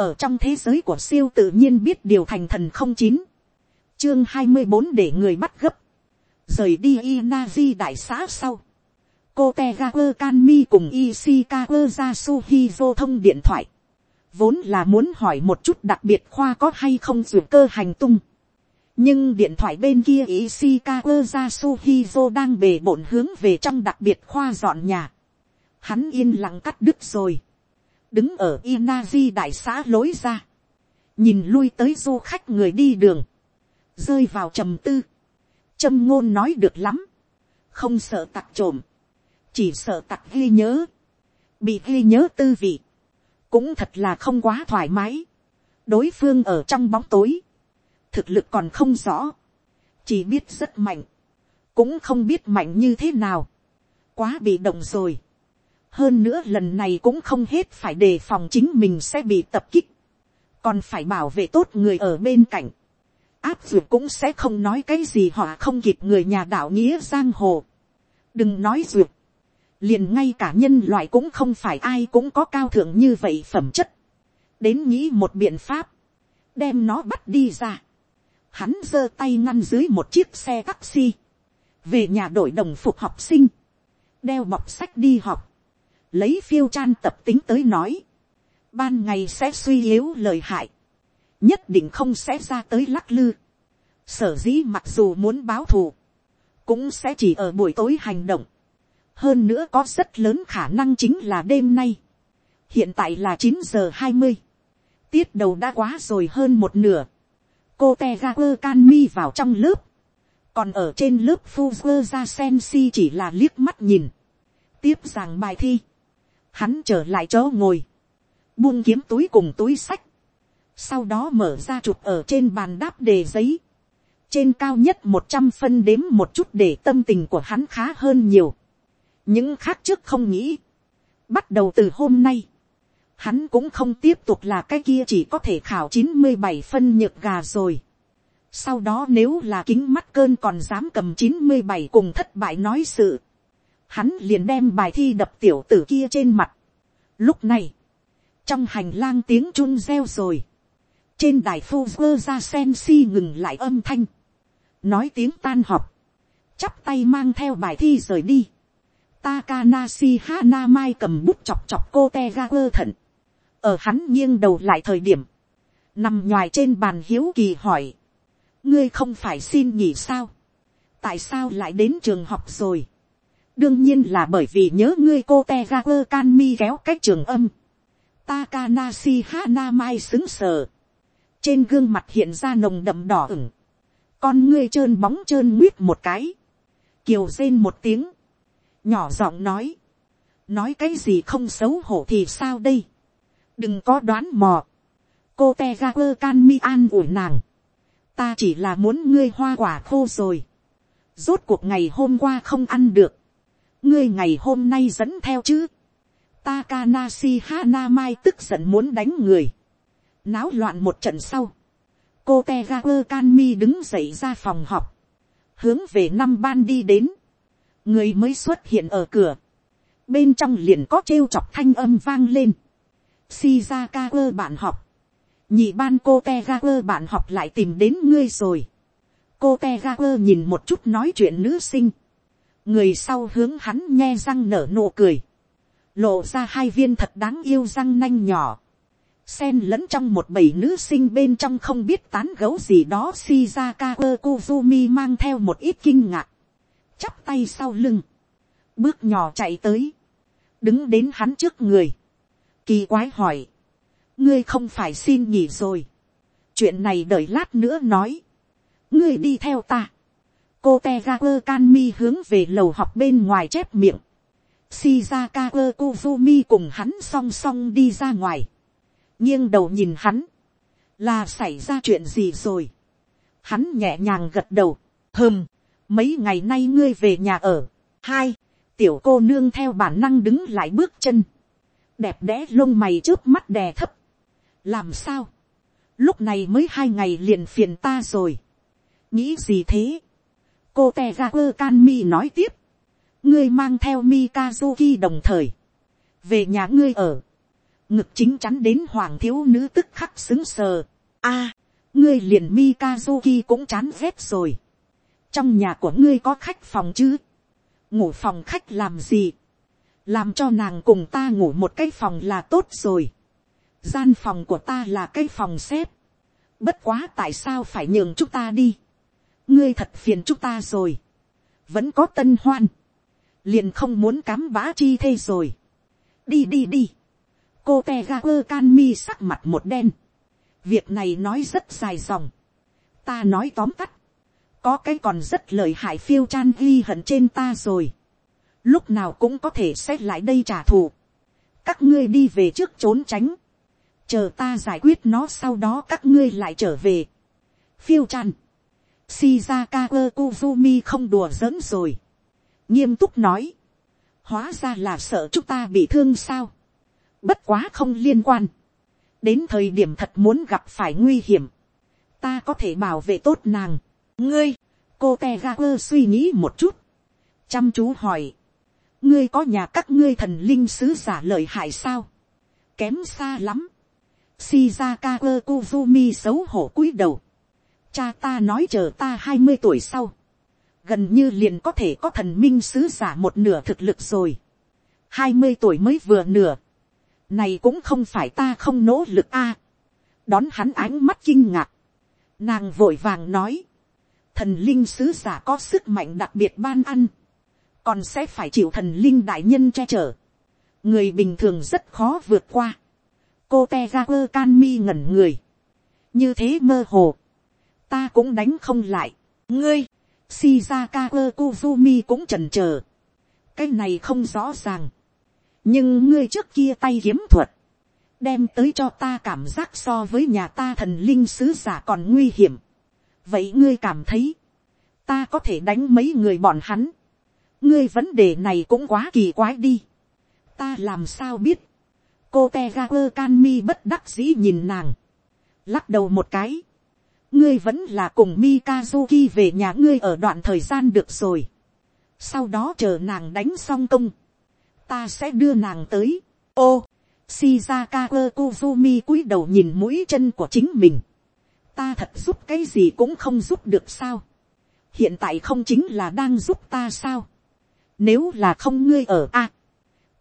ở trong thế giới của siêu tự nhiên biết điều thành thần không chín, chương hai mươi bốn để người bắt gấp, rời đi Inazi đại xã sau, cô tegakur Kanmi cùng Ishikawa Yasuhizo thông điện thoại, vốn là muốn hỏi một chút đặc biệt khoa có hay không duyệt cơ hành tung, nhưng điện thoại bên kia Ishikawa Yasuhizo đang bề bộn hướng về trong đặc biệt khoa dọn nhà, hắn yên lặng cắt đứt rồi, đứng ở Inazi đại xã lối ra, nhìn lui tới du khách người đi đường, rơi vào trầm tư, châm ngôn nói được lắm, không sợ tặc trộm, chỉ sợ tặc ghi nhớ, bị ghi nhớ tư vị, cũng thật là không quá thoải mái, đối phương ở trong bóng tối, thực lực còn không rõ, chỉ biết rất mạnh, cũng không biết mạnh như thế nào, quá bị động rồi, hơn nữa lần này cũng không hết phải đề phòng chính mình sẽ bị tập kích, còn phải bảo vệ tốt người ở bên cạnh, áp dụng cũng sẽ không nói cái gì họ không kịp người nhà đạo nghĩa giang hồ. đừng nói duyệt, liền ngay cả nhân loại cũng không phải ai cũng có cao thượng như vậy phẩm chất. đến nghĩ một biện pháp, đem nó bắt đi ra. hắn giơ tay ngăn dưới một chiếc xe taxi, về nhà đổi đồng phục học sinh, đeo bọc sách đi học, lấy phiêu chan tập tính tới nói, ban ngày sẽ suy yếu lời hại, nhất định không sẽ ra tới lắc lư. Sở dĩ mặc dù muốn báo thù, cũng sẽ chỉ ở buổi tối hành động. Hơn nữa có rất lớn khả năng chính là đêm nay. Hiện tại là chín giờ hai mươi Tiết đầu đã quá rồi hơn một nửa. Cô Tegaku Kanmi vào trong lớp. Còn ở trên lớp Fuzzer ra Sensi chỉ là liếc mắt nhìn. Tiếp rằng bài thi. Hắn trở lại chỗ ngồi. Buông kiếm túi cùng túi sách sau đó mở ra chụp ở trên bàn đáp đề giấy, trên cao nhất một trăm phân đếm một chút để tâm tình của hắn khá hơn nhiều, những khác trước không nghĩ, bắt đầu từ hôm nay, hắn cũng không tiếp tục là cái kia chỉ có thể khảo chín mươi bảy phân nhược gà rồi. Sau đó nếu là kính mắt cơn còn dám cầm chín mươi bảy cùng thất bại nói sự. Hắn liền đem bài thi đập tiểu tử kia trên mặt. Lúc này, trong hành lang tiếng chun reo rồi trên đài phu vơ ra sen si ngừng lại âm thanh, nói tiếng tan họp, chắp tay mang theo bài thi rời đi. Takanashi Hana Mai cầm bút chọc chọc cô te ga quơ thận. Ở hắn nghiêng đầu lại thời điểm. Nằm ngoài trên bàn hiếu kỳ hỏi. Ngươi không phải xin nghỉ sao? Tại sao lại đến trường học rồi? Đương nhiên là bởi vì nhớ ngươi cô te ga quơ can mi kéo cách trường âm. Takanashi Hana Mai xứng sờ. Trên gương mặt hiện ra nồng đậm đỏ ửng, con ngươi trơn bóng trơn nguyết một cái, kiều rên một tiếng, nhỏ giọng nói, nói cái gì không xấu hổ thì sao đây, đừng có đoán mò, cô te ga quơ can mi an ủi nàng, ta chỉ là muốn ngươi hoa quả khô rồi, rốt cuộc ngày hôm qua không ăn được, ngươi ngày hôm nay dẫn theo chứ, Takanashi Hanamai tức giận muốn đánh người. Náo loạn một trận sau, cô Tegaku Kanmi đứng dậy ra phòng họp, hướng về năm ban đi đến, người mới xuất hiện ở cửa, bên trong liền có trêu chọc thanh âm vang lên, shizaka bạn học, nhị ban cô Tegaku bạn học lại tìm đến ngươi rồi, cô Tegaku nhìn một chút nói chuyện nữ sinh, người sau hướng hắn nghe răng nở nụ cười, lộ ra hai viên thật đáng yêu răng nanh nhỏ, Xen lẫn trong một bầy nữ sinh bên trong không biết tán gấu gì đó Shizaka kuzumi mang theo một ít kinh ngạc. Chắp tay sau lưng. Bước nhỏ chạy tới. Đứng đến hắn trước người. Kỳ quái hỏi. Ngươi không phải xin nghỉ rồi. Chuyện này đợi lát nữa nói. Ngươi đi theo ta. Cô Te Kagur kami hướng về lầu học bên ngoài chép miệng. Shizaka Kozumi cùng hắn song song đi ra ngoài nghiêng đầu nhìn hắn, là xảy ra chuyện gì rồi. Hắn nhẹ nhàng gật đầu, hơm, mấy ngày nay ngươi về nhà ở. hai, tiểu cô nương theo bản năng đứng lại bước chân, đẹp đẽ lông mày trước mắt đè thấp. làm sao, lúc này mới hai ngày liền phiền ta rồi. nghĩ gì thế, cô te ga quơ can mi nói tiếp, ngươi mang theo mikazuki đồng thời, về nhà ngươi ở, ngực chính chắn đến hoàng thiếu nữ tức khắc xứng sờ. a, ngươi liền mikazuki cũng chán rét rồi. trong nhà của ngươi có khách phòng chứ. ngủ phòng khách làm gì. làm cho nàng cùng ta ngủ một cái phòng là tốt rồi. gian phòng của ta là cái phòng xếp. bất quá tại sao phải nhường chúng ta đi ngươi thật phiền chúng ta rồi. vẫn có tân hoan. liền không muốn cám bá chi thê rồi. đi đi đi cô te ga quơ can mi sắc mặt một đen. việc này nói rất dài dòng. ta nói tóm tắt. có cái còn rất lời hại phiêu chan ghi hận trên ta rồi. lúc nào cũng có thể xét lại đây trả thù. các ngươi đi về trước trốn tránh. chờ ta giải quyết nó sau đó các ngươi lại trở về. phiêu chan. Shizaka Kuzumi không đùa giỡn rồi. nghiêm túc nói. hóa ra là sợ chúng ta bị thương sao Bất quá không liên quan. Đến thời điểm thật muốn gặp phải nguy hiểm. Ta có thể bảo vệ tốt nàng. Ngươi, cô Tegaku suy nghĩ một chút. Chăm chú hỏi. Ngươi có nhà các ngươi thần linh sứ giả lợi hại sao? Kém xa lắm. Shizaka Kuzumi xấu hổ cúi đầu. Cha ta nói chờ ta hai mươi tuổi sau. Gần như liền có thể có thần minh sứ giả một nửa thực lực rồi. hai mươi tuổi mới vừa nửa này cũng không phải ta không nỗ lực a. đón hắn ánh mắt kinh ngạc. nàng vội vàng nói. thần linh sứ giả có sức mạnh đặc biệt ban ăn. còn sẽ phải chịu thần linh đại nhân che chở. người bình thường rất khó vượt qua. cô te ra quơ can mi ngẩn người. như thế mơ hồ ta cũng đánh không lại. ngươi, shizaka quơ kuzumi cũng trần c cái này không rõ ràng nhưng ngươi trước kia tay kiếm thuật, đem tới cho ta cảm giác so với nhà ta thần linh sứ giả còn nguy hiểm. vậy ngươi cảm thấy, ta có thể đánh mấy người bọn hắn. ngươi vấn đề này cũng quá kỳ quái đi. ta làm sao biết, cô te ga quơ can mi bất đắc dĩ nhìn nàng, lắc đầu một cái ngươi vẫn là cùng mikazuki về nhà ngươi ở đoạn thời gian được rồi. sau đó chờ nàng đánh xong công ta sẽ đưa nàng tới. ô, shizaka kozumi cúi đầu nhìn mũi chân của chính mình. ta thật giúp cái gì cũng không giúp được sao. hiện tại không chính là đang giúp ta sao. nếu là không ngươi ở a,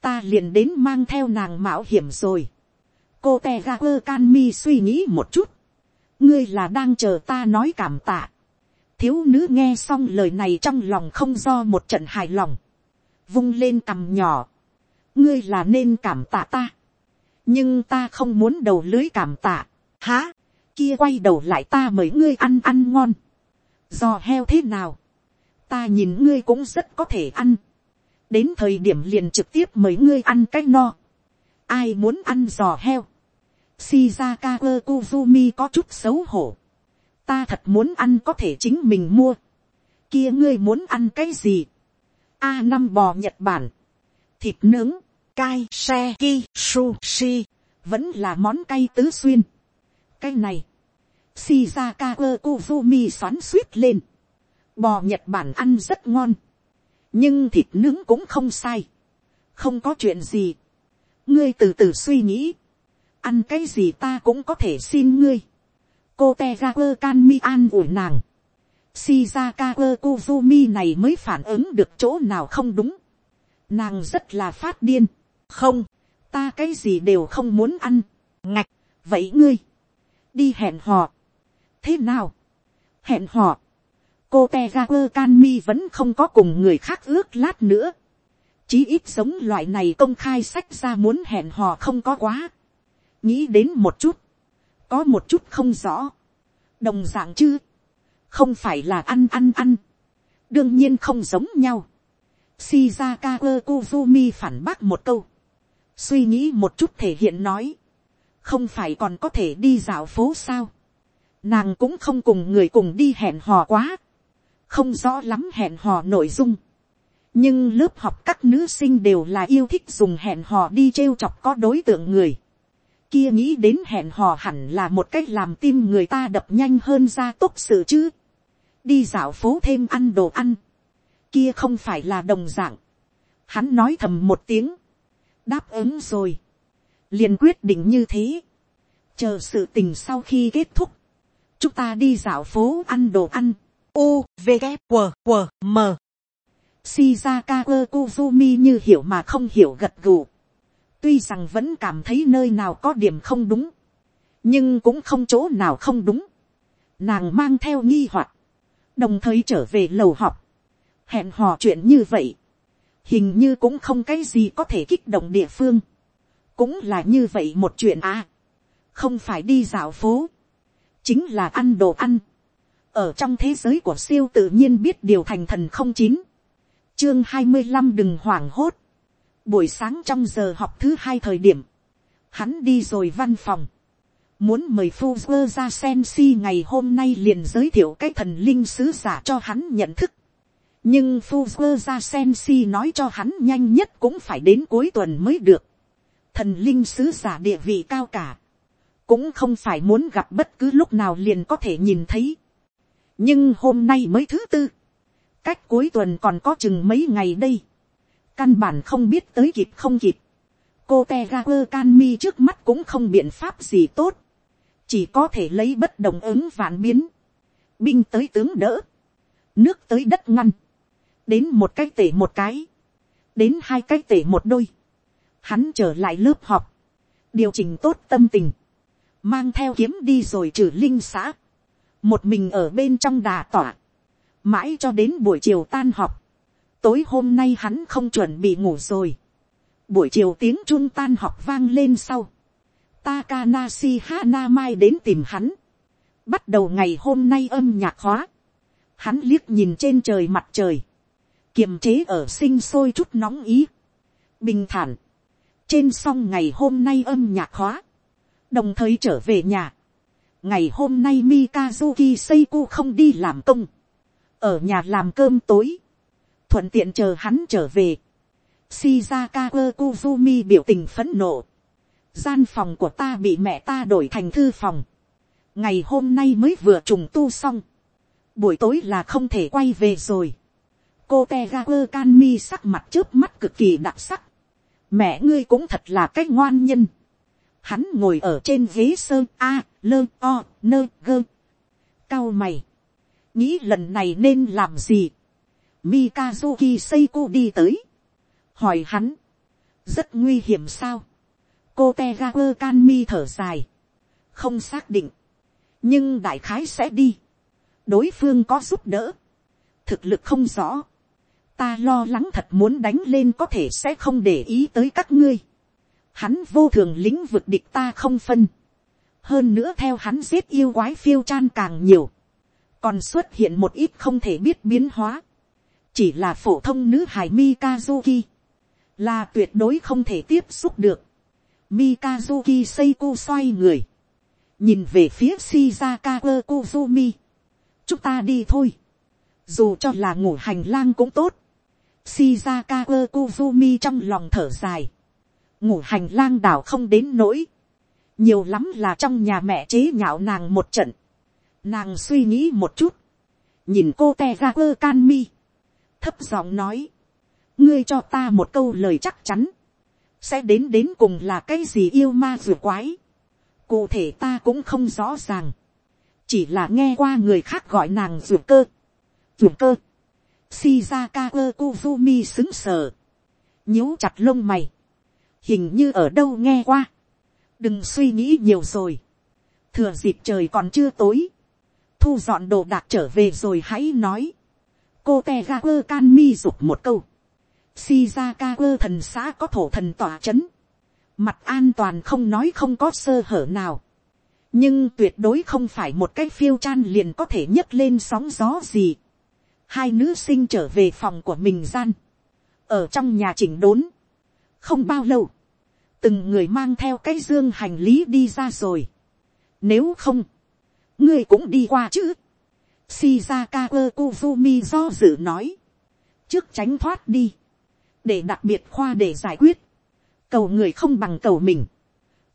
ta liền đến mang theo nàng mạo hiểm rồi. cô te ga quơ can mi suy nghĩ một chút ngươi là đang chờ ta nói cảm tạ. thiếu nữ nghe xong lời này trong lòng không do một trận hài lòng. vung lên cằm nhỏ ngươi là nên cảm tạ ta. nhưng ta không muốn đầu lưới cảm tạ. há, kia quay đầu lại ta mời ngươi ăn ăn ngon. giò heo thế nào. ta nhìn ngươi cũng rất có thể ăn. đến thời điểm liền trực tiếp mời ngươi ăn cái no. ai muốn ăn giò heo. Shizaka Kuzumi có chút xấu hổ. Ta thật muốn ăn có thể chính mình mua. Kia ngươi muốn ăn cái gì? A năm bò Nhật Bản thịt nướng, cay, xe, ki, sushi, vẫn là món cay tứ xuyên. cái này, shizaka Kuzumi xoắn suýt lên, bò nhật bản ăn rất ngon, nhưng thịt nướng cũng không sai, không có chuyện gì, ngươi từ từ suy nghĩ, ăn cái gì ta cũng có thể xin ngươi, cô te ga quơ can mi an ủi nàng, shizaka kozumi này mới phản ứng được chỗ nào không đúng, nàng rất là phát điên, không, ta cái gì đều không muốn ăn, ngạch, vậy ngươi, đi hẹn hò, thế nào, hẹn hò, cô te ga quơ can mi vẫn không có cùng người khác ước lát nữa, chí ít giống loại này công khai sách ra muốn hẹn hò không có quá, nghĩ đến một chút, có một chút không rõ, đồng d ạ n g chứ, không phải là ăn ăn ăn, đương nhiên không giống nhau, Shizaka Kozumi phản bác một câu. Suy nghĩ một chút thể hiện nói. Không phải còn có thể đi dạo phố sao. Nàng cũng không cùng người cùng đi hẹn hò quá. Không rõ lắm hẹn hò nội dung. Nhưng lớp học các nữ sinh đều là yêu thích dùng hẹn hò đi trêu chọc có đối tượng người. Kia nghĩ đến hẹn hò hẳn là một cách làm tim người ta đập nhanh hơn ra tốt sự chứ. Đi dạo phố thêm ăn đồ ăn. Kia không phải là đồng dạng. Hắn nói thầm một tiếng, đáp ứng rồi. liền quyết định như thế, chờ sự tình sau khi kết thúc, chúng ta đi dạo phố ăn đồ ăn, u v g q q m. Shizaka kuzumi như hiểu mà không hiểu gật gù, tuy rằng vẫn cảm thấy nơi nào có điểm không đúng, nhưng cũng không chỗ nào không đúng, nàng mang theo nghi hoặc, đồng thời trở về lầu học, hẹn hò chuyện như vậy, hình như cũng không cái gì có thể kích động địa phương, cũng là như vậy một chuyện à, không phải đi dạo phố, chính là ăn đồ ăn, ở trong thế giới của siêu tự nhiên biết điều thành thần không chín, chương hai mươi năm đừng hoảng hốt, buổi sáng trong giờ học thứ hai thời điểm, hắn đi rồi văn phòng, muốn mời phu quơ ra sen si ngày hôm nay liền giới thiệu cái thần linh sứ giả cho hắn nhận thức. nhưng phu quơ ra sen si nói cho hắn nhanh nhất cũng phải đến cuối tuần mới được. thần linh sứ giả địa vị cao cả, cũng không phải muốn gặp bất cứ lúc nào liền có thể nhìn thấy. nhưng hôm nay mới thứ tư, cách cuối tuần còn có chừng mấy ngày đây, căn bản không biết tới kịp không kịp. Cô te ga quơ can mi trước mắt cũng không biện pháp gì tốt. Chỉ có thể lấy bất đồng ứng vạn biến, binh tới tướng đỡ, nước tới đất ngăn, đến một cái tể một cái, đến hai cái tể một đôi, hắn trở lại lớp học, điều chỉnh tốt tâm tình, mang theo kiếm đi rồi trừ linh xã, một mình ở bên trong đà tỏa, mãi cho đến buổi chiều tan học, tối hôm nay hắn không chuẩn bị ngủ rồi, buổi chiều tiếng chun tan học vang lên sau, Takanashi Hanamai đến tìm hắn. Bắt đầu ngày hôm nay âm nhạc hóa. Hắn liếc nhìn trên trời mặt trời. Kiềm chế ở sinh sôi chút nóng ý. Bình thản. Trên song ngày hôm nay âm nhạc hóa. Đồng thời trở về nhà. Ngày hôm nay Mikazuki Seiko không đi làm công. Ở nhà làm cơm tối. Thuận tiện chờ hắn trở về. Shizaka Kuzumi biểu tình phẫn nộ. Gian phòng của ta bị mẹ ta đổi thành thư phòng, ngày hôm nay mới vừa trùng tu xong, buổi tối là không thể quay về rồi, cô Tegaku Kanmi sắc mặt trước mắt cực kỳ đặc sắc, mẹ ngươi cũng thật là cái ngoan nhân, hắn ngồi ở trên ghế sơn a lơ o nơ gơ, cao mày, nghĩ lần này nên làm gì, mikazuki seiko đi tới, hỏi hắn, rất nguy hiểm sao, cô Tegaku Kanmi thở dài, không xác định, nhưng đại khái sẽ đi, đối phương có giúp đỡ, thực lực không rõ, ta lo lắng thật muốn đánh lên có thể sẽ không để ý tới các ngươi, hắn vô thường lĩnh vực địch ta không phân, hơn nữa theo hắn giết yêu quái phiêu chan càng nhiều, còn xuất hiện một ít không thể biết biến hóa, chỉ là phổ thông nữ hài Mikazuki, là tuyệt đối không thể tiếp xúc được. Mikazuki Seiko xoay người. Nhìn về phía Shizaka Kuzumi. Chúng ta đi thôi. Dù cho là ngủ hành lang cũng tốt. Shizaka Kuzumi trong lòng thở dài. Ngủ hành lang đảo không đến nỗi. Nhiều lắm là trong nhà mẹ chế nhạo nàng một trận. Nàng suy nghĩ một chút. Nhìn cô Tegaku Kanmi. Thấp giọng nói. Ngươi cho ta một câu lời chắc chắn sẽ đến đến cùng là cái gì yêu ma vừa quái. cụ thể ta cũng không rõ ràng, chỉ là nghe qua người khác gọi nàng ruột cơ, ruột cơ, shizaka ơ kuzumi xứng sờ, nhíu chặt lông mày, hình như ở đâu nghe qua, đừng suy nghĩ nhiều rồi, thừa dịp trời còn chưa tối, thu dọn đồ đạc trở về rồi hãy nói, cô te ga quơ can mi dục một câu, Shizaka quơ thần xã có thổ thần tỏa chấn. Mặt an toàn không nói không có sơ hở nào. Nhưng tuyệt đối không phải một cái phiêu chan liền có thể nhấc lên sóng gió gì. Hai nữ sinh trở về phòng của mình gian. Ở trong nhà chỉnh đốn. Không bao lâu. Từng người mang theo cái dương hành lý đi ra rồi. Nếu không. Ngươi cũng đi qua chứ. Shizaka Kuzumi do dự nói. Trước tránh thoát đi. Để đặc biệt khoa để giải quyết, cầu người không bằng cầu mình,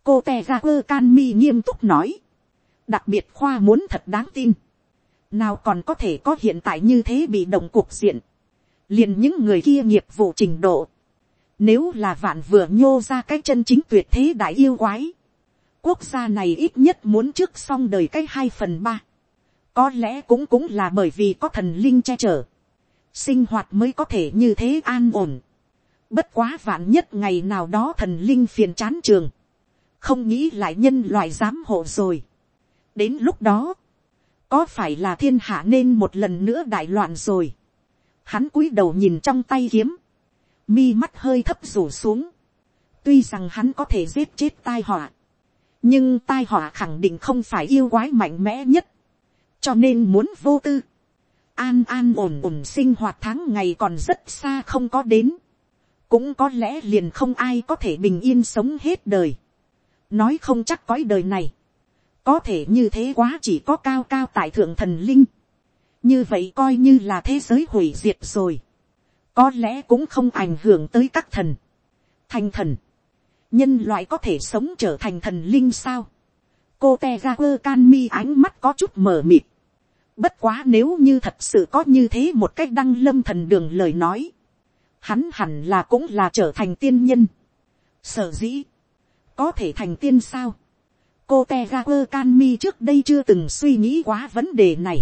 cô Tegaku Kanmi nghiêm túc nói, đặc biệt khoa muốn thật đáng tin, nào còn có thể có hiện tại như thế bị động cuộc diện, liền những người kia nghiệp vụ trình độ, Nếu là vạn vừa nhô ra cái chân chính tuyệt thế đại yêu quái. Quốc gia này ít nhất muốn trước xong đời cái hai phần ba. Có lẽ cũng cũng là bởi vì có thần linh che chở. Sinh hoạt mới có thể như thế an ổn. Bất quá vạn nhất ngày nào đó thần linh phiền chán trường. Không nghĩ lại nhân loại giám hộ rồi. Đến lúc đó. Có phải là thiên hạ nên một lần nữa đại loạn rồi. Hắn cúi đầu nhìn trong tay kiếm mi mắt hơi thấp rủ xuống. tuy rằng hắn có thể giết chết tai họa, nhưng tai họa khẳng định không phải yêu quái mạnh mẽ nhất, cho nên muốn vô tư, an an ổn ổn sinh hoạt tháng ngày còn rất xa không có đến, cũng có lẽ liền không ai có thể bình yên sống hết đời, nói không chắc cõi đời này, có thể như thế quá chỉ có cao cao tại thượng thần linh, như vậy coi như là thế giới hủy diệt rồi. Có lẽ cũng không ảnh hưởng tới các thần. thành thần, nhân loại có thể sống trở thành thần linh sao. cô te ga quơ can mi ánh mắt có chút mờ mịt bất quá nếu như thật sự có như thế một cách đăng lâm thần đường lời nói, hắn hẳn là cũng là trở thành tiên nhân. sở dĩ, có thể thành tiên sao. cô Tegaper Canmi trước đây chưa từng suy nghĩ quá vấn đề này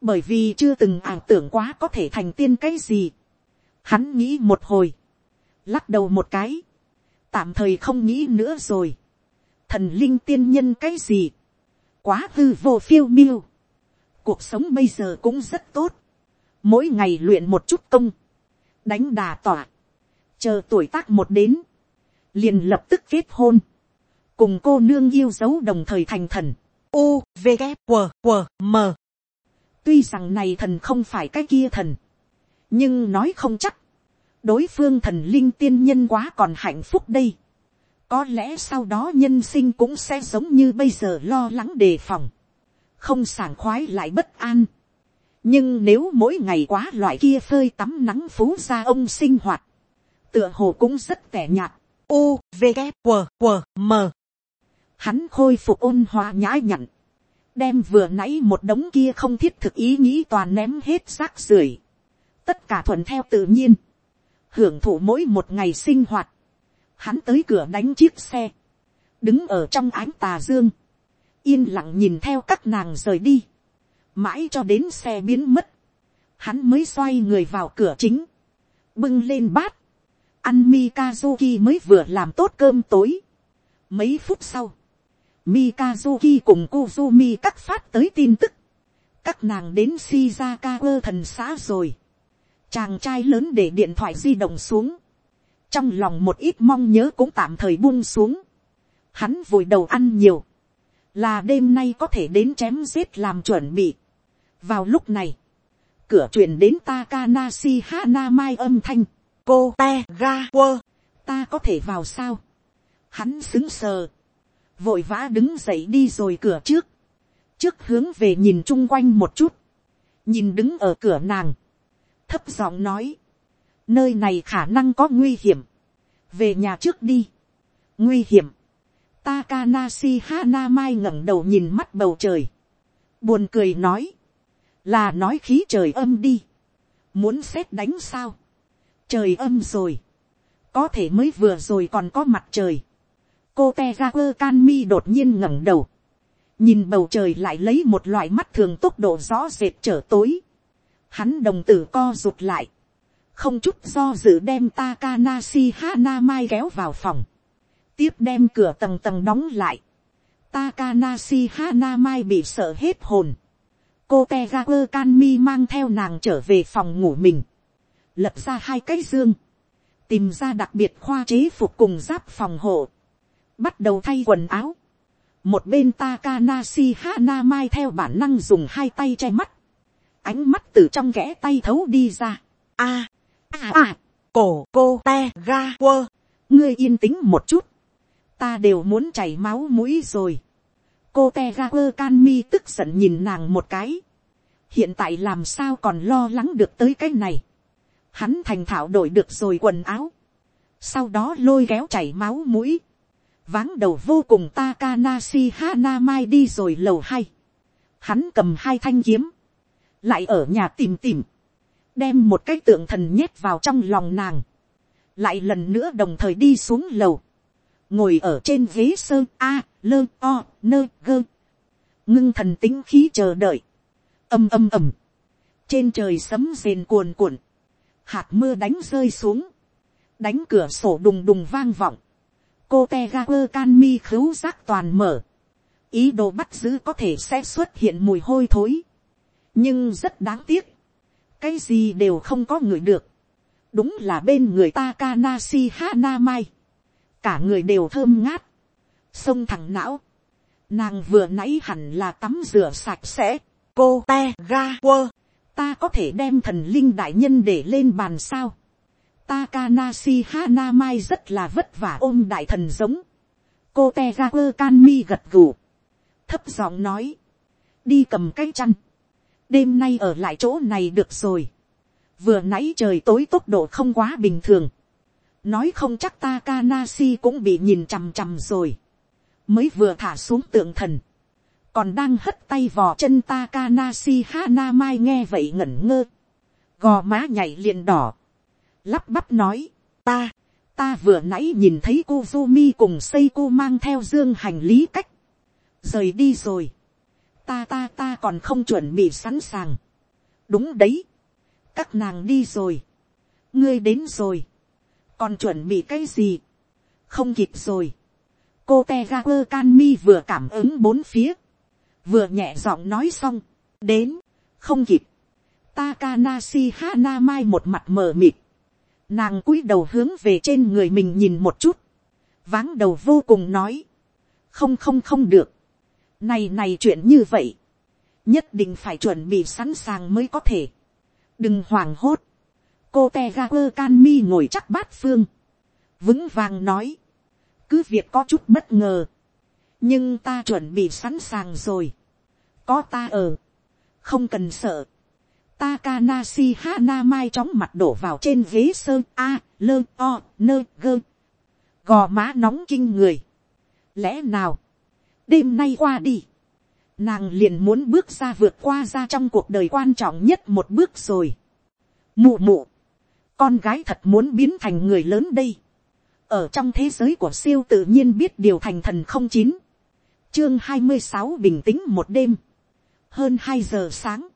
bởi vì chưa từng ảo tưởng quá có thể thành tiên cái gì. Hắn nghĩ một hồi. Lắc đầu một cái. Tạm thời không nghĩ nữa rồi. Thần linh tiên nhân cái gì. Quá hư vô phiêu miêu. Cuộc sống bây giờ cũng rất tốt. Mỗi ngày luyện một chút công. Đánh đà tỏa. Chờ tuổi tác một đến. Liền lập tức kết hôn. Cùng cô nương yêu dấu đồng thời thành thần. U, V, G, W, W, M. Tuy rằng này thần không phải cái kia thần nhưng nói không chắc, đối phương thần linh tiên nhân quá còn hạnh phúc đây. có lẽ sau đó nhân sinh cũng sẽ giống như bây giờ lo lắng đề phòng, không sảng khoái lại bất an. nhưng nếu mỗi ngày quá loại kia phơi tắm nắng phú ra ông sinh hoạt, tựa hồ cũng rất tẻ nhạt. U, V, K, W, W, M. Hắn khôi phục ôn hòa nhã nhặn. Đem vừa nãy một đống kia không thiết thực ý nghĩ toàn ném hết rác rưởi tất cả thuận theo tự nhiên, hưởng thụ mỗi một ngày sinh hoạt, hắn tới cửa đánh chiếc xe, đứng ở trong ánh tà dương, yên lặng nhìn theo các nàng rời đi, mãi cho đến xe biến mất, hắn mới xoay người vào cửa chính, bưng lên bát, ăn Mikazuki mới vừa làm tốt cơm tối. Mấy phút sau, Mikazuki cùng Kuzumi cắt phát tới tin tức. Các nàng đến Shizakawa thần xã rồi. Chàng trai lớn để điện thoại di động xuống. Trong lòng một ít mong nhớ cũng tạm thời buông xuống. Hắn vùi đầu ăn nhiều. Là đêm nay có thể đến chém giết làm chuẩn bị. Vào lúc này. Cửa truyền đến Takanashi Hanamai âm thanh. Cô te ga quơ. Ta có thể vào sao? Hắn xứng sờ. Vội vã đứng dậy đi rồi cửa trước. Trước hướng về nhìn chung quanh một chút. Nhìn đứng ở cửa nàng thấp giọng nói, nơi này khả năng có nguy hiểm, về nhà trước đi, nguy hiểm, Takanashi Hanamai ngẩng đầu nhìn mắt bầu trời, buồn cười nói, là nói khí trời âm đi, muốn xét đánh sao, trời âm rồi, có thể mới vừa rồi còn có mặt trời, cô Tegaku Kanmi đột nhiên ngẩng đầu, nhìn bầu trời lại lấy một loại mắt thường tốc độ rõ rệt trở tối, Hắn đồng tử co rụt lại. Không chút do dự đem Takanashi Hanamai kéo vào phòng. Tiếp đem cửa tầng tầng đóng lại. Takanashi Hanamai bị sợ hết hồn. Cô Tegaku Kanmi mang theo nàng trở về phòng ngủ mình. Lập ra hai cái dương. Tìm ra đặc biệt khoa chế phục cùng giáp phòng hộ. Bắt đầu thay quần áo. Một bên Takanashi Hanamai theo bản năng dùng hai tay che mắt ánh mắt từ trong ghẽ tay thấu đi ra. a, a, a, cổ cô te ga quơ, ngươi yên tĩnh một chút, ta đều muốn chảy máu mũi rồi. cô te ga quơ can mi tức giận nhìn nàng một cái. hiện tại làm sao còn lo lắng được tới cái này. hắn thành thạo đổi được rồi quần áo. sau đó lôi kéo chảy máu mũi. váng đầu vô cùng Takanashi Hanamai đi rồi lầu hai. Hắn cầm hai thanh kiếm lại ở nhà tìm tìm, đem một cái tượng thần nhét vào trong lòng nàng, lại lần nữa đồng thời đi xuống lầu, ngồi ở trên ghế sơ a, lơ o, nơ gơ, ngưng thần tính khí chờ đợi, âm âm ầm, trên trời sấm rền cuồn cuộn, hạt mưa đánh rơi xuống, đánh cửa sổ đùng đùng vang vọng, cô te ga quơ can mi khứu giác toàn mở, ý đồ bắt giữ có thể sẽ xuất hiện mùi hôi thối, nhưng rất đáng tiếc, cái gì đều không có người được, đúng là bên người ta Kanasi Hana Mai, cả người đều thơm ngát, sông thẳng não, nàng vừa nãy hẳn là tắm rửa sạch sẽ, cô te ga quơ, ta có thể đem thần linh đại nhân để lên bàn sao, Takanashi Hanamai rất là vất vả ôm đại thần giống. Cô Tegaku Kanmi gật gù. Thấp giọng nói. Đi cầm cái chăn. Đêm nay ở lại chỗ này được rồi. Vừa nãy trời tối tốc độ không quá bình thường. Nói không chắc Takanasi cũng bị nhìn chằm chằm rồi. Mới vừa thả xuống tượng thần. Còn đang hất tay vò chân Takanasi Hana Mai nghe vậy ngẩn ngơ. Gò má nhảy liền đỏ. Lắp bắp nói, ta, ta vừa nãy nhìn thấy cô Zumi cùng xây cô mang theo dương hành lý cách, rời đi rồi, ta ta ta còn không chuẩn bị sẵn sàng, đúng đấy, các nàng đi rồi, ngươi đến rồi, còn chuẩn bị cái gì, không kịp rồi, cô te ga quơ can mi vừa cảm ứng bốn phía, vừa nhẹ giọng nói xong, đến, không kịp, Takanashi Hana Mai một mặt mờ mịt. Nàng cúi đầu hướng về trên người mình nhìn một chút. Váng đầu vô cùng nói. Không không không được. Này này chuyện như vậy. Nhất định phải chuẩn bị sẵn sàng mới có thể. Đừng hoảng hốt. Cô Tegaku Kanmi ngồi chắc bát phương. Vững vàng nói. Cứ việc có chút bất ngờ. Nhưng ta chuẩn bị sẵn sàng rồi. Có ta ở. Không cần sợ Takanashi Hanamai chóng mặt đổ vào trên ghế sơn A, lơ, o, nơ, gơ. Gò má nóng kinh người. Lẽ nào? Đêm nay qua đi. Nàng liền muốn bước ra vượt qua ra trong cuộc đời quan trọng nhất một bước rồi. Mụ mụ. Con gái thật muốn biến thành người lớn đây. Ở trong thế giới của siêu tự nhiên biết điều thành thần không chín. Chương hai mươi sáu bình tĩnh một đêm. Hơn hai giờ sáng.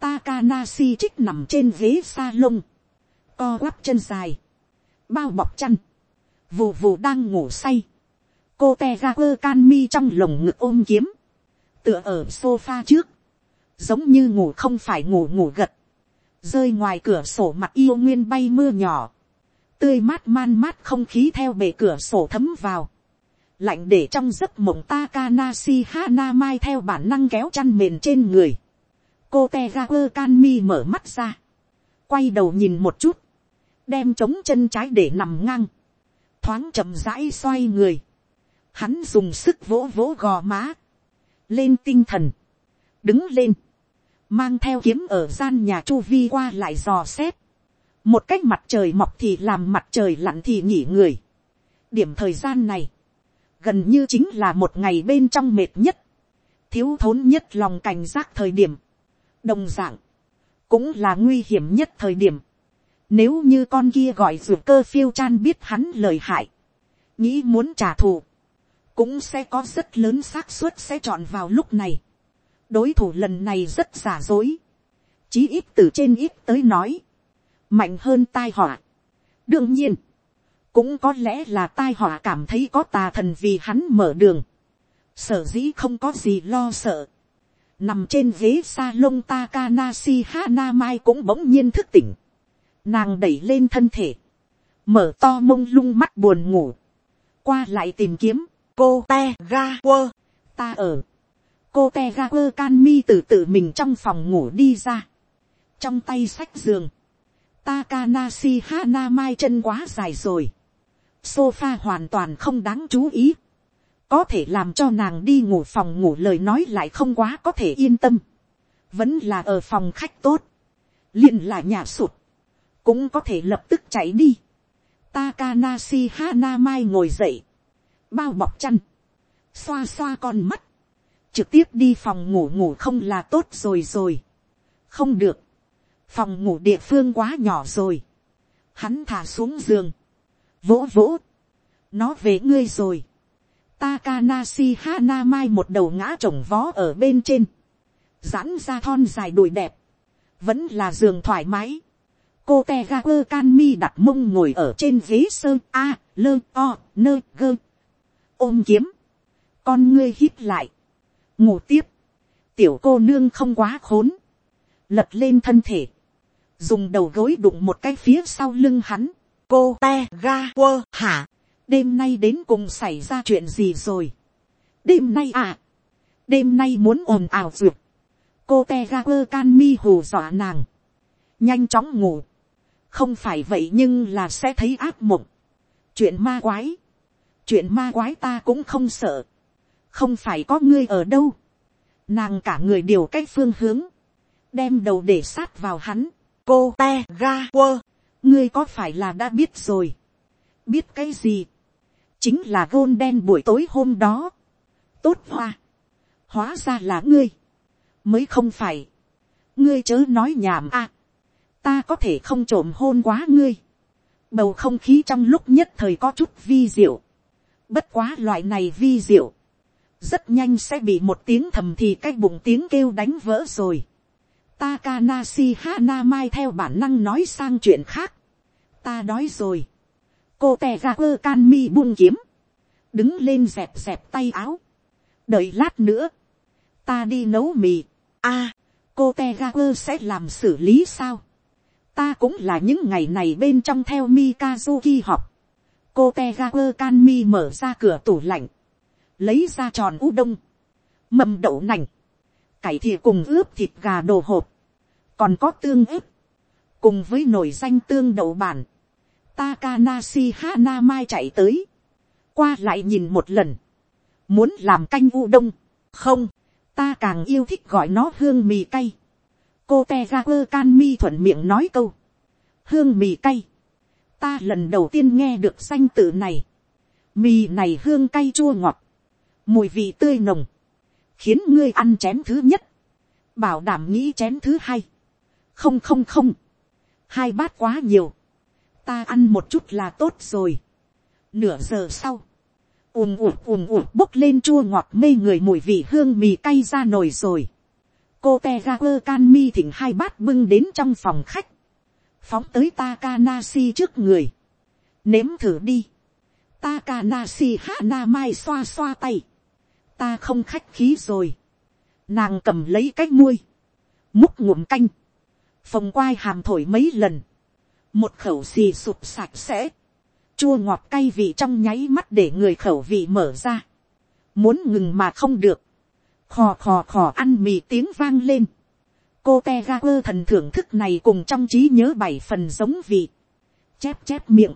Takanashi trích nằm trên ghế sa lông co quắp chân dài, bao bọc chăn, vù vù đang ngủ say, cô te ga quơ can mi trong lồng ngực ôm kiếm, tựa ở sofa trước, giống như ngủ không phải ngủ ngủ gật, rơi ngoài cửa sổ mặt yêu nguyên bay mưa nhỏ, tươi mát man mát không khí theo bể cửa sổ thấm vào, lạnh để trong giấc mộng Takanashi Hana Mai theo bản năng kéo chăn mền trên người. Cô te ga quơ can mi mở mắt ra, quay đầu nhìn một chút, đem chống chân trái để nằm ngang, thoáng chậm rãi xoay người, hắn dùng sức vỗ vỗ gò má, lên tinh thần, đứng lên, mang theo kiếm ở gian nhà chu vi qua lại dò xét, một cách mặt trời mọc thì làm mặt trời lặn thì nghỉ người. điểm thời gian này, gần như chính là một ngày bên trong mệt nhất, thiếu thốn nhất lòng cảnh giác thời điểm, đồng dạng, cũng là nguy hiểm nhất thời điểm. Nếu như con kia gọi ruột cơ phiêu chan biết hắn lời hại, nghĩ muốn trả thù, cũng sẽ có rất lớn xác suất sẽ chọn vào lúc này đối thủ lần này rất giả dối, chí ít từ trên ít tới nói, mạnh hơn tai họa. đương nhiên, cũng có lẽ là tai họa cảm thấy có tà thần vì hắn mở đường, sở dĩ không có gì lo sợ Nằm trên ghế salon hana mai cũng bỗng nhiên thức tỉnh. Nàng đẩy lên thân thể. Mở to mông lung mắt buồn ngủ. Qua lại tìm kiếm. Cô te ga quơ. Ta ở. Cô te ga quơ can mi từ tự mình trong phòng ngủ đi ra. Trong tay sách giường. Takanashi Hanamai chân quá dài rồi. Sofa hoàn toàn không đáng chú ý có thể làm cho nàng đi ngủ phòng ngủ lời nói lại không quá có thể yên tâm, vẫn là ở phòng khách tốt, liền là nhà sụt, cũng có thể lập tức chạy đi. Takanashi Hanamai ngồi dậy, bao bọc chăn, xoa xoa con mắt, trực tiếp đi phòng ngủ ngủ không là tốt rồi rồi. không được, phòng ngủ địa phương quá nhỏ rồi. Hắn thả xuống giường, vỗ vỗ, nó về ngươi rồi, Takanashi Hanamai một đầu ngã trồng vó ở bên trên. Giãn ra thon dài đùi đẹp. Vẫn là giường thoải mái. Cô Tegaku Kanmi đặt mông ngồi ở trên ghế sơn A, lơ, o, nơ, gơ. Ôm kiếm. Con ngươi hít lại. Ngủ tiếp. Tiểu cô nương không quá khốn. Lật lên thân thể. Dùng đầu gối đụng một cái phía sau lưng hắn. Cô te ga quơ hả đêm nay đến cùng xảy ra chuyện gì rồi. đêm nay à, đêm nay muốn ồn ào duyệt. cô te ga quơ can mi hù dọa nàng. nhanh chóng ngủ. không phải vậy nhưng là sẽ thấy ác mộng. chuyện ma quái. chuyện ma quái ta cũng không sợ không phải có ngươi ở đâu. nàng cả người điều cách phương hướng. đem đầu để sát vào hắn. cô te ga quơ. ngươi có phải là đã biết rồi. biết cái gì chính là gôn đen buổi tối hôm đó. tốt hoa, hóa ra là ngươi, mới không phải, ngươi chớ nói nhảm a, ta có thể không trộm hôn quá ngươi, bầu không khí trong lúc nhất thời có chút vi diệu, bất quá loại này vi diệu, rất nhanh sẽ bị một tiếng thầm thì cái bụng tiếng kêu đánh vỡ rồi. Takanashi Hanamai theo bản năng nói sang chuyện khác. Ta đói rồi. Cô tè ra quơ can mi buông kiếm, đứng lên dẹp dẹp tay áo, đợi lát nữa, ta đi nấu mì, a, cô te sẽ làm xử lý sao, ta cũng là những ngày này bên trong theo mikazuki học, cô te ga can mi mở ra cửa tủ lạnh, lấy ra tròn u đông, mầm đậu nành, cải thìa cùng ướp thịt gà đồ hộp, còn có tương ướp, cùng với nồi danh tương đậu bản, Takanashi Hanamai chạy tới. Qua lại nhìn một lần. Muốn làm canh u đông. Không. Ta càng yêu thích gọi nó hương mì cay. Cô Tegaper Kanmi thuận miệng nói câu. Hương mì cay. Ta lần đầu tiên nghe được danh tự này. Mì này hương cay chua ngọt. Mùi vị tươi nồng. Khiến ngươi ăn chén thứ nhất. Bảo đảm nghĩ chén thứ hai. Không không không. Hai bát quá nhiều ta ăn một chút là tốt rồi. nửa giờ sau, ùm ụt ùm ụt bốc lên chua ngọt mê người mùi vị hương mì cay ra nồi rồi. cô te ga quơ can mi thỉnh hai bát bưng đến trong phòng khách, phóng tới Takanashi trước người, nếm thử đi. Takanashi hana mai xoa xoa tay, ta không khách khí rồi, nàng cầm lấy cái muôi, múc ngụm canh, phồng quai hàm thổi mấy lần, một khẩu xì sụp sạch sẽ, chua ngọt cay vị trong nháy mắt để người khẩu vị mở ra, muốn ngừng mà không được, khò khò khò ăn mì tiếng vang lên, cô te ga quơ thần thưởng thức này cùng trong trí nhớ bảy phần giống vị, chép chép miệng,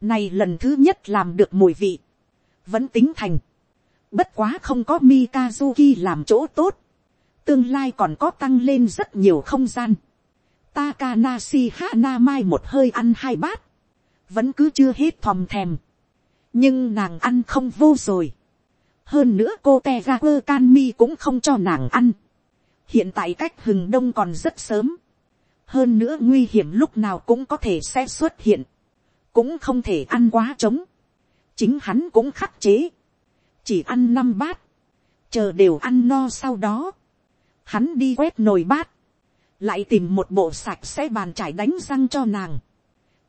này lần thứ nhất làm được mùi vị, vẫn tính thành, bất quá không có Mikazuki làm chỗ tốt, tương lai còn có tăng lên rất nhiều không gian. Takanashi Hanamai một hơi ăn hai bát. Vẫn cứ chưa hết thòm thèm. Nhưng nàng ăn không vô rồi. Hơn nữa cô Tegaku Kanmi cũng không cho nàng ăn. Hiện tại cách hừng đông còn rất sớm. Hơn nữa nguy hiểm lúc nào cũng có thể sẽ xuất hiện. Cũng không thể ăn quá trống. Chính hắn cũng khắc chế. Chỉ ăn năm bát. Chờ đều ăn no sau đó. Hắn đi quét nồi bát lại tìm một bộ sạch sẽ bàn trải đánh răng cho nàng,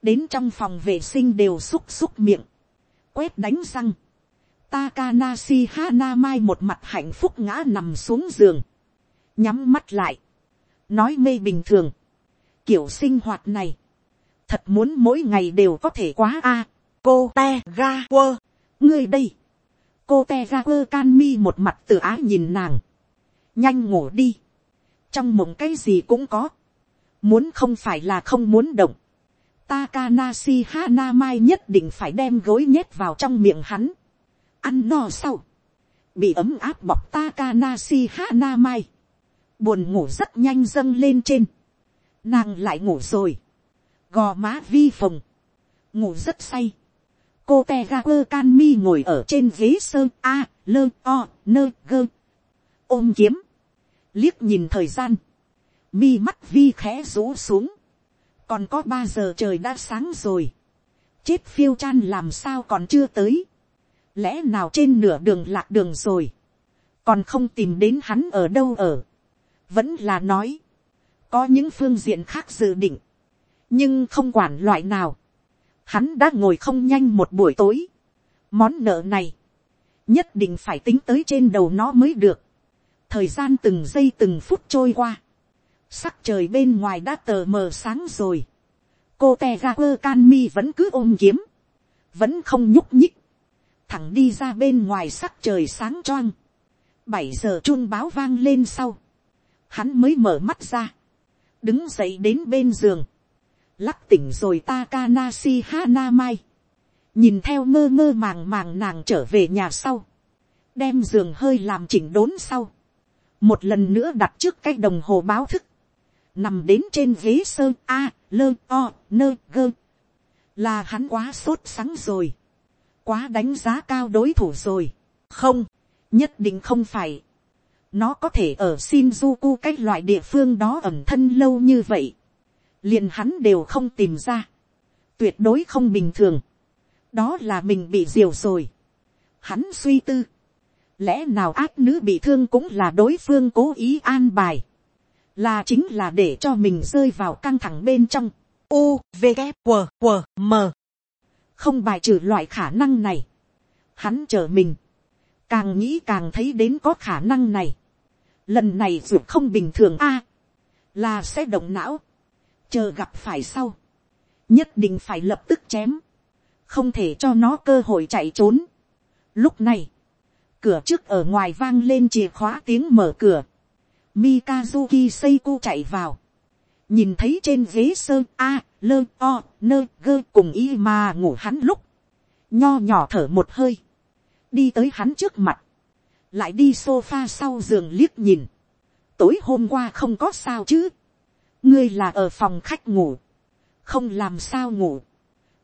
đến trong phòng vệ sinh đều xúc xúc miệng, quét đánh răng, Takanasi Hana Mai một mặt hạnh phúc ngã nằm xuống giường, nhắm mắt lại, nói mê bình thường, kiểu sinh hoạt này, thật muốn mỗi ngày đều có thể quá a, cô te ga quơ, ngươi đây, cô te ra quơ can mi một mặt tự ái nhìn nàng, nhanh ngủ đi, trong mộng cái gì cũng có, muốn không phải là không muốn động, Takanasi Hanamai nhất định phải đem gối nhét vào trong miệng hắn, ăn no sau, bị ấm áp bọc Takanasi Hanamai, buồn ngủ rất nhanh dâng lên trên, nàng lại ngủ rồi, gò má vi phồng, ngủ rất say, cô te ga quơ can mi ngồi ở trên ghế sơn a lơ o nơ gơ. Ôm kiếm. Liếc nhìn thời gian, mi mắt vi khẽ rũ xuống, còn có ba giờ trời đã sáng rồi, chết phiêu chan làm sao còn chưa tới, lẽ nào trên nửa đường lạc đường rồi, còn không tìm đến hắn ở đâu ở, vẫn là nói, có những phương diện khác dự định, nhưng không quản loại nào, hắn đã ngồi không nhanh một buổi tối, món nợ này, nhất định phải tính tới trên đầu nó mới được, thời gian từng giây từng phút trôi qua, sắc trời bên ngoài đã tờ mờ sáng rồi, cô te ga quơ can mi vẫn cứ ôm kiếm, vẫn không nhúc nhích, thẳng đi ra bên ngoài sắc trời sáng choang, bảy giờ chuông báo vang lên sau, hắn mới mở mắt ra, đứng dậy đến bên giường, lắc tỉnh rồi Takanashi Hanamai, nhìn theo ngơ ngơ màng màng nàng trở về nhà sau, đem giường hơi làm chỉnh đốn sau, một lần nữa đặt trước cái đồng hồ báo thức, nằm đến trên ghế sơ a, lơ o, nơ gơ, là hắn quá sốt sắng rồi, quá đánh giá cao đối thủ rồi, không, nhất định không phải, nó có thể ở Shinjuku cách loại địa phương đó ẩm thân lâu như vậy, liền hắn đều không tìm ra, tuyệt đối không bình thường, đó là mình bị diều rồi, hắn suy tư, lẽ nào ác nữ bị thương cũng là đối phương cố ý an bài, là chính là để cho mình rơi vào căng thẳng bên trong, u v g W, W, m. Không bài trừ loại khả năng này, hắn chờ mình, càng nghĩ càng thấy đến có khả năng này, lần này dù không bình thường a, là sẽ động não, chờ gặp phải sau, nhất định phải lập tức chém, không thể cho nó cơ hội chạy trốn. Lúc này, cửa trước ở ngoài vang lên chìa khóa tiếng mở cửa, Mikazuki Seiko chạy vào, nhìn thấy trên ghế sơ a, lơ o, nơ gơ cùng y mà ngủ hắn lúc, nho nhỏ thở một hơi, đi tới hắn trước mặt, lại đi sofa sau giường liếc nhìn, tối hôm qua không có sao chứ, ngươi là ở phòng khách ngủ, không làm sao ngủ,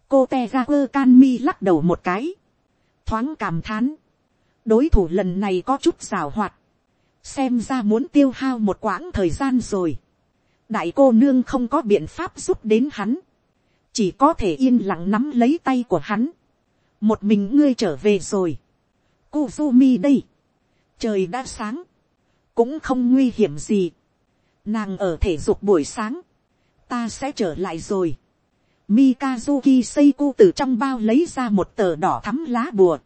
cô te ga quơ can mi lắc đầu một cái, thoáng cảm thán, đối thủ lần này có chút rào hoạt, xem ra muốn tiêu hao một quãng thời gian rồi, đại cô nương không có biện pháp giúp đến hắn, chỉ có thể yên lặng nắm lấy tay của hắn, một mình ngươi trở về rồi, Kuzumi đây, trời đã sáng, cũng không nguy hiểm gì, nàng ở thể dục buổi sáng, ta sẽ trở lại rồi. Mikazuki Seiko từ trong bao lấy ra một tờ đỏ thắm lá bùa.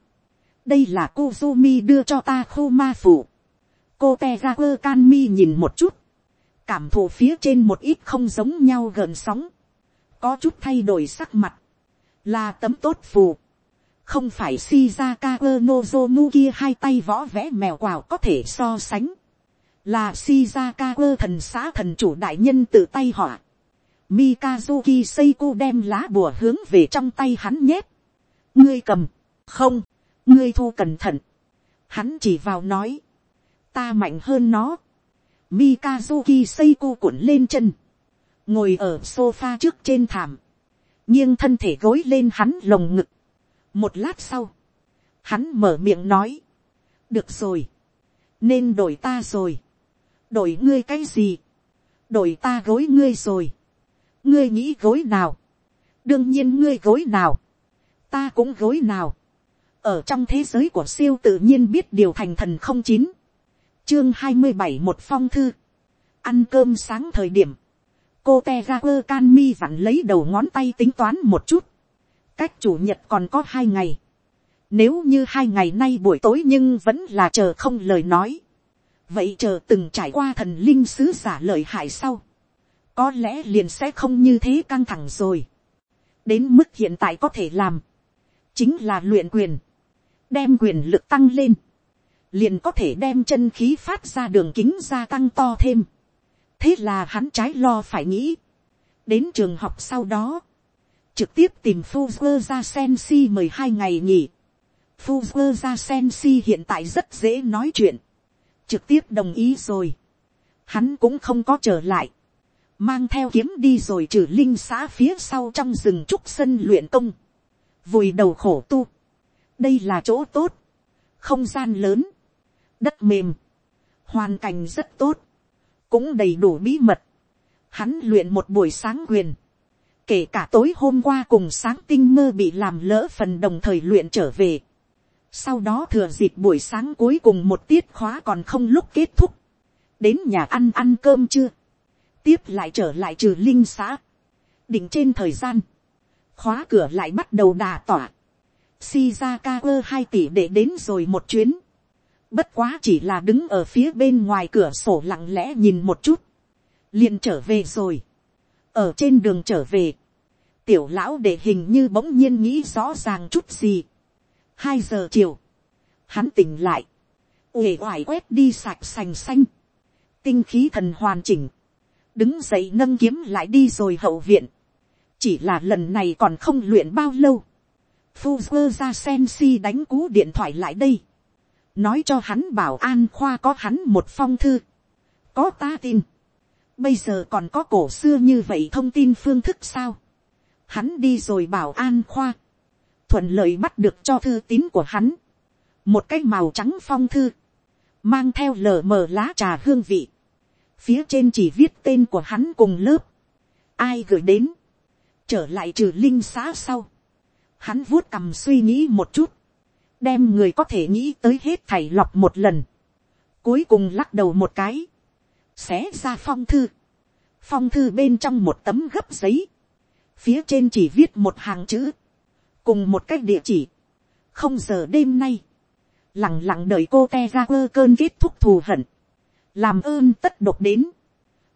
đây là Kuzumi đưa cho ta khô ma phủ. cô tegakur kanmi nhìn một chút, cảm thụ phía trên một ít không giống nhau gần sóng, có chút thay đổi sắc mặt, là tấm tốt phù, không phải Shizaka Nozomu kia hai tay võ vẽ mèo quào có thể so sánh là Shizaka thần xã thần chủ đại nhân tự tay họa. Mikazuki Seiko đem lá bùa hướng về trong tay hắn nhét. ngươi cầm, không, ngươi thu cẩn thận. hắn chỉ vào nói, ta mạnh hơn nó. Mikazuki Seiko cuộn lên chân, ngồi ở sofa trước trên thảm, nghiêng thân thể gối lên hắn lồng ngực. một lát sau, hắn mở miệng nói, được rồi, nên đổi ta rồi đổi ngươi cái gì, đổi ta gối ngươi rồi, ngươi nghĩ gối nào, đương nhiên ngươi gối nào, ta cũng gối nào, ở trong thế giới của siêu tự nhiên biết điều thành thần không chín, chương hai mươi bảy một phong thư, ăn cơm sáng thời điểm, cô te ra quơ can mi vặn lấy đầu ngón tay tính toán một chút, cách chủ nhật còn có hai ngày, nếu như hai ngày nay buổi tối nhưng vẫn là chờ không lời nói, vậy chờ từng trải qua thần linh sứ giả lợi hại sau, có lẽ liền sẽ không như thế căng thẳng rồi. đến mức hiện tại có thể làm, chính là luyện quyền, đem quyền lực tăng lên, liền có thể đem chân khí phát ra đường kính gia tăng to thêm. thế là hắn trái lo phải nghĩ, đến trường học sau đó, trực tiếp tìm Fuzzer ra Sensi mười hai ngày nhỉ Fuzzer ra Sensi hiện tại rất dễ nói chuyện trực tiếp đồng ý rồi. Hắn cũng không có trở lại. Mang theo kiếm đi rồi trừ linh xã phía sau trong rừng trúc sân luyện công. Vùi đầu khổ tu. Đây là chỗ tốt. Không gian lớn. Đất mềm. Hoàn cảnh rất tốt. Cũng đầy đủ bí mật. Hắn luyện một buổi sáng quyền. kể cả tối hôm qua cùng sáng tinh mơ bị làm lỡ phần đồng thời luyện trở về sau đó thừa dịp buổi sáng cuối cùng một tiết khóa còn không lúc kết thúc, đến nhà ăn ăn cơm chưa, tiếp lại trở lại trừ linh xã, định trên thời gian, khóa cửa lại bắt đầu đà tỏa, Shizaka hai tỷ để đến rồi một chuyến, bất quá chỉ là đứng ở phía bên ngoài cửa sổ lặng lẽ nhìn một chút, liền trở về rồi, ở trên đường trở về, tiểu lão để hình như bỗng nhiên nghĩ rõ ràng chút gì hai giờ chiều, hắn tỉnh lại, uể oải quét đi sạch sành xanh, tinh khí thần hoàn chỉnh, đứng dậy nâng kiếm lại đi rồi hậu viện, chỉ là lần này còn không luyện bao lâu, Fuzzer ra sen si đánh cú điện thoại lại đây, nói cho hắn bảo an khoa có hắn một phong thư, có ta tin, bây giờ còn có cổ xưa như vậy thông tin phương thức sao, hắn đi rồi bảo an khoa, thuận lợi bắt được cho thư tín của hắn, một cái màu trắng phong thư, mang theo lờ mờ lá trà hương vị, phía trên chỉ viết tên của hắn cùng lớp, ai gửi đến, trở lại trừ linh xã sau, hắn vuốt cầm suy nghĩ một chút, đem người có thể nghĩ tới hết thảy lọc một lần, cuối cùng lắc đầu một cái, xé ra phong thư, phong thư bên trong một tấm gấp giấy, phía trên chỉ viết một hàng chữ, cùng một cách địa chỉ, không giờ đêm nay, lẳng lặng đợi cô te ra quơ cơn kết thúc thù hận, làm ơn tất độc đến,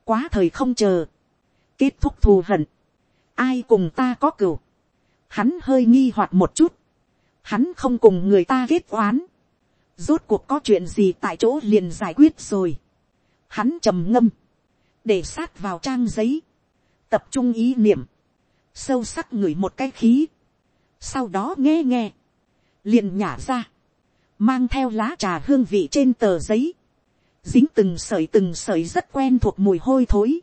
quá thời không chờ, kết thúc thù hận, ai cùng ta có cừu, hắn hơi nghi hoặc một chút, hắn không cùng người ta kết oán, rốt cuộc có chuyện gì tại chỗ liền giải quyết rồi, hắn trầm ngâm, để sát vào trang giấy, tập trung ý niệm, sâu sắc ngửi một cái khí, sau đó nghe nghe, liền nhả ra, mang theo lá trà hương vị trên tờ giấy, dính từng sợi từng sợi rất quen thuộc mùi hôi thối,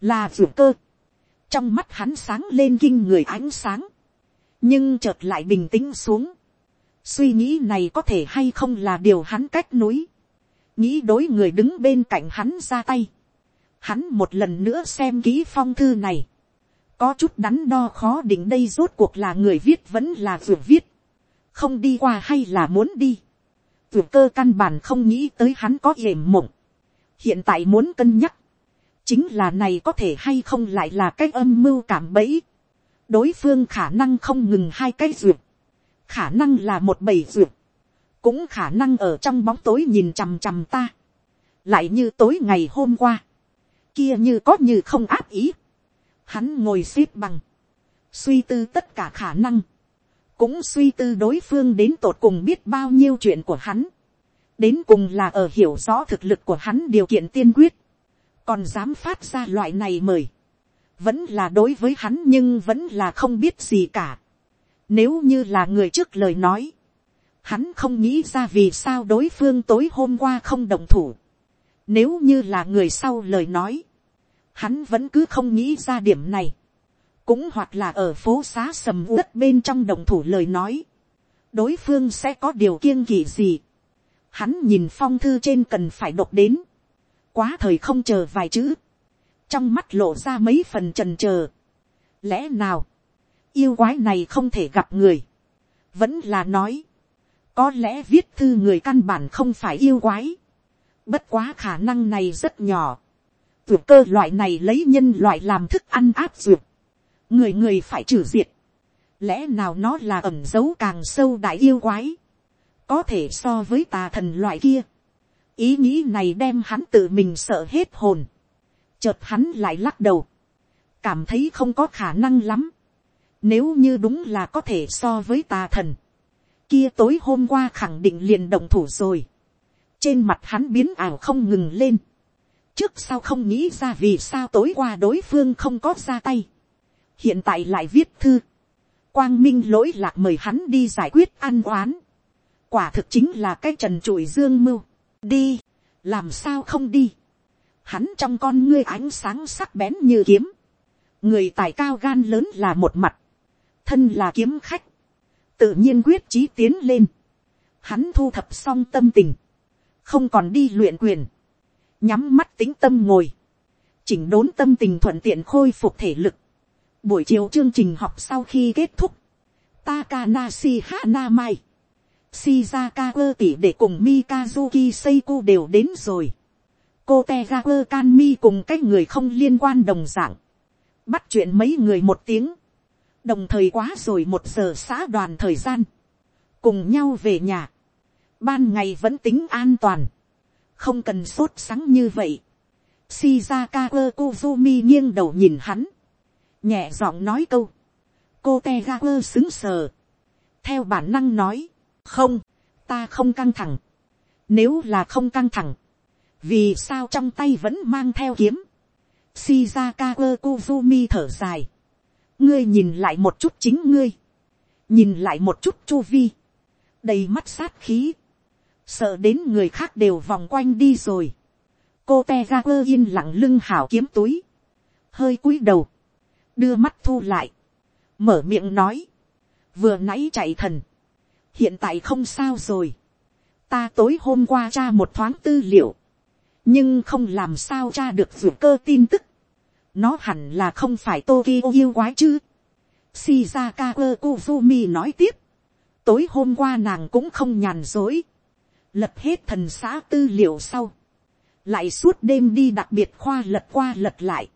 là ruột cơ, trong mắt hắn sáng lên kinh người ánh sáng, nhưng chợt lại bình tĩnh xuống, suy nghĩ này có thể hay không là điều hắn cách núi, nghĩ đối người đứng bên cạnh hắn ra tay, hắn một lần nữa xem kỹ phong thư này, có chút đắn đo khó định đây rốt cuộc là người viết vẫn là vừa viết, không đi qua hay là muốn đi, vừa cơ căn bản không nghĩ tới hắn có yểm mộng, hiện tại muốn cân nhắc, chính là này có thể hay không lại là cái âm mưu cảm bẫy, đối phương khả năng không ngừng hai cái duyệt, khả năng là một bầy duyệt, cũng khả năng ở trong bóng tối nhìn chằm chằm ta, lại như tối ngày hôm qua, kia như có như không áp ý, hắn ngồi xếp bằng, suy tư tất cả khả năng, cũng suy tư đối phương đến tột cùng biết bao nhiêu chuyện của hắn, đến cùng là ở hiểu rõ thực lực của hắn điều kiện tiên quyết, còn dám phát ra loại này mời, vẫn là đối với hắn nhưng vẫn là không biết gì cả. Nếu như là người trước lời nói, hắn không nghĩ ra vì sao đối phương tối hôm qua không đồng thủ. Nếu như là người sau lời nói, hắn vẫn cứ không nghĩ ra điểm này. Cũng hoặc là ở phố xá sầm uất bên trong đồng thủ lời nói, đối phương sẽ có điều kiêng kỵ gì. Hắn nhìn phong thư trên cần phải đọc đến. Quá thời không chờ vài chữ. Trong mắt lộ ra mấy phần trần chờ lẽ nào, yêu quái này không thể gặp người, vẫn là nói, có lẽ viết thư người căn bản không phải yêu quái, bất quá khả năng này rất nhỏ, dược cơ loại này lấy nhân loại làm thức ăn áp dược. người người phải trừ diệt, lẽ nào nó là ẩm dấu càng sâu đại yêu quái, có thể so với tà thần loại kia, ý nghĩ này đem hắn tự mình sợ hết hồn, chợt hắn lại lắc đầu, cảm thấy không có khả năng lắm. Nếu như đúng là có thể so với tà thần, kia tối hôm qua khẳng định liền động thủ rồi. Trên mặt hắn biến ảo không ngừng lên. Trước sau không nghĩ ra vì sao tối qua đối phương không có ra tay. Hiện tại lại viết thư. Quang Minh lỗi lạc mời hắn đi giải quyết ăn oán. Quả thực chính là cái trần trụi dương mưu. Đi, làm sao không đi hắn trong con ngươi ánh sáng sắc bén như kiếm, người tài cao gan lớn là một mặt, thân là kiếm khách, tự nhiên quyết chí tiến lên, hắn thu thập xong tâm tình, không còn đi luyện quyền, nhắm mắt tính tâm ngồi, chỉnh đốn tâm tình thuận tiện khôi phục thể lực, Buổi chiều chương trình học sau khi kết thúc. Takanashi Hanamai. Shizaka tỷ để cùng Mikazuki Seiko đều đến rồi. Cô Tegaku Kanmi cùng cách người không liên quan đồng dạng. Bắt chuyện mấy người một tiếng. Đồng thời quá rồi một giờ xã đoàn thời gian. Cùng nhau về nhà. Ban ngày vẫn tính an toàn. Không cần sốt sắng như vậy. Shizaka Kozumi nghiêng đầu nhìn hắn. Nhẹ giọng nói câu. Cô Tegaku xứng sờ. Theo bản năng nói. Không, ta không căng thẳng. Nếu là không căng thẳng. Vì sao trong tay vẫn mang theo kiếm. Shizaka Kozumi thở dài. Ngươi nhìn lại một chút chính ngươi. Nhìn lại một chút chu vi. Đầy mắt sát khí. Sợ đến người khác đều vòng quanh đi rồi. Cô Tegaku yên lặng lưng hảo kiếm túi. Hơi cúi đầu. Đưa mắt thu lại. Mở miệng nói. Vừa nãy chạy thần. Hiện tại không sao rồi. Ta tối hôm qua tra một thoáng tư liệu. Nhưng không làm sao tra được vượt cơ tin tức nó hẳn là không phải Tokyo yêu quái chứ. Shizaka kuzumi nói tiếp. Tối hôm qua nàng cũng không nhàn dối. Lật hết thần xã tư liệu sau. Lại suốt đêm đi đặc biệt khoa lật qua lật lại.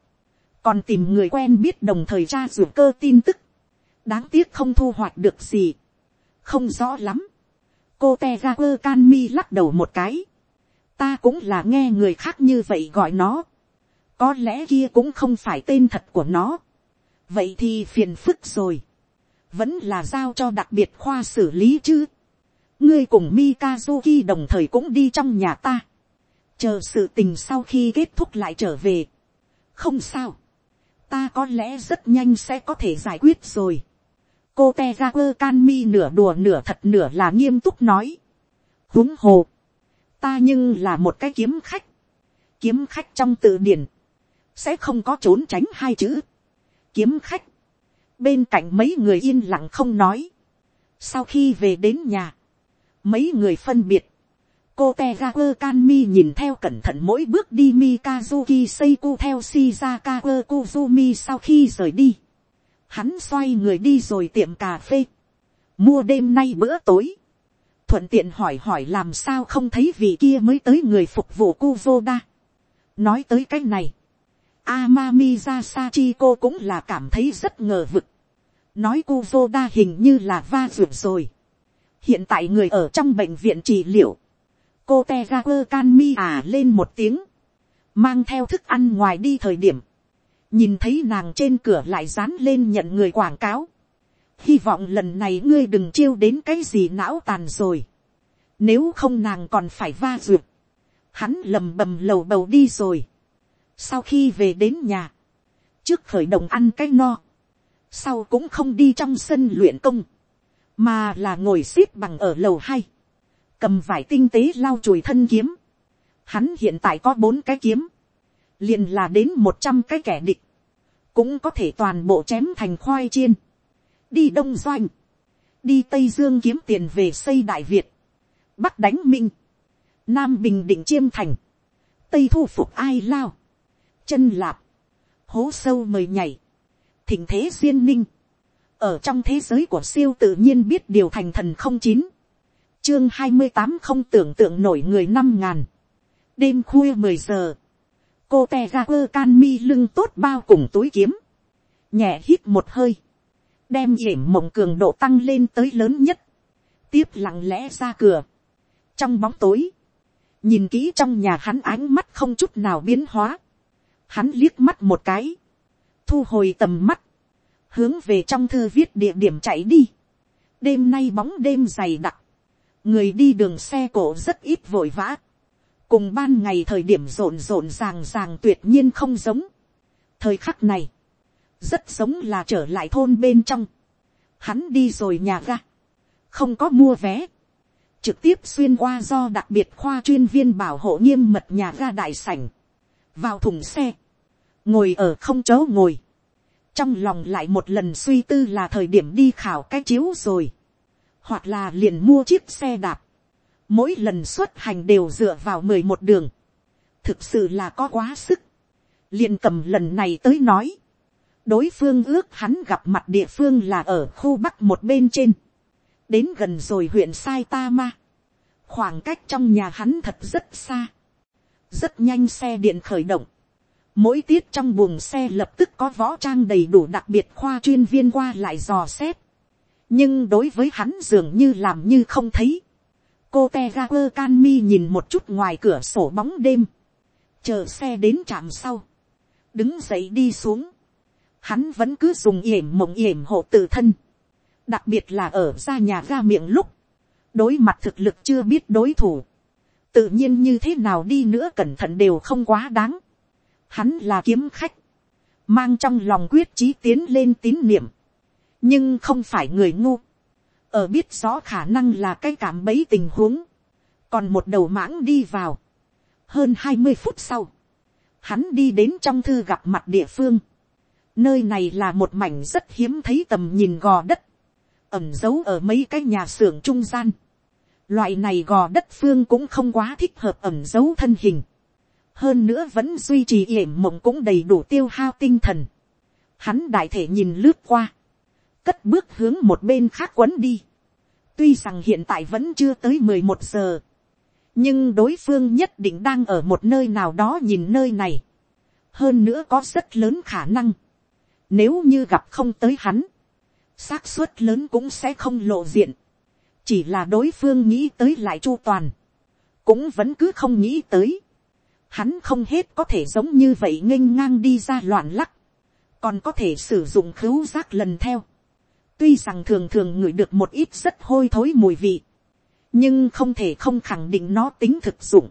Còn tìm người quen biết đồng thời tra dụ cơ tin tức. Đáng tiếc không thu hoạch được gì. Không rõ lắm. Cô teager can mi lắc đầu một cái. Ta cũng là nghe người khác như vậy gọi nó có lẽ kia cũng không phải tên thật của nó. vậy thì phiền phức rồi. vẫn là giao cho đặc biệt khoa xử lý chứ ngươi cùng mikazuki đồng thời cũng đi trong nhà ta. chờ sự tình sau khi kết thúc lại trở về. không sao. ta có lẽ rất nhanh sẽ có thể giải quyết rồi. cô te ra quơ can mi nửa đùa nửa thật nửa là nghiêm túc nói. huống hồ. ta nhưng là một cái kiếm khách. kiếm khách trong tự điển sẽ không có trốn tránh hai chữ. kiếm khách, bên cạnh mấy người yên lặng không nói. sau khi về đến nhà, mấy người phân biệt, cô te ga quơ can mi nhìn theo cẩn thận mỗi bước đi mikazuki seiku theo shizaka quơ kuzumi sau khi rời đi. hắn xoay người đi rồi tiệm cà phê, mua đêm nay bữa tối, thuận tiện hỏi hỏi làm sao không thấy vị kia mới tới người phục vụ kuzoda. nói tới cái này, Amami Sachiko cũng là cảm thấy rất ngờ vực. Nói kuzoda hình như là va ruột rồi. Hiện tại người ở trong bệnh viện trị liệu. Cô Teager can mi à lên một tiếng. Mang theo thức ăn ngoài đi thời điểm. Nhìn thấy nàng trên cửa lại dán lên nhận người quảng cáo. Hy vọng lần này ngươi đừng chiêu đến cái gì não tàn rồi. Nếu không nàng còn phải va ruột. Hắn lầm bầm lầu bầu đi rồi sau khi về đến nhà, trước khởi động ăn cái no, sau cũng không đi trong sân luyện công, mà là ngồi xếp bằng ở lầu hai, cầm vải tinh tế lau chùi thân kiếm. Hắn hiện tại có bốn cái kiếm, liền là đến một trăm cái kẻ địch, cũng có thể toàn bộ chém thành khoai chiên, đi đông doanh, đi tây dương kiếm tiền về xây đại việt, bắc đánh minh, nam bình định chiêm thành, tây thu phục ai lao, chân lạp, hố sâu mời nhảy, thỉnh thế duyên ninh, ở trong thế giới của siêu tự nhiên biết điều thành thần không chín, chương hai mươi tám không tưởng tượng nổi người năm ngàn, đêm khuya mười giờ, cô te ra quơ can mi lưng tốt bao cùng túi kiếm, nhẹ hít một hơi, đem yểm mộng cường độ tăng lên tới lớn nhất, tiếp lặng lẽ ra cửa, trong bóng tối, nhìn kỹ trong nhà hắn ánh mắt không chút nào biến hóa, hắn liếc mắt một cái, thu hồi tầm mắt, hướng về trong thư viết địa điểm chạy đi. đêm nay bóng đêm dày đặc, người đi đường xe cổ rất ít vội vã, cùng ban ngày thời điểm rộn rộn ràng ràng tuyệt nhiên không giống. thời khắc này, rất giống là trở lại thôn bên trong, hắn đi rồi nhà ga, không có mua vé, trực tiếp xuyên qua do đặc biệt khoa chuyên viên bảo hộ nghiêm mật nhà ga đại sảnh, vào thùng xe, ngồi ở không chỗ ngồi, trong lòng lại một lần suy tư là thời điểm đi khảo cái chiếu rồi, hoặc là liền mua chiếc xe đạp, mỗi lần xuất hành đều dựa vào mười một đường, thực sự là có quá sức, liền cầm lần này tới nói, đối phương ước hắn gặp mặt địa phương là ở khu bắc một bên trên, đến gần rồi huyện sai ta ma, khoảng cách trong nhà hắn thật rất xa, rất nhanh xe điện khởi động, mỗi tiết trong buồng xe lập tức có võ trang đầy đủ đặc biệt khoa chuyên viên qua lại dò xét, nhưng đối với hắn dường như làm như không thấy, cô te ga quơ can mi nhìn một chút ngoài cửa sổ bóng đêm, chờ xe đến trạm sau, đứng dậy đi xuống, hắn vẫn cứ dùng yểm mộng yểm hộ tự thân, đặc biệt là ở ra nhà ga miệng lúc, đối mặt thực lực chưa biết đối thủ, tự nhiên như thế nào đi nữa cẩn thận đều không quá đáng, hắn là kiếm khách, mang trong lòng quyết chí tiến lên tín niệm, nhưng không phải người ngu, ở biết rõ khả năng là cái cảm bấy tình huống, còn một đầu mãng đi vào, hơn hai mươi phút sau, hắn đi đến trong thư gặp mặt địa phương, nơi này là một mảnh rất hiếm thấy tầm nhìn gò đất, ẩm giấu ở mấy cái nhà xưởng trung gian, loại này gò đất phương cũng không quá thích hợp ẩm giấu thân hình, hơn nữa vẫn duy trì yểm mộng cũng đầy đủ tiêu hao tinh thần, hắn đại thể nhìn lướt qua, cất bước hướng một bên khác quấn đi. tuy rằng hiện tại vẫn chưa tới mười một giờ, nhưng đối phương nhất định đang ở một nơi nào đó nhìn nơi này. hơn nữa có rất lớn khả năng, nếu như gặp không tới hắn, xác suất lớn cũng sẽ không lộ diện, chỉ là đối phương nghĩ tới lại chu toàn, cũng vẫn cứ không nghĩ tới. Hắn không hết có thể giống như vậy nghênh ngang đi ra loạn lắc, còn có thể sử dụng khứu giác lần theo Tuy rằng thường thường ngửi được một ít rất hôi thối mùi vị. Nhưng không thể không khẳng định nó tính thực dụng.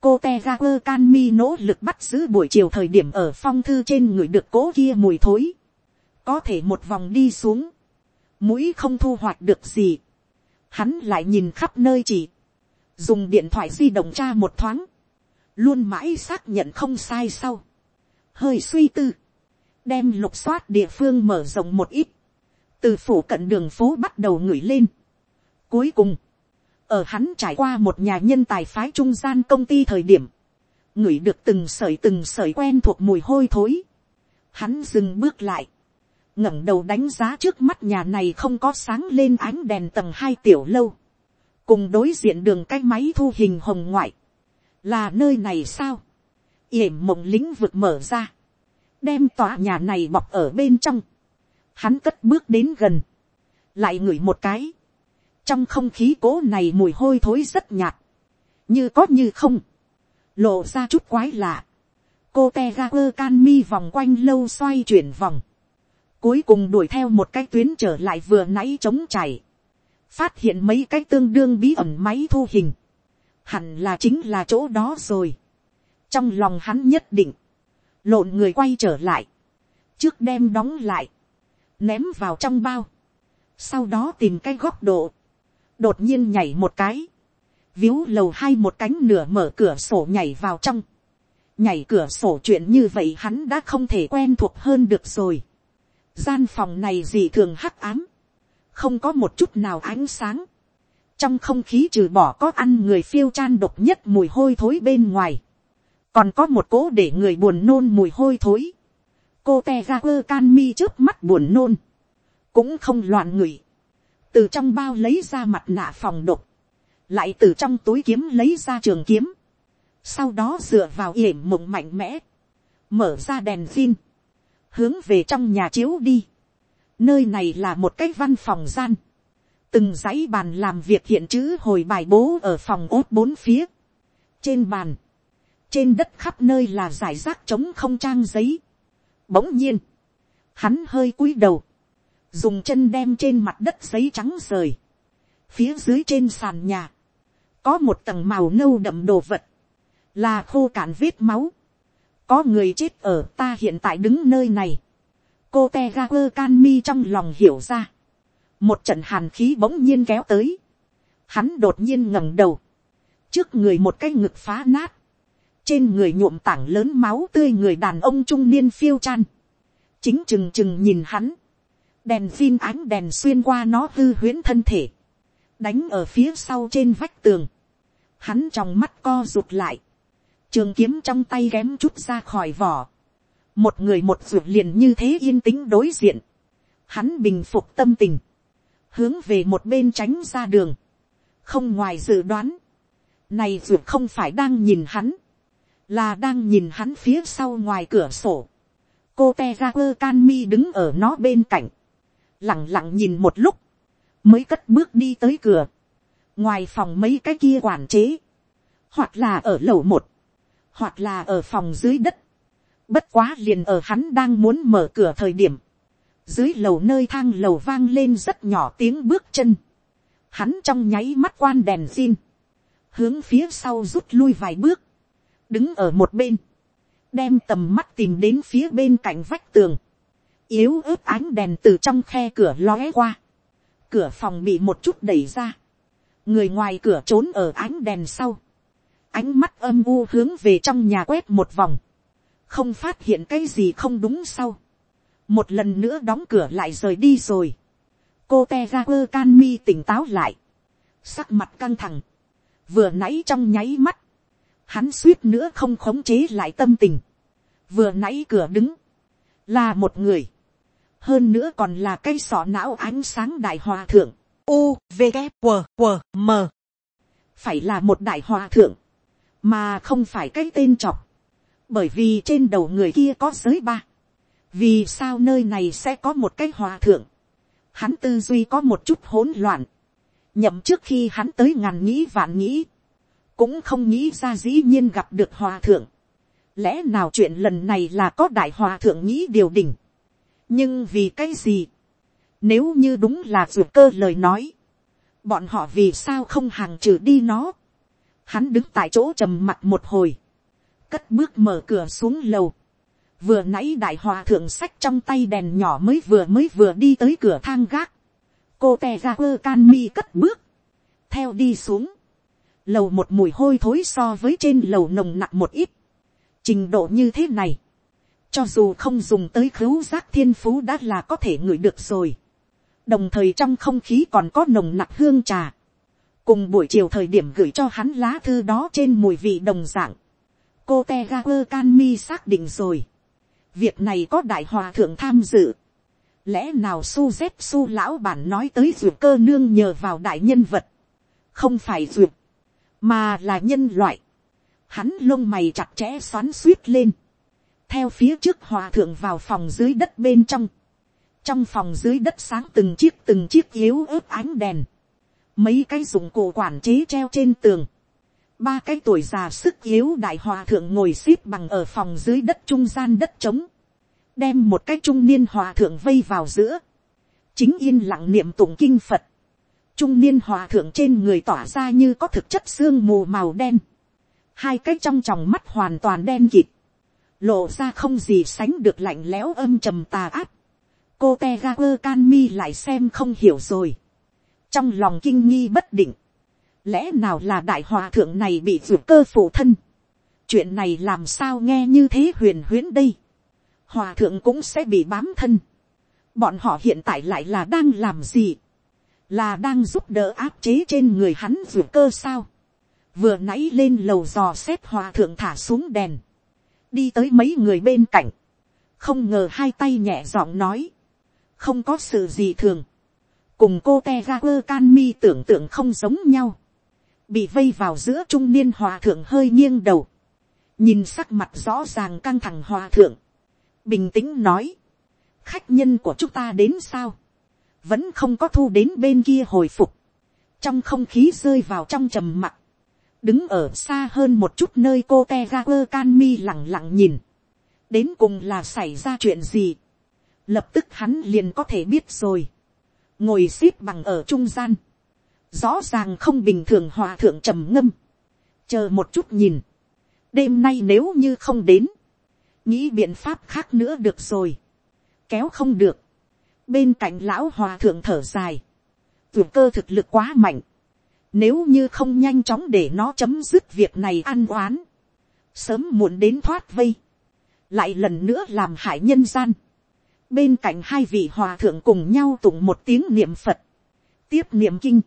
Cô Tegaper Canmi nỗ lực bắt giữ buổi chiều thời điểm ở phong thư trên người được cố kia mùi thối. Có thể một vòng đi xuống. Mũi không thu hoạch được gì. Hắn lại nhìn khắp nơi chỉ. Dùng điện thoại di động tra một thoáng. Luôn mãi xác nhận không sai sau. Hơi suy tư. Đem lục soát địa phương mở rộng một ít từ phủ cận đường phố bắt đầu ngửi lên. Cuối cùng, ở hắn trải qua một nhà nhân tài phái trung gian công ty thời điểm, ngửi được từng sợi từng sợi quen thuộc mùi hôi thối. Hắn dừng bước lại, ngẩng đầu đánh giá trước mắt nhà này không có sáng lên ánh đèn tầng hai tiểu lâu, cùng đối diện đường cái máy thu hình hồng ngoại, là nơi này sao, yểm mộng lĩnh vực mở ra, đem tòa nhà này bọc ở bên trong, hắn cất bước đến gần, lại ngửi một cái, trong không khí cố này mùi hôi thối rất nhạt, như có như không, lộ ra chút quái lạ, cô te ga quơ can mi vòng quanh lâu xoay chuyển vòng, cuối cùng đuổi theo một cái tuyến trở lại vừa nãy trống chảy, phát hiện mấy cái tương đương bí ẩn máy thu hình, hẳn là chính là chỗ đó rồi, trong lòng hắn nhất định, lộn người quay trở lại, trước đem đóng lại, ném vào trong bao, sau đó tìm cái góc độ, đột nhiên nhảy một cái, víu lầu hai một cánh nửa mở cửa sổ nhảy vào trong, nhảy cửa sổ chuyện như vậy hắn đã không thể quen thuộc hơn được rồi. gian phòng này gì thường hắc ám, không có một chút nào ánh sáng, trong không khí trừ bỏ có ăn người phiêu chan độc nhất mùi hôi thối bên ngoài, còn có một cố để người buồn nôn mùi hôi thối, cô te ga quơ can mi trước mắt buồn nôn, cũng không loạn ngửi, từ trong bao lấy ra mặt nạ phòng độc, lại từ trong túi kiếm lấy ra trường kiếm, sau đó dựa vào yểm mộng mạnh mẽ, mở ra đèn phin, hướng về trong nhà chiếu đi. Nơi này là một cái văn phòng gian, từng dãy bàn làm việc hiện chữ hồi bài bố ở phòng ốt bốn phía. trên bàn, trên đất khắp nơi là giải rác trống không trang giấy, Bỗng nhiên, hắn hơi cúi đầu, dùng chân đem trên mặt đất giấy trắng rời. Phía dưới trên sàn nhà, có một tầng màu nâu đậm đồ vật, là khô cạn vết máu. Có người chết ở ta hiện tại đứng nơi này. Cô te ga quơ can mi trong lòng hiểu ra. Một trận hàn khí bỗng nhiên kéo tới. Hắn đột nhiên ngẩng đầu. Trước người một cái ngực phá nát. Trên người nhuộm tảng lớn máu tươi người đàn ông trung niên phiêu chan, chính chừng chừng nhìn hắn, đèn phin ánh đèn xuyên qua nó hư huyễn thân thể, đánh ở phía sau trên vách tường, hắn trong mắt co rụt lại, trường kiếm trong tay kém chút ra khỏi vỏ, một người một ruột liền như thế yên tĩnh đối diện, hắn bình phục tâm tình, hướng về một bên tránh ra đường, không ngoài dự đoán, này ruột không phải đang nhìn hắn, là đang nhìn hắn phía sau ngoài cửa sổ, cô te ra quơ can mi đứng ở nó bên cạnh, lẳng lặng nhìn một lúc, mới cất bước đi tới cửa, ngoài phòng mấy cái kia quản chế, hoặc là ở lầu một, hoặc là ở phòng dưới đất, bất quá liền ở hắn đang muốn mở cửa thời điểm, dưới lầu nơi thang lầu vang lên rất nhỏ tiếng bước chân, hắn trong nháy mắt quan đèn xin, hướng phía sau rút lui vài bước, đứng ở một bên, đem tầm mắt tìm đến phía bên cạnh vách tường, yếu ớt ánh đèn từ trong khe cửa lóe qua, cửa phòng bị một chút đẩy ra, người ngoài cửa trốn ở ánh đèn sau, ánh mắt âm u hướng về trong nhà quét một vòng, không phát hiện cái gì không đúng sau, một lần nữa đóng cửa lại rời đi rồi, cô te ra quơ can mi tỉnh táo lại, sắc mặt căng thẳng, vừa nãy trong nháy mắt, hắn suýt nữa không khống chế lại tâm tình, vừa nãy cửa đứng, là một người, hơn nữa còn là cây sọ não ánh sáng đại hòa thượng, u v g q q m. Phải là một đại hòa thượng, mà không phải cái tên chọc, bởi vì trên đầu người kia có giới ba, vì sao nơi này sẽ có một cái hòa thượng, hắn tư duy có một chút hỗn loạn, nhậm trước khi hắn tới ngàn nghĩ vạn nghĩ, cũng không nghĩ ra dĩ nhiên gặp được hòa thượng, lẽ nào chuyện lần này là có đại hòa thượng nghĩ điều đình, nhưng vì cái gì, nếu như đúng là ruột cơ lời nói, bọn họ vì sao không hàng trừ đi nó, hắn đứng tại chỗ trầm mặt một hồi, cất bước mở cửa xuống lầu, vừa nãy đại hòa thượng sách trong tay đèn nhỏ mới vừa mới vừa đi tới cửa thang gác, cô tè ra quơ can mi cất bước, theo đi xuống, lầu một mùi hôi thối so với trên lầu nồng nặc một ít, trình độ như thế này, cho dù không dùng tới khứu giác thiên phú đã là có thể ngửi được rồi, đồng thời trong không khí còn có nồng nặc hương trà, cùng buổi chiều thời điểm gửi cho hắn lá thư đó trên mùi vị đồng dạng, cô te ga quơ can mi xác định rồi, việc này có đại hòa thượng tham dự, lẽ nào su dép su lão bản nói tới ruột cơ nương nhờ vào đại nhân vật, không phải ruột, mà là nhân loại, hắn lông mày chặt chẽ xoắn suýt lên, theo phía trước hòa thượng vào phòng dưới đất bên trong, trong phòng dưới đất sáng từng chiếc từng chiếc yếu ớt ánh đèn, mấy cái dụng cụ quản chế treo trên tường, ba cái tuổi già sức yếu đại hòa thượng ngồi x ế p bằng ở phòng dưới đất trung gian đất trống, đem một cái trung niên hòa thượng vây vào giữa, chính yên lặng niệm tụng kinh phật, trung niên hòa thượng trên người tỏa ra như có thực chất xương mù màu đen, hai cái trong tròng mắt hoàn toàn đen kịt, lộ ra không gì sánh được lạnh lẽo âm trầm tà áp, cô te ga quơ can mi lại xem không hiểu rồi, trong lòng kinh nghi bất định, lẽ nào là đại hòa thượng này bị ruột cơ phụ thân, chuyện này làm sao nghe như thế huyền huyễn đây, hòa thượng cũng sẽ bị bám thân, bọn họ hiện tại lại là đang làm gì, là đang giúp đỡ áp chế trên người hắn ruột cơ sao, vừa nãy lên lầu dò xét hòa thượng thả xuống đèn, đi tới mấy người bên cạnh, không ngờ hai tay nhẹ giọng nói, không có sự gì thường, cùng cô te ga quơ can mi tưởng tượng không giống nhau, bị vây vào giữa trung niên hòa thượng hơi nghiêng đầu, nhìn sắc mặt rõ ràng căng thẳng hòa thượng, bình tĩnh nói, khách nhân của chúng ta đến sao, vẫn không có thu đến bên kia hồi phục, trong không khí rơi vào trong trầm mặc, đứng ở xa hơn một chút nơi cô te ra quơ can mi lẳng lặng nhìn, đến cùng là xảy ra chuyện gì, lập tức hắn liền có thể biết rồi, ngồi x ế p bằng ở trung gian, rõ ràng không bình thường hòa thượng trầm ngâm, chờ một chút nhìn, đêm nay nếu như không đến, nghĩ biện pháp khác nữa được rồi, kéo không được, bên cạnh lão hòa thượng thở dài, vượt cơ thực lực quá mạnh, nếu như không nhanh chóng để nó chấm dứt việc này ăn oán. Sớm muộn đến thoát vây. Lại lần nữa làm hại nhân gian. Bên cạnh hai vị hòa thượng cùng nhau tụng một tiếng niệm Phật. Tiếp niệm kinh.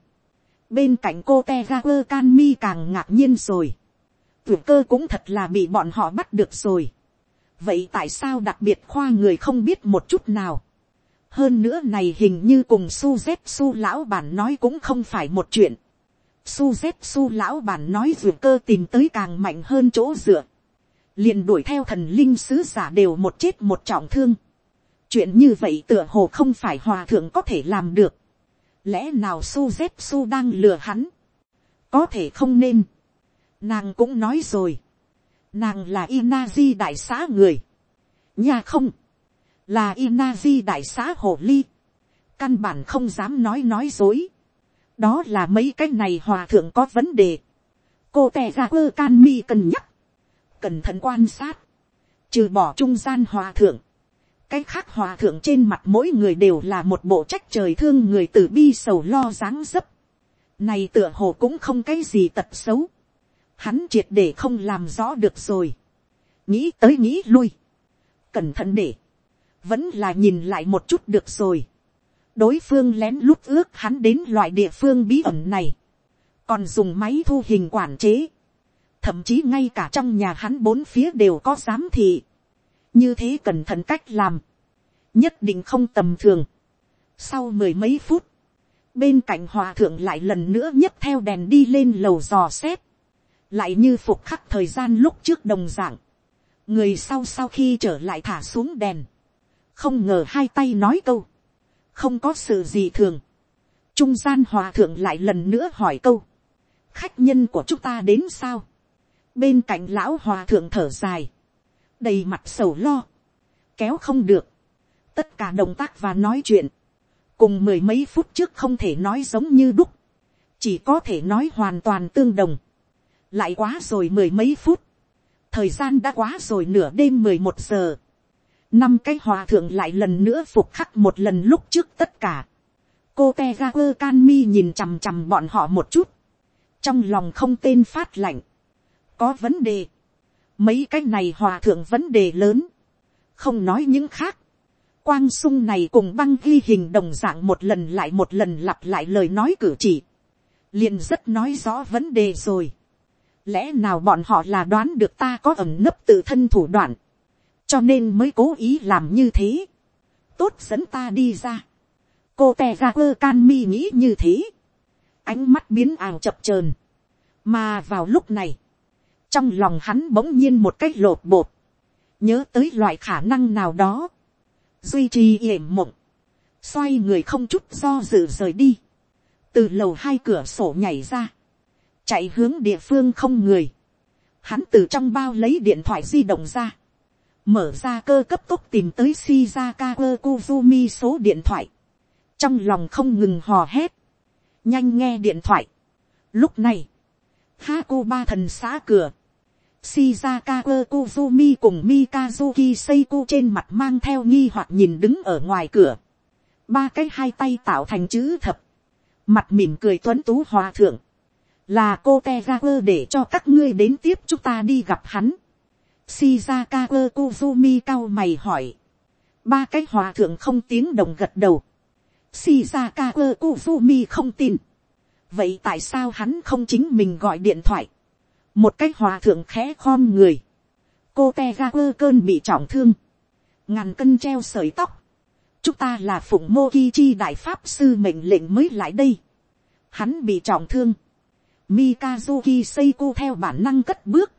Bên cạnh cô te ga quơ can mi càng ngạc nhiên rồi. Tử cơ cũng thật là bị bọn họ bắt được rồi. vậy tại sao đặc biệt khoa người không biết một chút nào. hơn nữa này hình như cùng su z su lão bản nói cũng không phải một chuyện. su z su lão bản nói dù cơ tìm tới càng mạnh hơn chỗ dựa. liền đuổi theo thần linh sứ giả đều một chết một trọng thương. chuyện như vậy tựa hồ không phải hòa thượng có thể làm được lẽ nào su z su đang lừa hắn. có thể không nên. nàng cũng nói rồi Nàng là Inazi đại xã người. Nhà không. Là Inazi đại xã hồ ly. Căn bản không dám nói nói dối. Đó là mấy cái này hòa thượng có vấn đề. Cô tè ra quơ can mi cần nhắc. Cẩn thận quan sát. Trừ bỏ trung gian hòa thượng. Cái khác hòa thượng trên mặt mỗi người đều là một bộ trách trời thương người tử bi sầu lo dáng dấp. Này tựa hồ cũng không cái gì tật xấu. Hắn triệt để không làm rõ được rồi, nghĩ tới nghĩ lui, cẩn thận để, vẫn là nhìn lại một chút được rồi, đối phương lén lút ước hắn đến loại địa phương bí ẩn này, còn dùng máy thu hình quản chế, thậm chí ngay cả trong nhà hắn bốn phía đều có giám thị, như thế cẩn thận cách làm, nhất định không tầm thường. Sau mười mấy phút, bên cạnh hòa thượng lại lần nữa nhấc theo đèn đi lên lầu dò xét, lại như phục khắc thời gian lúc trước đồng dạng, người sau sau khi trở lại thả xuống đèn, không ngờ hai tay nói câu, không có sự gì thường, trung gian hòa thượng lại lần nữa hỏi câu, khách nhân của chúng ta đến sao, bên cạnh lão hòa thượng thở dài, đầy mặt sầu lo, kéo không được, tất cả động tác và nói chuyện, cùng mười mấy phút trước không thể nói giống như đúc, chỉ có thể nói hoàn toàn tương đồng, lại quá rồi mười mấy phút, thời gian đã quá rồi nửa đêm mười một giờ, năm cái hòa thượng lại lần nữa phục khắc một lần lúc trước tất cả, cô te ga quơ can mi nhìn chằm chằm bọn họ một chút, trong lòng không tên phát lạnh, có vấn đề, mấy cái này hòa thượng vấn đề lớn, không nói những khác, quang sung này cùng băng ghi hình đồng dạng một lần lại một lần lặp lại lời nói cử chỉ, liền rất nói rõ vấn đề rồi. Lẽ nào bọn họ là đoán được ta có ẩm nấp tự thân thủ đoạn, cho nên mới cố ý làm như thế, tốt dẫn ta đi ra, cô tè ra quơ can mi nghĩ như thế, ánh mắt biến ảo chập chờn, mà vào lúc này, trong lòng hắn bỗng nhiên một cách lột bột, nhớ tới loại khả năng nào đó, duy trì yểm mộng, xoay người không chút do dự rời đi, từ lầu hai cửa sổ nhảy ra, chạy hướng địa phương không người, hắn từ trong bao lấy điện thoại di động ra, mở ra cơ cấp tốc tìm tới Shizaka Kuzumi số điện thoại, trong lòng không ngừng hò hét, nhanh nghe điện thoại. Lúc này, Haku ba thần xã cửa, Shizaka Kozumi cùng Mikazuki Seiko trên mặt mang theo nghi hoặc nhìn đứng ở ngoài cửa. Ba cái hai tay tạo thành chữ thập. Mặt mỉm cười tuấn tú hòa thượng là cô Tegaku để cho các ngươi đến tiếp chúng ta đi gặp hắn. Shizaka quơ Kuzumi cao mày hỏi. Ba cái hòa thượng không tiếng đồng gật đầu. Shizaka quơ Kuzumi không tin. Vậy tại sao hắn không chính mình gọi điện thoại? Một cái hòa thượng khẽ khom người. Cô te ga quơ cơn bị trọng thương. Ngàn cân treo sợi tóc. Chúng ta là phụng mô ki chi đại pháp sư mệnh lệnh mới lại đây. Hắn bị trọng thương Mikazuki Seiko theo bản năng cất bước.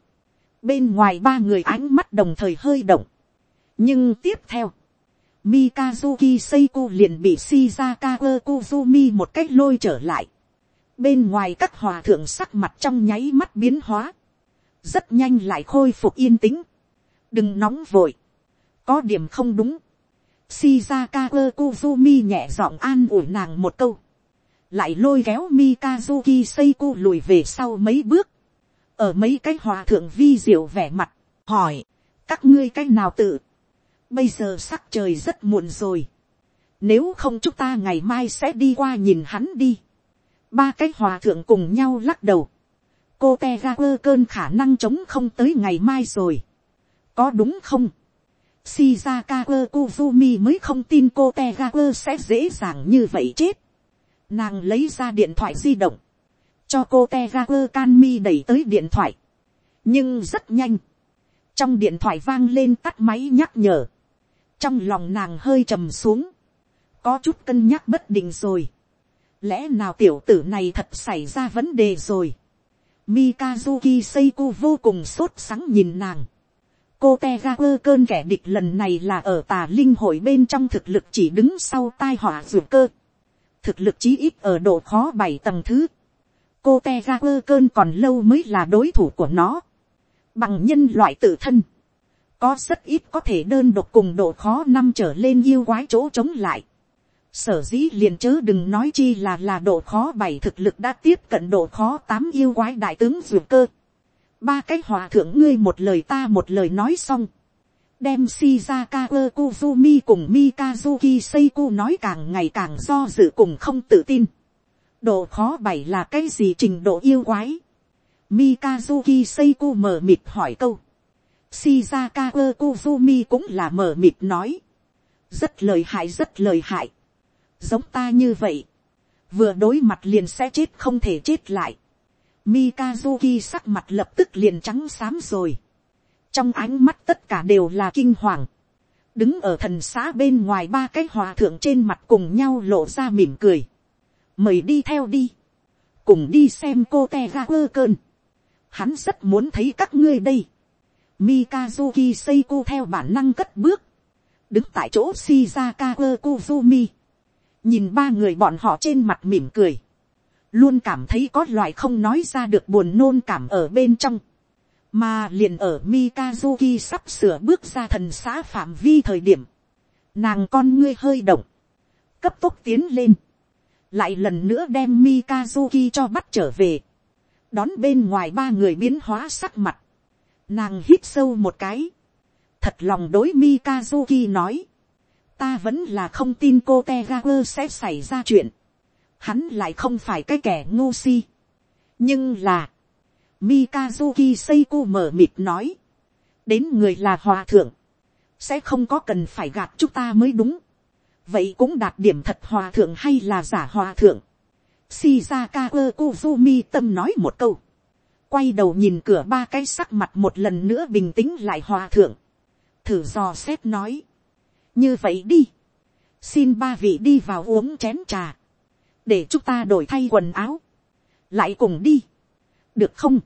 Bên ngoài ba người ánh mắt đồng thời hơi động. Nhưng tiếp theo. Mikazuki Seiko liền bị Shizaka kuzumi một cách lôi trở lại. Bên ngoài các hòa thượng sắc mặt trong nháy mắt biến hóa. Rất nhanh lại khôi phục yên tĩnh. Đừng nóng vội. Có điểm không đúng. Shizaka kuzumi nhẹ giọng an ủi nàng một câu lại lôi kéo Mikazuki Seiko lùi về sau mấy bước, ở mấy cái hòa thượng vi diệu vẻ mặt, hỏi, các ngươi cái nào tự, bây giờ sắc trời rất muộn rồi, nếu không chúng ta ngày mai sẽ đi qua nhìn hắn đi, ba cái hòa thượng cùng nhau lắc đầu, cô te ra quơ cơn khả năng chống không tới ngày mai rồi, có đúng không, Shizaka kuzumi mới không tin cô Tegaku sẽ dễ dàng như vậy chết. Nàng lấy ra điện thoại di động. Cho cô Tegaku canmi đẩy tới điện thoại. Nhưng rất nhanh. trong điện thoại vang lên tắt máy nhắc nhở, trong lòng nàng hơi trầm xuống, có chút cân nhắc bất định rồi, lẽ nào tiểu tử này thật xảy ra vấn đề rồi, Mikazuki Seiko vô cùng sốt sắng nhìn nàng. Cô Tegaku cơn kẻ địch lần này là ở tà linh hội bên trong thực lực chỉ đứng sau tai họa dược cơ. Thực lực chí ít ở độ khó bảy tầng thứ. Cô Tegaku cơn còn lâu mới là đối thủ của nó. Bằng nhân loại tự thân. Có rất ít có thể đơn độc cùng độ khó năm trở lên yêu quái chỗ chống lại sở dĩ liền chớ đừng nói chi là là độ khó bảy thực lực đã tiếp cận độ khó tám yêu quái đại tướng duyệt cơ. ba cái hòa thượng ngươi một lời ta một lời nói xong. đem shizaka ơ kuzumi cùng mikazuki seiko nói càng ngày càng do dự cùng không tự tin. độ khó bảy là cái gì trình độ yêu quái. mikazuki seiko mờ mịt hỏi câu. shizaka ơ kuzumi cũng là mờ mịt nói. rất lời hại, rất lời hại giống ta như vậy, vừa đối mặt liền sẽ chết không thể chết lại. Mikazuki sắc mặt lập tức liền trắng xám rồi. Trong ánh mắt tất cả đều là kinh hoàng. Đứng ở thần xã bên ngoài ba cái hòa thượng trên mặt cùng nhau lộ ra mỉm cười. Mời đi theo đi. Cùng đi xem cô te ga quơ cơn. Hắn rất muốn thấy các ngươi đây. Mikazuki Seiko theo bản năng cất bước. Đứng tại chỗ Shizaka Kuzumi nhìn ba người bọn họ trên mặt mỉm cười, luôn cảm thấy có loại không nói ra được buồn nôn cảm ở bên trong, mà liền ở Mikazuki sắp sửa bước ra thần xã phạm vi thời điểm, nàng con ngươi hơi động, cấp tốc tiến lên, lại lần nữa đem Mikazuki cho bắt trở về, đón bên ngoài ba người biến hóa sắc mặt, nàng hít sâu một cái, thật lòng đối Mikazuki nói, ta vẫn là không tin cô te ga quơ sẽ xảy ra chuyện. hắn lại không phải cái kẻ ngu si. nhưng là, mikazuki seiko mở mịt nói, đến người là hòa thượng, sẽ không có cần phải gạt chúng ta mới đúng. vậy cũng đạt điểm thật hòa thượng hay là giả hòa thượng. shizaka ơ kuzumi tâm nói một câu, quay đầu nhìn cửa ba cái sắc mặt một lần nữa bình tĩnh lại hòa thượng, thử dò xét nói, như vậy đi, xin ba vị đi vào uống chén trà, để chúng ta đổi thay quần áo, lại cùng đi, được không,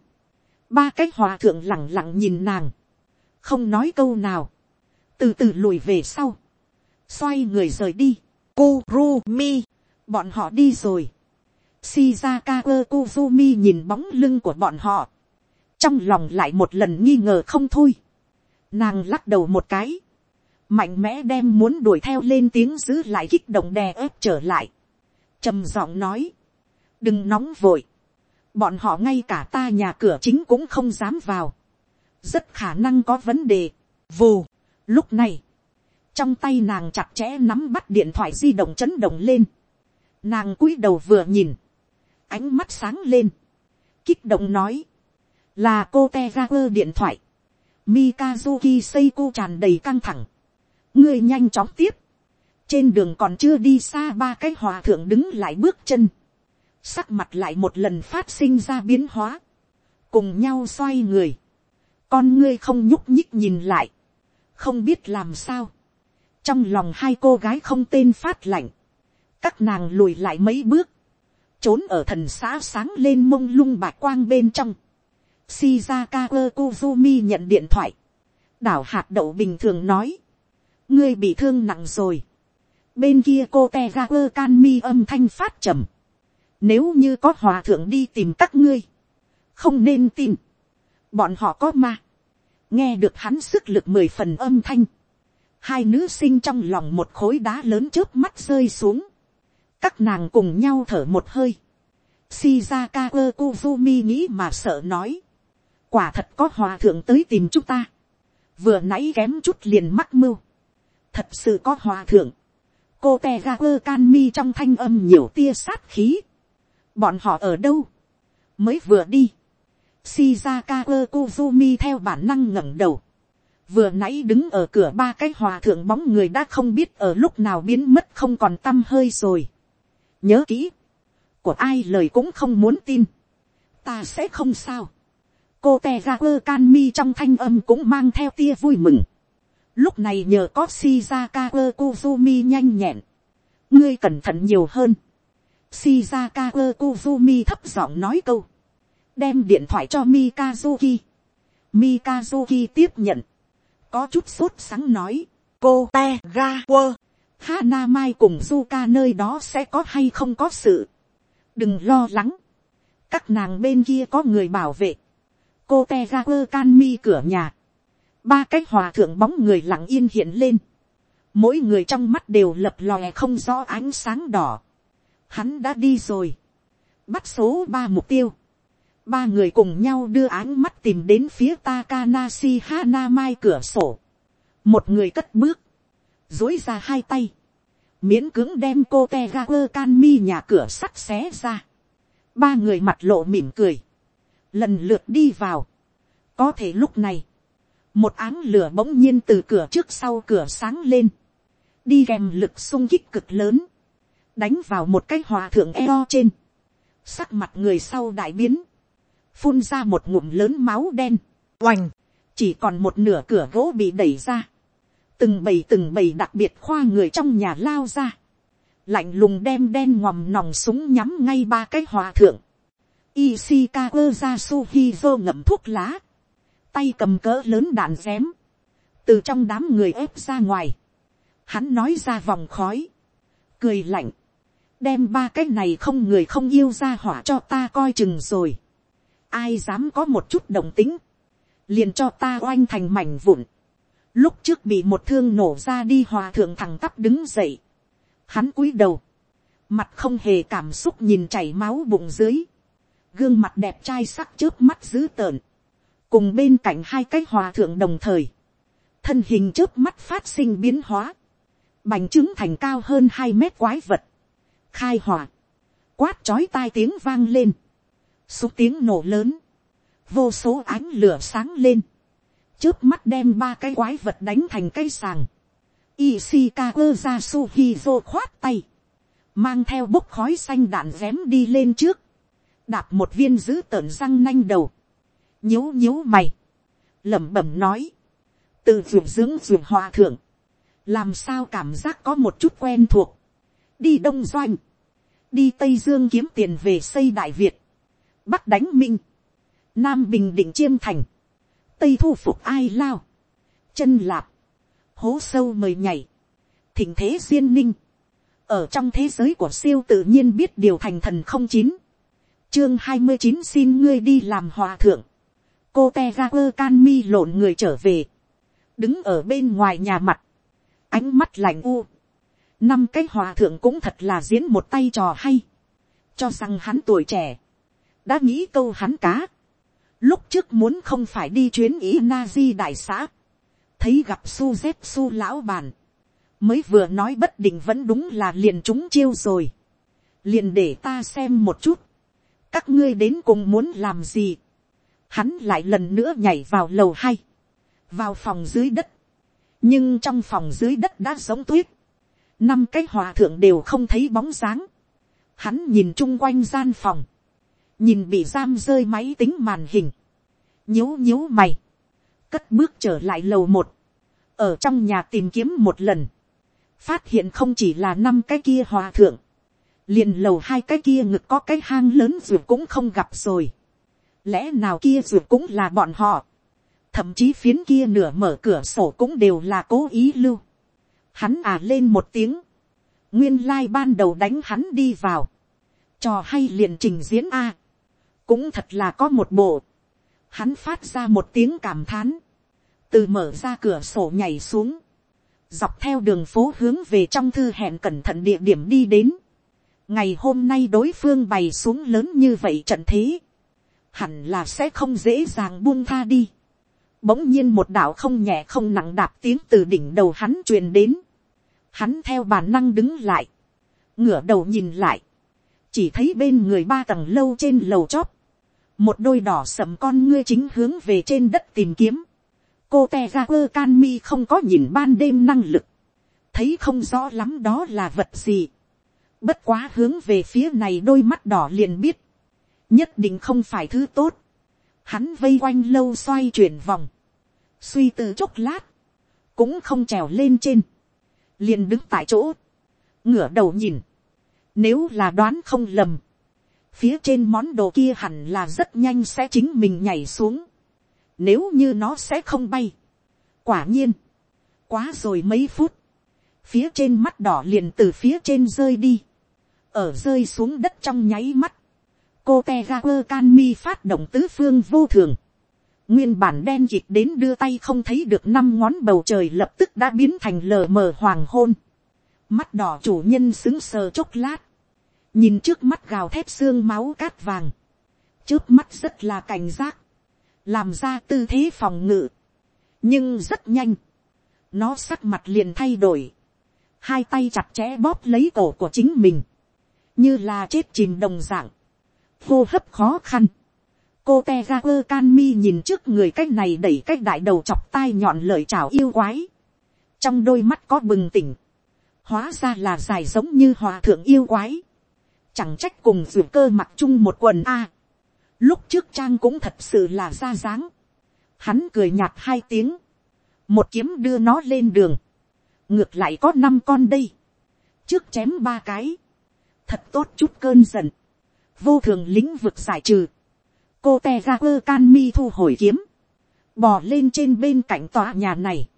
ba cái hòa thượng lẳng lặng nhìn nàng, không nói câu nào, từ từ lùi về sau, xoay người rời đi, Kurumi, bọn họ đi rồi, Shizaka Kuzumi nhìn bóng lưng của bọn họ, trong lòng lại một lần nghi ngờ không thôi, nàng lắc đầu một cái, mạnh mẽ đem muốn đuổi theo lên tiếng giữ lại kích động đè ép trở lại, trầm giọng nói, đừng nóng vội, bọn họ ngay cả ta nhà cửa chính cũng không dám vào, rất khả năng có vấn đề, vù, lúc này, trong tay nàng chặt chẽ nắm bắt điện thoại di động chấn động lên, nàng cúi đầu vừa nhìn, ánh mắt sáng lên, kích động nói, là cô te ra quơ điện thoại, Mikazuki Seiko tràn đầy căng thẳng, ngươi nhanh chóng tiếp, trên đường còn chưa đi xa ba cái hòa thượng đứng lại bước chân, sắc mặt lại một lần phát sinh ra biến hóa, cùng nhau xoay người, con ngươi không nhúc nhích nhìn lại, không biết làm sao, trong lòng hai cô gái không tên phát lạnh, các nàng lùi lại mấy bước, trốn ở thần xã sáng lên mông lung bạc quang bên trong, Shizaka Kuzumi nhận điện thoại, đảo hạt đậu bình thường nói, ngươi bị thương nặng rồi. bên kia cô te ga quơ can mi âm thanh phát trầm. nếu như có hòa thượng đi tìm các ngươi, không nên tin. bọn họ có ma. nghe được hắn sức lực mười phần âm thanh. hai nữ sinh trong lòng một khối đá lớn trước mắt rơi xuống. các nàng cùng nhau thở một hơi. Shizaka Kuzumi nghĩ mà sợ nói. Quả thật có hòa thượng tới tìm chúng ta. Vừa nãy kém chút liền mắc mưu thật sự có hòa thượng, cô te ga quơ can mi trong thanh âm nhiều tia sát khí, bọn họ ở đâu, mới vừa đi, shizaka quơ kuzumi theo bản năng ngẩng đầu, vừa nãy đứng ở cửa ba cái hòa thượng bóng người đã không biết ở lúc nào biến mất không còn t â m hơi rồi. nhớ kỹ, của ai lời cũng không muốn tin, ta sẽ không sao. cô te ga quơ can mi trong thanh âm cũng mang theo tia vui mừng lúc này nhờ có shizaka quơ kuzumi nhanh nhẹn. ngươi cẩn thận nhiều hơn. shizaka quơ kuzumi thấp giọng nói câu. đem điện thoại cho mikazuki. mikazuki tiếp nhận. có chút sốt sáng nói. cô te ga quơ. Hana Mai cùng Zuka nơi đó sẽ có hay không có sự. Đừng lo lắng. Các nàng bên kia có người bảo vệ cô te ga quơ can mi cửa nhà, ba cái hòa thượng bóng người lặng yên hiện lên, mỗi người trong mắt đều lập lòe không rõ ánh sáng đỏ, hắn đã đi rồi, bắt số ba mục tiêu, ba người cùng nhau đưa ánh mắt tìm đến phía Takanashi Hanamai cửa sổ, một người cất bước, dối ra hai tay, miễn cưỡng đem cô te ga quơ can mi nhà cửa sắt xé ra, ba người mặt lộ mỉm cười, lần lượt đi vào. có thể lúc này, một áng lửa bỗng nhiên từ cửa trước sau cửa sáng lên, đi kèm lực sung kích cực lớn, đánh vào một cái hòa thượng eo trên, sắc mặt người sau đại biến, phun ra một ngụm lớn máu đen, oành, chỉ còn một nửa cửa gỗ bị đẩy ra, từng bầy từng bầy đặc biệt khoa người trong nhà lao ra, lạnh lùng đem đen ngòm nòng súng nhắm ngay ba cái hòa thượng, Ishikawa Yasuhizo ngậm thuốc lá. Tay cầm cỡ lớn đạn dém. Từ trong đám người ép ra ngoài. Hắn nói ra vòng khói. Cười lạnh. Đem ba cái này không người không yêu ra hỏa cho ta coi chừng rồi. Ai dám có một chút đồng tính. Liền cho ta oanh thành mảnh vụn. Lúc trước bị một thương nổ ra đi hòa thượng thằng tắp đứng dậy. Hắn cúi đầu. Mặt không hề cảm xúc nhìn chảy máu bụng dưới gương mặt đẹp trai sắc trước mắt dữ tợn, cùng bên cạnh hai cái hòa thượng đồng thời, thân hình trước mắt phát sinh biến hóa, bành trướng thành cao hơn hai mét quái vật, khai hỏa, quát chói tai tiếng vang lên, xúc tiếng nổ lớn, vô số ánh lửa sáng lên, trước mắt đem ba cái quái vật đánh thành cây sàng, Ishikawa Yasuhizo khoát tay, mang theo bốc khói xanh đạn rém đi lên trước, đạp một viên giữ tợn răng nanh đầu, nhíu nhíu mày, lẩm bẩm nói, từ ruộng dưỡng ruộng hòa thượng, làm sao cảm giác có một chút quen thuộc, đi đông doanh, đi tây dương kiếm tiền về xây đại việt, bắc đánh minh, nam bình định chiêm thành, tây thu phục ai lao, chân lạp, hố sâu mời nhảy, thỉnh thế duyên ninh, ở trong thế giới của siêu tự nhiên biết điều thành thần không chín, chương hai mươi chín xin ngươi đi làm hòa thượng cô te ra quơ can mi lộn người trở về. đứng ở bên ngoài nhà mặt. ánh mắt lạnh u. năm cái hòa thượng cũng thật là diễn một tay trò hay. cho rằng hắn tuổi trẻ. đã nghĩ câu hắn cá. lúc trước muốn không phải đi chuyến ý na di đại xã. thấy gặp su dép su lão bàn. mới vừa nói bất định vẫn đúng là liền chúng chiêu rồi. liền để ta xem một chút các ngươi đến cùng muốn làm gì. Hắn lại lần nữa nhảy vào lầu hai, vào phòng dưới đất. nhưng trong phòng dưới đất đã giống tuyết. năm cái hòa thượng đều không thấy bóng dáng. Hắn nhìn chung quanh gian phòng, nhìn bị giam rơi máy tính màn hình, nhíu nhíu mày, cất bước trở lại lầu một, ở trong nhà tìm kiếm một lần, phát hiện không chỉ là năm cái kia hòa thượng, liền lầu hai cái kia ngực có cái hang lớn ruột cũng không gặp rồi lẽ nào kia ruột cũng là bọn họ. thậm chí phiến kia nửa mở cửa sổ cũng đều là cố ý lưu. hắn à lên một tiếng. nguyên lai ban đầu đánh hắn đi vào. trò hay liền trình diễn a. cũng thật là có một bộ. hắn phát ra một tiếng cảm thán. từ mở ra cửa sổ nhảy xuống. dọc theo đường phố hướng về trong thư hẹn cẩn thận địa điểm đi đến ngày hôm nay đối phương bày xuống lớn như vậy trận thế, hẳn là sẽ không dễ dàng buông tha đi. Bỗng nhiên một đạo không nhẹ không nặng đạp tiếng từ đỉnh đầu hắn truyền đến. Hắn theo bản năng đứng lại. Ngửa đầu nhìn lại. Chỉ thấy bên người ba tầng lâu trên lầu chóp. Một đôi đỏ sầm con ngươi chính hướng về trên đất tìm kiếm. Cô te ra quơ can mi không có nhìn ban đêm năng lực. Thấy không rõ lắm đó là vật gì Bất quá hướng về phía này đôi mắt đỏ liền biết. Nhất định không phải thứ tốt. hắn vây quanh lâu xoay chuyển vòng, suy tư chốc lát, cũng không trèo lên trên, liền đứng tại chỗ, ngửa đầu nhìn, nếu là đoán không lầm, phía trên món đồ kia hẳn là rất nhanh sẽ chính mình nhảy xuống, nếu như nó sẽ không bay, quả nhiên, quá rồi mấy phút, phía trên mắt đỏ liền từ phía trên rơi đi, ở rơi xuống đất trong nháy mắt, cô te ra quơ can mi phát động tứ phương vô thường, nguyên bản đen dịch đến đưa tay không thấy được năm ngón bầu trời lập tức đã biến thành lờ mờ hoàng hôn, mắt đỏ chủ nhân xứng sờ chốc lát, nhìn trước mắt gào thép xương máu cát vàng, trước mắt rất là cảnh giác, làm ra tư thế phòng ngự, nhưng rất nhanh, nó sắc mặt liền thay đổi, hai tay chặt chẽ bóp lấy cổ của chính mình, như là chết chìm đồng dạng, hô hấp khó khăn, cô te ra quơ can mi nhìn trước người cái này đẩy cái đại đầu chọc tai nhọn lời chào yêu quái, trong đôi mắt có bừng tỉnh, hóa ra là dài giống như hòa thượng yêu quái, chẳng trách cùng ruột cơ mặc chung một quần a, lúc trước trang cũng thật sự là ra dáng, hắn cười nhạt hai tiếng, một kiếm đưa nó lên đường, ngược lại có năm con đây, trước chém ba cái, thật tốt chút cơn giận, vô thường lĩnh vực giải trừ, cô te ra quơ can mi thu hồi kiếm, bò lên trên bên cạnh tòa nhà này,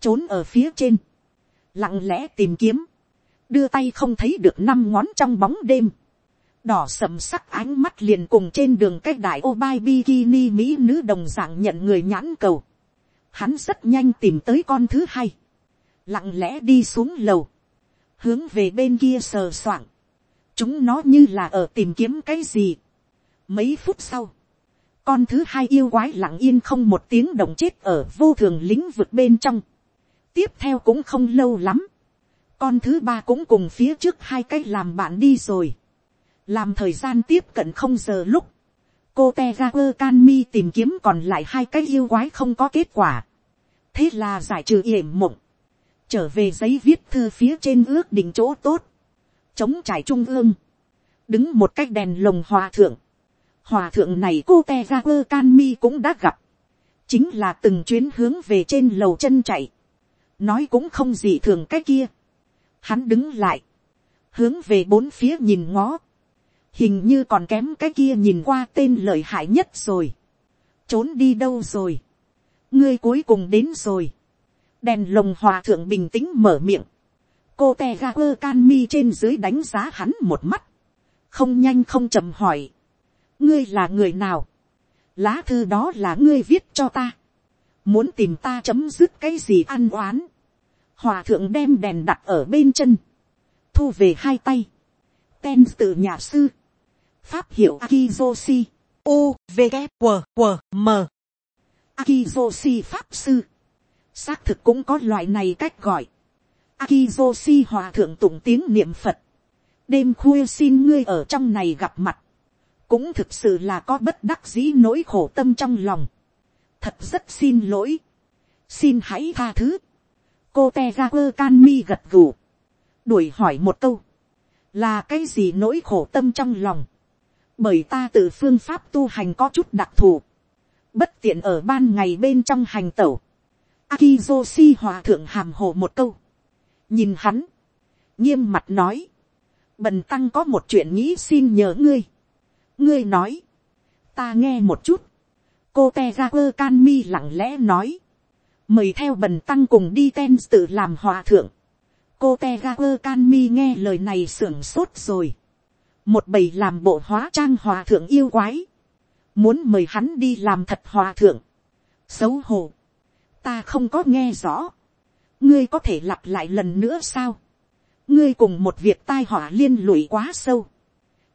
trốn ở phía trên, lặng lẽ tìm kiếm, đưa tay không thấy được năm ngón trong bóng đêm, đỏ sầm sắc ánh mắt liền cùng trên đường cách đại ô bai bikini mỹ nữ đồng dạng nhận người nhãn cầu, hắn rất nhanh tìm tới con thứ hai, lặng lẽ đi xuống lầu, hướng về bên kia sờ soạng, chúng nó như là ở tìm kiếm cái gì. mấy phút sau, con thứ hai yêu quái lặng yên không một tiếng động chết ở vô thường lĩnh vực bên trong. tiếp theo cũng không lâu lắm, con thứ ba cũng cùng phía trước hai cái làm bạn đi rồi. làm thời gian tiếp cận không giờ lúc, cô te ra quơ can mi tìm kiếm còn lại hai cái yêu quái không có kết quả. thế là giải trừ yểm mộng, trở về giấy viết thư phía trên ước định chỗ tốt, chống trải trung ương, đứng một cách đèn lồng hòa thượng, hòa thượng này cô te ra quơ can mi cũng đã gặp, chính là từng chuyến hướng về trên lầu chân chạy, nói cũng không gì thường cái kia, hắn đứng lại, hướng về bốn phía nhìn ngó, hình như còn kém cái kia nhìn qua tên lợi hại nhất rồi, trốn đi đâu rồi, ngươi cuối cùng đến rồi, đèn lồng hòa thượng bình tĩnh mở miệng, cô te ga quơ can mi trên dưới đánh giá hắn một mắt, không nhanh không chậm hỏi, ngươi là người nào, lá thư đó là ngươi viết cho ta, muốn tìm ta chấm dứt cái gì ăn oán, hòa thượng đem đèn đặt ở bên chân, thu về hai tay, ten từ nhà sư, pháp hiệu akizoshi, u v q q m. Akizoshi pháp sư, xác thực cũng có loại này cách gọi, akizoshi hòa thượng tụng tiếng niệm phật, đêm khuya xin ngươi ở trong này gặp mặt, cũng thực sự là có bất đắc dĩ nỗi khổ tâm trong lòng, thật rất xin lỗi, xin hãy tha thứ, cô te ra quơ can mi gật gù, đuổi hỏi một câu, là cái gì nỗi khổ tâm trong lòng, bởi ta tự phương pháp tu hành có chút đặc thù, bất tiện ở ban ngày bên trong hành tẩu, Akizoshi hòa thượng hàm hồ một câu, nhìn hắn, nghiêm mặt nói, bần tăng có một chuyện nghĩ xin nhờ ngươi, ngươi nói, ta nghe một chút, cô te ra quơ can mi lặng lẽ nói, mời theo bần tăng cùng đi ten tự làm hòa thượng, cô te ga quơ can mi nghe lời này sưởng sốt rồi, một bầy làm bộ hóa trang hòa thượng yêu quái, muốn mời hắn đi làm thật hòa thượng, xấu hổ, ta không có nghe rõ, ngươi có thể lặp lại lần nữa sao, ngươi cùng một việc tai họa liên lụy quá sâu,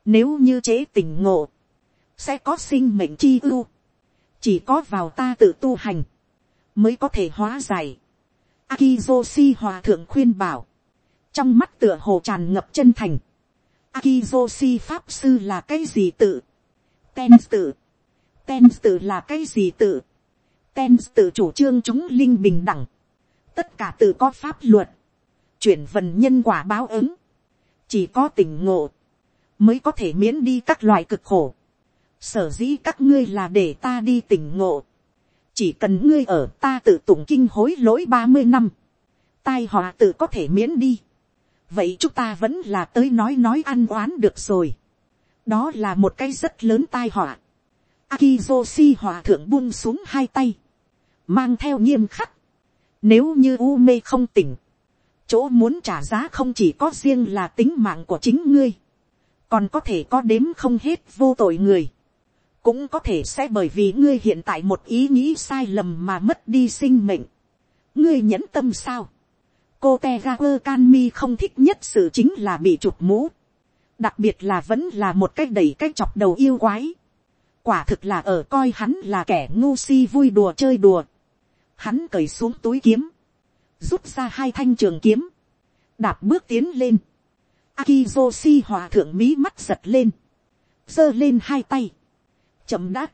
nếu như chế tình ngộ, sẽ có sinh mệnh chi ưu, chỉ có vào ta tự tu hành, mới có thể hóa giải. Akizoshi hòa thượng khuyên bảo, trong mắt tựa hồ tràn ngập chân thành. Akizoshi pháp sư là cái gì tự? Ten tự. Ten tự là cái gì tự? Ten tự chủ trương chúng linh bình đẳng. Tất cả tự có pháp luật. Chuyển vần nhân quả báo ứng. Chỉ có tỉnh ngộ. Mới có thể miễn đi các loại cực khổ. sở dĩ các ngươi là để ta đi tỉnh ngộ, chỉ cần ngươi ở ta tự tụng kinh hối lỗi ba mươi năm, tai họa tự có thể miễn đi, vậy chúng ta vẫn là tới nói nói ăn oán được rồi, đó là một cái rất lớn tai họa, Akizoshi hòa thượng buông xuống hai tay, mang theo nghiêm khắc, nếu như u mê không tỉnh, chỗ muốn trả giá không chỉ có riêng là tính mạng của chính ngươi, còn có thể có đếm không hết vô tội người, cũng có thể sẽ bởi vì ngươi hiện tại một ý nghĩ sai lầm mà mất đi sinh mệnh. ngươi nhẫn tâm sao. cô te ga quơ can mi không thích nhất sự chính là bị chụp mũ. đặc biệt là vẫn là một cách đẩy cách chọc đầu yêu quái. quả thực là ở coi hắn là kẻ ngu si vui đùa chơi đùa hắn cởi xuống túi kiếm, rút ra hai thanh trường kiếm, đạp bước tiến lên. Akizoshi hòa thượng mí mắt giật lên, giơ lên hai tay. Chậm đã,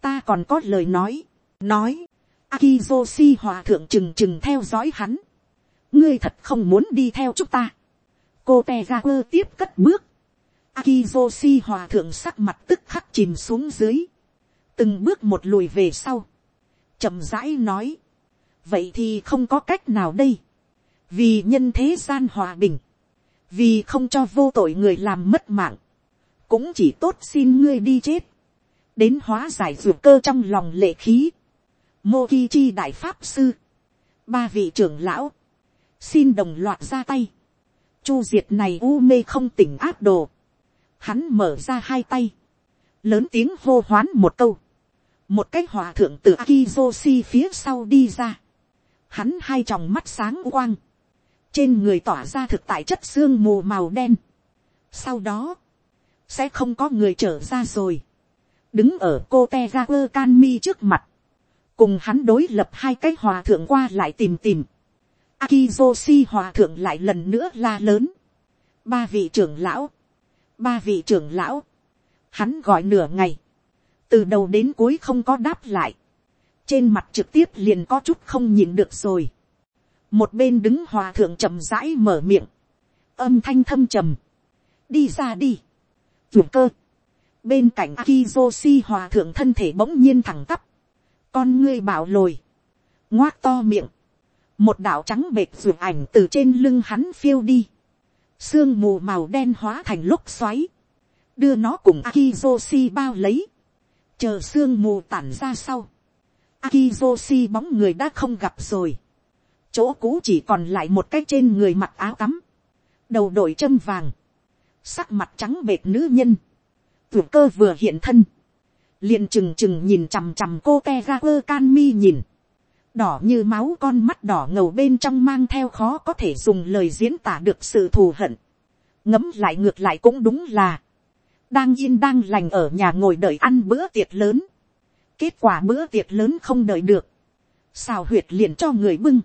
ta còn có lời nói, nói, Akizoshi hòa thượng trừng trừng theo dõi hắn, ngươi thật không muốn đi theo chúng ta, cô te ra quơ tiếp cất bước, Akizoshi hòa thượng sắc mặt tức khắc chìm xuống dưới, từng bước một lùi về sau, chậm rãi nói, vậy thì không có cách nào đây, vì nhân thế gian hòa bình, vì không cho vô tội người làm mất mạng, cũng chỉ tốt xin ngươi đi chết, đến hóa giải ruột cơ trong lòng lệ khí. Mô Ki Chi Đại Pháp Sư. Ba vị trưởng lão. Xin đồng loạt ra tay. Chu diệt này u mê không tỉnh áp đồ. Hắn mở ra hai tay. Lớn tiếng hô hoán một câu. Một cái hòa thượng từ Akizoshi phía sau đi ra. Hắn hai tròng mắt sáng quang. Trên người tỏa ra thực tại chất xương mù màu đen. Sau đó. Sẽ không có người trở ra rồi đứng ở cô te ga quơ can mi trước mặt, cùng hắn đối lập hai cái hòa thượng qua lại tìm tìm, Akizoshi hòa thượng lại lần nữa la lớn, ba vị trưởng lão, ba vị trưởng lão, hắn gọi nửa ngày, từ đầu đến cuối không có đáp lại, trên mặt trực tiếp liền có chút không nhìn được rồi, một bên đứng hòa thượng chậm rãi mở miệng, âm thanh thâm trầm, đi ra đi, chủ cơ, Bên cạnh Akizoshi hòa thượng thân thể bỗng nhiên thẳng tắp. Con ngươi bảo lồi. Ngoác to miệng. Một đạo trắng bệt ruột ảnh từ trên lưng hắn phiêu đi. Sương mù màu đen hóa thành lúc xoáy. Đưa nó cùng Akizoshi bao lấy. Chờ sương mù tản ra sau. Akizoshi bóng người đã không gặp rồi. Chỗ cũ chỉ còn lại một cái trên người mặc áo tắm. Đầu đội châm vàng. Sắc mặt trắng bệt nữ nhân Tuyển cơ vừa hiện thân. liền trừng trừng nhìn chằm chằm cô te ra quơ can mi nhìn. Đỏ như máu con mắt đỏ ngầu bên trong mang theo khó có thể dùng lời diễn tả được sự thù hận. Ngấm lại ngược lại cũng đúng là. Đang yên đang lành ở nhà ngồi đợi ăn bữa tiệc lớn. Kết quả bữa tiệc lớn không đợi được. Xào huyệt liền cho người bưng.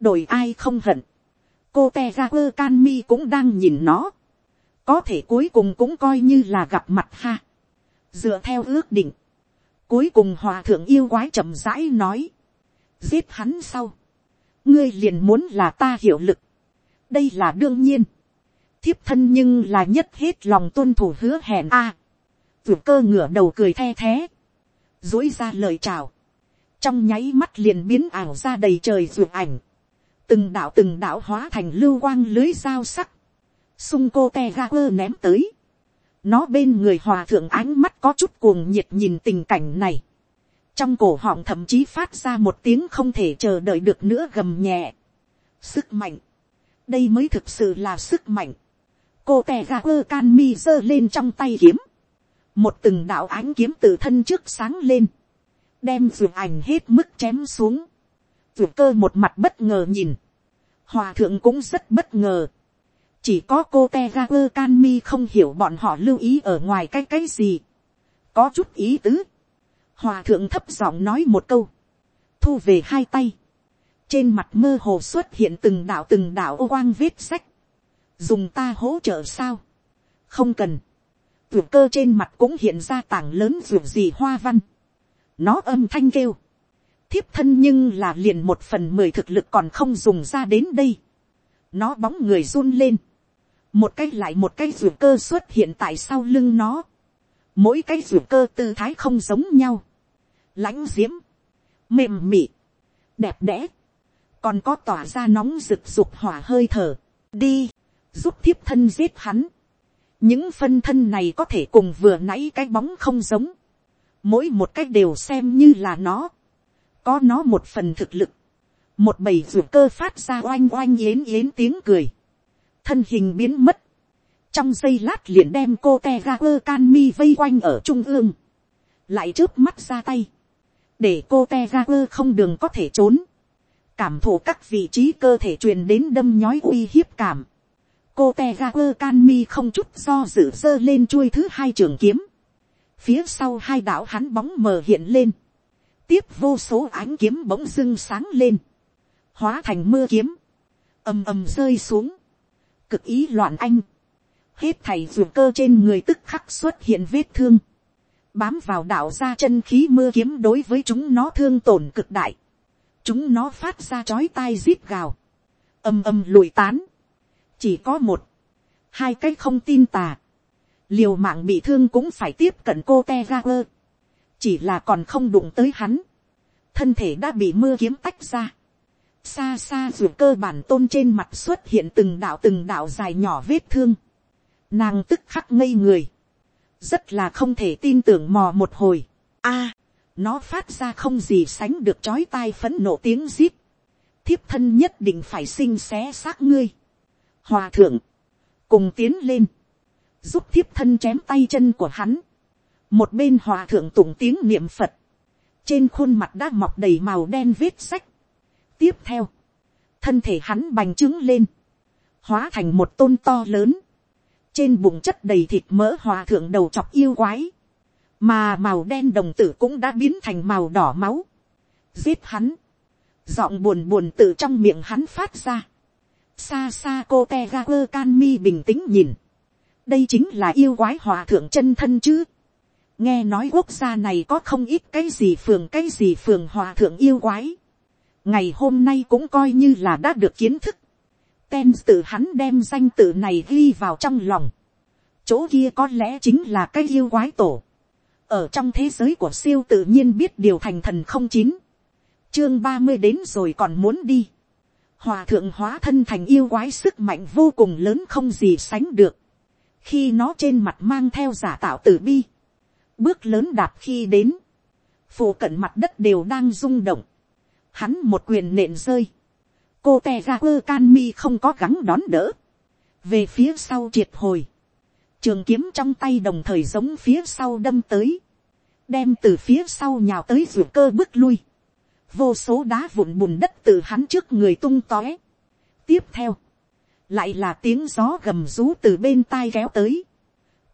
Đổi ai không hận. Cô te ra quơ can mi cũng đang nhìn nó có thể cuối cùng cũng coi như là gặp mặt ha. dựa theo ước định, cuối cùng hòa thượng yêu quái chậm rãi nói, giết hắn sau, ngươi liền muốn là ta hiệu lực, đây là đương nhiên, thiếp thân nhưng là nhất hết lòng tuân thủ hứa hẹn a, à, cơ ngửa đầu cười the thế dối ra lời chào, trong nháy mắt liền biến ảo ra đầy trời ruột ảnh, từng đạo từng đạo hóa thành lưu quang lưới dao sắc, sung cô te ga quơ ném tới. nó bên người hòa thượng ánh mắt có chút cuồng nhiệt nhìn tình cảnh này. trong cổ họng thậm chí phát ra một tiếng không thể chờ đợi được nữa gầm nhẹ. sức mạnh. đây mới thực sự là sức mạnh cô tè ga quơ can mi giơ lên trong tay kiếm. một từng đạo ánh kiếm từ thân trước sáng lên. đem ruột ảnh hết mức chém xuống. ruột cơ một mặt bất ngờ nhìn. hòa thượng cũng rất bất ngờ chỉ có cô te ga quơ can mi không hiểu bọn họ lưu ý ở ngoài cái cái gì. có chút ý tứ. hòa thượng thấp giọng nói một câu. thu về hai tay. trên mặt mơ hồ xuất hiện từng đạo từng đạo ô quang vết sách dùng ta hỗ trợ sao. không cần. ruột cơ trên mặt cũng hiện ra tảng lớn ruột gì hoa văn. nó âm thanh kêu. thiếp thân nhưng là liền một phần mười thực lực còn không dùng ra đến đây. nó bóng người run lên một cái lại một cái ruột cơ xuất hiện tại sau lưng nó, mỗi cái ruột cơ tư thái không giống nhau, lãnh diễm, mềm mị, đẹp đẽ, còn có tỏa ra nóng rực rục hỏa hơi thở, đi, giúp thiếp thân giết hắn. những phân thân này có thể cùng vừa nãy cái bóng không giống, mỗi một cách đều xem như là nó, có nó một phần thực lực, một bầy ruột cơ phát ra oanh oanh yến yến tiếng cười, thân hình biến mất, trong giây lát liền đem cô te ga quơ can mi vây quanh ở trung ương, lại trước mắt ra tay, để cô te ga quơ không đường có thể trốn, cảm thụ các vị trí cơ thể truyền đến đâm nhói uy hiếp cảm, cô te ga quơ can mi không chút do dự dơ lên chuôi thứ hai trường kiếm, phía sau hai đạo hắn bóng mờ hiện lên, tiếp vô số ánh kiếm bỗng dưng sáng lên, hóa thành mưa kiếm, ầm ầm rơi xuống, cực ý loạn anh, hết thầy ruột cơ trên người tức khắc xuất hiện vết thương, bám vào đạo ra chân khí mưa kiếm đối với chúng nó thương tổn cực đại, chúng nó phát ra chói tai zip gào, ầm ầm lùi tán, chỉ có một, hai cái không tin tà, liều mạng bị thương cũng phải tiếp cận cô te ga quơ, chỉ là còn không đụng tới hắn, thân thể đã bị mưa kiếm tách ra, xa xa ruột cơ bản tôn trên mặt xuất hiện từng đạo từng đạo dài nhỏ vết thương, nàng tức khắc ngây người, rất là không thể tin tưởng mò một hồi, a, nó phát ra không gì sánh được chói tai phấn nộ tiếng zip, thiếp thân nhất định phải sinh xé xác ngươi, hòa thượng, cùng tiến lên, giúp thiếp thân chém tay chân của hắn, một bên hòa thượng tụng tiếng niệm phật, trên khuôn mặt đã mọc đầy màu đen vết sách. tiếp theo, thân thể hắn bành trướng lên, hóa thành một tôn to lớn, trên bụng chất đầy thịt mỡ hòa thượng đầu chọc yêu quái, mà màu đen đồng tử cũng đã biến thành màu đỏ máu, giết hắn, giọng buồn buồn tự trong miệng hắn phát ra, xa xa cô te ga quơ can mi bình tĩnh nhìn, đây chính là yêu quái hòa thượng chân thân chứ, nghe nói quốc gia này có không ít cái gì phường cái gì phường hòa thượng yêu quái, ngày hôm nay cũng coi như là đã được kiến thức, ten tự hắn đem danh tự này ghi vào trong lòng. chỗ kia có lẽ chính là cái yêu quái tổ. ở trong thế giới của siêu tự nhiên biết điều thành thần không chín. chương ba mươi đến rồi còn muốn đi hòa thượng hóa thân thành yêu quái sức mạnh vô cùng lớn không gì sánh được. khi nó trên mặt mang theo giả tạo tử bi. bước lớn đạp khi đến. phủ cận mặt đất đều đang rung động. hắn một quyền nện rơi cô te ra quơ can mi không có gắng đón đỡ, về phía sau triệt hồi, trường kiếm trong tay đồng thời giống phía sau đâm tới, đem từ phía sau nhào tới ruột cơ bước lui, vô số đá vụn bùn đất từ hắn trước người tung tóe. tiếp theo, lại là tiếng gió gầm rú từ bên tai kéo tới,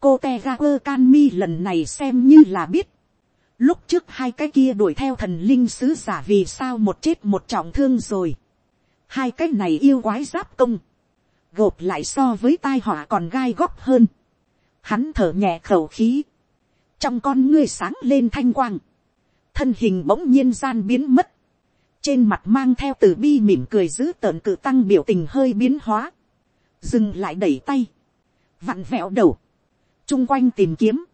cô te ga quơ can mi lần này xem như là biết, lúc trước hai cái kia đuổi theo thần linh sứ giả vì sao một chết một trọng thương rồi. Hai cái này yêu quái giáp công, gộp lại so với tai họa còn gai góc hơn, hắn thở nhẹ khẩu khí, trong con ngươi sáng lên thanh quang, thân hình bỗng nhiên gian biến mất, trên mặt mang theo từ bi mỉm cười giữ tợn cự tăng biểu tình hơi biến hóa, dừng lại đẩy tay, vặn vẹo đầu, chung quanh tìm kiếm,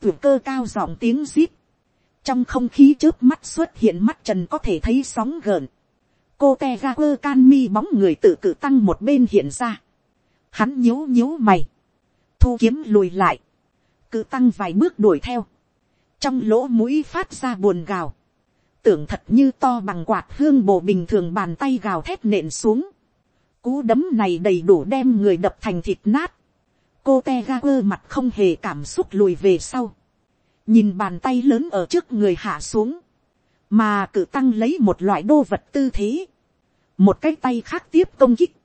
tuyển cơ cao giọng tiếng zip, trong không khí trước mắt xuất hiện mắt trần có thể thấy sóng gợn, cô te ga quơ can mi bóng người tự cự tăng một bên hiện ra. Hắn nhíu nhíu mày. Thu kiếm lùi lại. Cự tăng vài bước đuổi theo. Trong lỗ mũi phát ra buồn gào. Tưởng thật như to bằng quạt hương bồ bình thường bàn tay gào thét nện xuống. Cú đấm này đầy đủ đem người đập thành thịt nát. Cô te ga quơ mặt không hề cảm xúc lùi về sau. Nhìn bàn tay lớn ở trước người hạ xuống mà cự tăng lấy một loại đô vật tư thế, một cái tay khác tiếp công kích,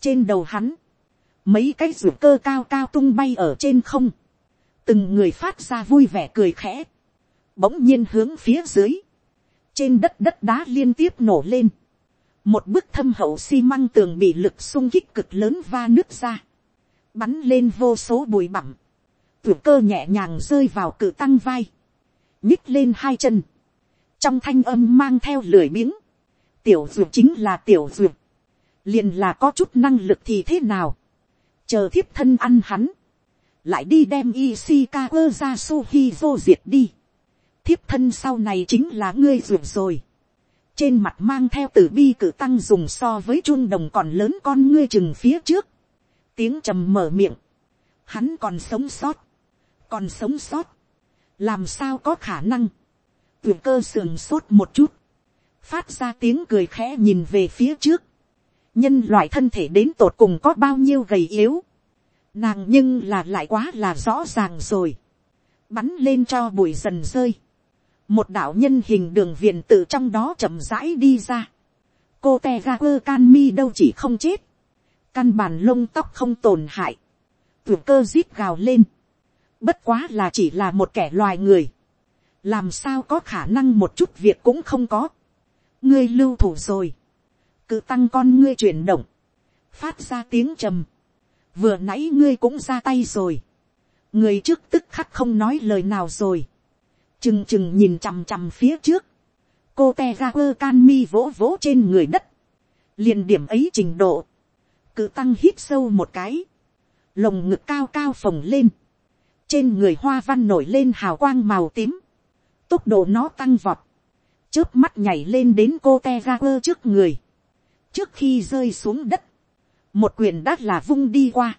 trên đầu hắn, mấy cái ruột cơ cao cao tung bay ở trên không, từng người phát ra vui vẻ cười khẽ, bỗng nhiên hướng phía dưới, trên đất đất đá liên tiếp nổ lên, một bức thâm hậu xi măng tường bị lực sung kích cực lớn va nước ra, bắn lên vô số bụi bặm, tuổi cơ nhẹ nhàng rơi vào cự tăng vai, nhích lên hai chân, trong thanh âm mang theo lười biếng, tiểu duyệt chính là tiểu duyệt, liền là có chút năng lực thì thế nào, chờ thiếp thân ăn hắn, lại đi đem Ishikawa ra Suhizo diệt đi. Thiếp thân sau này chính là ngươi ruột rồi. Trên mặt mang theo tử bi cử tăng dùng so với chun đồng còn lớn con ngươi chừng phía trước. Tiếng trầm mở miệng. Hắn còn sống sót. Còn sống sót. Làm sao có khả năng. Tuyệt cơ sườn sốt một chút. Phát ra tiếng cười khẽ nhìn về phía trước. Nhân loại thân thể đến tột cùng có bao nhiêu gầy yếu Nàng nhưng là lại quá là rõ ràng rồi. Bắn lên cho bụi dần rơi. Một đạo nhân hình đường viền tự trong đó chậm rãi đi ra. Cô te ga quơ can mi đâu chỉ không chết. Căn bản lông tóc không tổn hại. Tuyệt cơ giết gào lên. Bất quá là chỉ là một kẻ loài người. Làm sao có khả năng một chút việc cũng không có. Ngươi lưu thủ rồi. Cứ tăng con ngươi chuyển động. Phát ra tiếng trầm vừa nãy ngươi cũng ra tay rồi, người trước tức khắc không nói lời nào rồi, chừng chừng nhìn chằm chằm phía trước, cô te ra quơ can mi vỗ vỗ trên người đất, liền điểm ấy trình độ, cự tăng hít sâu một cái, lồng ngực cao cao phồng lên, trên người hoa văn nổi lên hào quang màu tím, tốc độ nó tăng vọt, trước mắt nhảy lên đến cô te ra quơ trước người, trước khi rơi xuống đất, một quyền đát là vung đi qua,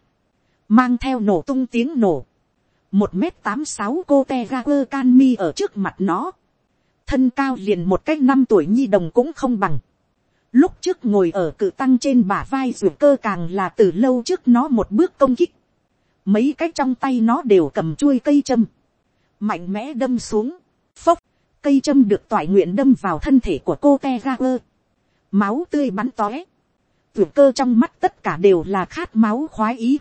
mang theo nổ tung tiếng nổ, một m tám sáu cô te ga quơ can mi ở trước mặt nó, thân cao liền một cách năm tuổi nhi đồng cũng không bằng, lúc trước ngồi ở cự tăng trên bả vai ruột cơ càng là từ lâu trước nó một bước công kích, mấy cái trong tay nó đều cầm chuôi cây châm, mạnh mẽ đâm xuống, phốc, cây châm được toại nguyện đâm vào thân thể của cô te ga quơ, máu tươi bắn tóe, Tử cơ trong mắt tất cả đều là khát máu khoái ý,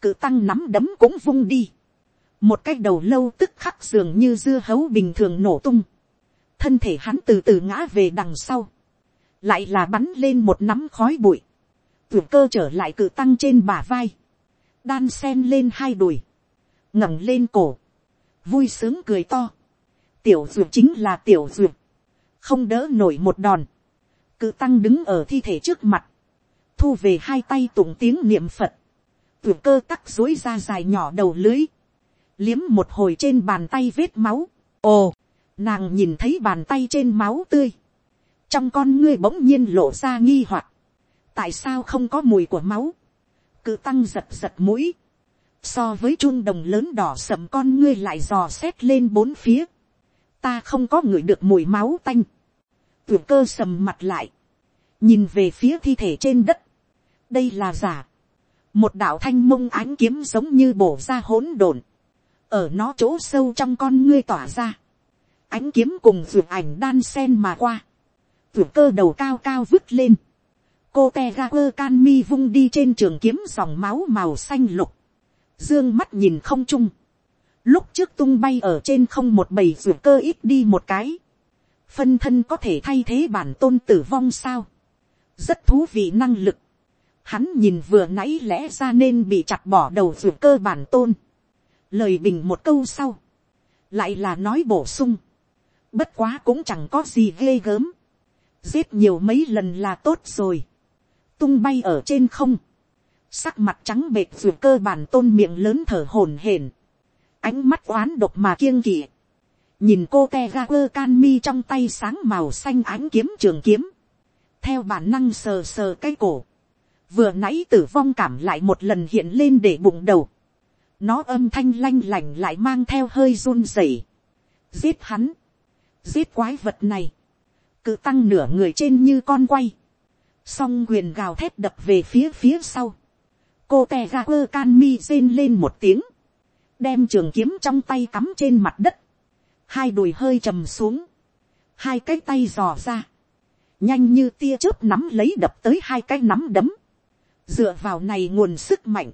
cự tăng nắm đấm cũng vung đi. Một cái đầu lâu tức khắc dường như dưa hấu bình thường nổ tung. Thân thể hắn từ từ ngã về đằng sau. Lại là bắn lên một nắm khói bụi. Tử cơ trở lại cự tăng trên bả vai. Đan sen lên hai đùi. ngẩng lên cổ. Vui sướng cười to. Tiểu dược chính là tiểu dược. Không đỡ nổi một đòn. Cự tăng đứng ở thi thể trước mặt. Thu về hai tay tụng tiếng niệm Phật. Tuổi cơ tắc dối ra dài nhỏ đầu lưới, liếm một hồi trên bàn tay vết máu. ồ, nàng nhìn thấy bàn tay trên máu tươi, trong con ngươi bỗng nhiên lộ ra nghi hoặc, tại sao không có mùi của máu, cứ tăng giật giật mũi, so với chun đồng lớn đỏ sầm con ngươi lại dò xét lên bốn phía, ta không có ngửi được mùi máu tanh, tuyển cơ sầm mặt lại, nhìn về phía thi thể trên đất, đây là giả, một đạo thanh mông ánh kiếm giống như bổ ra hỗn độn, ở nó chỗ sâu trong con ngươi tỏa ra, ánh kiếm cùng ruột ảnh đan sen mà qua, ruột cơ đầu cao cao vứt lên, cô te ga quơ can mi vung đi trên trường kiếm dòng máu màu xanh lục, dương mắt nhìn không trung, lúc trước tung bay ở trên không một bầy ruột cơ ít đi một cái, phân thân có thể thay thế bản tôn tử vong sao, rất thú vị năng lực, Hắn nhìn vừa nãy lẽ ra nên bị chặt bỏ đầu ruột cơ bản tôn. Lời bình một câu sau. Lại là nói bổ sung. Bất quá cũng chẳng có gì ghê gớm. Giết nhiều mấy lần là tốt rồi. Tung bay ở trên không. Sắc mặt trắng bệt ruột cơ bản tôn miệng lớn thở hổn hển. Ánh mắt oán độc mà kiêng kỵ. Nhìn cô te ga quơ can mi trong tay sáng màu xanh ánh kiếm trường kiếm. Theo bản năng sờ sờ cái cổ vừa nãy tử vong cảm lại một lần hiện lên để bụng đầu, nó âm thanh lanh lành lại mang theo hơi run rẩy, giết hắn, giết quái vật này, cứ tăng nửa người trên như con quay, song quyền gào thét đập về phía phía sau, cô tè ga quơ can mi rên lên một tiếng, đem trường kiếm trong tay cắm trên mặt đất, hai đùi hơi trầm xuống, hai cái tay dò ra, nhanh như tia chớp nắm lấy đập tới hai cái nắm đấm, dựa vào này nguồn sức mạnh,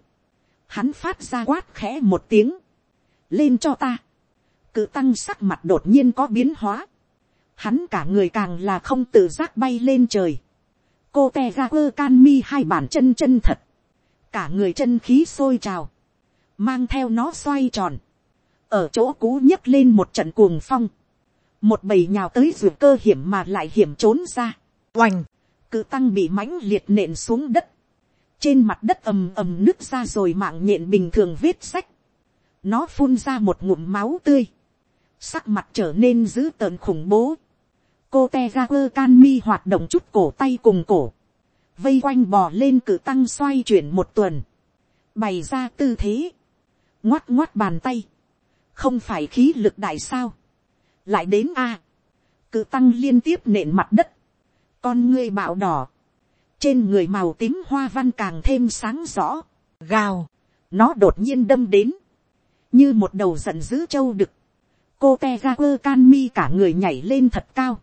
hắn phát ra quát khẽ một tiếng, lên cho ta, cự tăng sắc mặt đột nhiên có biến hóa, hắn cả người càng là không tự giác bay lên trời, cô te ga quơ can mi hai bàn chân chân thật, cả người chân khí sôi trào, mang theo nó xoay tròn, ở chỗ cú nhấc lên một trận cuồng phong, một bầy nhào tới ruột cơ hiểm mà lại hiểm trốn ra, oành, cự tăng bị mãnh liệt nện xuống đất, trên mặt đất ầm ầm nứt ra rồi mạng nhện bình thường vết sách, nó phun ra một ngụm máu tươi, sắc mặt trở nên dữ tợn khủng bố, cô te ga quơ can mi hoạt động chút cổ tay cùng cổ, vây quanh bò lên cự tăng xoay chuyển một tuần, bày ra tư thế, ngoắt ngoắt bàn tay, không phải khí lực đại sao, lại đến a, cự tăng liên tiếp nện mặt đất, con ngươi bạo đỏ, trên người màu tím hoa văn càng thêm sáng rõ, gào, nó đột nhiên đâm đến, như một đầu giận dữ trâu đực, cô te ga quơ can mi cả người nhảy lên thật cao,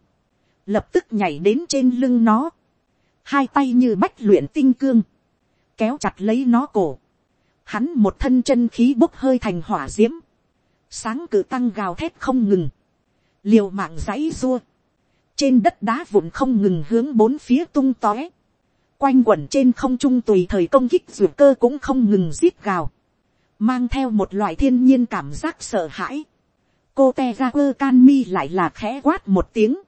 lập tức nhảy đến trên lưng nó, hai tay như bách luyện tinh cương, kéo chặt lấy nó cổ, hắn một thân chân khí bốc hơi thành hỏa d i ễ m sáng cự tăng gào thét không ngừng, liều mạng dãy dua, trên đất đá vụn không ngừng hướng bốn phía tung tóe, quanh quẩn trên không trung tùy thời công kích ruột cơ cũng không ngừng giết gào, mang theo một loại thiên nhiên cảm giác sợ hãi, cô te ra quơ can mi lại là khẽ quát một tiếng,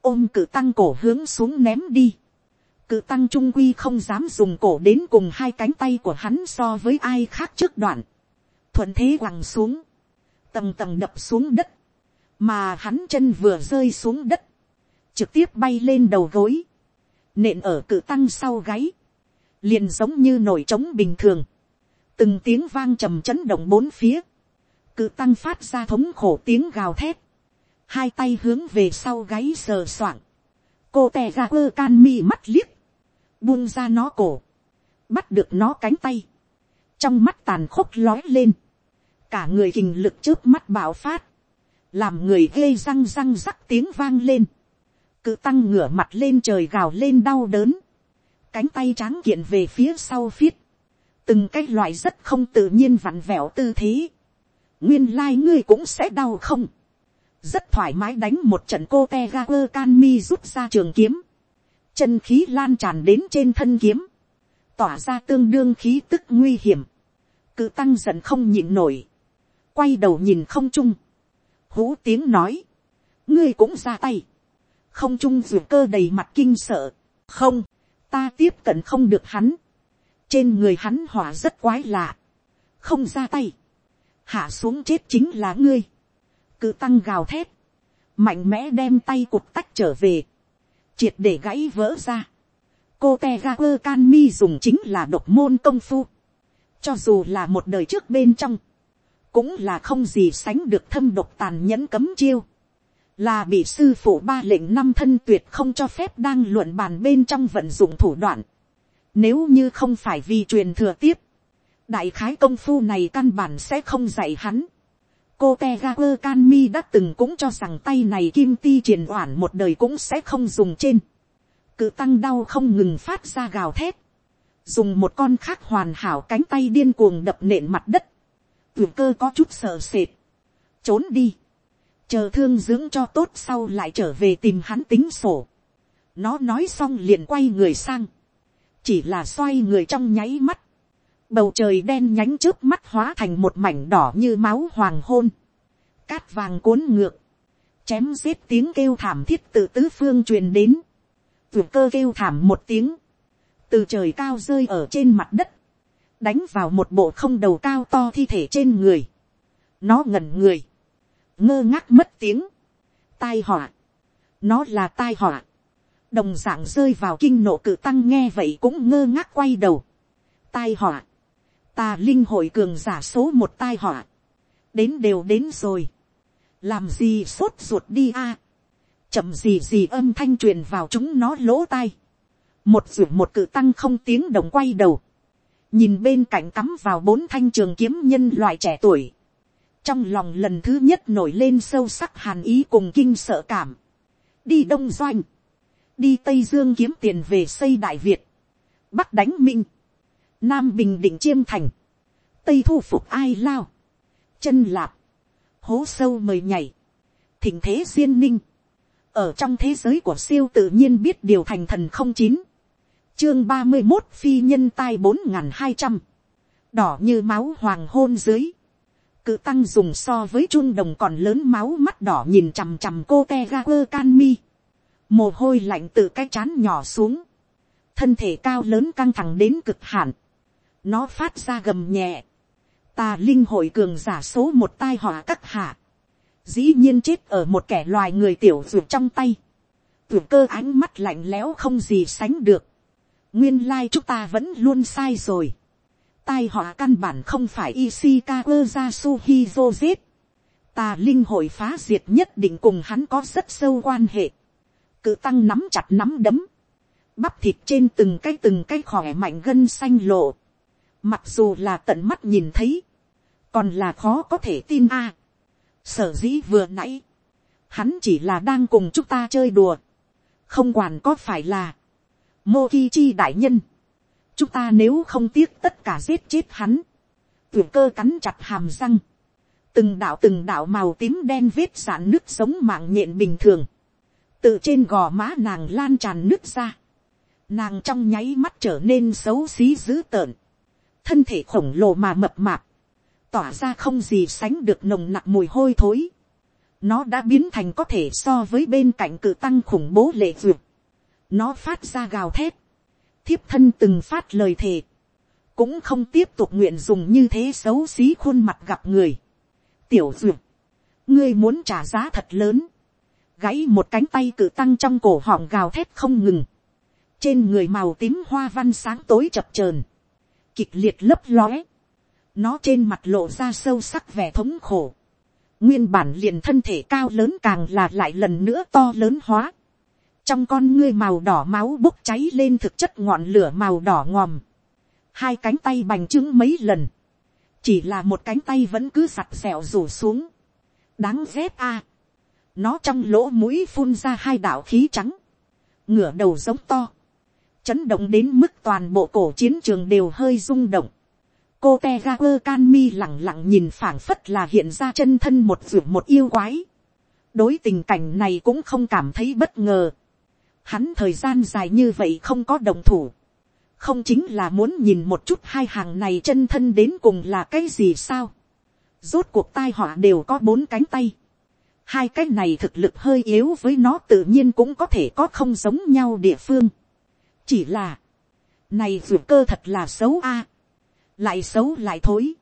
ôm cự tăng cổ hướng xuống ném đi, cự tăng trung quy không dám dùng cổ đến cùng hai cánh tay của hắn so với ai khác trước đoạn, thuận thế quẳng xuống, tầng tầng đập xuống đất, mà hắn chân vừa rơi xuống đất, trực tiếp bay lên đầu gối, nện ở cự tăng sau gáy, liền giống như nổi trống bình thường, từng tiếng vang trầm chấn động bốn phía, cự tăng phát ra thống khổ tiếng gào thét, hai tay hướng về sau gáy sờ soạng, cô tè ra quơ can mi mắt liếc, buông ra nó cổ, bắt được nó cánh tay, trong mắt tàn khốc lói lên, cả người kình lực trước mắt bạo phát, làm người ghê răng răng rắc tiếng vang lên, cự tăng ngửa mặt lên trời gào lên đau đớn, cánh tay tráng kiện về phía sau phiết, từng cái loại rất không tự nhiên vặn vẹo tư thế, nguyên lai ngươi cũng sẽ đau không, rất thoải mái đánh một trận cô te ga quơ can mi rút ra trường kiếm, chân khí lan tràn đến trên thân kiếm, tỏa ra tương đương khí tức nguy hiểm, cự tăng giận không nhịn nổi, quay đầu nhìn không trung, hú tiếng nói, ngươi cũng ra tay, không trung duyệt cơ đầy mặt kinh sợ, không, ta tiếp cận không được hắn, trên người hắn hỏa rất quái lạ, không ra tay, hạ xuống chết chính là ngươi, cứ tăng gào thét, mạnh mẽ đem tay cụt tách trở về, triệt để gãy vỡ ra. cô te ga quơ can mi dùng chính là độc môn công phu. cho dù là một đời trước bên trong, cũng là không gì sánh được thâm độc tàn nhẫn cấm chiêu là bị sư phụ ba lệnh năm thân tuyệt không cho phép đang luận bàn bên trong vận dụng thủ đoạn. nếu như không phải vì truyền thừa tiếp, đại khái công phu này căn bản sẽ không dạy hắn cô Tegaku Kanmi đã từng cũng cho rằng tay này kim ti triển oản một đời cũng sẽ không dùng trên. cự tăng đau không ngừng phát ra gào thét. dùng một con khác hoàn hảo cánh tay điên cuồng đập nện mặt đất. tưởng cơ có chút sợ sệt. trốn đi chờ thương dưỡng cho tốt sau lại trở về tìm hắn tính sổ. nó nói xong liền quay người sang. chỉ là xoay người trong nháy mắt. Bầu trời đen nhánh trước mắt hóa thành một mảnh đỏ như máu hoàng hôn, cát vàng cuốn ngược, chém giết tiếng kêu thảm thiết từ tứ phương truyền đến, vượt cơ kêu thảm một tiếng, từ trời cao rơi ở trên mặt đất, đánh vào một bộ không đầu cao to thi thể trên người, nó ngẩn người, ngơ ngác mất tiếng, tai họa, nó là tai họa, đồng d ạ n g rơi vào kinh nộ cự tăng nghe vậy cũng ngơ ngác quay đầu, tai họa, ta linh hội cường giả số một tai họa, đến đều đến rồi, làm gì sốt ruột đi a, chậm gì gì âm thanh truyền vào chúng nó lỗ tai, một ruột một cự tăng không tiếng đồng quay đầu, nhìn bên cạnh cắm vào bốn thanh trường kiếm nhân loại trẻ tuổi, trong lòng lần thứ nhất nổi lên sâu sắc hàn ý cùng kinh sợ cảm, đi đông doanh, đi tây dương kiếm tiền về xây đại việt, bắc đánh minh, nam bình định chiêm thành, tây thu phục ai lao, chân lạp, hố sâu mời nhảy, thỉnh thế duyên ninh, ở trong thế giới của siêu tự nhiên biết điều thành thần không chín, chương ba mươi một phi nhân tai bốn n g h n hai trăm, đỏ như máu hoàng hôn dưới, cự tăng dùng so với chun đồng còn lớn máu mắt đỏ nhìn chằm chằm cô te ga quơ can mi, mồ hôi lạnh từ cái chán nhỏ xuống, thân thể cao lớn căng thẳng đến cực hạn, nó phát ra gầm nhẹ, tà linh hội cường giả số một tai họa các hạ, dĩ nhiên chết ở một kẻ loài người tiểu ruột trong tay, tuổi cơ ánh mắt lạnh lẽo không gì sánh được, nguyên lai chúng ta vẫn luôn sai rồi, tai họ căn bản không phải Ishikawa Yasuhizo giết, tà linh hội phá diệt nhất định cùng hắn có rất sâu quan hệ, cự tăng nắm chặt nắm đấm, bắp thịt trên từng cái từng cái khỏe mạnh gân xanh lộ, mặc dù là tận mắt nhìn thấy, còn là khó có thể tin a. sở dĩ vừa nãy, hắn chỉ là đang cùng chúng ta chơi đùa, không quản có phải là, mô chi đại nhân, chúng ta nếu không tiếc tất cả giết chết hắn, tuyển cơ cắn chặt hàm răng, từng đạo từng đạo màu tím đen vết sạn nước sống mạng nhện bình thường, từ trên gò má nàng lan tràn nước ra, nàng trong nháy mắt trở nên xấu xí dữ tợn, thân thể khổng lồ mà mập mạp, tỏa ra không gì sánh được nồng nặc mùi hôi thối. Nó đã biến thành có thể so với bên cạnh cự tăng khủng bố lệ duyệt. Nó phát ra gào thét. Thiếp thân từng phát lời thề. Cũng không tiếp tục nguyện dùng như thế xấu xí khuôn mặt gặp người. Tiểu duyệt. Ngươi muốn trả giá thật lớn. Gãy một cánh tay cự tăng trong cổ họng gào thét không ngừng. Trên người màu tím hoa văn sáng tối chập chờn Kịch liệt lấp lóe nó trên mặt lộ ra sâu sắc vẻ thống khổ. Nguyên bản liền thân thể cao lớn càng là lại lần nữa to lớn hóa. Trong con ngươi màu đỏ máu bốc cháy lên thực chất ngọn lửa màu đỏ ngòm. Hai cánh tay bành trướng mấy lần. Chỉ là một cánh tay vẫn cứ sặt sẹo rủ xuống. Đáng ghét a Nó trong lỗ mũi phun ra hai đạo khí trắng. Ngửa đầu giống to. Chấn động đến mức toàn bộ cổ chiến trường đều hơi rung động cô te ga quơ can mi lẳng lặng nhìn phảng phất là hiện ra chân thân một ruột một yêu quái. đối tình cảnh này cũng không cảm thấy bất ngờ hắn thời gian dài như vậy không có đồng thủ. không chính là muốn nhìn một chút hai hàng này chân thân đến cùng là cái gì sao. rốt cuộc tai họa đều có bốn cánh tay. hai cái này thực lực hơi yếu với nó tự nhiên cũng có thể có không giống nhau địa phương. chỉ là, này ruột cơ thật là xấu a lại xấu lại thối,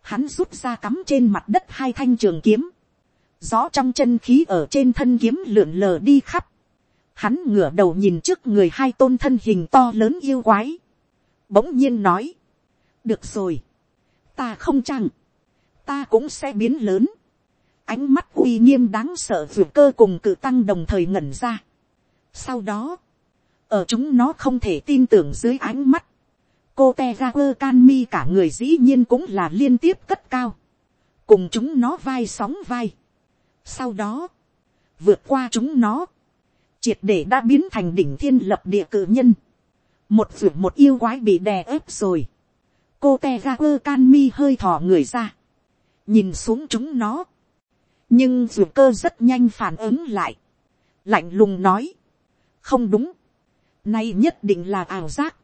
hắn rút ra cắm trên mặt đất hai thanh trường kiếm, gió trong chân khí ở trên thân kiếm lượn lờ đi khắp, hắn ngửa đầu nhìn trước người hai tôn thân hình to lớn yêu quái, bỗng nhiên nói, được rồi, ta không chăng, ta cũng sẽ biến lớn, ánh mắt uy nghiêm đáng sợ vượt cơ cùng cự tăng đồng thời ngẩn ra. sau đó, ở chúng nó không thể tin tưởng dưới ánh mắt, cô te ra quơ can mi cả người dĩ nhiên cũng là liên tiếp cất cao, cùng chúng nó vai sóng vai. sau đó, vượt qua chúng nó, triệt để đã biến thành đỉnh thiên lập địa cự nhân, một vượt một yêu quái bị đè ép rồi, cô te ga quơ can mi hơi thò người ra, nhìn xuống chúng nó, nhưng vượt cơ rất nhanh phản ứng lại, lạnh lùng nói, không đúng, nay nhất định là ảo giác,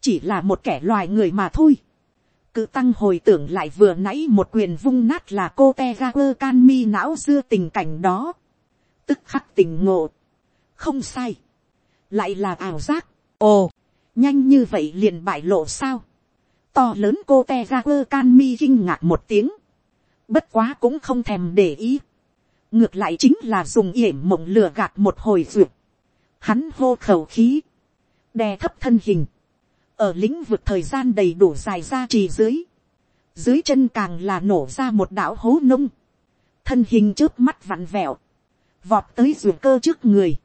chỉ là một kẻ loài người mà thôi. Cự tăng hồi tưởng lại vừa nãy một quyền vung nát là cô te ga quơ can mi não dưa tình cảnh đó. Tức khắc tình ngộ. Không sai. Lại là ảo giác. Ồ, nhanh như vậy liền bại lộ sao. To lớn cô te ra quơ can mi kinh ngạc một tiếng. Bất quá cũng không thèm để ý. Ngược lại chính là dùng yểm mộng lừa gạt một hồi vượt. Hắn hô khẩu khí. Đè thấp thân hình ở lĩnh vực thời gian đầy đủ dài ra trì dưới, dưới chân càng là nổ ra một đảo hố nông, thân hình trước mắt vặn vẹo, vọt tới ruột cơ trước người,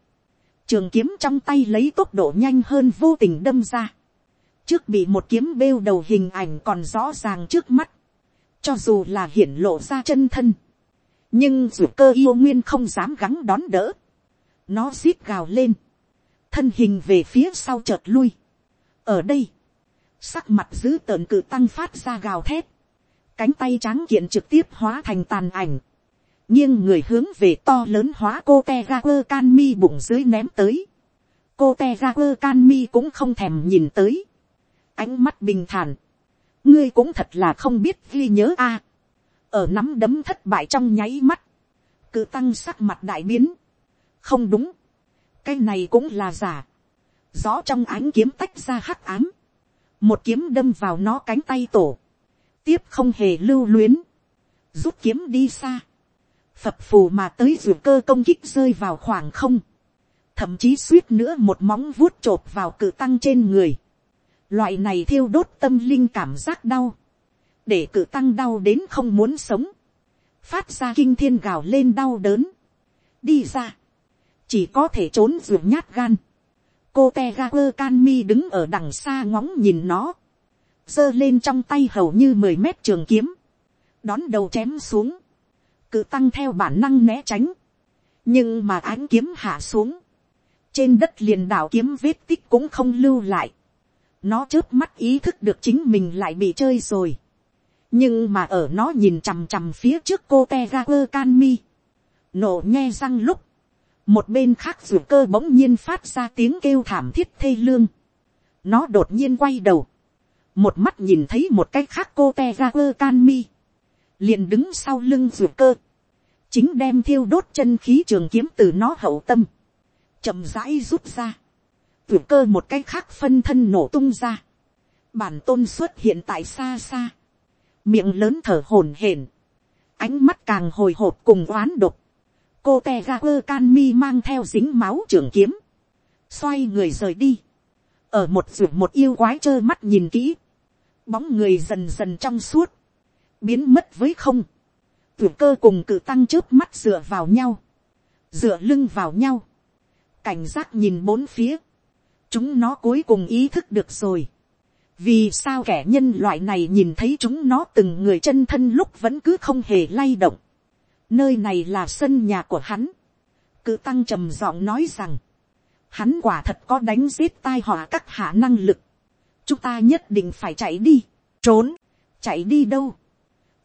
trường kiếm trong tay lấy tốc độ nhanh hơn vô tình đâm ra, trước bị một kiếm bêu đầu hình ảnh còn rõ ràng trước mắt, cho dù là hiển lộ ra chân thân, nhưng dù cơ yêu nguyên không dám gắng đón đỡ, nó xít gào lên, thân hình về phía sau chợt lui, ở đây, sắc mặt giữ tợn cự tăng phát ra gào thét, cánh tay tráng kiện trực tiếp hóa thành tàn ảnh, nghiêng người hướng về to lớn hóa cô te ga quơ can mi bụng dưới ném tới, cô te ga quơ can mi cũng không thèm nhìn tới, ánh mắt bình thản, ngươi cũng thật là không biết ghi nhớ a, ở nắm đấm thất bại trong nháy mắt, cự tăng sắc mặt đại biến, không đúng, cái này cũng là giả, gió trong ánh kiếm tách ra hắc ám, một kiếm đâm vào nó cánh tay tổ, tiếp không hề lưu luyến, rút kiếm đi xa, phập phù mà tới ruột cơ công kích rơi vào khoảng không, thậm chí suýt nữa một móng vuốt t r ộ p vào cự tăng trên người, loại này thiêu đốt tâm linh cảm giác đau, để cự tăng đau đến không muốn sống, phát ra kinh thiên gào lên đau đớn, đi ra, chỉ có thể trốn ruột nhát gan, cô te ga quơ can mi đứng ở đằng xa ngóng nhìn nó, giơ lên trong tay hầu như mười mét trường kiếm, đón đầu chém xuống, cự tăng theo bản năng né tránh, nhưng mà ánh kiếm hạ xuống, trên đất liền đảo kiếm vết tích cũng không lưu lại, nó trước mắt ý thức được chính mình lại bị chơi rồi, nhưng mà ở nó nhìn chằm chằm phía trước cô te ga quơ can mi, nổ nghe răng lúc, một bên khác ruột cơ bỗng nhiên phát ra tiếng kêu thảm thiết thê lương, nó đột nhiên quay đầu, một mắt nhìn thấy một cái khác cô te ra quơ can mi, liền đứng sau lưng ruột cơ, chính đem thiêu đốt chân khí trường kiếm từ nó hậu tâm, chậm rãi rút ra, tuyển cơ một cái khác phân thân nổ tung ra, bản tôn xuất hiện tại xa xa, miệng lớn thở hổn hển, ánh mắt càng hồi hộp cùng oán độc, cô te ga quơ can mi mang theo dính máu trường kiếm, xoay người rời đi, ở một ruột một yêu quái trơ mắt nhìn kỹ, bóng người dần dần trong suốt, biến mất với không. Tử cơ cùng cự tăng trước mắt dựa vào nhau. Dựa lưng vào nhau. Cảnh giác nhìn bốn phía. Chúng nó cuối cùng ý thức được rồi. Vì sao kẻ nhân loại này nhìn thấy chúng nó từng người chân thân lúc vẫn cứ không hề lay động. Nơi này là sân nhà của hắn. Cự tăng trầm giọng nói rằng. Hắn quả thật có đánh giết tai họa các hạ năng lực. Chúng ta nhất định phải chạy đi. Trốn. Chạy đi đâu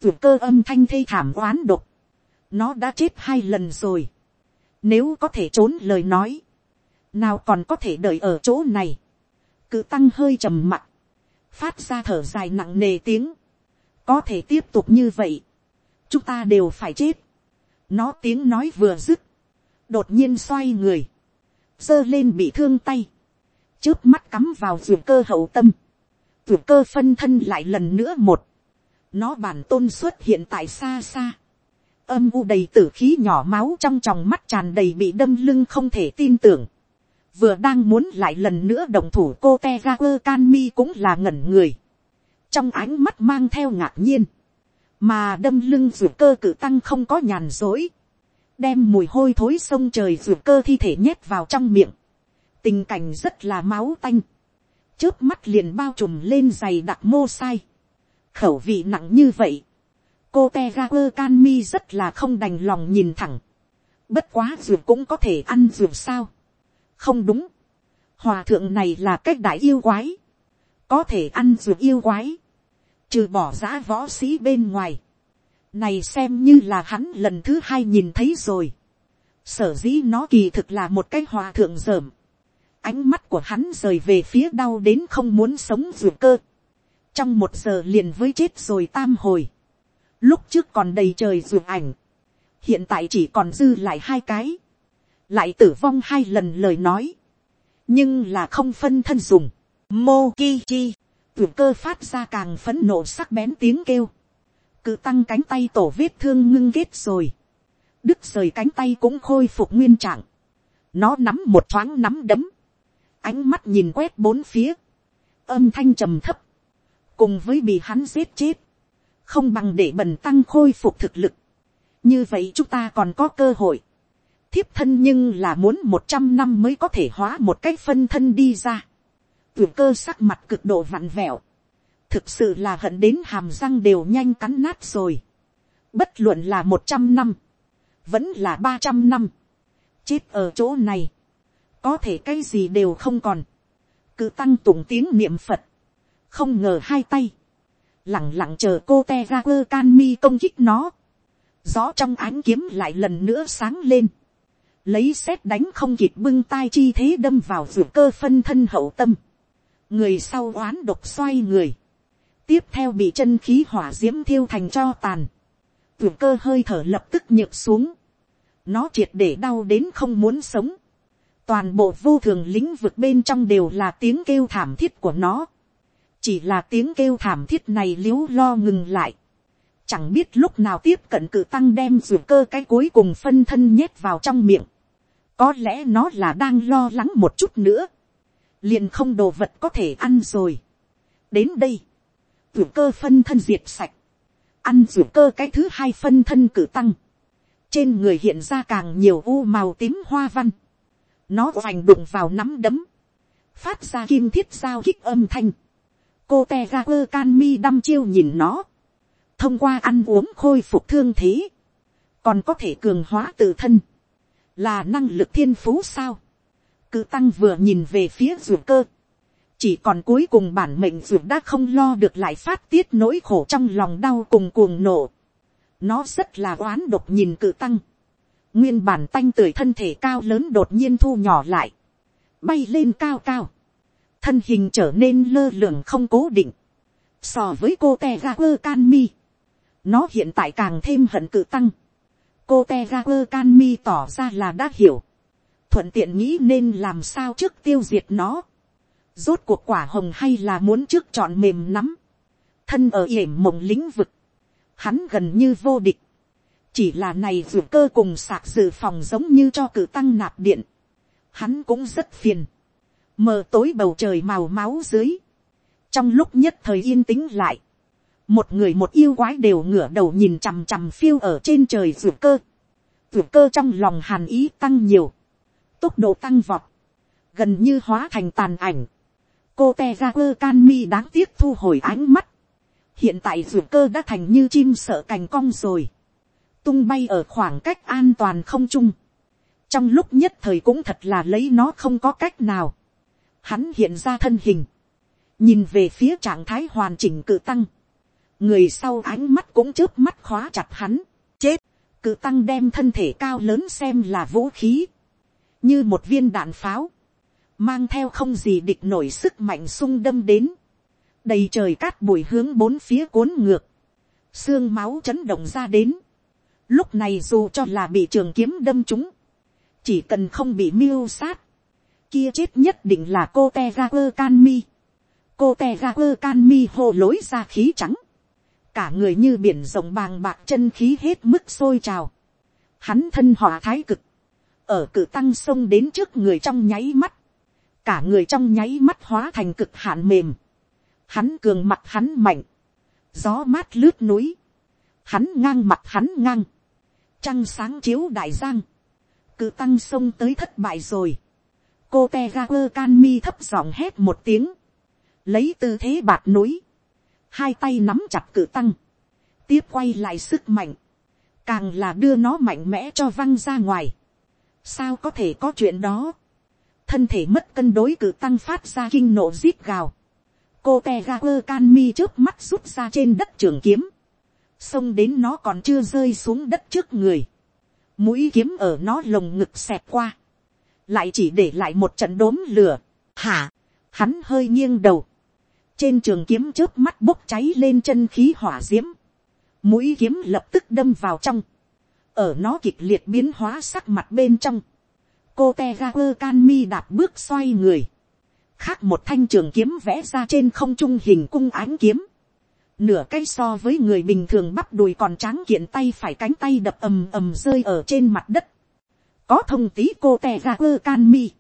tuyệt cơ âm thanh thê thảm oán độc. Nó đã chết hai lần rồi. Nếu có thể trốn lời nói. Nào còn có thể đợi ở chỗ này. Cự tăng hơi trầm mặt. Phát ra thở dài nặng nề tiếng. Có thể tiếp tục như vậy. Chúng ta đều phải chết. Nó tiếng nói vừa dứt. Đột nhiên xoay người. giơ lên bị thương tay. Trước mắt cắm vào ruột cơ hậu tâm. Ruột cơ phân thân lại lần nữa một nó bản tôn xuất hiện tại xa xa. Âm u đầy tử khí nhỏ máu trong tròng mắt tràn đầy bị đâm lưng không thể tin tưởng. Vừa đang muốn lại lần nữa đồng thủ, cô te ga quơ can mi cũng là ngẩn người. Trong ánh mắt mang theo ngạc nhiên. Mà đâm lưng ruột cơ cử tăng không có nhàn dối. Đem mùi hôi thối sông trời ruột cơ thi thể nhét vào trong miệng. Tình cảnh rất là máu tanh. Chớp mắt liền bao trùm lên giày đặc mô sai khẩu vị nặng như vậy, cô te ga quơ can mi rất là không đành lòng nhìn thẳng, bất quá ruột cũng có thể ăn ruột sao, không đúng, hòa thượng này là cách đại yêu quái, có thể ăn ruột yêu quái, trừ bỏ giã võ sĩ bên ngoài, này xem như là hắn lần thứ hai nhìn thấy rồi, sở dĩ nó kỳ thực là một cái hòa thượng dởm, ánh mắt của hắn rời về phía đau đến không muốn sống ruột cơ, trong một giờ liền với chết rồi tam hồi, lúc trước còn đầy trời ruột ảnh, hiện tại chỉ còn dư lại hai cái, lại tử vong hai lần lời nói, nhưng là không phân thân dùng, mô ki chi, tuyển cơ phát ra càng phấn nộ sắc bén tiếng kêu, cứ tăng cánh tay tổ vết thương ngưng ghét rồi, đứt rời cánh tay cũng khôi phục nguyên trạng, nó nắm một thoáng nắm đấm, ánh mắt nhìn quét bốn phía, âm thanh trầm thấp, cùng với bị hắn giết chết, không bằng để bần tăng khôi phục thực lực. như vậy chúng ta còn có cơ hội. thiếp thân nhưng là muốn một trăm năm mới có thể hóa một cái phân thân đi ra. tưởng cơ sắc mặt cực độ vặn vẹo. thực sự là hận đến hàm răng đều nhanh cắn nát rồi. bất luận là một trăm năm, vẫn là ba trăm năm. chết ở chỗ này, có thể cái gì đều không còn. cứ tăng tụng tiếng niệm phật không ngờ hai tay, lẳng lặng chờ cô te ra quơ can mi công kích nó, gió trong ánh kiếm lại lần nữa sáng lên, lấy xét đánh không kịp bưng tai chi thế đâm vào ruột cơ phân thân hậu tâm, người sau oán độc xoay người, tiếp theo bị chân khí hỏa d i ễ m thiêu thành cho tàn, ruột cơ hơi thở lập tức nhược xuống, nó triệt để đau đến không muốn sống, toàn bộ vô thường lĩnh vực bên trong đều là tiếng kêu thảm thiết của nó, chỉ là tiếng kêu thảm thiết này l i ế u lo ngừng lại, chẳng biết lúc nào tiếp cận cự tăng đem ruột cơ cái cuối cùng phân thân nhét vào trong miệng, có lẽ nó là đang lo lắng một chút nữa, liền không đồ vật có thể ăn rồi. đến đây, ruột cơ phân thân diệt sạch, ăn ruột cơ cái thứ hai phân thân cự tăng, trên người hiện ra càng nhiều u màu tím hoa văn, nó oành đụng vào nắm đấm, phát ra kim thiết giao kích âm thanh, cô te ga quơ can mi đăm chiêu nhìn nó, thông qua ăn uống khôi phục thương thế, còn có thể cường hóa tự thân, là năng lực thiên phú sao, cự tăng vừa nhìn về phía ruột cơ, chỉ còn cuối cùng bản mệnh ruột đã không lo được lại phát tiết nỗi khổ trong lòng đau cùng cuồng nổ, nó rất là oán độc nhìn cự tăng, nguyên bản tanh tưởi thân thể cao lớn đột nhiên thu nhỏ lại, bay lên cao cao, thân hình trở nên lơ lửng không cố định, so với cô te ga quơ can mi, nó hiện tại càng thêm hận cự tăng, cô te ga quơ can mi tỏ ra là đã hiểu, thuận tiện nghĩ nên làm sao trước tiêu diệt nó, rốt cuộc quả hồng hay là muốn trước chọn mềm nắm, thân ở yểm mộng lĩnh vực, hắn gần như vô địch, chỉ là này dù cơ cùng sạc dự phòng giống như cho cự tăng nạp điện, hắn cũng rất phiền, mờ tối bầu trời màu máu dưới, trong lúc nhất thời yên tĩnh lại, một người một yêu quái đều ngửa đầu nhìn chằm chằm phiêu ở trên trời ruột cơ, ruột cơ trong lòng hàn ý tăng nhiều, tốc độ tăng vọt, gần như hóa thành tàn ảnh, cô te ra quơ can mi đáng tiếc thu hồi ánh mắt, hiện tại ruột cơ đã thành như chim sợ cành cong rồi, tung bay ở khoảng cách an toàn không chung, trong lúc nhất thời cũng thật là lấy nó không có cách nào, hắn hiện ra thân hình, nhìn về phía trạng thái hoàn chỉnh cự tăng, người sau ánh mắt cũng chớp mắt khóa chặt hắn, chết, cự tăng đem thân thể cao lớn xem là vũ khí, như một viên đạn pháo, mang theo không gì địch nổi sức mạnh sung đâm đến, đầy trời cát bụi hướng bốn phía cuốn ngược, xương máu chấn động ra đến, lúc này dù cho là bị trường kiếm đâm chúng, chỉ cần không bị miêu sát, kia chết nhất định là cô te ra quơ can mi. cô te ra quơ can mi hô lối ra khí trắng. cả người như biển rộng bàng bạc chân khí hết mức sôi trào. hắn thân hòa thái cực. ở cự tăng sông đến trước người trong nháy mắt. cả người trong nháy mắt hóa thành cực hạn mềm. hắn cường mặt hắn mạnh. gió mát lướt núi. hắn ngang mặt hắn ngang. trăng sáng chiếu đại giang. cự tăng sông tới thất bại rồi cô te ga quơ can mi thấp giọng hét một tiếng, lấy tư thế bạt núi, hai tay nắm chặt cự tăng, tiếp quay lại sức mạnh, càng là đưa nó mạnh mẽ cho văng ra ngoài. sao có thể có chuyện đó, thân thể mất cân đối cự tăng phát ra kinh nộ rít gào, cô te ga quơ can mi trước mắt rút ra trên đất trường kiếm, xông đến nó còn chưa rơi xuống đất trước người, mũi kiếm ở nó lồng ngực xẹp qua, lại chỉ để lại một trận đốm lửa. Hả, hắn hơi nghiêng đầu, trên trường kiếm trước mắt bốc cháy lên chân khí hỏa d i ễ m mũi kiếm lập tức đâm vào trong, ở nó kịch liệt biến hóa sắc mặt bên trong, cô te ga quơ can mi đạp bước xoay người, khác một thanh trường kiếm vẽ ra trên không trung hình cung ánh kiếm, nửa cây so với người bình thường bắp đùi còn tráng kiện tay phải cánh tay đập ầm ầm rơi ở trên mặt đất, có thông tí cô tè ra quơ can mi,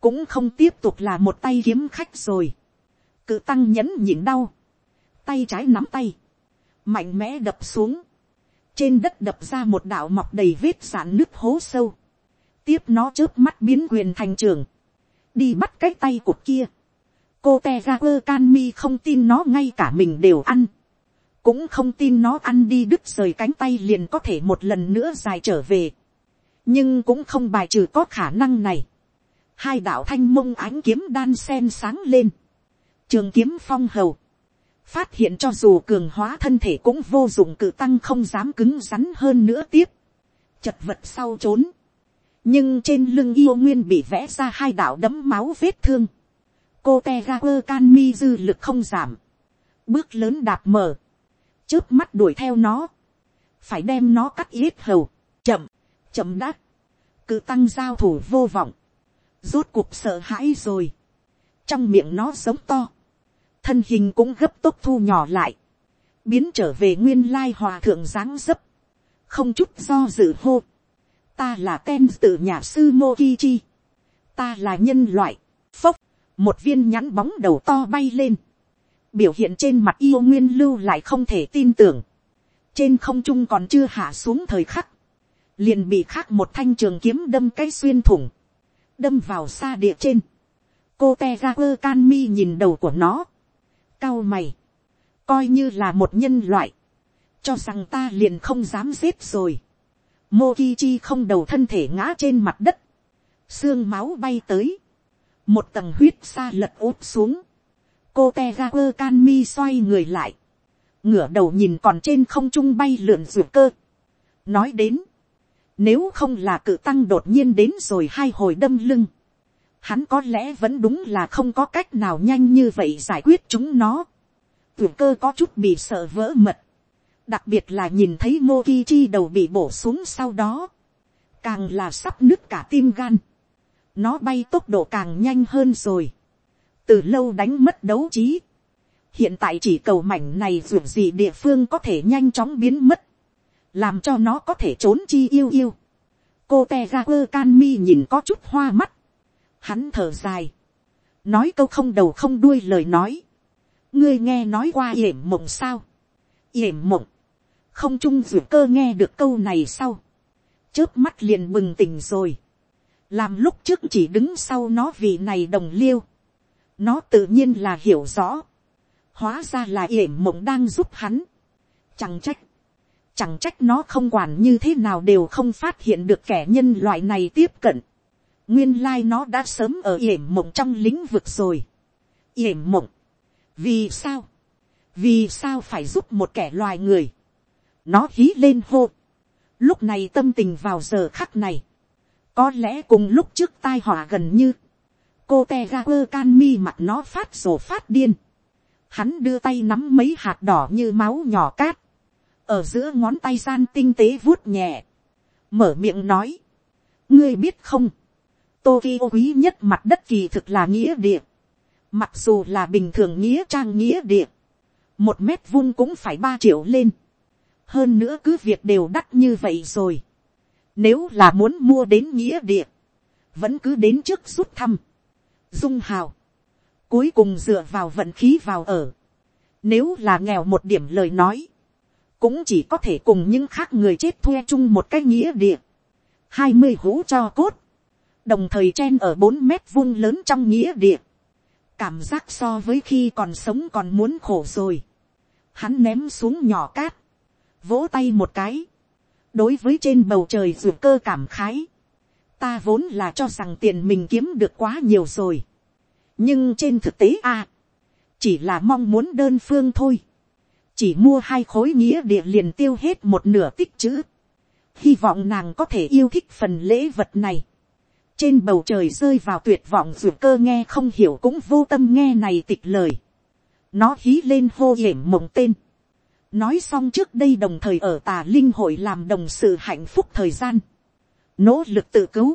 cũng không tiếp tục là một tay kiếm khách rồi, cự tăng nhẫn nhịn đau, tay trái nắm tay, mạnh mẽ đập xuống, trên đất đập ra một đạo mọc đầy vết sản nước hố sâu, tiếp nó trước mắt biến quyền thành trường, đi bắt cái tay cụt kia, cô te ra quơ can mi không tin nó ngay cả mình đều ăn, cũng không tin nó ăn đi đứt rời cánh tay liền có thể một lần nữa dài trở về nhưng cũng không bài trừ có khả năng này. hai đạo thanh mông ánh kiếm đan sen sáng lên, trường kiếm phong hầu, phát hiện cho dù cường hóa thân thể cũng vô dụng cự tăng không dám cứng rắn hơn nữa tiếp, chật vật sau trốn, nhưng trên lưng yêu nguyên bị vẽ ra hai đạo đấm máu vết thương, cô te ga quơ can mi dư lực không giảm, bước lớn đạp mở, trước mắt đuổi theo nó, phải đem nó cắt yết hầu, chậm, chậm đắc, cứ tăng giao thủ vô vọng, rốt cuộc sợ hãi rồi, trong miệng nó sống to, thân hình cũng gấp tốc thu nhỏ lại, biến trở về nguyên lai hòa thượng dáng dấp, không chút do dự hô, ta là ten tự nhà sư Mokichi, ta là nhân loại, phốc, một viên nhắn bóng đầu to bay lên, biểu hiện trên mặt yêu nguyên lưu lại không thể tin tưởng, trên không trung còn chưa hạ xuống thời khắc, liền bị khác một thanh trường kiếm đâm cái xuyên thủng, đâm vào xa địa trên, cô te ga quơ can mi nhìn đầu của nó, cao mày, coi như là một nhân loại, cho rằng ta liền không dám giết rồi, Mokichi không đầu thân thể ngã trên mặt đất, xương máu bay tới, một tầng huyết xa lật úp xuống, cô te ga quơ can mi xoay người lại, ngửa đầu nhìn còn trên không trung bay lượn ruột cơ. nói đến, nếu không là cự tăng đột nhiên đến rồi hai hồi đâm lưng, hắn có lẽ vẫn đúng là không có cách nào nhanh như vậy giải quyết chúng nó. Tuyển cơ có chút bị sợ vỡ mật. Đặc biệt là nhìn thấy ngô ghi chi đầu bị bổ xuống sau đó. Càng là sắp nứt cả tim gan. Nó bay tốc độ càng nhanh hơn rồi. Từ lâu đánh mất đấu trí. Hiện tại chỉ cầu mảnh này dù gì địa phương có thể nhanh chóng biến mất. Làm cho nó có thể trốn chi yêu yêu. Cô Tegaper Canmi nhìn có chút hoa mắt. Hắn thở dài. Nói câu không đầu không đuôi lời nói. Ngươi nghe nói qua yểm mộng sao? Yểm mộng. Không trung dù cơ nghe được câu này sau. Chớp mắt liền bừng tỉnh rồi. Làm lúc trước chỉ đứng sau nó vì này đồng liêu. Nó tự nhiên là hiểu rõ. Hóa ra là yểm mộng đang giúp hắn. Chẳng trách. Chẳng trách nó không quản như thế nào đều không phát hiện được kẻ nhân loại này tiếp cận. Nguyên lai nó đã sớm ở yểm mộng trong lĩnh vực rồi. yểm mộng, vì sao, vì sao phải giúp một kẻ loài người, nó hí lên hô, lúc này tâm tình vào giờ khắc này, có lẽ cùng lúc trước tai họa gần như, cô te ga quơ can mi mặt nó phát rồ phát điên, hắn đưa tay nắm mấy hạt đỏ như máu nhỏ cát, ở giữa ngón tay gian tinh tế vuốt nhẹ, mở miệng nói, ngươi biết không, Tokyo quý nhất mặt đất kỳ thực là nghĩa địa. Mặc dù là bình thường nghĩa trang nghĩa địa. Một mét vuông cũng phải ba triệu lên. Hơn nữa cứ việc đều đắt như vậy rồi. Nếu là muốn mua đến nghĩa địa. Vẫn cứ đến trước rút thăm. Dung hào. Cuối cùng dựa vào vận khí vào ở. Nếu là nghèo một điểm lời nói. Cũng chỉ có thể cùng những khác người chết thuê chung một cái nghĩa địa. hai mươi hũ cho cốt. Đồng thời chen ở bốn mét vuông lớn trong nghĩa địa, cảm giác so với khi còn sống còn muốn khổ rồi, hắn ném xuống nhỏ cát, vỗ tay một cái, đối với trên bầu trời ruột cơ cảm khái, ta vốn là cho rằng tiền mình kiếm được quá nhiều rồi, nhưng trên thực tế a, chỉ là mong muốn đơn phương thôi, chỉ mua hai khối nghĩa địa liền tiêu hết một nửa tích chữ, hy vọng nàng có thể yêu thích phần lễ vật này, trên bầu trời rơi vào tuyệt vọng dù cơ nghe không hiểu cũng vô tâm nghe này tịch lời. nó hí lên hô hiểm mộng tên. nói xong trước đây đồng thời ở tà linh hội làm đồng sự hạnh phúc thời gian. nỗ lực tự cứu.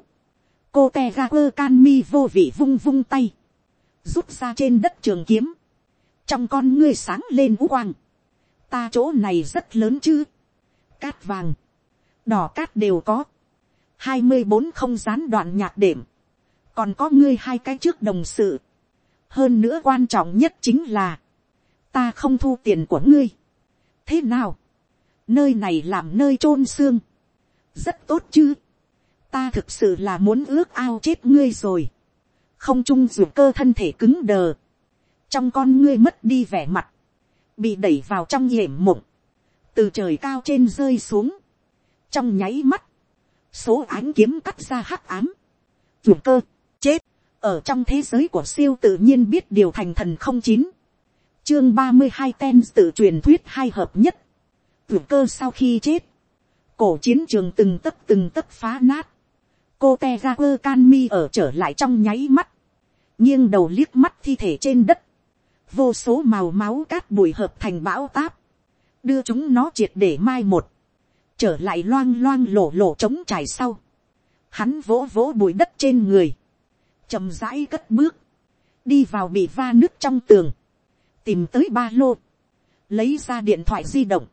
cô te ga quơ can mi vô vị vung vung tay. rút ra trên đất trường kiếm. trong con ngươi sáng lên u quang ta chỗ này rất lớn chứ. cát vàng. đỏ cát đều có hai mươi bốn không gián đoạn nhạc đệm, còn có ngươi hai cái trước đồng sự. hơn nữa quan trọng nhất chính là, ta không thu tiền của ngươi. thế nào, nơi này làm nơi chôn xương, rất tốt chứ. ta thực sự là muốn ước ao chết ngươi rồi. không chung dù cơ thân thể cứng đờ, trong con ngươi mất đi vẻ mặt, bị đẩy vào trong hiểm mộng, từ trời cao trên rơi xuống, trong nháy mắt, số ánh kiếm cắt ra hắc ám, dù cơ, chết, ở trong thế giới của siêu tự nhiên biết điều thành thần không chín, chương ba mươi hai ten tự truyền thuyết hai hợp nhất, dù cơ sau khi chết, cổ chiến trường từng tấc từng tấc phá nát, cô te ra quơ can mi ở trở lại trong nháy mắt, nghiêng đầu liếc mắt thi thể trên đất, vô số màu máu cát bụi hợp thành bão táp, đưa chúng nó triệt để mai một, trở lại loang loang lổ lổ trống trải sau, hắn vỗ vỗ bụi đất trên người, chầm rãi cất bước, đi vào bị va nước trong tường, tìm tới ba lô, lấy ra điện thoại di động,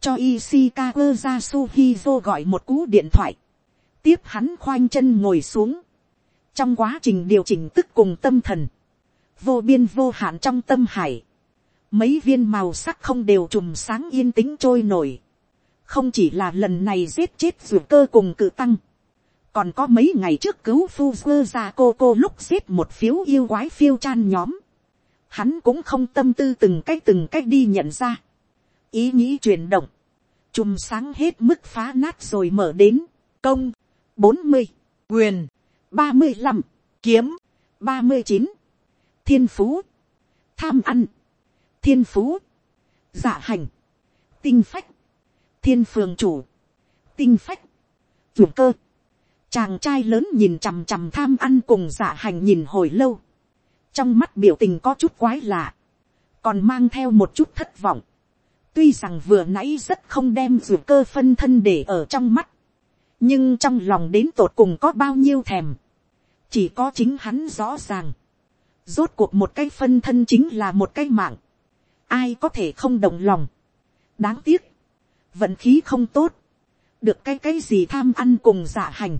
cho Ishikawa Yasuhizo gọi một cú điện thoại, tiếp hắn khoanh chân ngồi xuống, trong quá trình điều chỉnh tức cùng tâm thần, vô biên vô hạn trong tâm hải, mấy viên màu sắc không đều trùm sáng yên tĩnh trôi nổi, không chỉ là lần này giết chết dù cơ cùng cự tăng, còn có mấy ngày trước cứu phu vơ ra cô cô lúc giết một phiếu yêu quái phiêu chan nhóm, hắn cũng không tâm tư từng cách từng cách đi nhận ra, ý nghĩ chuyển động, chùm sáng hết mức phá nát rồi mở đến, công, bốn mươi, quyền, ba mươi năm, kiếm, ba mươi chín, thiên phú, tham ăn, thiên phú, dạ hành, tinh phách, thiên phường chủ, tinh phách, chủ cơ, chàng trai lớn nhìn chằm chằm tham ăn cùng dạ hành nhìn hồi lâu, trong mắt biểu tình có chút quái lạ, còn mang theo một chút thất vọng, tuy rằng vừa nãy rất không đem ruột cơ phân thân để ở trong mắt, nhưng trong lòng đến tột cùng có bao nhiêu thèm, chỉ có chính hắn rõ ràng, rốt cuộc một cái phân thân chính là một cái mạng, ai có thể không đồng lòng, đáng tiếc, vận khí không tốt, được cái cái gì tham ăn cùng giả hành,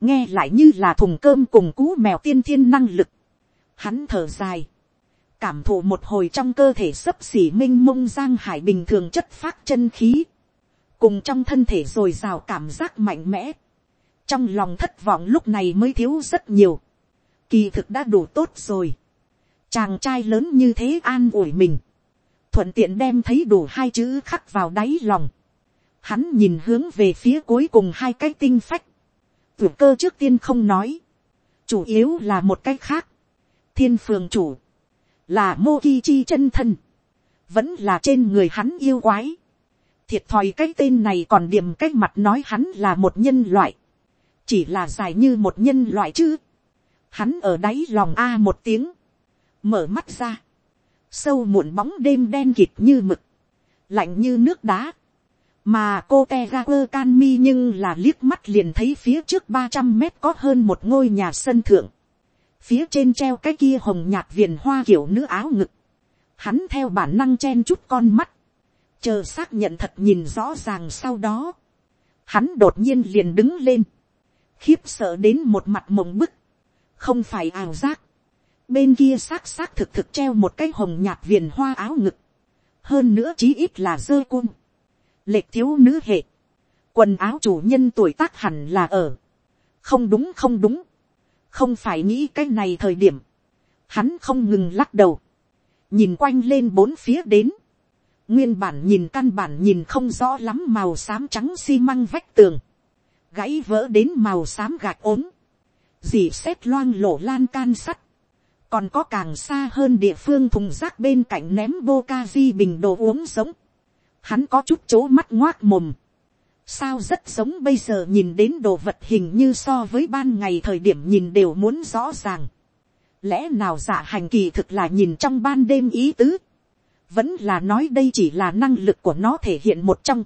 nghe lại như là thùng cơm cùng cú mèo tiên thiên năng lực, hắn thở dài, cảm thụ một hồi trong cơ thể sấp xỉ m i n h mông giang hải bình thường chất phát chân khí, cùng trong thân thể r ồ i r à o cảm giác mạnh mẽ, trong lòng thất vọng lúc này mới thiếu rất nhiều, kỳ thực đã đủ tốt rồi, chàng trai lớn như thế an ủi mình, thuận tiện đem thấy đủ hai chữ khắc vào đáy lòng, hắn nhìn hướng về phía cuối cùng hai cái tinh phách, vượt cơ trước tiên không nói, chủ yếu là một cái khác, thiên phường chủ, là mô ki chi chân thân, vẫn là trên người hắn yêu quái. thiệt thòi cái tên này còn điểm cái mặt nói hắn là một nhân loại, chỉ là dài như một nhân loại chứ hắn ở đáy lòng a một tiếng, mở mắt ra, sâu muộn bóng đêm đen kịt như mực, lạnh như nước đá, mà cô te ga quơ can mi nhưng là liếc mắt liền thấy phía trước ba trăm mét có hơn một ngôi nhà sân thượng, phía trên treo cái kia hồng nhạt viền hoa kiểu nữ áo ngực, hắn theo bản năng chen chút con mắt, chờ xác nhận thật nhìn rõ ràng sau đó, hắn đột nhiên liền đứng lên, khiếp sợ đến một mặt mộng bức, không phải ảo giác, bên kia xác xác thực thực treo một cái hồng nhạt viền hoa áo ngực, hơn nữa chí ít là dơ cung, lệch thiếu nữ hệ, quần áo chủ nhân tuổi tác hẳn là ở, không đúng không đúng, không phải nghĩ cái này thời điểm, hắn không ngừng lắc đầu, nhìn quanh lên bốn phía đến, nguyên bản nhìn căn bản nhìn không rõ lắm màu xám trắng xi măng vách tường, gãy vỡ đến màu xám gạch ốm, dì xét loang lổ lan can sắt, còn có càng xa hơn địa phương thùng rác bên cạnh ném bô ca di bình đồ uống giống, hắn có chút chỗ mắt ngoác mồm, sao rất giống bây giờ nhìn đến đồ vật hình như so với ban ngày thời điểm nhìn đều muốn rõ ràng. lẽ nào giả hành kỳ thực là nhìn trong ban đêm ý tứ. vẫn là nói đây chỉ là năng lực của nó thể hiện một trong.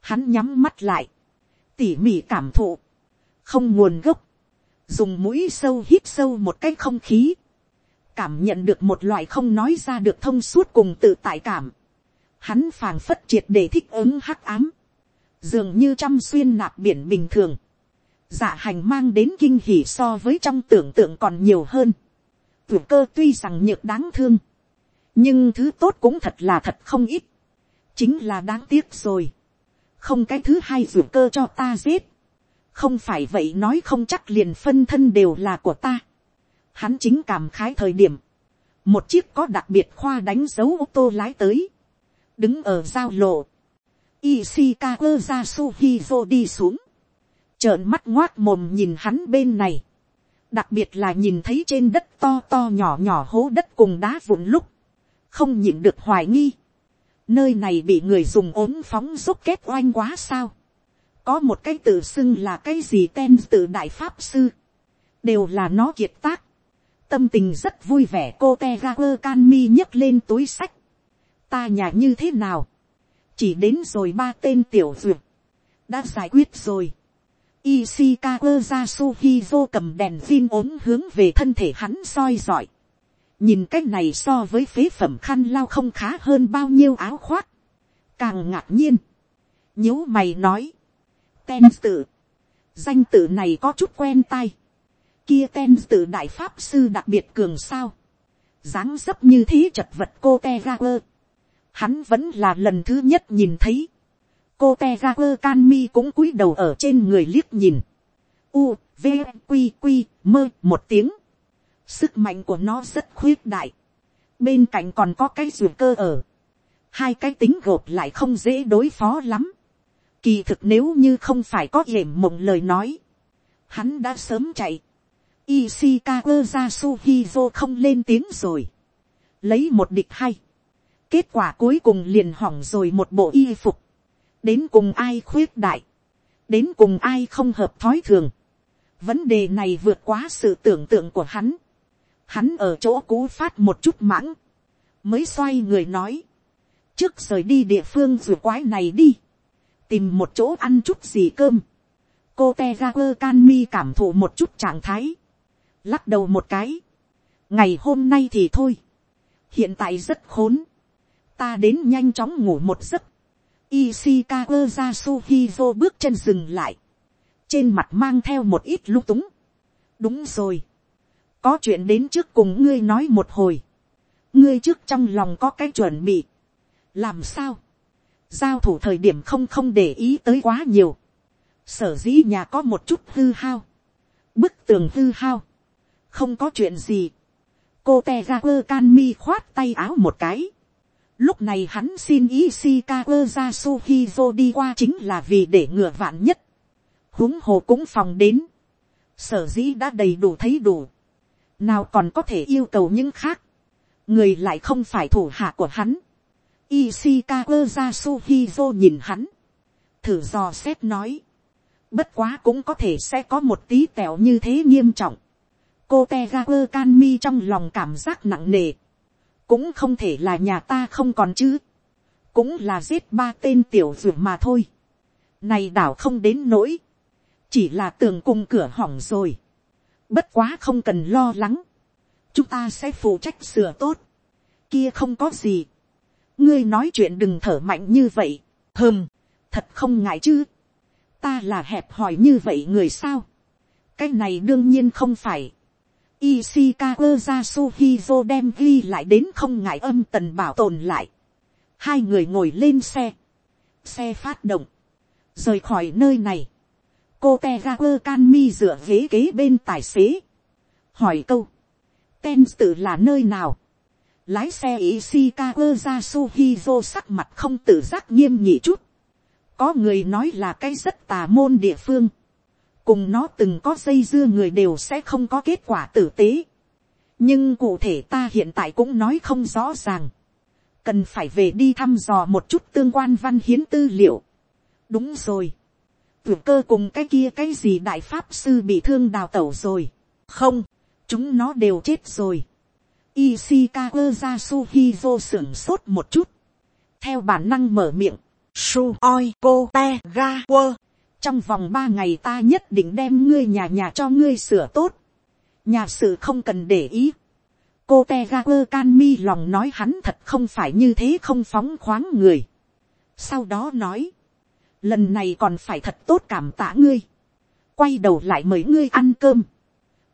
hắn nhắm mắt lại. tỉ mỉ cảm thụ. không nguồn gốc dùng mũi sâu hít sâu một cái không khí. cảm nhận được một loại không nói ra được thông suốt cùng tự tại cảm. hắn phàng phất triệt để thích ứng hắc ám dường như trăm xuyên nạp biển bình thường, dạ hành mang đến kinh hỉ so với trong tưởng tượng còn nhiều hơn. Tưởng cơ tuy rằng nhược đáng thương, nhưng thứ tốt cũng thật là thật không ít, chính là đáng tiếc rồi. không cái thứ hai tưởng cơ cho ta giết, không phải vậy nói không chắc liền phân thân đều là của ta. Hắn chính cảm khái thời điểm, một chiếc có đặc biệt khoa đánh dấu ô tô lái tới, đứng ở giao lộ, Ishikawa Yasuhizo đi xuống. Trợn mắt ngoác mồm nhìn hắn bên này. Đặc biệt là nhìn thấy trên đất to to nhỏ nhỏ hố đất cùng đá vụn lúc. Không nhìn được hoài nghi. Nơi này bị người dùng ốm phóng rút kết oanh quá sao. Có một cái tự xưng là cái gì tên từ đại pháp sư. Đều là nó kiệt tác. Tâm tình rất vui vẻ cô teager can mi nhấc lên túi sách. Ta nhà như thế nào? chỉ đến rồi ba tên tiểu duyệt, đã giải quyết rồi. Ishikawa Yasuhizo cầm đèn pin ốm hướng về thân thể hắn soi giỏi. nhìn cái này so với phế phẩm khăn lao không khá hơn bao nhiêu áo khoác, càng ngạc nhiên, nhíu mày nói, ten tự, danh tự này có chút quen tai, kia ten tự đại pháp sư đặc biệt cường sao, dáng dấp như thế chật vật cô te ra quơ, hắn vẫn là lần thứ nhất nhìn thấy, cô te ra quơ can mi cũng cúi đầu ở trên người liếc nhìn, u, v, q, q, mơ một tiếng, sức mạnh của nó rất khuyết đại, bên cạnh còn có cái rùa cơ ở, hai cái tính gộp lại không dễ đối phó lắm, kỳ thực nếu như không phải có hiểm mộng lời nói, hắn đã sớm chạy, Ishikawa Yasuhizo không lên tiếng rồi. Lấy một địch hay. Kết quả cuối cùng liền hỏng rồi một bộ y phục. Đến cùng ai khuyết đại. Đến cùng ai không hợp thói thường. Vấn đề này vượt quá sự tưởng tượng của hắn. Hắn ở chỗ cũ phát một chút mãng. Mới xoay người nói. Trước rời đi địa phương rùa quái này đi. Tìm một chỗ ăn chút gì cơm. Cô tejager can mi cảm thụ một chút trạng thái lắc đầu một cái. ngày hôm nay thì thôi. hiện tại rất khốn. ta đến nhanh chóng ngủ một giấc. Ishikawa Yasuhizo bước chân dừng lại. trên mặt mang theo một ít lung túng. đúng rồi. có chuyện đến trước cùng ngươi nói một hồi. ngươi trước trong lòng có cái chuẩn bị. làm sao giao thủ thời điểm không không để ý tới quá nhiều. sở dĩ nhà có một chút hư hao. bức tường hư hao không có chuyện gì. cô te ga quơ can mi khoát tay áo một cái. lúc này hắn xin ý shika quơ ra suhizo đi qua chính là vì để ngừa vạn nhất. huống hồ cũng phòng đến. sở dĩ đã đầy đủ thấy đủ. nào còn có thể yêu cầu những khác. người lại không phải thủ hạ của hắn. Ishikawa Yasuhizo nhìn hắn. Thử dò xét nói. Bất quá cũng có thể sẽ có một tí tẹo như thế nghiêm trọng. Cô te Kanmi trong lòng cảm giác nặng nề, cũng không thể là nhà ta không còn chứ, cũng là giết ba tên tiểu dược mà thôi, này đảo không đến nỗi, chỉ là tường cùng cửa hỏng rồi, bất quá không cần lo lắng, chúng ta sẽ phụ trách sửa tốt, kia không có gì, ngươi nói chuyện đừng thở mạnh như vậy, hơm, thật không ngại chứ, ta là hẹp hòi như vậy người sao, cái này đương nhiên không phải, Ishikawa Yasuhizo đem ghi lại đến không ngại âm tần bảo tồn lại. Hai người ngồi lên xe. Xe phát động. Rời khỏi nơi này. Cô Tegaku Kanmi dựa ghế kế bên tài xế. Hỏi câu. Ten tự là nơi nào? Lái xe Ishikawa Yasuhizo sắc mặt không tự giác nghiêm nhị chút. Có người nói là cái rất tà môn địa phương cùng nó từng có dây dưa người đều sẽ không có kết quả tử tế. nhưng cụ thể ta hiện tại cũng nói không rõ ràng. cần phải về đi thăm dò một chút tương quan văn hiến tư liệu. đúng rồi. tưởng cơ cùng cái kia cái gì đại pháp sư bị thương đào tẩu rồi. không, chúng nó đều chết rồi. Ishikawa Yasuhizo sưởng sốt một chút. theo bản năng mở miệng. Su oi cô te ga quơ trong vòng ba ngày ta nhất định đem ngươi nhà nhà cho ngươi sửa tốt, nhà sự không cần để ý, cô te ga quơ can mi lòng nói hắn thật không phải như thế không phóng khoáng người. sau đó nói, lần này còn phải thật tốt cảm tạ ngươi, quay đầu lại mời ngươi ăn cơm,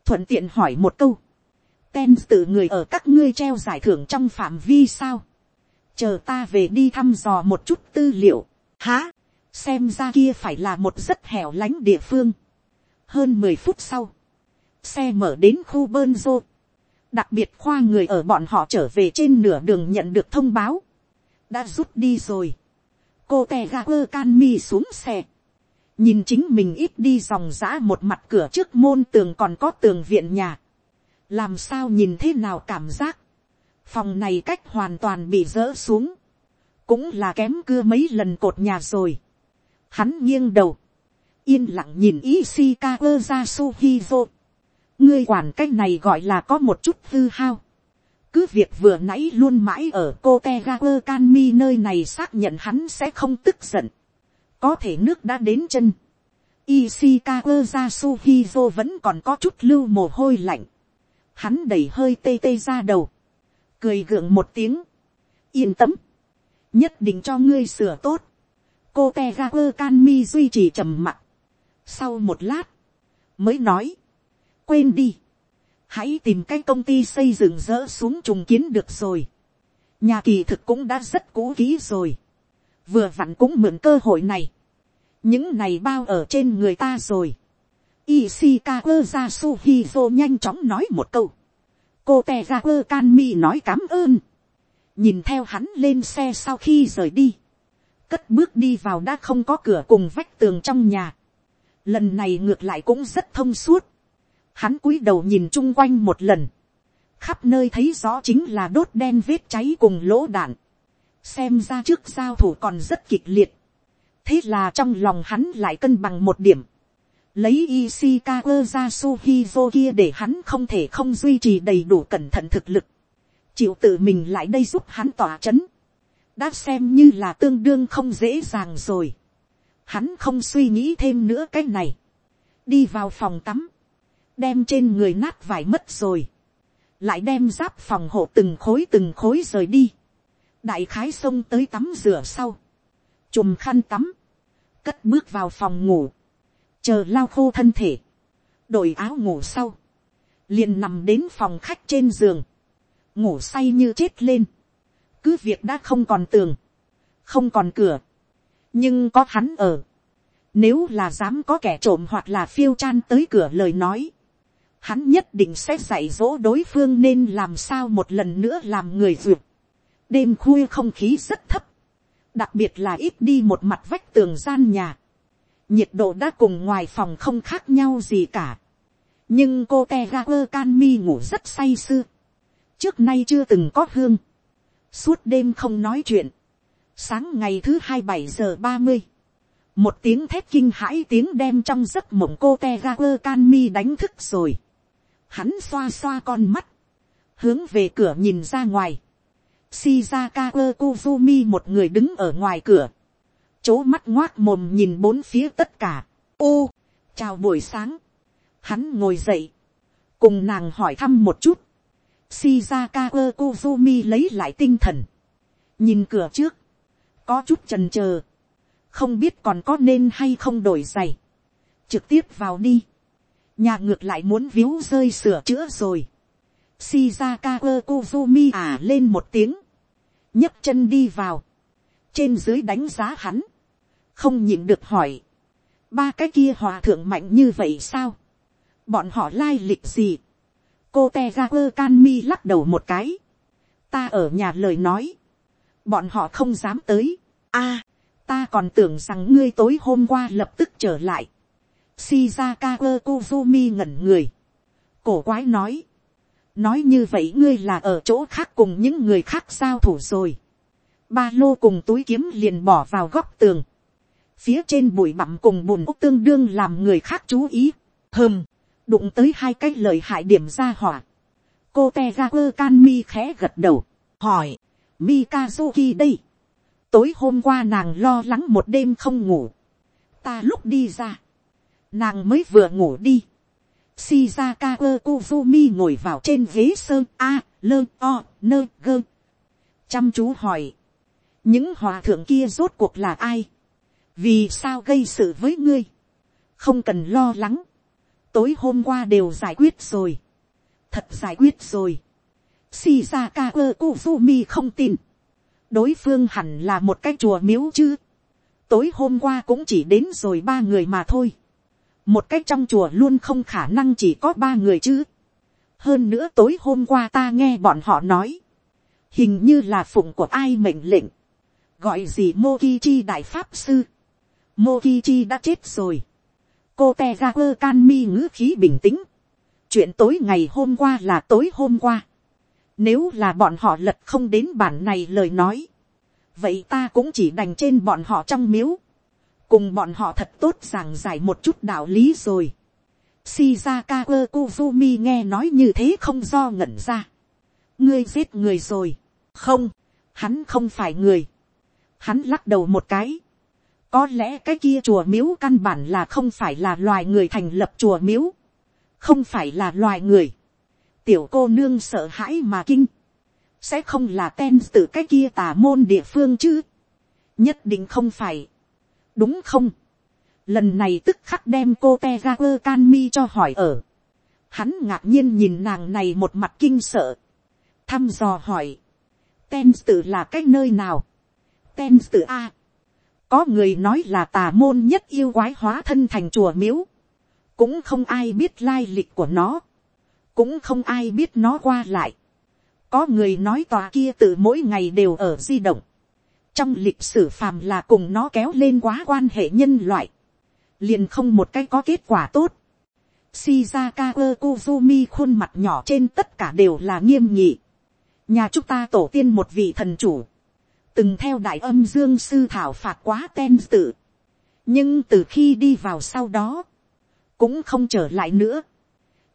thuận tiện hỏi một câu, ten tự người ở các ngươi treo giải thưởng trong phạm vi sao, chờ ta về đi thăm dò một chút tư liệu, há, xem ra kia phải là một rất hẻo lánh địa phương. hơn mười phút sau, xe mở đến khu bơn rô. đặc biệt khoa người ở bọn họ trở về trên nửa đường nhận được thông báo, đã rút đi rồi. cô tè ga ơ can mi xuống xe, nhìn chính mình ít đi dòng giã một mặt cửa trước môn tường còn có tường viện nhà làm sao nhìn thế nào cảm giác, phòng này cách hoàn toàn bị dỡ xuống, cũng là kém cưa mấy lần cột nhà rồi Hắn nghiêng đầu. Yên lặng nhìn Ishikawa Yasuhizo. Ngươi quản cách này gọi là có một chút hư hao. Cứ việc vừa nãy luôn mãi ở cô Tegaku Kanmi nơi này xác nhận hắn sẽ không tức giận. Có thể nước đã đến chân. Ishikawa Yasuhizo vẫn còn có chút lưu mồ hôi lạnh. Hắn đẩy hơi tê tê ra đầu. cười gượng một tiếng, yên tâm, nhất định cho ngươi sửa tốt, cô te ga quơ can mi duy trì trầm mặc, sau một lát, mới nói, quên đi, hãy tìm cái công ty xây dựng dỡ xuống trùng kiến được rồi, nhà kỳ thực cũng đã rất cũ kỹ rồi, vừa vặn cũng mượn cơ hội này, những này bao ở trên người ta rồi, Ishikawa Yasuhizo nhanh chóng nói một câu. Cô Tegaku Kanmi nói cảm ơn. Nhìn theo hắn lên xe sau khi rời đi. Cất bước đi vào đã không có cửa cùng vách tường trong nhà. Lần này ngược lại cũng rất thông suốt. Hắn cúi đầu nhìn chung quanh một lần. Khắp nơi thấy rõ chính là đốt đen vết cháy cùng lỗ đạn. Xem ra trước giao thủ còn rất kịch liệt. Thế là trong lòng hắn lại cân bằng một điểm lấy Ishikawa Yasuhizo kia để hắn không thể không duy trì đầy đủ cẩn thận thực lực, chịu tự mình lại đây giúp hắn tỏa c h ấ n đã xem như là tương đương không dễ dàng rồi, hắn không suy nghĩ thêm nữa cái này, đi vào phòng tắm, đem trên người nát vải mất rồi, lại đem giáp phòng hộ từng khối từng khối rời đi, đại khái xông tới tắm rửa sau, chùm khăn tắm, cất bước vào phòng ngủ, chờ lao khô thân thể, đổi áo ngủ sau, liền nằm đến phòng khách trên giường, ngủ say như chết lên, cứ việc đã không còn tường, không còn cửa, nhưng có hắn ở, nếu là dám có kẻ trộm hoặc là phiêu chan tới cửa lời nói, hắn nhất định sẽ dạy dỗ đối phương nên làm sao một lần nữa làm người duyệt. đêm khuya không khí rất thấp, đặc biệt là ít đi một mặt vách tường gian nhà, nhiệt độ đã cùng ngoài phòng không khác nhau gì cả. nhưng cô te ga quơ can mi ngủ rất say sưa. trước nay chưa từng có hương. suốt đêm không nói chuyện. sáng ngày thứ hai bảy giờ ba mươi. một tiếng thét kinh hãi tiếng đem trong giấc mộng cô te ga quơ can mi đánh thức rồi. hắn xoa xoa con mắt. hướng về cửa nhìn ra ngoài. Shizaka Kuzumi một người đứng ở ngoài cửa chố mắt ngoác mồm nhìn bốn phía tất cả. ô, chào buổi sáng. hắn ngồi dậy, cùng nàng hỏi thăm một chút. shizaka kozumi lấy lại tinh thần, nhìn cửa trước, có chút trần chờ không biết còn có nên hay không đổi giày, trực tiếp vào đi, nhà ngược lại muốn víu rơi sửa chữa rồi. Shizaka kozumi à lên một tiếng, nhấc chân đi vào, trên dưới đánh giá hắn, không nhịn được hỏi, ba cái kia hòa thượng mạnh như vậy sao, bọn họ lai lịch gì, cô te ra quơ can mi lắc đầu một cái, ta ở nhà lời nói, bọn họ không dám tới, a, ta còn tưởng rằng ngươi tối hôm qua lập tức trở lại, shizaka quơ kuzumi ngẩn người, cổ quái nói, nói như vậy ngươi là ở chỗ khác cùng những người khác giao thủ rồi, ba lô cùng túi kiếm liền bỏ vào góc tường, phía trên bụi bặm cùng bùn úc tương đương làm người khác chú ý, hơm, đụng tới hai cái lời hại điểm ra hỏa. cô te ra quơ can mi khẽ gật đầu, hỏi, mikazuki đây, tối hôm qua nàng lo lắng một đêm không ngủ, ta lúc đi ra, nàng mới vừa ngủ đi, Shizaka Kuzumi ngồi vào trên ghế sơn A, lơ, o, nơ, gơ. Chăm chú hỏi. Những hòa thượng kia rốt cuộc là ai? Vì sao gây sự với ngươi, không cần lo lắng, tối hôm qua đều giải quyết rồi, thật giải quyết rồi, shizaka ơ kuzumi không tin, đối phương hẳn là một cái chùa miếu chứ, tối hôm qua cũng chỉ đến rồi ba người mà thôi, một cái trong chùa luôn không khả năng chỉ có ba người chứ, hơn nữa tối hôm qua ta nghe bọn họ nói, hình như là phụng của ai mệnh lệnh, gọi gì Mokichi đại pháp sư, Mokichi đã chết rồi. Cô Tegaku Kanmi ngữ khí bình tĩnh. Chuyện tối ngày hôm qua là tối hôm qua. Nếu là bọn họ lật không đến bản này lời nói. Vậy ta cũng chỉ đành trên bọn họ trong miếu. Cùng bọn họ thật tốt giảng giải một chút đạo lý rồi. Shizaka Kuzumi nghe nói như thế không do ngẩn ra. Ngươi giết người rồi. Không, hắn không phải người. Hắn lắc đầu một cái có lẽ cái kia chùa miếu căn bản là không phải là loài người thành lập chùa miếu. Không phải là loài người. Tiểu cô nương sợ hãi mà kinh. sẽ không là ten từ cái kia tà môn địa phương chứ, nhất định không phải, đúng không, lần này tức khắc đem cô te ga quơ can mi cho hỏi ở, hắn ngạc nhiên nhìn nàng này một mặt kinh sợ, thăm dò hỏi, ten tử là cái nơi nào, ten tử a, có người nói là tà môn nhất yêu quái hóa thân thành chùa miếu, cũng không ai biết lai lịch của nó, cũng không ai biết nó qua lại, có người nói tòa kia từ mỗi ngày đều ở di động, trong lịch sử phàm là cùng nó kéo lên quá quan hệ nhân loại, liền không một cái có kết quả tốt. Shizaka Kozumi khuôn mặt nhỏ trên tất cả đều là nghiêm nghị. Nhà chúng ta tổ tiên một vị thần chủ. Từng theo đại âm dương sư thảo phạt quá ten tự. Nhưng từ khi đi vào sau đó. Cũng không trở lại nữa.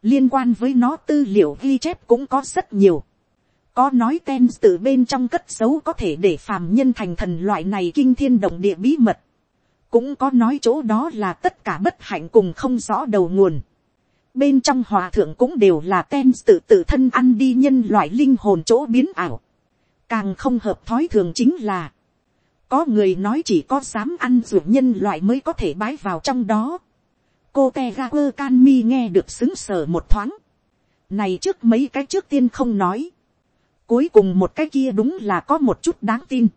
Liên quan với nó tư liệu ghi chép cũng có rất nhiều. Có nói ten tự bên trong cất dấu có thể để phàm nhân thành thần loại này kinh thiên động địa bí mật cũng có nói chỗ đó là tất cả bất hạnh cùng không rõ đầu nguồn. Bên trong hòa thượng cũng đều là ten tự tự thân ăn đi nhân loại linh hồn chỗ biến ảo. Càng không hợp thói thường chính là, có người nói chỉ có dám ăn ruột nhân loại mới có thể bái vào trong đó. cô te ga quơ can mi nghe được xứng sở một thoáng. này trước mấy cái trước tiên không nói. cuối cùng một cái kia đúng là có một chút đáng tin.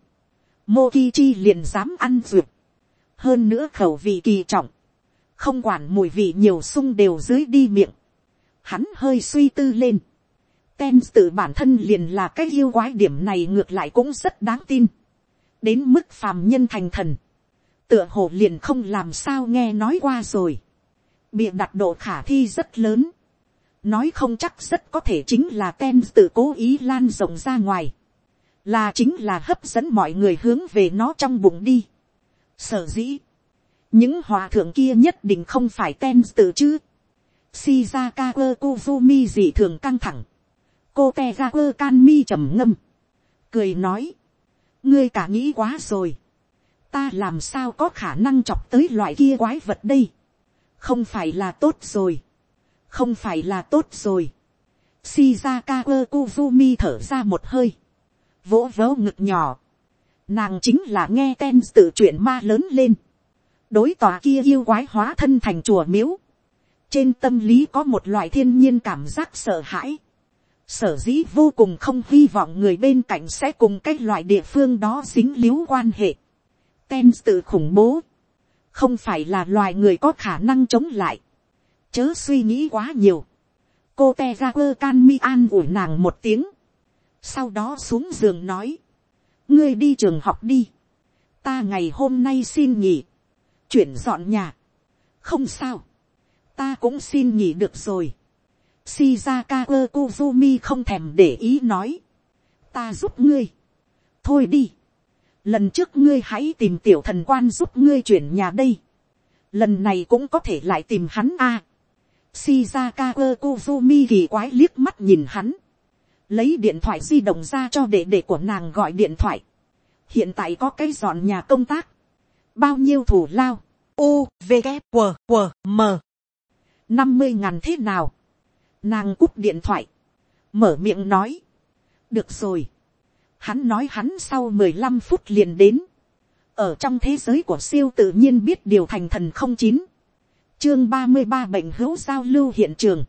Mokichi liền dám ăn ruột hơn nữa khẩu vị kỳ trọng, không quản mùi vị nhiều sung đều dưới đi miệng, hắn hơi suy tư lên, ten tự bản thân liền là cái yêu quái điểm này ngược lại cũng rất đáng tin, đến mức phàm nhân thành thần, tựa hồ liền không làm sao nghe nói qua rồi, bịa đặt độ khả thi rất lớn, nói không chắc rất có thể chính là ten tự cố ý lan rộng ra ngoài, là chính là hấp dẫn mọi người hướng về nó trong bụng đi. Sở dĩ, những hòa thượng kia nhất định không phải ten tự chứ. Shizaka Kuzumi dị thường căng thẳng. Cô Tegaku Kanmi trầm ngâm. Cười nói. Ngươi cả nghĩ quá rồi. Ta làm sao có khả năng chọc tới loại kia quái vật đây. Không phải là tốt rồi. Không phải là tốt rồi. Shizaka Kozumi thở ra một hơi. Vỗ vỗ ngực nhỏ Nàng chính là nghe ten tự chuyện ma lớn lên. Đối tòa kia yêu quái hóa thân thành chùa miếu. Trên tâm lý có một loại thiên nhiên cảm giác sợ hãi. Sở dĩ vô cùng không hy vọng người bên cạnh sẽ cùng cái loại địa phương đó dính líu quan hệ. Ten tự khủng bố. Không phải là loài người có khả năng chống lại. Chớ suy nghĩ quá nhiều. Cô te ra quơ can mi an ủi nàng một tiếng. Sau đó xuống giường nói ngươi đi trường học đi, ta ngày hôm nay xin nghỉ, chuyển dọn nhà, không sao, ta cũng xin nghỉ được rồi, shizaka kuzumi không thèm để ý nói, ta giúp ngươi, thôi đi, lần trước ngươi hãy tìm tiểu thần quan giúp ngươi chuyển nhà đây, lần này cũng có thể lại tìm hắn a, à. shizaka kuzumi kỳ quái liếc mắt nhìn hắn, lấy điện thoại di động ra cho đệ đệ của nàng gọi điện thoại. hiện tại có cái dọn nhà công tác, bao nhiêu thủ lao, u v g q q m. Năm mươi ngàn thế nào, nàng cúp điện thoại, mở miệng nói, được rồi, hắn nói hắn sau mười lăm phút liền đến, ở trong thế giới của siêu tự nhiên biết điều thành thần không chín, chương ba mươi ba bệnh hữu giao lưu hiện trường,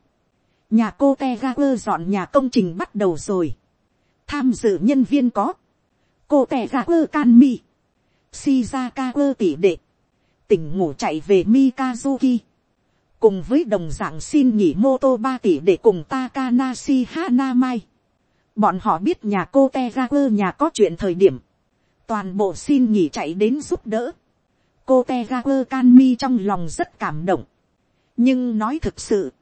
nhà cô te dọn nhà công trình bắt đầu rồi. tham dự nhân viên có, cô te ga quơ tỷ shizaka đệ, tỉnh ngủ chạy về mikazuki, cùng với đồng dạng xin nghỉ mô tô ba tỷ để cùng Takanashi Hanamai. Bọn họ biết nhà cô Tegaku nhà có chuyện thời điểm. Toàn bộ xin nghỉ chạy đến giúp đỡ. Cô Tegaku Kanmi trong lòng rất cảm động. Nhưng nói thực sự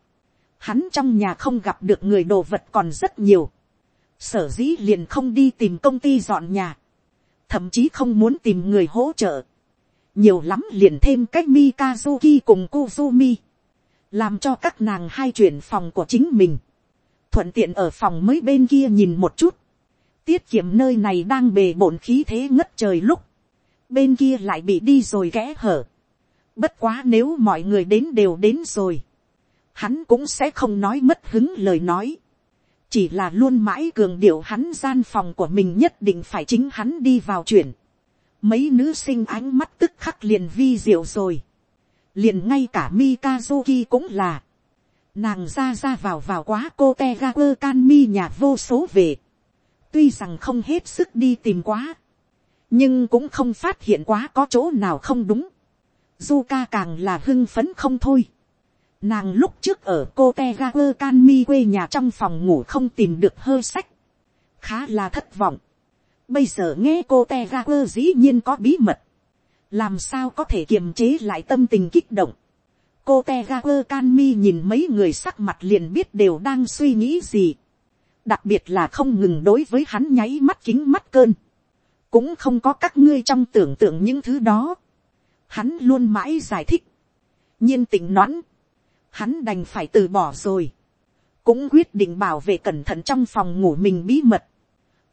hắn trong nhà không gặp được người đồ vật còn rất nhiều, sở dĩ liền không đi tìm công ty dọn nhà, thậm chí không muốn tìm người hỗ trợ, nhiều lắm liền thêm cách Mikazuki cùng Kuzumi, làm cho các nàng hai chuyển phòng của chính mình, thuận tiện ở phòng mới bên kia nhìn một chút, tiết kiệm nơi này đang bề bổn khí thế ngất trời lúc, bên kia lại bị đi rồi kẽ hở. Bất quá nếu mọi người đến đều đến rồi, hắn cũng sẽ không nói mất hứng lời nói. chỉ là luôn mãi cường điệu hắn gian phòng của mình nhất định phải chính hắn đi vào chuyển. mấy nữ sinh ánh mắt tức khắc liền vi diệu rồi liền ngay cả mikazuki cũng là. nàng ra ra vào vào quá cô te ga quơ can mi nhà vô số về. tuy rằng không hết sức đi tìm quá. nhưng cũng không phát hiện quá có chỗ nào không đúng. Zuka càng là hưng phấn không thôi Nàng lúc trước ở cô Tegaper Canmi quê nhà trong phòng ngủ không tìm được hơi sách. Khá là thất vọng. Bây giờ nghe cô Tegaper dĩ nhiên có bí mật. Làm sao có thể kiềm chế lại tâm tình kích động. Cô Tegaper Canmi nhìn mấy người sắc mặt liền biết đều đang suy nghĩ gì. Đặc biệt là không ngừng đối với hắn nháy mắt kính mắt cơn. Cũng không có các ngươi trong tưởng tượng những thứ đó. Hắn luôn mãi giải thích. nhiên tình noãn. hắn đành phải từ bỏ rồi, cũng quyết định bảo vệ cẩn thận trong phòng ngủ mình bí mật,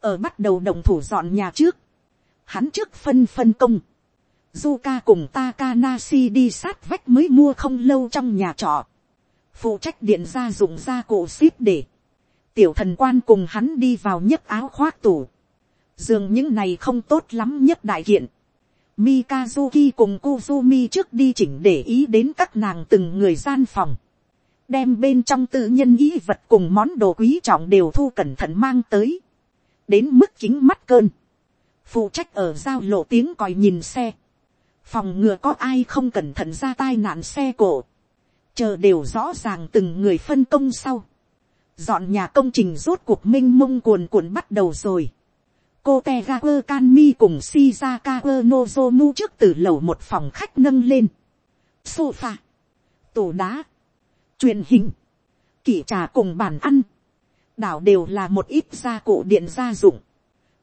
ở bắt đầu đồng thủ dọn nhà trước, hắn trước phân phân công, Zuka cùng Takanashi đi sát vách mới mua không lâu trong nhà trọ. Phụ trách điện gia dụng ra cổ ship để. Tiểu thần quan cùng hắn đi vào nhấc áo khoác tủ. Dường những này không tốt lắm nhất đại kiện. Mikazuki cùng Kuzumi trước đi chỉnh để ý đến các nàng từng người gian phòng. Đem bên trong tự nhân ý vật cùng món đồ quý trọng đều thu cẩn thận mang tới. Đến mức kính mắt cơn. Phụ trách ở giao lộ tiếng còi nhìn xe. Phòng ngừa có ai không cẩn thận ra tai nạn xe cổ. Chờ đều rõ ràng từng người phân công sau. Dọn nhà công trình rốt cuộc minh mông cuồn cuộn bắt đầu rồi cô te ga quơ can mi cùng shizaka quơ nozomu trước từ lầu một phòng khách nâng lên. sofa, tủ đá, truyền hình, kỷ trà cùng bàn ăn, đảo đều là một ít gia cụ điện gia dụng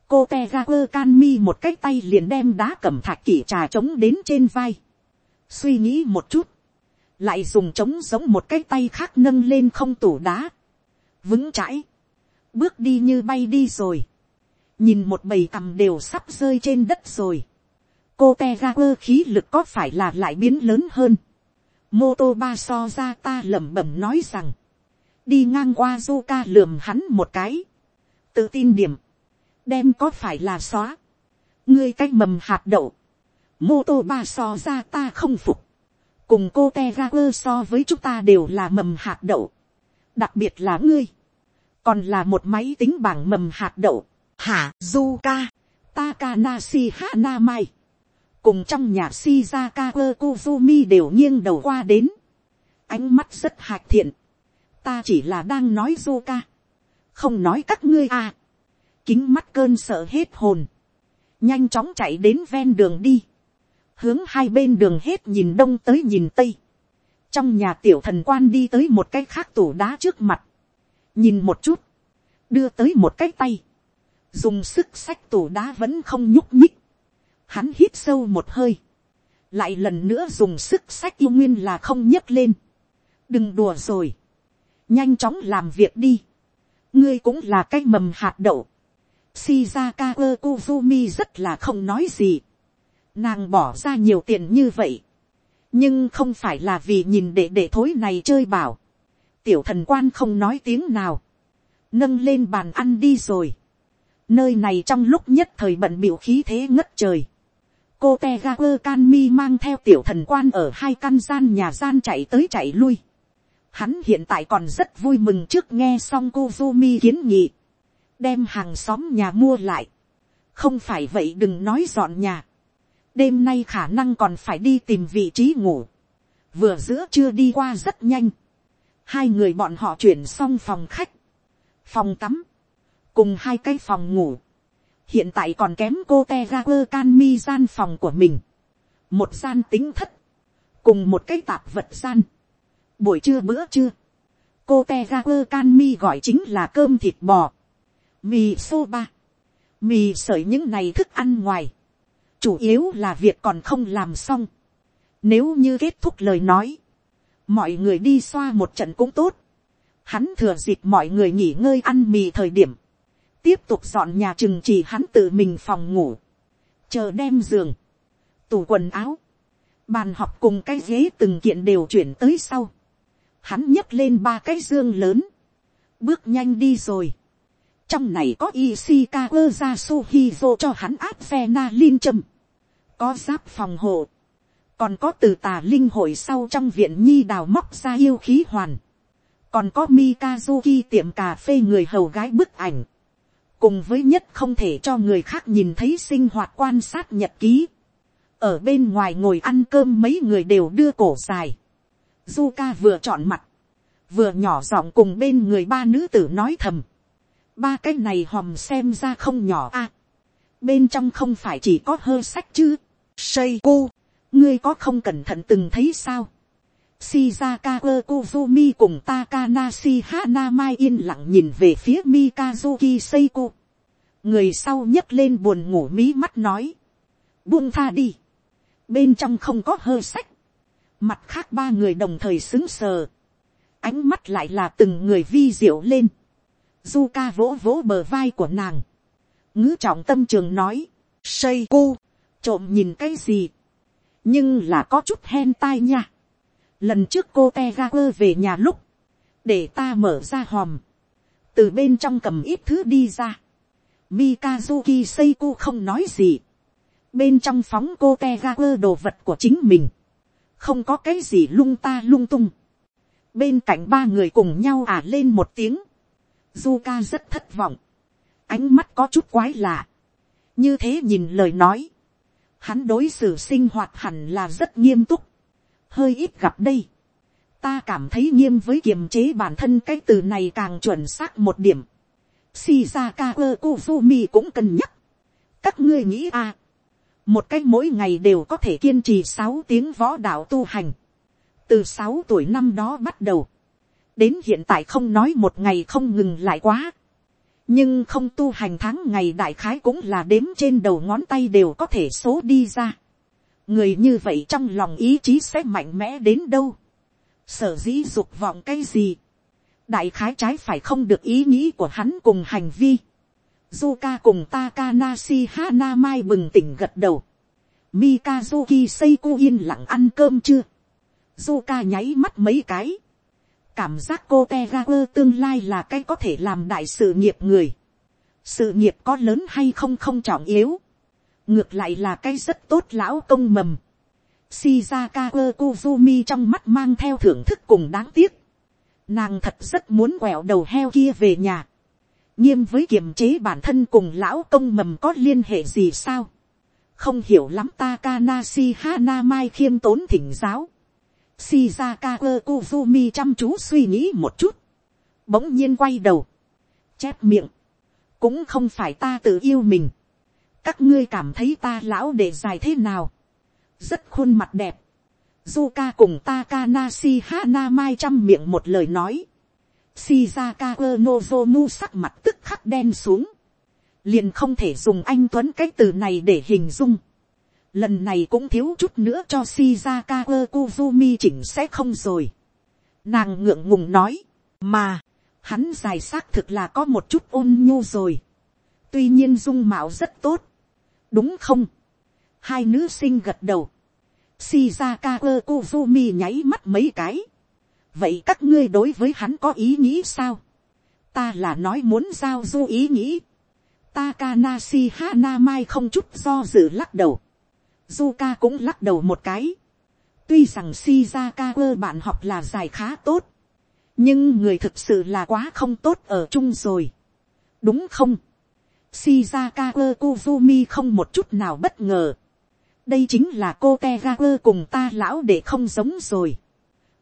cô te ga quơ can mi một cái tay liền đem đá cẩm thạch kỷ trà trống đến trên vai. suy nghĩ một chút, lại dùng trống giống một cái tay khác nâng lên không tủ đá, vững chãi, bước đi như bay đi rồi. Nhìn một bầy cằm đều sắp rơi trên đất rồi. cô te ga quơ khí lực có phải là lại biến lớn hơn. mô tô ba so ra ta lẩm bẩm nói rằng, đi ngang qua du ca lườm hắn một cái, tự tin điểm, đem có phải là xóa, ngươi cách mầm hạt đậu, mô tô ba so ra ta không phục, cùng cô te ga quơ so với chúng ta đều là mầm hạt đậu, đặc biệt là ngươi, còn là một máy tính bảng mầm hạt đậu, hả du ca, Takanashi Hanamai, cùng trong nhà Shizaka Kuzumi đều nghiêng đầu qua đến, ánh mắt rất hạc thiện, ta chỉ là đang nói du ca, không nói các ngươi à, kính mắt cơn sợ hết hồn, nhanh chóng chạy đến ven đường đi, hướng hai bên đường hết nhìn đông tới nhìn tây, trong nhà tiểu thần quan đi tới một cái khác tủ đá trước mặt, nhìn một chút, đưa tới một cái tay, dùng sức sách tủ đá vẫn không nhúc nhích, hắn hít sâu một hơi, lại lần nữa dùng sức sách yêu nguyên là không nhấc lên, đừng đùa rồi, nhanh chóng làm việc đi, ngươi cũng là cái mầm hạt đậu, Shizaka Kozumi rất là không nói gì, nàng bỏ ra nhiều tiền như vậy, nhưng không phải là vì nhìn đệ đệ thối này chơi bảo, tiểu thần quan không nói tiếng nào, nâng lên bàn ăn đi rồi, Nơi này trong lúc nhất thời bận biểu khí thế ngất trời. Cô Tegaku Kanmi mang theo tiểu thần quan ở hai căn gian nhà gian chạy tới chạy lui. Hắn hiện tại còn rất vui mừng trước nghe xong cô kiến nghị. Đem hàng xóm nhà mua lại. Không phải vậy đừng nói dọn nhà. Đêm nay khả năng còn phải đi tìm vị trí ngủ. Vừa giữa chưa đi qua rất nhanh. Hai người bọn họ chuyển xong phòng khách. Phòng tắm cùng hai cái phòng ngủ, hiện tại còn kém cô te ra quơ can mi gian phòng của mình, một gian tính thất, cùng một cái tạp vật gian, buổi trưa bữa trưa, cô te ra quơ can mi gọi chính là cơm thịt bò, mì soba, mì sợi những này thức ăn ngoài, chủ yếu là việc còn không làm xong, nếu như kết thúc lời nói, mọi người đi xoa một trận cũng tốt, hắn thừa dịp mọi người nghỉ ngơi ăn mì thời điểm, tiếp tục dọn nhà chừng chỉ hắn tự mình phòng ngủ, chờ đem giường, tủ quần áo, bàn học cùng cái ghế từng kiện đều chuyển tới sau, hắn nhấc lên ba cái dương lớn, bước nhanh đi rồi trong này có Ishikawa Yasuhizo cho hắn áp phe na linh châm, có giáp phòng hộ, còn có từ tà linh hội sau trong viện nhi đào móc ra yêu khí hoàn, còn có Mikazuki tiệm cà phê người hầu gái bức ảnh, cùng với nhất không thể cho người khác nhìn thấy sinh hoạt quan sát nhật ký, ở bên ngoài ngồi ăn cơm mấy người đều đưa cổ dài, Zuka vừa chọn mặt, vừa nhỏ giọng cùng bên người ba nữ tử nói thầm, ba cái này hòm xem ra không nhỏ a, bên trong không phải chỉ có hơi sách chứ, Seiko, ngươi có không cẩn thận từng thấy sao, Shizaka Kozumi cùng Takanashi Hanamai yên lặng nhìn về phía Mikazuki Seiko. Người sau nhấc lên buồn ngủ mí mắt nói. Buông tha đi. Bên trong không có hơi sách. Mặt khác ba người đồng thời xứng sờ. Ánh mắt lại là từng người vi diệu lên. Zuka vỗ vỗ bờ vai của nàng. ngữ trọng tâm trường nói. Seiko. Trộm nhìn cái gì. Nhưng là có chút hen tai nha lần trước cô te ga quơ về nhà lúc, để ta mở ra hòm, từ bên trong cầm ít thứ đi ra. Mikazuki Seiko không nói gì, bên trong phóng cô te ga quơ đồ vật của chính mình, không có cái gì lung ta lung tung. bên cạnh ba người cùng nhau ả lên một tiếng, Zuka rất thất vọng, ánh mắt có chút quái lạ, như thế nhìn lời nói, hắn đối xử sinh hoạt hẳn là rất nghiêm túc, hơi ít gặp đây. Ta cảm thấy nghiêm với kiềm chế bản thân cái từ này càng chuẩn xác một điểm. Shizaka Kuzumi cũng cân nhắc. Các ngươi nghĩ à. Một cách mỗi ngày đều có thể kiên trì sáu tiếng võ đạo tu hành. Từ sáu tuổi năm đó bắt đầu. Đến hiện tại không nói một ngày không ngừng lại quá. Nhưng không tu hành tháng ngày đại khái cũng là đếm trên đầu ngón tay đều có thể số đi ra người như vậy trong lòng ý chí sẽ mạnh mẽ đến đâu, sở dĩ dục vọng cái gì, đại khái trái phải không được ý nghĩ của hắn cùng hành vi, Zuka cùng Takanashi Hanamai bừng tỉnh gật đầu. Mikazuki seiku yên lặng ăn cơm chưa? Zuka nháy mắt mấy cái. Cảm giác cô Tegaku tương lai là cái có thể làm đại sự nghiệp người. Sự nghiệp có lớn hay không không trọng yếu ngược lại là cái rất tốt lão công mầm. Shizaka kuzumi trong mắt mang theo thưởng thức cùng đáng tiếc. Nàng thật rất muốn quẹo đầu heo kia về nhà. Nghiêm với kiềm chế bản thân cùng lão công mầm có liên hệ gì sao? Không hiểu lắm Takanashi Hanamai khiêm tốn thỉnh giáo. Shizaka Kozumi chăm chú suy nghĩ một chút. Bỗng nhiên quay đầu. Chép miệng. Cũng không phải ta tự yêu mình các ngươi cảm thấy ta lão để dài thế nào, rất khuôn mặt đẹp, Zuka cùng Takanashi Hanamai chăm miệng một lời nói. Shizaka Nozomu sắc mặt tức khắc đen xuống. Liền không thể dùng anh Tuấn cái từ này để hình dung. Lần này cũng thiếu chút nữa cho Shizaka Kuzumi chỉnh sẽ không rồi. Nàng ngượng ngùng nói. Mà, hắn dài xác thực là có một chút ôn nhu rồi. Tuy nhiên dung mạo rất tốt đúng không, hai nữ sinh gật đầu, shizaka Kuzumi nháy mắt mấy cái, vậy các ngươi đối với hắn có ý nghĩ sao, ta là nói muốn giao du ý nghĩ, Takanashi Hanamai không chút do dự lắc đầu. Zuka cũng lắc đầu một cái. Tuy rằng Shizaka bạn học là dài khá tốt. Nhưng người thực sự là quá không tốt ở chung rồi. Đúng không? Shizaka Kuzumi không một chút nào bất ngờ. Đây chính là cô Tegaku cùng ta lão để không giống rồi.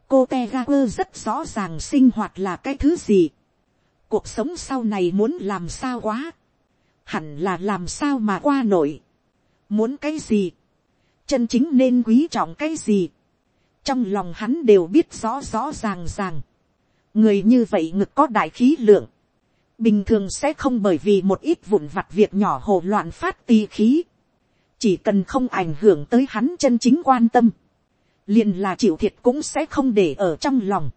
Cô Tegaku rất rõ ràng sinh hoạt là cái thứ gì. Cuộc sống sau này muốn làm sao quá. Hẳn là làm sao mà qua nổi. Muốn cái gì. Chân chính nên quý trọng cái gì. Trong lòng hắn đều biết rõ rõ ràng ràng. Người như vậy ngực có đại khí lượng. Bình thường sẽ không bởi vì một ít vụn vặt việc nhỏ hồ loạn phát tì khí, chỉ cần không ảnh hưởng tới hắn chân chính quan tâm, liền là chịu thiệt cũng sẽ không để ở trong lòng,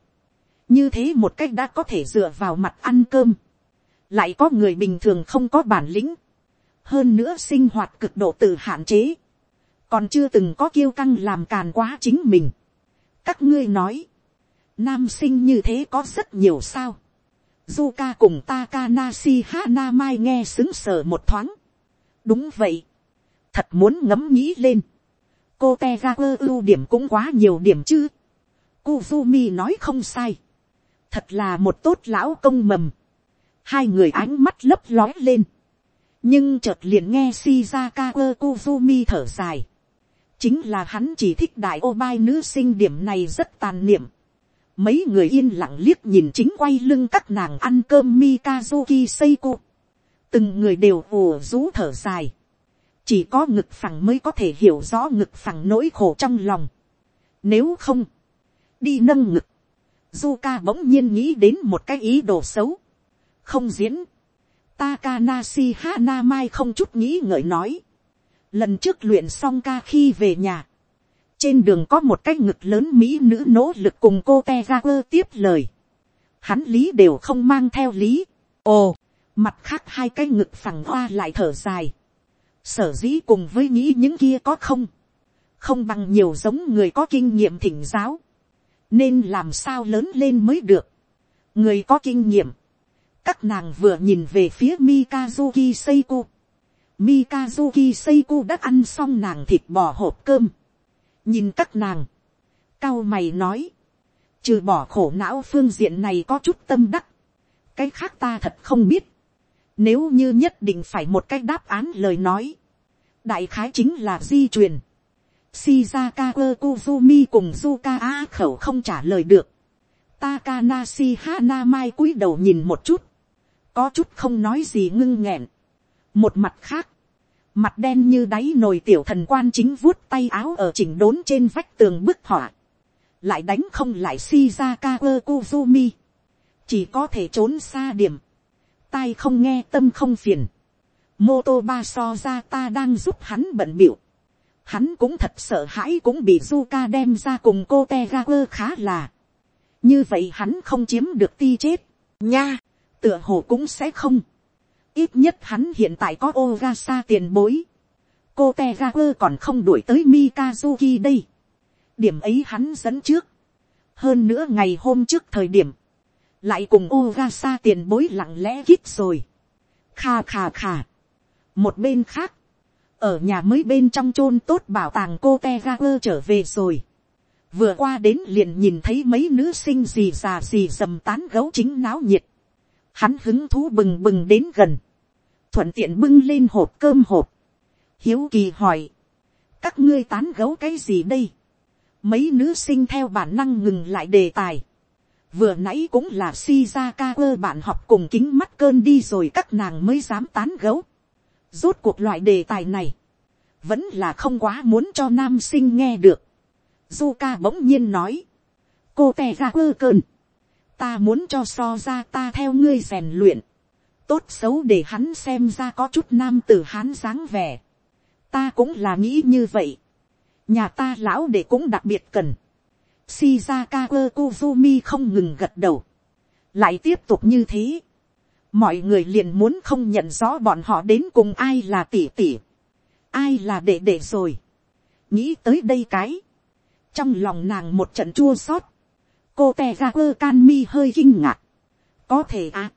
như thế một cách đã có thể dựa vào mặt ăn cơm, lại có người bình thường không có bản lĩnh, hơn nữa sinh hoạt cực độ tự hạn chế, còn chưa từng có kiêu căng làm càn quá chính mình. các ngươi nói, nam sinh như thế có rất nhiều sao, Zuka cùng Takanasi Hana Mai nghe xứng sở một thoáng. Đúng vậy. Thật muốn ngẫm nghĩ lên. Cô Tegaku ưu điểm cũng quá nhiều điểm chứ. Kuzumi nói không sai. Thật là một tốt lão công mầm. Hai người ánh mắt lấp lói lên. Nhưng chợt liền nghe Shizaka Kuzumi thở dài. Chính là hắn chỉ thích đại ô bai nữ sinh điểm này rất tàn niệm mấy người yên lặng liếc nhìn chính quay lưng các nàng ăn cơm Mikazuki Seiko. Từng người đều ồ rú thở dài. Chỉ có ngực phẳng mới có thể hiểu rõ ngực phẳng nỗi khổ trong lòng. Nếu không, đi nâng ngực. Zuka bỗng nhiên nghĩ đến một cái ý đồ xấu. Không diễn. Takanashi Hanamai không chút nghĩ ngợi nói. Lần trước luyện xong ca khi về nhà trên đường có một cái ngực lớn mỹ nữ nỗ lực cùng cô te ra quơ tiếp lời. hắn lý đều không mang theo lý. ồ, mặt khác hai cái ngực phẳng hoa lại thở dài. sở dĩ cùng với nghĩ những kia có không. không bằng nhiều giống người có kinh nghiệm thỉnh giáo. nên làm sao lớn lên mới được. người có kinh nghiệm. các nàng vừa nhìn về phía mikazuki seiko mikazuki seiko đã ăn xong nàng thịt bò hộp cơm. Nhìn các nàng, cao mày nói, trừ bỏ khổ não phương diện này có chút tâm đắc, cái khác ta thật không biết, nếu như nhất định phải một cái đáp án lời nói, đại khái chính là di truyền, Shizaka kuzumi cùng Zuka A khẩu không trả lời được. Takanashi Hanamai cúi đầu nhìn một chút. Có chút không nói gì ngưng nghẹn. Một mặt khác. Mặt đen như đáy nồi tiểu thần quan chính vuốt tay áo ở chỉnh đốn trên vách tường bức họa, lại đánh không lại shizaka ơ kuzumi, chỉ có thể trốn xa điểm, tai không nghe tâm không phiền, mô tô ba so ra ta đang giúp hắn bận biểu, hắn cũng thật sợ hãi cũng bị Zuka đem ra cùng cô te khá là, như vậy hắn không chiếm được ti chết, nha, tựa hồ cũng sẽ không, ít nhất hắn hiện tại có Ogasa tiền bối. Cô Tegaku còn không đuổi tới Mikazuki đây. Điểm ấy hắn dẫn trước. Hơn nữa ngày hôm trước thời điểm. Lại cùng Ogasa tiền bối lặng lẽ kít rồi. Kha kha kha. Một bên khác. Ở nhà mới bên trong chôn tốt bảo tàng cô Tegaku trở về rồi. Vừa qua đến liền nhìn thấy mấy nữ sinh gì già gì dầm tán gấu chính náo nhiệt. Hắn hứng thú bừng bừng đến gần thuận tiện bưng lên hộp cơm hộp, hiếu kỳ hỏi, các ngươi tán gấu cái gì đây, mấy nữ sinh theo bản năng ngừng lại đề tài, vừa nãy cũng là si ra ca ơ bạn học cùng kính mắt cơn đi rồi các nàng mới dám tán gấu, rốt cuộc loại đề tài này, vẫn là không quá muốn cho nam sinh nghe được, du ca bỗng nhiên nói, cô tè ra ơ cơn, ta muốn cho so ra ta theo ngươi rèn luyện, tốt xấu để hắn xem ra có chút nam tử hán dáng vẻ. ta cũng là nghĩ như vậy. nhà ta lão để cũng đặc biệt cần. Shizaka kuzumi không ngừng gật đầu. lại tiếp tục như thế. mọi người liền muốn không nhận rõ bọn họ đến cùng ai là tỷ tỷ. ai là đệ đệ rồi. nghĩ tới đây cái. trong lòng nàng một trận chua xót. cô tè ra quơ can mi hơi kinh ngạc. có thể à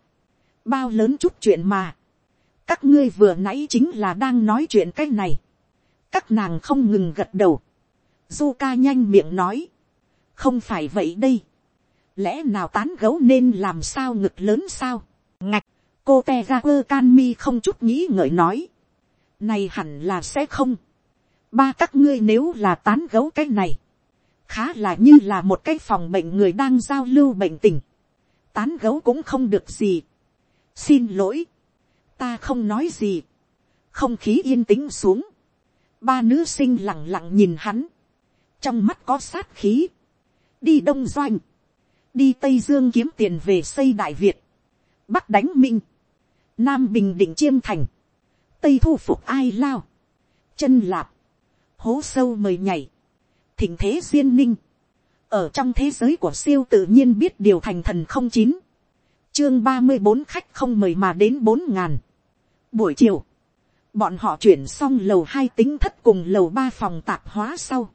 bao lớn chút chuyện mà. các ngươi vừa nãy chính là đang nói chuyện cái này. các nàng không ngừng gật đầu. du ca nhanh miệng nói. không phải vậy đây. lẽ nào tán gấu nên làm sao ngực lớn sao. ngạch, cô te ra quơ can mi không chút nghĩ ngợi nói. này hẳn là sẽ không. ba các ngươi nếu là tán gấu cái này. khá là như là một cái phòng bệnh người đang giao lưu bệnh tình. tán gấu cũng không được gì xin lỗi, ta không nói gì, không khí yên tĩnh xuống, ba nữ sinh lẳng lặng nhìn hắn, trong mắt có sát khí, đi đông doanh, đi tây dương kiếm tiền về xây đại việt, bắc đánh minh, nam bình định chiêm thành, tây thu phục ai lao, chân lạp, hố sâu mời nhảy, thỉnh thế duyên ninh, ở trong thế giới của siêu tự nhiên biết điều thành thần không chín, chương ba mươi bốn khách không mời mà đến bốn ngàn. buổi chiều, bọn họ chuyển xong lầu hai tính thất cùng lầu ba phòng tạp hóa sau.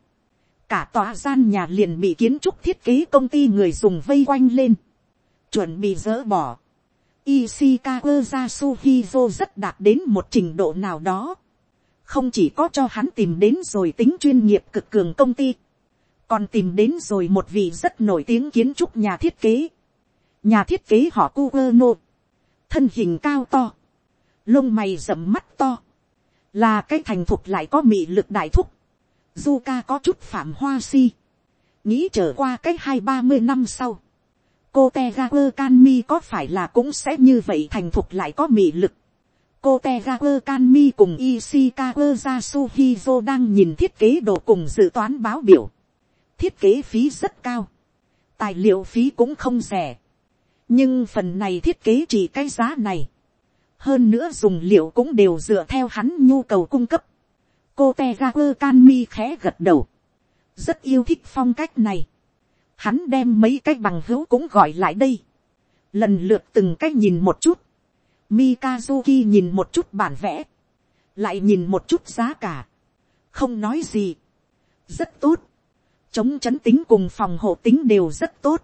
cả tòa gian nhà liền bị kiến trúc thiết kế công ty người dùng vây quanh lên. chuẩn bị dỡ bỏ. Ishikawa Yasuhizo rất đạt đến một trình độ nào đó. Không chỉ có cho hắn tìm đến rồi tính chuyên nghiệp cực cường công ty. Còn tìm đến rồi một vị rất nổi tiếng kiến trúc nhà thiết kế. Nhà thiết kế họ Kugerno. Thân hình cao to. Lông mày rậm mắt to. Là cái thành thục lại có mị lực đại thúc. Zuka có chút phạm hoa si. Nghĩ trở qua cái hai ba mươi năm sau cô te ga quơ can mi có phải là cũng sẽ như vậy thành thục lại có mị lực. cô te ga quơ can mi cùng Ishikawa Yasuhizo đang nhìn thiết kế đồ cùng dự toán báo biểu. thiết kế phí rất cao. tài liệu phí cũng không rẻ nhưng phần này thiết kế chỉ cái giá này. hơn nữa dùng liệu cũng đều dựa theo hắn nhu cầu cung cấp. cô te ga quơ can mi khẽ gật đầu. rất yêu thích phong cách này. Hắn đem mấy cái bằng hữu cũng gọi lại đây, lần lượt từng cái nhìn một chút, Mikazuki nhìn một chút bản vẽ, lại nhìn một chút giá cả, không nói gì, rất tốt, chống chấn tính cùng phòng hộ tính đều rất tốt,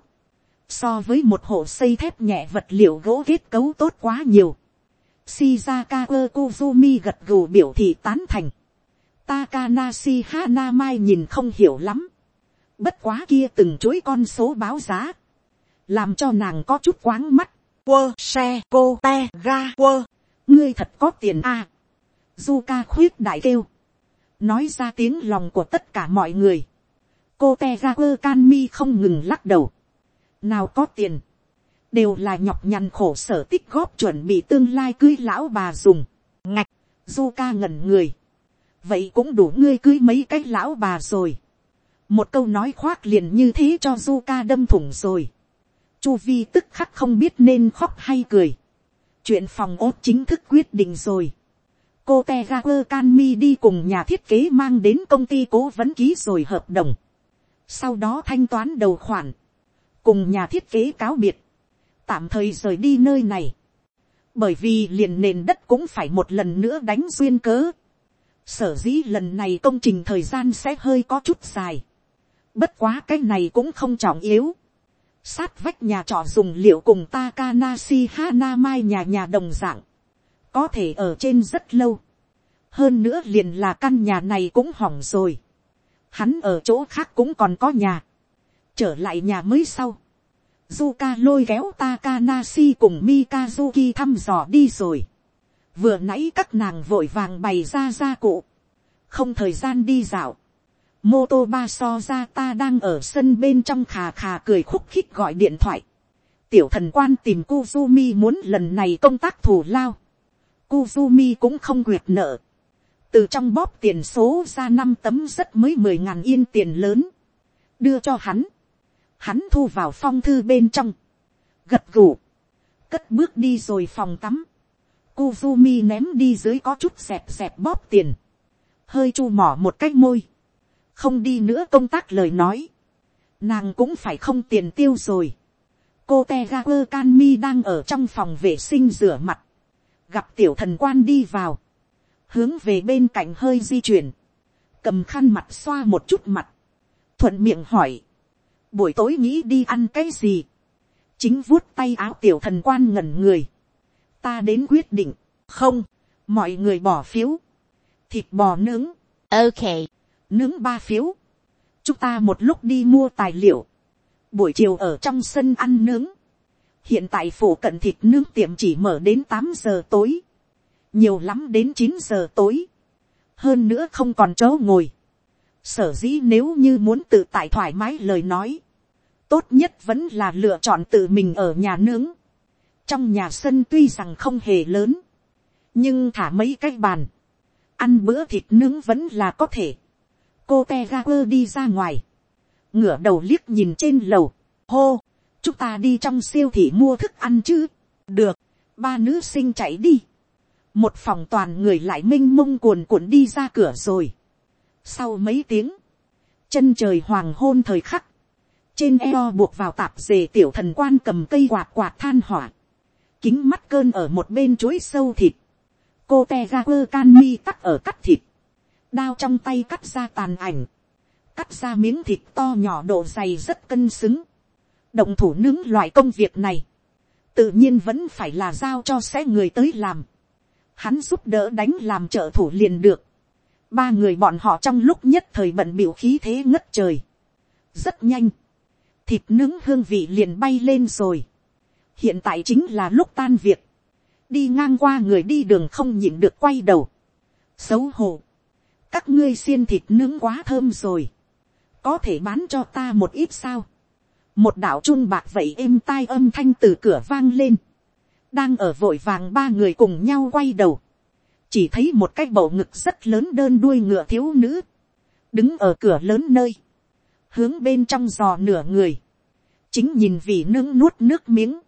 so với một hộ xây thép nhẹ vật liệu gỗ kết cấu tốt quá nhiều, Shizaka Kuzumi gật gù biểu thị tán thành, Takanashi Hanamai nhìn không hiểu lắm, Bất quá kia từng chuỗi con số báo giá. Làm cho nàng có chút quáng mắt. Quơ xe cô te ga quơ. Ngươi thật có tiền a à. Zuka khuyết đại kêu. Nói ra tiếng lòng của tất cả mọi người. Cô te ga quơ can mi không ngừng lắc đầu. Nào có tiền. Đều là nhọc nhằn khổ sở tích góp chuẩn bị tương lai cưới lão bà dùng. Ngạch. Du ca ngẩn người. Vậy cũng đủ ngươi cưới mấy cái lão bà rồi một câu nói khoác liền như thế cho du ca đâm thủng rồi. chu vi tức khắc không biết nên khóc hay cười. chuyện phòng ốt chính thức quyết định rồi. cô te ga quơ can mi đi cùng nhà thiết kế mang đến công ty cố vấn ký rồi hợp đồng. sau đó thanh toán đầu khoản cùng nhà thiết kế cáo biệt. tạm thời rời đi nơi này. bởi vì liền nền đất cũng phải một lần nữa đánh duyên cớ. sở dĩ lần này công trình thời gian sẽ hơi có chút dài Bất quá cái này cũng không trọng yếu. Sát vách nhà trọ dùng liệu cùng Takanashi Hanamai nhà nhà đồng dạng. Có thể ở trên rất lâu. Hơn nữa liền là căn nhà này cũng hỏng rồi. Hắn ở chỗ khác cũng còn có nhà. Trở lại nhà mới sau. Zuka lôi kéo Takanashi cùng Mikazuki thăm dò đi rồi. Vừa nãy các nàng vội vàng bày ra gia cụ. Không thời gian đi dạo mô ba so ra ta đang ở sân bên trong khà khà cười khúc khích gọi điện thoại. tiểu thần quan tìm Kuzumi muốn lần này công tác thủ lao. Kuzumi cũng không quyệt nợ. từ trong bóp tiền số ra năm tấm rất mới mười ngàn yên tiền lớn. đưa cho hắn hắn thu vào phong thư bên trong. gật gù. cất bước đi rồi phòng tắm. Kuzumi ném đi dưới có chút xẹp xẹp bóp tiền. hơi chu mỏ một cái môi không đi nữa công tác lời nói, nàng cũng phải không tiền tiêu rồi. cô te ga quơ can mi đang ở trong phòng vệ sinh rửa mặt, gặp tiểu thần quan đi vào, hướng về bên cạnh hơi di chuyển, cầm khăn mặt xoa một chút mặt, thuận miệng hỏi, buổi tối nghĩ đi ăn cái gì, chính vuốt tay áo tiểu thần quan ngẩn người, ta đến quyết định, không, mọi người bỏ phiếu, thịt bò nướng, ok, nướng ba phiếu, chúng ta một lúc đi mua tài liệu, buổi chiều ở trong sân ăn nướng, hiện tại phủ cận thịt nướng tiệm chỉ mở đến tám giờ tối, nhiều lắm đến chín giờ tối, hơn nữa không còn chỗ ngồi, sở dĩ nếu như muốn tự tại thoải mái lời nói, tốt nhất vẫn là lựa chọn tự mình ở nhà nướng, trong nhà sân tuy rằng không hề lớn, nhưng thả mấy cái bàn, ăn bữa thịt nướng vẫn là có thể. Cô te ga quơ đi ra ngoài, ngửa đầu liếc nhìn trên lầu, hô, chúng ta đi trong siêu thị mua thức ăn chứ, được, ba nữ sinh chạy đi, một phòng toàn người lại m i n h mông cuồn cuộn đi ra cửa rồi. sau mấy tiếng, chân trời hoàng hôn thời khắc, trên eo buộc vào tạp dề tiểu thần quan cầm cây quạt quạt than hỏa, kính mắt cơn ở một bên chuối sâu thịt, cô te ga quơ can mi tắc ở cắt thịt, đao trong tay cắt ra tàn ảnh, cắt ra miếng thịt to nhỏ độ dày rất cân xứng, động thủ nướng loại công việc này, tự nhiên vẫn phải là giao cho sẽ người tới làm, hắn giúp đỡ đánh làm trợ thủ liền được, ba người bọn họ trong lúc nhất thời bận biểu khí thế ngất trời, rất nhanh, thịt nướng hương vị liền bay lên rồi, hiện tại chính là lúc tan việc, đi ngang qua người đi đường không nhịn được quay đầu, xấu hổ, các ngươi xiên thịt nướng quá thơm rồi, có thể bán cho ta một ít sao, một đạo trung bạc vậy êm tai âm thanh từ cửa vang lên, đang ở vội vàng ba người cùng nhau quay đầu, chỉ thấy một cái bầu ngực rất lớn đơn đuôi ngựa thiếu nữ, đứng ở cửa lớn nơi, hướng bên trong giò nửa người, chính nhìn vì nương nuốt nước miếng,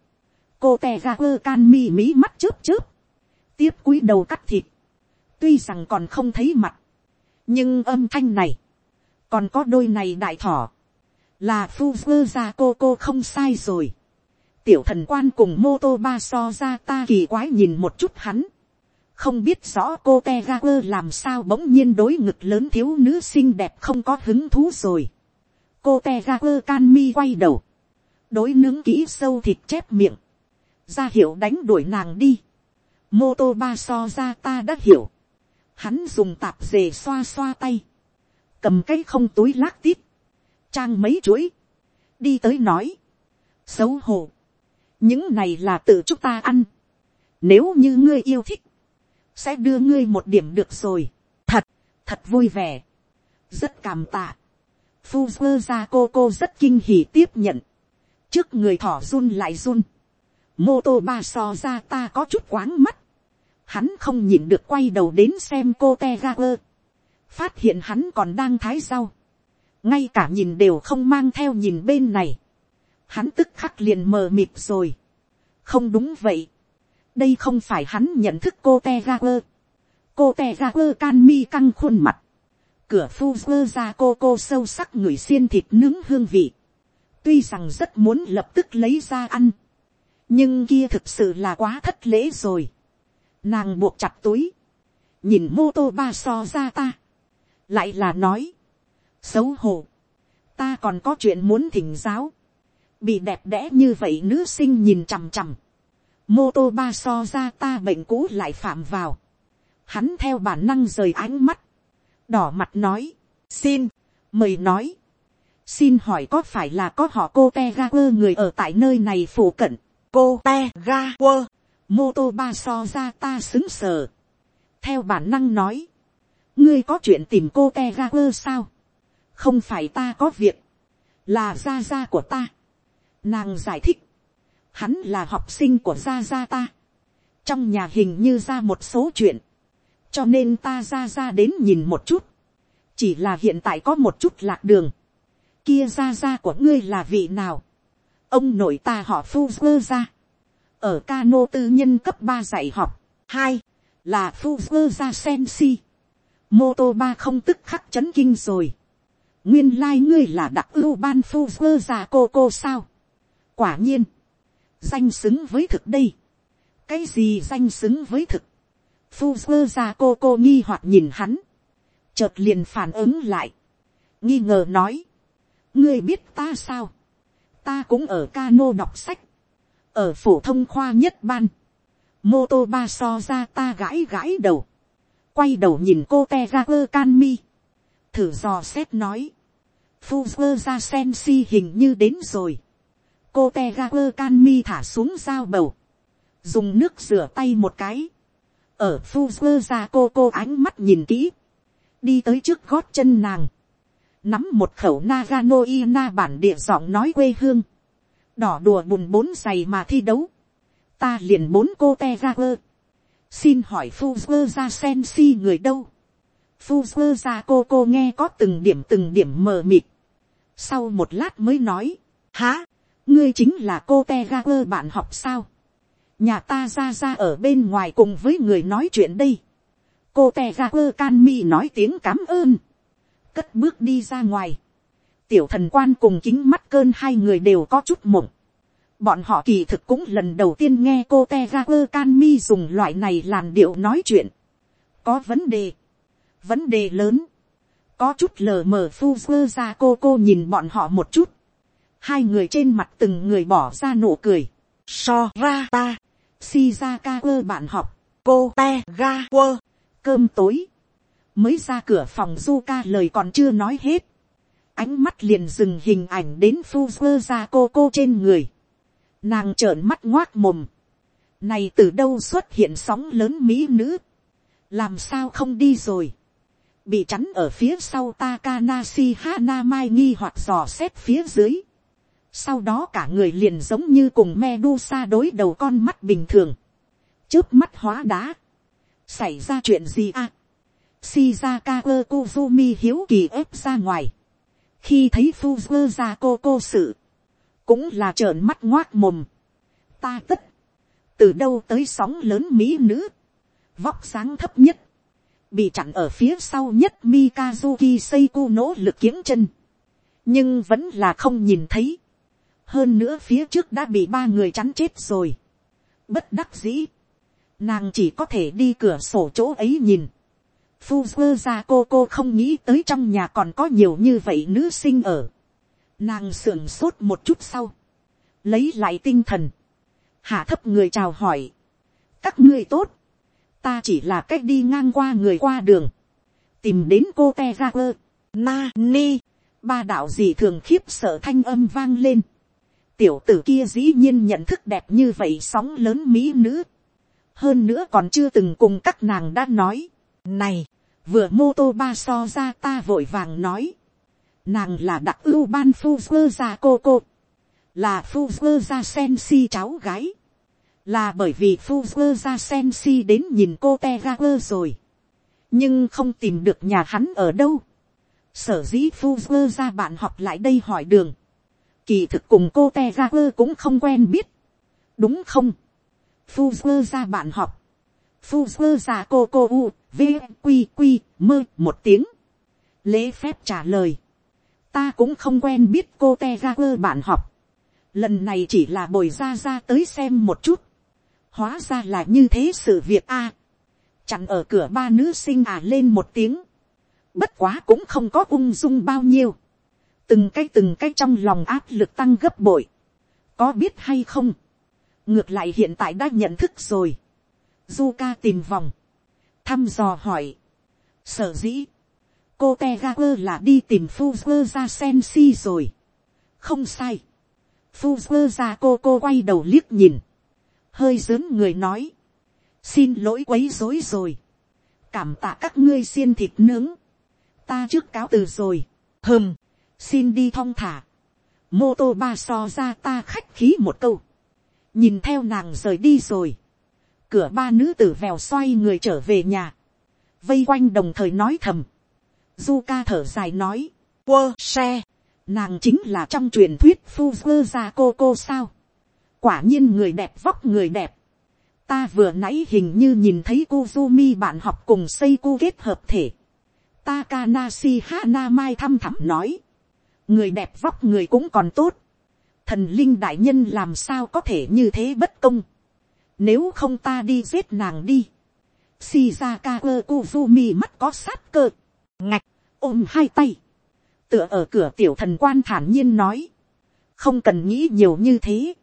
cô tè ga quơ can mi mí mắt chớp chớp, tiếp cúi đầu cắt thịt, tuy rằng còn không thấy mặt, nhưng âm thanh này, còn có đôi này đại thỏ, là phu vơ ra cô cô không sai rồi. tiểu thần quan cùng mô tô ba so ra ta kỳ quái nhìn một chút hắn, không biết rõ cô te ga quơ làm sao bỗng nhiên đối ngực lớn thiếu nữ xinh đẹp không có hứng thú rồi. cô te ga quơ can mi quay đầu, đối nướng kỹ sâu thịt chép miệng, ra hiệu đánh đuổi nàng đi. mô tô ba so ra ta đã hiểu, hắn dùng tạp dề xoa xoa tay, cầm cái không túi lác tít, trang mấy chuỗi, đi tới nói, xấu hổ, những này là tự chúng ta ăn, nếu như ngươi yêu thích, sẽ đưa ngươi một điểm được rồi, thật, thật vui vẻ, rất cảm tạ, phu ra cô cô rất kinh hỉ tiếp nhận, trước người thỏ run lại run, mô tô ba so ra ta có chút quáng mắt, hắn không nhìn được quay đầu đến xem cô te ga quơ, phát hiện hắn còn đang thái rau, ngay cả nhìn đều không mang theo nhìn bên này, hắn tức khắc liền mờ mịt rồi, không đúng vậy, đây không phải hắn nhận thức cô te ga quơ, cô te ga quơ can mi căng khuôn mặt, cửa phu quơ ra cô cô sâu sắc người xiên thịt nướng hương vị, tuy rằng rất muốn lập tức lấy ra ăn, nhưng kia thực sự là quá thất lễ rồi, nàng buộc chặt túi, nhìn mô tô ba so ra ta, lại là nói, xấu hổ, ta còn có chuyện muốn thỉnh giáo, bị đẹp đẽ như vậy nữ sinh nhìn chằm chằm, mô tô ba so ra ta bệnh cũ lại phạm vào, hắn theo bản năng rời ánh mắt, đỏ mặt nói, xin, mời nói, xin hỏi có phải là có họ cô te ga quơ người ở tại nơi này phủ cận, cô te ga quơ, mô tô ba so ra ta xứng sờ, theo bản năng nói, ngươi có chuyện tìm cô te ga quơ sao, không phải ta có việc, là gia gia của ta. Nàng giải thích, hắn là học sinh của gia gia ta. trong nhà hình như ra một số chuyện, cho nên ta ra ra đến nhìn một chút, chỉ là hiện tại có một chút lạc đường, kia gia gia của ngươi là vị nào, ông nội ta họ phu vơ ra, ở cano tư nhân cấp ba dạy học, hai, là phu vơ ra sen si, mô tô ba không tức khắc chấn kinh rồi, nguyên lai ngươi là đặc ưu ban phu vơ ra cô cô sao. quả nhiên, danh xứng với thực đây. cái gì danh xứng với thực. phu vơ ra cô cô nghi hoặc nhìn hắn. chợt liền phản ứng lại. nghi ngờ nói ngươi biết ta sao. ta cũng ở cano đọc sách. ở phổ thông khoa nhất ban. mô tô ba so ra ta gãi gãi đầu. quay đầu nhìn cô te ra quơ can mi thử dò xét nói, Fuzzer ra sen si hình như đến rồi. Cô Tegaper Canmi thả xuống dao bầu. Dùng nước rửa tay một cái. Ở Fuzzer ra cô cô ánh mắt nhìn kỹ. Đi tới trước gót chân nàng. Nắm một khẩu Nagano Ina bản địa giọng nói quê hương. Đỏ đùa bùn bốn giày mà thi đấu. Ta liền bốn cô Tegaper. Xin hỏi Fuzzer ra sen si người đâu? Fuzzer ra cô cô nghe có từng điểm từng điểm mờ mịt sau một lát mới nói, há, ngươi chính là cô te ga quơ bạn học sao. nhà ta ra ra ở bên ngoài cùng với người nói chuyện đây. cô te ga quơ can mi nói tiếng cám ơn cất bước đi ra ngoài. tiểu thần quan cùng kính mắt cơn hai người đều có chút mộng. bọn họ kỳ thực cũng lần đầu tiên nghe cô te ga cơ can mi dùng loại này làn điệu nói chuyện. có vấn đề. vấn đề lớn có chút lờ mờ phu vơ ra cô cô nhìn bọn họ một chút, hai người trên mặt từng người bỏ ra nụ cười, so ra ta, si ra ca cơ bạn học, cô te ga quơ, cơm tối, mới ra cửa phòng du ca lời còn chưa nói hết, ánh mắt liền dừng hình ảnh đến phu sơ ra cô cô trên người, nàng trợn mắt ngoác mồm, này từ đâu xuất hiện sóng lớn mỹ nữ, làm sao không đi rồi, bị chắn ở phía sau Takanashi Hanamai nghi hoặc dò xét phía dưới. Sau đó cả người liền giống như cùng Medusa đối đầu con mắt bình thường. Trước mắt hóa đá. Xảy ra chuyện gì à? Shizaka Kozumi hiếu kỳ ép ra ngoài. Khi thấy Fuzua ra cô cô sự. Cũng là trợn mắt ngoác mồm. Ta tất. Từ đâu tới sóng lớn mỹ nữ. Vóc sáng thấp nhất bị chặn ở phía sau nhất Mikazuki Seiko nỗ lực kiếm chân, nhưng vẫn là không nhìn thấy. hơn nữa phía trước đã bị ba người chắn chết rồi. bất đắc dĩ, nàng chỉ có thể đi cửa sổ chỗ ấy nhìn. Fuzzer ra cô cô không nghĩ tới trong nhà còn có nhiều như vậy nữ sinh ở. Nàng sưởng sốt một chút sau, lấy lại tinh thần, hạ thấp người chào hỏi. các ngươi tốt, ta chỉ là cách đi ngang qua người qua đường, tìm đến cô te ra ơ. na ni, ba đạo gì thường khiếp sợ thanh âm vang lên, tiểu tử kia dĩ nhiên nhận thức đẹp như vậy sóng lớn mỹ nữ, hơn nữa còn chưa từng cùng các nàng đã nói, này, vừa mô tô ba so ra ta vội vàng nói, nàng là đặc ưu ban phu quơ ra cô cô, là phu quơ ra sen si cháu gái, là bởi vì Fuzzer ra Sensi đến nhìn cô Tegaper rồi, nhưng không tìm được nhà hắn ở đâu. Sở dĩ Fuzzer ra bạn học lại đây hỏi đường, kỳ thực cùng cô Tegaper cũng không quen biết, đúng không? Fuzzer ra bạn học, Fuzzer ra cô cô u, v q quy, mơ một tiếng, lễ phép trả lời, ta cũng không quen biết cô Tegaper bạn học, lần này chỉ là bồi ra ra tới xem một chút, hóa ra là như thế sự việc a. chặn ở cửa ba nữ sinh à lên một tiếng. bất quá cũng không có ung dung bao nhiêu. từng cái từng cái trong lòng áp lực tăng gấp bội. có biết hay không. ngược lại hiện tại đã nhận thức rồi. du ca tìm vòng thăm dò hỏi. sở dĩ. cô te ga quơ là đi tìm fuzzer ra sen si rồi. không sai. fuzzer ra cô cô quay đầu liếc nhìn hơi dướn người nói, xin lỗi quấy dối rồi, cảm tạ các ngươi xiên thịt nướng, ta trước cáo từ rồi, hơm, xin đi thong thả, mô tô ba so ra ta khách khí một câu, nhìn theo nàng rời đi rồi, cửa ba nữ tử vèo xoay người trở về nhà, vây quanh đồng thời nói thầm, du ca thở dài nói, quơ xe, nàng chính là trong truyền thuyết phu vơ ra cô cô sao, quả nhiên người đẹp vóc người đẹp. ta vừa nãy hình như nhìn thấy Kuzumi bạn học cùng Seiko kết hợp thể. Takanashi Hana Mai thăm thẳm nói. người đẹp vóc người cũng còn tốt. thần linh đại nhân làm sao có thể như thế bất công nếu không ta đi giết nàng đi. Shizaka Kuzumi mắt có sát cơ. ngạch, ôm hai tay. tựa ở cửa tiểu thần quan thản nhiên nói. không cần nghĩ nhiều như thế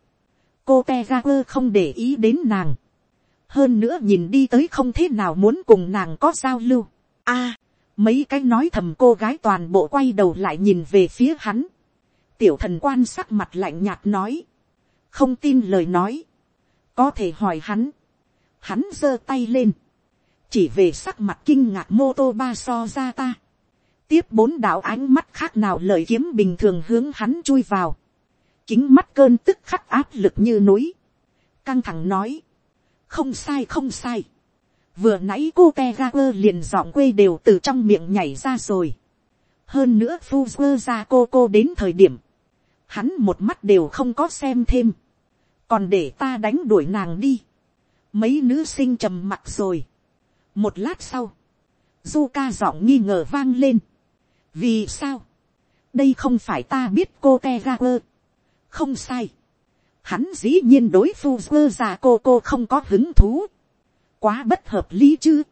cô Tegaku không để ý đến nàng. hơn nữa nhìn đi tới không thế nào muốn cùng nàng có giao lưu. a, mấy cái nói thầm cô gái toàn bộ quay đầu lại nhìn về phía hắn. tiểu thần quan sắc mặt lạnh nhạt nói. không tin lời nói có thể hỏi hắn. hắn giơ tay lên. chỉ về sắc mặt kinh ngạc mô tô ba so ra ta. tiếp bốn đạo ánh mắt khác nào lời kiếm bình thường hướng hắn chui vào. Kính mắt cơn tức khắc áp lực như núi, căng thẳng nói, không sai không sai, vừa nãy cô te ga quơ liền giọng quê đều từ trong miệng nhảy ra rồi, hơn nữa phu quơ ra cô cô đến thời điểm, hắn một mắt đều không có xem thêm, còn để ta đánh đuổi nàng đi, mấy nữ sinh trầm mặt rồi, một lát sau, du ca giọng nghi ngờ vang lên, vì sao, đây không phải ta biết cô te ra quơ, không sai. Hắn dĩ nhiên đối phu vơ già cô cô không có hứng thú. Quá bất hợp lý chứ.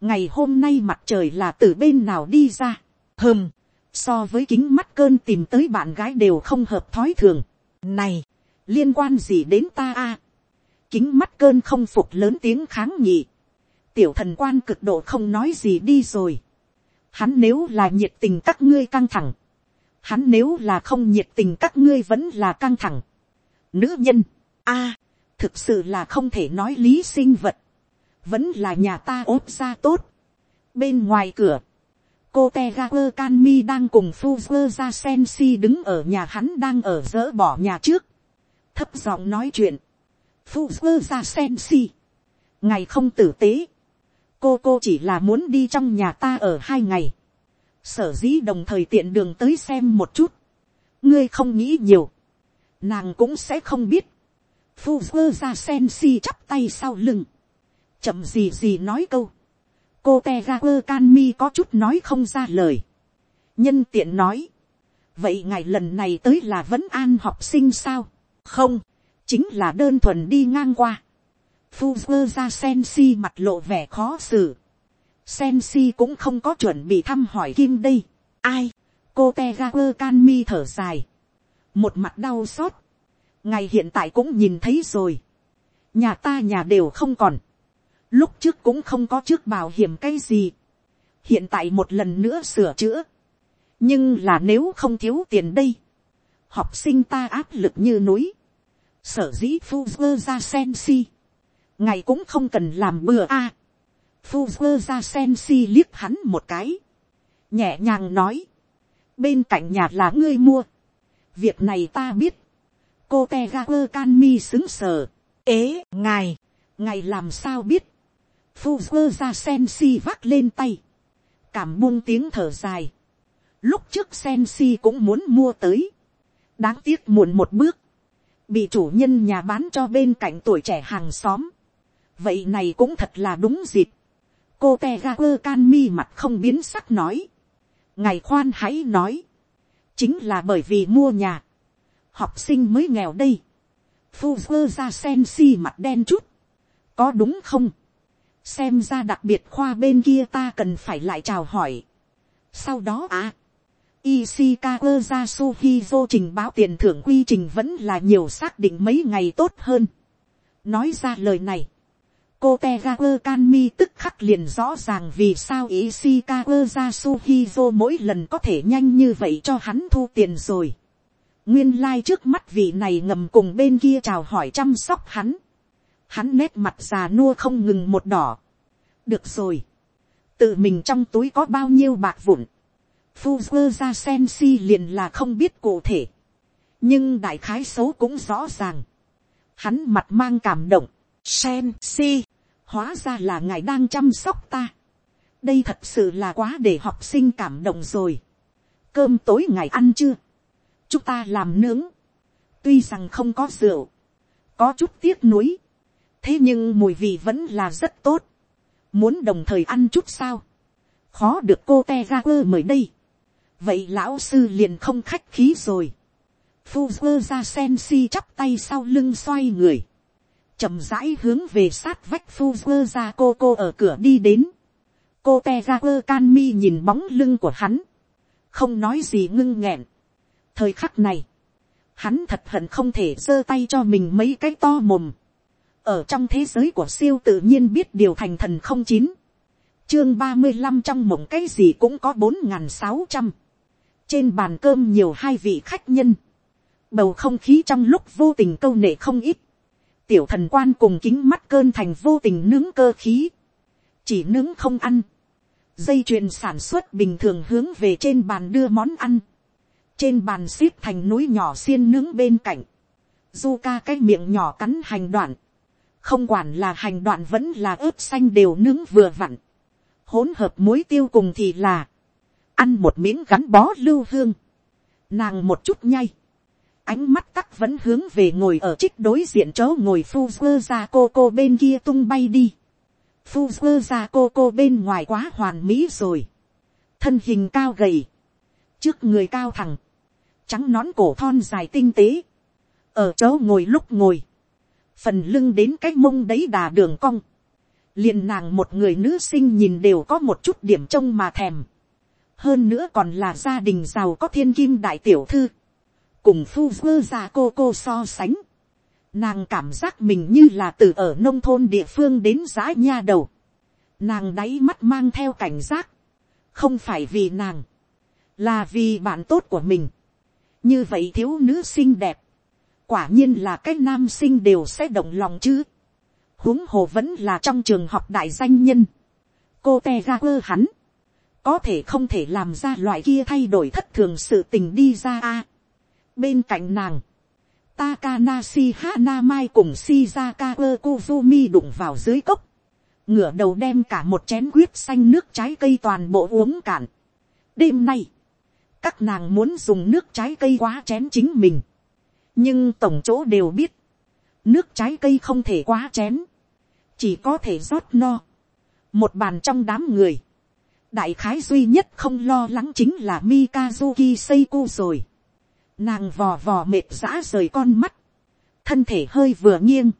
Ngày hôm nay mặt trời là từ bên nào đi ra. Hừm, so với kính mắt cơn tìm tới bạn gái đều không hợp thói thường. Này, liên quan gì đến ta a, kính mắt cơn không phục lớn tiếng kháng nghị, tiểu thần quan cực độ không nói gì đi rồi, hắn nếu là nhiệt tình các ngươi căng thẳng, hắn nếu là không nhiệt tình các ngươi vẫn là căng thẳng, nữ nhân, a, thực sự là không thể nói lý sinh vật, vẫn là nhà ta ốp ra tốt. bên ngoài cửa, cô te ga quơ can mi đang cùng phu quơ ra sen si đứng ở nhà hắn đang ở dỡ bỏ nhà trước, thấp giọng nói chuyện, phu sơ ra sen si, ngày không tử tế, cô cô chỉ là muốn đi trong nhà ta ở hai ngày, sở dĩ đồng thời tiện đường tới xem một chút, ngươi không nghĩ nhiều, nàng cũng sẽ không biết, phu sơ ra sen si chắp tay sau lưng, chậm gì gì nói câu, cô te ra quơ can mi có chút nói không ra lời, nhân tiện nói, vậy ngày lần này tới là vẫn an học sinh sao, không, chính là đơn thuần đi ngang qua, Fuzzer ra sen si mặt lộ vẻ khó xử, sen si cũng không có chuẩn bị thăm hỏi kim đây, ai, cô te ga quơ can mi thở dài, một mặt đau xót, ngày hiện tại cũng nhìn thấy rồi, nhà ta nhà đều không còn, lúc trước cũng không có trước bảo hiểm cái gì, hiện tại một lần nữa sửa chữa, nhưng là nếu không thiếu tiền đây, học sinh ta áp lực như núi, sở dĩ phu vơ ra sen si, ngày cũng không cần làm bừa a, à. phu ra sen si liếc hắn một cái, nhẹ nhàng nói, bên cạnh nhà là ngươi mua, việc này ta biết, cô te ga quơ can mi xứng sờ, ế ngài, ngài làm sao biết, phu quơ ra sen si vác lên tay, cảm buông tiếng thở dài, lúc trước sen si cũng muốn mua tới, đáng tiếc muộn một bước, bị chủ nhân nhà bán cho bên cạnh tuổi trẻ hàng xóm, vậy này cũng thật là đúng dịp, cô te ga quơ can mi mặt không biến sắc nói, ngài khoan hãy nói, chính là bởi vì mua nhà, học sinh mới nghèo đây, phu quơ ra sen si mặt đen chút, có đúng không, xem ra đặc biệt khoa bên kia ta cần phải lại chào hỏi. sau đó à, Ishikawa Yasuhizo trình báo tiền thưởng quy trình vẫn là nhiều xác định mấy ngày tốt hơn. nói ra lời này, cô tegakur kanmi tức khắc liền rõ ràng vì sao Ishikawa Yasuhizo mỗi lần có thể nhanh như vậy cho hắn thu tiền rồi. nguyên lai trước mắt vị này ngầm cùng bên kia chào hỏi chăm sóc hắn hắn nét mặt già nua không ngừng một đỏ. được rồi, tự mình trong túi có bao nhiêu bạc vụn, Fuzzer ra sen si liền là không biết cụ thể, nhưng đại khái xấu cũng rõ ràng, hắn mặt mang cảm động, sen si, hóa ra là ngài đang chăm sóc ta, đây thật sự là quá để học sinh cảm động rồi, cơm tối ngài ăn chưa, chúng ta làm nướng, tuy rằng không có rượu, có chút tiếc nuối, thế nhưng mùi vị vẫn là rất tốt, muốn đồng thời ăn chút sao, khó được cô te ra quơ mời đây, vậy lão sư liền không khách khí rồi, phu ra sen si chắp tay sau lưng xoay người, chậm rãi hướng về sát vách phu ra cô cô ở cửa đi đến, cô te ra quơ can mi nhìn bóng lưng của hắn, không nói gì ngưng nghẹn. thời khắc này, hắn thật hận không thể giơ tay cho mình mấy cái to mồm, ở trong thế giới của siêu tự nhiên biết điều thành thần không chín. Chương ba mươi năm trong mộng cái gì cũng có bốn n g h n sáu trăm trên bàn cơm nhiều hai vị khách nhân. Bầu không khí trong lúc vô tình câu nệ không ít. Tiểu thần quan cùng kính mắt cơn thành vô tình nướng cơ khí. Chỉ nướng không ăn. Dây chuyền sản xuất bình thường hướng về trên bàn đưa món ăn. Trên bàn xếp thành núi nhỏ xiên nướng bên cạnh. Du ca cái miệng nhỏ cắn hành đoạn. Không quản là hành đoạn vẫn là ớt xanh đều nướng vừa vặn, hỗn hợp muối tiêu cùng thì là, ăn một miếng gắn bó lưu hương, nàng một chút nhay, ánh mắt tắc vẫn hướng về ngồi ở trích đối diện chỗ ngồi phu quơ ra cô cô bên kia tung bay đi, phu quơ ra cô cô bên ngoài quá hoàn mỹ rồi, thân hình cao gầy, trước người cao thẳng, trắng nón cổ thon dài tinh tế, ở chỗ ngồi lúc ngồi, phần lưng đến cái mông đấy đà đường cong, liền nàng một người nữ sinh nhìn đều có một chút điểm trông mà thèm, hơn nữa còn là gia đình giàu có thiên kim đại tiểu thư, cùng phu vơ ra cô cô so sánh, Nàng cảm giác mình như là từ ở nông thôn địa phương đến giã nha đầu. Nàng đáy mắt mang theo cảnh giác. Không phải vì nàng. Là vì bạn tốt của mình. Như vậy thiếu nữ xinh đẹp. Quả nhiên là cái nam sinh đều sẽ động lòng chứ. huống hồ vẫn là trong trường học đại danh nhân. Cô te ga quơ hắn. Có thể không thể làm ra loại kia thay đổi thất thường sự tình đi ra a Bên cạnh nàng Takanashi Hanamai cùng Shizaka Kozumi đụng vào dưới cốc. Ngửa đầu đem cả một chén huyết xanh nước trái cây toàn bộ uống cạn. Đêm nay, các nàng muốn dùng nước trái cây quá chén chính mình. Nhưng tổng chỗ đều biết, nước trái cây không thể quá chén. Chỉ có thể rót no. Một bàn trong đám người. Đại khái duy nhất không lo lắng chính là Mikazuki Seiko rồi Nàng vò vò mệt giã rời con mắt. Thân thể hơi vừa nghiêng.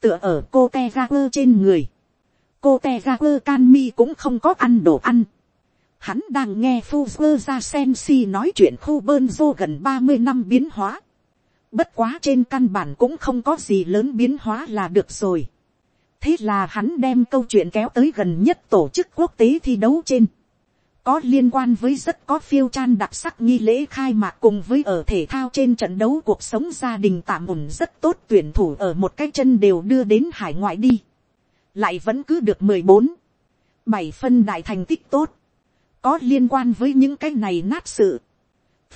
Tựa ở cô te ga quơ trên người. Cô te ga quơ can mi cũng không có ăn đồ ăn. Hắn đang nghe phu quơ ra sen si nói chuyện khu bơn dô gần ba mươi năm biến hóa. Bất quá trên căn bản cũng không có gì lớn biến hóa là được rồi. Thế là hắn đem câu chuyện kéo tới gần nhất tổ chức quốc tế thi đấu trên có liên quan với rất có phiêu chan đặc sắc nghi lễ khai mạc cùng với ở thể thao trên trận đấu cuộc sống gia đình tạm ổn rất tốt tuyển thủ ở một cái chân đều đưa đến hải ngoại đi. Lại vẫn cứ được mười bốn bảy phân đại thành tích tốt. Có liên quan với những cái này nát sự.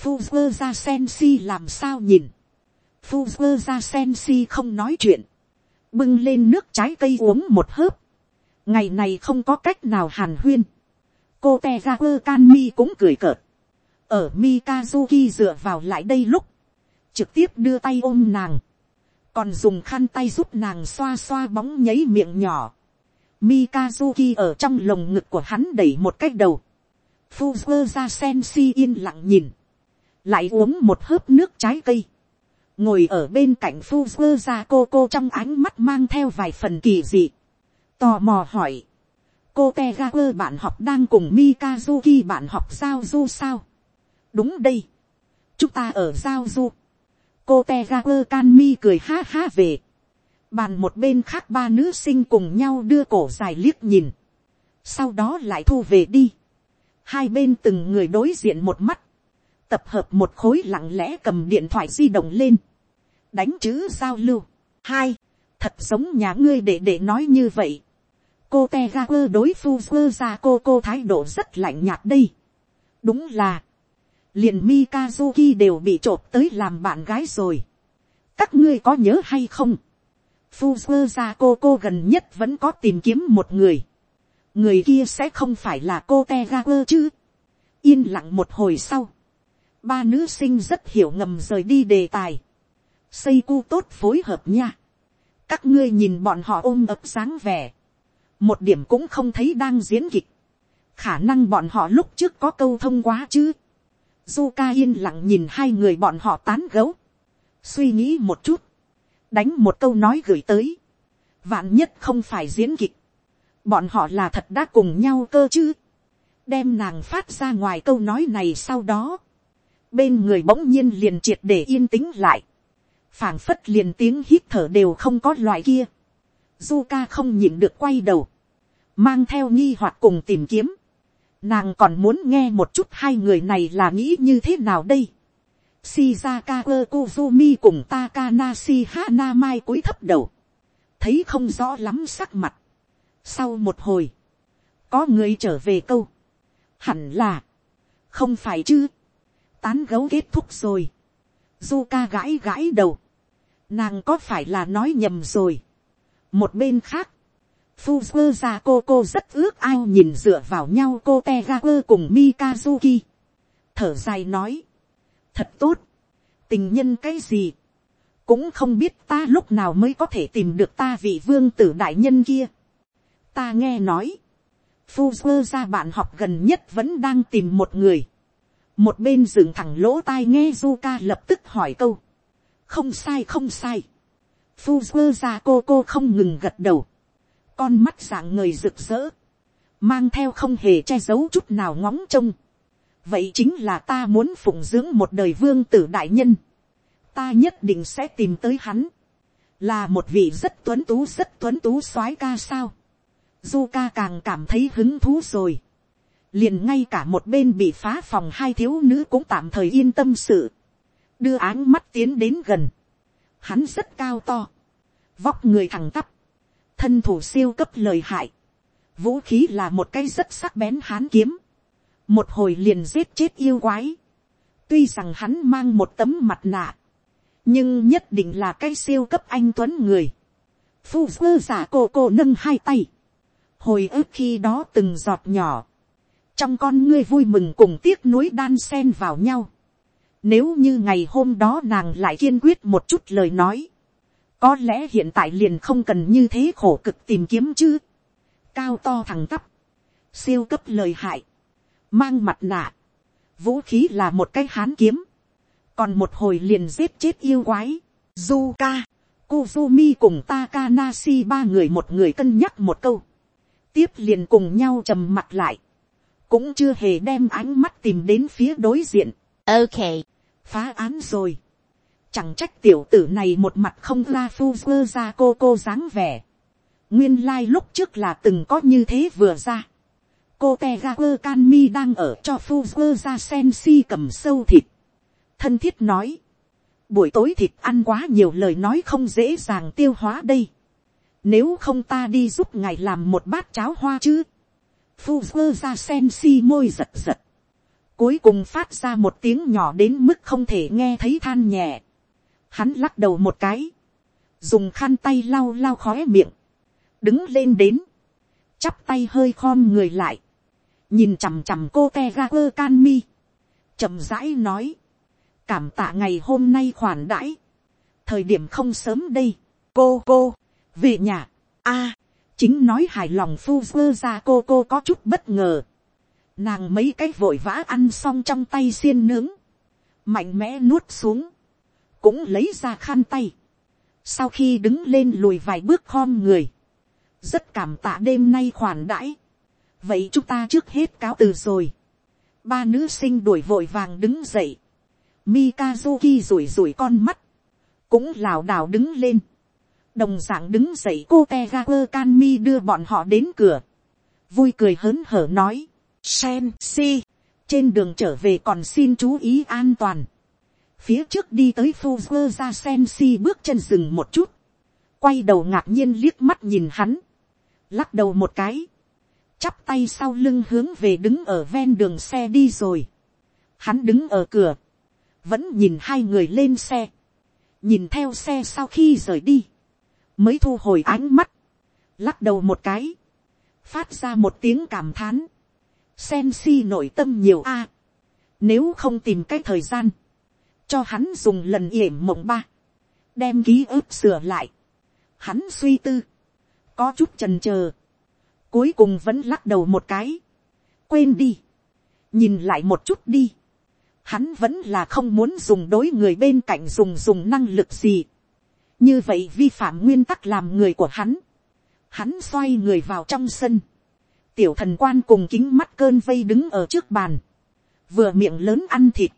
Fuzzer ra Sensi làm sao nhìn. Fuzzer ra Sensi không nói chuyện. Bưng lên nước trái cây uống một hớp. Ngày này không có cách nào hàn huyên cô te ga quơ can mi cũng cười cợt. ở mikazuki dựa vào lại đây lúc, trực tiếp đưa tay ôm nàng, còn dùng khăn tay giúp nàng xoa xoa bóng nhấy miệng nhỏ. mikazuki ở trong lồng ngực của hắn đẩy một cách đầu. Fuzzer ra sen si yên lặng nhìn, lại uống một hớp nước trái cây, ngồi ở bên cạnh Fuzzer ra cô cô trong ánh mắt mang theo vài phần kỳ dị, tò mò hỏi, cô te ga quơ bạn học đang cùng mikazuki bạn học giao du sao. đúng đây. chúng ta ở giao du. cô te ga quơ can mi cười ha ha về. bàn một bên khác ba nữ sinh cùng nhau đưa cổ dài liếc nhìn. sau đó lại thu về đi. hai bên từng người đối diện một mắt tập hợp một khối lặng lẽ cầm điện thoại di động lên. đánh chữ giao lưu. hai, thật giống nhà ngươi để để nói như vậy cô te ga quơ đối phu quơ ra cô cô thái độ rất lạnh nhạt đây. đúng là, liền mikazuki đều bị t r ộ p tới làm bạn gái rồi. các ngươi có nhớ hay không. phu quơ ra cô cô gần nhất vẫn có tìm kiếm một người. người kia sẽ không phải là cô te ga quơ chứ. yên lặng một hồi sau ba nữ sinh rất hiểu ngầm rời đi đề tài. xây cu tốt phối hợp nha. các ngươi nhìn bọn họ ôm ấp sáng vẻ. Một điểm cũng không thấy đang diễn kịch, khả năng bọn họ lúc trước có câu thông quá chứ. Zuka yên lặng nhìn hai người bọn họ tán gấu, suy nghĩ một chút, đánh một câu nói gửi tới, vạn nhất không phải diễn kịch, bọn họ là thật đã cùng nhau cơ chứ, đem nàng phát ra ngoài câu nói này sau đó, bên người bỗng nhiên liền triệt để yên tĩnh lại, phảng phất liền tiếng hít thở đều không có loại kia, Zuka không nhịn được quay đầu mang theo nghi hoặc cùng tìm kiếm. Nàng còn muốn nghe một chút hai người này là nghĩ như thế nào đây. Shizaka Kozumi cùng Takanashi Hanamai cúi thấp đầu. Thấy không rõ lắm sắc mặt. Sau một hồi. Có người trở về câu. Hẳn là. Không phải chứ. Tán gấu kết thúc rồi. Zuka gãi gãi đầu. Nàng có phải là nói nhầm rồi. Một bên khác. Fuzzer ra cô cô rất ước ao nhìn dựa vào nhau cô Tegaku cùng Mikazuki. Thở dài nói. Thật tốt. Tình nhân cái gì? Cũng không biết ta lúc nào mới có thể tìm được ta vị vương tử đại nhân kia. Ta nghe nói. Fuzzer ra bạn học gần nhất vẫn đang tìm một người. Một bên dựng thẳng lỗ tai nghe Zuka lập tức hỏi câu. Không sai không sai. Fuzzer ra cô cô không ngừng gật đầu con mắt dạng người rực rỡ, mang theo không hề che giấu chút nào ngóng trông. vậy chính là ta muốn phụng dưỡng một đời vương tử đại nhân, ta nhất định sẽ tìm tới hắn, là một vị rất tuấn tú rất tuấn tú soái ca sao. du ca càng cảm thấy hứng thú rồi liền ngay cả một bên bị phá phòng hai thiếu nữ cũng tạm thời yên tâm sự. đưa áng mắt tiến đến gần. hắn rất cao to. vóc người thẳng tắp. thân thủ siêu cấp lời hại. vũ khí là một cái rất sắc bén hán kiếm. một hồi liền giết chết yêu quái. tuy rằng hắn mang một tấm mặt nạ nhưng nhất định là cái siêu cấp anh tuấn người. phu sơ giả cô cô nâng hai tay, hồi ức khi đó từng giọt nhỏ, trong con ngươi vui mừng cùng tiếc nuối đan sen vào nhau. Nếu như ngày hôm đó nàng lại kiên quyết một chút lời nói, có lẽ hiện tại liền không cần như thế khổ cực tìm kiếm chứ. cao to thẳng tắp, siêu cấp lời hại, mang mặt nạ, vũ khí là một cái hán kiếm, còn một hồi liền giết chết yêu quái, Zuka, Kuzumi cùng Takanashi ba người một người cân nhắc một câu, tiếp liền cùng nhau trầm mặt lại, cũng chưa hề đem ánh mắt tìm đến phía đối diện. Ok, phá án rồi. Chẳng trách tiểu tử này một mặt không ra phu vơ ra cô cô dáng vẻ. Nguyên lai lúc trước là từng có như thế vừa ra. Cô Tegaku Kanmi đang ở cho phu vơ ra sen si cầm sâu thịt thân thiết nói, buổi tối thịt ăn quá nhiều lời nói không dễ dàng tiêu hóa đây. Nếu không ta đi giúp ngài làm một bát cháo hoa chứ. Phu vơ ra sen si môi giật giật. Cuối cùng phát ra một tiếng nhỏ đến mức không thể nghe thấy than nhẹ. Hắn lắc đầu một cái. Dùng khăn tay lau lau khóe miệng. Đứng lên đến. Chắp tay hơi khom người lại. Nhìn chằm chằm cô te ra quơ can mi. chậm rãi nói cảm tạ ngày hôm nay khoản đãi, thời điểm không sớm đây, cô cô, về nhà, a, chính nói hài lòng phu vơ ra cô cô có chút bất ngờ, nàng mấy cái vội vã ăn xong trong tay xiên nướng, mạnh mẽ nuốt xuống, cũng lấy ra khăn tay, sau khi đứng lên lùi vài bước khom người, rất cảm tạ đêm nay khoản đãi, vậy chúng ta trước hết cáo từ rồi, ba nữ sinh đuổi vội vàng đứng dậy, Mikazuki rủi rủi con mắt. Cũng lảo đảo đứng lên. Đồng dạng đứng dậy cô Tegaku Kanmi đưa bọn họ đến cửa. Vui cười hớn hở nói. Sen si. Trên đường trở về còn xin chú ý an toàn. Phía trước đi tới Fuzzer ra Sen si bước chân dừng một chút. Quay đầu ngạc nhiên liếc mắt nhìn hắn. Lắc đầu một cái. Chắp tay sau lưng hướng về đứng ở ven đường xe đi rồi. Hắn đứng ở cửa vẫn nhìn hai người lên xe, nhìn theo xe sau khi rời đi, mới thu hồi ánh mắt, lắc đầu một cái, phát ra một tiếng cảm thán, sen si nội tâm nhiều a, nếu không tìm cái thời gian, cho hắn dùng lần yểm mộng ba, đem ký ức sửa lại, hắn suy tư, có chút trần c h ờ cuối cùng vẫn lắc đầu một cái, quên đi, nhìn lại một chút đi, hắn vẫn là không muốn dùng đối người bên cạnh dùng dùng năng lực gì như vậy vi phạm nguyên tắc làm người của hắn. hắn xoay người vào trong sân. tiểu thần quan cùng kính mắt cơn vây đứng ở trước bàn. vừa miệng lớn ăn thịt.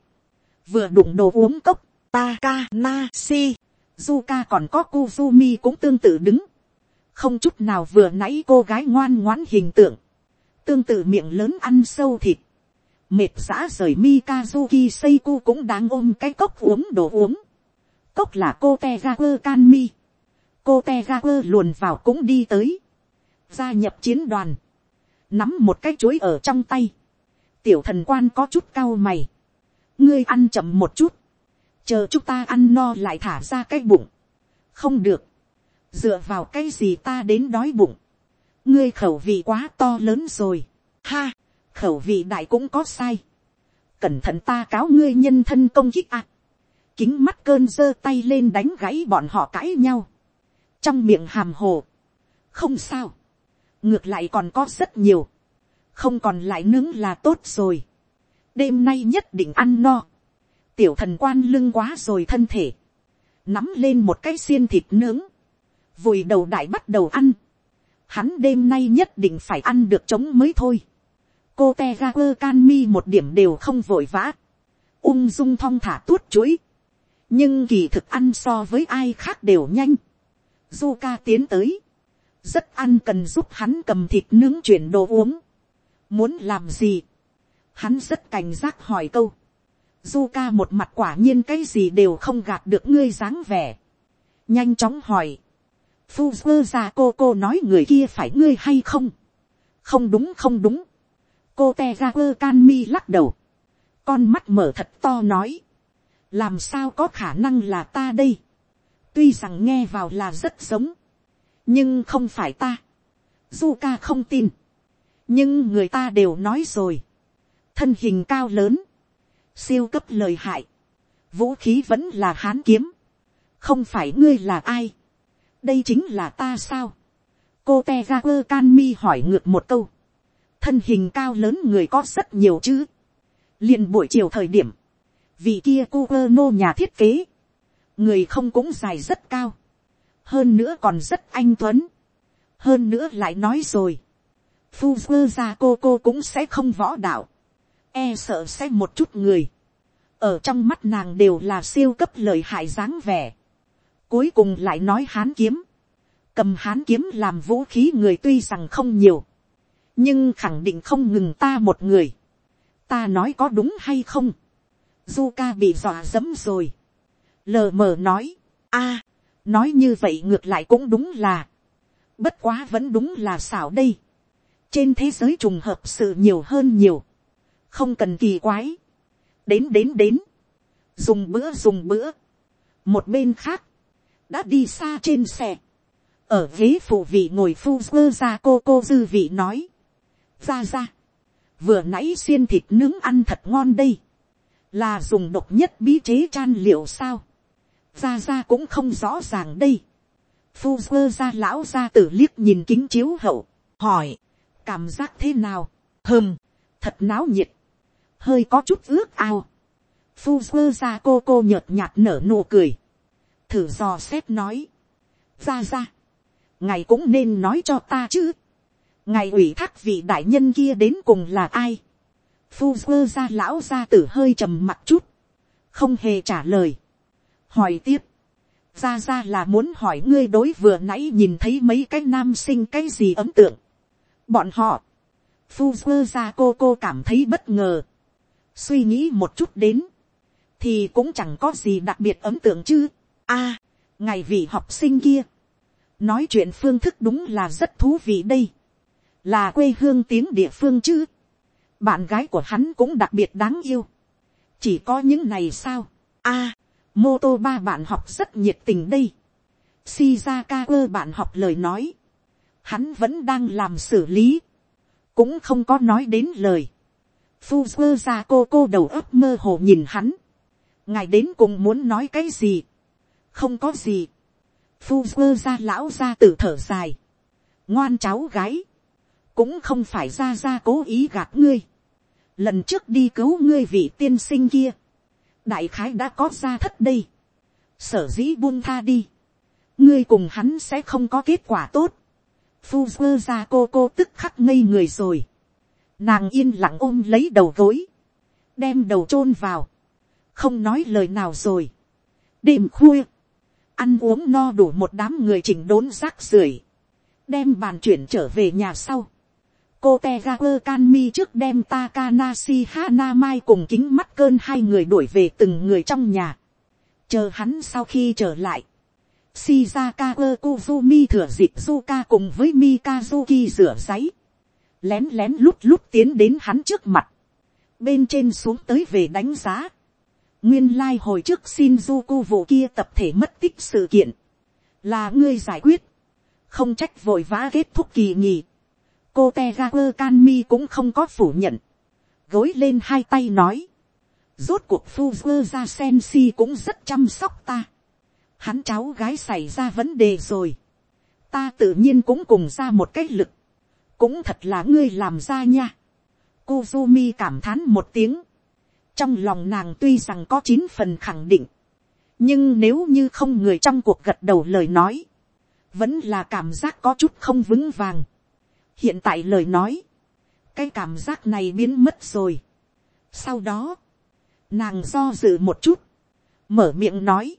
vừa đụng đồ uống cốc. Taka na si. Zuka còn có Kuzumi cũng tương tự đứng. không chút nào vừa nãy cô gái ngoan ngoãn hình tượng. tương tự miệng lớn ăn sâu thịt mệt giã rời Mikazuki Seiku cũng đang ôm cái cốc uống đồ uống. Cốc là cô teager can mi, Cô Tegaku luồn vào cũng đi tới. Gia nhập chiến đoàn. Nắm một cái chuối ở trong tay. Tiểu thần quan có chút cao mày. Ngươi ăn chậm một chút. Chờ chúng ta ăn no lại thả ra cái bụng. Không được. Dựa vào cái gì ta đến đói bụng. Ngươi khẩu vị quá to lớn rồi. Ha! khẩu vị đại cũng có sai. cẩn thận ta cáo ngươi nhân thân công kích ạ. À kính mắt cơn giơ tay lên đánh gãy bọn họ cãi nhau. trong miệng hàm hồ. không sao. ngược lại còn có rất nhiều. không còn lại nướng là tốt rồi. đêm nay nhất định ăn no. tiểu thần quan lưng quá rồi thân thể. nắm lên một cái xiên thịt nướng. vùi đầu đại bắt đầu ăn. hắn đêm nay nhất định phải ăn được trống mới thôi cô te ga quơ can mi một điểm đều không vội vã, ung dung thong thả tuốt chuối, nhưng kỳ thực ăn so với ai khác đều nhanh, Zuka tiến tới. Rất ăn cần giúp hắn cầm thịt nướng chuyển đồ uống. Muốn làm gì? Hắn rất cảnh giác hỏi câu. Zuka một mặt quả nhiên cái gì đều không gạt được ngươi dáng vẻ. Nhanh chóng hỏi. Fuzzer ra cô cô nói người kia phải ngươi hay không? Không đúng không đúng. Cô te ra quơ can mi lắc đầu. Con mắt mở thật to nói. Làm sao có khả năng là ta đây? Tuy rằng nghe vào là rất giống. Nhưng không phải ta. Zuka không tin. Nhưng người ta đều nói rồi. Thân hình cao lớn siêu cấp lời hại, vũ khí vẫn là hán kiếm, không phải ngươi là ai, đây chính là ta sao, cô te ra quơ can mi hỏi ngược một câu, thân hình cao lớn người có rất nhiều chứ, liền buổi chiều thời điểm, vị kia cô quơ nô nhà thiết kế, người không cũng dài rất cao, hơn nữa còn rất anh tuấn, hơn nữa lại nói rồi, phu quơ ra cô cô cũng sẽ không võ đạo, e sợ sẽ một chút người, ở trong mắt nàng đều là siêu cấp lời hại dáng vẻ, cuối cùng lại nói hán kiếm, cầm hán kiếm làm vũ khí người tuy rằng không nhiều, nhưng khẳng định không ngừng ta một người, ta nói có đúng hay không, du ca bị dọa dẫm rồi, lờ mờ nói, a, nói như vậy ngược lại cũng đúng là, bất quá vẫn đúng là xảo đây, trên thế giới trùng hợp sự nhiều hơn nhiều, không cần kỳ quái, đến đến đến, dùng bữa dùng bữa, một bên khác, đã đi xa trên xe, ở ghế phụ vị ngồi phu quơ ra cô cô dư vị nói, ra ra, vừa nãy xiên thịt nướng ăn thật ngon đây, là dùng độc nhất bí chế chan liệu sao, ra ra cũng không rõ ràng đây, phu quơ ra lão ra tử liếc nhìn kính chiếu hậu, hỏi, cảm giác thế nào, hơm, thật náo nhiệt, hơi có chút ước ao. Phu quơ ra cô cô nhợt nhạt nở nụ cười. Thử dò xét nói. Ra ra. Ngài cũng nên nói cho ta chứ. Ngài ủy thác vị đại nhân kia đến cùng là ai. Phu quơ ra lão ra tử hơi trầm mặt chút. Không hề trả lời. Hỏi tiếp. Ra ra là muốn hỏi ngươi đối vừa nãy nhìn thấy mấy cái nam sinh cái gì ấn tượng. Bọn họ. Phu quơ ra cô cô cảm thấy bất ngờ suy nghĩ một chút đến, thì cũng chẳng có gì đặc biệt ấn tượng chứ. a, à, ngày vị học sinh kia, nói chuyện phương thức đúng là rất thú vị đây, là quê hương tiếng địa phương chứ bạn gái của hắn cũng đặc biệt đáng yêu, chỉ có những này sao. a, mô tô ba bạn học rất nhiệt tình đây. Shizaka ơ bạn học lời nói, hắn vẫn đang làm xử lý, cũng không có nói đến lời Fuzzer ra cô cô đầu óc mơ hồ nhìn hắn. Ngài đến cùng muốn nói cái gì? Không có gì. Fuzzer ra lão ra tự thở dài. Ngoan cháu gái. Cũng không phải ra ra cố ý gạt ngươi. Lần trước đi cứu ngươi vị tiên sinh kia. Đại khái đã có ra thất đây. Sở dĩ buông tha đi. Ngươi cùng hắn sẽ không có kết quả tốt. Fuzzer ra cô cô tức khắc ngây người rồi Nàng yên lặng ôm lấy đầu gối. Đem đầu chôn vào. Không nói lời nào rồi. Đêm khuya. Ăn uống no đủ một đám người chỉnh đốn rác rưởi Đem bàn chuyển trở về nhà sau. Cô Tegaper Canmi trước đem Takanashi Hanamai cùng kính mắt cơn hai người đuổi về từng người trong nhà. Chờ hắn sau khi trở lại. Shizaka Kozumi thừa dịp Zuka cùng với Mikazuki rửa giấy. Lén lén lút lút tiến đến hắn trước mặt, bên trên xuống tới về đánh giá, nguyên lai hồi trước Shinjuku vụ kia tập thể mất tích sự kiện, là ngươi giải quyết, không trách vội vã kết thúc kỳ nghỉ, cô te ga quơ can mi cũng không có phủ nhận, gối lên hai tay nói, rốt cuộc phu quơ ra sen si cũng rất chăm sóc ta, hắn cháu gái xảy ra vấn đề rồi, ta tự nhiên cũng cùng ra một cái lực, cũng thật là ngươi làm ra nha. Kuzumi cảm thán một tiếng. Trong lòng nàng tuy rằng có chín phần khẳng định. Nhưng nếu như không người trong cuộc gật đầu lời nói. Vẫn là cảm giác có chút không vững vàng. Hiện tại lời nói. Cái cảm giác này biến mất rồi. Sau đó. Nàng do dự một chút. Mở miệng nói.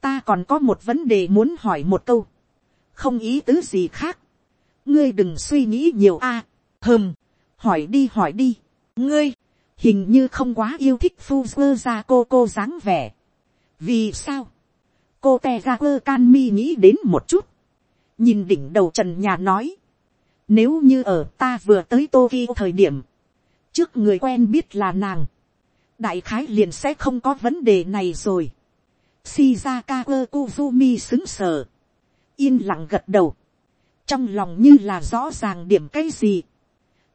Ta còn có một vấn đề muốn hỏi một câu. không ý tứ gì khác, ngươi đừng suy nghĩ nhiều a, à, hơm, hỏi đi hỏi đi, ngươi, hình như không quá yêu thích phu ra cô cô dáng vẻ, vì sao, cô te ra quơ can mi nghĩ đến một chút, nhìn đỉnh đầu trần nhà nói, nếu như ở ta vừa tới Tokyo thời điểm, trước người quen biết là nàng, đại khái liền sẽ không có vấn đề này rồi. Shizaka Kozumi xứng sở, yên lặng gật đầu, trong lòng như là rõ ràng điểm cái gì,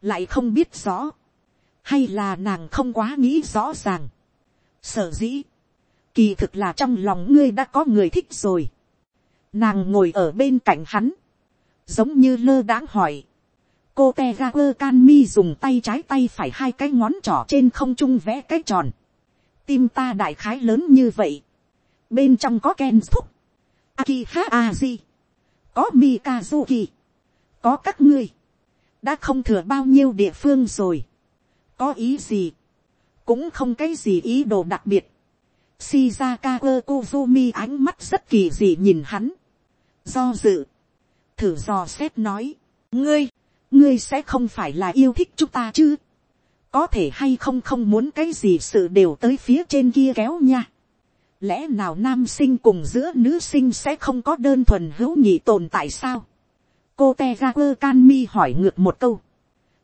lại không biết rõ, hay là nàng không quá nghĩ rõ ràng. Sở dĩ, kỳ thực là trong lòng ngươi đã có người thích rồi. Nàng ngồi ở bên cạnh hắn, giống như lơ đãng hỏi. cô te ga quơ can mi dùng tay trái tay phải hai cái ngón trỏ trên không trung vẽ cái tròn. tim ta đại khái lớn như vậy. bên trong có ken thúc, aki ha aji, có mikazuki, có các ngươi, đã không thừa bao nhiêu địa phương rồi. có ý gì, cũng không cái gì ý đồ đặc biệt. Shizaka Kozumi ánh mắt rất kỳ dị nhìn hắn. Do dự thử dò xét nói, ngươi, ngươi sẽ không phải là yêu thích chúng ta chứ, có thể hay không không muốn cái gì sự đều tới phía trên kia kéo nha. lẽ nào nam sinh cùng giữa nữ sinh sẽ không có đơn thuần hữu nhị tồn tại sao. cô te ga quơ can mi hỏi ngược một câu.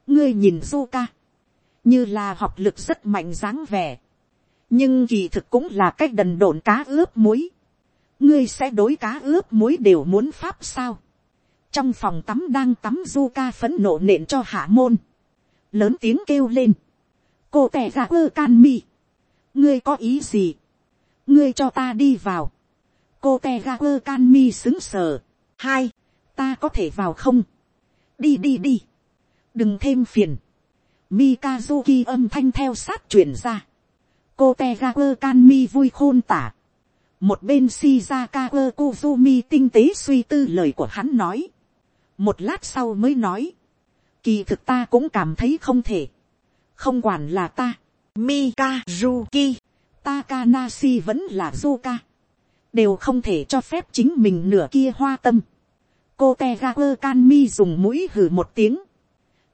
ngươi nhìn du như là học lực rất mạnh dáng vẻ, nhưng kỳ thực cũng là cách đần độn cá ướp muối. ngươi sẽ đối cá ướp muối đều muốn pháp sao trong phòng tắm đang tắm du ca phấn nộ nện cho hạ môn, lớn tiếng kêu lên, cô tè ra ơ can mi, ngươi có ý gì, ngươi cho ta đi vào, cô tè gà ơ can mi xứng sờ, hai, ta có thể vào không, đi đi đi, đừng thêm phiền, Mikazuki âm thanh theo sát chuyển ra. Cô Tegaku Kanmi vui khôn tả. Một bên Shizaka Kozumi tinh tế suy tư lời của hắn nói một lát sau mới nói, kỳ thực ta cũng cảm thấy không thể, không quản là ta, Mikazuki, Takanashi vẫn là Zuka, đều không thể cho phép chính mình nửa kia hoa tâm. cô tegakur canmi dùng mũi hử một tiếng,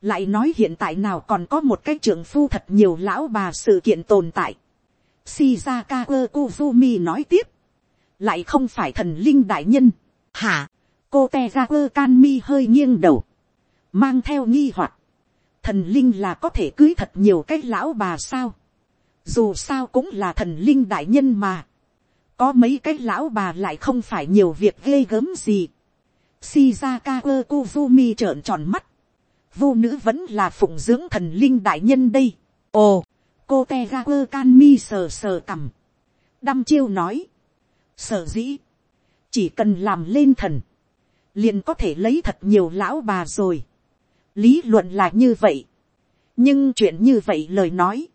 lại nói hiện tại nào còn có một cái trưởng phu thật nhiều lão bà sự kiện tồn tại. Shizaka Kozumi nói tiếp, lại không phải thần linh đại nhân, hả, cô te ra quơ can mi hơi nghiêng đầu, mang theo nghi hoặc, thần linh là có thể cưới thật nhiều cái lão bà sao, dù sao cũng là thần linh đại nhân mà, có mấy cái lão bà lại không phải nhiều việc ghê gớm gì, shizaka ơ kuzumi trợn tròn mắt, vô nữ vẫn là phụng dưỡng thần linh đại nhân đây, ồ, cô te ra quơ can mi sờ sờ cằm, đăm chiêu nói, sở dĩ, chỉ cần làm lên thần, liền có thể lấy thật nhiều lão bà rồi. lý luận là như vậy. nhưng chuyện như vậy lời nói,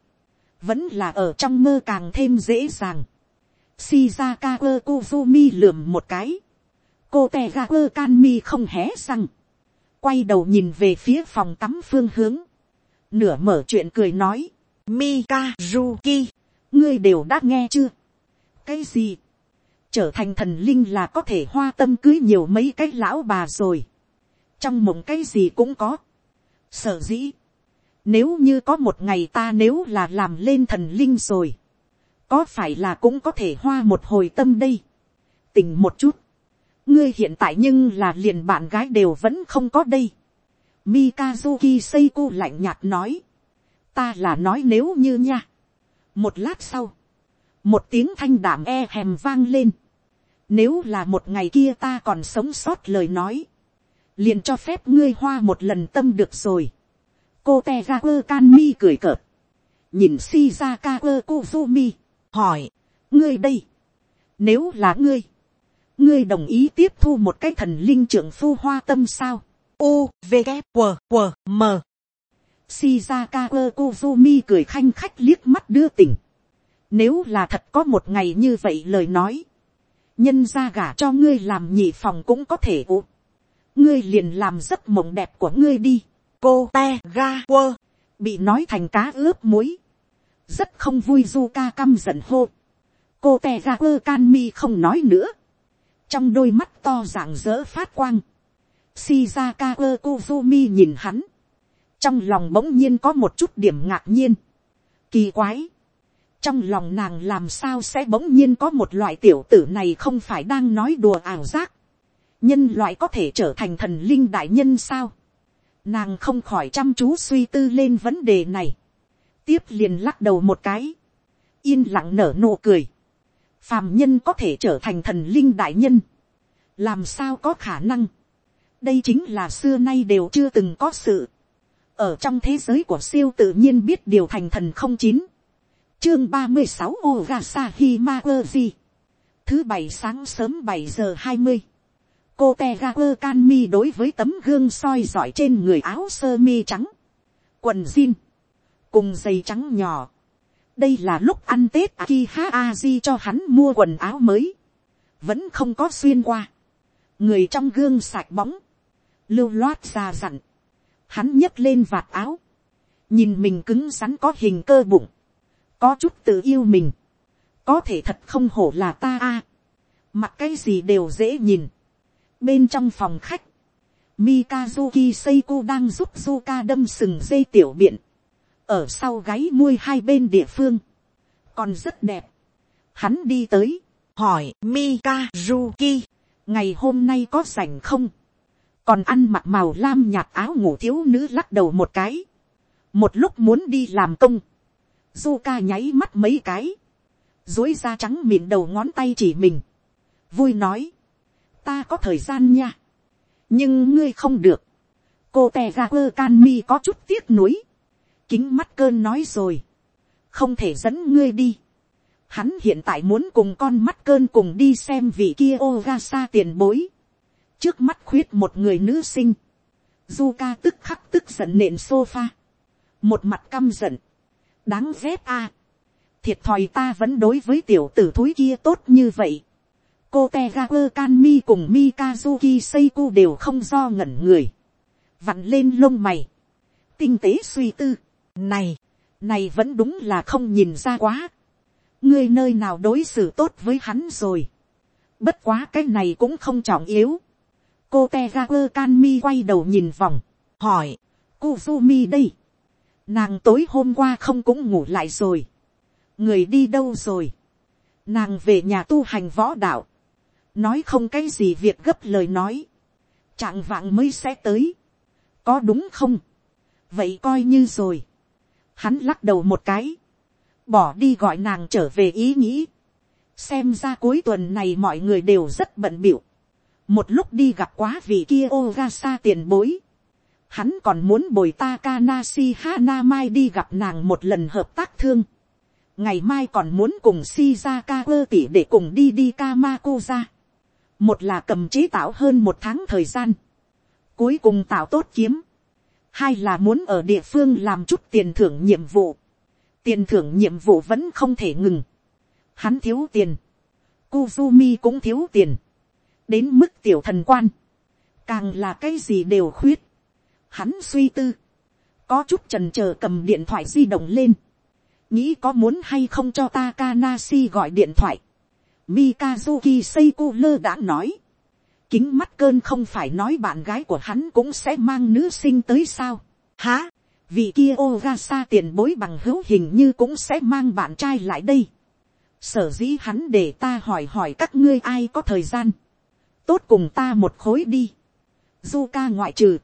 vẫn là ở trong mơ càng thêm dễ dàng. Shizaka Kozumi lườm một cái. cô te kanmi không hé răng. quay đầu nhìn về phía phòng tắm phương hướng. nửa mở chuyện cười nói. Mikazuki, ngươi đều đã nghe chưa? cái gì? Trở thành thần linh là có thể hoa tâm cưới nhiều mấy cái lão bà rồi. trong mộng cái gì cũng có. sở dĩ, nếu như có một ngày ta nếu là làm lên thần linh rồi, có phải là cũng có thể hoa một hồi tâm đây. tình một chút, ngươi hiện tại nhưng là liền bạn gái đều vẫn không có đây. Mikazuki Seiko lạnh nhạt nói, ta là nói nếu như nha. một lát sau, một tiếng thanh đảm e hèm vang lên. Nếu là một ngày kia ta còn sống sót lời nói, liền cho phép ngươi hoa một lần tâm được rồi. cô te ra quơ can mi cười cợt, nhìn shizaka quơ kuzumi, hỏi, ngươi đây, nếu là ngươi, ngươi đồng ý tiếp thu một cái thần linh trưởng phu hoa tâm sao, u v g w w m shizaka quơ kuzumi cười khanh khách liếc mắt đưa tỉnh, nếu là thật có một ngày như vậy lời nói. Nhân ra gả cho ngươi làm nhị phòng cũng có thể ụ. Ngươi liền làm giấc mộng đẹp của ngươi đi. Cô te ga quơ. Bị nói thành cá ướp muối. Rất không vui du ca căm giận hô. Cô te ga quơ can mi không nói nữa. trong đôi mắt to dạng dỡ phát quang, shizaka ơ kuzumi nhìn hắn, trong lòng bỗng nhiên có một chút điểm ngạc nhiên, kỳ quái, trong lòng nàng làm sao sẽ bỗng nhiên có một loại tiểu tử này không phải đang nói đùa ảo giác, nhân loại có thể trở thành thần linh đại nhân sao, nàng không khỏi chăm chú suy tư lên vấn đề này, tiếp liền lắc đầu một cái, yên lặng nở nụ cười, phàm nhân có thể trở thành thần linh đại nhân, làm sao có khả năng, đây chính là xưa nay đều chưa từng có sự, ở trong thế giới của siêu tự nhiên biết điều thành thần không chín, chương ba mươi sáu Ogasa Himawaji, thứ bảy sáng sớm bảy giờ hai mươi, cô te ga quơ can mi đối với tấm gương soi giỏi trên người áo sơ mi trắng, quần jean, cùng giày trắng nhỏ. đây là lúc ăn tết akiha aji cho hắn mua quần áo mới, vẫn không có xuyên qua, người trong gương sạch bóng, lưu loát ra dặn, hắn nhấc lên vạt áo, nhìn mình cứng rắn có hình cơ bụng, có chút tự yêu mình, có thể thật không hổ là ta a, mặt cái gì đều dễ nhìn, bên trong phòng khách, Mikazuki Seiko đang giúp Zuka đâm sừng dây tiểu biện. Ở sau gáy nuôi hai bên địa phương. Còn rất đẹp. Hắn đi tới. Hỏi Mikazuki. Ngày hôm nay có rảnh không? Còn ăn mặc màu lam nhạt áo ngủ thiếu nữ lắc đầu một cái. Một lúc muốn đi làm công. Zuka nháy mắt mấy cái. Dối da trắng mịn đầu ngón tay chỉ mình. Vui nói ta có thời gian nha. nhưng ngươi không được. cô tè ga quơ can mi có chút tiếc nuối. kính mắt cơn nói rồi. không thể dẫn ngươi đi. hắn hiện tại muốn cùng con mắt cơn cùng đi xem vị kia ô tiền bối. trước mắt khuyết một người nữ sinh. Zuka tức khắc tức giận nện sofa. một mặt căm giận đáng ghét a. thiệt thòi ta vẫn đối với tiểu tử thúi kia tốt như vậy. Cô te ga quơ can mi cùng mikazuki seiku đều không do ngẩn người, vặn lên lông mày, tinh tế suy tư, này, này vẫn đúng là không nhìn ra quá, ngươi nơi nào đối xử tốt với hắn rồi, bất quá cái này cũng không trọng yếu, cô te ga quơ can mi quay đầu nhìn vòng, hỏi, Kuzumi đây, nàng tối hôm qua không cũng ngủ lại rồi, người đi đâu rồi, nàng về nhà tu hành võ đạo, nói không cái gì việc gấp lời nói, trạng vạng mới sẽ tới, có đúng không, vậy coi như rồi, hắn lắc đầu một cái, bỏ đi gọi nàng trở về ý nghĩ, xem ra cuối tuần này mọi người đều rất bận biểu, một lúc đi gặp quá vị kia Ogasa tiền bối, hắn còn muốn bồi Takanashi Hanamai đi gặp nàng một lần hợp tác thương, ngày mai còn muốn cùng Shizaka ơ tỉ để cùng đi đi Kamakuza một là cầm chế tạo hơn một tháng thời gian, cuối cùng tạo tốt kiếm, hai là muốn ở địa phương làm chút tiền thưởng nhiệm vụ, tiền thưởng nhiệm vụ vẫn không thể ngừng, hắn thiếu tiền, Kuzumi cũng thiếu tiền, đến mức tiểu thần quan, càng là cái gì đều khuyết, hắn suy tư, có chút trần c cầm điện thoại di động lên, nghĩ có muốn hay không cho Takanasi gọi điện thoại, Mikazuki Seiko lơ đã nói. Kính mắt cơn không phải nói bạn gái của hắn cũng sẽ mang nữ sinh tới sao. Hả? Vị kia Ogasa tiền bối bằng hữu hình như cũng sẽ mang bạn trai lại đây. Sở dĩ hắn để ta hỏi hỏi các ngươi ai có thời gian. Tốt cùng ta một khối đi. Zuka ngoại trừ.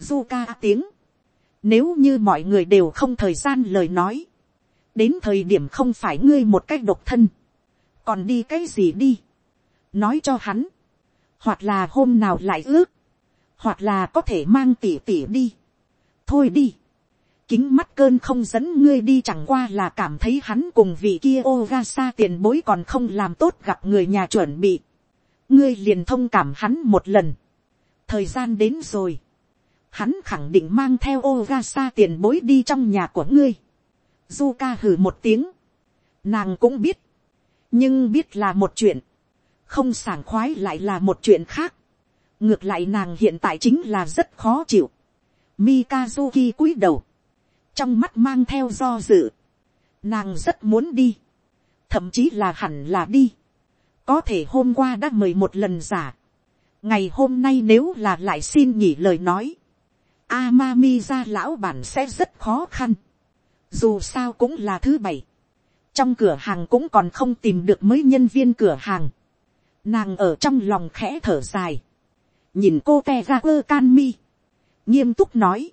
Zuka tiếng. Nếu như mọi người đều không thời gian lời nói. Đến thời điểm không phải ngươi một cách độc thân còn đi cái gì đi, nói cho hắn, hoặc là hôm nào lại ước, hoặc là có thể mang tỉ tỉ đi, thôi đi, kính mắt cơn không dẫn ngươi đi chẳng qua là cảm thấy hắn cùng vị kia ô ra xa tiền bối còn không làm tốt gặp người nhà chuẩn bị, ngươi liền thông cảm hắn một lần, thời gian đến rồi, hắn khẳng định mang theo ô ga xa tiền bối đi trong nhà của ngươi, du ca hử một tiếng, nàng cũng biết, nhưng biết là một chuyện, không sảng khoái lại là một chuyện khác. ngược lại nàng hiện tại chính là rất khó chịu. Mikazuki cúi đầu, trong mắt mang theo do dự. nàng rất muốn đi, thậm chí là hẳn là đi. có thể hôm qua đã mời một lần giả, ngày hôm nay nếu là lại xin nghỉ lời nói, Amami ra lão bản sẽ rất khó khăn, dù sao cũng là thứ bảy, trong cửa hàng cũng còn không tìm được mấy nhân viên cửa hàng, nàng ở trong lòng khẽ thở dài, nhìn cô te ra quơ can mi, nghiêm túc nói,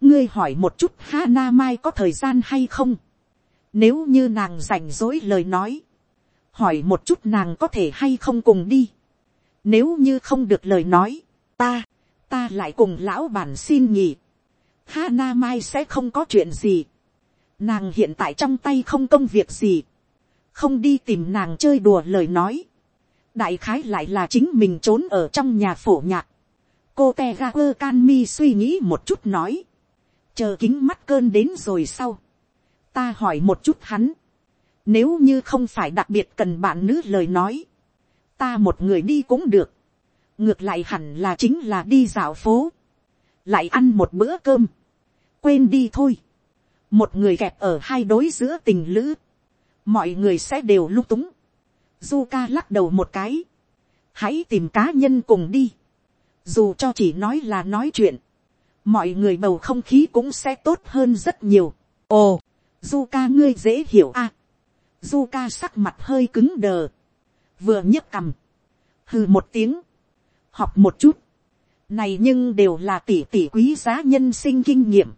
ngươi hỏi một chút Hana Mai có thời gian hay không, nếu như nàng rảnh rỗi lời nói, hỏi một chút nàng có thể hay không cùng đi, nếu như không được lời nói, ta, ta lại cùng lão bản xin nhỉ, Hana Mai sẽ không có chuyện gì, nàng hiện tại trong tay không công việc gì, không đi tìm nàng chơi đùa lời nói, đại khái lại là chính mình trốn ở trong nhà phổ nhạc. cô Tegaku Kanmi suy nghĩ một chút nói, chờ kính mắt cơn đến rồi sau, ta hỏi một chút hắn, nếu như không phải đặc biệt cần bạn nữ lời nói, ta một người đi cũng được, ngược lại hẳn là chính là đi dạo phố, lại ăn một bữa cơm, quên đi thôi, một người kẹp ở hai đối giữa tình lữ, mọi người sẽ đều lung túng, du ca lắc đầu một cái, hãy tìm cá nhân cùng đi, dù cho chỉ nói là nói chuyện, mọi người bầu không khí cũng sẽ tốt hơn rất nhiều. ồ, du ca ngươi dễ hiểu a, du ca sắc mặt hơi cứng đờ, vừa nhấc cằm, hừ một tiếng, học một chút, này nhưng đều là tỷ tỷ quý giá nhân sinh kinh nghiệm,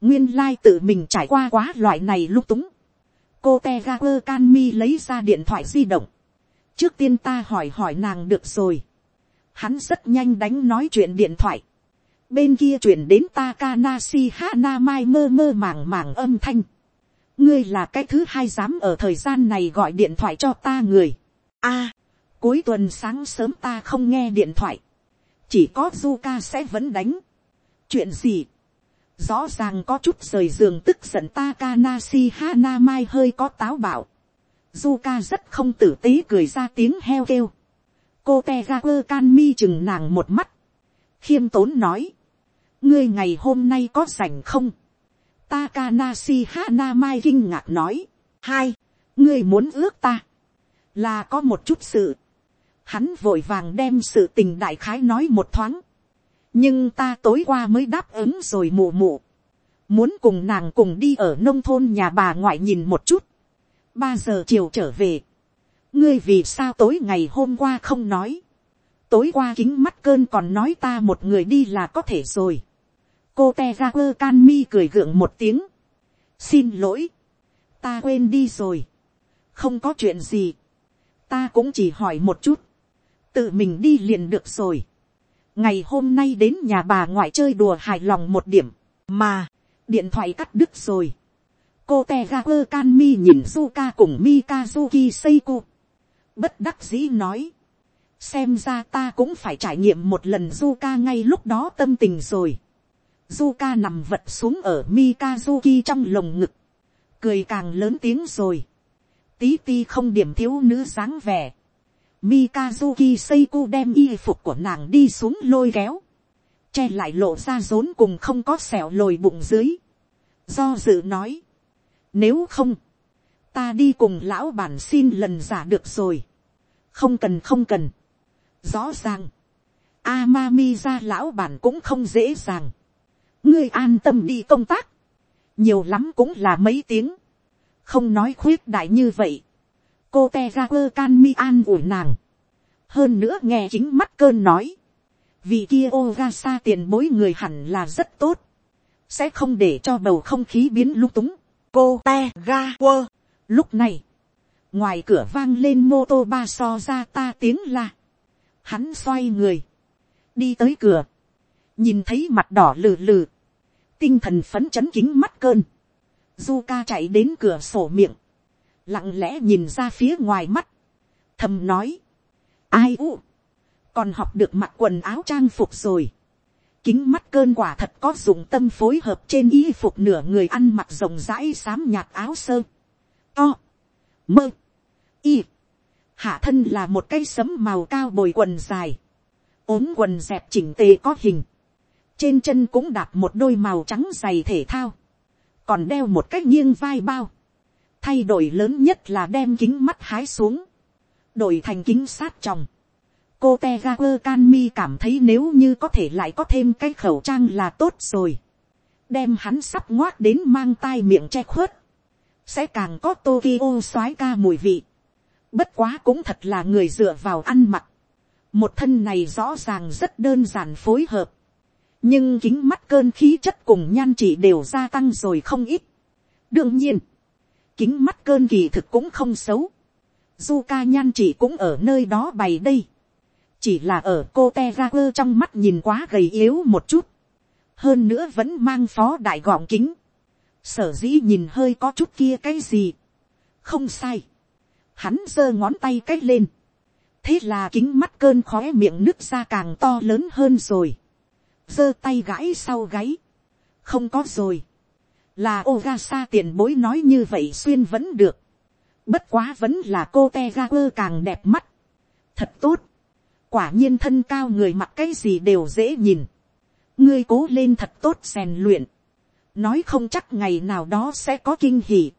nguyên lai tự mình trải qua quá loại này lúc túng, cô te ga can mi lấy ra điện thoại di động. trước tiên ta hỏi hỏi nàng được rồi. hắn rất nhanh đánh nói chuyện điện thoại. bên kia chuyển đến Takanashi Hana Mai mơ mơ màng màng âm thanh. ngươi là cái thứ hai dám ở thời gian này gọi điện thoại cho ta người. a, cuối tuần sáng sớm ta không nghe điện thoại. chỉ có Zuka sẽ vẫn đánh. chuyện gì rõ ràng có chút rời giường tức giận Takanashi Hanamai hơi có táo bạo. Zuka rất không tử tế cười ra tiếng heo kêu. Cô Tegaku Kanmi chừng nàng một mắt. Khiêm tốn nói. Ngươi ngày hôm nay có rảnh không? Takanashi Hanamai kinh ngạc nói. Hai, ngươi muốn ước ta. Là có một chút sự. Hắn vội vàng đem sự tình đại khái nói một thoáng nhưng ta tối qua mới đáp ứng rồi mù mù. muốn cùng nàng cùng đi ở nông thôn nhà bà ngoại nhìn một chút. ba giờ chiều trở về. ngươi vì sao tối ngày hôm qua không nói. tối qua kính mắt cơn còn nói ta một người đi là có thể rồi. cô te ra quơ can mi cười gượng một tiếng. xin lỗi. ta quên đi rồi. không có chuyện gì. ta cũng chỉ hỏi một chút tự mình đi liền được rồi ngày hôm nay đến nhà bà ngoại chơi đùa hài lòng một điểm, mà, điện thoại cắt đứt rồi. cô te ga quơ can mi nhìn suka cùng Mikazuki Seiko. bất đắc dĩ nói, xem ra ta cũng phải trải nghiệm một lần Zuka ngay lúc đó tâm tình rồi. Zuka nằm vật xuống ở Mikazuki trong lồng ngực, cười càng lớn tiếng rồi. tí ti không điểm thiếu nữ dáng vẻ Mikazuki Seiko đem y phục của nàng đi xuống lôi kéo. Che lại lộ ra rốn cùng không có sẹo lồi bụng dưới. Do dự nói. Nếu không. Ta đi cùng lão bản xin lần giả được rồi. Không cần không cần. Rõ ràng. Amami ra lão bản cũng không dễ dàng. Ngươi an tâm đi công tác. Nhiều lắm cũng là mấy tiếng. Không nói khuyết đại như vậy cô te ra quơ can mi an ủi nàng. hơn nữa nghe chính mắt cơn nói. vì kia ô ra sa tiền bối người hẳn là rất tốt. sẽ không để cho bầu không khí biến lung túng. cô te ga quơ. lúc này, ngoài cửa vang lên mô tô ba so ra ta tiếng la. hắn xoay người, đi tới cửa, nhìn thấy mặt đỏ lừ lừ, tinh thần phấn chấn kính mắt cơn. Zuka chạy đến cửa sổ miệng, lặng lẽ nhìn ra phía ngoài mắt, thầm nói, ai u, còn học được mặc quần áo trang phục rồi, kính mắt cơn quả thật có dùng tâm phối hợp trên y phục nửa người ăn mặc rộng rãi xám nhạt áo sơ, to, mơ, y, hạ thân là một cây sấm màu cao bồi quần dài, ốm quần dẹp chỉnh tề có hình, trên chân cũng đạp một đôi màu trắng dày thể thao, còn đeo một cách nghiêng vai bao, thay đổi lớn nhất là đem kính mắt hái xuống, đổi thành kính sát tròng. cô te Canmi can mi cảm thấy nếu như có thể lại có thêm cái khẩu trang là tốt rồi. đem hắn sắp ngoác đến mang tai miệng che khuất. sẽ càng có tokyo soái ca mùi vị. bất quá cũng thật là người dựa vào ăn mặc. một thân này rõ ràng rất đơn giản phối hợp. nhưng kính mắt cơn khí chất cùng nhan chỉ đều gia tăng rồi không ít. đương nhiên, kính mắt cơn kỳ thực cũng không xấu du ca nhan chỉ cũng ở nơi đó bày đây. chỉ là ở cô te ra quơ trong mắt nhìn quá gầy yếu một chút. hơn nữa vẫn mang phó đại gọng kính. sở dĩ nhìn hơi có chút kia cái gì. không sai. hắn giơ ngón tay c á c h lên. thế là kính mắt cơn khóe miệng nước ra càng to lớn hơn rồi. giơ tay gãi sau gáy. không có rồi là Ogasa tiền bối nói như vậy xuyên vẫn được Bất quá vẫn là cô te ga quơ càng đẹp mắt. Thật tốt. Quả nhiên thân cao người mặc cái gì đều dễ nhìn. Ngươi cố lên thật tốt rèn luyện. Nói không chắc ngày nào đó sẽ có kinh hỉ.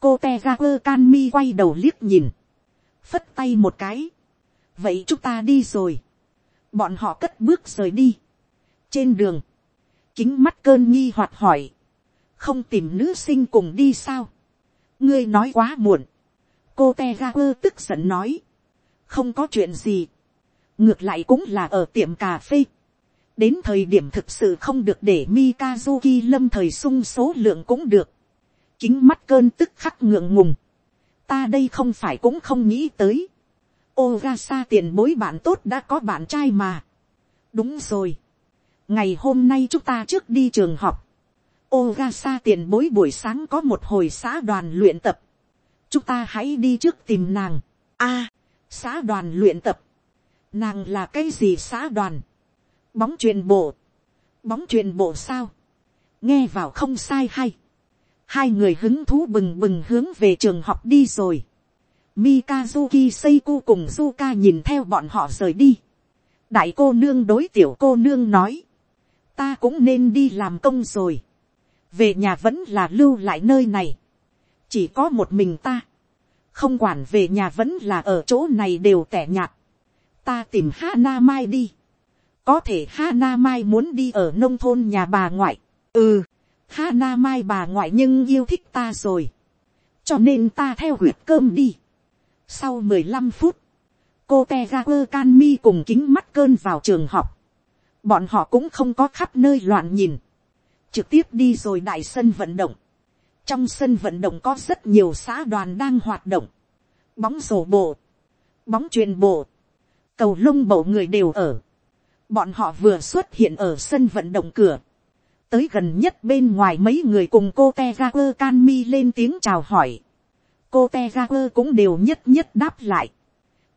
Cô te ga quơ can mi quay đầu liếc nhìn. Phất tay một cái. Vậy chúng ta đi rồi. Bọn họ cất bước rời đi. Trên đường. Kính mắt cơn nghi hoạt hỏi. Không tìm nữ sinh cùng đi sao? ngươi nói quá muộn. Cô te ga quơ tức giận nói, không có chuyện gì, ngược lại cũng là ở tiệm cà phê, đến thời điểm thực sự không được để Mikazuki lâm thời sung số lượng cũng được, chính mắt cơn tức khắc ngượng ngùng, ta đây không phải cũng không nghĩ tới, Ogasa tiền bối bạn tốt đã có bạn trai mà, đúng rồi, ngày hôm nay chúng ta trước đi trường học, Ogasa tiền bối buổi sáng có một hồi xã đoàn luyện tập, chúng ta hãy đi trước tìm nàng. a, xã đoàn luyện tập. nàng là cái gì xã đoàn. bóng truyền bộ. bóng truyền bộ sao. nghe vào không sai hay. hai người hứng thú bừng bừng hướng về trường học đi rồi. Mikazuki seiku cùng Zuka nhìn theo bọn họ rời đi. đại cô nương đối tiểu cô nương nói. ta cũng nên đi làm công rồi về nhà vẫn là lưu lại nơi này. Chỉ có một mình ta, không quản về nhà vẫn là ở chỗ này đều tẻ nhạt, ta tìm Hana Mai đi, có thể Hana Mai muốn đi ở nông thôn nhà bà ngoại, ừ, Hana Mai bà ngoại nhưng yêu thích ta rồi, cho nên ta theo huyệt cơm đi. Sau mười lăm phút, cô Tegaku Kanmi cùng kính mắt cơn vào trường học, bọn họ cũng không có khắp nơi loạn nhìn, trực tiếp đi rồi đại sân vận động, trong sân vận động có rất nhiều xã đoàn đang hoạt động, bóng rổ bộ, bóng truyền bộ, cầu lông bộ người đều ở, bọn họ vừa xuất hiện ở sân vận động cửa, tới gần nhất bên ngoài mấy người cùng cô Tegaper Canmi lên tiếng chào hỏi, cô Tegaper cũng đều nhất nhất đáp lại,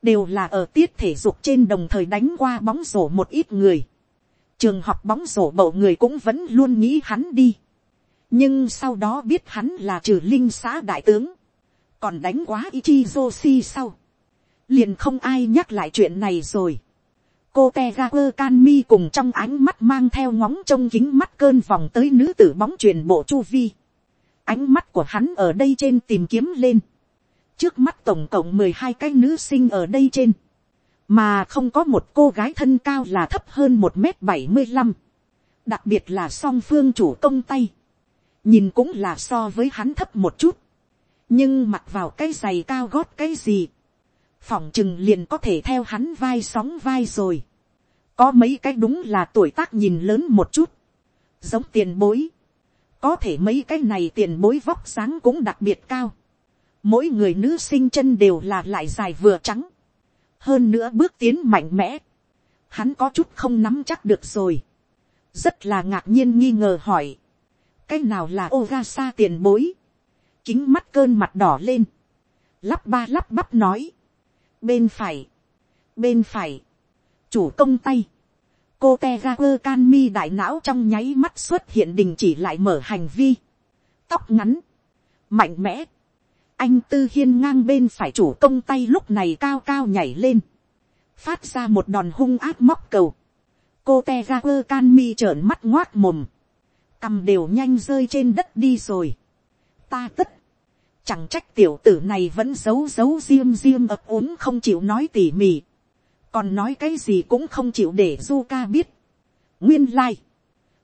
đều là ở tiết thể dục trên đồng thời đánh qua bóng rổ một ít người, trường học bóng rổ bầu người cũng vẫn luôn nghĩ hắn đi, nhưng sau đó biết hắn là trừ linh xã đại tướng, còn đánh quá Ichizoshi sau, liền không ai nhắc lại chuyện này rồi. cô te ga quơ can mi cùng trong ánh mắt mang theo ngóng trông kính mắt cơn vòng tới nữ tử bóng truyền bộ chu vi. ánh mắt của hắn ở đây trên tìm kiếm lên. trước mắt tổng cộng mười hai cái nữ sinh ở đây trên, mà không có một cô gái thân cao là thấp hơn một m bảy mươi năm, đặc biệt là song phương chủ công tay. Nhìn cũng là so với hắn thấp một chút, nhưng mặc vào cái giày cao gót cái gì, phỏng chừng liền có thể theo hắn vai sóng vai rồi, có mấy cái đúng là tuổi tác nhìn lớn một chút, giống tiền bối, có thể mấy cái này tiền bối vóc sáng cũng đặc biệt cao, mỗi người nữ sinh chân đều là lại dài vừa trắng, hơn nữa bước tiến mạnh mẽ, hắn có chút không nắm chắc được rồi, rất là ngạc nhiên nghi ngờ hỏi, cái nào là Ogasa tiền bối, kính mắt cơn mặt đỏ lên, lắp ba lắp bắp nói, bên phải, bên phải, chủ công tay, cô te ga quơ can mi đại não trong nháy mắt xuất hiện đình chỉ lại mở hành vi, tóc ngắn, mạnh mẽ, anh tư hiên ngang bên phải chủ công tay lúc này cao cao nhảy lên, phát ra một đòn hung áp móc cầu, cô te ga quơ can mi trợn mắt ngoác mồm, cầm đều nhanh rơi trên đất đi rồi, ta tất, Chẳng trách tiểu tử này vẫn giấu giấu diêm diêm ập ốm không chịu nói tỉ mỉ. Còn nói cái gì cũng không chịu để du ca biết. Nguyên lai. Like.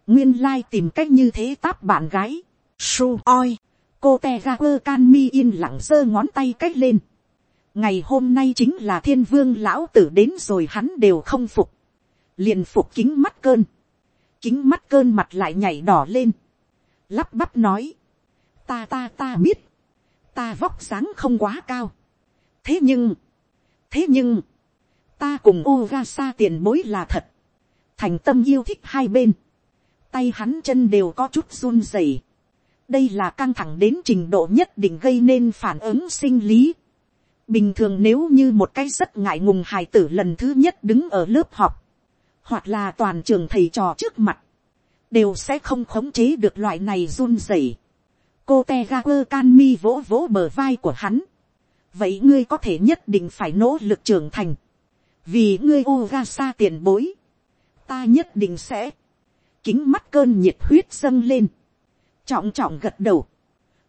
Nguyên lai like tìm cách như thế táp bạn gái. Su oi. Cô te ra quơ can mi yên lặng giơ ngón tay cách lên. Ngày hôm nay chính là thiên vương lão tử đến rồi hắn đều không phục. Liền phục kính mắt cơn. Kính mắt cơn mặt lại nhảy đỏ lên. Lắp bắp nói. Ta ta ta biết ta vóc dáng không quá cao. thế nhưng, thế nhưng, ta cùng Ogasa tiền bối là thật, thành tâm yêu thích hai bên, tay hắn chân đều có chút run rẩy đây là căng thẳng đến trình độ nhất định gây nên phản ứng sinh lý. bình thường nếu như một cái rất ngại ngùng hài tử lần thứ nhất đứng ở lớp học, hoặc là toàn trường thầy trò trước mặt, đều sẽ không khống chế được loại này run rẩy cô te ga quơ can mi vỗ vỗ bờ vai của hắn. vậy ngươi có thể nhất định phải nỗ lực trưởng thành. vì ngươi u ga xa tiền bối. ta nhất định sẽ. kính mắt cơn nhiệt huyết dâng lên trọng trọng gật đầu.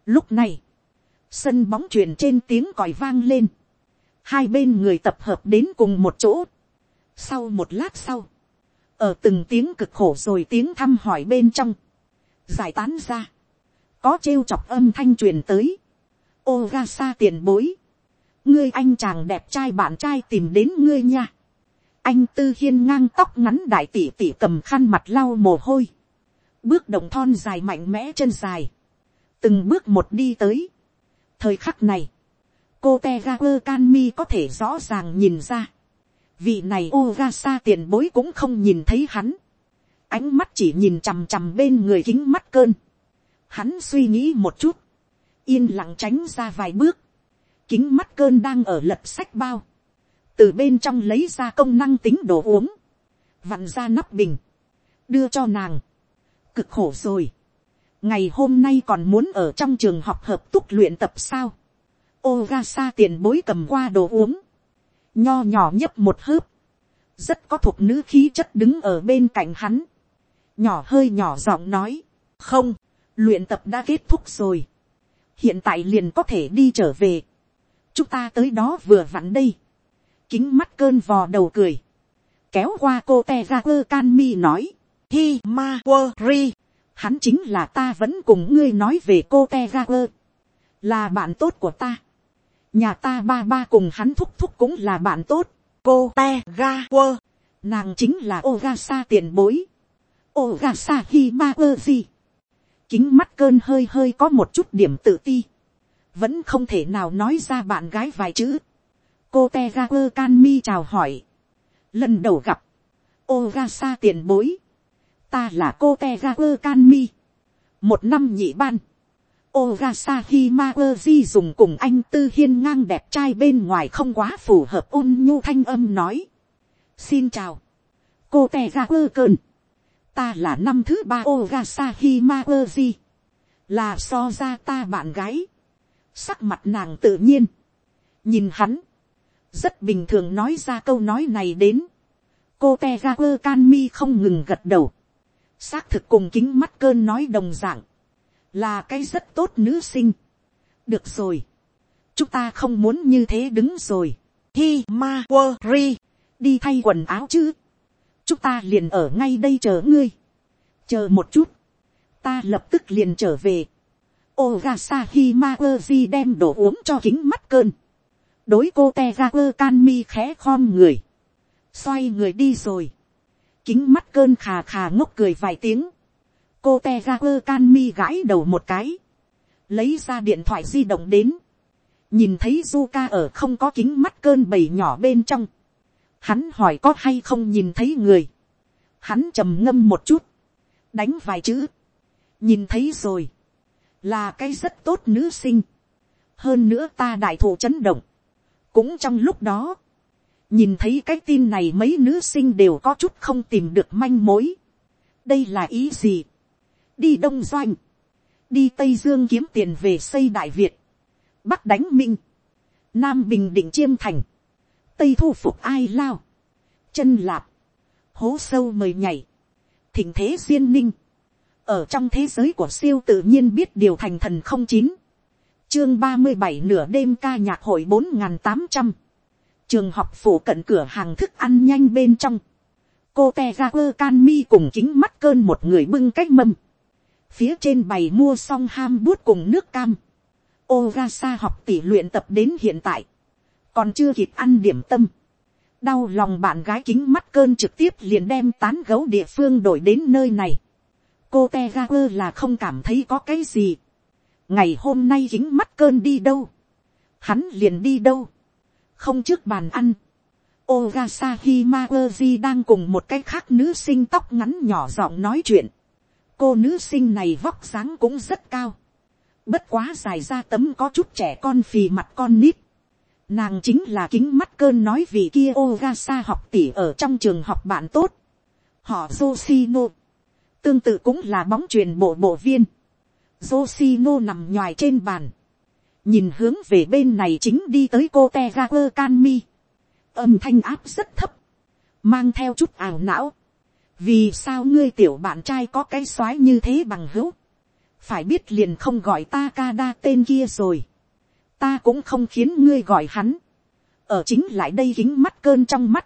lúc này, sân bóng truyền trên tiếng còi vang lên. hai bên người tập hợp đến cùng một chỗ. sau một lát sau, ở từng tiếng cực khổ rồi tiếng thăm hỏi bên trong, giải tán ra có trêu chọc âm thanh truyền tới. ô sa tiền bối. ngươi anh chàng đẹp trai bạn trai tìm đến ngươi nha. anh tư hiên ngang tóc ngắn đại tỷ tỷ cầm khăn mặt lau mồ hôi bước động thon dài mạnh mẽ chân dài. từng bước một đi tới. thời khắc này, cô te ga quơ can mi có thể rõ ràng nhìn ra. vị này ô ga sa tiền bối cũng không nhìn thấy hắn. ánh mắt chỉ nhìn chằm chằm bên người kính mắt cơn Hắn suy nghĩ một chút. Yên lặng tránh ra vài bước. Kính mắt cơn đang ở lật sách bao. Từ bên trong lấy ra công năng tính đồ uống. Vặn ra nắp bình. Đưa cho nàng. Cực khổ rồi. Ngày hôm nay còn muốn ở trong trường học hợp túc luyện tập sao. Ogasa tiền bối cầm qua đồ uống. Nho nhỏ nhấp một hớp. Rất có thuộc nữ khí chất đứng ở bên cạnh hắn. Nhỏ hơi nhỏ giọng nói. Không luyện tập đã kết thúc rồi, hiện tại liền có thể đi trở về, chúng ta tới đó vừa vặn đây, kính mắt cơn vò đầu cười, kéo qua cô te ra quơ can mi nói, hi ma quơ ri, hắn chính là ta vẫn cùng ngươi nói về cô te ga quơ, là bạn tốt của ta, nhà ta ba ba cùng hắn thúc thúc cũng là bạn tốt, cô te ga quơ, nàng chính là Ogasa ga sa tiền bối, ô ga sa hi ma quơ gì, kính mắt cơn hơi hơi có một chút điểm tự ti, vẫn không thể nào nói ra bạn gái vài chữ. cô te ga quơ can mi chào hỏi, lần đầu gặp, ô tiền bối, ta là cô te ga quơ can mi, một năm nhị ban, Ogasa Himawaji dùng cùng anh tư hiên ngang đẹp trai bên ngoài không quá phù hợp ôn nhu thanh âm nói. Xin chào. Cô tè ra quơ cơn ta là năm thứ ba Ogasa Himawaji, là so ra ta bạn gái, sắc mặt nàng tự nhiên, nhìn hắn, rất bình thường nói ra câu nói này đến, cô te ra quơ can mi không ngừng gật đầu, xác thực cùng kính mắt cơn nói đồng dạng. Là cái rất tốt nữ sinh, được rồi, chúng ta không muốn như thế đứng rồi, hi ma quơ ri, đi thay quần áo chứ, chúng ta liền ở ngay đây chờ ngươi, chờ một chút, ta lập tức liền trở về, Ogasa Himawaji đem đồ uống cho kính mắt cơn, đối cô te ra quơ can mi khẽ khom người, xoay người đi rồi, kính mắt cơn khà khà ngốc cười vài tiếng, cô te ra quơ can mi gãi đầu một cái, lấy ra điện thoại di động đến, nhìn thấy Zuka ở không có kính mắt cơn bầy nhỏ bên trong, Hắn hỏi có hay không nhìn thấy người. Hắn trầm ngâm một chút. Đánh vài chữ. Nhìn thấy rồi. Là cái rất tốt nữ sinh. Hơn nữa ta đại thủ chấn động. Cũng trong lúc đó. Nhìn thấy cái tin này mấy nữ sinh đều có chút không tìm được manh mối. Đây là ý gì? Đi Đông Doanh. Đi Tây Dương kiếm tiền về xây Đại Việt. Bắc đánh Minh. Nam Bình Định Chiêm Thành tây thu phục ai lao, chân lạp, hố sâu mời nhảy, thỉnh thế duyên ninh, ở trong thế giới của siêu tự nhiên biết điều thành thần không chín, chương ba mươi bảy nửa đêm ca nhạc hội bốn n tám trăm trường học phủ cận cửa hàng thức ăn nhanh bên trong cô te ra quơ can mi cùng kính mắt cơn một người bưng cách mâm phía trên bày mua xong ham bút cùng nước cam Ogasa học tỷ luyện tập đến hiện tại, còn chưa kịp ăn điểm tâm. Đau lòng bạn gái kính mắt cơn trực tiếp liền đem tán gấu địa phương đổi đến nơi này. Cô Tegaper là không cảm thấy có cái gì. Ngày hôm nay kính mắt cơn đi đâu? Hắn liền đi đâu? Không trước bàn ăn. Ogasahi Himawaji đang cùng một cái khác nữ sinh tóc ngắn nhỏ giọng nói chuyện. Cô nữ sinh này vóc dáng cũng rất cao Bất quá dài ra tấm có chút trẻ con phì mặt con nít. Nàng chính là kính mắt cơn nói vì kia Ogasa học tỷ ở trong trường học bạn tốt. Họ Yoshino. Tương tự cũng là bóng truyền bộ bộ viên. Yoshino nằm nhòi trên bàn. Nhìn hướng về bên này chính đi tới cô Tegaku Kanmi. Âm thanh áp rất thấp. Mang theo chút ảo não. Vì sao ngươi tiểu bạn trai có cái soái như thế bằng hữu? phải biết liền không gọi ta ca đa tên kia rồi, ta cũng không khiến ngươi gọi hắn, ở chính lại đây kính mắt cơn trong mắt,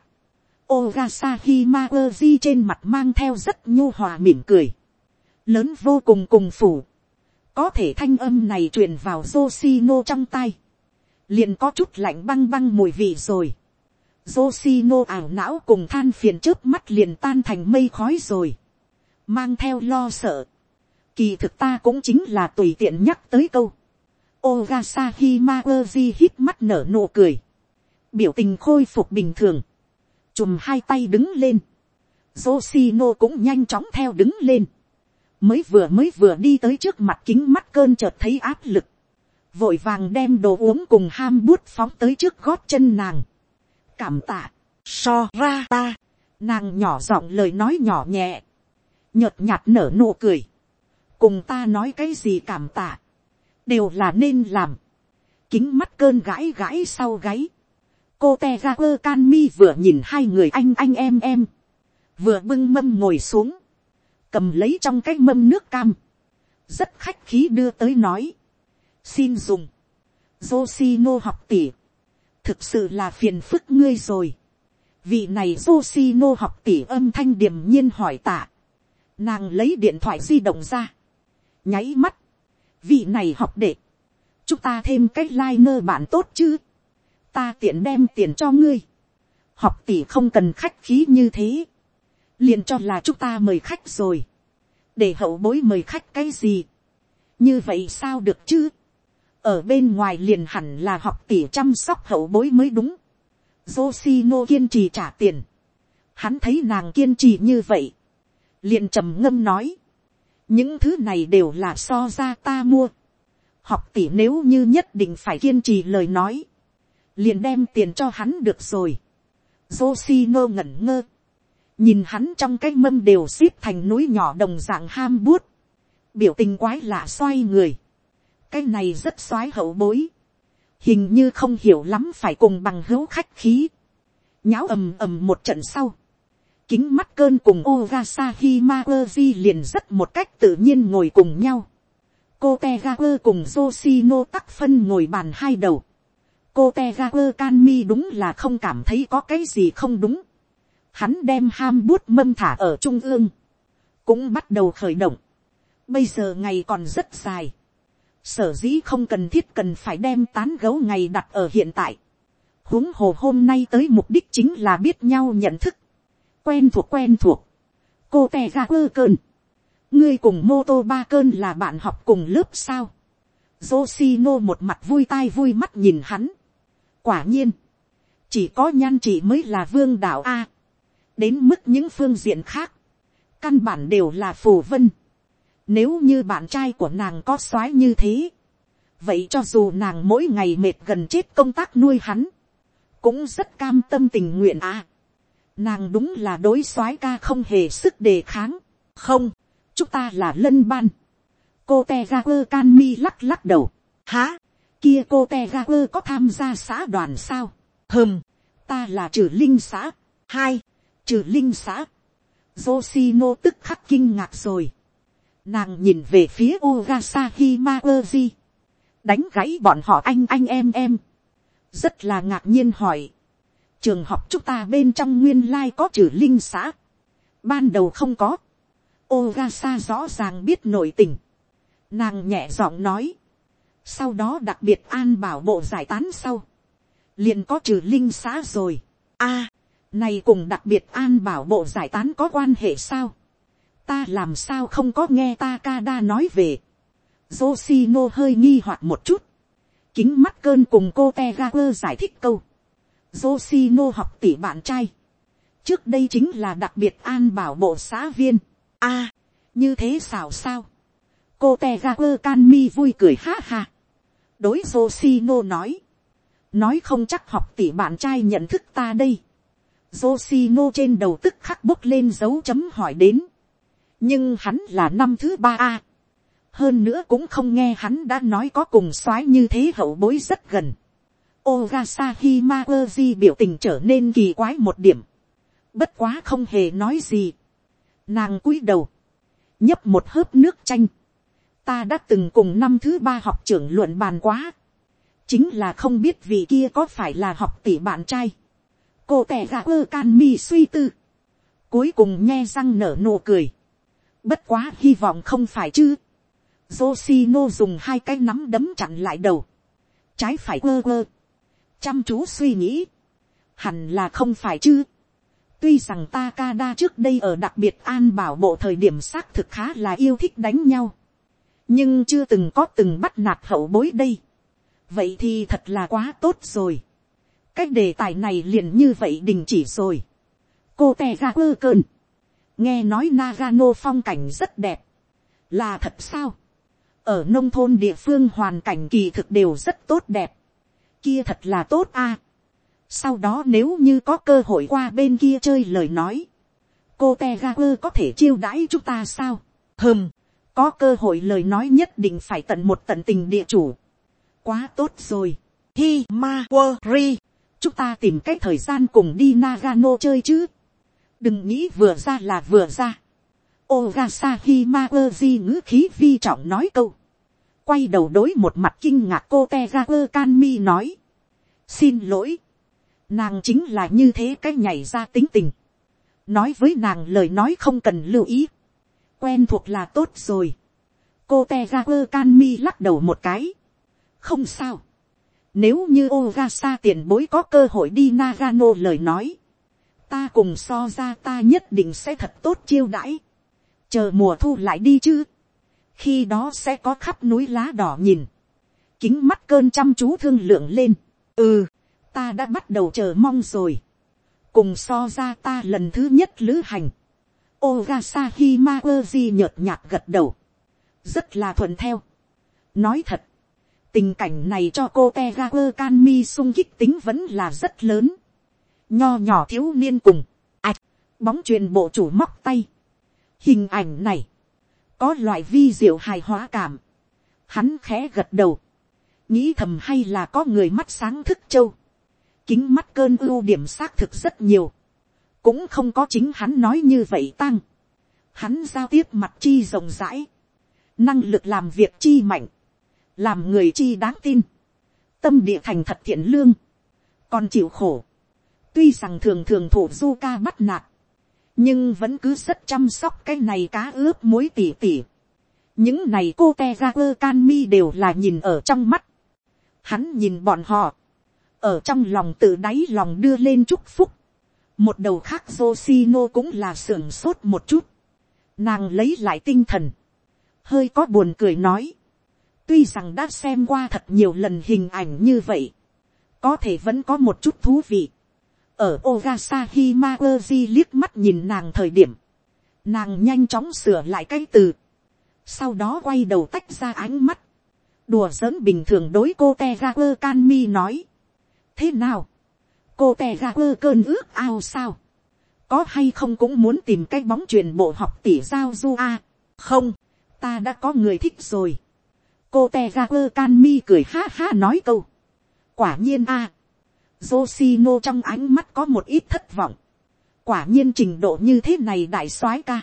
Ogasa Himawaji trên mặt mang theo rất nhu hòa mỉm cười, lớn vô cùng cùng phủ, có thể thanh âm này truyền vào Yoshino trong tay, liền có chút lạnh băng băng mùi vị rồi. Yoshino ảo não cùng than phiền trước mắt liền tan thành mây khói rồi, mang theo lo sợ, Kỳ thực ta cũng chính là tùy tiện nhắc tới câu. Ogasa Himawaji hít mắt nở nụ cười. Biểu tình khôi phục bình thường. Chùm hai tay đứng lên. Yoshino cũng nhanh chóng theo đứng lên. Mới vừa mới vừa đi tới trước mặt kính mắt cơn chợt thấy áp lực. Vội vàng đem đồ uống cùng ham bút phóng tới trước gót chân nàng. Cảm tạ. So ra ta. Nàng nhỏ giọng lời nói nhỏ nhẹ. Nhợt nhạt nở nụ cười cùng ta nói cái gì cảm tạ, đều là nên làm, kính mắt cơn gãi gãi sau gáy, cô te ra quơ can mi vừa nhìn hai người anh anh em em, vừa bưng mâm ngồi xuống, cầm lấy trong cái mâm nước cam, rất khách khí đưa tới nói, xin dùng, Yoshino học tỉ, thực sự là phiền phức ngươi rồi, vị này Yoshino học tỉ âm thanh điềm nhiên hỏi tạ, nàng lấy điện thoại di động ra, nháy mắt, vị này học đệ, chúng ta thêm cái like-nơ bạn tốt chứ, ta tiện đem tiền cho ngươi, học tỷ không cần khách khí như thế, liền cho là chúng ta mời khách rồi, để hậu bối mời khách cái gì, như vậy sao được chứ, ở bên ngoài liền hẳn là học tỷ chăm sóc hậu bối mới đúng, Yoshino kiên trì trả tiền, hắn thấy nàng kiên trì như vậy, liền trầm ngâm nói, những thứ này đều là so ra ta mua. học tỷ nếu như nhất định phải kiên trì lời nói, liền đem tiền cho hắn được rồi. Josino ngẩn ngơ, nhìn hắn trong cái mâm đều xếp thành núi nhỏ đồng dạng ham buốt, biểu tình quái lạ xoay người, cái này rất xoái hậu bối, hình như không hiểu lắm phải cùng bằng hữu khách khí, nháo ầm ầm một trận sau, kính mắt cơn cùng Ogasa Himawaji liền rất một cách tự nhiên ngồi cùng nhau. Cô Tegaper cùng Yoshino tắc phân ngồi bàn hai đầu. Cô Tejage can mi đúng là không cảm thấy có cái gì không đúng. Hắn đem ham bút mâm thả ở trung ương. Cũng bắt đầu khởi động. Bây giờ ngày còn rất dài. Sở dĩ không cần thiết cần phải đem tán gấu ngày đặt ở hiện tại. huống hồ hôm nay tới mục đích chính là biết nhau nhận thức quen thuộc quen thuộc. cô tè ra quơ cơn. ngươi cùng mô tô ba cơn là bạn học cùng lớp sao. Yoshino một mặt vui tai vui mắt nhìn hắn. quả nhiên, chỉ có nhan chị mới là vương đạo a đến mức những phương diện khác, căn bản đều là phù vân. Nếu như bạn trai của nàng có soái như thế, vậy cho dù nàng mỗi ngày mệt gần chết công tác nuôi hắn, cũng rất cam tâm tình nguyện à. Nàng đúng là đối soái ca không hề sức đề kháng, không, chúng ta là lân ban, cô te ra quơ can mi lắc lắc đầu, há, kia cô te ra quơ có tham gia xã đoàn sao, Hừm, ta là trừ linh xã, hai, trừ linh xã, Yoshino tức khắc kinh ngạc rồi, nàng nhìn về phía Ogasa Maoji. đánh gãy bọn họ anh anh em em, rất là ngạc nhiên hỏi, trường học chúng ta bên trong nguyên lai có trừ linh xã, ban đầu không có, Ogasa rõ ràng biết nội tình, nàng nhẹ giọng nói, sau đó đặc biệt an bảo bộ giải tán sau, liền có trừ linh xã rồi, a, này cùng đặc biệt an bảo bộ giải tán có quan hệ sao, ta làm sao không có nghe Takada nói về. Yoshino hơi nghi hoặc một chút. Kính mắt cơn cùng cô Tegaku giải thích câu. Yoshino học tỷ bạn trai. Trước đây chính là đặc biệt an bảo bộ xã viên. a à, như thế xảo sao. Cô Tegaku Kanmi vui cười ha ha. Đối Yoshino nói. Nói không chắc học tỷ bạn trai nhận thức ta đây. Yoshino trên đầu tức khắc bốc lên dấu chấm hỏi đến nhưng hắn là năm thứ ba a. hơn nữa cũng không nghe hắn đã nói có cùng soái như thế hậu bối rất gần. Ogasa Himawaji biểu tình trở nên kỳ quái một điểm. Bất quá không hề nói gì. Nàng cúi đầu. nhấp một hớp nước chanh. Ta đã từng cùng năm thứ ba học trưởng luận bàn quá. Chính là không biết vị kia có phải là học tỷ bạn trai. Cô tẻ ra ơ can mi suy tư. Cuối cùng nghe răng nở nụ cười. Bất quá hy vọng không phải chứ. Yoshino dùng hai cái nắm đấm chặn lại đầu. Trái phải quơ quơ. Chăm chú suy nghĩ. Hẳn là không phải chứ. Tuy rằng Takada trước đây ở đặc biệt an bảo bộ thời điểm xác thực khá là yêu thích đánh nhau. Nhưng chưa từng có từng bắt nạt hậu bối đây. Vậy thì thật là quá tốt rồi. Cái đề tài này liền như vậy đình chỉ rồi. Cô tè ra quơ cơn. Nghe nói Nagano phong cảnh rất đẹp, là thật sao, ở nông thôn địa phương hoàn cảnh kỳ thực đều rất tốt đẹp, kia thật là tốt a. sau đó nếu như có cơ hội qua bên kia chơi lời nói, cô te có thể chiêu đãi chúng ta sao, hơm, có cơ hội lời nói nhất định phải tận một tận tình địa chủ, quá tốt rồi, hi ma quơ ri, chúng ta tìm cái thời gian cùng đi Nagano chơi chứ, đừng nghĩ vừa ra là vừa ra. Ogasaki Maoji ngữ khí vi trọng nói câu. Quay đầu đối một mặt kinh ngạc cô Tegaku Kanmi nói. Xin lỗi. Nàng chính là như thế cái nhảy ra tính tình. Nói với nàng lời nói không cần lưu ý. Quen thuộc là tốt rồi. Cô Tegaku Kanmi lắc đầu một cái. Không sao. Nếu như Ogasa tiền bối có cơ hội đi Nagano lời nói ta cùng so ra ta nhất định sẽ thật tốt chiêu đãi, chờ mùa thu lại đi chứ, khi đó sẽ có khắp núi lá đỏ nhìn, kính mắt cơn chăm chú thương lượng lên, ừ, ta đã bắt đầu chờ mong rồi, cùng so ra ta lần thứ nhất lữ hành, Ogasa Mawaji nhợt nhạt gật đầu, rất là thuận theo. nói thật, tình cảnh này cho cô teager can mi sung kích tính vẫn là rất lớn nho nhỏ thiếu niên cùng, ạch, bóng truyền bộ chủ móc tay. Hình ảnh này, có loại vi diệu hài hóa cảm. Hắn khẽ gật đầu, nghĩ thầm hay là có người mắt sáng thức châu. Kính mắt cơn ưu điểm xác thực rất nhiều. Cũng không có chính hắn nói như vậy tăng. Hắn giao tiếp mặt chi rộng rãi. Năng lực làm việc chi mạnh. Làm người chi đáng tin. Tâm địa thành thật thiện lương. Còn chịu khổ tuy rằng thường thường thủ du ca bắt nạt, nhưng vẫn cứ rất chăm sóc cái này cá ướp muối tỉ tỉ. những này cô te ra quơ can mi đều là nhìn ở trong mắt. hắn nhìn bọn họ, ở trong lòng tự đáy lòng đưa lên chúc phúc. một đầu khác Yoshino cũng là sưởng sốt một chút. nàng lấy lại tinh thần, hơi có buồn cười nói tuy rằng đã xem qua thật nhiều lần hình ảnh như vậy, có thể vẫn có một chút thú vị. Ở ogasa Maoji liếc mắt nhìn nàng thời điểm, nàng nhanh chóng sửa lại cái từ, sau đó quay đầu tách ra ánh mắt, đùa giỡn bình thường đối cô te ga quơ can mi nói, thế nào, cô te ga quơ cơn ước ao sao, có hay không cũng muốn tìm cái bóng truyền bộ học tỷ giao du a, không, ta đã có người thích rồi, cô te ga quơ can mi cười ha ha nói câu, quả nhiên a, Yoshino trong ánh mắt có một ít thất vọng. Quả nhiên trình độ như thế này đại soái ca.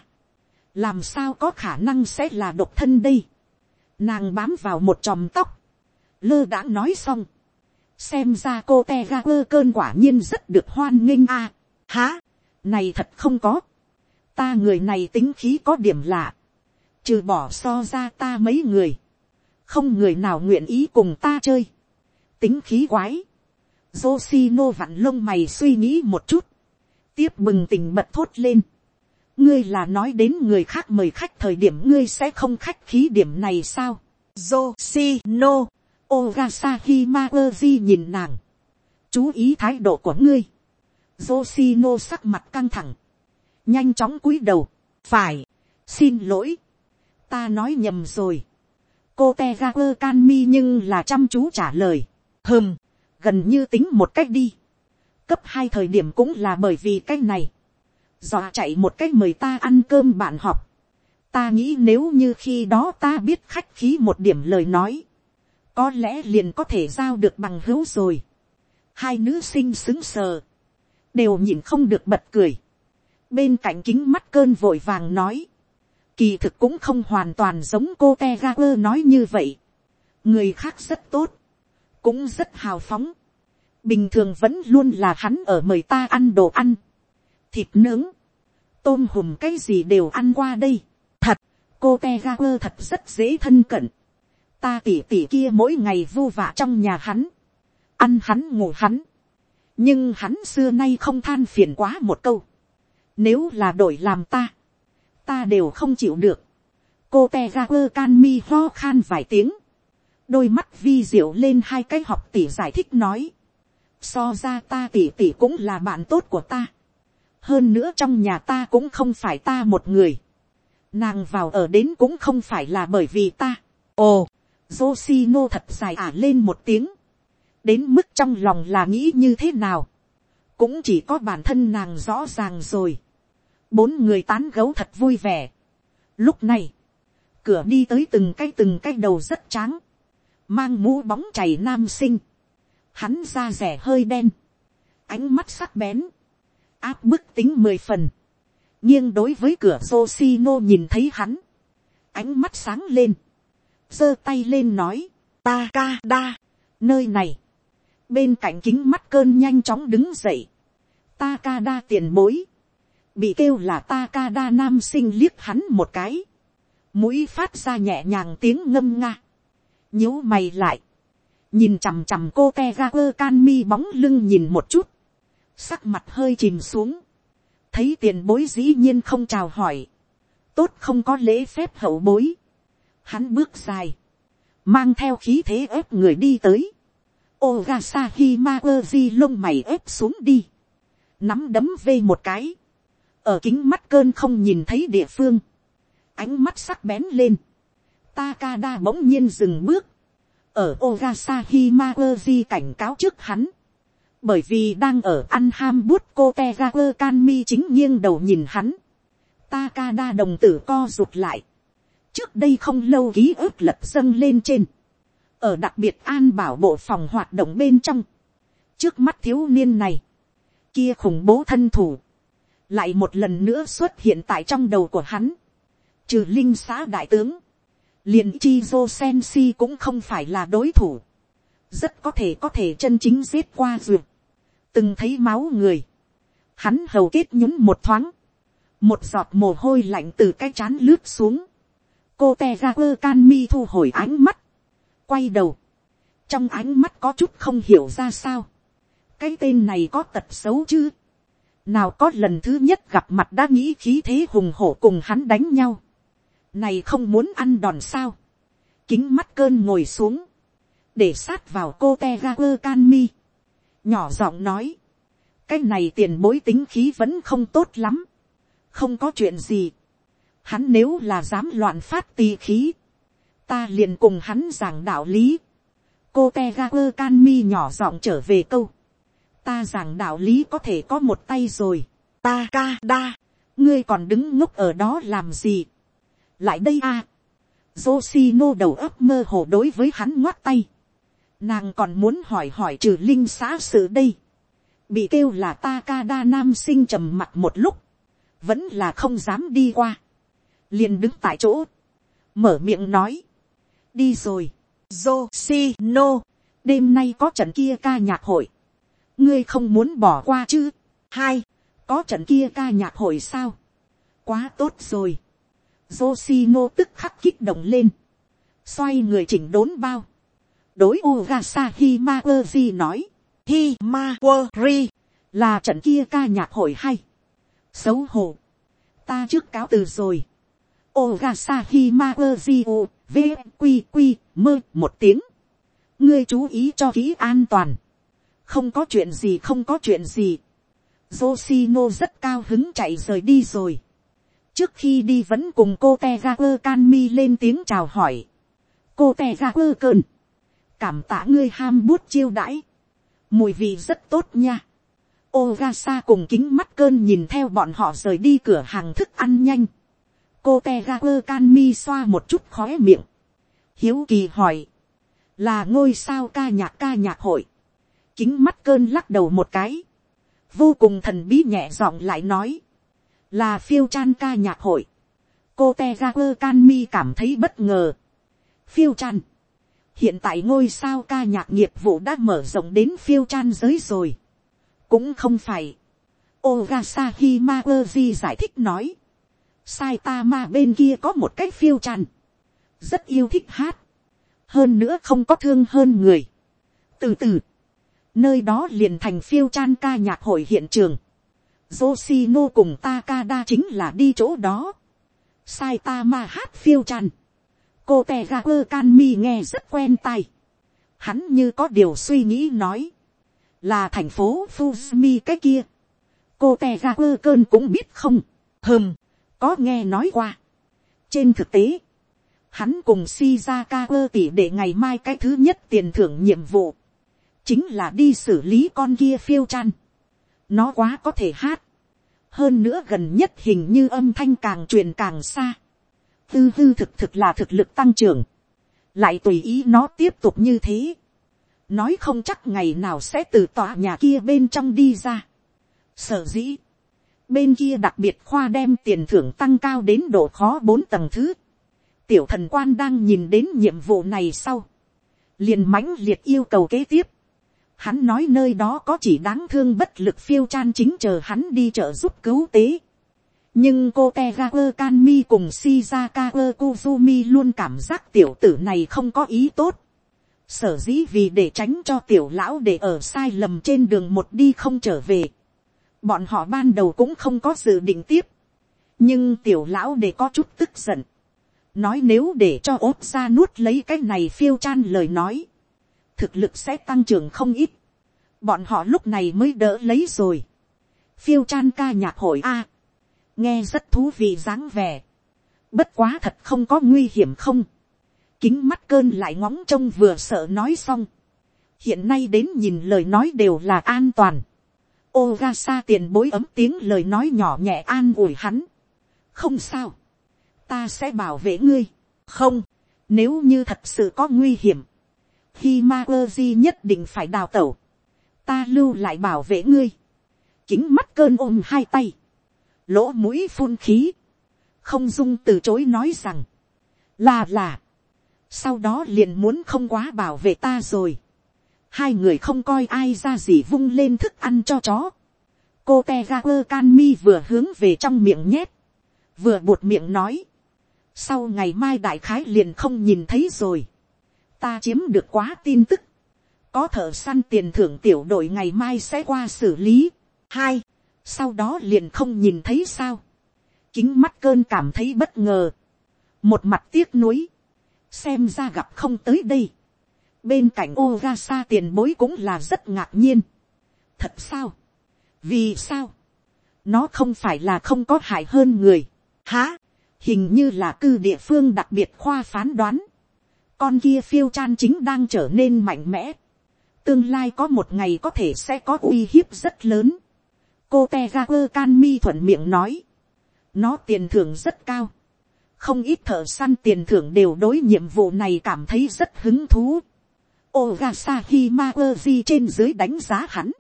Làm sao có khả năng sẽ là độc thân đây. Nàng bám vào một chòm tóc. lơ đã nói xong, xem ra cô te ga quơ cơn quả nhiên rất được hoan nghênh a. há, này thật không có, ta người này tính khí có điểm lạ, trừ bỏ so ra ta mấy người, không người nào nguyện ý cùng ta chơi, tính khí quái, Yoshino vặn lông mày suy nghĩ một chút, tiếp bừng tình bật thốt lên, ngươi là nói đến người khác mời khách thời điểm ngươi sẽ không khách khí điểm này sao, Yoshino, Ogasaki Magoji nhìn nàng. Chú ý thái độ của ngươi. Yoshino sắc mặt căng thẳng. Nhanh chóng cúi đầu. Phải. Xin lỗi. Ta nói nhầm rồi. Cô Tejagarver can mi nhưng là chăm chú trả lời. Hừm. Gần như tính một cách đi. Cấp hai thời điểm cũng là bởi vì cách này. Dọa chạy một cách mời ta ăn cơm bạn học. Ta nghĩ nếu như khi đó ta biết khách khí một điểm lời nói có lẽ liền có thể giao được bằng hữu rồi. hai nữ sinh xứng sờ, đều nhìn không được bật cười. bên cạnh kính mắt cơn vội vàng nói, kỳ thực cũng không hoàn toàn giống cô te ga quơ nói như vậy. người khác rất tốt, cũng rất hào phóng. bình thường vẫn luôn là hắn ở mời ta ăn đồ ăn, thịt nướng, tôm hùm cái gì đều ăn qua đây. thật, cô te ga quơ thật rất dễ thân cận. Ta tỉ tỉ kia mỗi ngày vu vạ trong nhà hắn, ăn hắn ngủ hắn, nhưng hắn xưa nay không than phiền quá một câu, nếu là đổi làm ta, ta đều không chịu được, cô te ga quơ can mi ho khan vài tiếng, đôi mắt vi diệu lên hai cái học tỷ giải thích nói, so ra ta tỉ tỉ cũng là bạn tốt của ta, hơn nữa trong nhà ta cũng không phải ta một người, nàng vào ở đến cũng không phải là bởi vì ta, ồ, Yoshino thật dài ả lên một tiếng. Đến mức trong lòng là nghĩ như thế nào. Cũng chỉ có bản thân nàng rõ ràng rồi. Bốn người tán gấu thật vui vẻ. Lúc này, cửa đi tới từng cái từng cái đầu rất tráng. Mang mũ bóng chảy nam sinh. Hắn da rẻ hơi đen. Ánh mắt sắc bén. Áp bức tính mười phần. nghiêng đối với cửa Yoshino nhìn thấy hắn. Ánh mắt sáng lên giơ tay lên nói, ta ca đa, nơi này, bên cạnh kính mắt cơn nhanh chóng đứng dậy, ta ca đa tiền bối, bị kêu là ta ca đa nam sinh liếc hắn một cái, mũi phát ra nhẹ nhàng tiếng ngâm nga, nhíu mày lại, nhìn chằm chằm cô te ga quơ can mi bóng lưng nhìn một chút, sắc mặt hơi chìm xuống, thấy tiền bối dĩ nhiên không chào hỏi, tốt không có lễ phép hậu bối, hắn bước dài, mang theo khí thế ép người đi tới, oga sa hi ma er di lông mày ép xuống đi, nắm đấm vê một cái, ở kính mắt cơn không nhìn thấy địa phương, ánh mắt sắc bén lên, Takada bỗng nhiên dừng bước, ở Ogasaki Magoji cảnh cáo trước hắn, bởi vì đang ở ăn ham bút cô te ga quơ can mi chính nghiêng đầu nhìn hắn, Takada đồng tử co rụt lại, trước đây không lâu ký ức lập dâng lên trên, ở đặc biệt an bảo bộ phòng hoạt động bên trong, trước mắt thiếu niên này, kia khủng bố thân thủ, lại một lần nữa xuất hiện tại trong đầu của hắn, trừ linh xã đại tướng, liền chi vô sen si cũng không phải là đối thủ, rất có thể có thể chân chính giết qua ruột, từng thấy máu người, hắn hầu kết nhún một thoáng, một giọt mồ hôi lạnh từ cái chán lướt xuống, cô te ra quơ can mi thu hồi ánh mắt, quay đầu, trong ánh mắt có chút không hiểu ra sao, cái tên này có tật xấu chứ, nào có lần thứ nhất gặp mặt đã nghĩ khí thế hùng hổ cùng hắn đánh nhau, này không muốn ăn đòn sao, kính mắt cơn ngồi xuống, để sát vào cô te ga quơ can mi, nhỏ giọng nói, cái này tiền bối tính khí vẫn không tốt lắm, không có chuyện gì, Hắn nếu là dám loạn phát tì khí. Ta liền cùng hắn giảng đạo lý. Cô Tegaku Kanmi nhỏ giọng trở về câu. Ta giảng đạo lý có thể có một tay rồi. Ta ca đa. Ngươi còn đứng ngốc ở đó làm gì? Lại đây a. À. Yoshino đầu óc mơ hồ đối với hắn ngoắt tay. Nàng còn muốn hỏi hỏi trừ linh xã sự đây. Bị kêu là ta ca đa nam sinh trầm mặt một lúc. Vẫn là không dám đi qua liền đứng tại chỗ, mở miệng nói, đi rồi, Yoshino, đêm nay có trận kia ca nhạc hội, ngươi không muốn bỏ qua chứ, hai, có trận kia ca nhạc hội sao, quá tốt rồi, Yoshino tức khắc kích động lên, xoay người chỉnh đốn bao, đối Ugasa Himawaji nói, Himawari, là trận kia ca nhạc hội hay, xấu hổ, ta trước cáo từ rồi, Ogasa u v q q mơ một tiếng, ngươi chú ý cho kỹ an toàn, không có chuyện gì không có chuyện gì, Yoshino rất cao hứng chạy rời đi rồi, trước khi đi vẫn cùng cô te Canmi lên tiếng chào hỏi, cô te cơn, cảm tạ ngươi ham bút chiêu đãi, mùi vị rất tốt nha, Ogasa cùng kính mắt cơn nhìn theo bọn họ rời đi cửa hàng thức ăn nhanh. Cô Tegaku Kanmi xoa một chút khóe miệng. Hiếu kỳ hỏi. Là ngôi sao ca nhạc ca nhạc hội. Kính mắt cơn lắc đầu một cái. Vô cùng thần bí nhẹ giọng lại nói. Là phiêu chan ca nhạc hội. Cô Tegaku Kanmi cảm thấy bất ngờ. Phiêu chan. Hiện tại ngôi sao ca nhạc nghiệp vụ đã mở rộng đến phiêu chan giới rồi cũng không phải. Ogasa Himawaji giải thích nói. Saitama bên kia có một cách phiêu tràn. Rất yêu thích hát. Hơn nữa không có thương hơn người. Từ từ. Nơi đó liền thành phiêu chan ca nhạc hội hiện trường. Yoshino cùng Takada chính là đi chỗ đó. Saitama hát phiêu chan. Cô Tegaku Kanmi nghe rất quen tai. Hắn như có điều suy nghĩ nói là thành phố Fuzumi cái kia. cô te cơn cũng biết không, hừm, có nghe nói qua. trên thực tế, hắn cùng Shizaka quơ tỉ để ngày mai cái thứ nhất tiền thưởng nhiệm vụ, chính là đi xử lý con kia phiêu chan. nó quá có thể hát, hơn nữa gần nhất hình như âm thanh càng truyền càng xa. tư tư thực thực là thực lực tăng trưởng, lại tùy ý nó tiếp tục như thế nói không chắc ngày nào sẽ từ tòa nhà kia bên trong đi ra. Sở dĩ, bên kia đặc biệt khoa đem tiền thưởng tăng cao đến độ khó bốn tầng thứ. Tiểu thần quan đang nhìn đến nhiệm vụ này sau. liền mãnh liệt yêu cầu kế tiếp. Hắn nói nơi đó có chỉ đáng thương bất lực phiêu chan chính chờ hắn đi trợ giúp cứu tế. Nhưng cô Tegaku Kanmi cùng Shizaka Kuzumi luôn cảm giác tiểu tử này không có ý tốt sở dĩ vì để tránh cho tiểu lão để ở sai lầm trên đường một đi không trở về. bọn họ ban đầu cũng không có dự định tiếp. nhưng tiểu lão để có chút tức giận. nói nếu để cho ốp ra nuốt lấy cái này phiêu chan lời nói thực lực sẽ tăng trưởng không ít. bọn họ lúc này mới đỡ lấy rồi. phiêu chan ca nhạc hội a. nghe rất thú vị dáng vẻ. bất quá thật không có nguy hiểm không kính mắt cơn lại ngóng trông vừa sợ nói xong. hiện nay đến nhìn lời nói đều là an toàn. Ogasa tiền bối ấm tiếng lời nói nhỏ nhẹ an ủi hắn. không sao. ta sẽ bảo vệ ngươi. không, nếu như thật sự có nguy hiểm khi ma nhất định phải đào tẩu. ta lưu lại bảo vệ ngươi. kính mắt cơn ôm hai tay. lỗ mũi phun khí. không dung từ chối nói rằng. là là sau đó liền muốn không quá bảo vệ ta rồi. hai người không coi ai ra gì vung lên thức ăn cho chó. cô te ga quơ can mi vừa hướng về trong miệng nhét, vừa buột miệng nói. sau ngày mai đại khái liền không nhìn thấy rồi ta chiếm được quá tin tức. có thợ săn tiền thưởng tiểu đội ngày mai sẽ qua xử lý. hai, sau đó liền không nhìn thấy sao. kính mắt cơn cảm thấy bất ngờ. một mặt tiếc nuối xem ra gặp không tới đây. bên cạnh Ogasa tiền bối cũng là rất ngạc nhiên. thật sao, vì sao, nó không phải là không có hại hơn người. hả, hình như là cư địa phương đặc biệt khoa phán đoán con kia phiêu chan chính đang trở nên mạnh mẽ. tương lai có một ngày có thể sẽ có uy hiếp rất lớn. cô te ga quơ can mi thuận miệng nói. nó tiền thưởng rất cao không ít thợ săn tiền thưởng đều đối nhiệm vụ này cảm thấy rất hứng thú. Ogasa di trên dưới đánh giá hắn.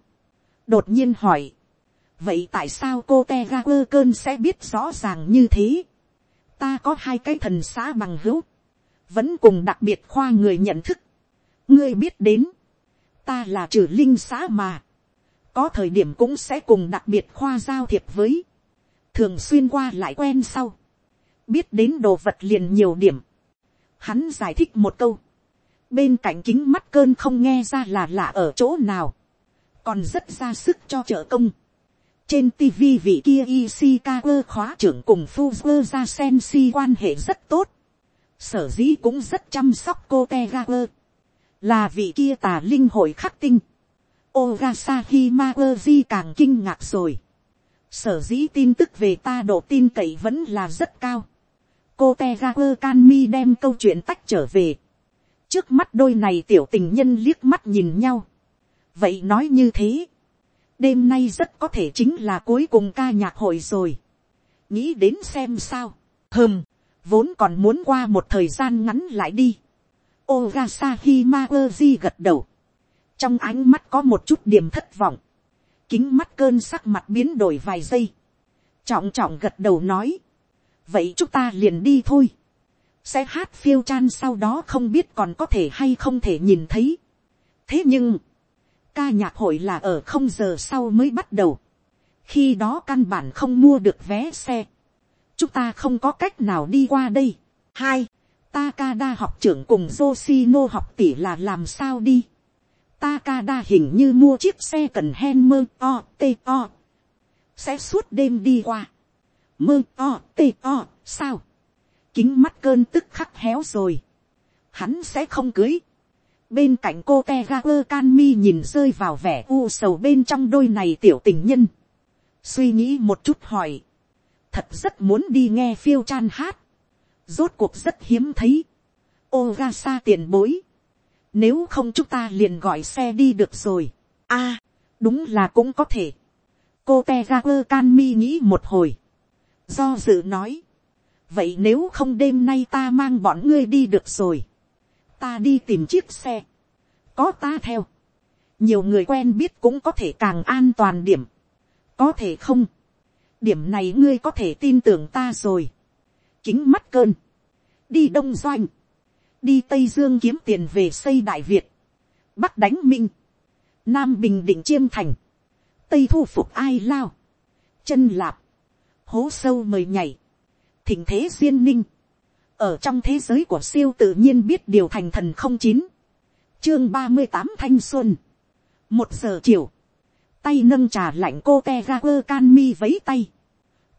Đột nhiên hỏi. Vậy tại sao cô Tegaku cơn sẽ biết rõ ràng như thế? Ta có hai cái thần xã bằng hữu vẫn cùng đặc biệt khoa người nhận thức, ngươi biết đến, ta là trừ linh xã mà, có thời điểm cũng sẽ cùng đặc biệt khoa giao thiệp với, thường xuyên qua lại quen sau, biết đến đồ vật liền nhiều điểm, hắn giải thích một câu, bên cạnh kính mắt cơn không nghe ra là lạ ở chỗ nào, còn rất ra sức cho trợ công. trên tv vị kia Ishikawa khóa trưởng cùng Fuzua ra sen si quan hệ rất tốt, sở dĩ cũng rất chăm sóc cô Tegawa, là vị kia tà linh hội khắc tinh, Ogasaki Maoji càng kinh ngạc rồi. Sở dĩ tin tức về ta độ tin cậy vẫn là rất cao. Cô Tegaku Kanmi đem câu chuyện tách trở về. Trước mắt đôi này tiểu tình nhân liếc mắt nhìn nhau. Vậy nói như thế. Đêm nay rất có thể chính là cuối cùng ca nhạc hội rồi. Nghĩ đến xem sao. Hừm, vốn còn muốn qua một thời gian ngắn lại đi. Ogasaki Maoji gật đầu. Trong ánh mắt có một chút điểm thất vọng, kính mắt cơn sắc mặt biến đổi vài giây, trọng trọng gật đầu nói, vậy chúng ta liền đi thôi, sẽ hát phiêu chan sau đó không biết còn có thể hay không thể nhìn thấy. thế nhưng, ca nhạc hội là ở không giờ sau mới bắt đầu, khi đó căn bản không mua được vé xe, chúng ta không có cách nào đi qua đây. hai, Takada học trưởng cùng Yoshino học tỷ là làm sao đi. Takada hình như mua chiếc xe cần hen mơ o t o. Sẽ suốt đêm đi qua. Mơ o t o, sao? Kính mắt cơn tức khắc héo rồi. Hắn sẽ không cưới. Bên cạnh cô Tegaper Canmi nhìn rơi vào vẻ u sầu bên trong đôi này tiểu tình nhân. Suy nghĩ một chút hỏi. Thật rất muốn đi nghe phiêu chan hát. Rốt cuộc rất hiếm thấy. ô ra xa tiền bối nếu không chúng ta liền gọi xe đi được rồi. a, đúng là cũng có thể. Cô Tegaper Canmi nghĩ một hồi. Do dự nói. Vậy nếu không đêm nay ta mang bọn ngươi đi được rồi. Ta đi tìm chiếc xe. Có ta theo. Nhiều người quen biết cũng có thể càng an toàn điểm. Có thể không. Điểm này ngươi có thể tin tưởng ta rồi. Kính mắt cơn. Đi đông doanh. Đi tây dương kiếm tiền về xây đại việt, bắc đánh minh, nam bình định chiêm thành, tây thu phục ai lao, chân lạp, hố sâu mời nhảy, thỉnh thế duyên ninh, ở trong thế giới của siêu tự nhiên biết điều thành thần không chín, chương ba mươi tám thanh xuân, một giờ chiều, tay nâng trà lạnh cô te ga quơ can mi vấy tay,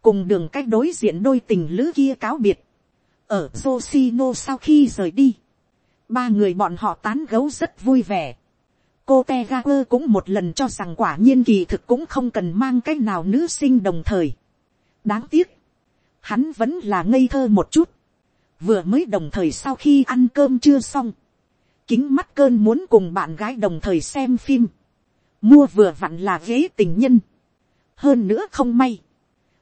cùng đường cách đối diện đôi tình lữ kia cáo biệt, ở Josino sau khi rời đi, ba người bọn họ tán gấu rất vui vẻ. cô te ga quơ cũng một lần cho rằng quả nhiên kỳ thực cũng không cần mang cái nào nữ sinh đồng thời. đáng tiếc, hắn vẫn là ngây thơ một chút, vừa mới đồng thời sau khi ăn cơm chưa xong, kính mắt cơn muốn cùng bạn gái đồng thời xem phim, mua vừa vặn là ghế tình nhân, hơn nữa không may,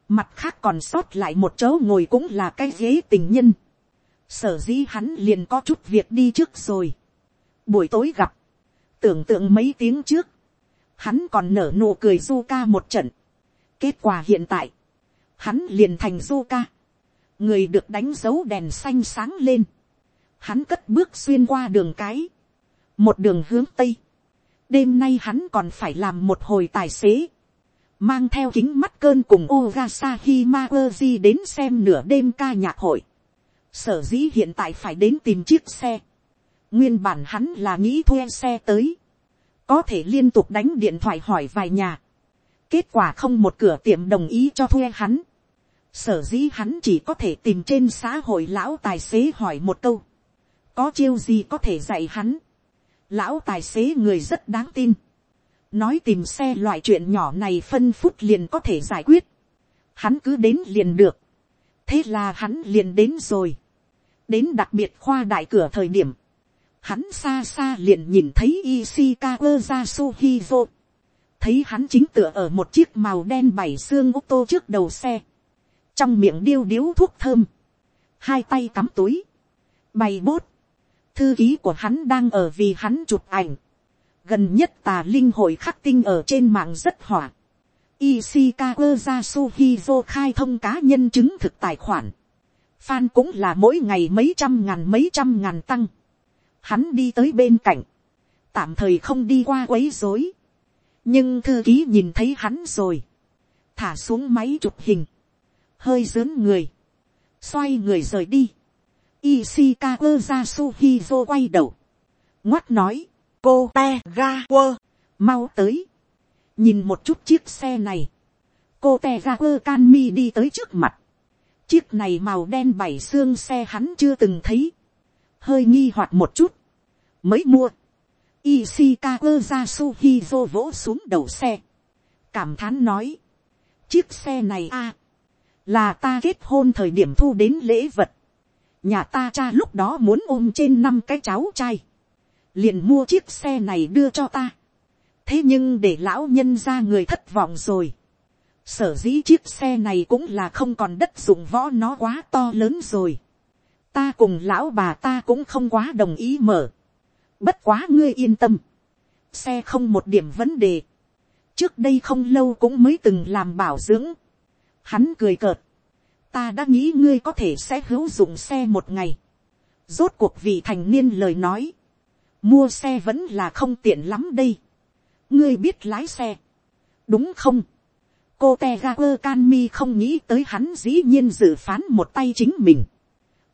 mặt khác còn sót lại một chỗ ngồi cũng là cái ghế tình nhân, sở dĩ hắn liền có chút việc đi trước rồi. buổi tối gặp, tưởng tượng mấy tiếng trước, hắn còn nở nụ cười du ca một trận. kết quả hiện tại, hắn liền thành du ca. người được đánh dấu đèn xanh sáng lên. hắn cất bước xuyên qua đường cái, một đường hướng tây đêm nay hắn còn phải làm một hồi tài xế mang theo kính mắt cơn cùng Ogasaki Mawaji đến xem nửa đêm ca nhạc hội sở dĩ hiện tại phải đến tìm chiếc xe. nguyên bản hắn là nghĩ thuê xe tới. có thể liên tục đánh điện thoại hỏi vài nhà. kết quả không một cửa tiệm đồng ý cho thuê hắn. sở dĩ hắn chỉ có thể tìm trên xã hội lão tài xế hỏi một câu. có chiêu gì có thể dạy hắn lão tài xế người rất đáng tin. nói tìm xe loại chuyện nhỏ này phân phút liền có thể giải quyết. hắn cứ đến liền được. thế là hắn liền đến rồi đến đặc biệt khoa đại cửa thời điểm, hắn xa xa liền nhìn thấy Ishikawa Yasuhizo. Thấy hắn chính tựa ở một chiếc màu đen bảy xương ô tô trước đầu xe. Trong miệng điêu điếu thuốc thơm. Hai tay cắm túi. Bày bốt. Thư ký của hắn đang ở vì hắn chụp ảnh. Gần nhất tà linh hội khắc tinh ở trên mạng rất hỏa. Ishikawa Yasuhizo khai thông cá nhân chứng thực tài khoản fan cũng là mỗi ngày mấy trăm ngàn mấy trăm ngàn tăng. Hắn đi tới bên cạnh. Tạm thời không đi qua quấy rối. Nhưng thư ký nhìn thấy hắn rồi. Thả xuống máy chụp hình. Hơi dướn người. Xoay người rời đi. Ishikawa Yasuhizo quay đầu. Ngoắt nói. Cô te ga quơ. Mau tới. Nhìn một chút chiếc xe này. Cô te ga quơ can mi đi tới trước mặt Chiếc này màu đen bảy xương xe hắn chưa từng thấy. Hơi nghi hoặc một chút. Mới mua. Ishikawa Yasuhizo vỗ xuống đầu xe. Cảm thán nói. Chiếc xe này a, Là ta kết hôn thời điểm thu đến lễ vật. Nhà ta cha lúc đó muốn ôm trên năm cái cháu trai. Liền mua chiếc xe này đưa cho ta. Thế nhưng để lão nhân ra người thất vọng rồi sở dĩ chiếc xe này cũng là không còn đất dụng võ nó quá to lớn rồi. ta cùng lão bà ta cũng không quá đồng ý mở. bất quá ngươi yên tâm. xe không một điểm vấn đề. trước đây không lâu cũng mới từng làm bảo dưỡng. hắn cười cợt ta đã nghĩ ngươi có thể sẽ hữu dụng xe một ngày. rốt cuộc vị thành niên lời nói. mua xe vẫn là không tiện lắm đây. ngươi biết lái xe. đúng không cô Tegaper Canmi không nghĩ tới hắn dĩ nhiên dự phán một tay chính mình.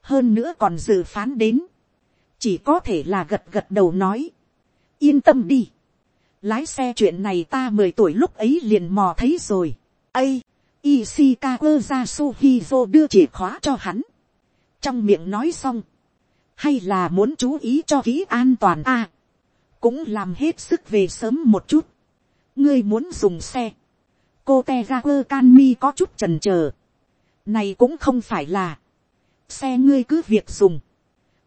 hơn nữa còn dự phán đến. chỉ có thể là gật gật đầu nói. yên tâm đi. lái xe chuyện này ta mười tuổi lúc ấy liền mò thấy rồi. ây, Ishikawa Yasuhizo đưa chìa khóa cho hắn. Trong miệng nói xong. Hay là muốn chú ý cho kỹ an toàn a Cũng làm hết sức về sớm một chút. Ngươi muốn dùng xe cô Tegaku Kanmi có chút trần chờ này cũng không phải là, xe ngươi cứ việc dùng.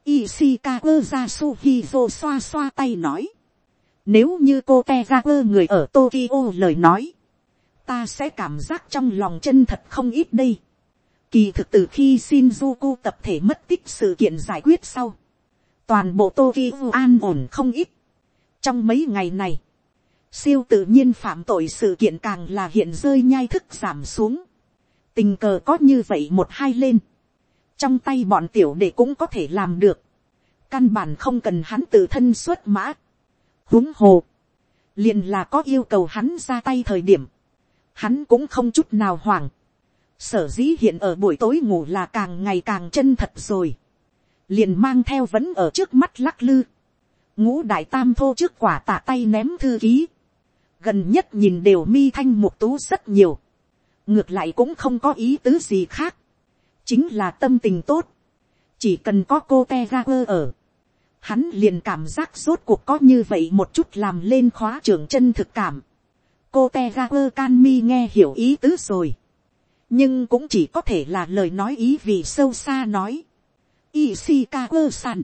Ishikawa Yasuhizo xoa xoa tay nói. Nếu như cô Tegaku người ở Tokyo lời nói, ta sẽ cảm giác trong lòng chân thật không ít đây. Kỳ thực từ khi Shinjuku tập thể mất tích sự kiện giải quyết sau, toàn bộ Tokyo an ổn không ít. Trong mấy ngày này, siêu tự nhiên phạm tội sự kiện càng là hiện rơi nhai thức giảm xuống. tình cờ có như vậy một hai lên. trong tay bọn tiểu đệ cũng có thể làm được. căn bản không cần hắn tự thân xuất mã. huống hồ. liền là có yêu cầu hắn ra tay thời điểm hắn cũng không chút nào hoảng. sở dĩ hiện ở buổi tối ngủ là càng ngày càng chân thật rồi. liền mang theo vẫn ở trước mắt lắc lư. Ngũ đại tam thô trước quả tạ tay ném thư ký. Gần nhất nhìn đều mi thanh mục tú rất nhiều, ngược lại cũng không có ý tứ gì khác, chính là tâm tình tốt, chỉ cần có cô te ra quơ ở, hắn liền cảm giác rốt cuộc có như vậy một chút làm lên khóa trưởng chân thực cảm, cô te ra quơ can mi nghe hiểu ý tứ rồi, nhưng cũng chỉ có thể là lời nói ý vì sâu xa nói, Ishikawa san.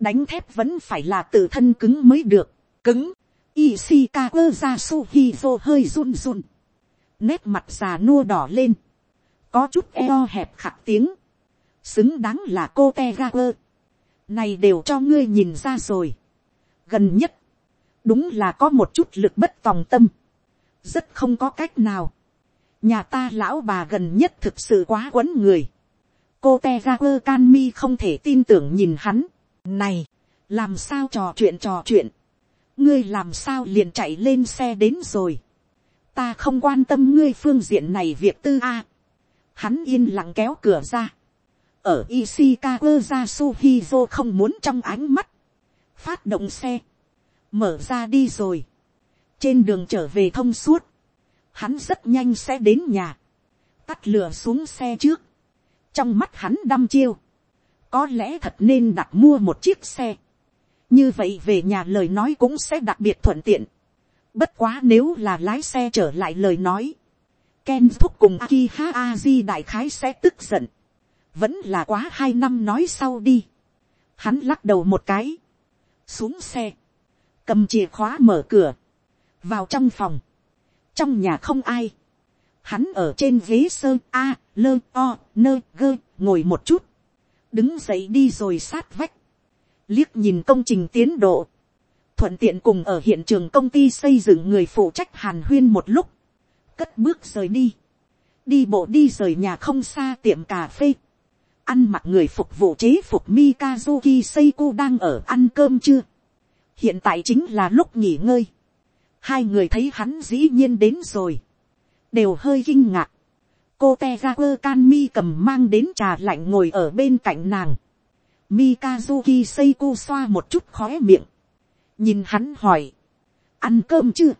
Đánh thép vẫn phải là tự thân cứng mới được. Cứng. Ishikawa Yasuhizo hơi run run. Nét mặt già nua đỏ lên. Có chút eo hẹp khạc tiếng. Xứng đáng là cô Tegaper. Này đều cho ngươi nhìn ra rồi. Gần nhất. Đúng là có một chút lực bất tòng tâm. Rất không có cách nào. Nhà ta lão bà gần nhất thực sự quá quấn người. Cô Tegaper Canmi không thể tin tưởng nhìn hắn. Này. Làm sao trò chuyện trò chuyện ngươi làm sao liền chạy lên xe đến rồi. ta không quan tâm ngươi phương diện này việc tư a. hắn yên lặng kéo cửa ra. ở Ishikawa Yasuhizo không muốn trong ánh mắt. phát động xe. mở ra đi rồi trên đường trở về thông suốt. hắn rất nhanh sẽ đến nhà. tắt lửa xuống xe trước. trong mắt hắn đăm chiêu. có lẽ thật nên đặt mua một chiếc xe như vậy về nhà lời nói cũng sẽ đặc biệt thuận tiện. bất quá nếu là lái xe trở lại lời nói, Ken thúc cùng Akiha Aji đại khái sẽ tức giận. Vẫn là quá hai năm nói sau đi. Hắn lắc đầu một cái. Xuống xe. Cầm chìa khóa mở cửa. Vào trong phòng. Trong nhà không ai. Hắn ở trên ghế sơ A, lơ, o, nơ, gơ, ngồi một chút. Đứng dậy đi rồi sát vách liếc nhìn công trình tiến độ, thuận tiện cùng ở hiện trường công ty xây dựng người phụ trách hàn huyên một lúc, cất bước rời đi, đi bộ đi rời nhà không xa tiệm cà phê, ăn mặc người phục vụ chế phục Mikazuki Seiko đang ở ăn cơm chưa. Hiện tại chính là lúc nghỉ ngơi. Hai người thấy hắn dĩ nhiên đến rồi. Đều hơi kinh ngạc. Cô tejager can mi cầm mang đến trà lạnh ngồi ở bên cạnh nàng. Mikazuki seiku xoa một chút khóe miệng. Nhìn hắn hỏi. Ăn cơm chưa?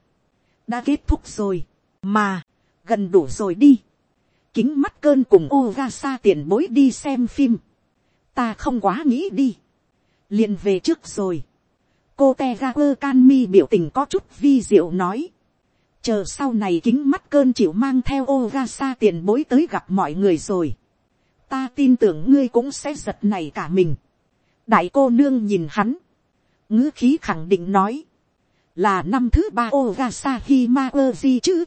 Đã kết thúc rồi. Mà, gần đủ rồi đi kính mắt cơn cùng Ogasa tiền bối đi xem phim. Ta không quá nghĩ đi. liền về trước rồi. Cô Tegaper Canmi biểu tình có chút vi diệu nói. Chờ sau này kính mắt cơn chịu mang theo Ogasa tiền bối tới gặp mọi người rồi. Ta tin tưởng ngươi cũng sẽ giật này cả mình. Đại cô nương nhìn hắn. ngữ khí khẳng định nói. Là năm thứ ba Ogasa gì chứ.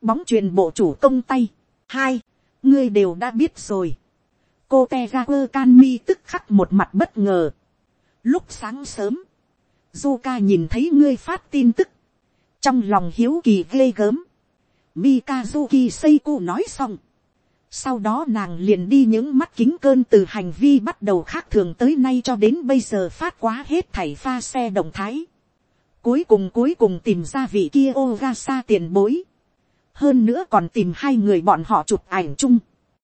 Bóng truyền bộ chủ công tay hai, ngươi đều đã biết rồi. cô te ra quơ can mi tức khắc một mặt bất ngờ. lúc sáng sớm, Zuka nhìn thấy ngươi phát tin tức, trong lòng hiếu kỳ ghê gớm. Mikazuki Seiko nói xong. Sau đó nàng liền đi những mắt kính cơn từ hành vi bắt đầu khác thường tới nay cho đến bây giờ phát quá hết thảy pha xe động thái. Cuối cùng cuối cùng tìm ra vị kia Ogasa tiền bối hơn nữa còn tìm hai người bọn họ chụp ảnh chung,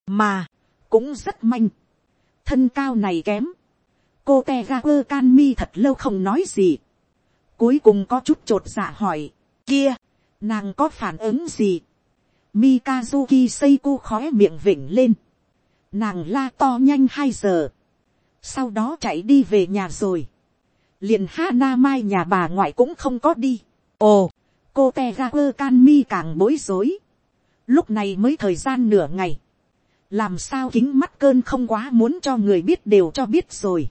mà, cũng rất manh, thân cao này kém, cô te ga thật lâu không nói gì, cuối cùng có chút t r ộ t dạ hỏi, kia, nàng có phản ứng gì, Mikazuki Seiko khói miệng vỉnh lên. Nàng la to nhanh hai giờ. Sau đó chạy đi về nhà rồi. Liền Hana Mai nhà bà ngoại cũng không có đi. Ồ, cô te ga quơ can mi càng bối rối. lúc này mới thời gian nửa ngày. làm sao kính mắt cơn không quá muốn cho người biết đều cho biết rồi.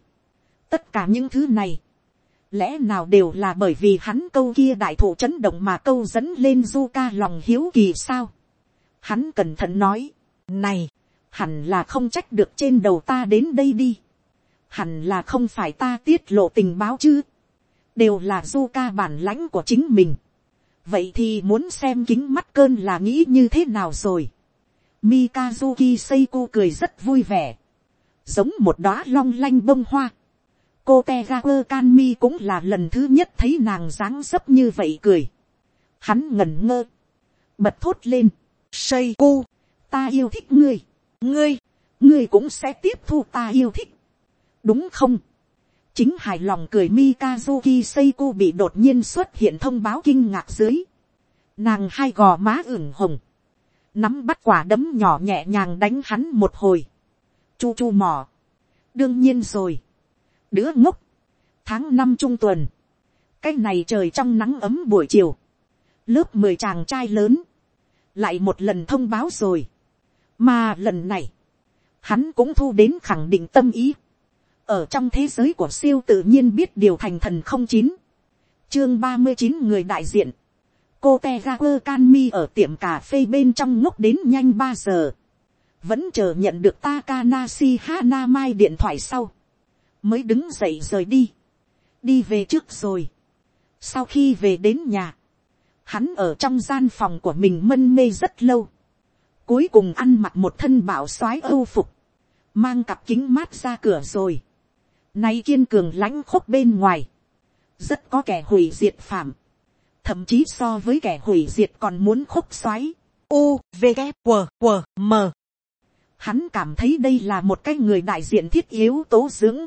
tất cả những thứ này, lẽ nào đều là bởi vì hắn câu kia đại thụ chấn động mà câu dẫn lên du ca lòng hiếu kỳ sao. hắn cẩn thận nói, này, hẳn là không trách được trên đầu ta đến đây đi. hẳn là không phải ta tiết lộ tình báo chứ. đều là du ca bản lãnh của chính mình vậy thì muốn xem kính mắt cơn là nghĩ như thế nào rồi. Mikazuki Seiko cười rất vui vẻ, giống một đóa long lanh bông hoa cô tegakur kanmi cũng là lần thứ nhất thấy nàng dáng dấp như vậy cười. hắn ngẩn ngơ, bật thốt lên, Seiko, ta yêu thích ngươi, ngươi, ngươi cũng sẽ tiếp thu ta yêu thích, đúng không? chính hài lòng cười Mikazuki Seiko bị đột nhiên xuất hiện thông báo kinh ngạc dưới. Nàng hai gò má ửng hồng. Nắm bắt quả đấm nhỏ nhẹ nhàng đánh hắn một hồi. Chu chu mỏ. Đương nhiên rồi. Đứa ngốc. Tháng năm trung tuần. Cái này trời trong nắng ấm buổi chiều. Lớp mười chàng trai lớn. Lại một lần thông báo rồi. Mà lần này. Hắn cũng thu đến khẳng định tâm ý ở trong thế giới của siêu tự nhiên biết điều thành thần không chín, chương ba mươi chín người đại diện, cô te ga quơ can mi ở tiệm cà phê bên trong ngốc đến nhanh ba giờ, vẫn chờ nhận được Takanashi Hanamai điện thoại sau, mới đứng dậy rời đi, đi về trước rồi. Sau khi về đến nhà, hắn ở trong gian phòng của mình mân mê rất lâu, cuối cùng ăn mặc một thân bảo soái âu phục, mang cặp kính mát ra cửa rồi, Nay kiên cường lãnh khúc bên ngoài. Rất có kẻ hủy diệt phạm. Thậm chí so với kẻ hủy diệt còn muốn khúc xoáy. U, V, K, W, q M. Hắn cảm thấy đây là một cái người đại diện thiết yếu tố dưỡng.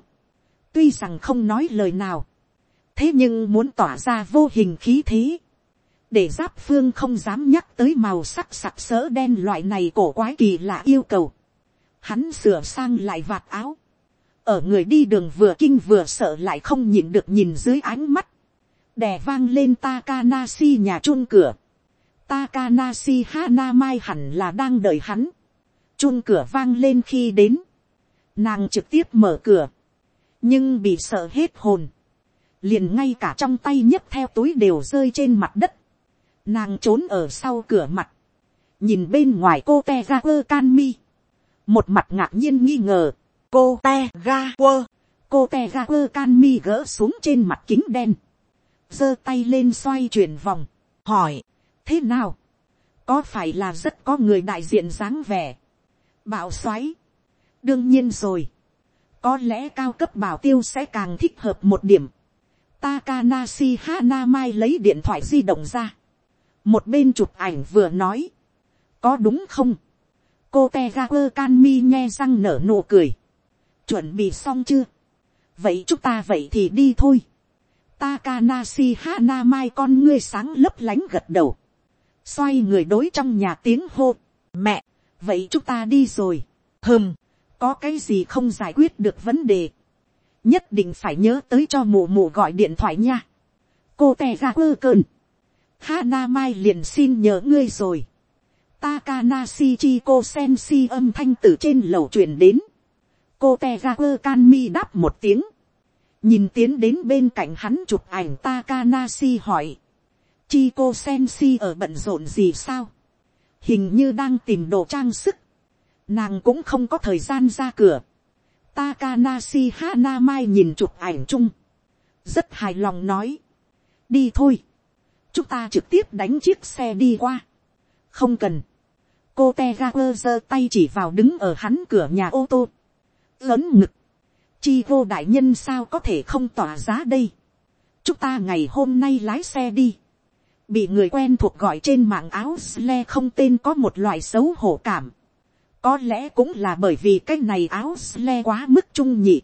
Tuy rằng không nói lời nào. Thế nhưng muốn tỏa ra vô hình khí thế. Để giáp phương không dám nhắc tới màu sắc sặc sỡ đen loại này cổ quái kỳ lạ yêu cầu. Hắn sửa sang lại vạt áo ở người đi đường vừa kinh vừa sợ lại không nhìn được nhìn dưới ánh mắt, đè vang lên Takanashi nhà chun cửa. Takanashi Hana Mai hẳn là đang đợi hắn. Chun cửa vang lên khi đến. Nàng trực tiếp mở cửa. Nhưng bị sợ hết hồn. Liền ngay cả trong tay nhấc theo túi đều rơi trên mặt đất. Nàng trốn ở sau cửa mặt. Nhìn bên ngoài cô te ra quơ can mi. Một mặt ngạc nhiên nghi ngờ cô te ga quơ, cô te ga quơ can mi gỡ xuống trên mặt kính đen, giơ tay lên xoay chuyển vòng, hỏi, thế nào, có phải là rất có người đại diện dáng vẻ, bạo xoáy, đương nhiên rồi, có lẽ cao cấp bảo tiêu sẽ càng thích hợp một điểm. Takanashi Hanamai lấy điện thoại di động ra, một bên chụp ảnh vừa nói, có đúng không, cô Tegaku Kanmi nghe răng nở nụ cười, chuẩn bị xong chưa, vậy chúng ta vậy thì đi thôi. Takanashi Hanamai con ngươi sáng lấp lánh gật đầu, xoay người đối trong nhà tiếng hô, mẹ, vậy chúng ta đi rồi, hừm, có cái gì không giải quyết được vấn đề, nhất định phải nhớ tới cho mù mù gọi điện thoại nha. cô tè ra quơ cơn, Hana Mai liền xin nhớ ngươi rồi. Takana Shichi cô sen si âm thanh từ trên lầu truyền đến. Cô Tegaku Kanmi đáp một tiếng. Nhìn tiến đến bên cạnh hắn chụp ảnh Takanashi hỏi. Chiko Senshi ở bận rộn gì sao? Hình như đang tìm đồ trang sức. Nàng cũng không có thời gian ra cửa. Takanashi Hanamai nhìn chụp ảnh chung. Rất hài lòng nói. Đi thôi chúng ta trực tiếp đánh chiếc xe đi qua. không cần. cô te ga quơ giơ tay chỉ vào đứng ở hắn cửa nhà ô tô. lớn ngực. chi vô đại nhân sao có thể không tỏa giá đây. chúng ta ngày hôm nay lái xe đi. bị người quen thuộc gọi trên mạng áo sle không tên có một loại xấu hổ cảm có lẽ cũng là bởi vì cái này áo sle quá mức trung nhị.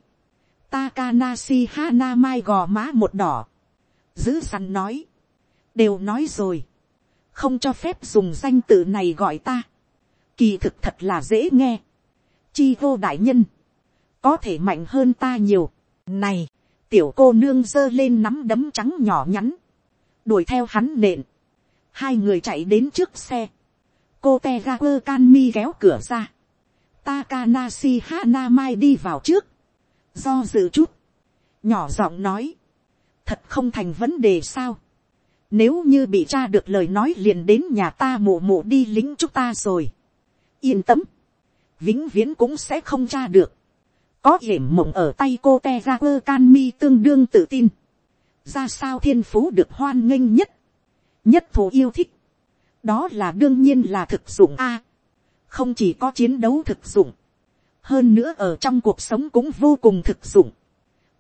Takanashi Hanamai gò má một đỏ. Giữ săn nói. Đều nói rồi, không cho phép dùng danh tự này gọi ta, kỳ thực thật là dễ nghe, chi vô đại nhân, có thể mạnh hơn ta nhiều, này, tiểu cô nương giơ lên nắm đấm trắng nhỏ nhắn, đuổi theo hắn nện, hai người chạy đến trước xe, cô te ra quơ can mi kéo cửa ra, Takanashi Hanamai đi vào trước, do dự chút, nhỏ giọng nói, thật không thành vấn đề sao, nếu như bị cha được lời nói liền đến nhà ta mù mù đi lính chúng ta rồi. Yên tâm. Vĩnh viễn cũng sẽ không tra được. Có hiểm mộng ở tay cô te ra can mi tương đương tự tin. Ra sao thiên phú được hoan nghênh nhất. Nhất thù yêu thích. Đó là đương nhiên là thực dụng A không chỉ có chiến đấu thực dụng. Hơn nữa ở trong cuộc sống cũng vô cùng thực dụng.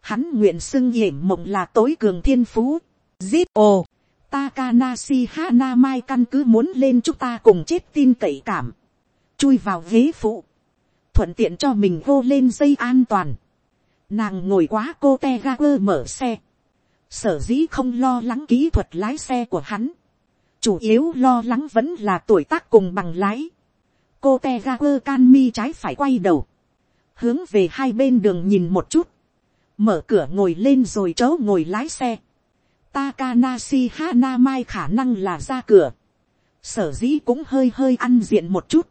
Hắn nguyện xưng hiểm mộng là tối cường thiên phú. Zip ồ Takanashi Hanamai căn cứ muốn lên chúng ta cùng chết tin cậy cảm. Chui vào ghế phụ. Thuận tiện cho mình vô lên dây an toàn. Nàng ngồi quá cô Tegaku mở xe. Sở dĩ không lo lắng kỹ thuật lái xe của hắn. Chủ yếu lo lắng vẫn là tuổi tác cùng bằng lái. Cô Tegaku Kanmi trái phải quay đầu. Hướng về hai bên đường nhìn một chút. Mở cửa ngồi lên rồi chớ ngồi lái xe Takanashi Hanamai khả năng là ra cửa. Sở dĩ cũng hơi hơi ăn diện một chút.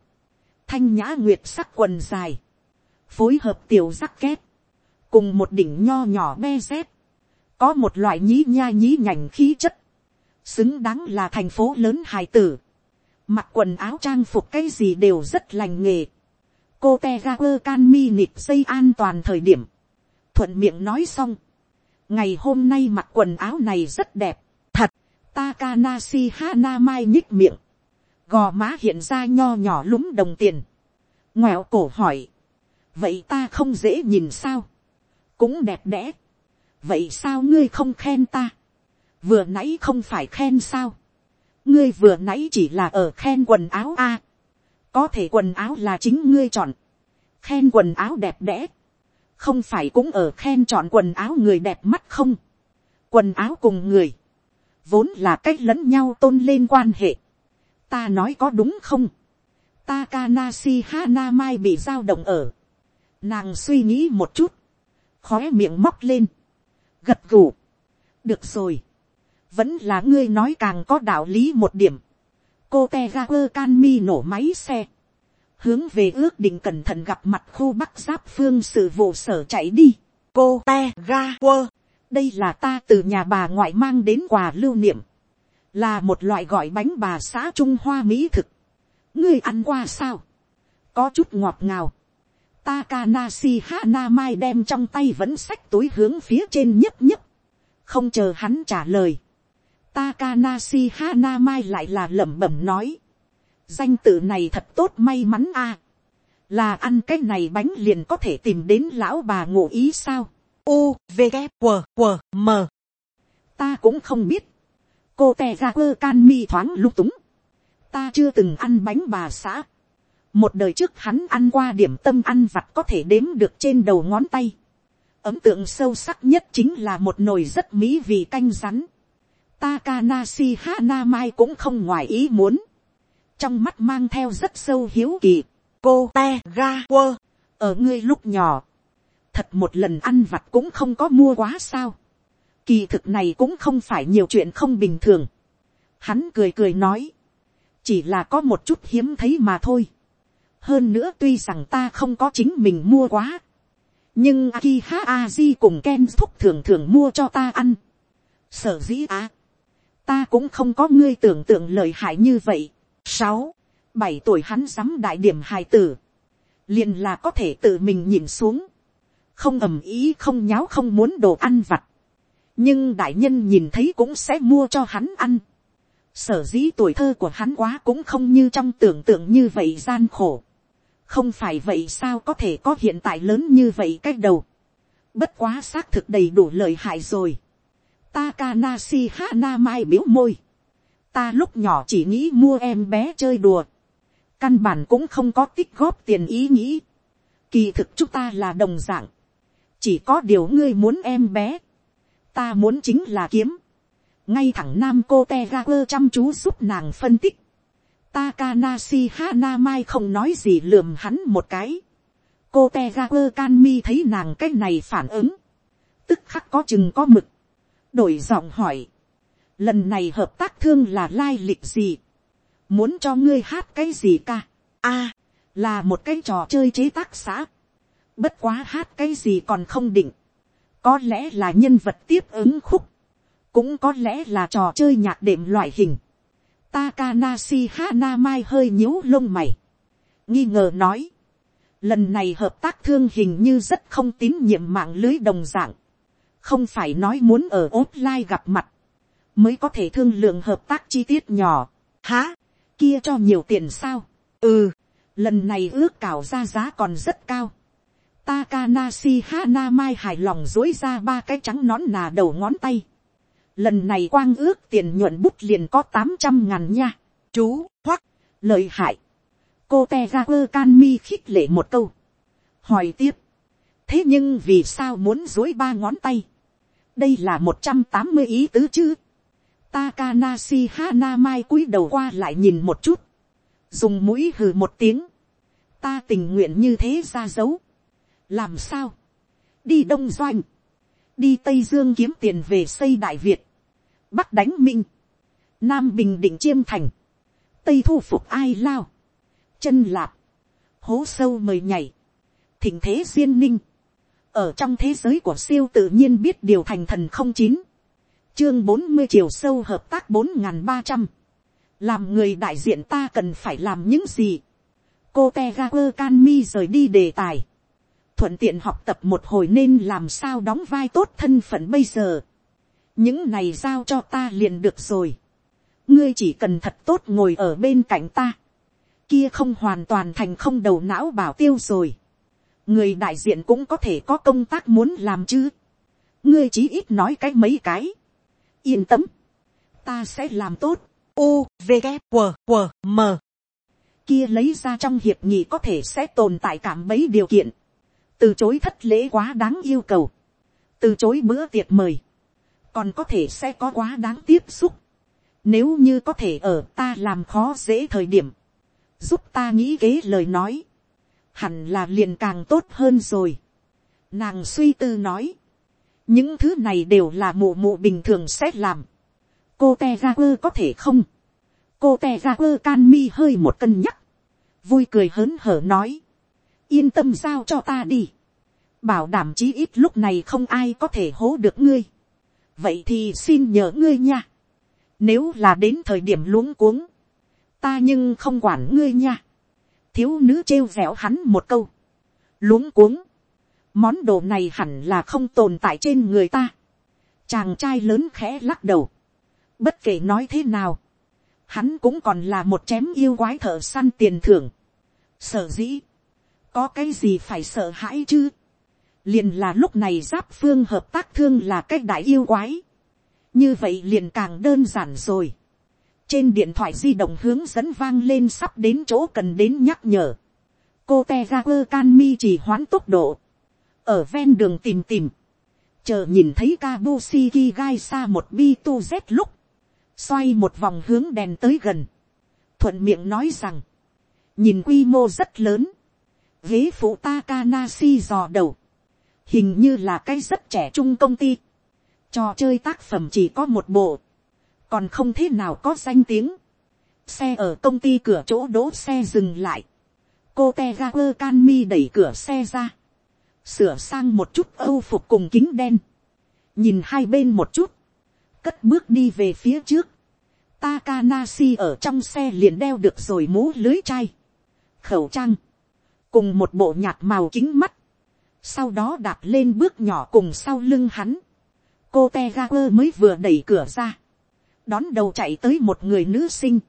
Thanh nhã nguyệt sắc quần dài. Phối hợp tiểu rắc két. Cùng một đỉnh nho nhỏ be dép. Có một loại nhí nha nhí nhảnh khí chất. Xứng đáng là thành phố lớn hài tử. Mặc quần áo trang phục cái gì đều rất lành nghề. Cô teager can mi nịt dây an toàn thời điểm. Thuận miệng nói xong. Ngày hôm nay mặc quần áo này rất đẹp, thật, Takanashi Hanamai nhích miệng, gò má hiện ra nho nhỏ lúm đồng tiền, ngoẹo cổ hỏi, vậy ta không dễ nhìn sao, cũng đẹp đẽ, vậy sao ngươi không khen ta, vừa nãy không phải khen sao, ngươi vừa nãy chỉ là ở khen quần áo a, có thể quần áo là chính ngươi chọn, khen quần áo đẹp đẽ, không phải cũng ở khen chọn quần áo người đẹp mắt không. quần áo cùng người, vốn là cách lẫn nhau tôn lên quan hệ. ta nói có đúng không. Takanashi Hanamai bị giao động ở. Nàng suy nghĩ một chút. Khóe miệng móc lên. Gật gù. Được rồi. Vẫn là ngươi nói càng có đạo lý một điểm. Cô Tegaku Kanmi nổ máy xe hướng về ước định cẩn thận gặp mặt khu bắc giáp phương sự vụ sở chạy đi. cô te ga quơ, đây là ta từ nhà bà ngoại mang đến quà lưu niệm, là một loại gọi bánh bà xã trung hoa mỹ thực. ngươi ăn qua sao, có chút ngọt ngào. Takanasi Hanamai đem trong tay vẫn sách túi hướng phía trên nhấp nhấp. Không chờ hắn trả lời. Takanashi Hanamai lại là lẩm bẩm nói danh tự này thật tốt may mắn a. là ăn cái này bánh liền có thể tìm đến lão bà ngụ ý sao. U, V, G, W, W, M. ta cũng không biết. cô tè ra quơ can mi thoáng lung túng. ta chưa từng ăn bánh bà xã. một đời trước hắn ăn qua điểm tâm ăn vặt có thể đếm được trên đầu ngón tay. ấm tượng sâu sắc nhất chính là một nồi rất mỹ vị canh rắn. Takanashi Hanamai cũng không ngoài ý muốn. Trong mắt mang theo rất sâu hiếu kỳ. Cô te ga quơ. Ở ngươi lúc nhỏ. Thật một lần ăn vặt cũng không có mua quá sao. Kỳ thực này cũng không phải nhiều chuyện không bình thường. Hắn cười cười nói. Chỉ là có một chút hiếm thấy mà thôi. Hơn nữa tuy rằng ta không có chính mình mua quá. Nhưng Akiha Aji cùng Ken thúc thường thường mua cho ta ăn. Sở dĩ á. Ta cũng không có ngươi tưởng tượng lợi hại như vậy. sáu, bảy tuổi hắn dám đại điểm hài tử. liền là có thể tự mình nhìn xuống. không ầm ý không nháo không muốn đồ ăn vặt. nhưng đại nhân nhìn thấy cũng sẽ mua cho hắn ăn. sở dĩ tuổi thơ của hắn quá cũng không như trong tưởng tượng như vậy gian khổ. không phải vậy sao có thể có hiện tại lớn như vậy cách đầu. bất quá xác thực đầy đủ lợi hại rồi Takanashi Hanamai biếu môi. Ta lúc nhỏ chỉ nghĩ mua em bé chơi đùa. Căn bản cũng không có tích góp tiền ý nghĩ. Kỳ thực chúng ta là đồng dạng. Chỉ có điều ngươi muốn em bé. Ta muốn chính là kiếm. Ngay thẳng nam cô Tegaku chăm chú giúp nàng phân tích. Takanashi Hanamai không nói gì lườm hắn một cái. Cô Tegaku Kanmi thấy nàng cái này phản ứng. Tức khắc có chừng có mực đổi giọng hỏi, lần này hợp tác thương là lai lịch gì, muốn cho ngươi hát cái gì ca, a, là một cái trò chơi chế tác xã, bất quá hát cái gì còn không định, có lẽ là nhân vật tiếp ứng khúc, cũng có lẽ là trò chơi nhạc đệm loại hình, Takanashi Hanamai hơi nhíu lông mày, nghi ngờ nói, lần này hợp tác thương hình như rất không tín nhiệm mạng lưới đồng dạng, không phải nói muốn ở offline gặp mặt, mới có thể thương lượng hợp tác chi tiết nhỏ. Há, kia cho nhiều tiền sao. ừ, lần này ước cảo ra giá còn rất cao. Takanashi Hanamai hài lòng dối ra ba cái trắng nón nà đầu ngón tay. Lần này quang ước tiền nhuận bút liền có tám trăm ngàn nha. Chú, hoắc, lợi hại. Cô Tegaku Kanmi khích lệ một câu. Hỏi tiếp. Thế nhưng vì sao muốn dối ba ngón tay? đây là một trăm tám mươi ý tứ chứ. Takanashi Hanamai cúi đầu qua lại nhìn một chút. Dùng mũi hừ một tiếng. Ta tình nguyện như thế ra dấu. Làm sao? Đi Đông Doanh. Đi Tây Dương kiếm tiền về xây Đại Việt. Bắc đánh Minh. Nam Bình Định Chiêm Thành. Tây thu phục ai lao. Chân lạp. Hố sâu mời nhảy. Thỉnh thế duyên ninh ở trong thế giới của siêu tự nhiên biết điều thành thần không chín, chương bốn mươi chiều sâu hợp tác bốn n g h n ba trăm, làm người đại diện ta cần phải làm những gì, cô te ga quơ can mi rời đi đề tài, thuận tiện học tập một hồi nên làm sao đóng vai tốt thân phận bây giờ, những này giao cho ta liền được rồi, ngươi chỉ cần thật tốt ngồi ở bên cạnh ta, kia không hoàn toàn thành không đầu não bảo tiêu rồi, người đại diện cũng có thể có công tác muốn làm chứ. ngươi chí ít nói cái mấy cái. yên tâm, ta sẽ làm tốt. u v g q q m kia lấy ra trong hiệp nghị có thể sẽ tồn tại cảm mấy điều kiện. từ chối thất lễ quá đáng yêu cầu. từ chối bữa tiệc mời. còn có thể sẽ có quá đáng tiếp xúc. nếu như có thể ở ta làm khó dễ thời điểm. giúp ta nghĩ kế lời nói hẳn là liền càng tốt hơn rồi. Nàng suy tư nói, những thứ này đều là mụ mụ bình thường sẽ làm. cô te ra quơ có thể không. cô te ra quơ can mi hơi một cân nhắc, vui cười hớn hở nói, yên tâm giao cho ta đi. bảo đảm chí ít lúc này không ai có thể hố được ngươi. vậy thì xin nhờ ngươi nha. nếu là đến thời điểm luống cuống, ta nhưng không quản ngươi nha thiếu nữ trêu vẹo hắn một câu, luống cuống, món đồ này hẳn là không tồn tại trên người ta, chàng trai lớn khẽ lắc đầu, bất kể nói thế nào, hắn cũng còn là một chém yêu quái thợ săn tiền thưởng, sở dĩ, có cái gì phải sợ hãi chứ, liền là lúc này giáp phương hợp tác thương là cái đại yêu quái, như vậy liền càng đơn giản rồi, trên điện thoại di động hướng dẫn vang lên sắp đến chỗ cần đến nhắc nhở, cô te ra quơ can mi chỉ hoán tốc độ, ở ven đường tìm tìm, chờ nhìn thấy Kabushiki gai xa một bi tu z lúc, xoay một vòng hướng đèn tới gần, thuận miệng nói rằng, nhìn quy mô rất lớn, ghế phụ Takanashi dò đầu, hình như là cái rất trẻ trung công ty, trò chơi tác phẩm chỉ có một bộ, còn không thế nào có danh tiếng, xe ở công ty cửa chỗ đỗ xe dừng lại, cô te ga quơ can mi đẩy cửa xe ra, sửa sang một chút âu phục cùng kính đen, nhìn hai bên một chút, cất bước đi về phía trước, Takanashi ở trong xe liền đeo được rồi mũ lưới chai, khẩu trang, cùng một bộ nhạt màu kính mắt, sau đó đạp lên bước nhỏ cùng sau lưng hắn, cô te mới vừa đẩy cửa ra, đón đầu chạy tới một người nữ sinh,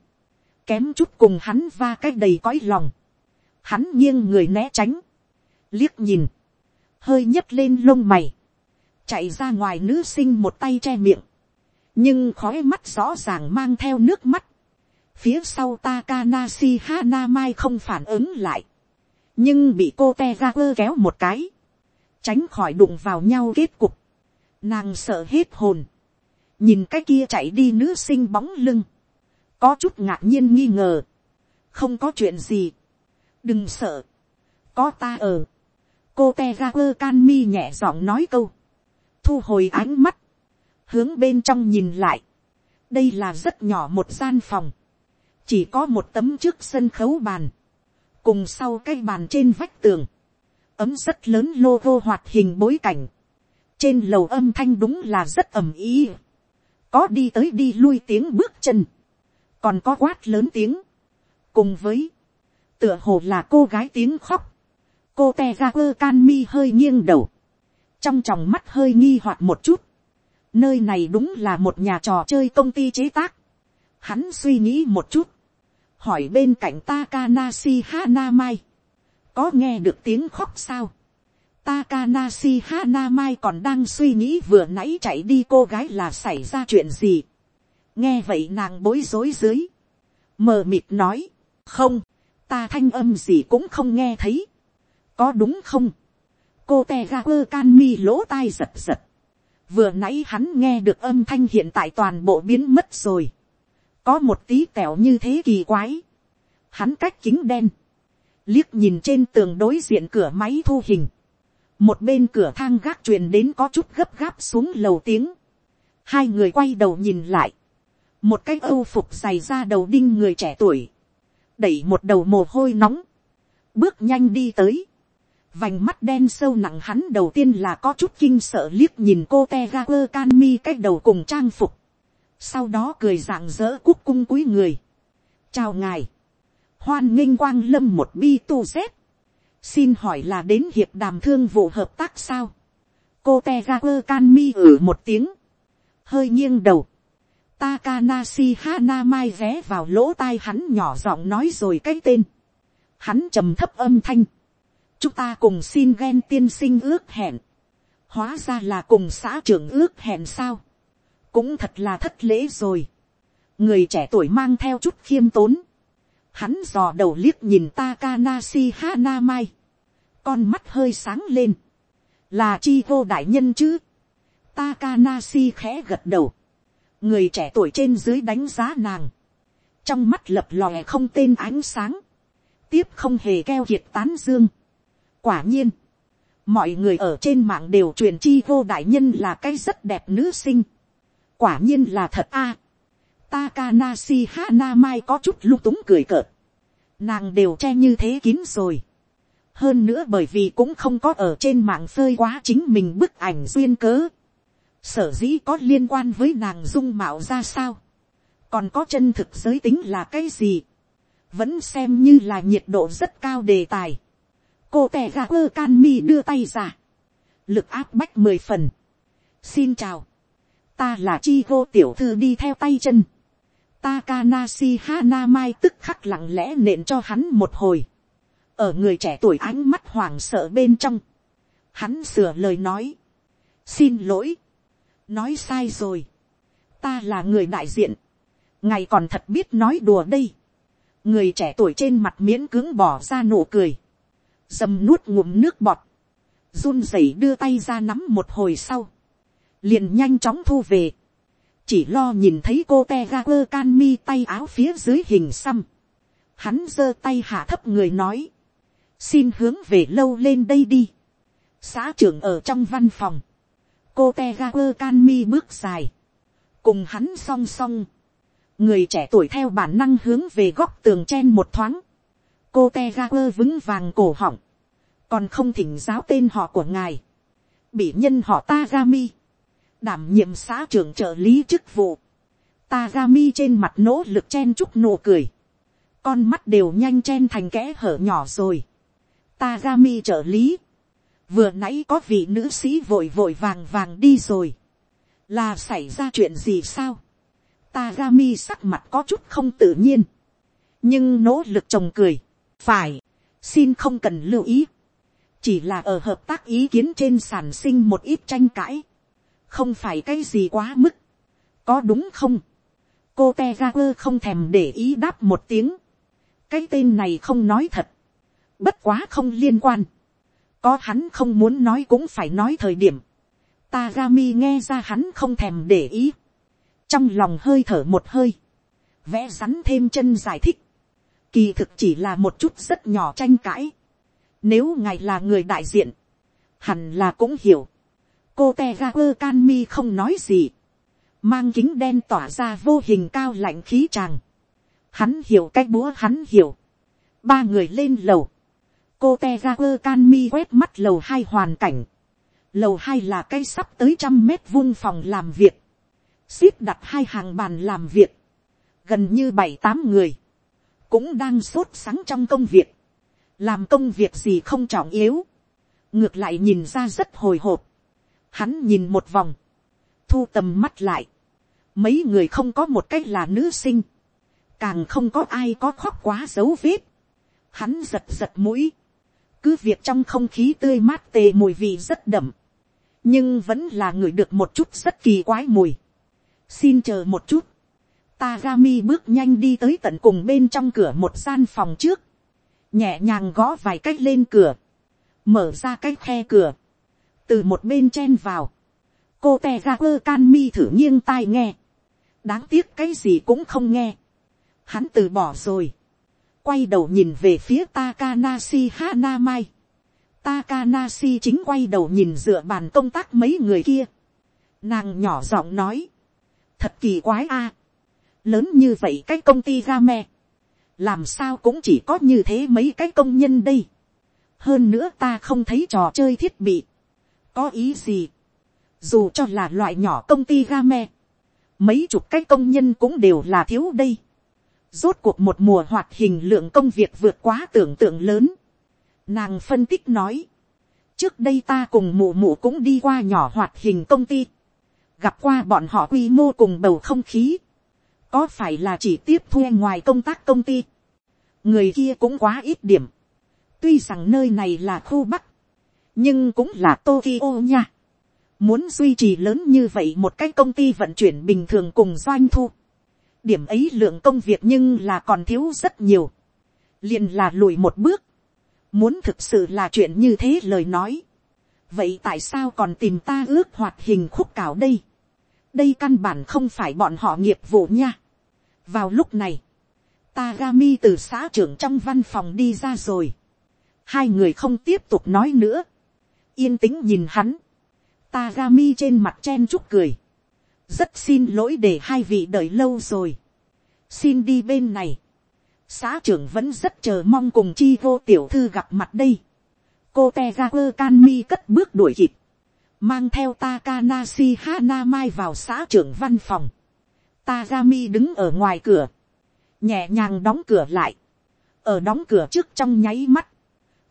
kém chút cùng hắn va cái đầy cõi lòng, hắn nghiêng người né tránh, liếc nhìn, hơi nhấc lên lông mày, chạy ra ngoài nữ sinh một tay che miệng, nhưng khói mắt rõ ràng mang theo nước mắt, phía sau Takanashi Hanamai không phản ứng lại, nhưng bị cô te ra quơ kéo một cái, tránh khỏi đụng vào nhau kết cục, nàng sợ hết hồn, nhìn cái kia chạy đi nữ sinh bóng lưng, có chút ngạc nhiên nghi ngờ, không có chuyện gì, đừng sợ, có ta ở, cô te ga quơ can mi nhẹ giọng nói câu, thu hồi ánh mắt, hướng bên trong nhìn lại, đây là rất nhỏ một gian phòng, chỉ có một tấm trước sân khấu bàn, cùng sau cái bàn trên vách tường, ấm rất lớn logo hoạt hình bối cảnh, trên lầu âm thanh đúng là rất ầm ý, có đi tới đi lui tiếng bước chân, còn có quát lớn tiếng, cùng với, tựa hồ là cô gái tiếng khóc, cô te ga quơ can mi hơi nghiêng đầu, trong tròng mắt hơi nghi hoặc một chút, nơi này đúng là một nhà trò chơi công ty chế tác, hắn suy nghĩ một chút, hỏi bên cạnh Takanasi Hanamai, có nghe được tiếng khóc sao, Takanashi Hanamai còn đang suy nghĩ vừa nãy chạy đi cô gái là xảy ra chuyện gì. Nghe vậy nàng bối rối dưới. Mờ mịt nói. Không, ta thanh âm gì cũng không nghe thấy. Có đúng không? Cô Tegaku Kanmi lỗ tai giật giật. Vừa nãy hắn nghe được âm thanh hiện tại toàn bộ biến mất rồi. Có một tí tẻo như thế kỳ quái. Hắn cách kính đen. Liếc nhìn trên tường đối diện cửa máy thu hình một bên cửa thang gác truyền đến có chút gấp gáp xuống lầu tiếng, hai người quay đầu nhìn lại, một cái âu phục dày ra đầu đinh người trẻ tuổi, đẩy một đầu mồ hôi nóng, bước nhanh đi tới, vành mắt đen sâu nặng hắn đầu tiên là có chút kinh sợ liếc nhìn cô te ga quơ can mi cái đầu cùng trang phục, sau đó cười rạng rỡ cúc cung cúi người, chào ngài, hoan nghênh quang lâm một bi tu xếp xin hỏi là đến hiệp đàm thương vụ hợp tác sao, cô te ga quơ can mi ử ừ một tiếng, hơi nghiêng đầu, Takanashi Hanamai ghé vào lỗ tai hắn nhỏ giọng nói rồi cái tên. Hắn trầm thấp âm thanh. Chúng ta cùng xin ghen tiên sinh ước hẹn. Hóa ra là cùng xã trưởng ước hẹn sao. Cũng thật là thất lễ rồi. Người trẻ tuổi mang theo chút khiêm tốn. Hắn dò đầu liếc nhìn Takanashi Hanamai. Con mắt hơi sáng lên. Là chi vô đại nhân chứ. Takanashi khẽ gật đầu. Người trẻ tuổi trên dưới đánh giá nàng. Trong mắt lập lòe không tên ánh sáng. Tiếp không hề keo kiệt tán dương. Quả nhiên. Mọi người ở trên mạng đều truyền chi vô đại nhân là cái rất đẹp nữ sinh. Quả nhiên là thật a. Takanashi Hanamai có chút lúc túng cười cợt. Nàng đều che như thế kín rồi. Hơn nữa bởi vì cũng không có ở trên mạng phơi quá chính mình bức ảnh duyên cớ. Sở dĩ có liên quan với nàng dung mạo ra sao. Còn có chân thực giới tính là cái gì. Vẫn xem như là nhiệt độ rất cao đề tài. Cô tè gà ơ can mi đưa tay ra. Lực áp bách mười phần. Xin chào. Ta là chi vô tiểu thư đi theo tay chân Takanashi Hanamai tức khắc lặng lẽ nện cho hắn một hồi. ở người trẻ tuổi ánh mắt hoảng sợ bên trong, hắn sửa lời nói, xin lỗi, nói sai rồi, ta là người đại diện, ngày còn thật biết nói đùa đây, người trẻ tuổi trên mặt miễn cứng bỏ ra nụ cười, dầm nuốt ngụm nước bọt, run rẩy đưa tay ra nắm một hồi sau, liền nhanh chóng thu về, chỉ lo nhìn thấy cô te ga quơ can mi tay áo phía dưới hình xăm, hắn giơ tay hạ thấp người nói, xin hướng về lâu lên đây đi, xã trưởng ở trong văn phòng, cô te ga quơ can mi bước dài, cùng hắn song song, người trẻ tuổi theo bản năng hướng về góc tường chen một thoáng, cô te ga quơ vững vàng cổ họng, còn không thỉnh giáo tên họ của ngài, bị nhân họ Ta Gami đảm nhiệm xã trưởng trợ lý chức vụ, Tagami trên mặt nỗ lực chen chúc nụ cười, con mắt đều nhanh chen thành kẽ hở nhỏ rồi, Tagami trợ lý, vừa nãy có vị nữ sĩ vội vội vàng vàng đi rồi, là xảy ra chuyện gì sao, Tagami sắc mặt có chút không tự nhiên, nhưng nỗ lực trồng cười, phải, xin không cần lưu ý, chỉ là ở hợp tác ý kiến trên sản sinh một ít tranh cãi, không phải cái gì quá mức, có đúng không, cô te ga quơ không thèm để ý đáp một tiếng, cái tên này không nói thật, bất quá không liên quan, có hắn không muốn nói cũng phải nói thời điểm, ta gami nghe ra hắn không thèm để ý, trong lòng hơi thở một hơi, vẽ rắn thêm chân giải thích, kỳ thực chỉ là một chút rất nhỏ tranh cãi, nếu ngài là người đại diện, hẳn là cũng hiểu. Cô Tegaper Canmi không nói gì. Mang kính đen tỏa ra vô hình cao lạnh khí tràng. Hắn hiểu cách búa hắn hiểu. Ba người lên lầu. Cô Tegaper Canmi quét mắt lầu hai hoàn cảnh. Lầu hai là cây sắp tới trăm mét vuông phòng làm việc. Xếp đặt hai hàng bàn làm việc. Gần như bảy tám người. Cũng đang sốt sáng trong công việc làm công việc gì không trọng yếu, ngược lại nhìn ra rất hồi hộp, hắn nhìn một vòng, thu tầm mắt lại, mấy người không có một cách là nữ sinh, càng không có ai có khóc quá dấu vết, hắn giật giật mũi, cứ việc trong không khí tươi mát tề mùi vị rất đậm, nhưng vẫn là người được một chút rất kỳ quái mùi. xin chờ một chút, Tagami bước nhanh đi tới tận cùng bên trong cửa một gian phòng trước, nhẹ nhàng gõ vài cách lên cửa, mở ra cái khe cửa, từ một bên chen vào, cô te ra quơ can mi thử nghiêng tai nghe, đáng tiếc cái gì cũng không nghe, hắn từ bỏ rồi, quay đầu nhìn về phía Takanashi Hanamai. Takanashi chính quay đầu nhìn dựa bàn công tác mấy người kia. Nàng nhỏ giọng nói. Thật kỳ quái a Lớn như vậy cái công ty game làm sao cũng chỉ có như thế mấy cái công nhân đây. hơn nữa ta không thấy trò chơi thiết bị có ý gì. dù cho là loại nhỏ công ty game, mấy chục cái công nhân cũng đều là thiếu đây. rốt cuộc một mùa hoạt hình lượng công việc vượt quá tưởng tượng lớn. nàng phân tích nói. trước đây ta cùng mụ mụ cũng đi qua nhỏ hoạt hình công ty. gặp qua bọn họ quy mô cùng bầu không khí có phải là chỉ tiếp thuê ngoài công tác công ty, người kia cũng quá ít điểm, tuy rằng nơi này là khu bắc, nhưng cũng là Tokyo nha. Muốn duy trì lớn như vậy một cái công ty vận chuyển bình thường cùng doanh thu. Điểm ấy lượng công việc nhưng là còn thiếu rất nhiều. liền là lùi một bước. Muốn thực sự là chuyện như thế lời nói. Vậy tại sao còn tìm ta ước hoạt hình khúc cảo đây? Đây căn bản không phải bọn họ nghiệp vụ nha vào lúc này, Tagami từ xã trưởng trong văn phòng đi ra rồi. Hai người không tiếp tục nói nữa. Yên tĩnh nhìn hắn. Tagami trên mặt chen chúc cười. Rất xin lỗi để hai vị đợi lâu rồi. Xin đi bên này. Xã trưởng vẫn rất chờ mong cùng chi vô tiểu thư gặp mặt đây. Cô Tegaper Kanmi cất bước đuổi kịp. Mang theo Takanashi Hanamai vào xã trưởng văn phòng. Tagami đứng ở ngoài cửa. Nhẹ nhàng đóng cửa lại. Ở đóng cửa trước trong nháy mắt.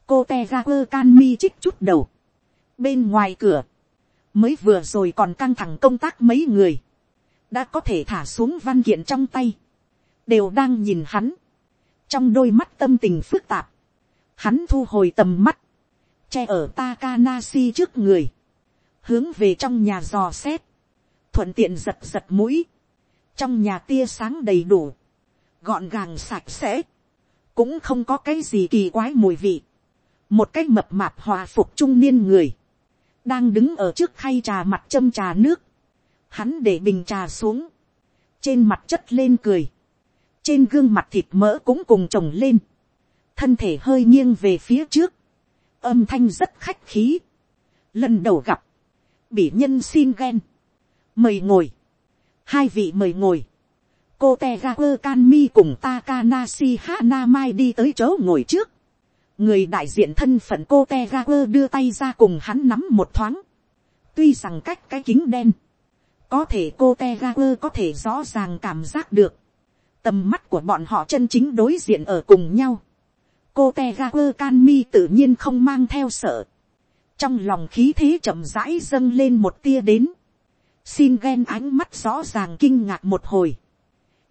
Cô Tegaku Kanmi chích chút đầu. Bên ngoài cửa. Mới vừa rồi còn căng thẳng công tác mấy người. Đã có thể thả xuống văn kiện trong tay. Đều đang nhìn hắn. Trong đôi mắt tâm tình phức tạp. Hắn thu hồi tầm mắt. Che ở Takanasi trước người. Hướng về trong nhà dò xét. Thuận tiện giật giật mũi. Trong nhà tia sáng đầy đủ. Gọn gàng sạch sẽ. Cũng không có cái gì kỳ quái mùi vị. Một cái mập mạp hòa phục trung niên người. Đang đứng ở trước khay trà mặt châm trà nước. Hắn để bình trà xuống. Trên mặt chất lên cười. Trên gương mặt thịt mỡ cũng cùng chồng lên, thân thể hơi nghiêng về phía trước, âm thanh rất khách khí, lần đầu gặp, bị nhân xin ghen, mời ngồi, hai vị mời ngồi, cô te ga quơ can mi cùng Takanashi Hana Mai đi tới chỗ ngồi trước. Người đại diện thân phận cô te ga quơ đưa tay ra cùng hắn nắm một thoáng. Tuy rằng cách cái kính đen. Có thể cô te ga quơ có thể rõ ràng cảm giác được tầm mắt của bọn họ chân chính đối diện ở cùng nhau. cô te ga quơ can mi tự nhiên không mang theo sợ. trong lòng khí thế chậm rãi dâng lên một tia đến. xin ghen ánh mắt rõ ràng kinh ngạc một hồi.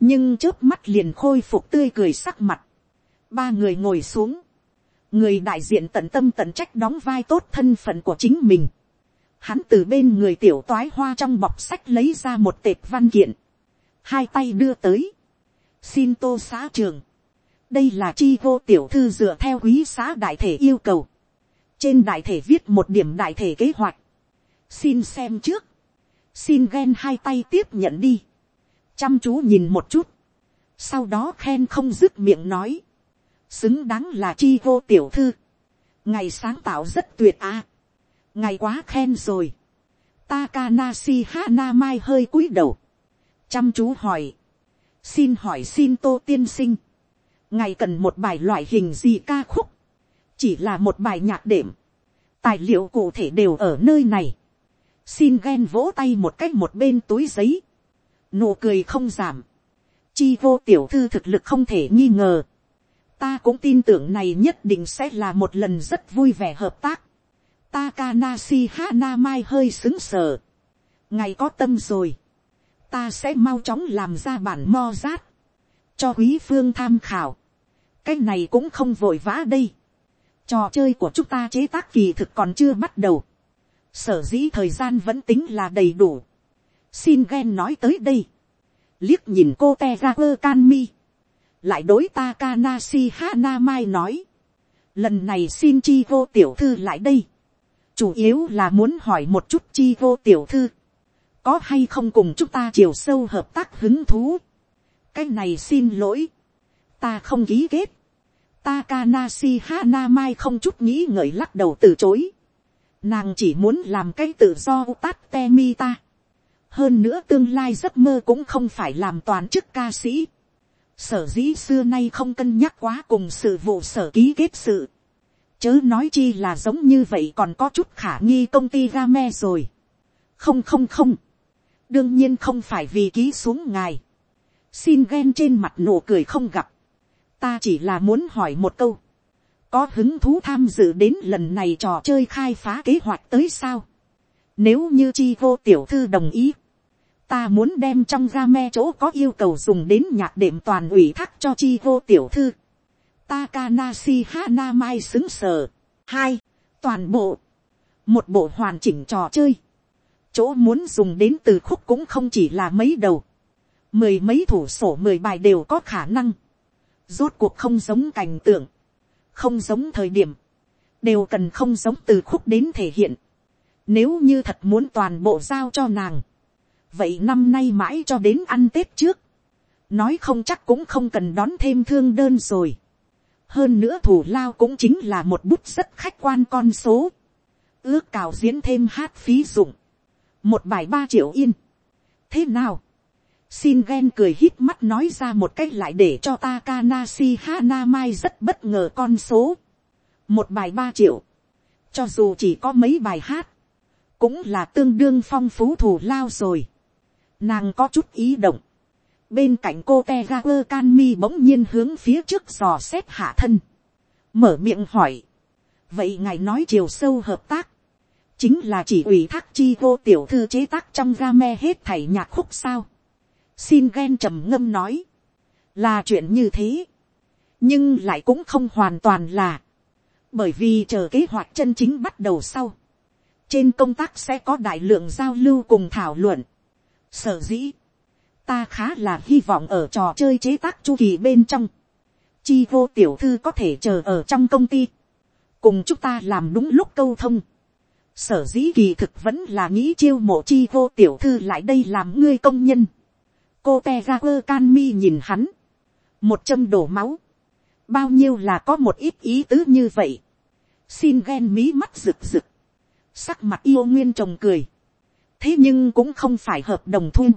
nhưng trước mắt liền khôi phục tươi cười sắc mặt. ba người ngồi xuống người đại diện tận tâm tận trách đóng vai tốt thân phận của chính mình. hắn từ bên người tiểu toái hoa trong bọc sách lấy ra một tệp văn kiện. hai tay đưa tới. Xin tô xã trường, đây là chi vô tiểu thư dựa theo quý xã đại thể yêu cầu, trên đại thể viết một điểm đại thể kế hoạch, xin xem trước, xin ghen hai tay tiếp nhận đi, chăm chú nhìn một chút, sau đó khen không dứt miệng nói, xứng đáng là chi vô tiểu thư, ngày sáng tạo rất tuyệt à, ngày quá khen rồi, Takanasi Hana Mai hơi cúi đầu. Chăm chú hỏi. Xin hỏi xin tô tiên sinh, ngày cần một bài loại hình gì ca khúc, chỉ là một bài nhạc đệm, tài liệu cụ thể đều ở nơi này, xin ghen vỗ tay một cách một bên túi giấy, nụ cười không giảm, chi vô tiểu thư thực lực không thể nghi ngờ, ta cũng tin tưởng này nhất định sẽ là một lần rất vui vẻ hợp tác, Takanashi Hanamai hơi xứng sờ. Ngày có tâm rồi ta sẽ mau chóng làm ra bản mo rát, cho quý phương tham khảo. cái này cũng không vội vã đây. trò chơi của chúng ta chế tác kỳ thực còn chưa bắt đầu. sở dĩ thời gian vẫn tính là đầy đủ. xin ghen nói tới đây. liếc nhìn cô te ra quơ can mi lại đối ta Hanamai nói. lần này xin chi vô tiểu thư lại đây. chủ yếu là muốn hỏi một chút chi vô tiểu thư có hay không cùng chúng ta chiều sâu hợp tác hứng thú. cái này xin lỗi, ta không ký kết. Takanashi Hanamai không chút nghĩ ngợi lắc đầu từ chối. Nàng chỉ muốn làm cái tự do Utat Temita. Hơn nữa tương lai giấc mơ cũng không phải làm toàn chức ca sĩ. Sở dĩ xưa nay không cân nhắc quá cùng sự vụ sở ký kết sự. Chớ nói chi là giống như vậy còn có chút khả nghi công ty Game rồi. Không không không đương nhiên không phải vì ký xuống ngài. xin ghen trên mặt nụ cười không gặp. ta chỉ là muốn hỏi một câu. có hứng thú tham dự đến lần này trò chơi khai phá kế hoạch tới sao. nếu như chi vô tiểu thư đồng ý ta muốn đem trong ga me chỗ có yêu cầu dùng đến nhạc đệm toàn ủy thác cho chi vô tiểu thư. Takanashi Hana Mai xứng sở hai, toàn bộ. một bộ hoàn chỉnh trò chơi. Chỗ muốn dùng đến từ khúc cũng không chỉ là mấy đầu, mười mấy thủ sổ mười bài đều có khả năng, rốt cuộc không giống cảnh tượng, không giống thời điểm, đều cần không giống từ khúc đến thể hiện. Nếu như thật muốn toàn bộ giao cho nàng, vậy năm nay mãi cho đến ăn tết trước, nói không chắc cũng không cần đón thêm thương đơn rồi. hơn nữa thủ lao cũng chính là một bút rất khách quan con số, ước cào diễn thêm hát phí dụng, một bài ba triệu yên. thế nào, xin ghen cười hít mắt nói ra một cách lại để cho Takanashi Hanamai rất bất ngờ con số. Một bài ba triệu. Cho dù chỉ có mấy bài hát. Cũng là tương đương phong phú thủ lao rồi. Nàng có chút ý động. Bên cạnh cô Tegaku Kanmi bỗng nhiên hướng phía trước dò xét hạ thân. Mở miệng hỏi. Vậy ngài nói chiều sâu hợp tác chính là chỉ ủy thác chi vô tiểu thư chế tác trong game hết thảy nhạc khúc sao. xin ghen trầm ngâm nói, là chuyện như thế, nhưng lại cũng không hoàn toàn là, Bởi vì chờ kế hoạch chân chính bắt đầu sau. Trên công tác sẽ có đại lượng giao lưu cùng thảo luận. Sở dĩ. Ta khá là hy vọng ở trò chơi chế tác chu kỳ bên trong. Chi vô tiểu thư có thể chờ ở trong công ty. Cùng chúng ta làm đúng lúc câu thông. Sở dĩ kỳ thực vẫn là nghĩ chiêu mộ chi vô tiểu thư lại đây làm ngươi công nhân. Cô Tegaper Canmi nhìn hắn. Một châm đổ máu bao nhiêu là có một ít ý tứ như vậy. xin ghen mí mắt rực rực, sắc mặt yêu nguyên chồng cười thế nhưng cũng không phải hợp đồng thu,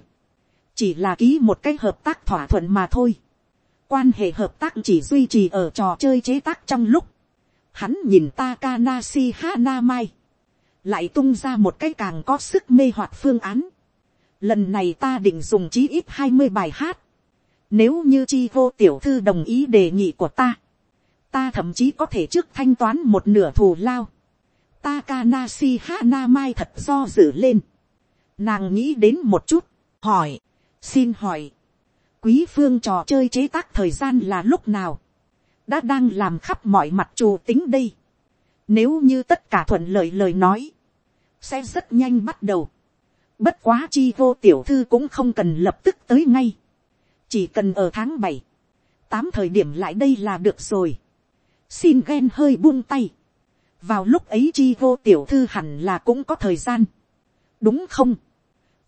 chỉ là ký một cái hợp tác thỏa thuận mà thôi. quan hệ hợp tác chỉ duy trì ở trò chơi chế tác trong lúc, hắn nhìn Takanashi Hanamai, lại tung ra một cái càng có sức mê hoặc phương án. Lần này ta định dùng chí ít hai mươi bài hát, nếu như chi vô tiểu thư đồng ý đề nghị của ta. Ta thậm chí có thể trước thanh toán một nửa thù lao. Takanashi Hanamai thật do dự lên. Nàng nghĩ đến một chút. Hỏi. Xin hỏi. Quý phương trò chơi chế tác thời gian là lúc nào? Đã đang làm khắp mọi mặt trù tính đây. Nếu như tất cả thuận lợi lời nói. Sẽ rất nhanh bắt đầu. Bất quá chi vô tiểu thư cũng không cần lập tức tới ngay chỉ cần ở tháng bảy, tám thời điểm lại đây là được rồi. xin ghen hơi buông tay. vào lúc ấy chi vô tiểu thư hẳn là cũng có thời gian đúng không.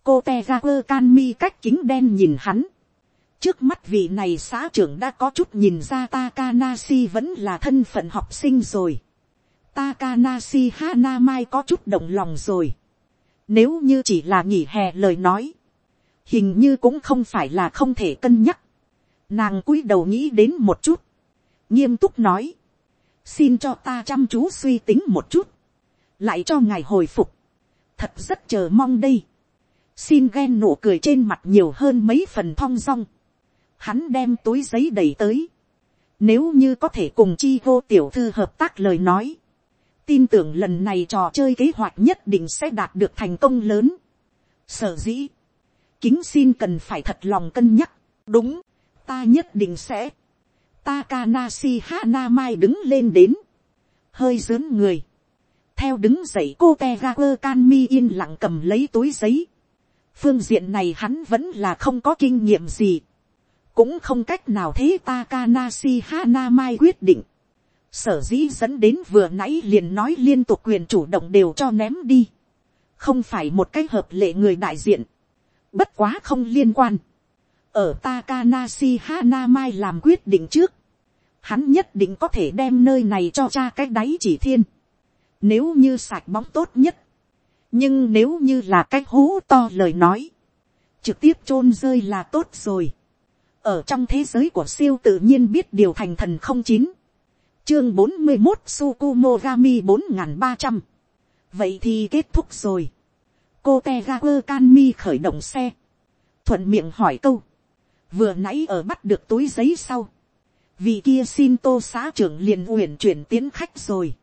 cô te ra quơ can mi cách kính đen nhìn hắn. trước mắt vị này xã trưởng đã có chút nhìn ra Takanashi vẫn là thân phận học sinh rồi. Takanashi Hanamai có chút động lòng rồi. Nếu như chỉ là nghỉ hè lời nói hình như cũng không phải là không thể cân nhắc. Nàng cúi đầu nghĩ đến một chút, nghiêm túc nói, xin cho ta chăm chú suy tính một chút, lại cho ngài hồi phục, thật rất chờ mong đây. xin ghen nụ cười trên mặt nhiều hơn mấy phần thong dong, hắn đem túi giấy đầy tới, nếu như có thể cùng chi vô tiểu thư hợp tác lời nói, tin tưởng lần này trò chơi kế hoạch nhất định sẽ đạt được thành công lớn. Sở dĩ, kính xin cần phải thật lòng cân nhắc. đúng, ta nhất định sẽ. Takanashi Hanamai đứng lên đến, hơi dướn người, theo đứng dậy cô tevar can mi yên lặng cầm lấy túi giấy. phương diện này hắn vẫn là không có kinh nghiệm gì, cũng không cách nào thế Takanashi Hanamai quyết định. sở dĩ dẫn đến vừa nãy liền nói liên tục quyền chủ động đều cho ném đi, không phải một cái hợp lệ người đại diện Bất quá không liên quan. Ở Takanashi Hanamai làm quyết định trước. Hắn nhất định có thể đem nơi này cho cha cái đáy chỉ thiên. Nếu như sạch bóng tốt nhất. Nhưng nếu như là cái hố to lời nói. Trực tiếp chôn rơi là tốt rồi. Ở trong thế giới của siêu tự nhiên biết điều thành thần không chín. Chương bốn mươi một Sukumogami bốn ba trăm. Vậy thì kết thúc rồi. Cô Tegaku ga khởi động xe, thuận miệng hỏi câu, vừa nãy ở bắt được túi giấy sau, vì kia xin tô xã trưởng liền uyển chuyển tiến khách rồi,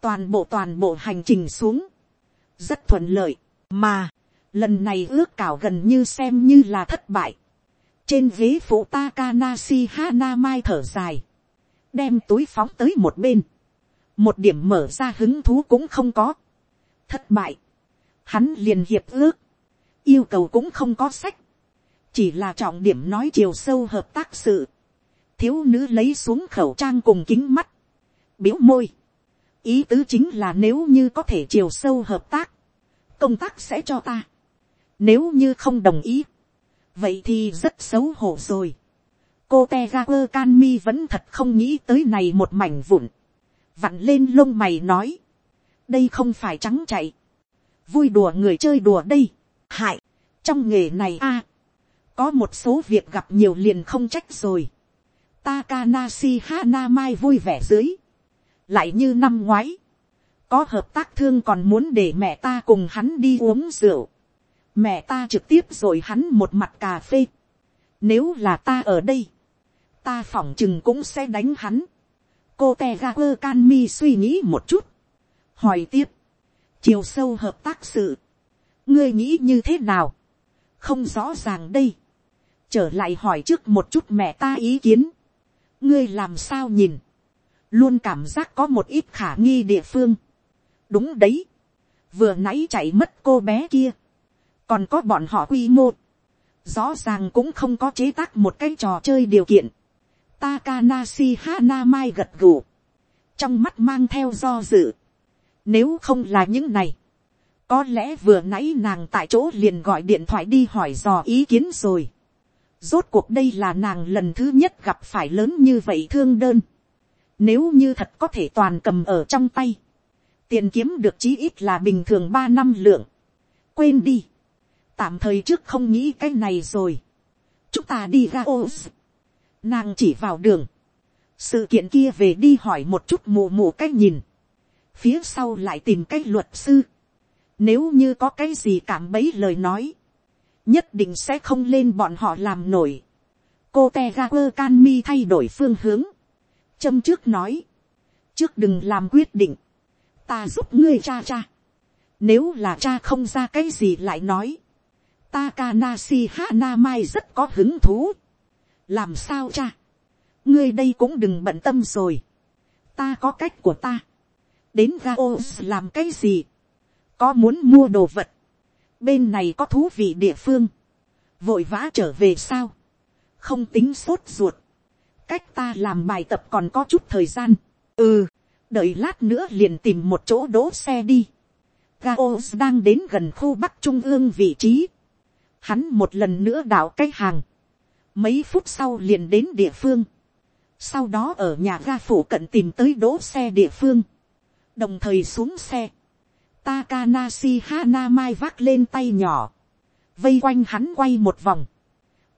toàn bộ toàn bộ hành trình xuống, rất thuận lợi, mà, lần này ước cảo gần như xem như là thất bại, trên ghế phụ Takanashi Hanamai thở dài, đem túi phóng tới một bên, một điểm mở ra hứng thú cũng không có, thất bại, hắn liền hiệp ước, yêu cầu cũng không có sách, chỉ là trọng điểm nói chiều sâu hợp tác sự, thiếu nữ lấy xuống khẩu trang cùng kính mắt, biếu môi, ý tứ chính là nếu như có thể chiều sâu hợp tác, công tác sẽ cho ta, nếu như không đồng ý, vậy thì rất xấu hổ rồi. cô te ga quơ can mi vẫn thật không nghĩ tới này một mảnh vụn, vặn lên lông mày nói, đây không phải trắng chạy, vui đùa người chơi đùa đây. hại, trong nghề này a, có một số việc gặp nhiều liền không trách rồi. Takanashi Hanamai vui vẻ dưới lại như năm ngoái, có hợp tác thương còn muốn để mẹ ta cùng hắn đi uống rượu. mẹ ta trực tiếp rồi hắn một mặt cà phê. nếu là ta ở đây, ta phỏng chừng cũng sẽ đánh hắn. cô te ga quơ can mi suy nghĩ một chút. hỏi tiếp, chiều sâu hợp tác sự, ngươi nghĩ như thế nào, không rõ ràng đây, trở lại hỏi trước một chút mẹ ta ý kiến, ngươi làm sao nhìn, luôn cảm giác có một ít khả nghi địa phương. đúng đấy, vừa nãy chạy mất cô bé kia, còn có bọn họ quy mô, rõ ràng cũng không có chế tác một cái trò chơi điều kiện. Takanashi Hanamai gật gù, trong mắt mang theo do dự. Nếu không là những này, có lẽ vừa nãy nàng tại chỗ liền gọi điện thoại đi hỏi dò ý kiến rồi. Rốt cuộc đây là nàng lần thứ nhất gặp phải lớn như vậy thương đơn. Nếu như thật có thể toàn cầm ở trong tay. Tiền kiếm được chí ít là bình thường ba năm lượng. Quên đi. Tạm thời trước không nghĩ cái này rồi. Chúng ta đi ra ô. Nàng chỉ vào đường. Sự kiện kia về đi hỏi một chút mù mù cách nhìn. Phía sau lại tìm cái luật sư. Nếu như có cái gì cảm bấy lời nói. Nhất định sẽ không lên bọn họ làm nổi. Cô Tegaper Canmi thay đổi phương hướng châm trước nói, trước đừng làm quyết định, ta giúp ngươi cha cha, nếu là cha không ra cái gì lại nói, Takanashi Hanamai rất có hứng thú. Làm sao cha? Ngươi đây cũng đừng bận tâm rồi. Ta có cách của ta. Đến Gaos làm cái gì? Có muốn mua đồ vật? Bên này có thú vị địa phương. Vội vã trở về sao? Không tính sốt ruột cách ta làm bài tập còn có chút thời gian. ừ, đợi lát nữa liền tìm một chỗ đỗ xe đi. Gaos đang đến gần khu bắc trung ương vị trí. Hắn một lần nữa đảo cái hàng. Mấy phút sau liền đến địa phương. Sau đó ở nhà ga phủ cận tìm tới đỗ xe địa phương. Đồng thời xuống xe. Takanashi Hanamai vác lên tay nhỏ. Vây quanh hắn quay một vòng.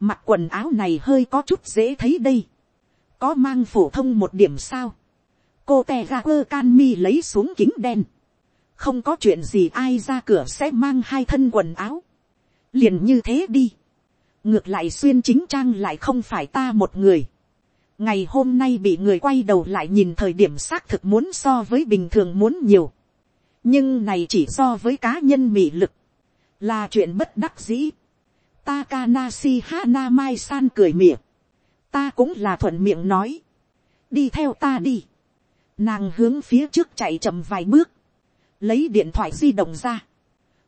Mặc quần áo này hơi có chút dễ thấy đây có mang phổ thông một điểm sao. cô tè ga quơ can mi lấy xuống kính đen. không có chuyện gì, ai ra cửa sẽ mang hai thân quần áo. liền như thế đi. ngược lại xuyên chính trang lại không phải ta một người. ngày hôm nay bị người quay đầu lại nhìn thời điểm xác thực muốn so với bình thường muốn nhiều. nhưng này chỉ so với cá nhân mị lực. là chuyện bất đắc dĩ. Takanasi Hanamai san cười miệng ta cũng là thuận miệng nói, đi theo ta đi, nàng hướng phía trước chạy chậm vài bước, lấy điện thoại di động ra,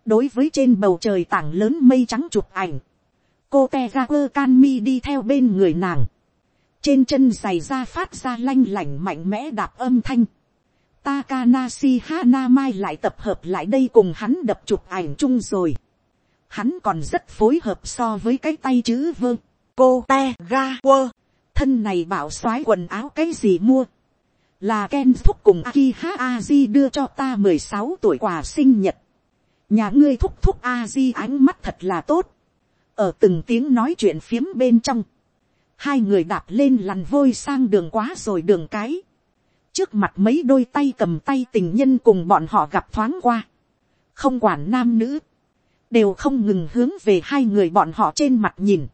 đối với trên bầu trời tảng lớn mây trắng chụp ảnh, cô te ga quơ can mi đi theo bên người nàng, trên chân giày ra phát ra lanh lảnh mạnh mẽ đạp âm thanh, Takanashi Hanamai lại tập hợp lại đây cùng hắn đập chụp ảnh chung rồi. Hắn còn rất phối hợp so với cái tay chữ vơ cô te ga quơ. Thân này bảo soái quần áo cái gì mua. Là Ken thúc cùng Akiha Aji đưa cho ta mười sáu tuổi quà sinh nhật. Nhà ngươi thúc thúc Aji ánh mắt thật là tốt. Ở từng tiếng nói chuyện phiếm bên trong. Hai người đạp lên lằn vôi sang đường quá rồi đường cái. Trước mặt mấy đôi tay cầm tay tình nhân cùng bọn họ gặp thoáng qua. Không quản nam nữ. Đều không ngừng hướng về hai người bọn họ trên mặt nhìn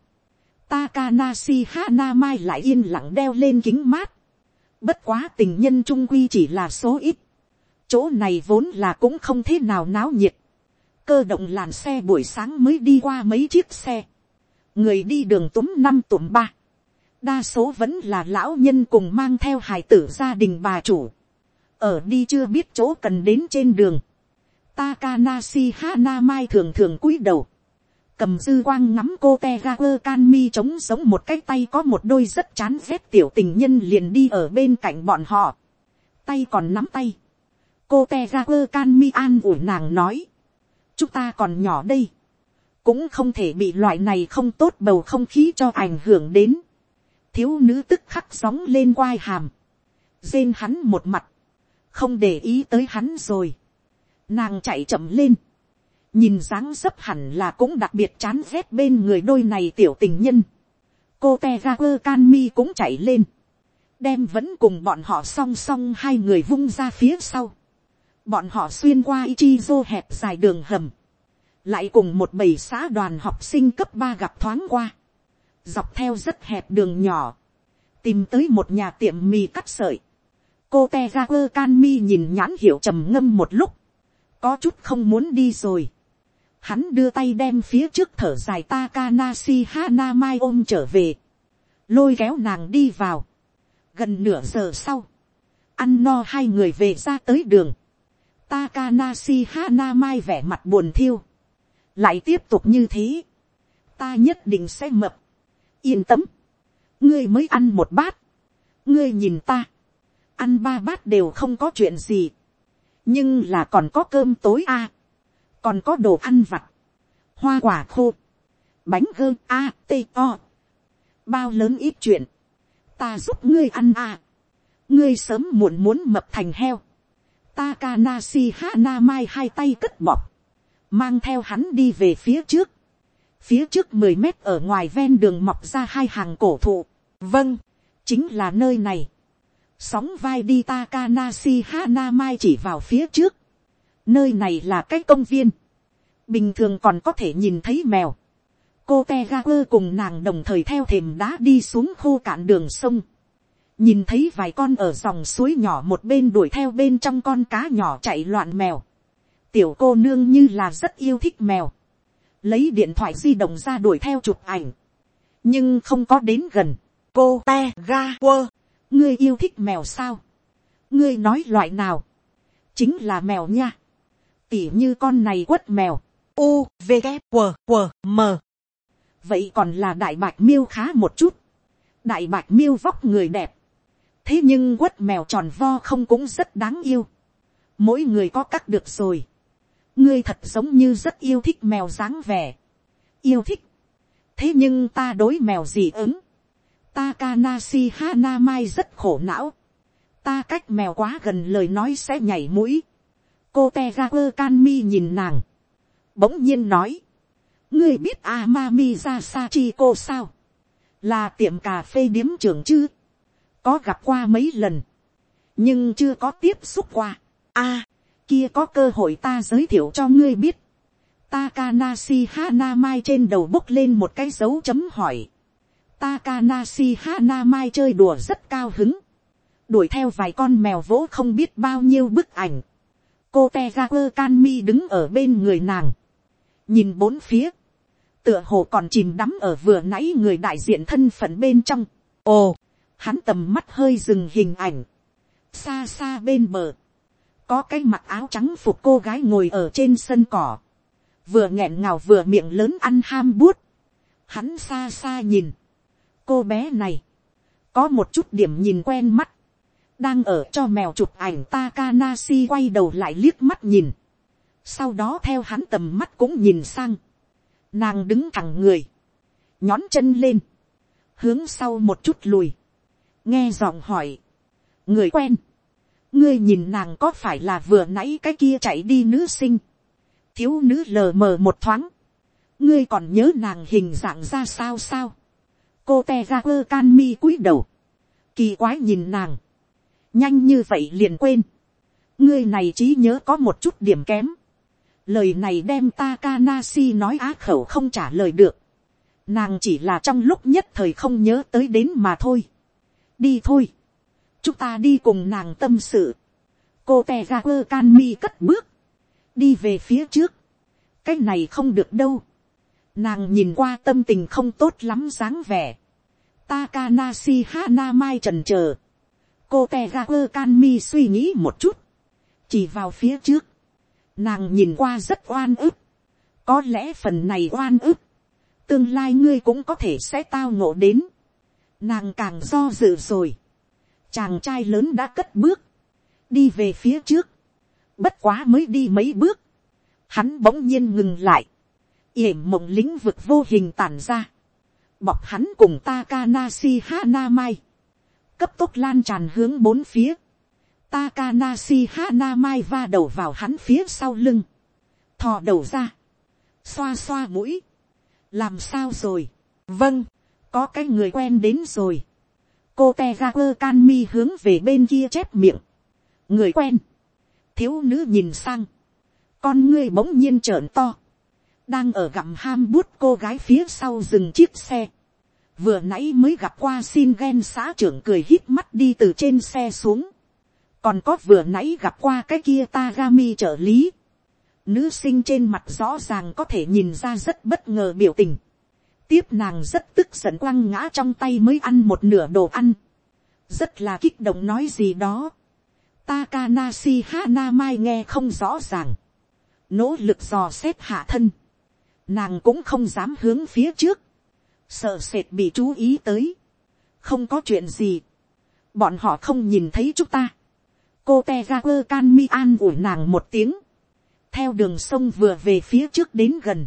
Takanashi Hanamai lại yên lặng đeo lên kính mát. Bất quá tình nhân trung quy chỉ là số ít. Chỗ này vốn là cũng không thế nào náo nhiệt. Cơ động làn xe buổi sáng mới đi qua mấy chiếc xe. Người đi đường túm năm túm ba. Đa số vẫn là lão nhân cùng mang theo hài tử gia đình bà chủ. Ở đi chưa biết chỗ cần đến trên đường. Takanashi Hanamai thường thường cúi đầu cầm dư quang ngắm cô te ga quơ can mi trống sống một cái tay có một đôi rất chán ghét tiểu tình nhân liền đi ở bên cạnh bọn họ. tay còn nắm tay. cô te ga quơ can mi an ủi nàng nói. chúng ta còn nhỏ đây. cũng không thể bị loại này không tốt bầu không khí cho ảnh hưởng đến. thiếu nữ tức khắc sóng lên quai hàm. rên hắn một mặt. không để ý tới hắn rồi. nàng chạy chậm lên nhìn dáng dấp hẳn là cũng đặc biệt chán rét bên người đôi này tiểu tình nhân. cô te canmi quơ can mi cũng chạy lên, đem vẫn cùng bọn họ song song hai người vung ra phía sau. bọn họ xuyên qua Ichizo hẹp dài đường hầm, lại cùng một bầy xã đoàn học sinh cấp ba gặp thoáng qua, dọc theo rất hẹp đường nhỏ, tìm tới một nhà tiệm mì cắt sợi. cô te canmi quơ can mi nhìn nhãn hiệu trầm ngâm một lúc, có chút không muốn đi rồi hắn đưa tay đem phía trước thở dài Takanashi Hanamai ôm trở về, lôi kéo nàng đi vào. Gần nửa giờ sau, ăn no hai người về ra tới đường, Takanashi Hana mai vẻ mặt buồn thiêu, lại tiếp tục như thế, ta nhất định sẽ mập, yên tâm, ngươi mới ăn một bát, ngươi nhìn ta, ăn ba bát đều không có chuyện gì, nhưng là còn có cơm tối a, còn có đồ ăn vặt, hoa quả khô, bánh gơ a t o, bao lớn ít chuyện, ta giúp ngươi ăn a, ngươi sớm muộn muốn mập thành heo, Takanashi Hana Mai hai tay cất bọc, mang theo hắn đi về phía trước, phía trước mười mét ở ngoài ven đường mọc ra hai hàng cổ thụ, vâng, chính là nơi này, sóng vai đi Takanashi Hana Mai chỉ vào phía trước, nơi này là cái công viên, bình thường còn có thể nhìn thấy mèo, cô te ga quơ cùng nàng đồng thời theo thềm đá đi xuống khô cạn đường sông, nhìn thấy vài con ở dòng suối nhỏ một bên đuổi theo bên trong con cá nhỏ chạy loạn mèo, tiểu cô nương như là rất yêu thích mèo, lấy điện thoại di động ra đuổi theo chụp ảnh, nhưng không có đến gần, cô te ga quơ, ngươi yêu thích mèo sao, ngươi nói loại nào, chính là mèo nha, tỉ như con này quất mèo, u v g q q m. Vậy còn là đại bạch miêu khá một chút, đại bạch miêu vóc người đẹp, thế nhưng quất mèo tròn vo không cũng rất đáng yêu, mỗi người có cắt được rồi, ngươi thật giống như rất yêu thích mèo dáng vẻ, yêu thích, thế nhưng ta đối mèo gì ứng, Takanashi Hanamai rất khổ não, ta cách mèo quá gần lời nói sẽ nhảy mũi, cô te ga kanmi nhìn nàng, bỗng nhiên nói, ngươi biết Amami ra Sachiko sao, là tiệm cà phê điếm trưởng chứ, có gặp qua mấy lần, nhưng chưa có tiếp xúc qua. a, kia có cơ hội ta giới thiệu cho ngươi biết. Takanashi Hanamai trên đầu bốc lên một cái dấu chấm hỏi. Takanashi Hanamai chơi đùa rất cao hứng. Đuổi theo vài con mèo vỗ không biết bao nhiêu bức ảnh. Cô Tegaku Kanmi đứng ở bên người nàng. Nhìn bốn phía. Tựa hồ còn chìm đắm ở vừa nãy người đại diện thân phận bên trong. Ồ, hắn tầm mắt hơi dừng hình ảnh. Xa xa bên bờ có cái mặc áo trắng phục cô gái ngồi ở trên sân cỏ, vừa nghẹn ngào vừa miệng lớn ăn ham buốt, hắn xa xa nhìn, cô bé này, có một chút điểm nhìn quen mắt, đang ở cho mèo chụp ảnh Takanashi quay đầu lại liếc mắt nhìn, sau đó theo hắn tầm mắt cũng nhìn sang, nàng đứng thẳng người, nhón chân lên, hướng sau một chút lùi, nghe giọng hỏi, người quen, ngươi nhìn nàng có phải là vừa nãy cái kia chạy đi nữ sinh, thiếu nữ lờ mờ một thoáng, ngươi còn nhớ nàng hình dạng ra sao sao, cô te ra quơ can mi cúi đầu, kỳ quái nhìn nàng, nhanh như vậy liền quên, ngươi này trí nhớ có một chút điểm kém, lời này đem Takanasi nói á khẩu không trả lời được, nàng chỉ là trong lúc nhất thời không nhớ tới đến mà thôi, đi thôi, chúng ta đi cùng nàng tâm sự, cô te ga quơ can mi cất bước, đi về phía trước, cái này không được đâu, nàng nhìn qua tâm tình không tốt lắm dáng vẻ, Takanasi Hana Mai trần chờ. Cô Tegaku Kanmi suy nghĩ một chút. Chỉ vào phía trước. Nàng nhìn qua rất oan ức. Có lẽ phần này oan ức. Tương lai ngươi cũng có thể sẽ tao ngộ đến. Nàng càng do dự rồi chàng trai lớn đã cất bước, đi về phía trước, bất quá mới đi mấy bước, hắn bỗng nhiên ngừng lại, yểm mộng lĩnh vực vô hình tàn ra, bọc hắn cùng Takanasi Hanamai, cấp tốc lan tràn hướng bốn phía, Takanashi Hanamai va đầu vào hắn phía sau lưng, thò đầu ra, xoa xoa mũi, làm sao rồi, vâng, có cái người quen đến rồi, cô Tegaku Kanmi hướng về bên kia chép miệng. người quen, thiếu nữ nhìn sang, con ngươi bỗng nhiên trợn to, đang ở gặm ham bút cô gái phía sau dừng chiếc xe, vừa nãy mới gặp qua xin ghen xã trưởng cười hít mắt đi từ trên xe xuống, còn có vừa nãy gặp qua cái kia Tagami trợ lý, nữ sinh trên mặt rõ ràng có thể nhìn ra rất bất ngờ biểu tình, tiếp nàng rất tức giận quăng ngã trong tay mới ăn một nửa đồ ăn. Rất là kích động nói gì đó. Takanashi Hanamai nghe không rõ ràng. Nỗ lực dò xét hạ thân. Nàng cũng không dám hướng phía trước. Sợ sệt bị chú ý tới. Không có chuyện gì. Bọn họ không nhìn thấy chúng ta. Cô Tegaku Kanmi an ủi nàng một tiếng. Theo đường sông vừa về phía trước đến gần.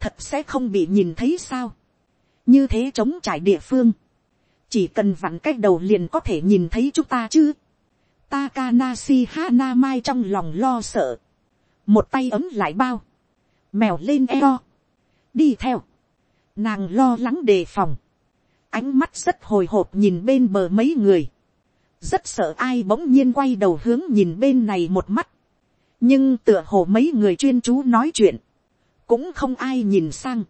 Thật sẽ không bị nhìn thấy sao. Như thế chống trải địa phương. Chỉ cần vặn cách đầu liền có thể nhìn thấy chúng ta chứ Takanashi Hanamai trong lòng lo sợ. Một tay ấm lại bao. Mèo lên eo. Đi theo. Nàng lo lắng đề phòng. Ánh mắt rất hồi hộp nhìn bên bờ mấy người. Rất sợ ai bỗng nhiên quay đầu hướng nhìn bên này một mắt. Nhưng tựa hồ mấy người chuyên chú nói chuyện. Cũng không ai nhìn sang.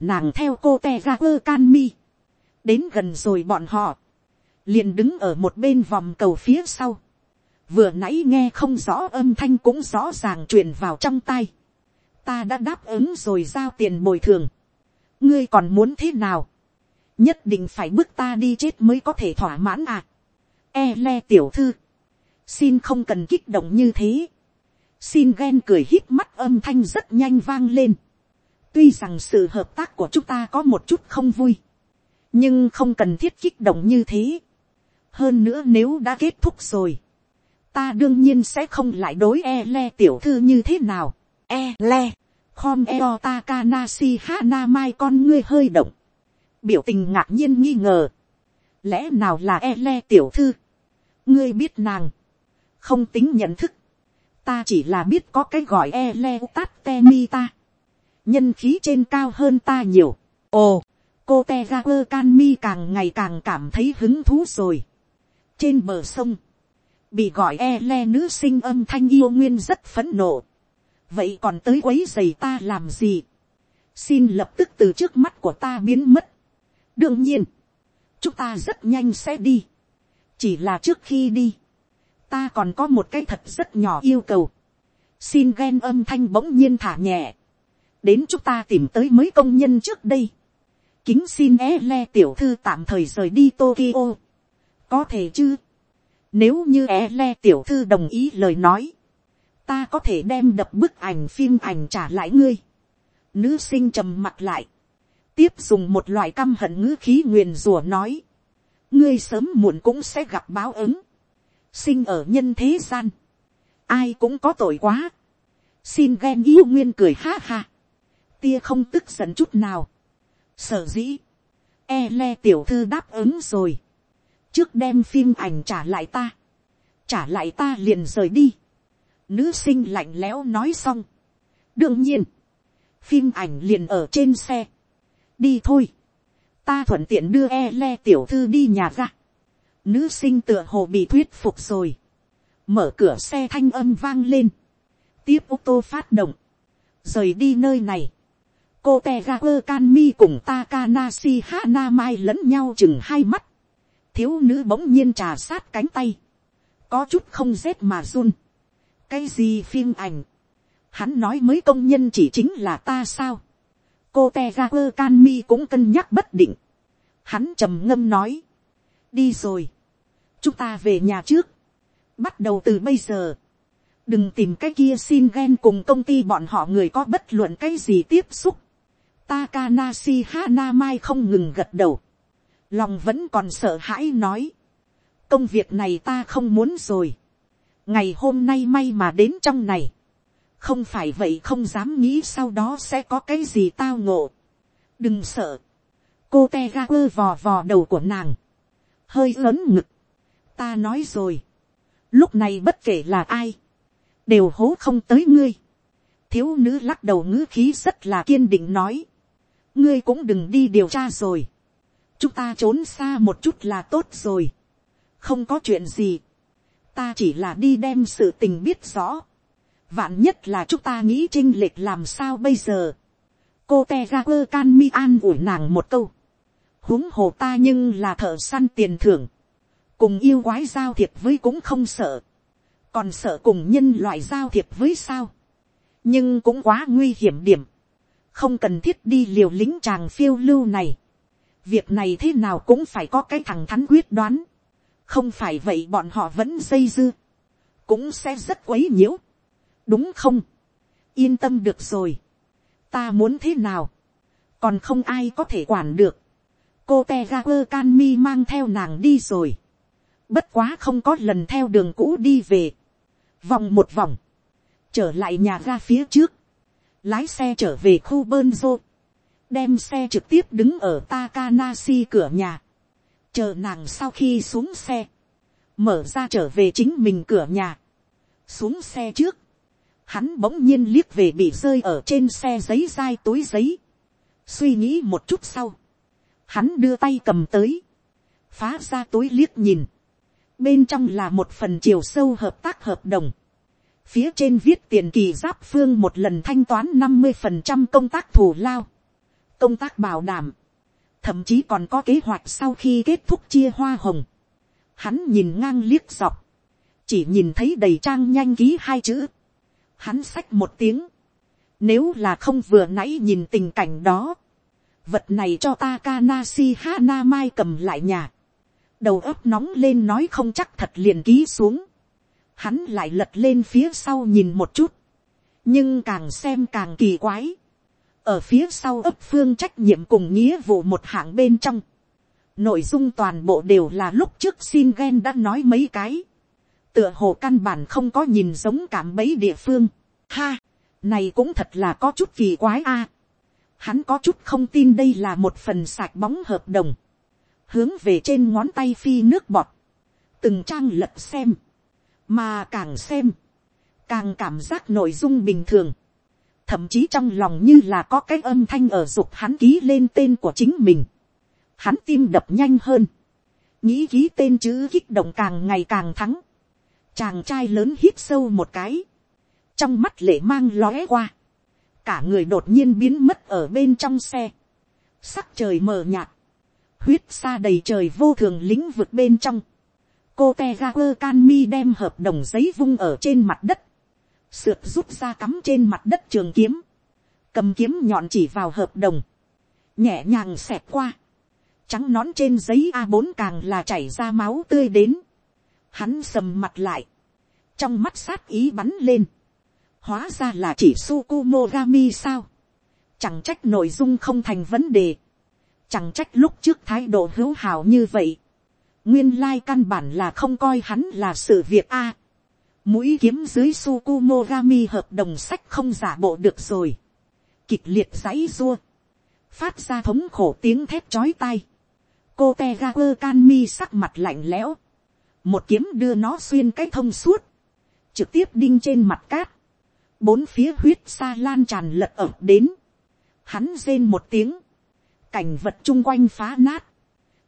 Nàng theo cô teager can mi Đến gần rồi bọn họ liền đứng ở một bên vòng cầu phía sau, vừa nãy nghe không rõ âm thanh cũng rõ ràng truyền vào trong tay, ta đã đáp ứng rồi giao tiền bồi thường, ngươi còn muốn thế nào, nhất định phải bước ta đi chết mới có thể thỏa mãn à. E le tiểu thư, xin không cần kích động như thế, xin ghen cười hít mắt âm thanh rất nhanh vang lên, tuy rằng sự hợp tác của chúng ta có một chút không vui, nhưng không cần thiết kích động như thế. Hơn nữa nếu đã kết thúc rồi, ta đương nhiên sẽ không lại đối e le tiểu thư như thế nào. e le, khom eo takanashi hana mai con ngươi hơi động, biểu tình ngạc nhiên nghi ngờ, lẽ nào là e le tiểu thư, ngươi biết nàng, không tính nhận thức, ta chỉ là biết có cái gọi e le te mi ta, nhân khí trên cao hơn ta nhiều, ồ, cô te ga quơ can mi càng ngày càng cảm thấy hứng thú rồi. Trên bờ sông, bị gọi e le nữ sinh âm thanh yêu nguyên rất phấn nộ vậy còn tới quấy giày ta làm gì. xin lập tức từ trước mắt của ta biến mất. đương nhiên, chúng ta rất nhanh sẽ đi. chỉ là trước khi đi, ta còn có một cái thật rất nhỏ yêu cầu. xin ghen âm thanh bỗng nhiên thả nhẹ. đến chúng ta tìm tới mấy công nhân trước đây. kính xin e le tiểu thư tạm thời rời đi tokyo có thể chứ. Nếu như e le tiểu thư đồng ý lời nói, ta có thể đem đập bức ảnh phim ảnh trả lại ngươi. Nữ sinh trầm mặt lại, tiếp dùng một loại căm hận ngữ khí nguyền rủa nói, ngươi sớm muộn cũng sẽ gặp báo ứng, sinh ở nhân thế gian, ai cũng có tội quá, xin ghen yêu nguyên cười ha ha, tia không tức giận chút nào, sở dĩ, e le tiểu thư đáp ứng rồi, trước đem phim ảnh trả lại ta, trả lại ta liền rời đi. Nữ sinh lạnh lẽo nói xong. đương nhiên, phim ảnh liền ở trên xe. đi thôi, ta thuận tiện đưa e le tiểu thư đi nhà ra. Nữ sinh tựa hồ bị thuyết phục rồi. mở cửa xe thanh âm vang lên. tiếp ô tô phát động. rời đi nơi này. cô te ga quơ can mi cùng Takanashi hana mai lẫn nhau chừng hai mắt thiếu nữ bỗng nhiên trà sát cánh tay, có chút không rét mà run cái gì phim ảnh, hắn nói mới công nhân chỉ chính là ta sao. cô te ra quơ can mi cũng cân nhắc bất định. hắn trầm ngâm nói, đi rồi, chúng ta về nhà trước, bắt đầu từ bây giờ, đừng tìm cái kia xin ghen cùng công ty bọn họ người có bất luận cái gì tiếp xúc. Takanashi Hanamai không ngừng gật đầu. Lòng vẫn còn sợ hãi nói, công việc này ta không muốn rồi, ngày hôm nay may mà đến trong này, không phải vậy không dám nghĩ sau đó sẽ có cái gì tao ngộ, đừng sợ, cô te ga quơ vò vò đầu của nàng, hơi lớn ngực, ta nói rồi, lúc này bất kể là ai, đều hố không tới ngươi, thiếu nữ lắc đầu ngữ khí rất là kiên định nói, ngươi cũng đừng đi điều tra rồi, chúng ta trốn xa một chút là tốt rồi. không có chuyện gì ta chỉ là đi đem sự tình biết rõ. vạn nhất là chúng ta nghĩ trinh lệch làm sao bây giờ. cô te ga quơ can mi an ủi nàng một câu. huống hồ ta nhưng là thợ săn tiền thưởng. cùng yêu quái giao thiệp với cũng không sợ. còn sợ cùng nhân loại giao thiệp với sao. nhưng cũng quá nguy hiểm điểm. không cần thiết đi liều lính chàng phiêu lưu này việc này thế nào cũng phải có cái thằng thắn quyết đoán, không phải vậy bọn họ vẫn dây dưa, cũng sẽ rất quấy nhiễu, đúng không, yên tâm được rồi, ta muốn thế nào, còn không ai có thể quản được, cô te ga quơ can mi mang theo nàng đi rồi, bất quá không có lần theo đường cũ đi về, vòng một vòng, trở lại nhà ga phía trước, lái xe trở về khu bơn rô, đem xe trực tiếp đứng ở Takanasi cửa nhà, chờ nàng sau khi xuống xe, mở ra trở về chính mình cửa nhà, xuống xe trước, hắn bỗng nhiên liếc về bị rơi ở trên xe giấy dai túi giấy, suy nghĩ một chút sau, hắn đưa tay cầm tới, phá ra túi liếc nhìn, bên trong là một phần chiều sâu hợp tác hợp đồng, phía trên viết tiền kỳ giáp phương một lần thanh toán năm mươi phần trăm công tác thù lao, công tác bảo đảm, thậm chí còn có kế hoạch sau khi kết thúc chia hoa hồng. Hắn nhìn ngang liếc dọc, chỉ nhìn thấy đầy trang nhanh ký hai chữ. Hắn xách một tiếng, nếu là không vừa nãy nhìn tình cảnh đó, vật này cho Takanashi Hana Mai cầm lại nhà. Đầu óc nóng lên nói không chắc thật liền ký xuống. Hắn lại lật lên phía sau nhìn một chút. Nhưng càng xem càng kỳ quái ở phía sau ấp phương trách nhiệm cùng nghĩa vụ một hạng bên trong. Nội dung toàn bộ đều là lúc trước xin ghen đã nói mấy cái. Tựa hồ căn bản không có nhìn giống cảm bấy địa phương. Ha, này cũng thật là có chút kỳ quái a. Hắn có chút không tin đây là một phần sạch bóng hợp đồng. Hướng về trên ngón tay phi nước bọt. Từng trang lật xem. Mà càng xem. Càng cảm giác nội dung bình thường thậm chí trong lòng như là có cái âm thanh ở dục hắn ký lên tên của chính mình. Hắn tim đập nhanh hơn. Nghĩ ký tên chữ kích động càng ngày càng thắng. Chàng trai lớn hít sâu một cái. Trong mắt lệ mang lóe qua. Cả người đột nhiên biến mất ở bên trong xe. Sắc trời mờ nhạt. Huyết xa đầy trời vô thường lĩnh vực bên trong. Cô Tegaper Canmi đem hợp đồng giấy vung ở trên mặt đất sượt rút ra cắm trên mặt đất trường kiếm, cầm kiếm nhọn chỉ vào hợp đồng, nhẹ nhàng xẹt qua, trắng nón trên giấy a 4 càng là chảy ra máu tươi đến, hắn sầm mặt lại, trong mắt sát ý bắn lên, hóa ra là chỉ Sukumogami sao, chẳng trách nội dung không thành vấn đề, chẳng trách lúc trước thái độ hữu hảo như vậy, nguyên lai căn bản là không coi hắn là sự việc a, mũi kiếm dưới Sukumogami hợp đồng sách không giả bộ được rồi. Kịch liệt giấy dua, Phát ra thống khổ tiếng thét chói tai. Cô Tegaku Kanmi sắc mặt lạnh lẽo. Một kiếm đưa nó xuyên cái thông suốt. Trực tiếp đinh trên mặt cát. Bốn phía huyết sa lan tràn lật ẩm đến. Hắn rên một tiếng. Cảnh vật chung quanh phá nát.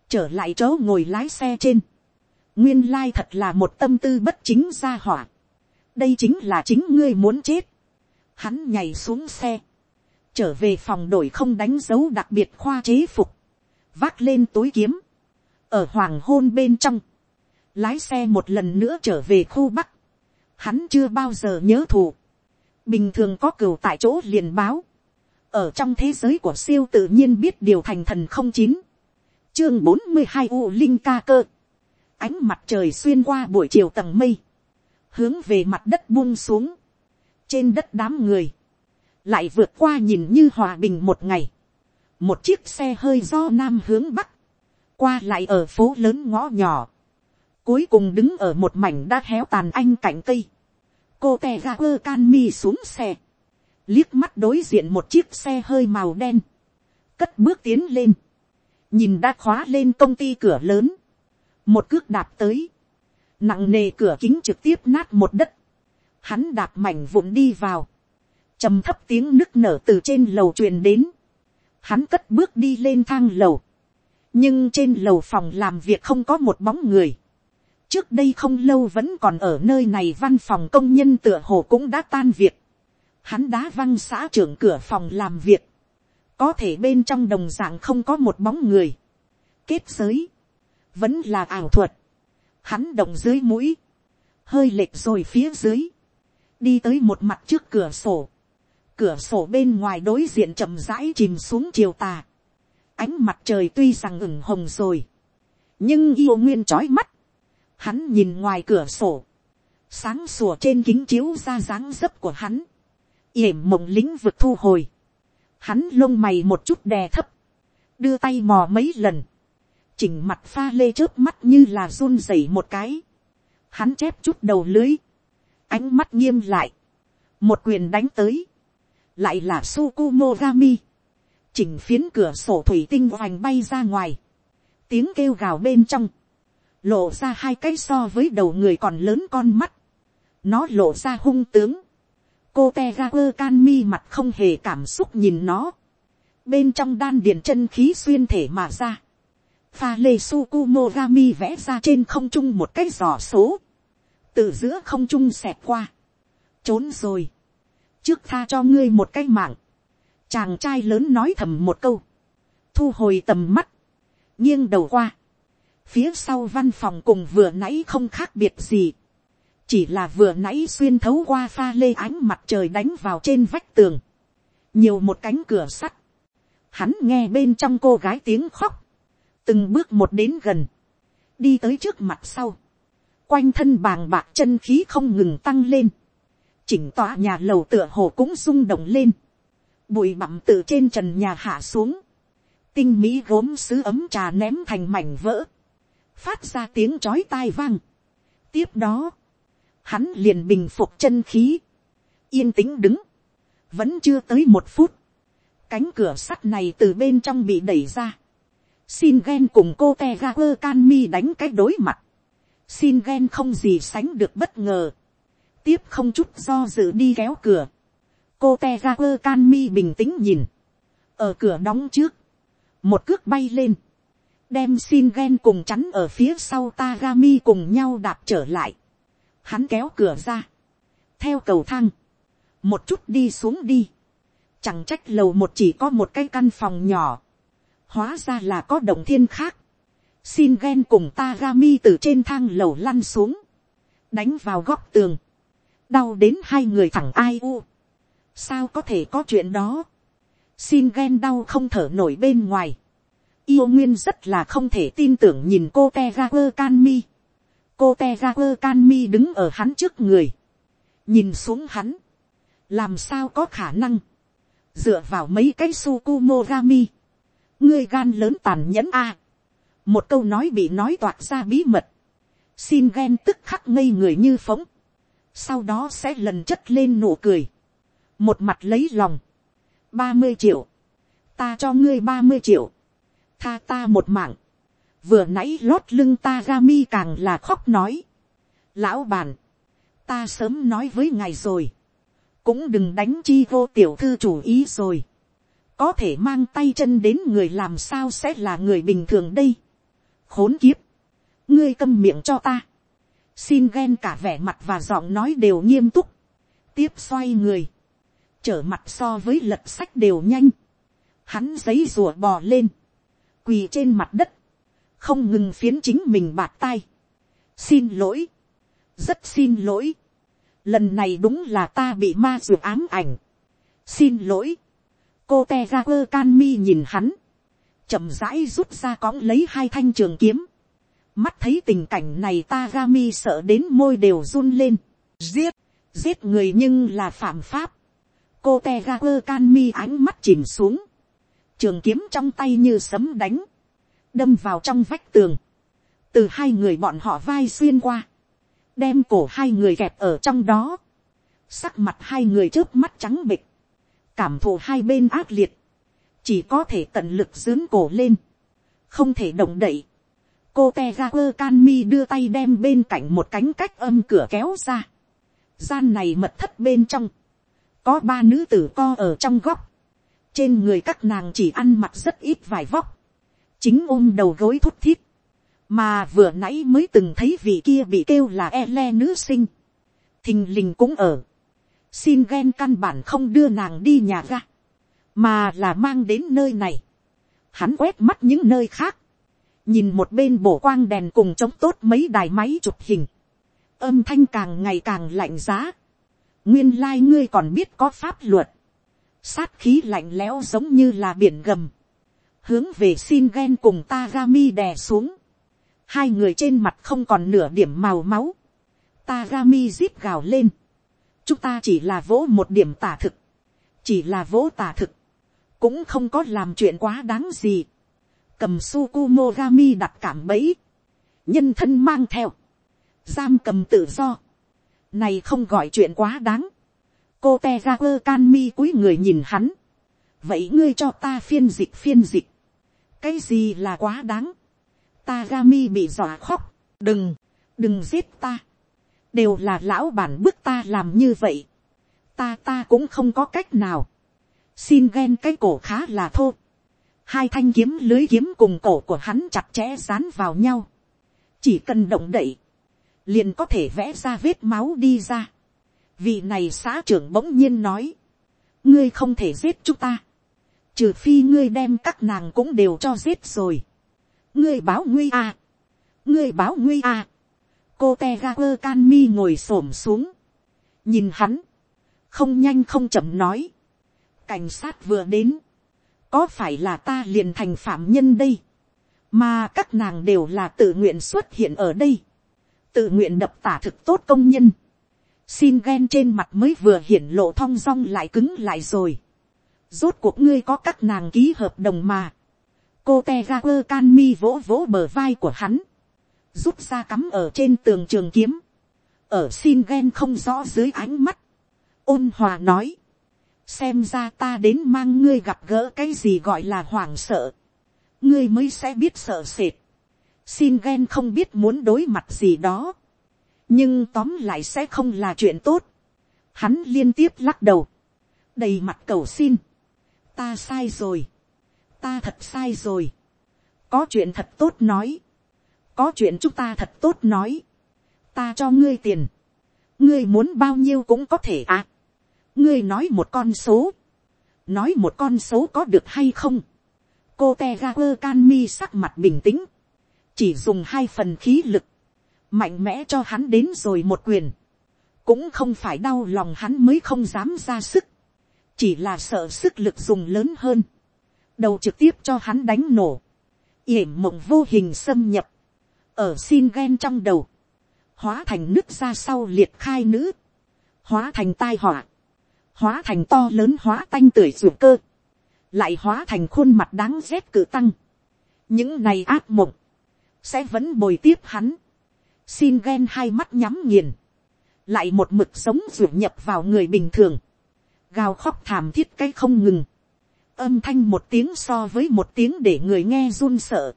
Trở lại chỗ ngồi lái xe trên nguyên lai thật là một tâm tư bất chính gia hỏa. đây chính là chính ngươi muốn chết. hắn nhảy xuống xe, trở về phòng đổi không đánh dấu đặc biệt khoa chế phục, vác lên túi kiếm, ở hoàng hôn bên trong, lái xe một lần nữa trở về khu bắc, hắn chưa bao giờ nhớ thù, bình thường có cừu tại chỗ liền báo, ở trong thế giới của siêu tự nhiên biết điều thành thần không chín, chương bốn mươi hai u linh ca cơ, ánh mặt trời xuyên qua buổi chiều tầng mây, hướng về mặt đất buông xuống, trên đất đám người, lại vượt qua nhìn như hòa bình một ngày, một chiếc xe hơi do nam hướng bắc, qua lại ở phố lớn ngõ nhỏ, cuối cùng đứng ở một mảnh đã héo tàn anh cạnh cây, cô tè ga quơ can mi xuống xe, liếc mắt đối diện một chiếc xe hơi màu đen, cất bước tiến lên, nhìn đã khóa lên công ty cửa lớn, một cước đạp tới, nặng nề cửa kính trực tiếp nát một đất, hắn đạp mảnh vụn đi vào, trầm thấp tiếng nức nở từ trên lầu truyền đến, hắn cất bước đi lên thang lầu, nhưng trên lầu phòng làm việc không có một bóng người, trước đây không lâu vẫn còn ở nơi này văn phòng công nhân tựa hồ cũng đã tan việc, hắn đá văng xã trưởng cửa phòng làm việc, có thể bên trong đồng d ạ n g không có một bóng người, kết giới, vẫn là ảo thuật, hắn động dưới mũi, hơi lệch rồi phía dưới, đi tới một mặt trước cửa sổ, cửa sổ bên ngoài đối diện chậm rãi chìm xuống chiều tà, ánh mặt trời tuy rằng ửng hồng rồi, nhưng yêu nguyên trói mắt, hắn nhìn ngoài cửa sổ, sáng sủa trên kính chiếu ra dáng dấp của hắn, yểm mộng lính vực thu hồi, hắn lông mày một chút đè thấp, đưa tay mò mấy lần, chỉnh mặt pha lê trước mắt như là run rẩy một cái, hắn chép chút đầu lưới, ánh mắt nghiêm lại, một quyền đánh tới, lại là Sukumogami, chỉnh phiến cửa sổ thủy tinh hoành bay ra ngoài, tiếng kêu gào bên trong, lộ ra hai cái so với đầu người còn lớn con mắt, nó lộ ra hung tướng, cô te ga mặt không hề cảm xúc nhìn nó, bên trong đan điền chân khí xuyên thể mà ra, pha lê Sukumogami vẽ ra trên không trung một cái giỏ số, từ giữa không trung xẹt qua, trốn rồi, trước tha cho ngươi một cái mạng, chàng trai lớn nói thầm một câu, thu hồi tầm mắt, nghiêng đầu qua, phía sau văn phòng cùng vừa nãy không khác biệt gì, chỉ là vừa nãy xuyên thấu qua pha lê ánh mặt trời đánh vào trên vách tường, nhiều một cánh cửa sắt, hắn nghe bên trong cô gái tiếng khóc, từng bước một đến gần, đi tới trước mặt sau, quanh thân bàng bạc chân khí không ngừng tăng lên, chỉnh tọa nhà lầu tựa hồ cũng rung động lên, bụi bặm từ trên trần nhà hạ xuống, tinh mỹ gốm sứ ấm trà ném thành mảnh vỡ, phát ra tiếng chói tai vang. tiếp đó, hắn liền bình phục chân khí, yên tĩnh đứng, vẫn chưa tới một phút, cánh cửa sắt này từ bên trong bị đẩy ra, xin ghen cùng cô te ga quơ can mi đánh cái đối mặt, xin ghen không gì sánh được bất ngờ, tiếp không chút do dự đi kéo cửa, cô te ga quơ can mi bình tĩnh nhìn, ở cửa đóng trước, một cước bay lên, đem xin ghen cùng chắn ở phía sau Tagami cùng nhau đạp trở lại. Hắn kéo cửa ra, theo cầu thang, một chút đi xuống đi. Chẳng trách lầu một chỉ có một cái căn phòng nhỏ, hóa ra là có động thiên khác. Xin ghen cùng ta rami từ trên thang lầu lăn xuống, đánh vào góc tường, đau đến hai người thẳng ai u. Sao có thể có chuyện đó? Xin ghen đau không thở nổi bên ngoài Yêu Nguyên rất là không thể tin tưởng nhìn cô Tegaper Canmi. Cô Tegaper Canmi đứng ở hắn trước người. Nhìn xuống hắn. Làm sao có khả năng. Dựa vào mấy cái Sukumogami. Ngươi gan lớn tàn nhẫn a Một câu nói bị nói toạc ra bí mật. Xin ghen tức khắc ngây người như phóng. Sau đó sẽ lần chất lên nụ cười. Một mặt lấy lòng. ba mươi triệu. Ta cho ngươi ba mươi triệu tha ta một mạng, vừa nãy lót lưng ta ra mi càng là khóc nói, lão bàn, ta sớm nói với ngài rồi, cũng đừng đánh chi vô tiểu thư chủ ý rồi, có thể mang tay chân đến người làm sao sẽ là người bình thường đây, khốn kiếp, ngươi câm miệng cho ta, xin ghen cả vẻ mặt và giọng nói đều nghiêm túc, tiếp xoay người, trở mặt so với lật sách đều nhanh, hắn giấy rùa bò lên, quỳ trên mặt đất, không ngừng phiến chính mình bạt tay. xin lỗi, rất xin lỗi, lần này đúng là ta bị ma ruột ám ảnh. xin lỗi, cô te ra quơ can mi nhìn hắn, chậm rãi rút ra cõng lấy hai thanh trường kiếm, mắt thấy tình cảnh này ta ra mi sợ đến môi đều run lên, giết, giết người nhưng là phạm pháp, cô te ra quơ can mi ánh mắt chìm xuống, trường kiếm trong tay như sấm đánh, đâm vào trong vách tường, từ hai người bọn họ vai xuyên qua, đem cổ hai người kẹp ở trong đó, sắc mặt hai người trước mắt trắng bịch, cảm thụ hai bên ác liệt, chỉ có thể tận lực dướn cổ lên, không thể động đậy. cô te canmi quơ can mi đưa tay đem bên cạnh một cánh cách âm cửa kéo ra. gian này mật thất bên trong, có ba nữ tử co ở trong góc, trên người các nàng chỉ ăn mặc rất ít vài vóc, chính ôm đầu gối thút thít, mà vừa nãy mới từng thấy vị kia bị kêu là e le nữ sinh, thình lình cũng ở, xin ghen căn bản không đưa nàng đi nhà ga, mà là mang đến nơi này, hắn quét mắt những nơi khác, nhìn một bên bổ quang đèn cùng chống tốt mấy đài máy chụp hình, âm thanh càng ngày càng lạnh giá, nguyên lai、like、ngươi còn biết có pháp luật, sát khí lạnh lẽo giống như là biển gầm, hướng về xin ghen cùng Ta Gami đè xuống, hai người trên mặt không còn nửa điểm màu máu, Ta Gami zip gào lên. Chúng ta chỉ là vỗ một điểm tả thực. Chỉ là vỗ tả thực. Cũng không có làm chuyện quá đáng gì. Cầm Sukumogami đặt cảm bẫy. Nhân thân mang theo. Giam cầm tự do. Này không gọi chuyện quá đáng. Cô te ga er can mi cúi người nhìn hắn. Vậy ngươi cho ta phiên dịch phiên dịch. Cái gì là quá đáng. ta gami bị dọa khóc. Đừng, đừng giết ta đều là lão bản bức ta làm như vậy, ta ta cũng không có cách nào, xin ghen cái cổ khá là thô, hai thanh kiếm lưới kiếm cùng cổ của hắn chặt chẽ dán vào nhau, chỉ cần động đậy, liền có thể vẽ ra vết máu đi ra, vị này xã trưởng bỗng nhiên nói, ngươi không thể giết chúng ta, trừ phi ngươi đem các nàng cũng đều cho giết rồi, ngươi báo nguy à, ngươi báo nguy à, cô te ga quơ can mi ngồi s ổ m xuống, nhìn hắn, không nhanh không chậm nói, cảnh sát vừa đến, có phải là ta liền thành phạm nhân đây, mà các nàng đều là tự nguyện xuất hiện ở đây, tự nguyện đập tả thực tốt công nhân, xin ghen trên mặt mới vừa hiển lộ thong dong lại cứng lại rồi, rốt cuộc ngươi có các nàng ký hợp đồng mà, cô te ga quơ can mi vỗ vỗ bờ vai của hắn, rút ra cắm ở trên tường trường kiếm, ở xin ghen không rõ dưới ánh mắt, ôn hòa nói, xem ra ta đến mang ngươi gặp gỡ cái gì gọi là hoảng sợ, ngươi mới sẽ biết sợ sệt, xin ghen không biết muốn đối mặt gì đó, nhưng tóm lại sẽ không là chuyện tốt, hắn liên tiếp lắc đầu, đầy mặt cầu xin, ta sai rồi, ta thật sai rồi, có chuyện thật tốt nói, có chuyện chúng ta thật tốt nói, ta cho ngươi tiền, ngươi muốn bao nhiêu cũng có thể à, ngươi nói một con số, nói một con số có được hay không, cô te ga quơ can mi sắc mặt bình tĩnh, chỉ dùng hai phần khí lực, mạnh mẽ cho hắn đến rồi một quyền, cũng không phải đau lòng hắn mới không dám ra sức, chỉ là sợ sức lực dùng lớn hơn, đầu trực tiếp cho hắn đánh nổ, yểm mộng vô hình xâm nhập, ở xin ghen trong đầu, hóa thành nước ra sau liệt khai nữ, hóa thành tai họa, hóa thành to lớn hóa tanh tưởi ruột cơ, lại hóa thành khuôn mặt đáng rét cử tăng. những này ác mộng, sẽ vẫn bồi tiếp hắn, xin ghen hai mắt nhắm nghiền, lại một mực sống ruột nhập vào người bình thường, gào khóc thảm thiết cái không ngừng, âm thanh một tiếng so với một tiếng để người nghe run sợ,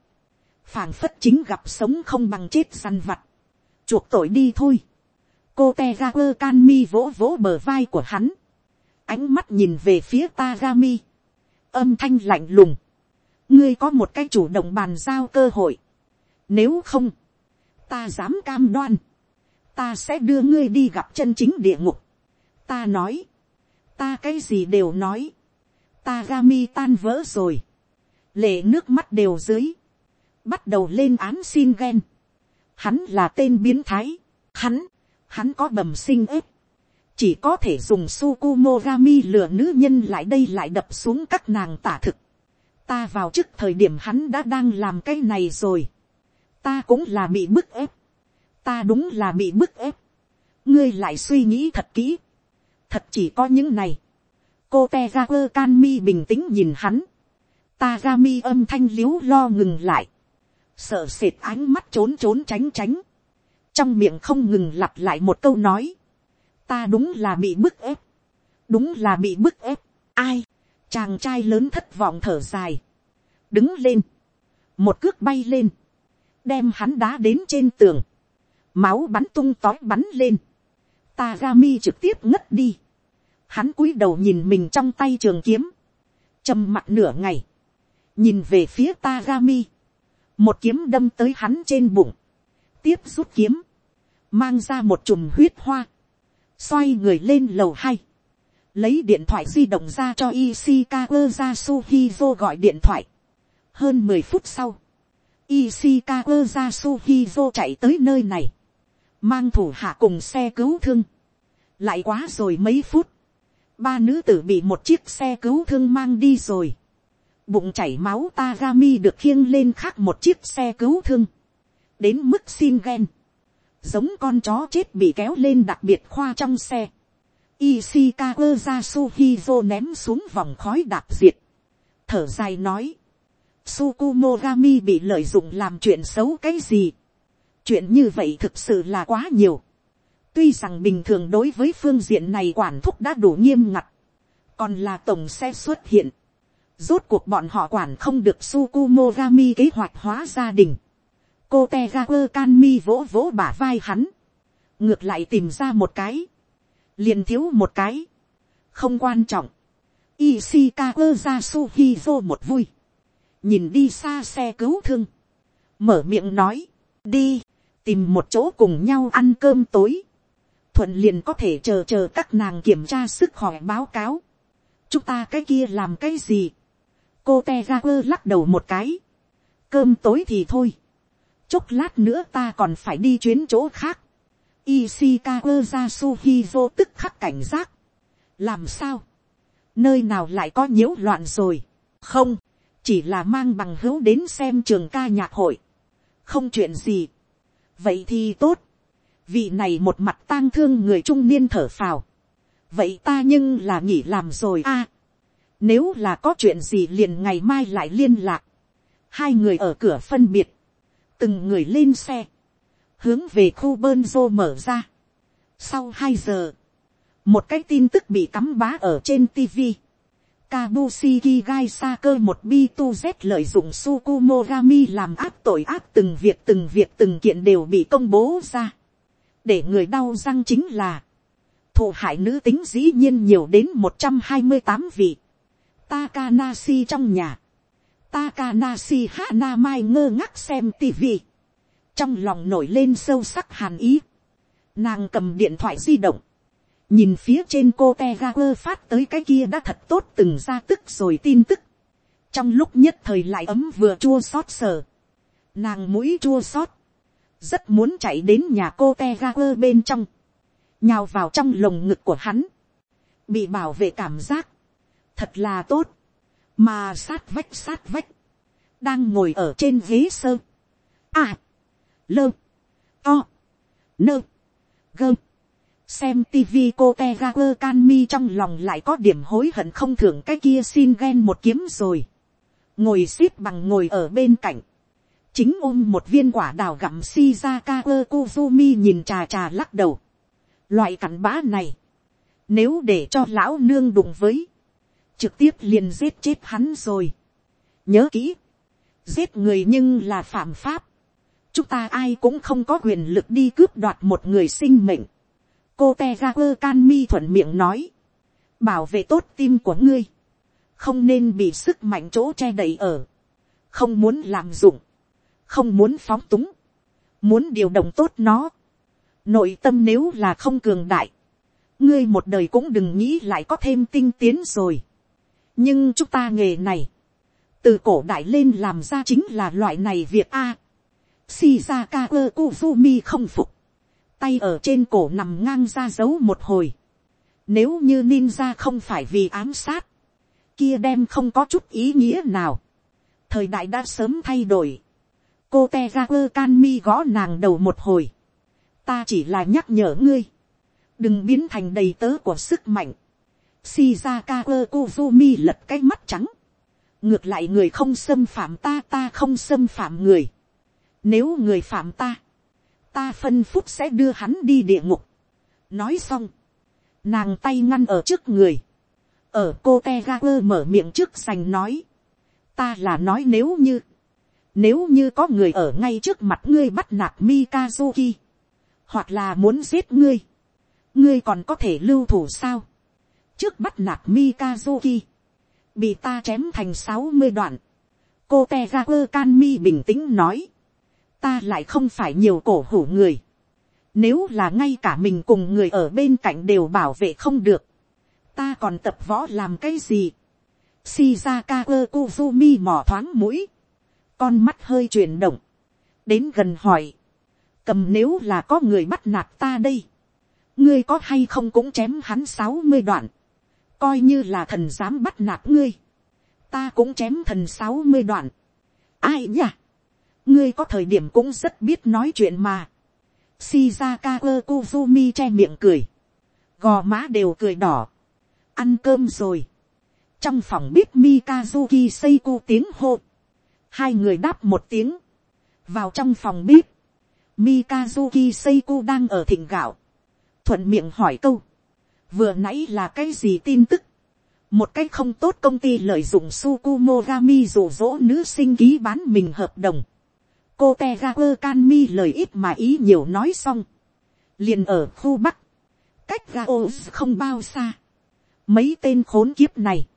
phảng phất chính gặp sống không bằng chết săn vặt, chuộc tội đi thôi, cô te ra quơ can mi vỗ vỗ bờ vai của hắn, ánh mắt nhìn về phía ta gami âm thanh lạnh lùng, ngươi có một cái chủ động bàn giao cơ hội, nếu không, ta dám cam đoan, ta sẽ đưa ngươi đi gặp chân chính địa ngục, ta nói, ta cái gì đều nói, ta gami tan vỡ rồi, lệ nước mắt đều dưới, bắt đầu lên án xin ghen. Hắn là tên biến thái. Hắn, hắn có bẩm sinh ếp. Chỉ có thể dùng Sukumogami lừa nữ nhân lại đây lại đập xuống các nàng tả thực. Ta vào trước thời điểm hắn đã đang làm cái này rồi. Ta cũng là bị bức ép. Ta đúng là bị bức ép. Ngươi lại suy nghĩ thật kỹ. Thật chỉ có những này. Cô Tegaku Kanmi bình tĩnh nhìn hắn. ta Tagami âm thanh liếu lo ngừng lại sợ sệt ánh mắt trốn trốn tránh tránh, trong miệng không ngừng lặp lại một câu nói, ta đúng là bị bức ép, đúng là bị bức ép, ai, chàng trai lớn thất vọng thở dài, đứng lên, một cước bay lên, đem hắn đá đến trên tường, máu bắn tung tói bắn lên, ta ga mi trực tiếp ngất đi, hắn cúi đầu nhìn mình trong tay trường kiếm, trầm mặt nửa ngày, nhìn về phía ta ga mi một kiếm đâm tới hắn trên bụng, tiếp rút kiếm, mang ra một chùm huyết hoa, xoay người lên lầu hai, lấy điện thoại di động ra cho Ishikawa ra Suhizo gọi điện thoại. Hơn mười phút sau, Ishikawa ra Suhizo chạy tới nơi này, mang thủ hạ cùng xe cứu thương. Lại quá rồi mấy phút, ba nữ tử bị một chiếc xe cứu thương mang đi rồi bụng chảy máu Tagami được khiêng lên khác một chiếc xe cứu thương, đến mức xin ghen, giống con chó chết bị kéo lên đặc biệt khoa trong xe. Ishikawa Yasuhizo ném xuống vòng khói đạp diệt. Thở dài nói. Sukumogami bị lợi dụng làm chuyện xấu cái gì. Chuyện như vậy thực sự là quá nhiều. Tuy rằng bình thường đối với phương diện này quản thúc đã đủ nghiêm ngặt. Còn là tổng xe xuất hiện. Rốt cuộc bọn họ quản không được Sukumogami kế hoạch hóa gia đình. Cô Tegaper Kanmi vỗ vỗ bả vai hắn. Ngược lại tìm ra một cái. Liền thiếu một cái. Không quan trọng. Ishikawa Yasuhizo một vui. Nhìn đi xa xe cứu thương. Mở miệng nói. Đi. Tìm một chỗ cùng nhau ăn cơm tối. Thuận liền có thể chờ chờ các nàng kiểm tra sức khỏe báo cáo. Chúng ta cái kia làm cái gì? Cô Tegaper lắc đầu một cái. Cơm tối thì thôi. Chốc lát nữa ta còn phải đi chuyến chỗ khác. Ishikawa Yasuhizo tức khắc cảnh giác. Làm sao? Nơi nào lại có nhiễu loạn rồi? Không, chỉ là mang bằng hữu đến xem trường ca nhạc hội. Không chuyện gì. Vậy thì tốt. Vị này một mặt tang thương người trung niên thở phào. Vậy ta nhưng là nghỉ làm rồi a nếu là có chuyện gì liền ngày mai lại liên lạc. Hai người ở cửa phân biệt. Từng người lên xe hướng về khu bơn rô mở ra. Sau hai giờ, một cái tin tức bị cắm bá ở trên TV. Kabushiki gai sa cơ một bi tu z lợi dụng Sukumogami làm áp tội áp từng việc từng việc từng kiện đều bị công bố ra. Để người đau răng chính là, thụ hại nữ tính dĩ nhiên nhiều đến một trăm hai mươi tám vị. Takanashi trong nhà. Takanashi Hana Mai ngơ ngác xem tivi. Trong lòng nổi lên sâu sắc hàn ý, nàng cầm điện thoại di động, nhìn phía trên cô te phát tới cái kia đã thật tốt từng ra tức rồi tin tức, trong lúc nhất thời lại ấm vừa chua xót sờ, nàng mũi chua xót, rất muốn chạy đến nhà cô te bên trong, nhào vào trong lồng ngực của hắn, bị bảo vệ cảm giác, thật là tốt, mà sát vách sát vách, đang ngồi ở trên ghế sơ. À, lơ, to, nơ, gơ. xem tivi cô te ga quơ can mi trong lòng lại có điểm hối hận không thưởng cái kia xin ghen một kiếm rồi. ngồi xếp bằng ngồi ở bên cạnh. chính ôm một viên quả đào gặm shizaka quơ kuzumi nhìn trà trà lắc đầu. loại cặn bã này, nếu để cho lão nương đụng với, trực tiếp liền giết chết hắn rồi. nhớ kỹ, giết người nhưng là phạm pháp chúng ta ai cũng không có quyền lực đi cướp đoạt một người sinh mệnh. cô te ra quơ can mi thuận miệng nói, bảo vệ tốt tim của ngươi, không nên bị sức mạnh chỗ che đậy ở, không muốn làm dụng, không muốn phóng túng, muốn điều động tốt nó, nội tâm nếu là không cường đại, ngươi một đời cũng đừng nghĩ lại có thêm tinh tiến rồi nhưng chúng ta nghề này, từ cổ đại lên làm ra chính là loại này việc a. Shizaka Kuzumi không phục. Tay ở trên cổ nằm ngang ra giấu một hồi. Nếu như ninja không phải vì ám sát. Kia đem không có chút ý nghĩa nào. Thời đại đã sớm thay đổi. Cô Tegaku Kanmi gõ nàng đầu một hồi. Ta chỉ là nhắc nhở ngươi. Đừng biến thành đầy tớ của sức mạnh. Shizaka Kuzumi lật cái mắt trắng. Ngược lại người không xâm phạm ta ta không xâm phạm người nếu người phạm ta, ta phân phút sẽ đưa hắn đi địa ngục. Nói xong, nàng tay ngăn ở trước người. Ở cô Tegaku mở miệng trước sành nói. Ta là nói nếu như, nếu như có người ở ngay trước mặt ngươi bắt nạt Mikazuki, hoặc là muốn giết ngươi, ngươi còn có thể lưu thủ sao. Trước bắt nạt Mikazuki, bị ta chém thành sáu mươi đoạn. Cô Tegaku Kanmi bình tĩnh nói ta lại không phải nhiều cổ hủ người. Nếu là ngay cả mình cùng người ở bên cạnh đều bảo vệ không được. Ta còn tập võ làm cái gì? Shizaka Kuzumi mỏ thoáng mũi. Con mắt hơi chuyển động. Đến gần hỏi. Cầm nếu là có người bắt nạt ta đây. Ngươi có hay không cũng chém hắn sáu mươi đoạn. Coi như là thần dám bắt nạt ngươi. Ta cũng chém thần sáu mươi đoạn. Ai nhỉ? ngươi có thời điểm cũng rất biết nói chuyện mà. Shizaka Kozumi che miệng cười. Gò má đều cười đỏ. Ăn cơm rồi. Trong phòng bếp Mikazuki Seiko tiếng hô. Hai người đáp một tiếng. Vào trong phòng bếp. Mikazuki Seiko đang ở thịnh gạo. Thuận miệng hỏi câu. Vừa nãy là cái gì tin tức? Một cái không tốt công ty lợi dụng Sukumogami rủ rỗ nữ sinh ký bán mình hợp đồng. Cô Tegaper Kanmi lời ít mà ý nhiều nói xong. Liền ở khu Bắc. Cách Gao không bao xa. Mấy tên khốn kiếp này.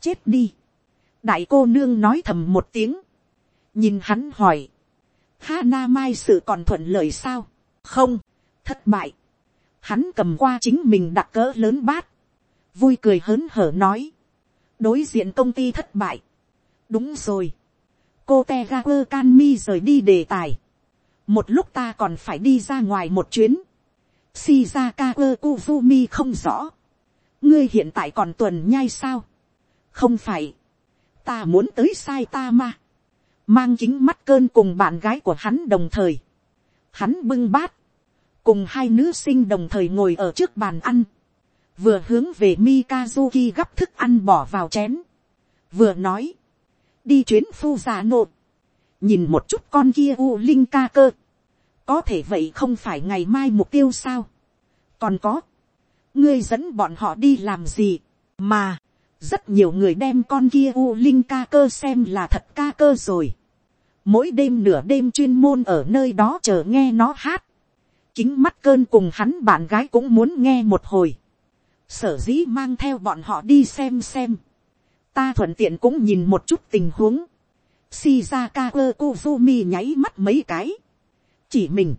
Chết đi. Đại cô nương nói thầm một tiếng. Nhìn hắn hỏi. Hana Mai sự còn thuận lợi sao? Không. Thất bại. Hắn cầm qua chính mình đặt cỡ lớn bát. Vui cười hớn hở nói. Đối diện công ty thất bại. Đúng rồi. Cô Tegaper Kanmi rời đi đề tài. Một lúc ta còn phải đi ra ngoài một chuyến. Shizaka Kuzumi không rõ. Ngươi hiện tại còn tuần nhai sao? Không phải. Ta muốn tới sai ta ma, Mang kính mắt cơn cùng bạn gái của hắn đồng thời. Hắn bưng bát. Cùng hai nữ sinh đồng thời ngồi ở trước bàn ăn. Vừa hướng về Mikazuki gắp thức ăn bỏ vào chén. Vừa nói. Đi chuyến phu giả nộp. Nhìn một chút con kia u linh ca cơ. Có thể vậy không phải ngày mai mục tiêu sao? Còn có. Ngươi dẫn bọn họ đi làm gì? Mà. Rất nhiều người đem con kia u linh ca cơ xem là thật ca cơ rồi. Mỗi đêm nửa đêm chuyên môn ở nơi đó chờ nghe nó hát. Kính mắt cơn cùng hắn bạn gái cũng muốn nghe một hồi. Sở dĩ mang theo bọn họ đi xem xem. Ta thuận tiện cũng nhìn một chút tình huống. Shizaka Kuzumi nháy mắt mấy cái. Chỉ mình.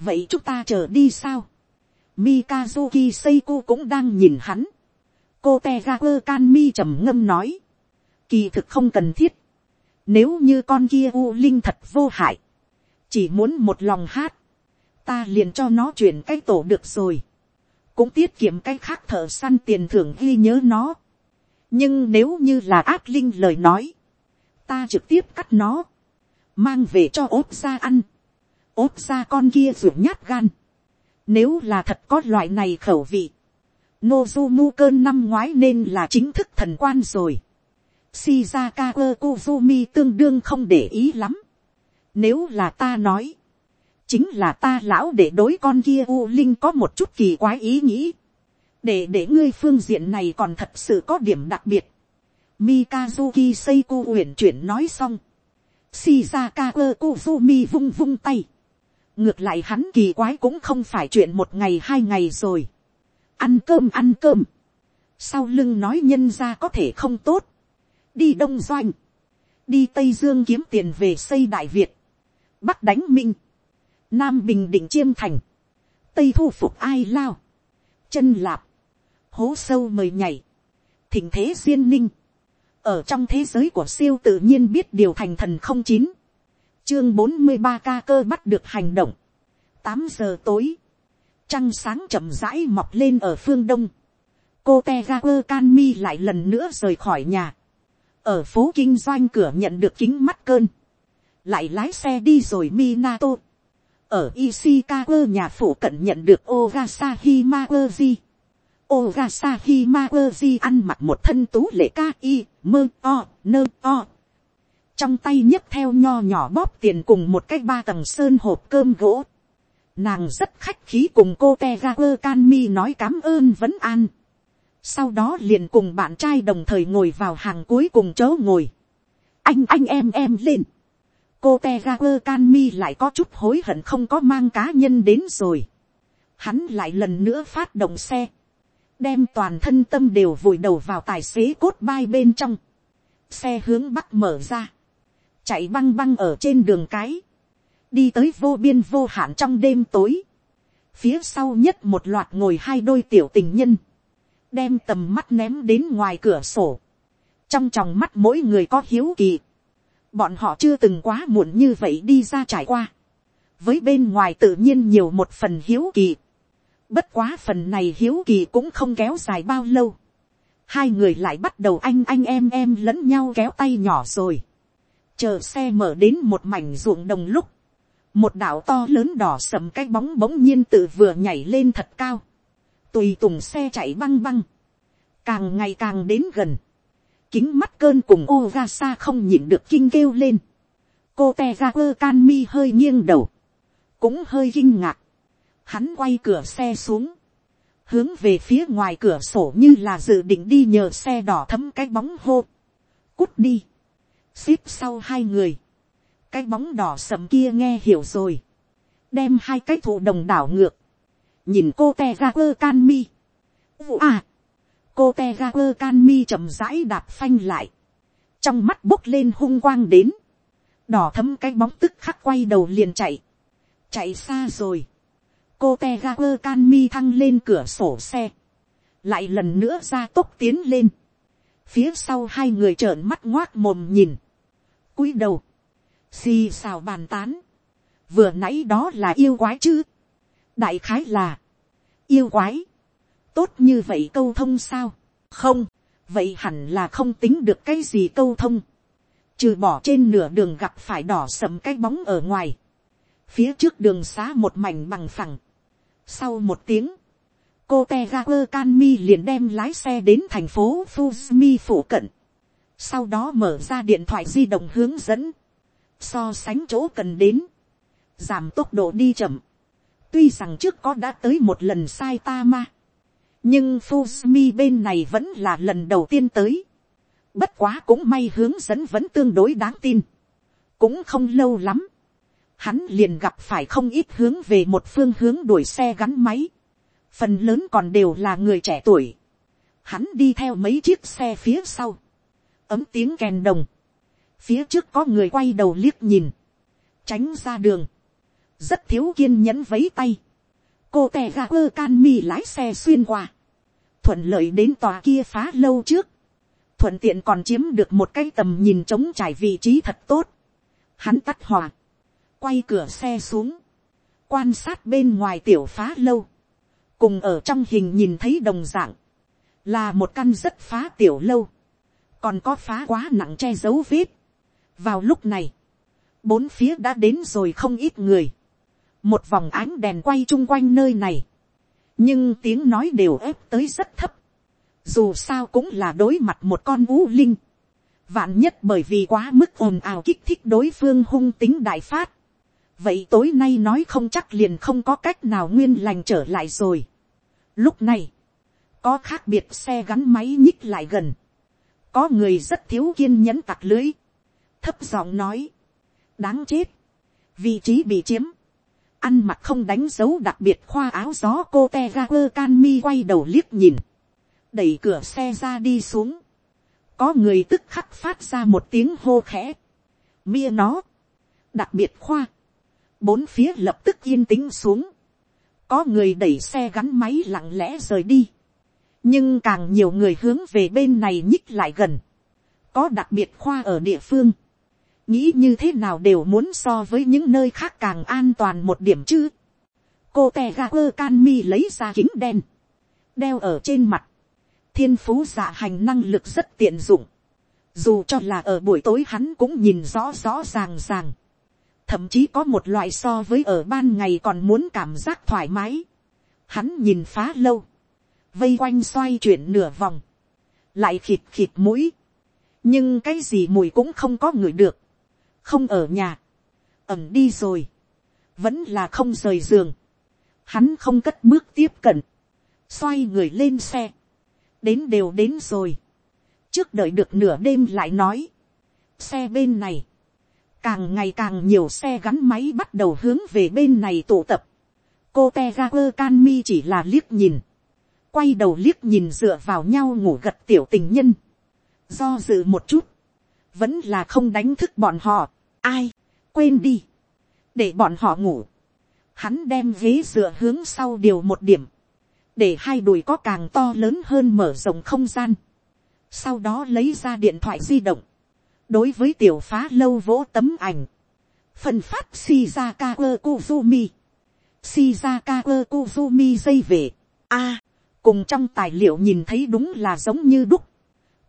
Vậy chúng ta chờ đi sao? Mikazuki Seiko cũng đang nhìn hắn. Cô Tegaku Kanmi trầm ngâm nói. Kỳ thực không cần thiết. Nếu như con kia U Linh thật vô hại. Chỉ muốn một lòng hát. Ta liền cho nó chuyển cái tổ được rồi. Cũng tiết kiệm cái khác thợ săn tiền thưởng ghi nhớ nó. Nhưng nếu như là ác linh lời nói. Ta trực tiếp cắt nó. Mang về cho ốp ra ăn. ốp ra con kia ruột nhát gan nếu là thật có loại này khẩu vị. Nozumu cơn năm ngoái nên là chính thức thần quan rồi. Shizaka Kozumi tương đương không để ý lắm. Nếu là ta nói. Chính là ta lão để đối con kia U Linh có một chút kỳ quái ý nghĩ. Để để ngươi phương diện này còn thật sự có điểm đặc biệt. Mikazuki Seiko uyển chuyển nói xong. Shizaka Kozumi vung vung tay ngược lại hắn kỳ quái cũng không phải chuyện một ngày hai ngày rồi. ăn cơm ăn cơm. sau lưng nói nhân ra có thể không tốt. đi đông doanh. đi tây dương kiếm tiền về xây đại việt. bắc đánh minh nam bình định chiêm thành. tây thu phục ai lao. chân lạp. hố sâu mời nhảy. thỉnh thế duyên ninh. ở trong thế giới của siêu tự nhiên biết điều thành thần không chín chương bốn mươi ba ca cơ bắt được hành động. tám giờ tối, trăng sáng chậm rãi mọc lên ở phương đông. cô Tegaper Canmi can mi lại lần nữa rời khỏi nhà. ở phố kinh doanh cửa nhận được kính mắt cơn. lại lái xe đi rồi minato ở Ishikawa nhà phủ cận nhận được Ogasaki Mawaji. Ogasaki Mawaji ăn mặc một thân tú lệ ca y, mơ o, nơ o, trong tay nhấc theo nho nhỏ bóp tiền cùng một cái ba tầng sơn hộp cơm gỗ. Nàng rất khách khí cùng cô Tegaku Kanmi nói cảm ơn vẫn an. Sau đó liền cùng bạn trai đồng thời ngồi vào hàng cuối cùng chỗ ngồi. Anh anh em em lên. Cô te ra quơ can mi lại có chút hối hận không có mang cá nhân đến rồi. Hắn lại lần nữa phát động xe. Đem toàn thân tâm đều vùi đầu vào tài xế cốt bay bên trong. Xe hướng bắc mở ra chạy băng băng ở trên đường cái, đi tới vô biên vô hạn trong đêm tối, phía sau nhất một loạt ngồi hai đôi tiểu tình nhân, đem tầm mắt ném đến ngoài cửa sổ, trong tròng mắt mỗi người có hiếu kỳ, bọn họ chưa từng quá muộn như vậy đi ra trải qua, với bên ngoài tự nhiên nhiều một phần hiếu kỳ, bất quá phần này hiếu kỳ cũng không kéo dài bao lâu, hai người lại bắt đầu anh anh em em lẫn nhau kéo tay nhỏ rồi, chờ xe mở đến một mảnh ruộng đồng lúc, một đảo to lớn đỏ sầm cái bóng bỗng nhiên tự vừa nhảy lên thật cao, tùy tùng xe chạy băng băng, càng ngày càng đến gần, kính mắt cơn cùng ô ra xa không nhịn được kinh kêu lên, cô te ra quơ can mi hơi nghiêng đầu, cũng hơi kinh ngạc, hắn quay cửa xe xuống, hướng về phía ngoài cửa sổ như là dự định đi nhờ xe đỏ thấm cái bóng hô, cút đi, xíp sau hai người, cái bóng đỏ sầm kia nghe hiểu rồi, đem hai cái thụ đồng đảo ngược, nhìn cô te ra quơ can mi, à, cô te ga quơ can mi chậm rãi đạp phanh lại, trong mắt bốc lên hung quang đến, đỏ thấm cái bóng tức khắc quay đầu liền chạy, chạy xa rồi, cô te ga quơ can mi thăng lên cửa sổ xe, lại lần nữa ra tốc tiến lên, phía sau hai người trợn mắt ngoác mồm nhìn, cúi đầu, xì xào bàn tán, vừa nãy đó là yêu quái chứ, đại khái là, yêu quái, tốt như vậy câu thông sao, không, vậy hẳn là không tính được cái gì câu thông, trừ bỏ trên nửa đường gặp phải đỏ sầm cái bóng ở ngoài, phía trước đường xá một mảnh bằng phẳng, sau một tiếng, cô te ga quơ can mi liền đem lái xe đến thành phố Fuzmi phủ cận, sau đó mở ra điện thoại di động hướng dẫn, so sánh chỗ cần đến, giảm tốc độ đi chậm, tuy rằng trước có đã tới một lần sai ta ma, nhưng Fuzmi bên này vẫn là lần đầu tiên tới, bất quá cũng may hướng dẫn vẫn tương đối đáng tin, cũng không lâu lắm, hắn liền gặp phải không ít hướng về một phương hướng đuổi xe gắn máy, phần lớn còn đều là người trẻ tuổi, hắn đi theo mấy chiếc xe phía sau, ấm tiếng kèn đồng, phía trước có người quay đầu liếc nhìn, tránh ra đường, rất thiếu kiên nhẫn vấy tay, cô tè gà ơ can mi lái xe xuyên qua, thuận lợi đến tòa kia phá lâu trước, thuận tiện còn chiếm được một cái tầm nhìn trống trải vị trí thật tốt, hắn tắt hòa, quay cửa xe xuống, quan sát bên ngoài tiểu phá lâu, cùng ở trong hình nhìn thấy đồng dạng, là một căn rất phá tiểu lâu, còn có phá quá nặng che dấu vết, vào lúc này, bốn phía đã đến rồi không ít người. Một vòng ánh đèn quay chung quanh nơi này. Nhưng tiếng nói đều ép tới rất thấp. Dù sao cũng là đối mặt một con vũ linh. Vạn nhất bởi vì quá mức ồn ào kích thích đối phương hung tính đại phát. Vậy tối nay nói không chắc liền không có cách nào nguyên lành trở lại rồi. Lúc này, có khác biệt xe gắn máy nhích lại gần. Có người rất thiếu kiên nhẫn tặc lưới thấp giọng nói, đáng chết, vị trí bị chiếm, ăn mặc không đánh dấu đặc biệt khoa áo gió cô te ra quơ can mi quay đầu liếc nhìn, đẩy cửa xe ra đi xuống, có người tức khắc phát ra một tiếng hô khẽ, mia nó, đặc biệt khoa, bốn phía lập tức yên tĩnh xuống, có người đẩy xe gắn máy lặng lẽ rời đi, nhưng càng nhiều người hướng về bên này nhích lại gần, có đặc biệt khoa ở địa phương, nghĩ như thế nào đều muốn so với những nơi khác càng an toàn một điểm chứ. cô tè ga quơ can mi lấy ra kính đen, đeo ở trên mặt, thiên phú dạ hành năng lực rất tiện dụng, dù cho là ở buổi tối hắn cũng nhìn rõ rõ ràng ràng, thậm chí có một loại so với ở ban ngày còn muốn cảm giác thoải mái, hắn nhìn phá lâu, vây quanh xoay chuyển nửa vòng, lại khịt khịt mũi, nhưng cái gì mùi cũng không có người được, không ở nhà, ẩm đi rồi, vẫn là không rời giường, hắn không cất bước tiếp cận, xoay người lên xe, đến đều đến rồi, trước đợi được nửa đêm lại nói, xe bên này, càng ngày càng nhiều xe gắn máy bắt đầu hướng về bên này tụ tập, cô te ra quơ can mi chỉ là liếc nhìn, quay đầu liếc nhìn dựa vào nhau ngủ gật tiểu tình nhân, do dự một chút, vẫn là không đánh thức bọn họ, ai, quên đi, để bọn họ ngủ, hắn đem ghế dựa hướng sau điều một điểm, để hai đùi có càng to lớn hơn mở rộng không gian, sau đó lấy ra điện thoại di động, đối với tiểu phá lâu vỗ tấm ảnh, phần phát shizaka quơ kuzumi, shizaka quơ kuzumi dây về, a, cùng trong tài liệu nhìn thấy đúng là giống như đúc,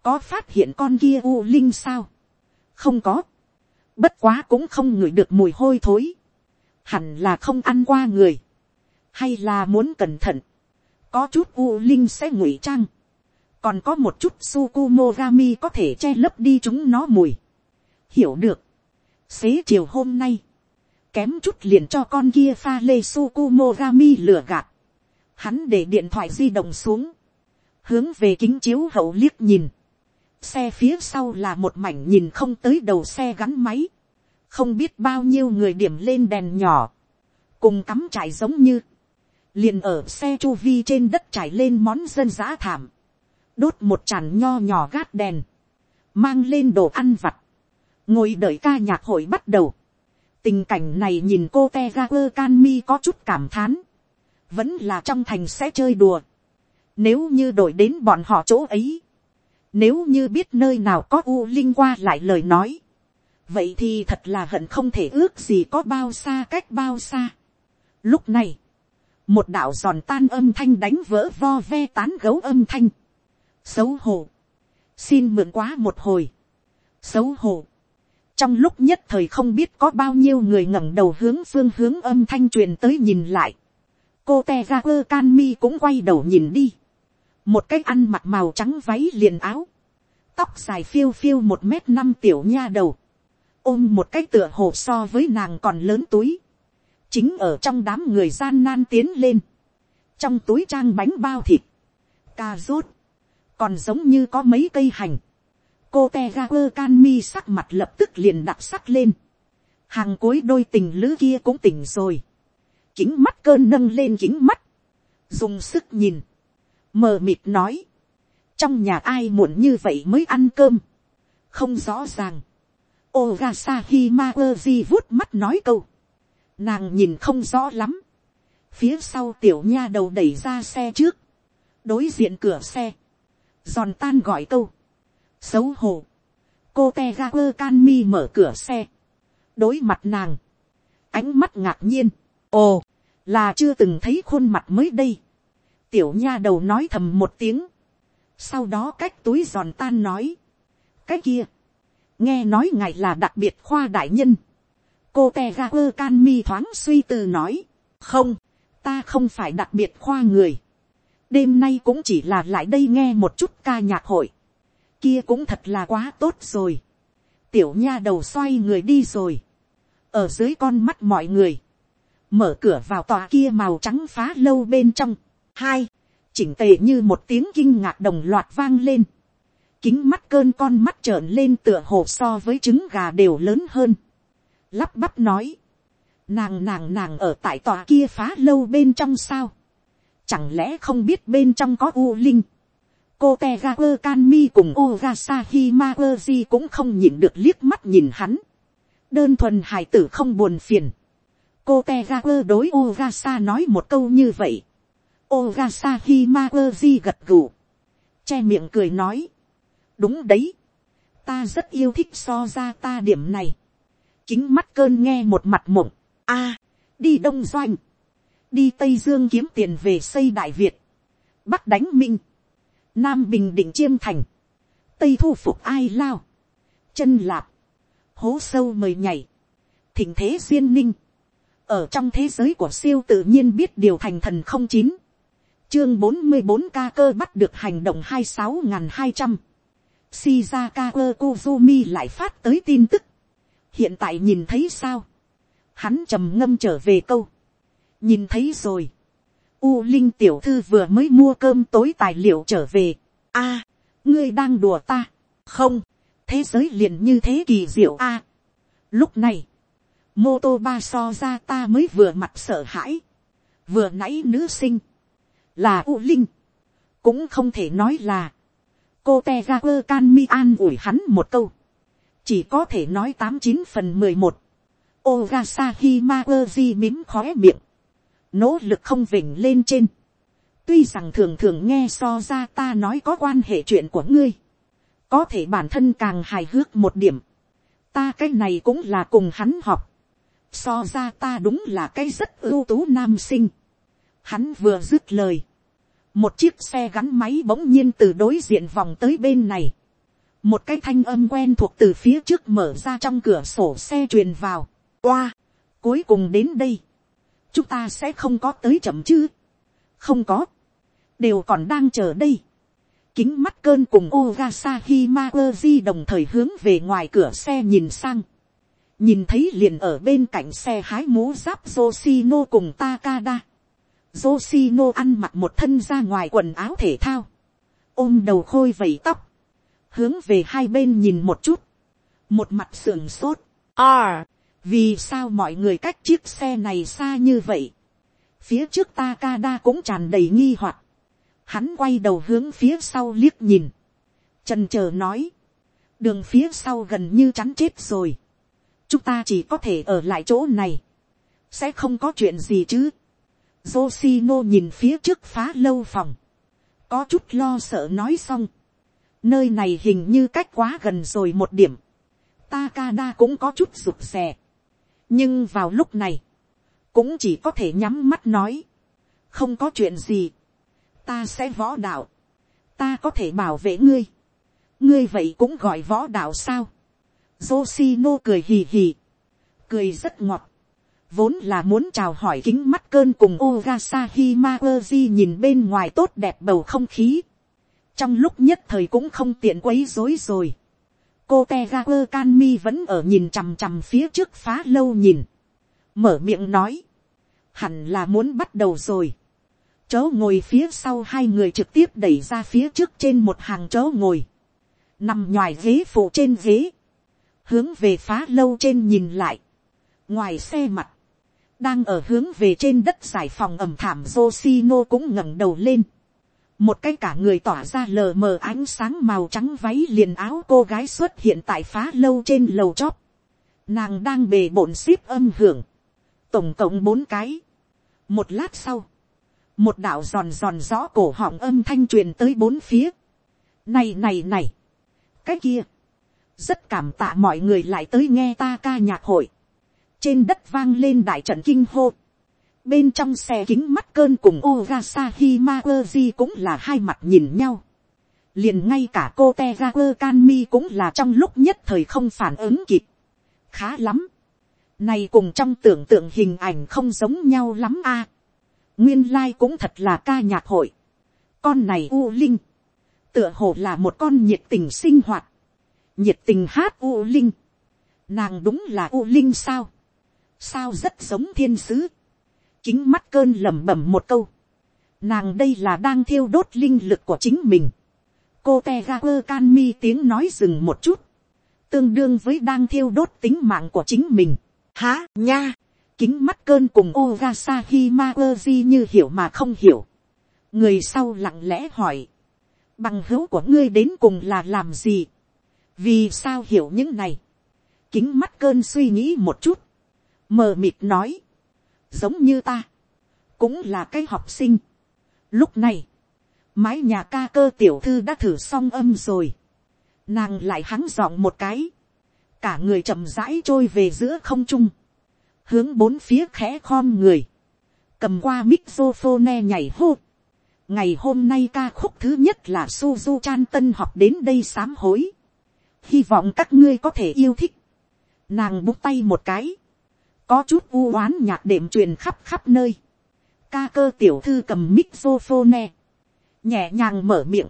có phát hiện con kia u linh sao, không có, bất quá cũng không ngửi được mùi hôi thối, hẳn là không ăn qua người, hay là muốn cẩn thận, có chút u linh sẽ ngụy trang, còn có một chút sukumogami có thể che lấp đi chúng nó mùi. hiểu được, xế chiều hôm nay, kém chút liền cho con kia pha lê sukumogami lừa gạt, hắn để điện thoại di động xuống, hướng về kính chiếu hậu liếc nhìn, xe phía sau là một mảnh nhìn không tới đầu xe gắn máy, không biết bao nhiêu người điểm lên đèn nhỏ, cùng cắm trải giống như, liền ở xe chu vi trên đất trải lên món dân giã thảm, đốt một tràn nho nhỏ gát đèn, mang lên đồ ăn vặt, ngồi đợi ca nhạc hội bắt đầu. tình cảnh này nhìn cô te ga quơ can mi có chút cảm thán, vẫn là trong thành sẽ chơi đùa, nếu như đổi đến bọn họ chỗ ấy, nếu như biết nơi nào có u linh qua lại lời nói, vậy thì thật là hận không thể ước gì có bao xa cách bao xa. Lúc này, một đạo giòn tan âm thanh đánh vỡ vo ve tán gấu âm thanh. xấu hổ, xin mượn quá một hồi. xấu hổ, trong lúc nhất thời không biết có bao nhiêu người ngẩng đầu hướng phương hướng âm thanh truyền tới nhìn lại. cô te ga quơ can mi cũng quay đầu nhìn đi một cái ăn mặc màu trắng váy liền áo. tóc dài phiêu phiêu một mét năm tiểu nha đầu. ôm một cái tựa hồ so với nàng còn lớn túi. Chính ở trong đám người gian nan tiến lên, trong túi trang bánh bao thịt, cà rốt, còn giống như có mấy cây hành, cô te ga quơ can mi sắc mặt lập tức liền đặc sắc lên, hàng cối đôi tình lữ kia cũng tỉnh rồi, kính mắt cơn nâng lên kính mắt, dùng sức nhìn, mờ mịt nói, trong nhà ai muộn như vậy mới ăn cơm, không rõ ràng, Ogasaki Maoji vuốt mắt nói câu. Nàng nhìn không rõ lắm, phía sau tiểu nha đầu đẩy ra xe trước, đối diện cửa xe, giòn tan gọi câu, xấu hổ, cô te ga can mi mở cửa xe, đối mặt nàng, ánh mắt ngạc nhiên, ồ, là chưa từng thấy khuôn mặt mới đây, tiểu nha đầu nói thầm một tiếng, sau đó cách túi giòn tan nói, cái kia, nghe nói ngài là đặc biệt khoa đại nhân, cô te ga quơ can mi thoáng suy tư nói, không, ta không phải đặc biệt khoa người, đêm nay cũng chỉ là lại đây nghe một chút ca nhạc hội, kia cũng thật là quá tốt rồi, tiểu nha đầu xoay người đi rồi, ở dưới con mắt mọi người, mở cửa vào tòa kia màu trắng phá lâu bên trong, hai, chỉnh tề như một tiếng kinh ngạc đồng loạt vang lên, kính mắt cơn con mắt trợn lên tựa hồ so với trứng gà đều lớn hơn, lắp bắp nói, nàng nàng nàng ở tại tòa kia phá lâu bên trong sao, chẳng lẽ không biết bên trong có u linh, cô te ga quơ can mi cùng ogasaki ma quơ di cũng không nhìn được liếc mắt nhìn hắn, đơn thuần hải tử không buồn phiền, cô te ga quơ đối ogasa nói một câu như vậy, ogasaki ma gật gù, che miệng cười nói, đúng đấy, ta rất yêu thích so ra ta điểm này, chính mắt cơn nghe một mặt mộng, a, đi đông doanh, đi tây dương kiếm tiền về xây đại việt, bắc đánh minh, nam bình định chiêm thành, tây thu phục ai lao, chân lạp, hố sâu mời nhảy, thỉnh thế duyên ninh, ở trong thế giới của siêu tự nhiên biết điều thành thần không chín, chương bốn mươi bốn ca cơ bắt được hành động hai sáu n g h n hai trăm, shizaka cơ kuzumi lại phát tới tin tức, hiện tại nhìn thấy sao, hắn trầm ngâm trở về câu, nhìn thấy rồi, u linh tiểu thư vừa mới mua cơm tối tài liệu trở về, a, ngươi đang đùa ta, không, thế giới liền như thế kỳ diệu a. lúc này, mô tô ba so ra ta mới vừa mặt sợ hãi, vừa nãy nữ sinh, là u linh, cũng không thể nói là, cô te ga quơ can mi an ủi hắn một câu, chỉ có thể nói tám chín phần mười một, Ogasaki Magoji mím khóe miệng, nỗ lực không vỉnh lên trên, tuy rằng thường thường nghe so ra ta nói có quan hệ chuyện của ngươi, có thể bản thân càng hài hước một điểm, ta cái này cũng là cùng hắn học, so ra ta đúng là cái rất ưu tú nam sinh, hắn vừa dứt lời, một chiếc xe gắn máy bỗng nhiên từ đối diện vòng tới bên này, một cái thanh âm quen thuộc từ phía trước mở ra trong cửa sổ xe truyền vào. Oa, Cuối cùng đến đây, chúng ta sẽ không có tới chậm chứ. Không có, đều còn đang chờ đây. Kính mắt cơn cùng Ogasaki Maoji đồng thời hướng về ngoài cửa xe nhìn sang. Nhìn thấy liền ở bên cạnh xe hái mũ giáp Yoshino cùng Takada. Yoshino ăn mặc một thân ra ngoài quần áo thể thao. Ôm đầu khôi vẩy tóc. Hướng về hai bên nhìn một chút. Một mặt sườn sốt. R. Vì sao mọi người cách chiếc xe này xa như vậy? Phía trước Takada cũng tràn đầy nghi hoặc Hắn quay đầu hướng phía sau liếc nhìn. Trần chờ nói. Đường phía sau gần như chắn chết rồi. Chúng ta chỉ có thể ở lại chỗ này. Sẽ không có chuyện gì chứ. Yoshino nhìn phía trước phá lâu phòng. Có chút lo sợ nói xong. Nơi này hình như cách quá gần rồi một điểm. Takada cũng có chút rụt rè. Nhưng vào lúc này. Cũng chỉ có thể nhắm mắt nói. Không có chuyện gì ta sẽ võ đạo, ta có thể bảo vệ ngươi, ngươi vậy cũng gọi võ đạo sao, Yoshino cười hì hì, cười rất ngọt, vốn là muốn chào hỏi kính mắt cơn cùng Ogasaki Maoji nhìn bên ngoài tốt đẹp bầu không khí, trong lúc nhất thời cũng không tiện quấy rối rồi, cô Tegaku Kanmi vẫn ở nhìn chằm chằm phía trước phá lâu nhìn, mở miệng nói, hẳn là muốn bắt đầu rồi, chỗ ngồi phía sau hai người trực tiếp đẩy ra phía trước trên một hàng chỗ ngồi, nằm ngoài ghế phụ trên ghế, hướng về phá lâu trên nhìn lại, ngoài xe mặt, đang ở hướng về trên đất giải phòng ẩm thảm Yoshino cũng ngẩng đầu lên, một cái cả người tỏa ra lờ mờ ánh sáng màu trắng váy liền áo cô gái xuất hiện tại phá lâu trên lầu chóp, nàng đang bề bộn ship âm hưởng, tổng cộng bốn cái, một lát sau, một đạo giòn giòn rõ cổ họng âm thanh truyền tới bốn phía. này này này, cái kia, rất cảm tạ mọi người lại tới nghe ta ca nhạc hội trên đất vang lên đại trận kinh hô. bên trong xe kính mắt cơn cùng Ogasaki Maoji cũng là hai mặt nhìn nhau. liền ngay cả cô Tegaku Kanmi cũng là trong lúc nhất thời không phản ứng kịp. khá lắm. này cùng trong tưởng tượng hình ảnh không giống nhau lắm a nguyên lai cũng thật là ca nhạc hội. con này u linh, tựa hồ là một con nhiệt tình sinh hoạt, nhiệt tình hát u linh, nàng đúng là u linh sao, sao rất giống thiên sứ, kính mắt cơn lẩm bẩm một câu, nàng đây là đang thiêu đốt linh lực của chính mình, cô te ga quơ can mi tiếng nói dừng một chút, tương đương với đang thiêu đốt tính mạng của chính mình, há nha, kính mắt cơn cùng Ogasaki Maoji như hiểu mà không hiểu. Người sau lặng lẽ hỏi. Bằng hữu của ngươi đến cùng là làm gì? Vì sao hiểu những này? Kính mắt cơn suy nghĩ một chút. Mờ mịt nói. Giống như ta. Cũng là cái học sinh. Lúc này. Mái nhà ca cơ tiểu thư đã thử xong âm rồi. Nàng lại hắng giọng một cái. Cả người chậm rãi trôi về giữa không trung hướng bốn phía khẽ khom người, cầm qua mixophone nhảy hô. ngày hôm nay ca khúc thứ nhất là suzu chan tân học đến đây sám hối. hy vọng các ngươi có thể yêu thích. nàng bút tay một cái, có chút u oán nhạc đệm truyền khắp khắp nơi. ca cơ tiểu thư cầm mixophone, nhẹ nhàng mở miệng.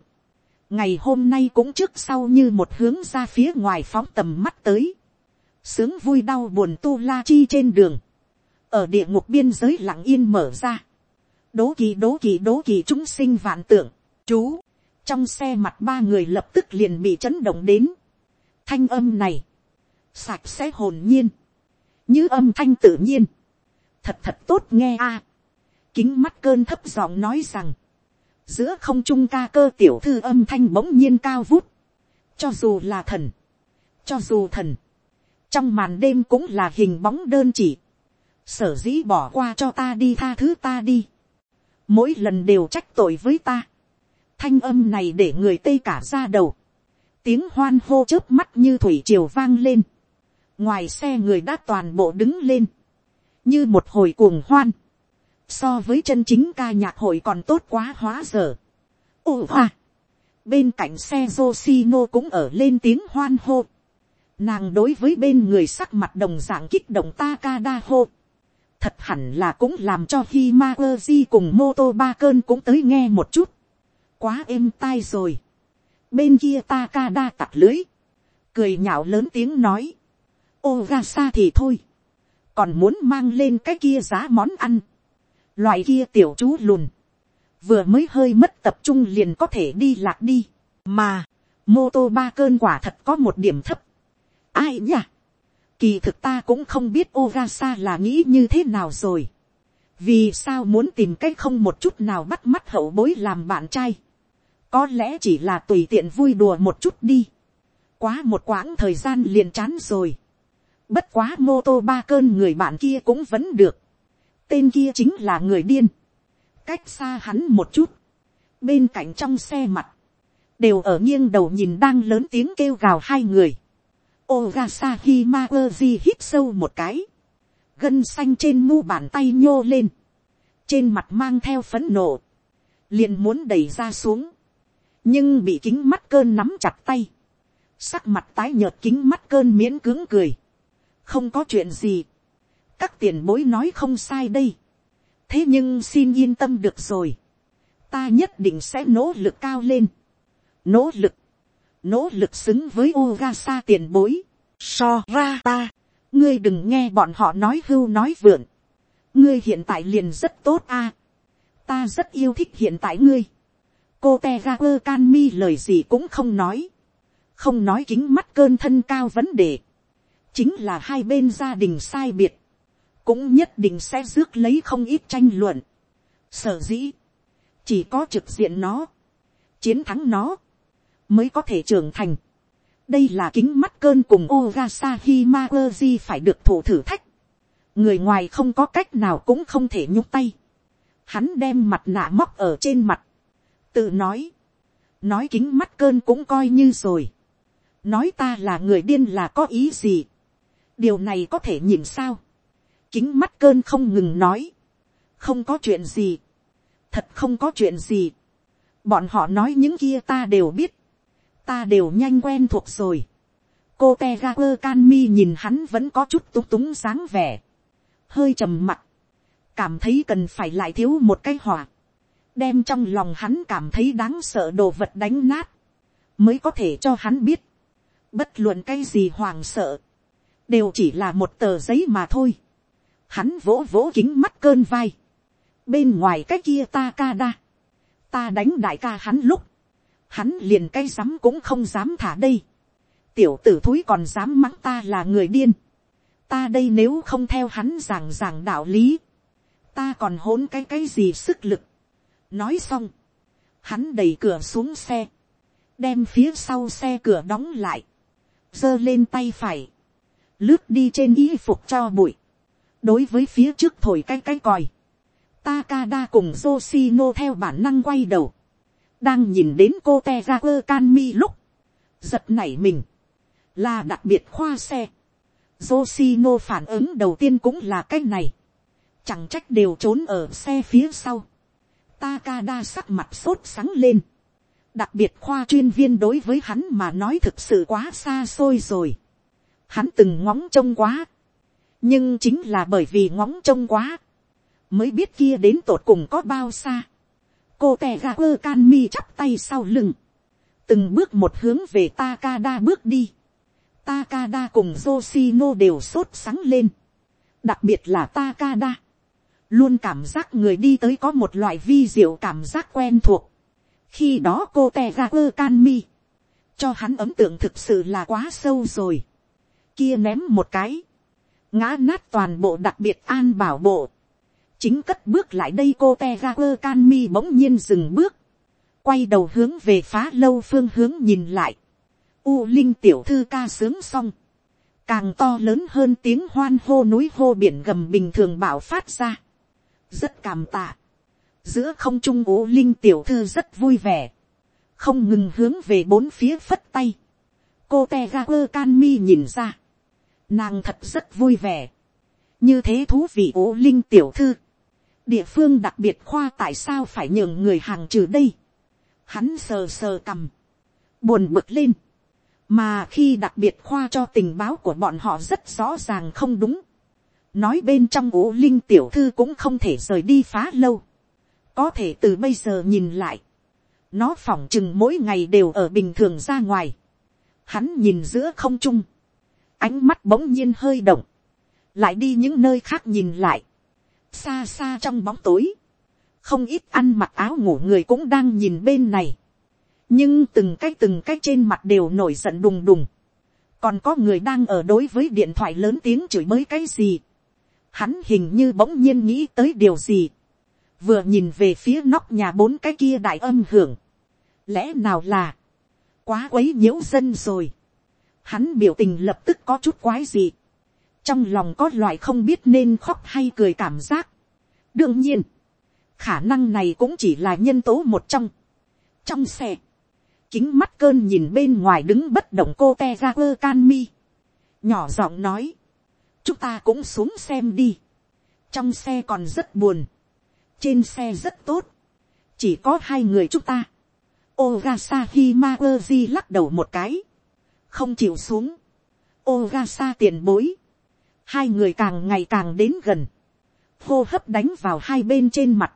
ngày hôm nay cũng trước sau như một hướng ra phía ngoài phóng tầm mắt tới. Sướng vui đau buồn tu la chi trên đường, ở địa ngục biên giới lặng yên mở ra, đố kỳ đố kỳ đố kỳ chúng sinh vạn tưởng, chú, trong xe mặt ba người lập tức liền bị chấn động đến, thanh âm này, sạch sẽ hồn nhiên, như âm thanh tự nhiên, thật thật tốt nghe a, kính mắt cơn thấp giọng nói rằng, giữa không trung ca cơ tiểu thư âm thanh bỗng nhiên cao vút, cho dù là thần, cho dù thần, trong màn đêm cũng là hình bóng đơn chỉ, sở dĩ bỏ qua cho ta đi tha thứ ta đi, mỗi lần đều trách tội với ta, thanh âm này để người tây cả ra đầu, tiếng hoan hô chớp mắt như thủy triều vang lên, ngoài xe người đã toàn bộ đứng lên, như một hồi cuồng hoan, so với chân chính ca nhạc hội còn tốt quá hóa dở ồ hoa, bên cạnh xe Yoshino cũng ở lên tiếng hoan hô, Nàng đối với bên người sắc mặt đồng dạng kích động Takada hô. thật hẳn là cũng làm cho khi ma quơ di cùng mô tô ba cơn cũng tới nghe một chút, quá êm tai rồi, bên kia ta ca đa tặc lưới, cười nhạo lớn tiếng nói, ô ra xa thì thôi, còn muốn mang lên cái kia giá món ăn, loại kia tiểu chú lùn, vừa mới hơi mất tập trung liền có thể đi lạc đi, mà, mô tô ba cơn quả thật có một điểm thấp. ai nhỉ? kỳ thực ta cũng không biết Ogasa là nghĩ như thế nào rồi. vì sao muốn tìm cách không một chút nào bắt mắt hậu bối làm bạn trai. có lẽ chỉ là tùy tiện vui đùa một chút đi. quá một quãng thời gian liền chán rồi bất quá mô tô ba cơn người bạn kia cũng vẫn được. tên kia chính là người điên. cách xa hắn một chút. bên cạnh trong xe mặt đều ở nghiêng đầu nhìn đang lớn tiếng kêu gào hai người. Ogasa Himawaji hít sâu một cái. Gân xanh trên mu bàn tay nhô lên. Trên mặt mang theo phấn nộ. Liền muốn đẩy ra xuống. Nhưng bị kính mắt cơn nắm chặt tay. Sắc mặt tái nhợt kính mắt cơn miễn cứng cười. Không có chuyện gì. Các tiền bối nói không sai đây. Thế nhưng xin yên tâm được rồi. Ta nhất định sẽ nỗ lực cao lên. Nỗ lực, nỗ lực xứng với Ugasa tiền bối, so ra ta, ngươi đừng nghe bọn họ nói hưu nói vượn, ngươi hiện tại liền rất tốt a, ta rất yêu thích hiện tại ngươi, cô te ra quơ can mi lời gì cũng không nói, không nói kính mắt cơn thân cao vấn đề, chính là hai bên gia đình sai biệt, cũng nhất định sẽ rước lấy không ít tranh luận. Sở dĩ, chỉ có trực diện nó, chiến thắng nó, mới có thể trưởng thành. đây là kính mắt cơn cùng Ogasa Himawaji phải được thủ thử thách. người ngoài không có cách nào cũng không thể nhúc tay. hắn đem mặt nạ móc ở trên mặt. tự nói. nói kính mắt cơn cũng coi như rồi. nói ta là người điên là có ý gì điều này có thể nhìn sao. kính mắt cơn không ngừng nói. không có chuyện gì. thật không có chuyện gì. bọn họ nói những kia ta đều biết ta đều nhanh quen thuộc rồi. cô te ga quơ can mi nhìn hắn vẫn có chút túng túng dáng vẻ, hơi trầm mặt, cảm thấy cần phải lại thiếu một cái hòa, đem trong lòng hắn cảm thấy đáng sợ đồ vật đánh nát, mới có thể cho hắn biết, bất luận cái gì hoàng sợ, đều chỉ là một tờ giấy mà thôi. Hắn vỗ vỗ kính mắt cơn vai, bên ngoài cái kia ta ca đa, ta đánh đại ca hắn lúc, hắn liền cây sắm cũng không dám thả đây. tiểu tử thúi còn dám mắng ta là người điên. ta đây nếu không theo hắn giảng giảng đạo lý, ta còn hỗn cái cái gì sức lực. nói xong, hắn đẩy cửa xuống xe, đem phía sau xe cửa đóng lại, giơ lên tay phải, lướt đi trên y phục cho bụi, đối với phía trước thổi cái cái còi, Takada cùng Yoshino theo bản năng quay đầu. Đang nhìn đến cô te ra quơ can mi lúc, giật nảy mình, là đặc biệt khoa xe. Yoshino phản ứng đầu tiên cũng là cái này, chẳng trách đều trốn ở xe phía sau. Takada sắc mặt sốt sáng lên, đặc biệt khoa chuyên viên đối với hắn mà nói thực sự quá xa xôi rồi. Hắn từng ngóng trông quá, nhưng chính là bởi vì ngóng trông quá, mới biết kia đến tột cùng có bao xa cô tè ga quơ can mi chắp tay sau lưng, từng bước một hướng về Takada bước đi. Takada cùng Yoshino đều sốt sáng lên, đặc biệt là Takada, luôn cảm giác người đi tới có một loại vi diệu cảm giác quen thuộc. khi đó cô tè ga quơ can mi, cho hắn ấn tượng thực sự là quá sâu rồi kia ném một cái, ngã nát toàn bộ đặc biệt an bảo bộ, chính cất bước lại đây cô te ra quơ can mi bỗng nhiên dừng bước, quay đầu hướng về phá lâu phương hướng nhìn lại, u linh tiểu thư ca sướng xong, càng to lớn hơn tiếng hoan hô núi hô biển gầm bình thường bảo phát ra, rất cảm tạ, giữa không trung u linh tiểu thư rất vui vẻ, không ngừng hướng về bốn phía phất tay, cô te ga quơ can mi nhìn ra, nàng thật rất vui vẻ, như thế thú vị ố linh tiểu thư, địa phương đặc biệt khoa tại sao phải nhường người hàng trừ đây. Hắn sờ sờ cầm, buồn bực lên. Mà khi đặc biệt khoa cho tình báo của bọn họ rất rõ ràng không đúng. nói bên trong ố linh tiểu thư cũng không thể rời đi phá lâu, có thể từ bây giờ nhìn lại, nó phỏng chừng mỗi ngày đều ở bình thường ra ngoài, hắn nhìn giữa không trung, ánh mắt bỗng nhiên hơi động, lại đi những nơi khác nhìn lại, xa xa trong bóng tối, không ít ăn mặc áo ngủ người cũng đang nhìn bên này, nhưng từng cái từng cái trên mặt đều nổi giận đùng đùng, còn có người đang ở đối với điện thoại lớn tiếng chửi mới cái gì, hắn hình như bỗng nhiên nghĩ tới điều gì, vừa nhìn về phía nóc nhà bốn cái kia đại âm hưởng, lẽ nào là, quá quấy nhiễu dân rồi, hắn biểu tình lập tức có chút quái gì, trong lòng có loại không biết nên khóc hay cười cảm giác. đương nhiên, khả năng này cũng chỉ là nhân tố một trong. trong xe, kính mắt cơn nhìn bên ngoài đứng bất động cô te ra quơ can mi, nhỏ giọng nói, chúng ta cũng xuống xem đi, trong xe còn rất buồn, trên xe rất tốt, chỉ có hai người chúng ta, Ogasa Himawaji lắc đầu một cái, không chịu xuống, Ogasa tiền bối, hai người càng ngày càng đến gần, hô hấp đánh vào hai bên trên mặt,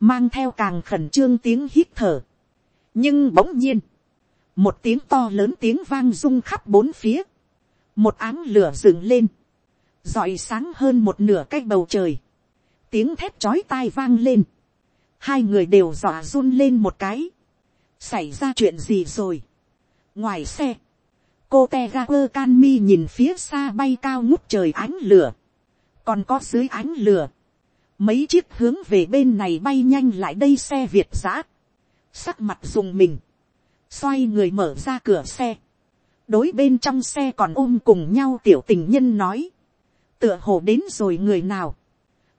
mang theo càng khẩn trương tiếng hít thở. nhưng bỗng nhiên, một tiếng to lớn tiếng vang rung khắp bốn phía, một áng lửa dựng lên, rọi sáng hơn một nửa cái bầu trời, tiếng thép chói tai vang lên, hai người đều dọa run lên một cái, xảy ra chuyện gì rồi, ngoài xe, cô te ga quơ can mi nhìn phía xa bay cao ngút trời ánh lửa, còn có dưới ánh lửa, mấy chiếc hướng về bên này bay nhanh lại đây xe việt giã, sắc mặt dùng mình, xoay người mở ra cửa xe, đối bên trong xe còn ôm cùng nhau tiểu tình nhân nói, tựa hồ đến rồi người nào,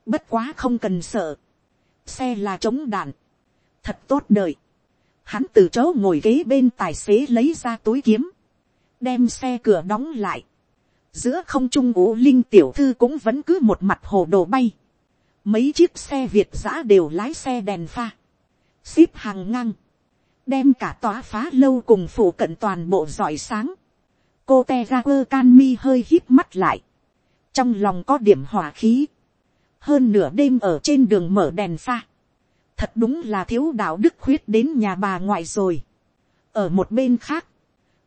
bất quá không cần sợ, xe là chống đạn, thật tốt đời, hắn từ chỗ ngồi ghế bên tài xế lấy ra túi kiếm, đem xe cửa đóng lại. Giữa không trung ủ linh tiểu thư cũng vẫn cứ một mặt hồ đồ bay. Mấy chiếc xe Việt giã đều lái xe đèn pha. Xếp hàng ngang. Đem cả tòa phá lâu cùng phủ cận toàn bộ giỏi sáng. Cô te ra quơ can mi hơi hít mắt lại. Trong lòng có điểm hỏa khí. Hơn nửa đêm ở trên đường mở đèn pha. Thật đúng là thiếu đạo đức khuyết đến nhà bà ngoại rồi. Ở một bên khác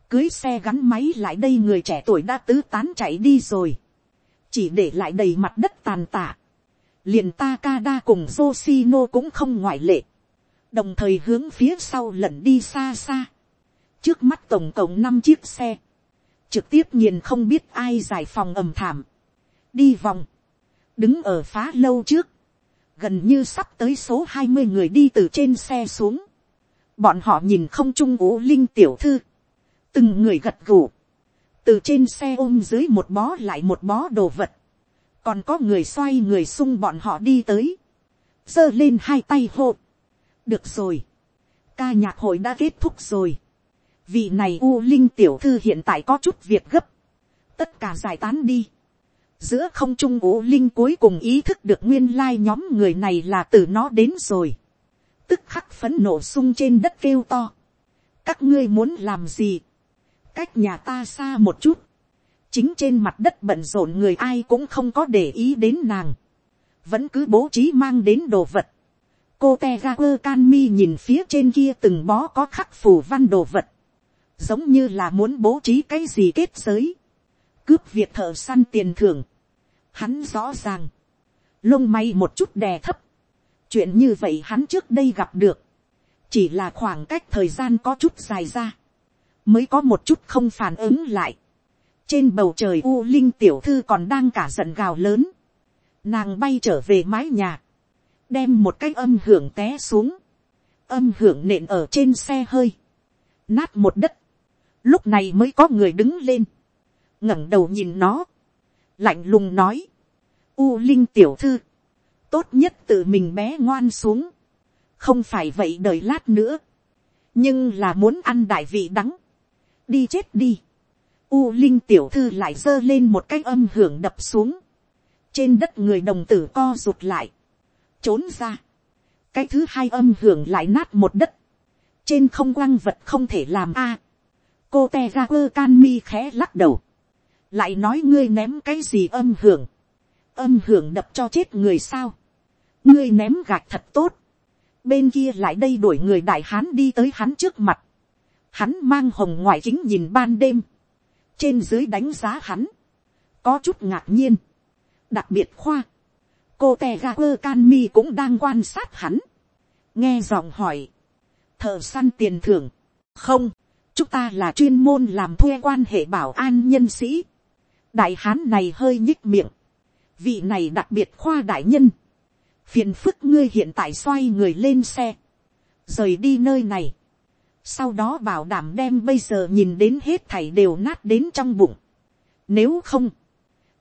cưới xe gắn máy lại đây người trẻ tuổi đã tứ tán chạy đi rồi, chỉ để lại đầy mặt đất tàn tạ, liền Takada cùng Yoshino cũng không ngoại lệ, đồng thời hướng phía sau lẩn đi xa xa, trước mắt tổng cộng năm chiếc xe, trực tiếp nhìn không biết ai giải phòng ầm thảm, đi vòng, đứng ở phá lâu trước, gần như sắp tới số hai mươi người đi từ trên xe xuống, bọn họ nhìn không trung ú linh tiểu thư, từng người gật gù, từ trên xe ôm dưới một bó lại một bó đồ vật, còn có người xoay người sung bọn họ đi tới, giơ lên hai tay hộ, được rồi, ca nhạc hội đã kết thúc rồi, vị này u linh tiểu thư hiện tại có chút việc gấp, tất cả giải tán đi, giữa không trung u linh cuối cùng ý thức được nguyên lai nhóm người này là từ nó đến rồi, tức khắc phấn nổ sung trên đất kêu to, các ngươi muốn làm gì, cách nhà ta xa một chút, chính trên mặt đất bận rộn người ai cũng không có để ý đến nàng, vẫn cứ bố trí mang đến đồ vật. cô te ga quơ can mi nhìn phía trên kia từng bó có khắc phù văn đồ vật, giống như là muốn bố trí cái gì kết giới, cướp việc thợ săn tiền thưởng. Hắn rõ ràng, lông may một chút đè thấp, chuyện như vậy hắn trước đây gặp được, chỉ là khoảng cách thời gian có chút dài ra mới có một chút không phản ứng lại. trên bầu trời u linh tiểu thư còn đang cả giận gào lớn. nàng bay trở về mái nhà, đem một cái âm hưởng té xuống, âm hưởng nện ở trên xe hơi, nát một đất, lúc này mới có người đứng lên, ngẩng đầu nhìn nó, lạnh lùng nói, u linh tiểu thư, tốt nhất tự mình bé ngoan xuống, không phải vậy đợi lát nữa, nhưng là muốn ăn đại vị đắng, đi chết đi. U Linh tiểu thư lại giơ lên một cái âm hưởng đập xuống. Trên đất người đồng tử co rụt lại. Trốn ra. Cái thứ hai âm hưởng lại nát một đất. Trên không quăng vật không thể làm a. Cô te ra quơ can mi khẽ lắc đầu. Lại nói ngươi ném cái gì âm hưởng. âm hưởng đập cho chết người sao, ngươi ném gạch thật tốt, bên kia lại đây đuổi người đại hán đi tới hắn trước mặt, hắn mang hồng ngoại chính nhìn ban đêm, trên dưới đánh giá hắn, có chút ngạc nhiên, đặc biệt khoa, cô te ga quơ can mi cũng đang quan sát hắn, nghe giọng hỏi, thợ săn tiền thưởng, không, chúng ta là chuyên môn làm thuê quan hệ bảo an nhân sĩ, đại hán này hơi nhích miệng, vị này đặc biệt khoa đại nhân, phiền phức ngươi hiện tại xoay người lên xe, rời đi nơi này, sau đó bảo đảm đem bây giờ nhìn đến hết thảy đều nát đến trong bụng. Nếu không,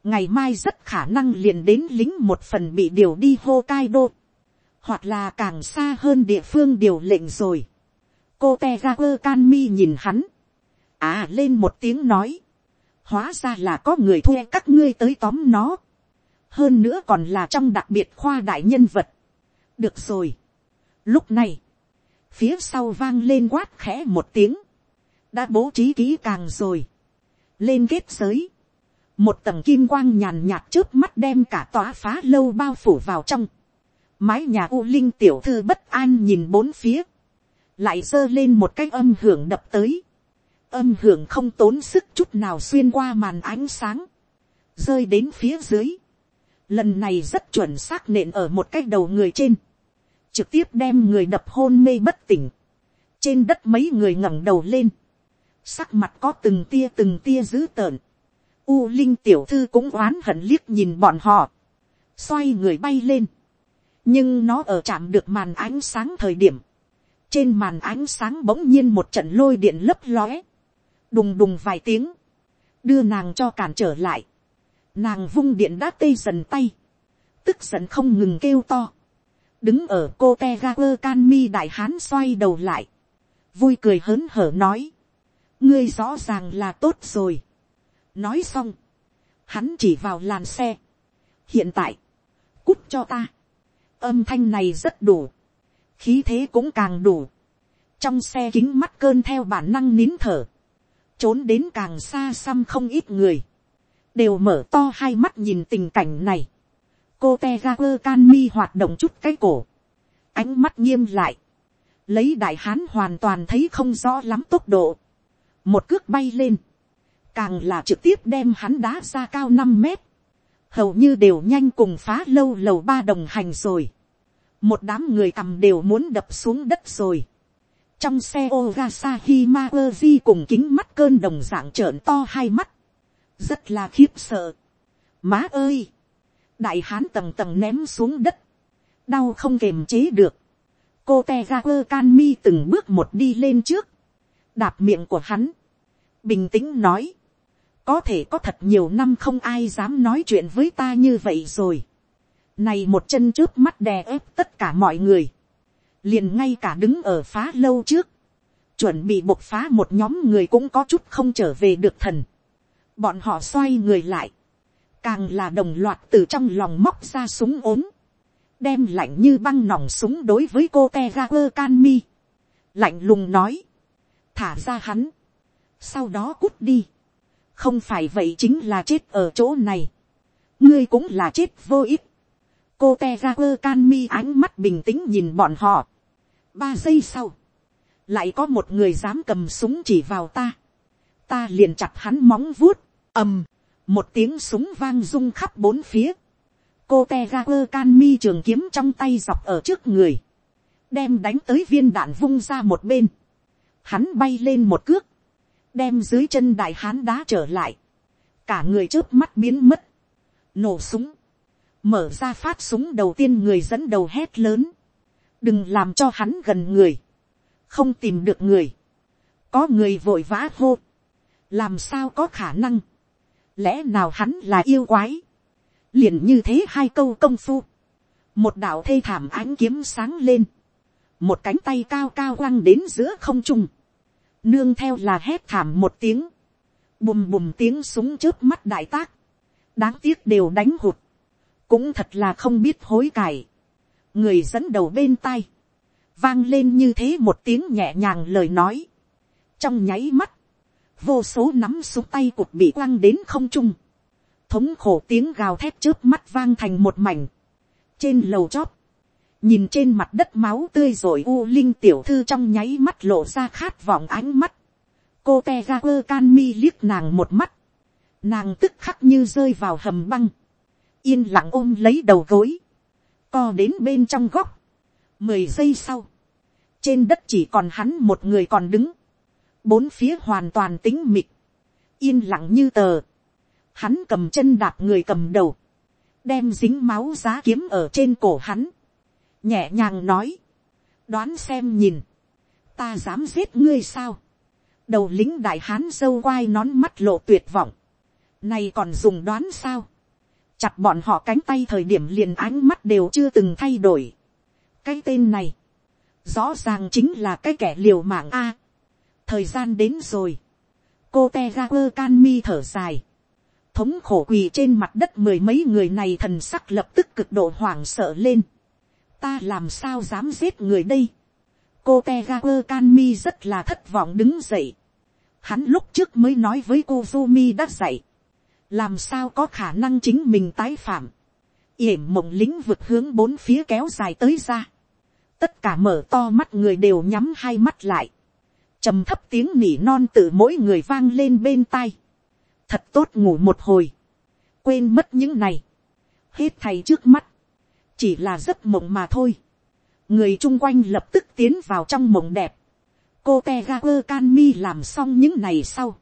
ngày mai rất khả năng liền đến lính một phần bị điều đi Hokkaido, hoặc là càng xa hơn địa phương điều lệnh rồi. cô te ra quơ can mi nhìn hắn, à lên một tiếng nói, hóa ra là có người thuê các ngươi tới tóm nó, hơn nữa còn là trong đặc biệt khoa đại nhân vật. được rồi, lúc này, phía sau vang lên quát khẽ một tiếng, đã bố trí kỹ càng rồi, lên kết giới, một tầng kim quang nhàn nhạt trước mắt đem cả tòa phá lâu bao phủ vào trong, mái nhà u linh tiểu thư bất an nhìn bốn phía, lại giơ lên một cái âm hưởng đập tới, âm hưởng không tốn sức chút nào xuyên qua màn ánh sáng, rơi đến phía dưới, lần này rất chuẩn xác nện ở một cái đầu người trên, trực tiếp đem người đập hôn mê bất tỉnh, trên đất mấy người ngẩng đầu lên, sắc mặt có từng tia từng tia dữ tợn, u linh tiểu thư cũng oán hận liếc nhìn bọn họ, xoay người bay lên, nhưng nó ở chạm được màn ánh sáng thời điểm, trên màn ánh sáng bỗng nhiên một trận lôi điện lấp lóe, đùng đùng vài tiếng, đưa nàng cho cản trở lại, nàng vung điện đã tê dần tay, tức giận không ngừng kêu to, đứng ở cô te ga quơ can mi đại hán xoay đầu lại, vui cười hớn hở nói, ngươi rõ ràng là tốt rồi. nói xong, hắn chỉ vào làn xe. hiện tại, cút cho ta. âm thanh này rất đủ, khí thế cũng càng đủ. trong xe kính mắt cơn theo bản năng nín thở, trốn đến càng xa xăm không ít người, đều mở to hai mắt nhìn tình cảnh này cô te ga quơ can mi hoạt động chút cái cổ, ánh mắt nghiêm lại, lấy đại hán hoàn toàn thấy không rõ lắm tốc độ, một cước bay lên, càng là trực tiếp đem hắn đá ra cao năm mét, hầu như đều nhanh cùng phá lâu lầu ba đồng hành rồi, một đám người cầm đều muốn đập xuống đất rồi, trong xe Ogasa Himawaji cùng kính mắt cơn đồng dạng trợn to hai mắt, rất là khiếp sợ. Má ơi, đại hán tầng tầng ném xuống đất, đau không kềm chế được, cô te ra quơ can mi từng bước một đi lên trước, đạp miệng của hắn, bình tĩnh nói, có thể có thật nhiều năm không ai dám nói chuyện với ta như vậy rồi. Này một chân trước mắt đè ép tất cả mọi người. Liền ngay cả đứng ở phá lâu trước. Chuẩn bị bộc phá một nhóm người cũng có chút không trở về được thần. Bọn họ xoay người lại càng là đồng loạt từ trong lòng móc ra súng ốm, đem lạnh như băng nòng súng đối với cô te ga quơ can mi, lạnh lùng nói, thả ra hắn, sau đó cút đi, không phải vậy chính là chết ở chỗ này, ngươi cũng là chết vô ích, cô te ga quơ can mi ánh mắt bình tĩnh nhìn bọn họ, ba giây sau, lại có một người dám cầm súng chỉ vào ta, ta liền chặt hắn móng vuốt, ầm, một tiếng súng vang rung khắp bốn phía, cô te ga quơ can mi trường kiếm trong tay dọc ở trước người, đem đánh tới viên đạn vung ra một bên, hắn bay lên một cước, đem dưới chân đại hán đá trở lại, cả người trước mắt biến mất, nổ súng, mở ra phát súng đầu tiên người dẫn đầu hét lớn, đừng làm cho hắn gần người, không tìm được người, có người vội vã hô, làm sao có khả năng, lẽ nào hắn là yêu quái, liền như thế hai câu công phu, một đạo thê thảm ánh kiếm sáng lên, một cánh tay cao cao quăng đến giữa không trung, nương theo là hét thảm một tiếng, bùm bùm tiếng súng trước mắt đại tác, đáng tiếc đều đánh hụt, cũng thật là không biết hối cải, người dẫn đầu bên tay, vang lên như thế một tiếng nhẹ nhàng lời nói, trong nháy mắt, vô số nắm súng tay cụt bị quăng đến không trung, thống khổ tiếng gào thét trước mắt vang thành một mảnh, trên lầu chóp, nhìn trên mặt đất máu tươi rồi u linh tiểu thư trong nháy mắt lộ ra khát vọng ánh mắt, cô te ra quơ can mi liếc nàng một mắt, nàng tức khắc như rơi vào hầm băng, yên lặng ôm lấy đầu gối, co đến bên trong góc, mười giây sau, trên đất chỉ còn hắn một người còn đứng, bốn phía hoàn toàn tính mịt, yên lặng như tờ, hắn cầm chân đạp người cầm đầu, đem dính máu giá kiếm ở trên cổ hắn, nhẹ nhàng nói, đoán xem nhìn, ta dám giết ngươi sao, đầu lính đại hán dâu quai nón mắt lộ tuyệt vọng, nay còn dùng đoán sao, chặt bọn họ cánh tay thời điểm liền ánh mắt đều chưa từng thay đổi, cái tên này, rõ ràng chính là cái kẻ liều mạng a, thời gian đến rồi, cô te ga quơ can mi thở dài, thống khổ quỳ trên mặt đất mười mấy người này thần sắc lập tức cực độ hoảng sợ lên. ta làm sao dám giết người đây. cô te ga quơ can mi rất là thất vọng đứng dậy. hắn lúc trước mới nói với cô Fumi đã dạy, làm sao có khả năng chính mình tái phạm. yểm mộng lính vực hướng bốn phía kéo dài tới ra. tất cả mở to mắt người đều nhắm hai mắt lại trầm thấp tiếng nỉ non từ mỗi người vang lên bên tai. thật tốt ngủ một hồi, quên mất những này, hết thầy trước mắt, chỉ là giấc mộng mà thôi. người chung quanh lập tức tiến vào trong mộng đẹp. cô te ga quơ can mi làm xong những này sau,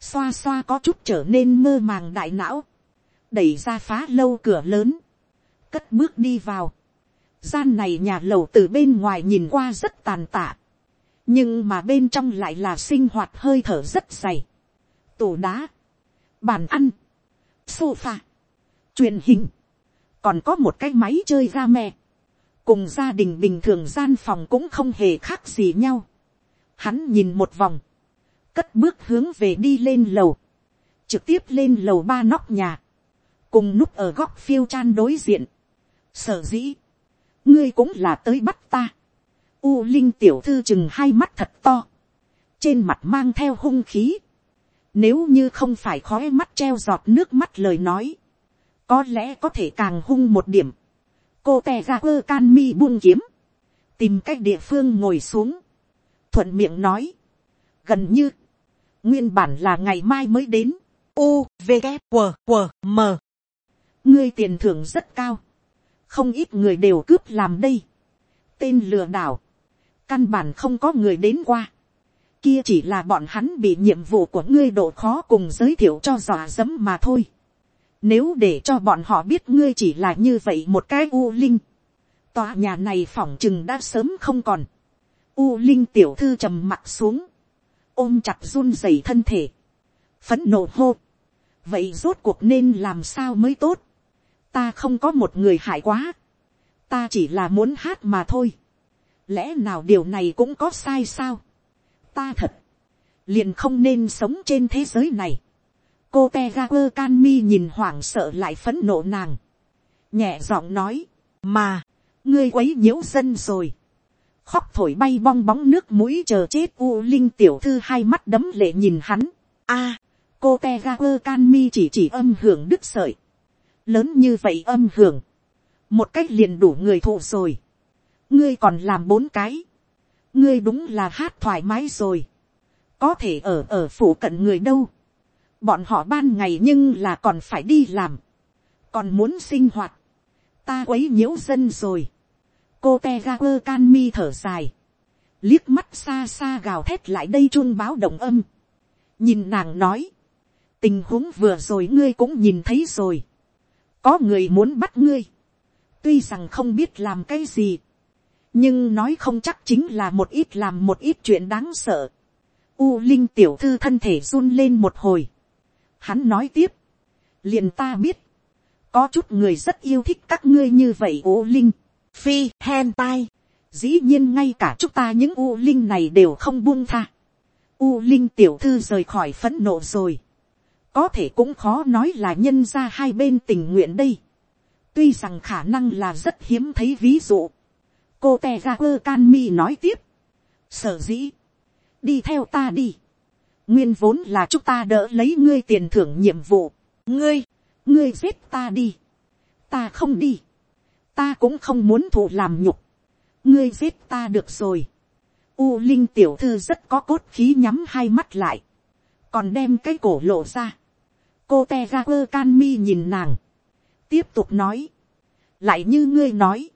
xoa xoa có chút trở nên mơ màng đại não, đẩy ra phá lâu cửa lớn, cất bước đi vào. gian này nhà lầu từ bên ngoài nhìn qua rất tàn tạ nhưng mà bên trong lại là sinh hoạt hơi thở rất dày. tủ đá, bàn ăn, sofa, truyền hình, còn có một cái máy chơi ga mẹ, cùng gia đình bình thường gian phòng cũng không hề khác gì nhau. Hắn nhìn một vòng, cất bước hướng về đi lên lầu, trực tiếp lên lầu ba nóc nhà, cùng núp ở góc phiêu chan đối diện. Sở dĩ, ngươi cũng là tới bắt ta. U Linh tiểu thư chừng hai mắt thật to. Trên mặt mang theo hung khí. Nếu như không phải khói mắt treo giọt nước mắt lời nói. Có lẽ có thể càng hung một điểm. Cô tè ra quơ can mi buông kiếm. Tìm cách địa phương ngồi xuống. Thuận miệng nói. Gần như. Nguyên bản là ngày mai mới đến. U, V, K, W, W, M. Ngươi tiền thưởng rất cao. Không ít người đều cướp làm đây. Tên lừa đảo căn bản không có người đến qua. Kia chỉ là bọn hắn bị nhiệm vụ của ngươi độ khó cùng giới thiệu cho dọa dẫm mà thôi. Nếu để cho bọn họ biết ngươi chỉ là như vậy một cái u linh. Tòa nhà này phỏng chừng đã sớm không còn. U linh tiểu thư trầm mặt xuống. Ôm chặt run rẩy thân thể. Phấn nộ hô. Vậy rốt cuộc nên làm sao mới tốt. Ta không có một người hại quá. Ta chỉ là muốn hát mà thôi lẽ nào điều này cũng có sai sao. ta thật, liền không nên sống trên thế giới này. cô te ga quơ can mi nhìn hoảng sợ lại phấn nộ nàng. nhẹ giọng nói, mà, ngươi quấy nhiễu dân rồi. khóc thổi bay bong bóng nước mũi chờ chết u linh tiểu thư hai mắt đấm lệ nhìn hắn. a, cô te ga quơ can mi chỉ chỉ âm hưởng đứt sợi. lớn như vậy âm hưởng. một cách liền đủ người thụ rồi ngươi còn làm bốn cái, ngươi đúng là hát thoải mái rồi, có thể ở ở phủ cận người đâu, bọn họ ban ngày nhưng là còn phải đi làm, còn muốn sinh hoạt, ta quấy nhiễu dân rồi, cô te ga quơ can mi thở dài, liếc mắt xa xa gào thét lại đây chun báo động âm, nhìn nàng nói, tình huống vừa rồi ngươi cũng nhìn thấy rồi, có người muốn bắt ngươi, tuy rằng không biết làm cái gì, nhưng nói không chắc chính là một ít làm một ít chuyện đáng sợ. U linh tiểu thư thân thể run lên một hồi. Hắn nói tiếp, liền ta biết, có chút người rất yêu thích các ngươi như vậy U linh, phi hen tai, dĩ nhiên ngay cả chúng ta những U linh này đều không buông tha. U linh tiểu thư rời khỏi phẫn nộ rồi. có thể cũng khó nói là nhân ra hai bên tình nguyện đây. tuy rằng khả năng là rất hiếm thấy ví dụ cô te ra quơ can mi nói tiếp, sở dĩ, đi theo ta đi, nguyên vốn là chúng ta đỡ lấy ngươi tiền thưởng nhiệm vụ, ngươi, ngươi giết ta đi, ta không đi, ta cũng không muốn thụ làm nhục, ngươi giết ta được rồi. U Linh tiểu thư rất có cốt khí nhắm hai mắt lại, còn đem cái cổ lộ ra. cô te ra quơ can mi nhìn nàng, tiếp tục nói, lại như ngươi nói,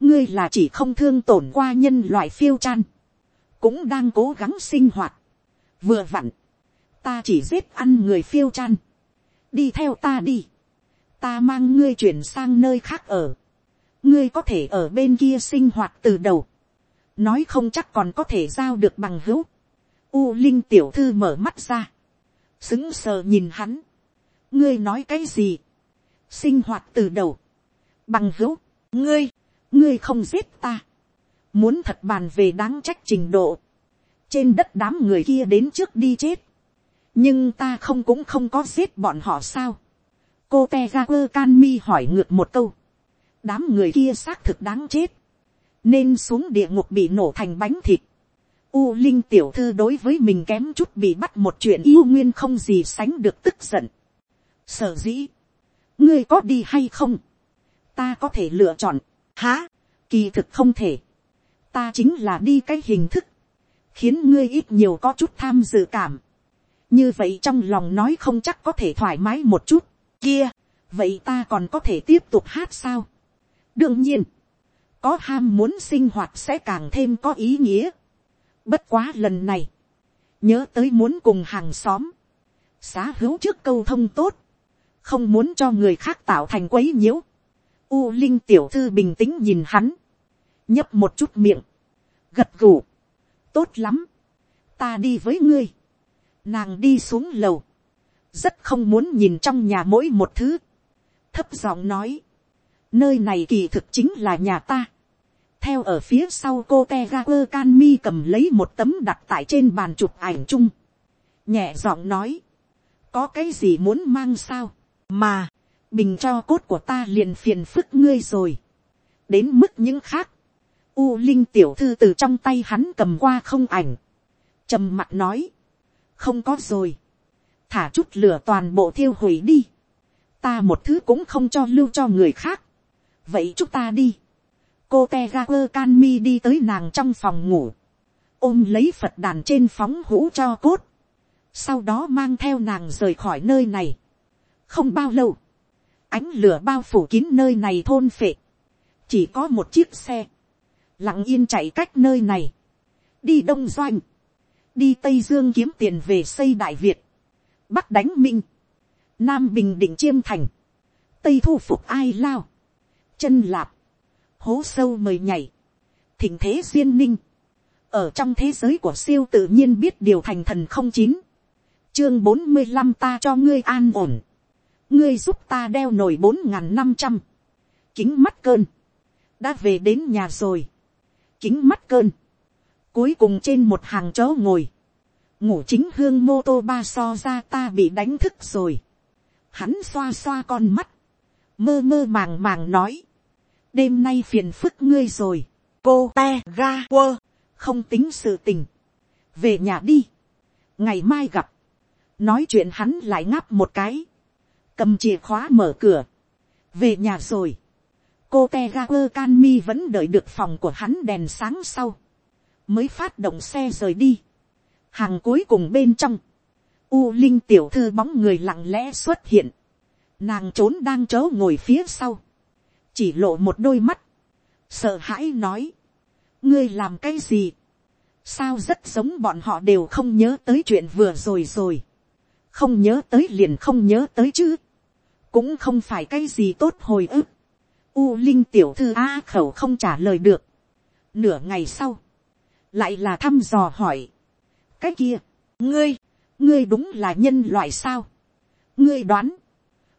ngươi là chỉ không thương tổn qua nhân loại phiêu chan, cũng đang cố gắng sinh hoạt, vừa vặn, ta chỉ giết ăn người phiêu chan, đi theo ta đi, ta mang ngươi chuyển sang nơi khác ở, ngươi có thể ở bên kia sinh hoạt từ đầu, nói không chắc còn có thể giao được bằng hữu. U Linh tiểu thư mở mắt ra, xứng sờ nhìn hắn, ngươi nói cái gì, sinh hoạt từ đầu, bằng hữu, ngươi, ngươi không giết ta, muốn thật bàn về đáng trách trình độ, trên đất đám người kia đến trước đi chết, nhưng ta không cũng không có giết bọn họ sao. cô te ga quơ can mi hỏi ngược một câu, đám người kia xác thực đáng chết, nên xuống địa ngục bị nổ thành bánh thịt. U Linh tiểu thư đối với mình kém chút bị bắt một chuyện yêu nguyên không gì sánh được tức giận. Sở dĩ, ngươi có đi hay không? Ta có thể lựa chọn há Kỳ thực không thể. Ta chính là đi cái hình thức. Khiến ngươi ít nhiều có chút tham dự cảm. Như vậy trong lòng nói không chắc có thể thoải mái một chút. Kia, vậy ta còn có thể tiếp tục hát sao? đương nhiên, có ham muốn sinh hoạt sẽ càng thêm có ý nghĩa. bất quá lần này, nhớ tới muốn cùng hàng xóm, xá hữu trước câu thông tốt, không muốn cho người khác tạo thành quấy nhiễu. U linh tiểu thư bình tĩnh nhìn hắn, nhấp một chút miệng, gật gù, tốt lắm, ta đi với ngươi, nàng đi xuống lầu, rất không muốn nhìn trong nhà mỗi một thứ, thấp giọng nói, nơi này kỳ thực chính là nhà ta. theo ở phía sau cô te ga can mi cầm lấy một tấm đặt tại trên bàn chụp ảnh chung. nhẹ giọng nói, có cái gì muốn mang sao, mà, bình cho cốt của ta liền phiền phức ngươi rồi. đến mức những khác, u linh tiểu thư từ trong tay hắn cầm qua không ảnh, trầm mặt nói, không có rồi, thả chút lửa toàn bộ thiêu hủy đi, ta một thứ cũng không cho lưu cho người khác, vậy chúng ta đi. cô te ga quơ can mi đi tới nàng trong phòng ngủ, ôm lấy phật đàn trên phóng hũ cho cốt, sau đó mang theo nàng rời khỏi nơi này. không bao lâu, ánh lửa bao phủ kín nơi này thôn phệ, chỉ có một chiếc xe, lặng yên chạy cách nơi này, đi đông doanh, đi tây dương kiếm tiền về xây đại việt, bắc đánh minh, nam bình định chiêm thành, tây thu phục ai lao, chân lạp, hố sâu mời nhảy, thỉnh thế duyên ninh, ở trong thế giới của siêu tự nhiên biết điều thành thần không chín, chương bốn mươi năm ta cho ngươi an ổn, ngươi giúp ta đeo nổi bốn n g h n năm trăm, kính mắt cơn, đã về đến nhà rồi, kính mắt cơn, cuối cùng trên một hàng chó ngồi, ngủ chính hương mô tô ba so ra ta bị đánh thức rồi, hắn xoa xoa con mắt, mơ mơ màng màng nói, đêm nay phiền phức ngươi rồi, cô te ga quơ, không tính sự tình, về nhà đi, ngày mai gặp, nói chuyện hắn lại ngáp một cái, cầm chìa khóa mở cửa, về nhà rồi, cô te ga quơ can mi vẫn đợi được phòng của hắn đèn sáng sau, mới phát động xe rời đi, hàng cuối cùng bên trong, u linh tiểu thư bóng người lặng lẽ xuất hiện, nàng trốn đang chớ ngồi phía sau, chỉ lộ một đôi mắt, sợ hãi nói, ngươi làm cái gì, sao rất giống bọn họ đều không nhớ tới chuyện vừa rồi rồi, không nhớ tới liền không nhớ tới chứ, cũng không phải cái gì tốt hồi ức, u linh tiểu thư a khẩu không trả lời được, nửa ngày sau, lại là thăm dò hỏi, cái kia, ngươi, ngươi đúng là nhân loại sao, ngươi đoán,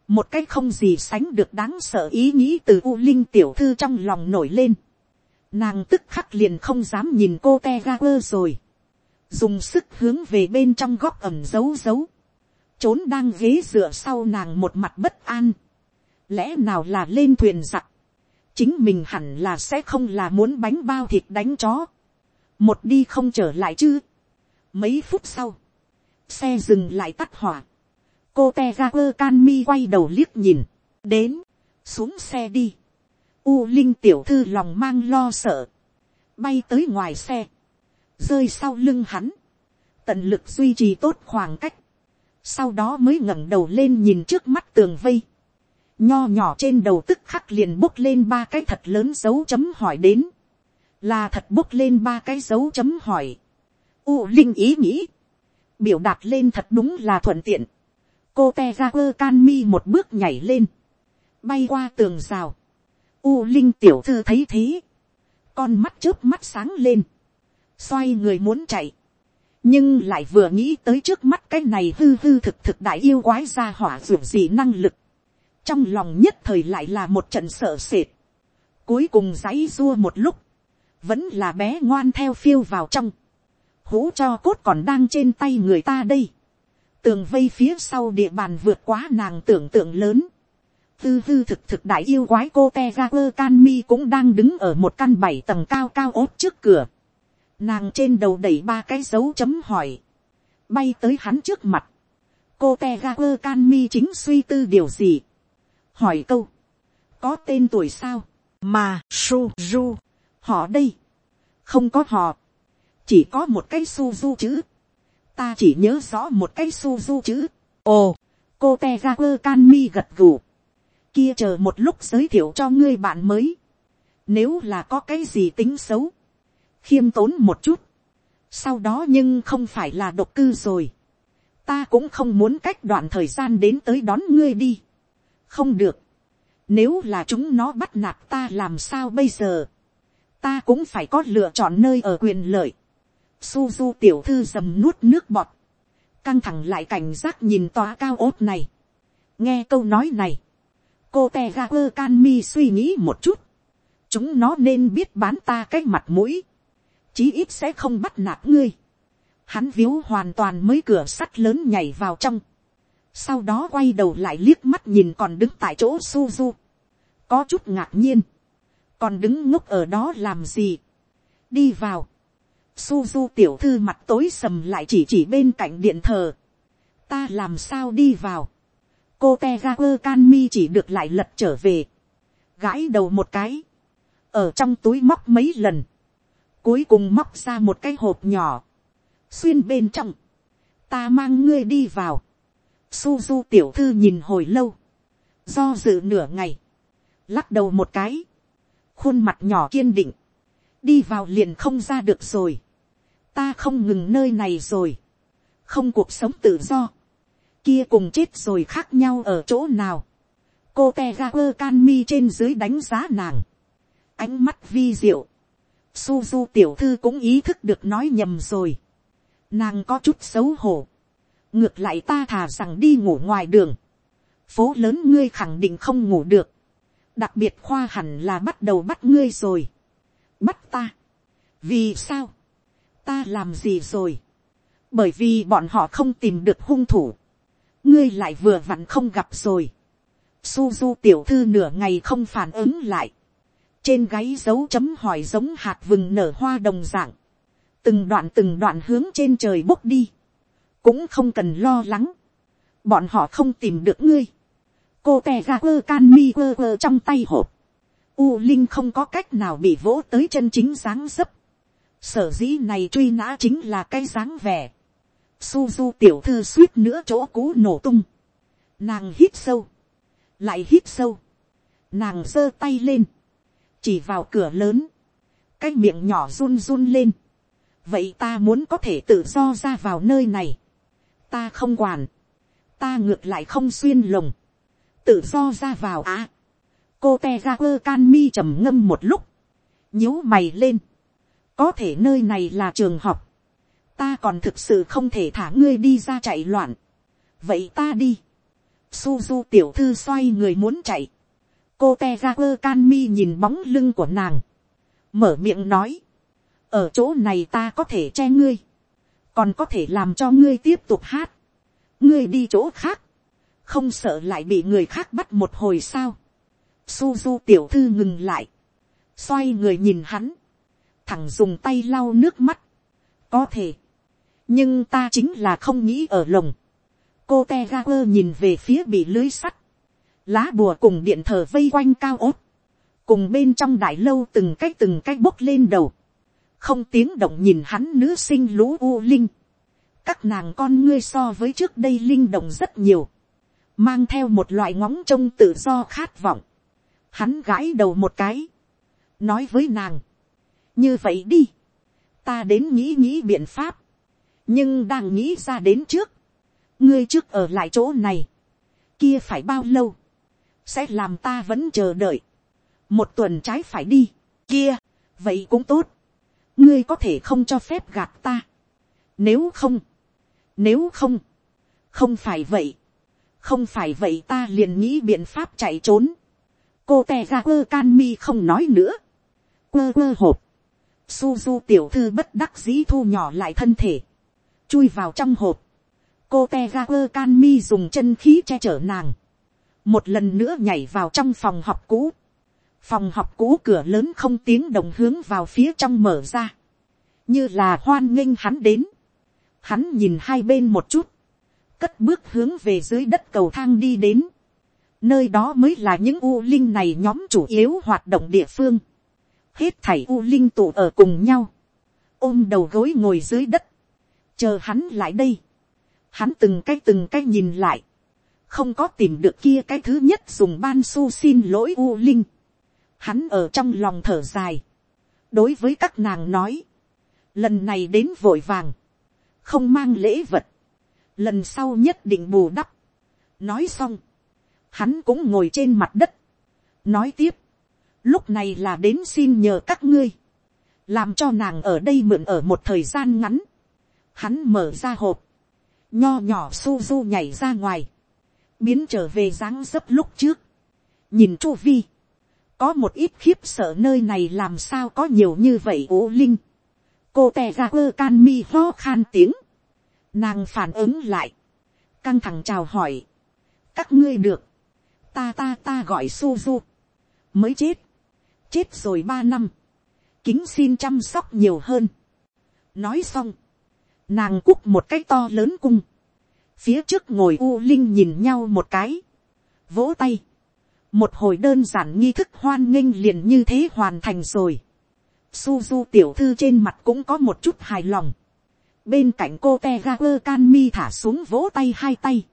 một cái không gì sánh được đáng sợ ý nghĩ từ u linh tiểu thư trong lòng nổi lên. nàng tức khắc liền không dám nhìn cô te ga rồi. dùng sức hướng về bên trong góc ẩm giấu giấu trốn đang ghế dựa sau nàng một mặt bất an. lẽ nào là lên thuyền giặc. chính mình hẳn là sẽ không là muốn bánh bao thịt đánh chó. một đi không trở lại chứ. mấy phút sau, xe dừng lại tắt hỏa cô te ra quơ can mi quay đầu liếc nhìn, đến, xuống xe đi. U linh tiểu thư lòng mang lo sợ, bay tới ngoài xe, rơi sau lưng hắn, tận lực duy trì tốt khoảng cách, sau đó mới ngẩng đầu lên nhìn trước mắt tường vây, nho nhỏ trên đầu tức khắc liền bốc lên ba cái thật lớn dấu chấm hỏi đến, là thật bốc lên ba cái dấu chấm hỏi, u linh ý nghĩ, biểu đạt lên thật đúng là thuận tiện, cô te ra quơ can mi một bước nhảy lên, bay qua tường rào, u linh tiểu thư thấy thế, con mắt trước mắt sáng lên, xoay người muốn chạy, nhưng lại vừa nghĩ tới trước mắt cái này hư hư thực thực đại yêu quái ra hỏa ruộng gì năng lực, trong lòng nhất thời lại là một trận sợ sệt, cuối cùng giấy dua một lúc, vẫn là bé ngoan theo phiêu vào trong, hũ cho cốt còn đang trên tay người ta đây, tường vây phía sau địa bàn vượt quá nàng tưởng tượng lớn, tư tư thực thực đại yêu quái cô te ga quơ can mi cũng đang đứng ở một căn bảy tầng cao cao ốt trước cửa, nàng trên đầu đẩy ba cái dấu chấm hỏi, bay tới hắn trước mặt, cô te ga quơ can mi chính suy tư điều gì, hỏi câu, có tên tuổi sao, mà su ru, họ đây, không có họ, chỉ có một cái su du chữ, ta chỉ nhớ rõ một cái su du chữ, ồ, cô te ga quơ can mi gật gù, kia chờ một lúc giới thiệu cho ngươi bạn mới, nếu là có cái gì tính xấu, khiêm tốn một chút, sau đó nhưng không phải là độc cư rồi, ta cũng không muốn cách đoạn thời gian đến tới đón ngươi đi, không được, nếu là chúng nó bắt nạt ta làm sao bây giờ, ta cũng phải có lựa chọn nơi ở quyền lợi, Suzu tiểu thư dầm nuốt nước bọt. Căng thẳng lại cảnh giác nhìn tòa cao ốt này. Nghe câu nói này. Cô Tegaper Kanmi suy nghĩ một chút. Chúng nó nên biết bán ta cái mặt mũi. Chí ít sẽ không bắt nạt ngươi. Hắn víu hoàn toàn mới cửa sắt lớn nhảy vào trong. Sau đó quay đầu lại liếc mắt nhìn còn đứng tại chỗ Suzu. Có chút ngạc nhiên. Còn đứng ngốc ở đó làm gì? Đi vào Suzu tiểu thư mặt tối sầm lại chỉ chỉ bên cạnh điện thờ. Ta làm sao đi vào. Cô Tegaper Canmi chỉ được lại lật trở về. Gãi đầu một cái. Ở trong túi móc mấy lần. Cuối cùng móc ra một cái hộp nhỏ. Xuyên bên trong. Ta mang ngươi đi vào. Suzu tiểu thư nhìn hồi lâu. Do dự nửa ngày. Lắc đầu một cái. Khuôn mặt nhỏ kiên định. Đi vào liền không ra được rồi ta không ngừng nơi này rồi, không cuộc sống tự do, kia cùng chết rồi khác nhau ở chỗ nào, cô te ga quơ can mi trên dưới đánh giá nàng, ánh mắt vi diệu, Suzu tiểu thư cũng ý thức được nói nhầm rồi, nàng có chút xấu hổ, ngược lại ta thà rằng đi ngủ ngoài đường, phố lớn ngươi khẳng định không ngủ được, đặc biệt khoa hẳn là bắt đầu bắt ngươi rồi, bắt ta, vì sao, ta làm gì rồi, bởi vì bọn họ không tìm được hung thủ, ngươi lại vừa vặn không gặp rồi, Suzu tiểu thư nửa ngày không phản ứng lại, trên gáy dấu chấm hỏi giống hạt vừng nở hoa đồng dạng, từng đoạn từng đoạn hướng trên trời bốc đi, cũng không cần lo lắng, bọn họ không tìm được ngươi, cô tè ra quơ can mi quơ quơ trong tay hộp, u linh không có cách nào bị vỗ tới chân chính dáng dấp, sở dĩ này truy nã chính là cái dáng vẻ. Suzu tiểu thư suýt nữa chỗ cũ nổ tung. Nàng hít sâu. Lại hít sâu. Nàng giơ tay lên. Chỉ vào cửa lớn. Cái miệng nhỏ run run lên. Vậy ta muốn có thể tự do ra vào nơi này. Ta không quản. Ta ngược lại không xuyên lồng. Tự do ra vào á. À, cô te ra quơ can mi trầm ngâm một lúc. nhíu mày lên có thể nơi này là trường học, ta còn thực sự không thể thả ngươi đi ra chạy loạn, vậy ta đi, Suzu tiểu thư xoay người muốn chạy, cô te ra quơ can mi nhìn bóng lưng của nàng, mở miệng nói, ở chỗ này ta có thể che ngươi, còn có thể làm cho ngươi tiếp tục hát, ngươi đi chỗ khác, không sợ lại bị người khác bắt một hồi sao, Suzu tiểu thư ngừng lại, xoay người nhìn hắn, thẳng dùng tay lau nước mắt. có thể, nhưng ta chính là không nghĩ ở lồng. cô te ga quơ nhìn về phía bị lưới sắt, lá bùa cùng điện thờ vây quanh cao ốt, cùng bên trong đại lâu từng cái từng cái bốc lên đầu, không tiếng động nhìn hắn nữ sinh lũ u linh, các nàng con ngươi so với trước đây linh động rất nhiều, mang theo một loại ngóng trông tự do khát vọng, hắn gãi đầu một cái, nói với nàng, như vậy đi, ta đến nghĩ nghĩ biện pháp, nhưng đang nghĩ ra đến trước, ngươi trước ở lại chỗ này, kia phải bao lâu, sẽ làm ta vẫn chờ đợi, một tuần trái phải đi, kia, vậy cũng tốt, ngươi có thể không cho phép gạt ta, nếu không, nếu không, không phải vậy, không phải vậy ta liền nghĩ biện pháp chạy trốn, cô tè ra quơ can mi không nói nữa, quơ quơ hộp, Suzu tiểu thư bất đắc dĩ thu nhỏ lại thân thể. Chui vào trong hộp. Cô Tegaper Canmi dùng chân khí che chở nàng. Một lần nữa nhảy vào trong phòng học cũ. Phòng học cũ cửa lớn không tiếng đồng hướng vào phía trong mở ra. Như là hoan nghênh hắn đến. Hắn nhìn hai bên một chút. Cất bước hướng về dưới đất cầu thang đi đến. Nơi đó mới là những u linh này nhóm chủ yếu hoạt động địa phương hết thảy u linh tụ ở cùng nhau, ôm đầu gối ngồi dưới đất, chờ hắn lại đây, hắn từng cái từng cái nhìn lại, không có tìm được kia cái thứ nhất dùng ban su xin lỗi u linh, hắn ở trong lòng thở dài, đối với các nàng nói, lần này đến vội vàng, không mang lễ vật, lần sau nhất định bù đắp, nói xong, hắn cũng ngồi trên mặt đất, nói tiếp, lúc này là đến xin nhờ các ngươi, làm cho nàng ở đây mượn ở một thời gian ngắn, hắn mở ra hộp, nho nhỏ su du nhảy ra ngoài, biến trở về dáng dấp lúc trước, nhìn chu vi, có một ít khiếp sợ nơi này làm sao có nhiều như vậy ố linh, cô tè ra quơ can mi ho khan tiếng, nàng phản ứng lại, căng thẳng chào hỏi, các ngươi được, ta ta ta gọi Suzu, mới chết, chết rồi ba năm, kính xin chăm sóc nhiều hơn. nói xong, nàng cúc một cái to lớn cung, phía trước ngồi u linh nhìn nhau một cái, vỗ tay, một hồi đơn giản nghi thức hoan nghênh liền như thế hoàn thành rồi. Suzu tiểu thư trên mặt cũng có một chút hài lòng. Bên cạnh cô Tegaper Canmi thả xuống vỗ tay hai tay.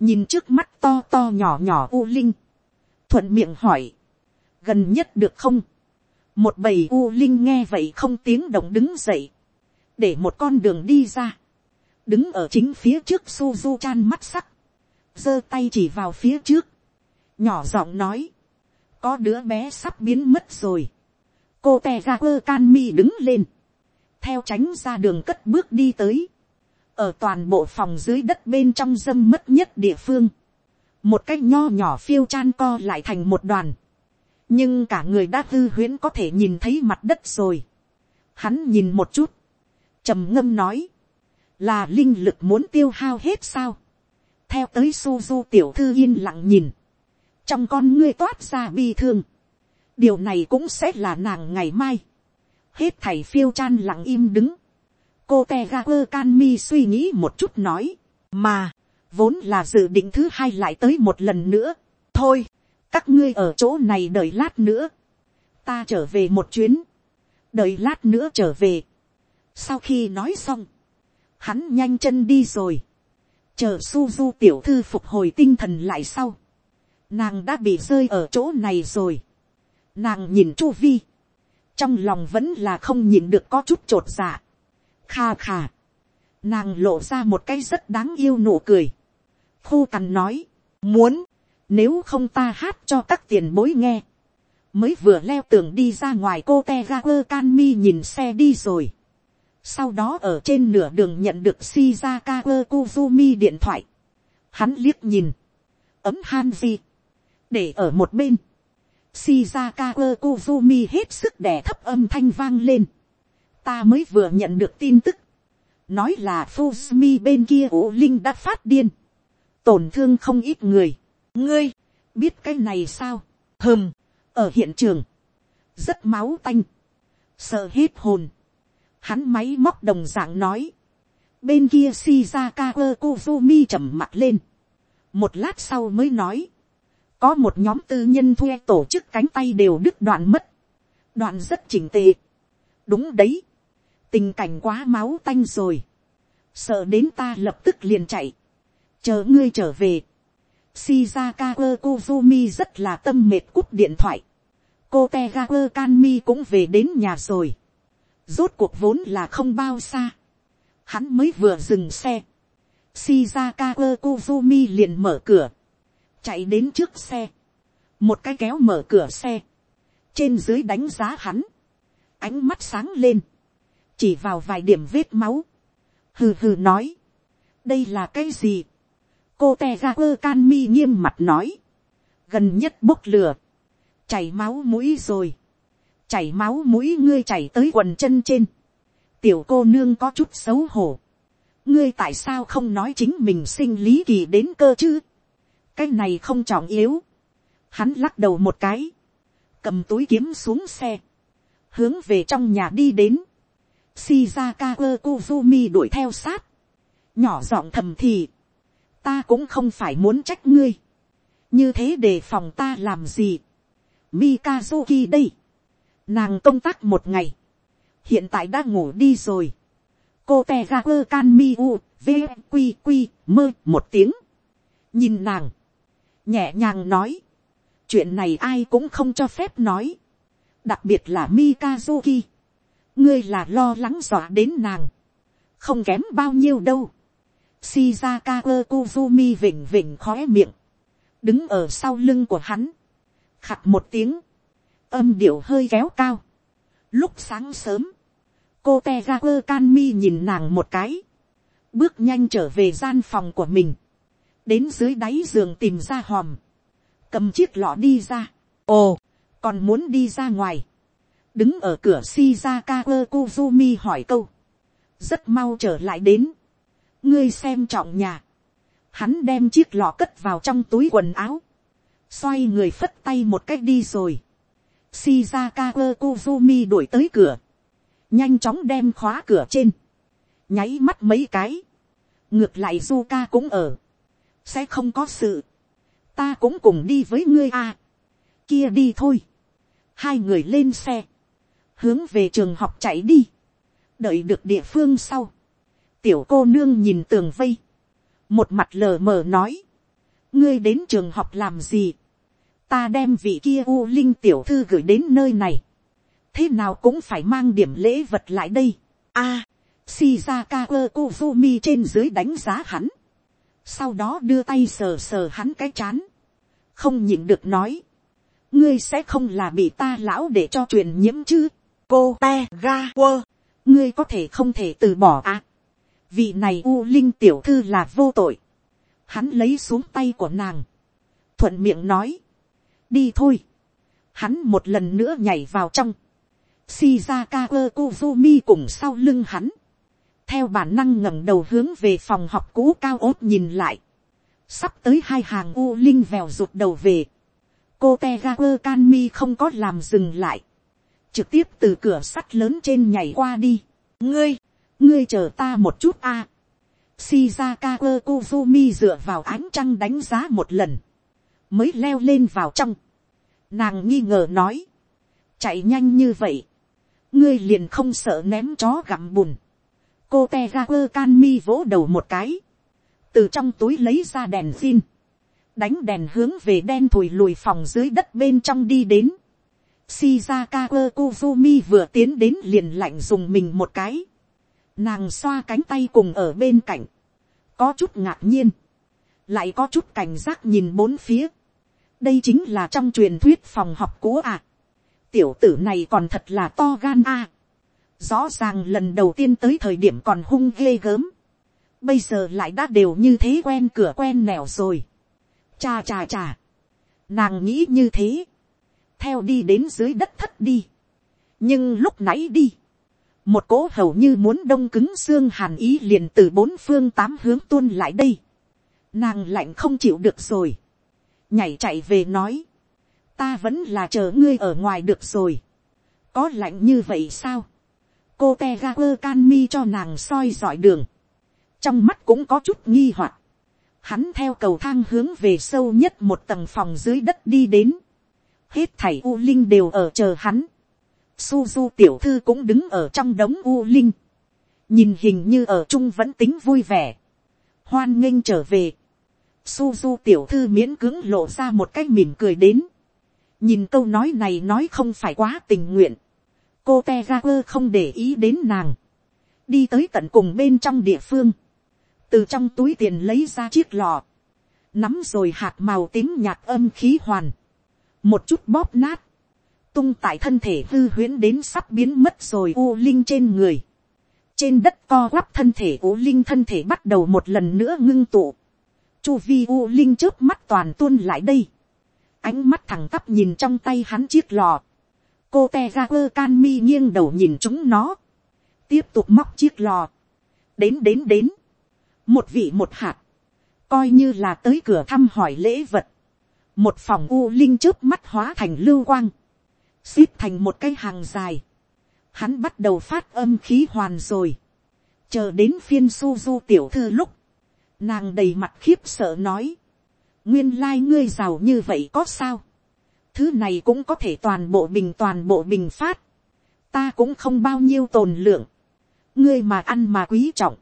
Nhìn trước mắt to to nhỏ nhỏ U Linh. Thuận miệng hỏi gần nhất được không, một bầy u linh nghe vậy không tiếng động đứng dậy, để một con đường đi ra, đứng ở chính phía trước suzu chan mắt sắc, giơ tay chỉ vào phía trước, nhỏ giọng nói, có đứa bé sắp biến mất rồi, cô te ga quơ can mi đứng lên, theo tránh ra đường cất bước đi tới, ở toàn bộ phòng dưới đất bên trong dâm mất nhất địa phương, một cái nho nhỏ phiêu chan co lại thành một đoàn, nhưng cả người đã hư huyễn có thể nhìn thấy mặt đất rồi. Hắn nhìn một chút, trầm ngâm nói, là linh lực muốn tiêu hao hết sao. theo tới suzu tiểu thư yên lặng nhìn, trong con ngươi toát ra bi thương, điều này cũng sẽ là nàng ngày mai. hết thầy phiêu chan lặng im đứng, cô te ga quơ can mi suy nghĩ một chút nói, mà, vốn là dự định thứ hai lại tới một lần nữa, thôi, các ngươi ở chỗ này đợi lát nữa, ta trở về một chuyến, đợi lát nữa trở về. sau khi nói xong, hắn nhanh chân đi rồi, chờ Suzu tiểu thư phục hồi tinh thần lại sau, nàng đã bị rơi ở chỗ này rồi, nàng nhìn chu vi, trong lòng vẫn là không nhìn được có chút t r ộ t dạ, kha kha, nàng lộ ra một cái rất đáng yêu nụ cười, khu cằn nói, muốn, nếu không ta hát cho các tiền bối nghe. Mới vừa leo tường đi ra ngoài cô teager can mi nhìn xe đi rồi. Sau đó ở trên nửa đường nhận được Shizaka Kuzumi điện thoại. Hắn liếc nhìn. Ấm Hanji. Để ở một bên. Shizaka Kuzumi hết sức đè thấp âm thanh vang lên. Ta mới vừa nhận được tin tức. Nói là Fuzumi bên kia ủ linh đã phát điên. Tổn thương không ít người ngươi, biết cái này sao, hừm ở hiện trường, rất máu tanh, sợ hết hồn, hắn máy móc đồng dạng nói, bên kia shizaka quơ kuzumi trầm mặt lên, một lát sau mới nói, có một nhóm tư nhân thuê tổ chức cánh tay đều đứt đoạn mất, đoạn rất chỉnh tề, đúng đấy, tình cảnh quá máu tanh rồi, sợ đến ta lập tức liền chạy, chờ ngươi trở về, Shizaka Kuzumi rất là tâm mệt cúp điện thoại. Cô Tegaku Kanmi cũng về đến nhà rồi. Rốt cuộc vốn là không bao xa. Hắn mới vừa dừng xe. Shizaka Kuzumi liền mở cửa. Chạy đến trước xe. Một cái kéo mở cửa xe. Trên dưới đánh giá hắn. Ánh mắt sáng lên. Chỉ vào vài điểm vết máu. Hừ hừ nói. Đây là cái gì? cô te ra quơ can mi nghiêm mặt nói, gần nhất bốc lửa, chảy máu mũi rồi, chảy máu mũi ngươi chảy tới quần chân trên, tiểu cô nương có chút xấu hổ, ngươi tại sao không nói chính mình sinh lý kỳ đến cơ chứ, cái này không trọng yếu, hắn lắc đầu một cái, cầm túi kiếm xuống xe, hướng về trong nhà đi đến, Shizaka Kuzumi đuổi theo sát, nhỏ giọng thầm thì, ta cũng không phải muốn trách ngươi, như thế để phòng ta làm gì. Mikazuki đây, nàng công tác một ngày, hiện tại đã ngủ đi rồi. cô te ra quơ can mi u v quy quy, mơ một tiếng, nhìn nàng, nhẹ nhàng nói, chuyện này ai cũng không cho phép nói, đặc biệt là Mikazuki, ngươi là lo lắng dọa đến nàng, không kém bao nhiêu đâu. Shizaka Kuzumi vỉnh vỉnh khóe miệng. Đứng ở sau lưng của hắn. Khặt một tiếng. Âm điệu hơi kéo cao. Lúc sáng sớm. Cô Tegaku Kanmi nhìn nàng một cái. Bước nhanh trở về gian phòng của mình. Đến dưới đáy giường tìm ra hòm. Cầm chiếc lọ đi ra. Ồ, còn muốn đi ra ngoài. Đứng ở cửa Shizaka Kuzumi hỏi câu. Rất mau trở lại đến ngươi xem trọng nhà, hắn đem chiếc lọ cất vào trong túi quần áo, xoay người phất tay một cách đi rồi, shizaka kozumi đuổi tới cửa, nhanh chóng đem khóa cửa trên, nháy mắt mấy cái, ngược lại Zuka cũng ở, sẽ không có sự, ta cũng cùng đi với ngươi à, kia đi thôi, hai người lên xe, hướng về trường học chạy đi, đợi được địa phương sau, tiểu cô nương nhìn tường vây, một mặt lờ mờ nói, ngươi đến trường học làm gì, ta đem vị kia u linh tiểu thư gửi đến nơi này, thế nào cũng phải mang điểm lễ vật lại đây. a, à, shizaka ơ kuzumi trên dưới đánh giá hắn, sau đó đưa tay sờ sờ hắn cái chán, không nhịn được nói, ngươi sẽ không là bị ta lão để cho truyền nhiễm chứ, cô te ga quơ, ngươi có thể không thể từ bỏ à? Vị này u linh tiểu thư là vô tội, hắn lấy xuống tay của nàng, thuận miệng nói, đi thôi, hắn một lần nữa nhảy vào trong, shizaka ơ kuzumi cùng sau lưng hắn, theo bản năng ngẩng đầu hướng về phòng học cũ cao ốt nhìn lại, sắp tới hai hàng u linh vèo rụt đầu về, cô Tegaku Kanmi không có làm dừng lại, trực tiếp từ cửa sắt lớn trên nhảy qua đi, ngươi, ngươi chờ ta một chút a. À. Shizaka Kozumi dựa vào ánh trăng đánh giá một lần, mới leo lên vào trong. Nàng nghi ngờ nói, chạy nhanh như vậy, ngươi liền không sợ ném chó gặm bùn. cô te ga quơ can mi vỗ đầu một cái, từ trong túi lấy ra đèn phin, đánh đèn hướng về đen thùi lùi phòng dưới đất bên trong đi đến. Shizaka Kozumi vừa tiến đến liền lạnh dùng mình một cái nàng xoa cánh tay cùng ở bên cạnh, có chút ngạc nhiên, lại có chút cảnh giác nhìn bốn phía đây chính là trong truyền thuyết phòng học cũ à. tiểu tử này còn thật là to gan à. rõ ràng lần đầu tiên tới thời điểm còn hung ghê gớm. bây giờ lại đã đều như thế quen cửa quen nẻo rồi. cha cha cha. nàng nghĩ như thế. theo đi đến dưới đất thất đi. nhưng lúc nãy đi một cỗ hầu như muốn đông cứng xương hàn ý liền từ bốn phương tám hướng tuôn lại đây. Nàng lạnh không chịu được rồi. Nhảy chạy về nói. Ta vẫn là chờ ngươi ở ngoài được rồi. Có lạnh như vậy sao? Cô te ga quơ can mi cho nàng soi dọi đường. trong mắt cũng có chút nghi hoặc, hắn theo cầu thang hướng về sâu nhất một tầng phòng dưới đất đi đến, hết thảy u linh đều ở chờ hắn, Suzu tiểu thư cũng đứng ở trong đống u linh, nhìn hình như ở chung vẫn tính vui vẻ, hoan nghênh trở về, Suzu tiểu thư miễn cưỡng lộ ra một cái mỉm cười đến, nhìn câu nói này nói không phải quá tình nguyện, cô te không để ý đến nàng, đi tới tận cùng bên trong địa phương, từ trong túi tiền lấy ra chiếc lò, nắm rồi hạt màu tím nhạt âm khí hoàn, một chút bóp nát, tung tại thân thể hư huyễn đến sắp biến mất rồi u linh trên người, trên đất co quắp thân thể u linh thân thể bắt đầu một lần nữa ngưng tụ, chu vi u linh trước mắt toàn tuôn lại đây, ánh mắt thẳng tắp nhìn trong tay hắn chiếc lò, cô te ra quơ can mi nghiêng đầu nhìn chúng nó, tiếp tục móc chiếc lò, đến đến đến, một vị một hạt, coi như là tới cửa thăm hỏi lễ vật, một phòng u linh trước mắt hóa thành lưu quang, xếp thành một cái hàng dài, hắn bắt đầu phát âm khí hoàn rồi, chờ đến phiên su du tiểu thư lúc, nàng đầy mặt khiếp sợ nói, nguyên lai ngươi giàu như vậy có sao, thứ này cũng có thể toàn bộ bình toàn bộ bình phát, ta cũng không bao nhiêu tồn lượng, ngươi mà ăn mà quý trọng,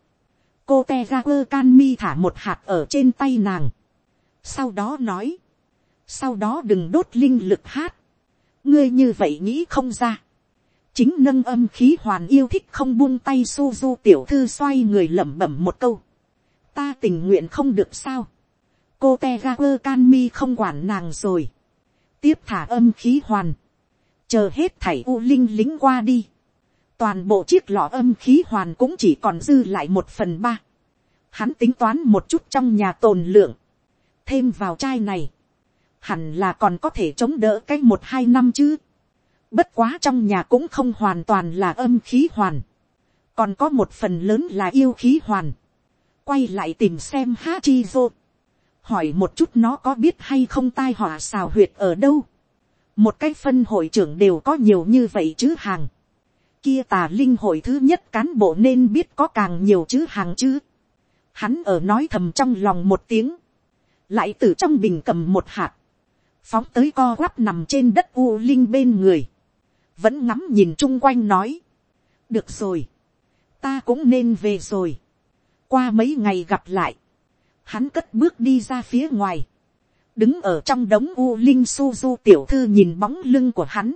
cô te ra quơ can mi thả một hạt ở trên tay nàng, sau đó nói, sau đó đừng đốt linh lực hát, ngươi như vậy nghĩ không ra, chính nâng âm khí hoàn yêu thích không buông tay su du tiểu thư xoay người lẩm bẩm một câu, ta tình nguyện không được sao, cô te ga quơ can mi không quản nàng rồi, tiếp thả âm khí hoàn, chờ hết thảy u linh lính qua đi, toàn bộ chiếc lọ âm khí hoàn cũng chỉ còn dư lại một phần ba. Hắn tính toán một chút trong nhà tồn lượng, thêm vào chai này, hẳn là còn có thể chống đỡ cái một hai năm chứ. Bất quá trong nhà cũng không hoàn toàn là âm khí hoàn, còn có một phần lớn là yêu khí hoàn. Quay lại tìm xem ha chi vô, hỏi một chút nó có biết hay không tai họa xào huyệt ở đâu. một cái phân hội trưởng đều có nhiều như vậy chứ hàng kia tà linh hội thứ nhất cán bộ nên biết có càng nhiều chứ hàng chứ. Hắn ở nói thầm trong lòng một tiếng. Lại từ trong bình cầm một hạt. Phóng tới co quắp nằm trên đất u linh bên người. Vẫn ngắm nhìn chung quanh nói. Được rồi. Ta cũng nên về rồi. Qua mấy ngày gặp lại. Hắn cất bước đi ra phía ngoài. Đứng ở trong đống u linh su du tiểu thư nhìn bóng lưng của hắn.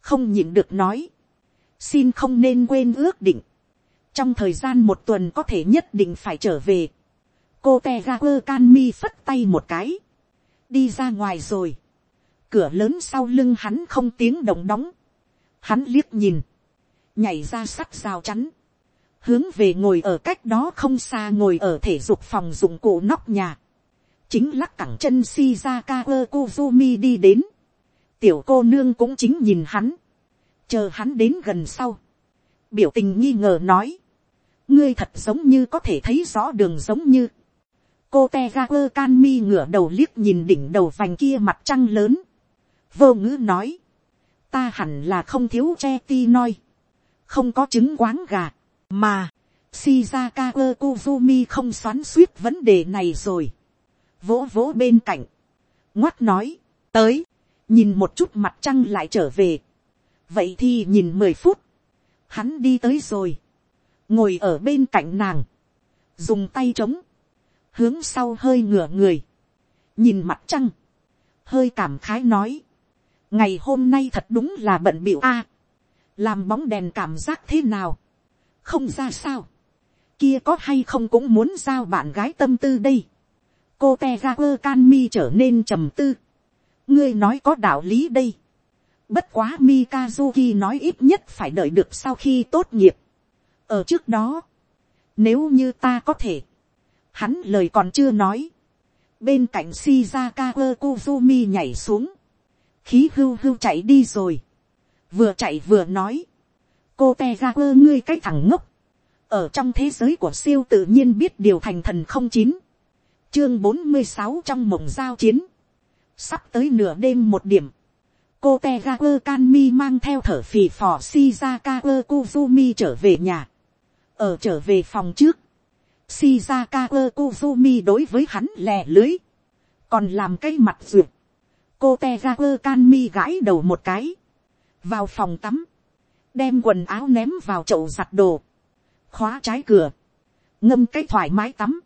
Không nhìn được nói. Xin không nên quên ước định, trong thời gian một tuần có thể nhất định phải trở về, cô te ra quơ can mi phất tay một cái, đi ra ngoài rồi, cửa lớn sau lưng hắn không tiếng động đóng, hắn liếc nhìn, nhảy ra sắt rào chắn, hướng về ngồi ở cách đó không xa ngồi ở thể dục phòng dụng cụ nóc nhà, chính lắc cẳng chân shizaka ơ kuzumi đi đến, tiểu cô nương cũng chính nhìn hắn, chờ hắn đến gần sau, biểu tình nghi ngờ nói, ngươi thật giống như có thể thấy rõ đường giống như, cô te ga quơ can mi ngửa đầu liếc nhìn đỉnh đầu vành kia mặt trăng lớn, vô ngữ nói, ta hẳn là không thiếu che ti noi, không có trứng quáng gà, mà, shizaka quơ kuzumi không xoắn suýt vấn đề này rồi, vỗ vỗ bên cạnh, ngoắt nói, tới, nhìn một chút mặt trăng lại trở về, vậy thì nhìn mười phút, hắn đi tới rồi, ngồi ở bên cạnh nàng, dùng tay trống, hướng sau hơi ngửa người, nhìn mặt trăng, hơi cảm khái nói, ngày hôm nay thật đúng là bận bịu a, làm bóng đèn cảm giác thế nào, không ra sao, kia có hay không cũng muốn giao bạn gái tâm tư đây, cô te ra quơ can mi trở nên trầm tư, ngươi nói có đạo lý đây, Bất quá Mikazuki nói ít nhất phải đợi được sau khi tốt nghiệp. Ở trước đó, nếu như ta có thể, hắn lời còn chưa nói. Bên cạnh Shizaka Kozumi nhảy xuống. Khí hưu hưu chạy đi rồi. Vừa chạy vừa nói. Cô Tegaku ngươi cái thằng ngốc. Ở trong thế giới của siêu tự nhiên biết điều thành thần không chín. Chương bốn mươi sáu trong mộng giao chiến. Sắp tới nửa đêm một điểm cô te ga quơ can mi mang theo thở phì phò shizaka quơ kuzumi trở về nhà. ở trở về phòng trước, Shizaka Kozumi đối với hắn lè lưới. Còn làm cái mặt duyệt. Cô Tegaku Kanmi gãi đầu một cái. Vào phòng tắm. Đem quần áo ném vào chậu giặt đồ. Khóa trái cửa. Ngâm cái thoải mái tắm.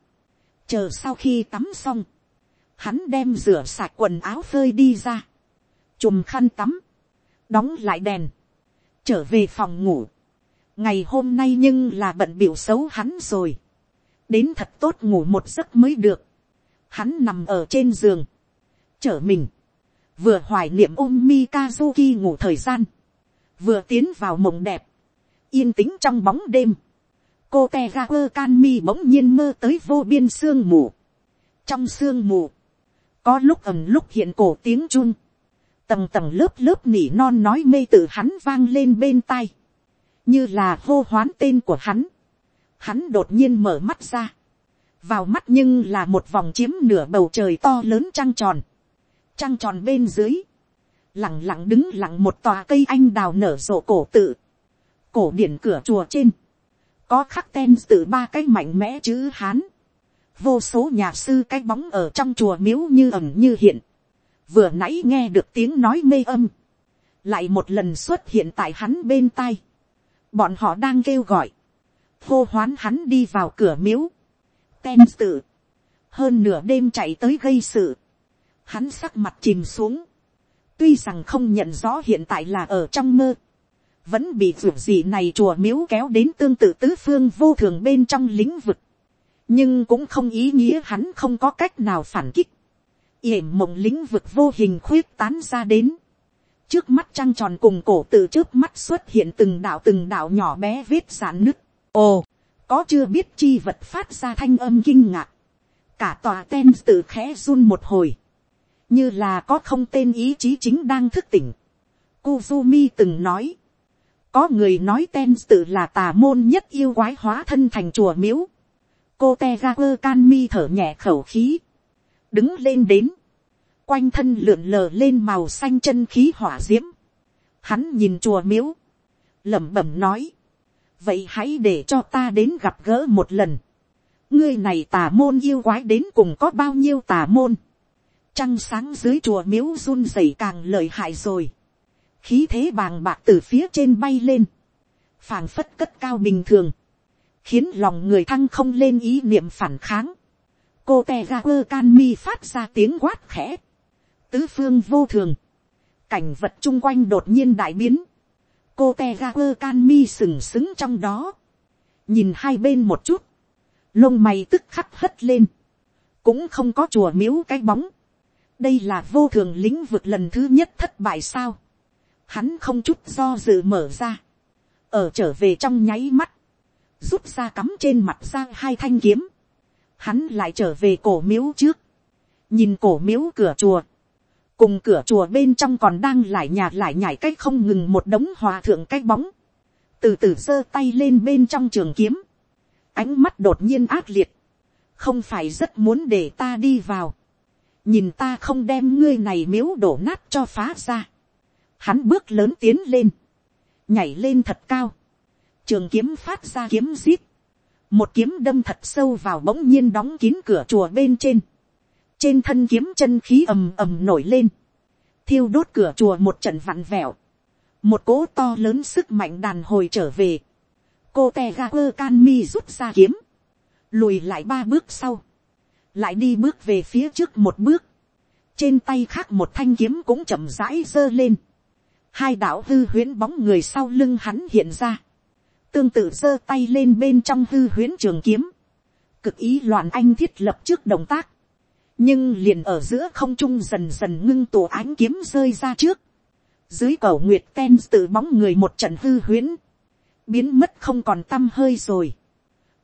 Chờ sau khi tắm xong. Hắn đem rửa sạch quần áo phơi đi ra. Chùm khăn tắm. Đóng lại đèn. Trở về phòng ngủ. Ngày hôm nay nhưng là bận biểu xấu hắn rồi đến thật tốt ngủ một giấc mới được. Hắn nằm ở trên giường, chở mình, vừa hoài niệm ôm Mikazuki ngủ thời gian, vừa tiến vào mộng đẹp, yên tĩnh trong bóng đêm. cô te ga quơ can mi bỗng nhiên mơ tới vô biên sương mù. trong sương mù, có lúc ầm lúc hiện cổ tiếng chun, tầng tầng lớp lớp nỉ non nói mê từ hắn vang lên bên tai, như là hô hoán tên của hắn hắn đột nhiên mở mắt ra, vào mắt nhưng là một vòng chiếm nửa bầu trời to lớn trăng tròn, trăng tròn bên dưới, lẳng lặng đứng lặng một tòa cây anh đào nở rộ cổ tự, cổ điển cửa chùa trên, có khắc ten từ ba cái mạnh mẽ chữ hán, vô số nhà sư cái bóng ở trong chùa miếu như ẩm như hiện, vừa nãy nghe được tiếng nói mê âm, lại một lần xuất hiện tại hắn bên tai, bọn họ đang kêu gọi, hô hoán hắn đi vào cửa miếu, ten tự, hơn nửa đêm chạy tới gây sự, hắn sắc mặt chìm xuống, tuy rằng không nhận rõ hiện tại là ở trong mơ, vẫn bị ruột gì này chùa miếu kéo đến tương tự tứ phương vô thường bên trong lĩnh vực, nhưng cũng không ý nghĩa hắn không có cách nào phản kích, yểm mộng lĩnh vực vô hình khuyết tán ra đến, trước mắt trăng tròn cùng cổ từ trước mắt xuất hiện từng đạo từng đạo nhỏ bé vết giãn nứt, ồ, có chưa biết chi vật phát ra thanh âm kinh ngạc, cả tòa ten tự khẽ run một hồi, như là có không tên ý chí chính đang thức tỉnh. Kuzumi từng nói, có người nói ten tự là tà môn nhất yêu quái hóa thân thành chùa miếu. cô te ra quơ can mi thở nhẹ khẩu khí, đứng lên đến, quanh thân lượn lờ lên màu xanh chân khí hỏa d i ễ m hắn nhìn chùa miếu, lẩm bẩm nói, vậy hãy để cho ta đến gặp gỡ một lần. ngươi này tà môn yêu quái đến cùng có bao nhiêu tà môn trăng sáng dưới chùa miếu run rẩy càng lợi hại rồi. khí thế bàng bạc từ phía trên bay lên. phảng phất cất cao bình thường. khiến lòng người thăng không lên ý niệm phản kháng. cô te ga quơ can mi phát ra tiếng quát khẽ. tứ phương vô thường. cảnh vật chung quanh đột nhiên đại biến cô te ga quơ can mi sừng sững trong đó, nhìn hai bên một chút, lông mày tức khắc hất lên, cũng không có chùa miếu cái bóng, đây là vô thường lĩnh vực lần thứ nhất thất bại sao, hắn không chút do dự mở ra, ở trở về trong nháy mắt, rút ra cắm trên mặt ra hai thanh kiếm, hắn lại trở về cổ miếu trước, nhìn cổ miếu cửa chùa, cùng cửa chùa bên trong còn đang lại nhà lại nhảy cách không ngừng một đống hòa thượng cái bóng, từ từ giơ tay lên bên trong trường kiếm, ánh mắt đột nhiên ác liệt, không phải rất muốn để ta đi vào, nhìn ta không đem ngươi này miếu đổ nát cho phá ra, hắn bước lớn tiến lên, nhảy lên thật cao, trường kiếm phát ra kiếm zip, một kiếm đâm thật sâu vào bỗng nhiên đóng kín cửa chùa bên trên, trên thân kiếm chân khí ầm ầm nổi lên, thiêu đốt cửa chùa một trận vặn vẹo, một cỗ to lớn sức mạnh đàn hồi trở về, cô te ga quơ can mi rút ra kiếm, lùi lại ba bước sau, lại đi bước về phía trước một bước, trên tay khác một thanh kiếm cũng chậm rãi giơ lên, hai đạo hư huyễn bóng người sau lưng hắn hiện ra, tương tự giơ tay lên bên trong hư huyễn trường kiếm, cực ý loạn anh thiết lập trước động tác, nhưng liền ở giữa không trung dần dần ngưng tổ ánh kiếm rơi ra trước, dưới cầu nguyệt ten tự bóng người một trận hư huyễn, biến mất không còn t â m hơi rồi,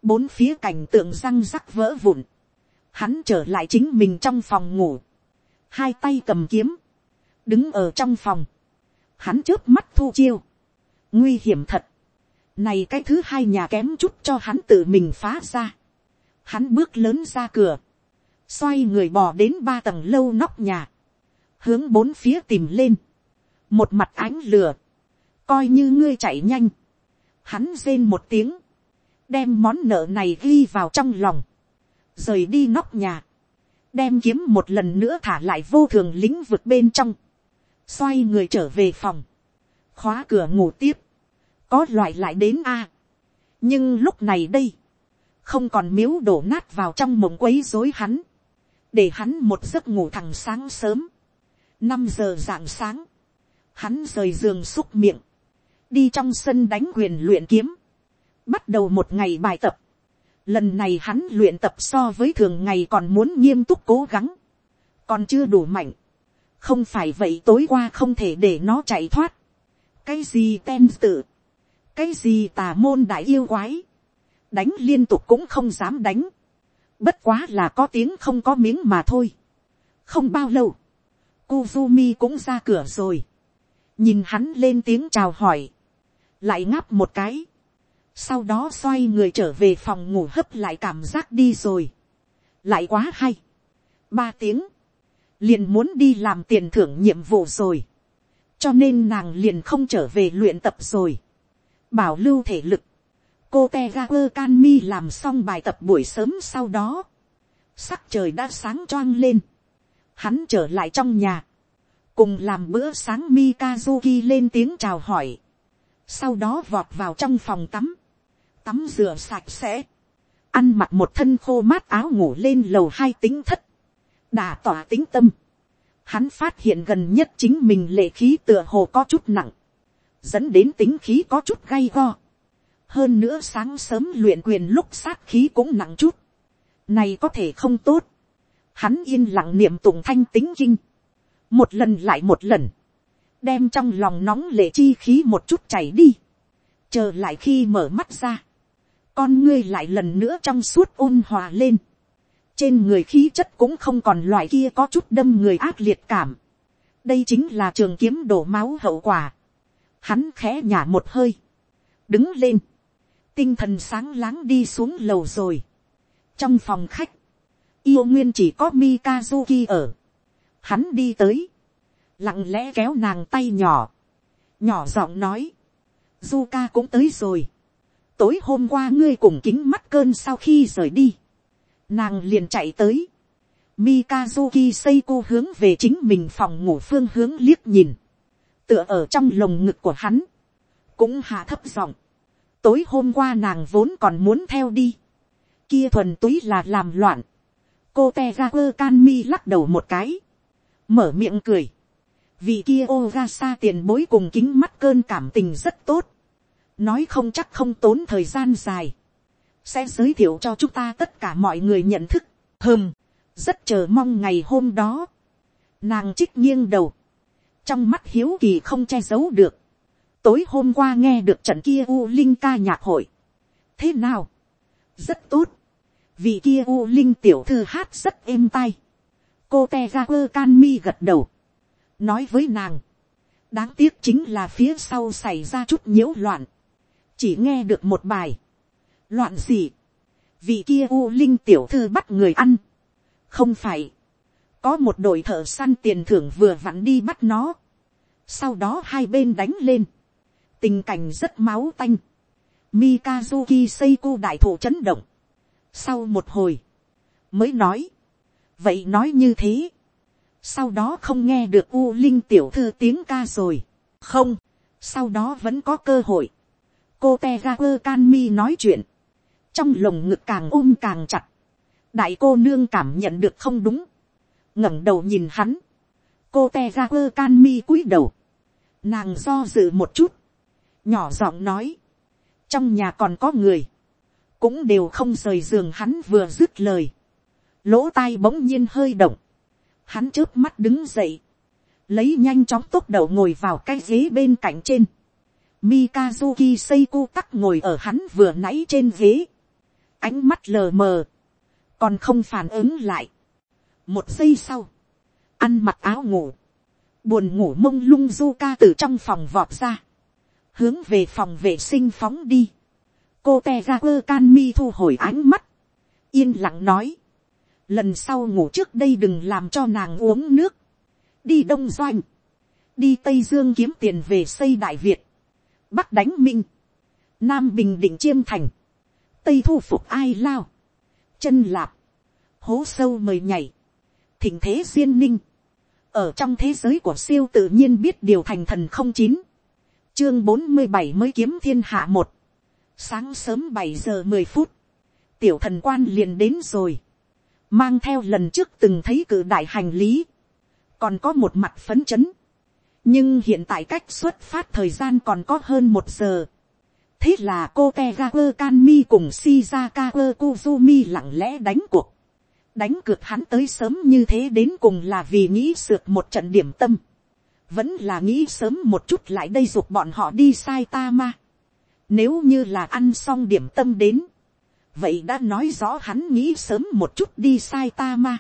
bốn phía cảnh tượng răng rắc vỡ vụn, hắn trở lại chính mình trong phòng ngủ, hai tay cầm kiếm, đứng ở trong phòng, hắn trước mắt thu chiêu, nguy hiểm thật, này cái thứ hai nhà kém chút cho hắn tự mình phá ra, hắn bước lớn ra cửa, xoay người bò đến ba tầng lâu nóc nhà, hướng bốn phía tìm lên, một mặt ánh lửa, coi như ngươi chạy nhanh, hắn rên một tiếng, đem món nợ này ghi vào trong lòng, rời đi nóc nhà, đem kiếm một lần nữa thả lại vô thường lĩnh vực bên trong, xoay người trở về phòng, khóa cửa ngủ tiếp, có loại lại đến a. nhưng lúc này đây, không còn miếu đổ nát vào trong mộng quấy dối hắn, để hắn một giấc ngủ thẳng sáng sớm, năm giờ r ạ n g sáng, hắn rời giường xúc miệng, đi trong sân đánh quyền luyện kiếm, bắt đầu một ngày bài tập, lần này hắn luyện tập so với thường ngày còn muốn nghiêm túc cố gắng, còn chưa đủ mạnh, không phải vậy tối qua không thể để nó chạy thoát, cái gì ten tự, cái gì tà môn đại yêu quái, đánh liên tục cũng không dám đánh, bất quá là có tiếng không có miếng mà thôi, không bao lâu, Kuzumi cũng ra cửa rồi. Nhìn hắn lên tiếng chào hỏi. Lại ngáp một cái. Sau đó xoay người trở về phòng ngủ hấp lại cảm giác đi rồi. Lại quá hay. Ba tiếng. Liền muốn đi làm tiền thưởng nhiệm vụ rồi. Cho nên nàng liền không trở về luyện tập rồi. Bảo lưu thể lực. Cô teager can mi làm xong bài tập buổi sớm sau đó. Sắc trời đã sáng choang lên hắn trở lại trong nhà, cùng làm bữa sáng Mikazuki lên tiếng chào hỏi, sau đó vọt vào trong phòng tắm, tắm rửa sạch sẽ, ăn mặc một thân khô mát áo ngủ lên lầu hai tính thất, đà tỏa tính tâm, hắn phát hiện gần nhất chính mình lệ khí tựa hồ có chút nặng, dẫn đến tính khí có chút gay go. hơn nữa sáng sớm luyện quyền lúc sát khí cũng nặng chút, này có thể không tốt, hắn yên lặng niệm tụng thanh tính kinh, một lần lại một lần, đem trong lòng nóng lệ chi khí một chút chảy đi, chờ lại khi mở mắt ra, con ngươi lại lần nữa trong suốt ôn hòa lên, trên người khí chất cũng không còn loại kia có chút đâm người ác liệt cảm, đây chính là trường kiếm đổ máu hậu quả, hắn khẽ nhả một hơi, đứng lên, tinh thần sáng láng đi xuống lầu rồi, trong phòng khách, yêu nguyên chỉ có Mikazuki ở. Hắn đi tới. Lặng lẽ kéo nàng tay nhỏ. Nhỏ giọng nói. Zuka cũng tới rồi. Tối hôm qua ngươi cùng kính mắt cơn sau khi rời đi. Nàng liền chạy tới. Mikazuki Seiko hướng về chính mình phòng ngủ phương hướng liếc nhìn. Tựa ở trong lồng ngực của hắn. Cũng hạ thấp giọng. Tối hôm qua nàng vốn còn muốn theo đi. Kia thuần túy là làm loạn cô te ra quơ can mi lắc đầu một cái, mở miệng cười, vì kia ô ra xa tiền bối cùng kính mắt cơn cảm tình rất tốt, nói không chắc không tốn thời gian dài, sẽ giới thiệu cho chúng ta tất cả mọi người nhận thức, hơm, rất chờ mong ngày hôm đó, nàng trích nghiêng đầu, trong mắt hiếu kỳ không che giấu được, tối hôm qua nghe được trận kia u linh ca nhạc hội, thế nào, rất tốt, vì kia u linh tiểu thư hát rất êm tai. cô te ga quơ can mi gật đầu, nói với nàng, đáng tiếc chính là phía sau xảy ra chút nhiễu loạn, chỉ nghe được một bài, loạn gì, vì kia u linh tiểu thư bắt người ăn, không phải, có một đội thợ săn tiền thưởng vừa vặn đi bắt nó, sau đó hai bên đánh lên, tình cảnh rất máu tanh, Mikazuki Seiko đại thủ chấn động. Sau một hồi, mới nói. Vậy nói như thế. Sau đó không nghe được U Linh tiểu thư tiếng ca rồi. Không, sau đó vẫn có cơ hội. Cô Tegaper Canmi nói chuyện. Trong lồng ngực càng ôm càng chặt. Đại cô nương cảm nhận được không đúng. ngẩng đầu nhìn hắn. Cô Tegaper Canmi cúi đầu. Nàng do dự một chút. Nhỏ giọng nói. Trong nhà còn có người cũng đều không rời giường hắn vừa dứt lời, lỗ tai bỗng nhiên hơi động, hắn trước mắt đứng dậy, lấy nhanh chóng tốc đầu ngồi vào cái ghế bên cạnh trên, Mikazuki Seiko tắc ngồi ở hắn vừa nãy trên ghế, ánh mắt lờ mờ, còn không phản ứng lại. một giây sau, ăn mặc áo ngủ, buồn ngủ mông lung Zuka từ trong phòng vọt ra, hướng về phòng vệ sinh phóng đi. Cô te ra quơ can mi thu hồi ánh mắt, yên lặng nói, lần sau ngủ trước đây đừng làm cho nàng uống nước, đi đông doanh, đi tây dương kiếm tiền về xây đại việt, bắc đánh minh, nam bình định chiêm thành, tây thu phục ai lao, chân lạp, hố sâu mời nhảy, thỉnh thế duyên ninh, ở trong thế giới của siêu tự nhiên biết điều thành thần không chín, chương bốn mươi bảy mới kiếm thiên hạ một, sáng sớm bảy giờ mười phút, tiểu thần quan liền đến rồi, mang theo lần trước từng thấy cử đại hành lý, còn có một mặt phấn chấn, nhưng hiện tại cách xuất phát thời gian còn có hơn một giờ, thế là cô tegakur kanmi cùng shizaka kuzumi lặng lẽ đánh cuộc, đánh cược hắn tới sớm như thế đến cùng là vì nghĩ sượt một trận điểm tâm, vẫn là nghĩ sớm một chút lại đây giục bọn họ đi sai ta ma. Nếu như là ăn xong điểm tâm đến, vậy đã nói rõ hắn nghĩ sớm một chút đi sai ta ma.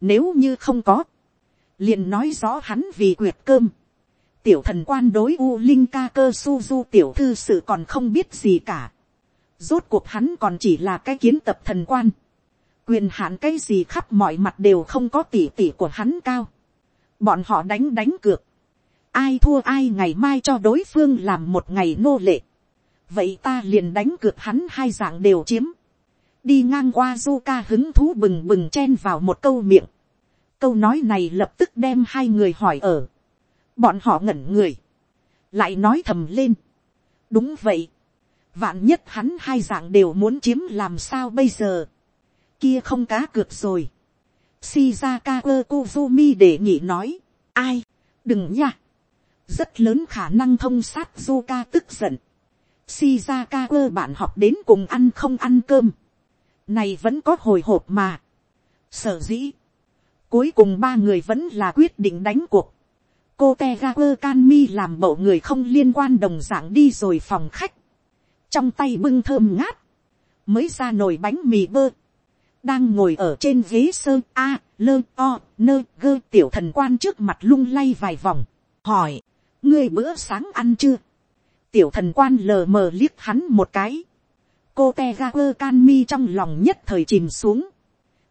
Nếu như không có, liền nói rõ hắn vì quyệt cơm. Tiểu thần quan đối U Linh ca cơ Suzu tiểu thư sự còn không biết gì cả. Rốt cuộc hắn còn chỉ là cái kiến tập thần quan quyền hạn cái gì khắp mọi mặt đều không có tỷ tỷ của hắn cao. bọn họ đánh đánh cược. ai thua ai ngày mai cho đối phương làm một ngày nô lệ. vậy ta liền đánh cược hắn hai dạng đều chiếm. đi ngang qua du ca hứng thú bừng bừng chen vào một câu miệng. câu nói này lập tức đem hai người hỏi ở bọn họ ngẩn người. lại nói thầm lên. đúng vậy. vạn nhất hắn hai dạng đều muốn chiếm làm sao bây giờ kia không cá cược rồi. Shizaka Kozumi để nhị nói, ai, đừng nha. Rất lớn khả năng thông sát Zuka tức giận. Shizaka bạn học đến cùng ăn không ăn cơm. Này vẫn có hồi hộp mà. Sở dĩ. Cuối cùng ba người vẫn là quyết định đánh cuộc. Cô Teager Can Mi làm bộ người không liên quan đồng dạng đi rồi phòng khách. Trong tay bưng thơm ngát. Mới ra nồi bánh mì bơ. Đang ngồi ở trên ghế sơ a lơ o nơ gơ tiểu thần quan trước mặt lung lay vài vòng, hỏi, ngươi bữa sáng ăn chưa, tiểu thần quan lờ mờ liếc hắn một cái, cô te ga quơ can mi trong lòng nhất thời chìm xuống,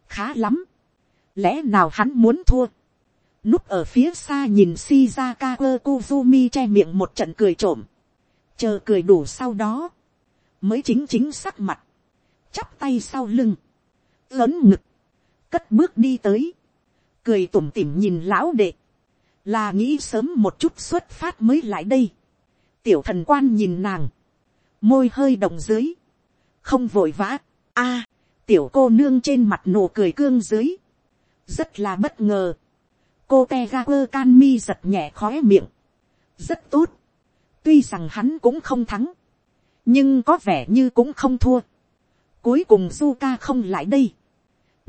khá lắm, lẽ nào hắn muốn thua, núp ở phía xa nhìn shizaka quơ kuzumi che miệng một trận cười trộm, chờ cười đủ sau đó, mới chính chính sắc mặt, chắp tay sau lưng, lớn ngực, cất bước đi tới, cười tủm tỉm nhìn lão đệ, là nghĩ sớm một chút xuất phát mới lại đây. tiểu thần quan nhìn nàng, môi hơi động dưới, không vội vã, a, tiểu cô nương trên mặt nụ cười cương dưới, rất là bất ngờ, cô te ga quơ can mi giật nhẹ khói miệng, rất tốt, tuy rằng hắn cũng không thắng, nhưng có vẻ như cũng không thua, cuối cùng du ca không lại đây,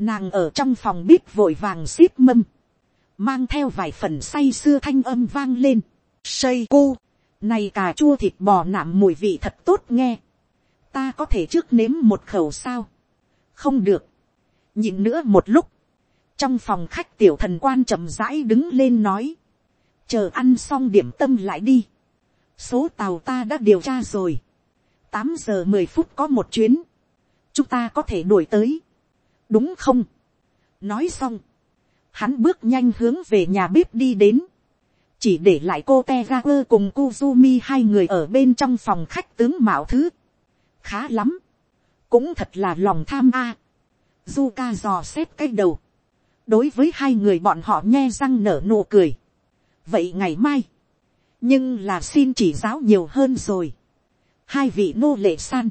Nàng ở trong phòng bếp vội vàng xíp mâm. Mang theo vài phần say xưa thanh âm vang lên. Xây cu. Này cà chua thịt bò nạm mùi vị thật tốt nghe. Ta có thể trước nếm một khẩu sao. Không được. Nhìn nữa một lúc. Trong phòng khách tiểu thần quan chậm rãi đứng lên nói. Chờ ăn xong điểm tâm lại đi. Số tàu ta đã điều tra rồi. tám giờ mười phút có một chuyến. Chúng ta có thể đuổi tới đúng không. nói xong, hắn bước nhanh hướng về nhà bếp đi đến, chỉ để lại cô te ga quơ cùng Kuzumi hai người ở bên trong phòng khách tướng mạo thứ. khá lắm, cũng thật là lòng tham a. À. Zuka dò xét cái đầu, đối với hai người bọn họ nghe răng nở nụ cười. vậy ngày mai, nhưng là xin chỉ giáo nhiều hơn rồi. hai vị nô lệ san,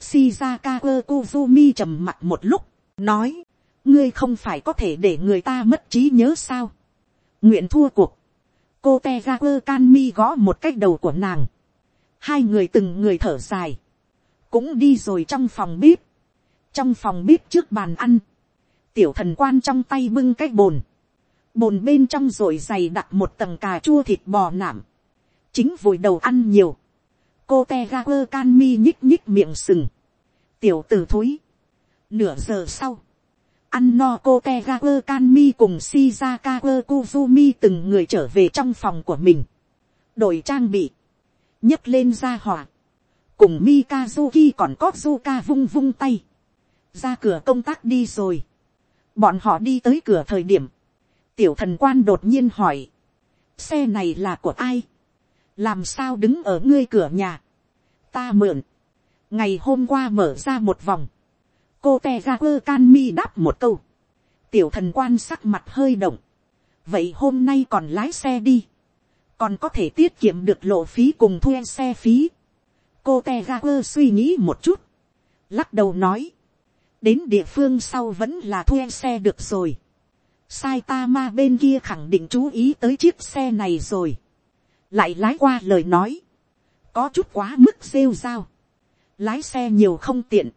Shizaka Kuzumi trầm mặt một lúc, nói, ngươi không phải có thể để người ta mất trí nhớ sao. nguyện thua cuộc, cô te ga can mi gõ một cách đầu của nàng, hai người từng người thở dài, cũng đi rồi trong phòng bếp, trong phòng bếp trước bàn ăn, tiểu thần quan trong tay bưng cái bồn, bồn bên trong rồi dày đặt một tầng cà chua thịt bò nạm, chính vùi đầu ăn nhiều, cô te ga quơ can mi nhích nhích miệng sừng, tiểu t ử thúi, Nửa giờ sau, ăn no cô te ga cơ can mi cùng Shizaka Kuzumi từng người trở về trong phòng của mình. Đổi trang bị, nhấc lên ra hỏa. Cùng Mikazuki còn có Zuka vung vung tay. Ra cửa công tác đi rồi. Bọn họ đi tới cửa thời điểm. Tiểu thần quan đột nhiên hỏi. Xe này là của ai? Làm sao đứng ở ngươi cửa nhà? Ta mượn. ngày hôm qua mở ra một vòng, cô te ra quơ can mi đáp một câu, tiểu thần quan sắc mặt hơi động, vậy hôm nay còn lái xe đi, còn có thể tiết kiệm được lộ phí cùng thuê xe phí. cô te ra quơ suy nghĩ một chút, lắc đầu nói, đến địa phương sau vẫn là thuê xe được rồi. sai ta ma bên kia khẳng định chú ý tới chiếc xe này rồi. lại lái qua lời nói, có chút quá mức rêu rao. lái xe nhiều không tiện.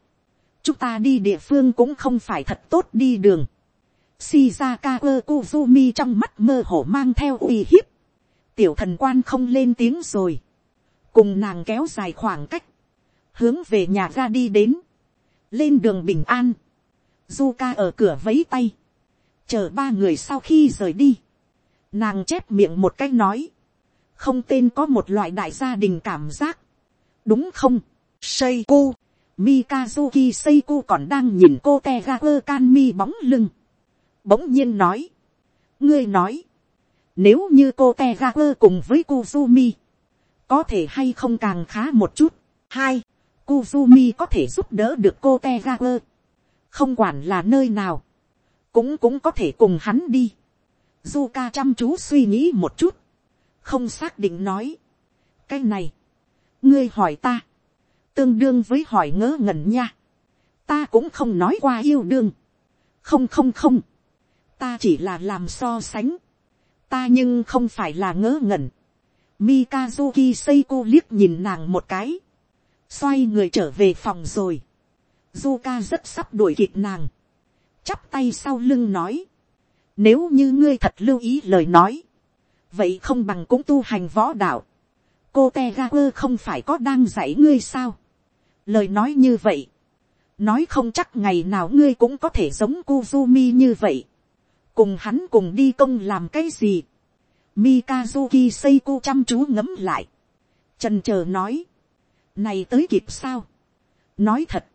chúng ta đi địa phương cũng không phải thật tốt đi đường. Shizaka Kuzumi trong mắt mơ hồ mang theo uy hiếp. Tiểu thần quan không lên tiếng rồi. Cùng nàng kéo dài khoảng cách. Hướng về nhà ra đi đến. Lên đường bình an. Zuka ở cửa vấy tay. Chờ ba người sau khi rời đi. Nàng chép miệng một cách nói. Không tên có một loại đại gia đình cảm giác. Đúng không? Seiko. Mikazuki Seiko còn đang nhìn cô Tegaku Kanmi bóng lưng bỗng nhiên nói, ngươi nói, nếu như cô te ga quơ cùng với Kuzumi, có thể hay không càng khá một chút. hai, Kuzumi có thể giúp đỡ được cô te không quản là nơi nào, cũng cũng có thể cùng hắn đi. Zuka chăm chú suy nghĩ một chút, không xác định nói, cái này, ngươi hỏi ta, tương đương với hỏi ngớ ngẩn nha, ta cũng không nói qua yêu đương, không không không, ta chỉ là làm so sánh, ta nhưng không phải là ngớ ngẩn. Mikazuki Seiko liếc nhìn nàng một cái, xoay người trở về phòng rồi. Zuka rất sắp đuổi kịp nàng, chắp tay sau lưng nói, nếu như ngươi thật lưu ý lời nói, vậy không bằng cũng tu hành võ đạo. cô te không phải có đang dạy ngươi sao. lời nói như vậy, nói không chắc ngày nào ngươi cũng có thể giống Kuzumi như vậy cùng hắn cùng đi công làm cái gì. Mikazuki Seiko chăm chú ngấm lại. Trần chờ nói. Này tới kịp sao? Nói thật.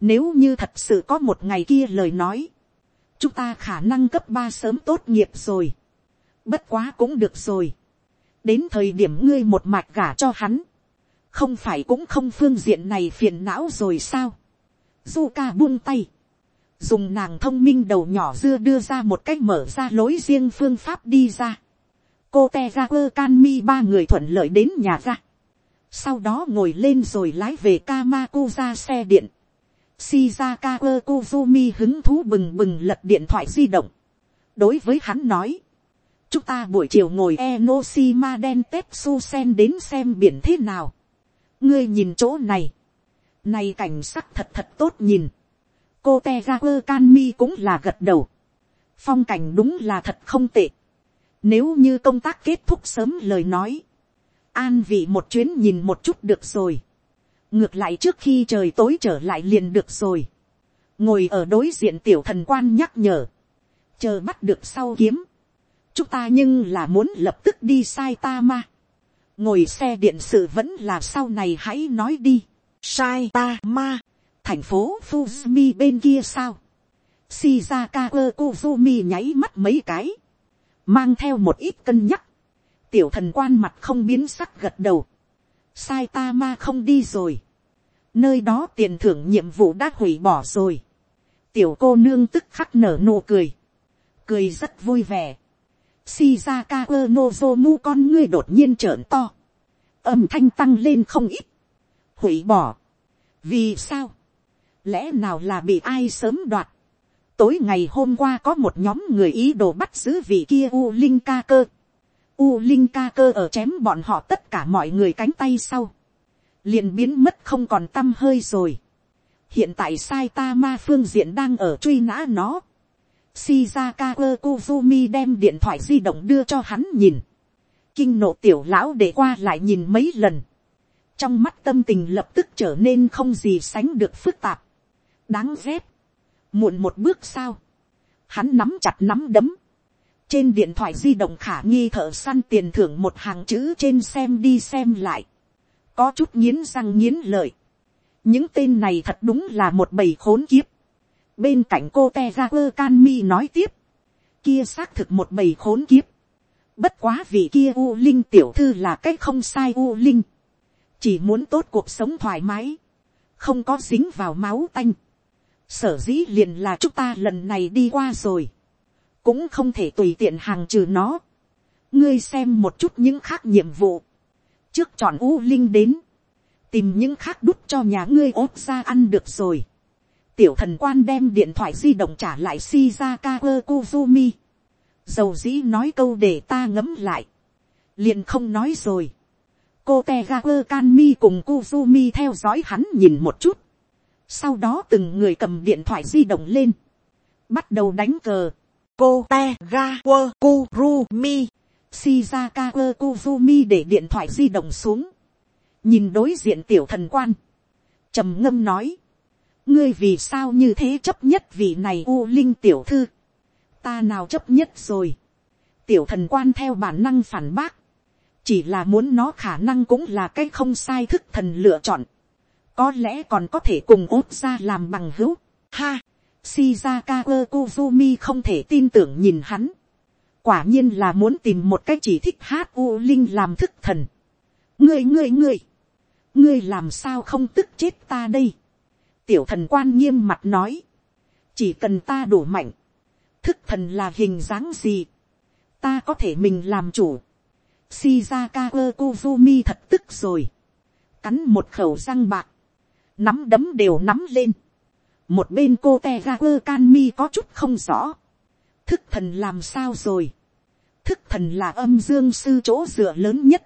Nếu như thật sự có một ngày kia lời nói. Chúng ta khả năng cấp ba sớm tốt nghiệp rồi. Bất quá cũng được rồi. Đến thời điểm ngươi một mạch gả cho hắn. Không phải cũng không phương diện này phiền não rồi sao? Zuka buông tay dùng nàng thông minh đầu nhỏ dưa đưa ra một cách mở ra lối riêng phương pháp đi ra. cô te ra quơ can mi ba người thuận lợi đến nhà ra sau đó ngồi lên rồi lái về Kamaku ra xe điện. Shizaka Kozumi hứng thú bừng bừng lật điện thoại di động. đối với hắn nói, chúng ta buổi chiều ngồi Enoshima đen Tetsu sen đến xem biển thế nào. ngươi nhìn chỗ này, này cảnh sắc thật thật tốt nhìn cô Tegaku Kanmi cũng là gật đầu. phong cảnh đúng là thật không tệ. nếu như công tác kết thúc sớm lời nói, an vị một chuyến nhìn một chút được rồi. ngược lại trước khi trời tối trở lại liền được rồi. ngồi ở đối diện tiểu thần quan nhắc nhở. chờ bắt được sau kiếm. chúng ta nhưng là muốn lập tức đi sai ta ma. ngồi xe điện sự vẫn là sau này hãy nói đi. sai ta ma thành phố Fuzumi bên kia sao. Shizaka Kozumi nháy mắt mấy cái. Mang theo một ít cân nhắc. Tiểu thần quan mặt không biến sắc gật đầu. Sai ta ma không đi rồi. Nơi đó tiền thưởng nhiệm vụ đã hủy bỏ rồi. Tiểu cô nương tức khắc nở nụ cười. Cười rất vui vẻ. Shizaka Nozomu con ngươi đột nhiên trợn to. Âm thanh tăng lên không ít. Hủy bỏ. Vì sao? lẽ nào là bị ai sớm đoạt. tối ngày hôm qua có một nhóm người ý đồ bắt giữ vị kia u linh ca cơ u linh ca cơ ở chém bọn họ tất cả mọi người cánh tay sau. liền biến mất không còn tâm hơi rồi. hiện tại sai ta ma phương diện đang ở truy nã nó. Shizaka Kuzumi đem điện thoại di động đưa cho hắn nhìn. Kinh nộ tiểu lão để qua lại nhìn mấy lần. Trong mắt tâm tình lập tức trở nên không gì sánh được phức tạp đáng ghét. Muộn một bước sao. Hắn nắm chặt nắm đấm. Trên điện thoại di động khả nghi thợ săn tiền thưởng một hàng chữ trên xem đi xem lại. Có chút nghiến răng nghiến lợi. Những tên này thật đúng là một bầy khốn kiếp. Bên cạnh cô Tegaper Canmi nói tiếp. Kia xác thực một bầy khốn kiếp. Bất quá vì kia U Linh tiểu thư là cách không sai U Linh. Chỉ muốn tốt cuộc sống thoải mái không có dính vào máu tanh, sở dĩ liền là chúng ta lần này đi qua rồi, cũng không thể tùy tiện hàng trừ nó, ngươi xem một chút những khác nhiệm vụ, trước chọn u linh đến, tìm những khác đút cho nhà ngươi ốt ra ăn được rồi, tiểu thần quan đem điện thoại di động trả lại Shizaka kuzumi. Dầu dĩ nói câu để ta ngấm lại. Liền không nói rồi. Cô te ga Tegaku Kanmi cùng kuzumi theo dõi hắn nhìn một chút. Sau đó từng người cầm điện thoại di động lên. Bắt đầu đánh cờ. Cô Te Tegaku Kurumi. Shizaka mi để điện thoại di động xuống. Nhìn đối diện tiểu thần quan. trầm ngâm nói ngươi vì sao như thế chấp nhất vị này u linh tiểu thư, ta nào chấp nhất rồi, tiểu thần quan theo bản năng phản bác, chỉ là muốn nó khả năng cũng là cái không sai thức thần lựa chọn, có lẽ còn có thể cùng ốt ra làm bằng hữu, ha, shizaka Kuzumi không thể tin tưởng nhìn hắn, quả nhiên là muốn tìm một cái chỉ thích hát u linh làm thức thần, ngươi ngươi ngươi, ngươi làm sao không tức chết ta đây, tiểu thần quan nghiêm mặt nói, chỉ cần ta đủ mạnh, thức thần là hình dáng gì, ta có thể mình làm chủ. Shizaka Kuzumi thật tức rồi, cắn một khẩu răng bạc, nắm đấm đều nắm lên, một bên cô te ga canmi có chút không rõ, thức thần làm sao rồi, thức thần là âm dương sư chỗ dựa lớn nhất,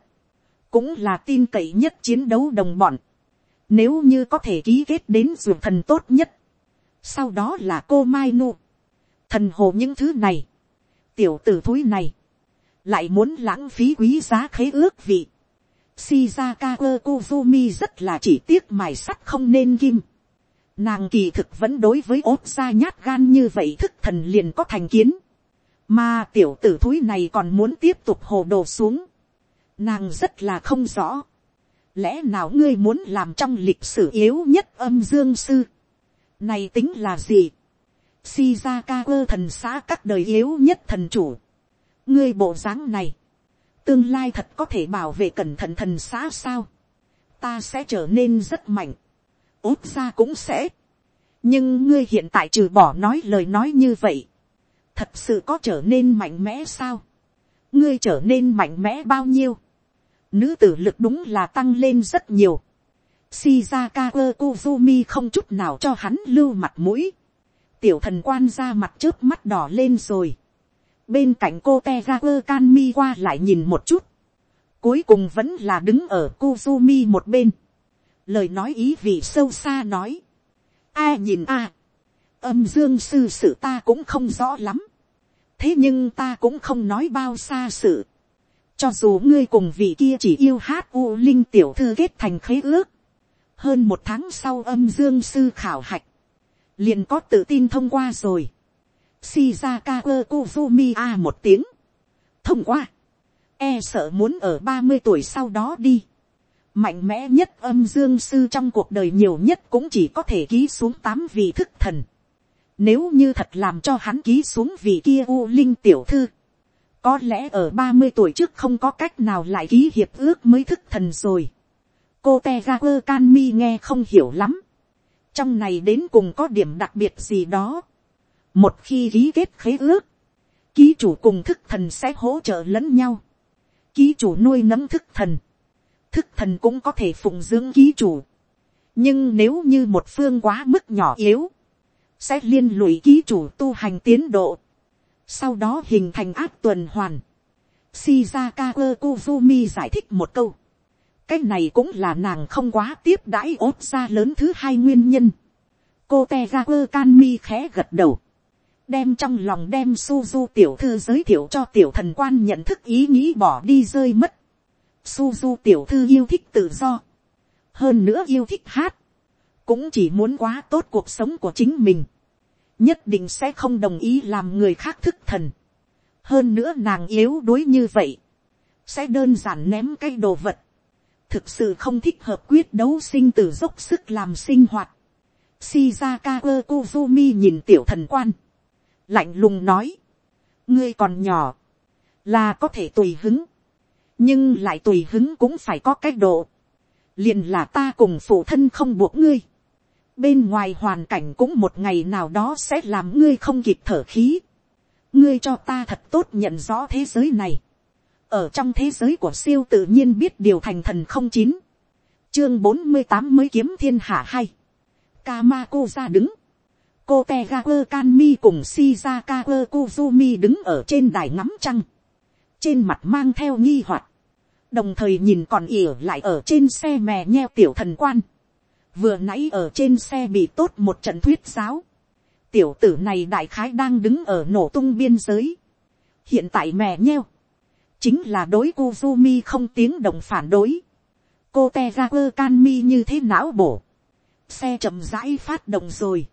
cũng là tin cậy nhất chiến đấu đồng bọn, nếu như có thể ký kết đến ruột thần tốt nhất. Sau đó là cô Mai Nu. Thần hồ những thứ này. Tiểu tử thúi này. Lại muốn lãng phí quý giá khế ước vị. Shizaka Kozumi rất là chỉ tiếc mài sắt không nên kim. Nàng kỳ thực vẫn đối với ốt ra nhát gan như vậy thức thần liền có thành kiến. Mà tiểu tử thúi này còn muốn tiếp tục hồ đồ xuống. Nàng rất là không rõ. Lẽ nào ngươi muốn làm trong lịch sử yếu nhất âm dương sư, này tính là gì, Shizaka cơ thần xã các đời yếu nhất thần chủ, ngươi bộ dáng này, tương lai thật có thể bảo vệ cẩn thận thần xã sao, ta sẽ trở nên rất mạnh, ốt ra cũng sẽ, nhưng ngươi hiện tại trừ bỏ nói lời nói như vậy, thật sự có trở nên mạnh mẽ sao, ngươi trở nên mạnh mẽ bao nhiêu, nữ tử lực đúng là tăng lên rất nhiều. Shizaka Kozumi không chút nào cho hắn lưu mặt mũi. Tiểu thần quan ra mặt trước mắt đỏ lên rồi. Bên cạnh cô Tegaku Kanmi qua lại nhìn một chút. Cuối cùng vẫn là đứng ở Kozumi một bên. Lời nói ý vị sâu xa nói. Ai nhìn a Âm dương sư sự ta cũng không rõ lắm. Thế nhưng ta cũng không nói bao xa sự cho dù ngươi cùng vị kia chỉ yêu hát u linh tiểu thư kết thành khế ước. Hơn một tháng sau âm dương sư khảo hạch. Liền có tự tin thông qua rồi. Shizaka Kozumi a một tiếng. Thông qua. E sợ muốn ở ba mươi tuổi sau đó đi. Mạnh mẽ nhất âm dương sư trong cuộc đời nhiều nhất cũng chỉ có thể ký xuống tám vị thức thần. Nếu như thật làm cho hắn ký xuống vị kia u linh tiểu thư có lẽ ở ba mươi tuổi trước không có cách nào lại ký hiệp ước mới thức thần rồi. Cô Tegaku Kanmi nghe không hiểu lắm. Trong này đến cùng có điểm đặc biệt gì đó. Một khi ký kết khế ước, ký chủ cùng thức thần sẽ hỗ trợ lẫn nhau. Ký chủ nuôi nấng thức thần. Thức thần cũng có thể phụng dưỡng ký chủ. Nhưng nếu như một phương quá mức nhỏ yếu, sẽ liên lụy ký chủ tu hành tiến độ sau đó hình thành áp tuần hoàn. Shizaka Kozumi giải thích một câu. cái này cũng là nàng không quá tiếp đãi ốt ra lớn thứ hai nguyên nhân. cô tegaku kanmi khẽ gật đầu. đem trong lòng đem suzu tiểu thư giới thiệu cho tiểu thần quan nhận thức ý nghĩ bỏ đi rơi mất suzu tiểu thư yêu thích tự do. hơn nữa yêu thích hát. cũng chỉ muốn quá tốt cuộc sống của chính mình nhất định sẽ không đồng ý làm người khác thức thần. hơn nữa nàng yếu đuối như vậy, sẽ đơn giản ném cái đồ vật, thực sự không thích hợp quyết đấu sinh tử dốc sức làm sinh hoạt. Shizaka Kozumi nhìn tiểu thần quan, lạnh lùng nói, ngươi còn nhỏ, là có thể tùy hứng, nhưng lại tùy hứng cũng phải có cái độ, liền là ta cùng phụ thân không buộc ngươi, bên ngoài hoàn cảnh cũng một ngày nào đó sẽ làm ngươi không kịp thở khí. ngươi cho ta thật tốt nhận rõ thế giới này. ở trong thế giới của siêu tự nhiên biết điều thành thần không chín. chương bốn mươi tám mới kiếm thiên hạ hay. Kamako ra đứng. cô tegakur kanmi cùng shizaka kuzumi đứng ở trên đài ngắm trăng trên mặt mang theo nghi hoặc. Đồng thời nhìn còn ỉa lại ở trên xe mè nheo tiểu thần quan. Vừa nãy ở trên xe bị tốt một trận thuyết giáo, tiểu tử này đại khái đang đứng ở nổ tung biên giới, hiện tại mè nheo, chính là đối Kuzumi không tiếng đồng phản đối, cô te ra quơ can mi như thế não bổ, xe chậm rãi phát động rồi,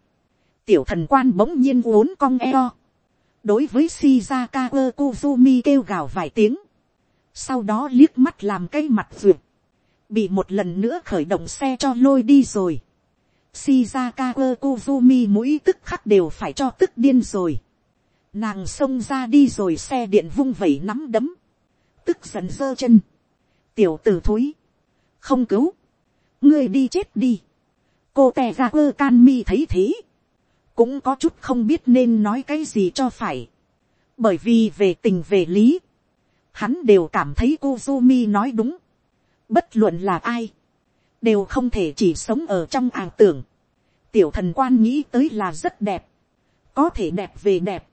tiểu thần quan bỗng nhiên uốn cong eo, đối với Shizaka Kuzumi kêu gào vài tiếng, sau đó liếc mắt làm cái mặt ruột, bị một lần nữa khởi động xe cho lôi đi rồi. Shizaka Kuzumi mũi tức khắc đều phải cho tức điên rồi. Nàng xông ra đi rồi xe điện vung vẩy nắm đấm. Tức giận giơ chân. Tiểu tử thúi. Không cứu. Ngươi đi chết đi. Cô tè ra ơ can mi thấy thế. Cũng có chút không biết nên nói cái gì cho phải. Bởi vì về tình về lý. Hắn đều cảm thấy Kuzumi nói đúng bất luận là ai, đều không thể chỉ sống ở trong ảo tưởng. tiểu thần quan nghĩ tới là rất đẹp, có thể đẹp về đẹp,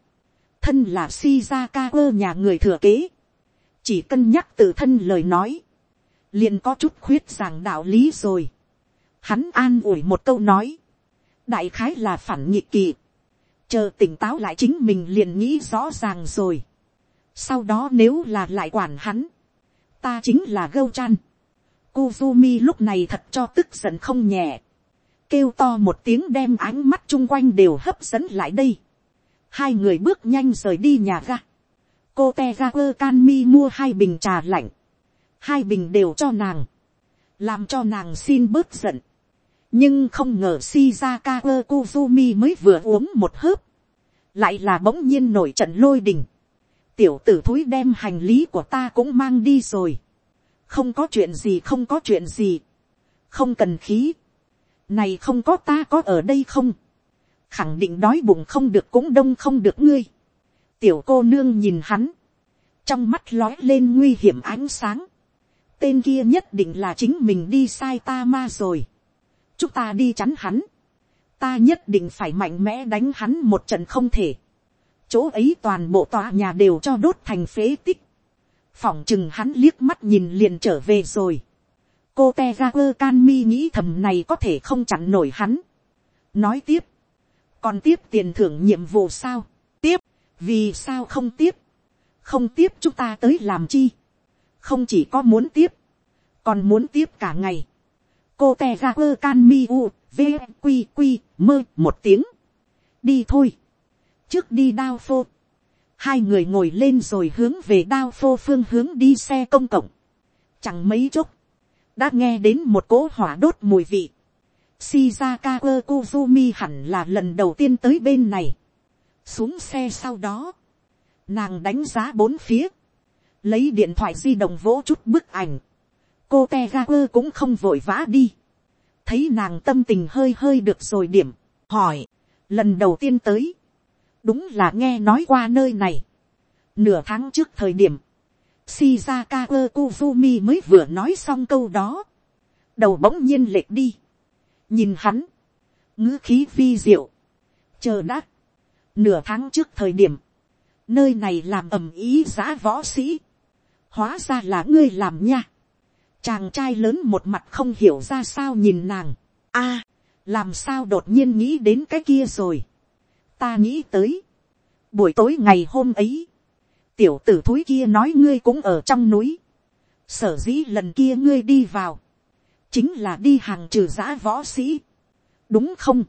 thân là Shizaka nhà người thừa kế, chỉ cân nhắc tự thân lời nói, liền có chút khuyết giảng đạo lý rồi. Hắn an ủi một câu nói, đại khái là phản nhị kỳ, chờ tỉnh táo lại chính mình liền nghĩ rõ ràng rồi. sau đó nếu là lại quản hắn, ta chính là gâu chăn. Kuzumi lúc này thật cho tức giận không nhẹ. Kêu to một tiếng đem ánh mắt chung quanh đều hấp dẫn lại đây. Hai người bước nhanh rời đi nhà ga. Cô Tegaku Kanmi mua hai bình trà lạnh. Hai bình đều cho nàng. Làm cho nàng xin bớt giận. Nhưng không ngờ Shizaka Kuzumi mới vừa uống một hớp. Lại là bỗng nhiên nổi trận lôi đình. Tiểu tử thúi đem hành lý của ta cũng mang đi rồi. Không có chuyện gì không có chuyện gì, không cần khí, này không có ta có ở đây không, khẳng định đói bụng không được cũng đông không được ngươi, tiểu cô nương nhìn hắn, trong mắt lói lên nguy hiểm ánh sáng, tên kia nhất định là chính mình đi sai ta ma rồi, chúng ta đi chắn hắn, ta nhất định phải mạnh mẽ đánh hắn một trận không thể, chỗ ấy toàn bộ tòa nhà đều cho đốt thành phế tích, phỏng chừng hắn liếc mắt nhìn liền trở về rồi. cô te ga quơ can mi nghĩ thầm này có thể không chặn nổi hắn. nói tiếp, còn tiếp tiền thưởng nhiệm vụ sao, tiếp, vì sao không tiếp, không tiếp chúng ta tới làm chi, không chỉ có muốn tiếp, còn muốn tiếp cả ngày cô te ra quơ can mi u, v, q q mơ một tiếng, đi thôi, trước đi đao phô, hai người ngồi lên rồi hướng về đao phô phương hướng đi xe công cộng. Chẳng mấy chốc, đã nghe đến một cỗ hỏa đốt mùi vị. Shizaka Kuzumi hẳn là lần đầu tiên tới bên này. Xuống xe sau đó, nàng đánh giá bốn phía, lấy điện thoại di động vỗ chút bức ảnh. Cô Te Kagura cũng không vội vã đi. Thấy nàng tâm tình hơi hơi được rồi điểm, hỏi, lần đầu tiên tới, đúng là nghe nói qua nơi này. nửa tháng trước thời điểm, shizaka kuzumi mới vừa nói xong câu đó, đầu bỗng nhiên lệch đi, nhìn hắn, ngữ khí vi diệu, chờ đã, nửa tháng trước thời điểm, nơi này làm ầm ý giã võ sĩ, hóa ra là ngươi làm nha, chàng trai lớn một mặt không hiểu ra sao nhìn nàng, a, làm sao đột nhiên nghĩ đến cái kia rồi, ta nghĩ tới, buổi tối ngày hôm ấy, tiểu tử thúi kia nói ngươi cũng ở trong núi, sở dĩ lần kia ngươi đi vào, chính là đi hàng trừ giã võ sĩ, đúng không,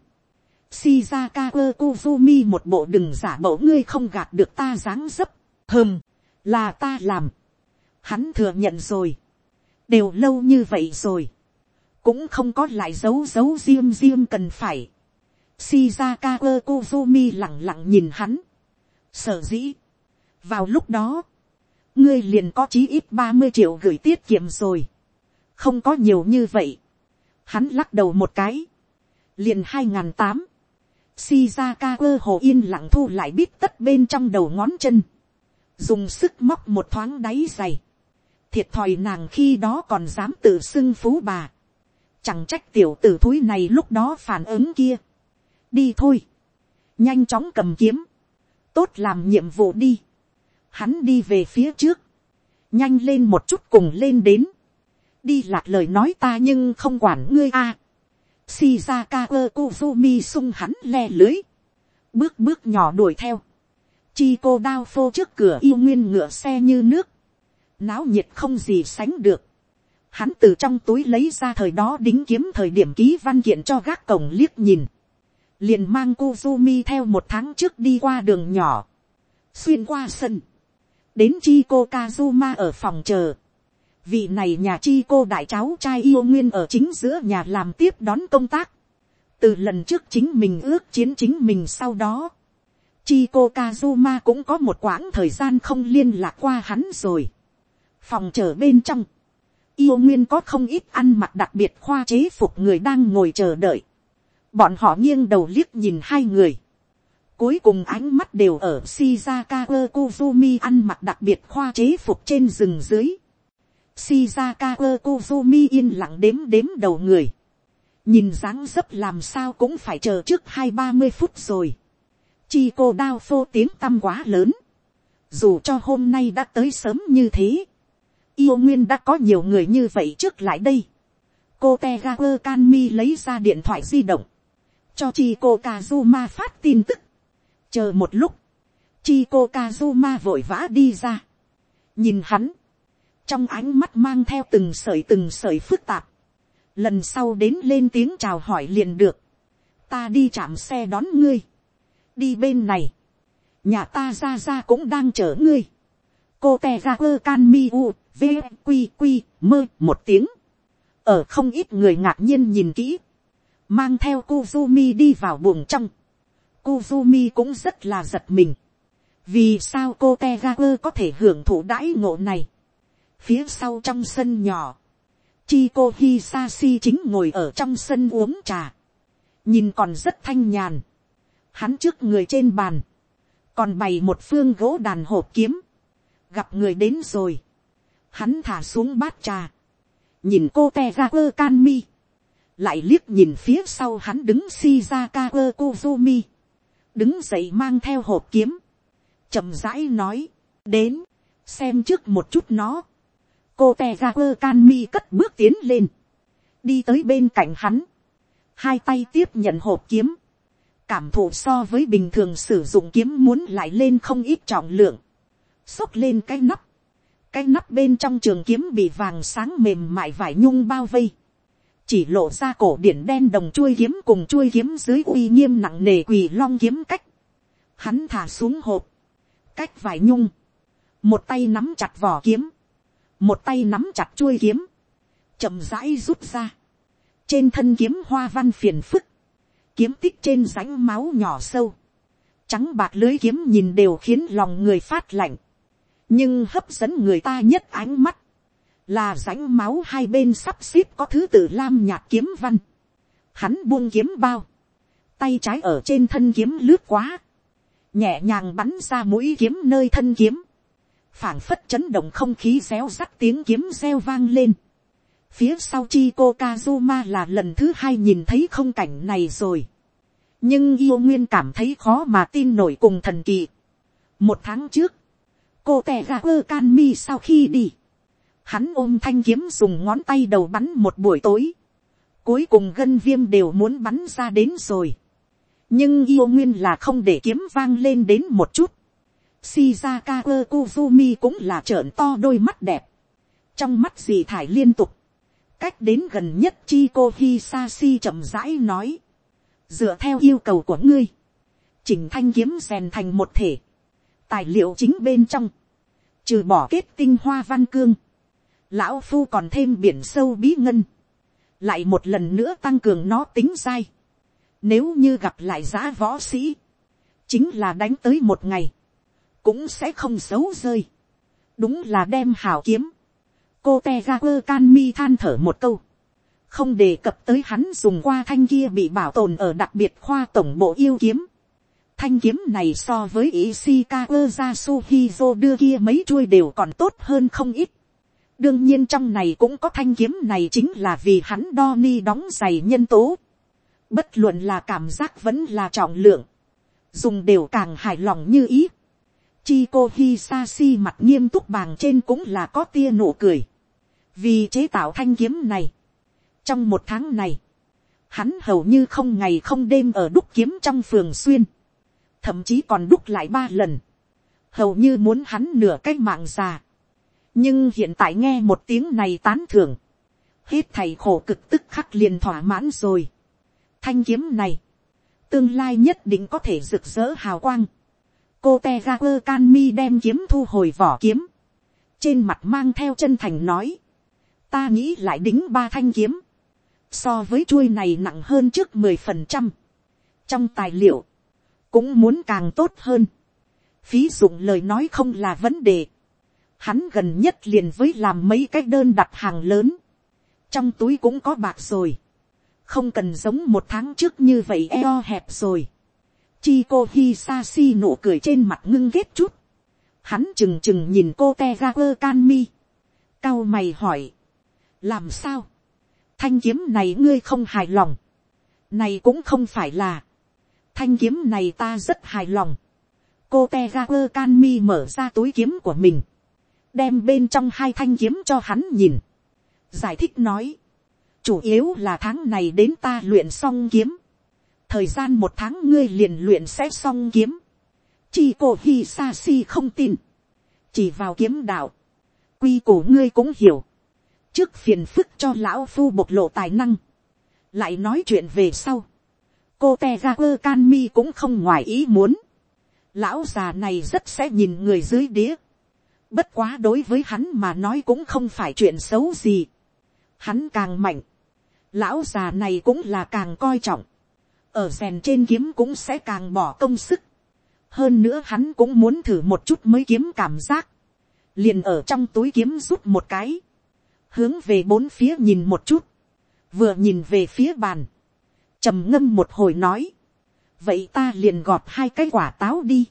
Shizaka Kuzumi một bộ đừng giả mẫu ngươi không gạt được ta dáng dấp, hơm, là ta làm, hắn thừa nhận rồi, đều lâu như vậy rồi, cũng không có lại dấu dấu riêng riêng cần phải, Shizaka Kozumi lặng lặng nhìn hắn. Sở dĩ. Vào lúc đó. Ngươi liền có chí ít ba mươi triệu gửi tiết kiệm rồi. Không có nhiều như vậy. Hắn lắc đầu một cái. liền hai n g h n tám, shizaka cơ hồ yên lặng thu lại biết tất bên trong đầu ngón chân, dùng sức móc một thoáng đáy dày, thiệt thòi nàng khi đó còn dám tự xưng phú bà, chẳng trách tiểu tử thúi này lúc đó phản ứng kia, đi thôi, nhanh chóng cầm kiếm, tốt làm nhiệm vụ đi, hắn đi về phía trước, nhanh lên một chút cùng lên đến, đi lạc lời nói ta nhưng không quản ngươi a. Shizaka Kuzumi sung hắn le lưới. Bước bước nhỏ đuổi theo. Chi cô đao phô trước cửa yêu nguyên ngựa xe như nước. Náo nhiệt không gì sánh được. Hắn từ trong túi lấy ra thời đó đính kiếm thời điểm ký văn kiện cho gác cổng liếc nhìn. Liền mang Kozumi theo một tháng trước đi qua đường nhỏ. Xuyên qua sân. Đến Chico Kazuma ở phòng chờ vị này nhà Chico đại cháu trai yêu nguyên ở chính giữa nhà làm tiếp đón công tác. từ lần trước chính mình ước chiến chính mình sau đó. Chico kazuma cũng có một quãng thời gian không liên lạc qua hắn rồi phòng chờ bên trong. yêu nguyên có không ít ăn mặc đặc biệt khoa chế phục người đang ngồi chờ đợi. bọn họ nghiêng đầu liếc nhìn hai người. Cuối cùng ánh mắt đều ở Shizaka Kuzumi ăn mặc đặc biệt khoa chế phục trên rừng dưới Shizaka Kuzumi yên lặng đếm đếm đầu người. Nhìn dáng dấp làm sao cũng phải chờ trước hai ba mươi phút rồi. Chi cô đao phô tiếng tăm quá lớn. Dù cho hôm nay đã tới sớm như thế. Yêu Nguyên đã có nhiều người như vậy trước lại đây. Cô tegakur Kanmi lấy ra điện thoại di động. Cho Chi cô Kazuma phát tin tức. Chờ một lúc. Chi cô Kazuma vội vã đi ra. Nhìn hắn trong ánh mắt mang theo từng sợi từng sợi phức tạp, lần sau đến lên tiếng chào hỏi liền được, ta đi chạm xe đón ngươi, đi bên này, nhà ta ra ra cũng đang chở ngươi, cô te ra quơ can mi u v q q mơ một tiếng, ở không ít người ngạc nhiên nhìn kỹ, mang theo Kuzumi đi vào buồng trong, Kuzumi cũng rất là giật mình, vì sao cô te ra quơ có thể hưởng thụ đãi ngộ này, Phía sau trong sân nhỏ, Chico Hisashi chính ngồi ở trong sân uống trà. Nhìn còn rất thanh nhàn. Hắn trước người trên bàn. Còn bày một phương gỗ đàn hộp kiếm. Gặp người đến rồi. Hắn thả xuống bát trà. Nhìn cô Tegaku Kanmi. Lại liếc nhìn phía sau hắn đứng Shizaka mi, Đứng dậy mang theo hộp kiếm. chậm rãi nói. Đến. Xem trước một chút nó cô te ra quơ can mi cất bước tiến lên, đi tới bên cạnh hắn, hai tay tiếp nhận hộp kiếm, cảm thụ so với bình thường sử dụng kiếm muốn lại lên không ít trọng lượng, xốc lên cái nắp, cái nắp bên trong trường kiếm bị vàng sáng mềm mại vải nhung bao vây, chỉ lộ ra cổ điển đen đồng chuôi kiếm cùng chuôi kiếm dưới uy nghiêm nặng nề quỳ long kiếm cách, hắn thả xuống hộp, cách vải nhung, một tay nắm chặt vỏ kiếm, một tay nắm chặt chuôi kiếm, chậm rãi rút ra, trên thân kiếm hoa văn phiền phức, kiếm tích trên rãnh máu nhỏ sâu, trắng bạc lưới kiếm nhìn đều khiến lòng người phát lạnh, nhưng hấp dẫn người ta nhất ánh mắt, là rãnh máu hai bên sắp xếp có thứ tự lam nhạt kiếm văn, hắn buông kiếm bao, tay trái ở trên thân kiếm lướt quá, nhẹ nhàng bắn ra mũi kiếm nơi thân kiếm, phảng phất chấn động không khí réo rắt tiếng kiếm reo vang lên. Phía sau chi cô Kazuma là lần thứ hai nhìn thấy không cảnh này rồi. Nhưng yêu nguyên cảm thấy khó mà tin nổi cùng thần kỳ. Một tháng trước, cô tè gà quơ can mi sau khi đi. Hắn ôm thanh kiếm dùng ngón tay đầu bắn một buổi tối. Cuối cùng gân viêm đều muốn bắn ra đến rồi. Nhưng yêu nguyên là không để kiếm vang lên đến một chút Shizaka Kuzumi cũng là trợn to đôi mắt đẹp. Trong mắt dì thải liên tục. Cách đến gần nhất Chico Hisashi chậm rãi nói. Dựa theo yêu cầu của ngươi. Chỉnh thanh kiếm rèn thành một thể. Tài liệu chính bên trong. Trừ bỏ kết tinh hoa văn cương. Lão Phu còn thêm biển sâu bí ngân. Lại một lần nữa tăng cường nó tính dai. Nếu như gặp lại giã võ sĩ. Chính là đánh tới một ngày, cũng sẽ không xấu rơi. đúng là đem hào kiếm. cô te ga quơ can mi than thở một câu. không đề cập tới hắn dùng qua thanh kia bị bảo tồn ở đặc biệt khoa tổng bộ yêu kiếm. Thanh kiếm này so với Ishikawa Yasuhizo đưa kia mấy chuôi đều còn tốt hơn không ít. đương nhiên trong này cũng có thanh kiếm này chính là vì hắn đo ni đóng giày nhân tố. bất luận là cảm giác vẫn là trọng lượng. dùng đều càng hài lòng như ý. Chiko Hisashi mặt nghiêm túc bàng trên cũng là có tia nụ cười. vì chế tạo thanh kiếm này trong một tháng này, hắn hầu như không ngày không đêm ở đúc kiếm trong phường xuyên, thậm chí còn đúc lại ba lần, hầu như muốn hắn nửa cái mạng già. nhưng hiện tại nghe một tiếng này tán thưởng, hết thầy khổ cực tức khắc liền thỏa mãn rồi. thanh kiếm này, tương lai nhất định có thể rực rỡ hào quang. cô te ga quơ can mi đem kiếm thu hồi vỏ kiếm, trên mặt mang theo chân thành nói, ta nghĩ lại đính ba thanh kiếm, so với chuôi này nặng hơn trước mười phần trăm, trong tài liệu, cũng muốn càng tốt hơn, phí dụng lời nói không là vấn đề, hắn gần nhất liền với làm mấy cái đơn đặt hàng lớn, trong túi cũng có bạc rồi, không cần giống một tháng trước như vậy eo hẹp rồi, chi cô hi sa si nụ cười trên mặt ngưng ghét chút, hắn chừng chừng nhìn cô te ra quơ can mi, cao mày hỏi, làm sao, thanh kiếm này ngươi không hài lòng, này cũng không phải là, thanh kiếm này ta rất hài lòng, cô te ga quơ can mi mở ra túi kiếm của mình, đem bên trong hai thanh kiếm cho hắn nhìn, giải thích nói, chủ yếu là tháng này đến ta luyện xong kiếm, thời gian một tháng ngươi liền luyện sẽ xong kiếm, chi cô hi sa si không tin, chỉ vào kiếm đạo, quy củ ngươi cũng hiểu, trước phiền phức cho lão phu bộc lộ tài năng, lại nói chuyện về sau, cô te ra quơ can mi cũng không ngoài ý muốn, lão già này rất sẽ nhìn người dưới đĩa, bất quá đối với hắn mà nói cũng không phải chuyện xấu gì, hắn càng mạnh, lão già này cũng là càng coi trọng, ở rèn trên kiếm cũng sẽ càng bỏ công sức, hơn nữa hắn cũng muốn thử một chút mới kiếm cảm giác, liền ở trong túi kiếm rút một cái, hướng về bốn phía nhìn một chút, vừa nhìn về phía bàn, trầm ngâm một hồi nói, vậy ta liền gọt hai cái quả táo đi.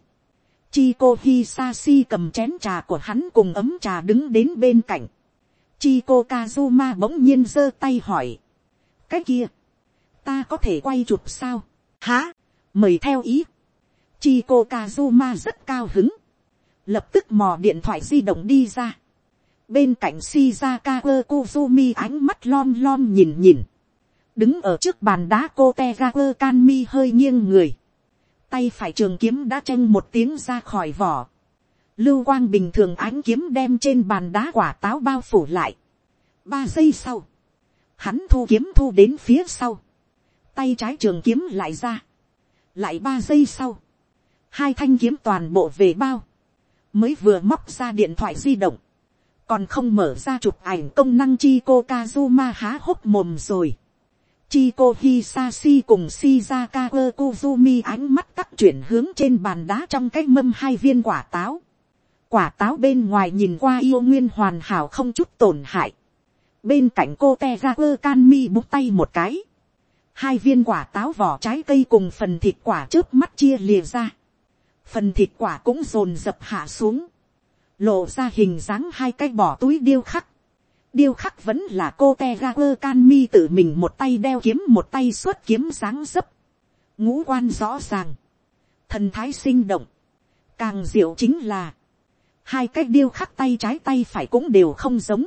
Chi cô Hisashi cầm chén trà của hắn cùng ấm trà đứng đến bên cạnh. Chi cô Kazuma bỗng nhiên giơ tay hỏi. Cái kia, ta có thể quay chụp sao? Hả? Mời theo ý. Chi cô Kazuma rất cao hứng. Lập tức mò điện thoại di động đi ra bên cạnh shizaka quơ kuzumi ánh mắt lom lom nhìn nhìn, đứng ở trước bàn đá cô te ga quơ can mi hơi nghiêng người, tay phải trường kiếm đã tranh một tiếng ra khỏi vỏ, lưu quang bình thường ánh kiếm đem trên bàn đá quả táo bao phủ lại, ba giây sau, hắn thu kiếm thu đến phía sau, tay trái trường kiếm lại ra, lại ba giây sau, hai thanh kiếm toàn bộ về bao, mới vừa móc ra điện thoại di động, còn không mở ra chụp ảnh công năng chi cô kazuma há hốc mồm rồi chi cô hisashi cùng shizaka kuzumi ánh mắt tắt chuyển hướng trên bàn đá trong cái mâm hai viên quả táo. quả táo bên ngoài nhìn qua yêu nguyên hoàn hảo không chút tổn hại. bên cạnh cô te Kanmi quơ tay một cái. hai viên quả táo vỏ trái cây cùng phần thịt quả trước mắt chia lìa ra. phần thịt quả cũng rồn dập hạ xuống lộ ra hình dáng hai cái bỏ túi điêu khắc điêu khắc vẫn là cô te ra quơ can mi tự mình một tay đeo kiếm một tay xuất kiếm dáng dấp. ngũ quan rõ ràng. thần thái sinh động. càng diệu chính là, hai cái điêu khắc tay trái tay phải cũng đều không giống.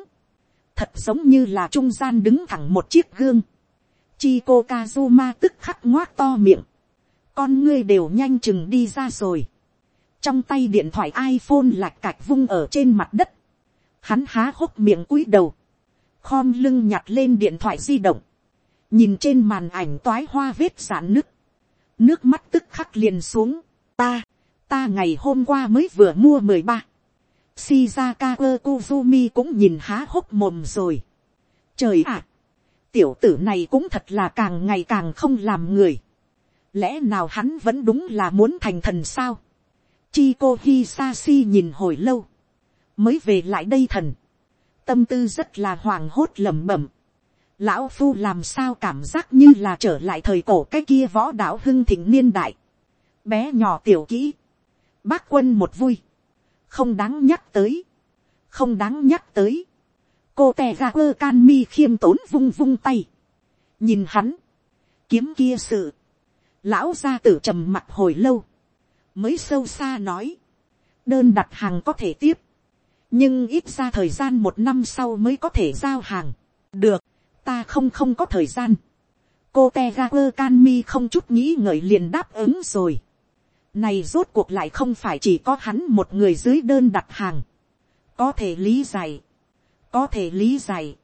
thật giống như là trung gian đứng thẳng một chiếc gương. chi cô kazuma tức khắc ngoác to miệng. con ngươi đều nhanh chừng đi ra rồi trong tay điện thoại iphone lạch cạch vung ở trên mặt đất, hắn há hốc miệng cúi đầu, khom lưng nhặt lên điện thoại di động, nhìn trên màn ảnh toái hoa vết sạn nứt, nước mắt tức khắc liền xuống, ta, ta ngày hôm qua mới vừa mua mười ba, Shizaka Kozumi cũng nhìn há hốc mồm rồi. Trời ạ! tiểu tử này cũng thật là càng ngày càng không làm người. Lẽ nào hắn vẫn đúng là muốn thành thần sao? Chi cô Hisashi nhìn hồi lâu. Mới về lại đây thần. Tâm tư rất là hoàng hốt lẩm bẩm. lão phu làm sao cảm giác như là trở lại thời cổ cái kia võ đạo hưng thịnh niên đại, bé nhỏ tiểu kỹ, bác quân một vui, không đáng nhắc tới, không đáng nhắc tới, cô tè ga quơ can mi khiêm tốn vung vung tay, nhìn hắn, kiếm kia sự, lão gia tử trầm mặt hồi lâu, mới sâu xa nói, đơn đặt hàng có thể tiếp, nhưng ít ra thời gian một năm sau mới có thể giao hàng, được, ta không không có thời gian, cô te ga quơ can mi không chút nghĩ ngợi liền đáp ứng rồi, này rốt cuộc lại không phải chỉ có hắn một người dưới đơn đặt hàng, có thể lý giải, có thể lý giải,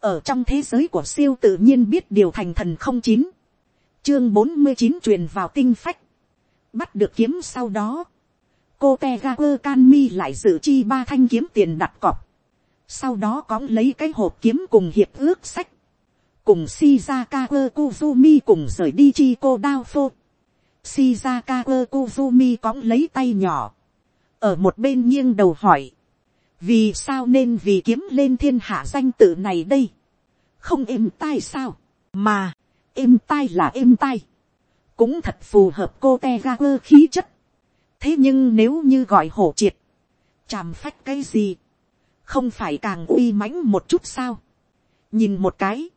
ở trong thế giới của siêu tự nhiên biết điều thành thần không chín, chương bốn mươi chín truyền vào tinh phách, bắt được kiếm sau đó, cô te ga quơ can mi lại dự chi ba thanh kiếm tiền đặt cọc, sau đó cóng lấy cái hộp kiếm cùng hiệp ước sách, cùng shizaka quơ kuzumi cùng rời đi chi cô đao phô, shizaka quơ kuzumi cóng lấy tay nhỏ, ở một bên nghiêng đầu hỏi, vì sao nên vì kiếm lên thiên hạ danh tự này đây, không êm tai sao, mà, êm tai là êm tai, cũng thật phù hợp cô te ga quơ khí chất, thế nhưng nếu như gọi hổ triệt, chàm phách cái gì, không phải càng uy mãnh một chút sao, nhìn một cái,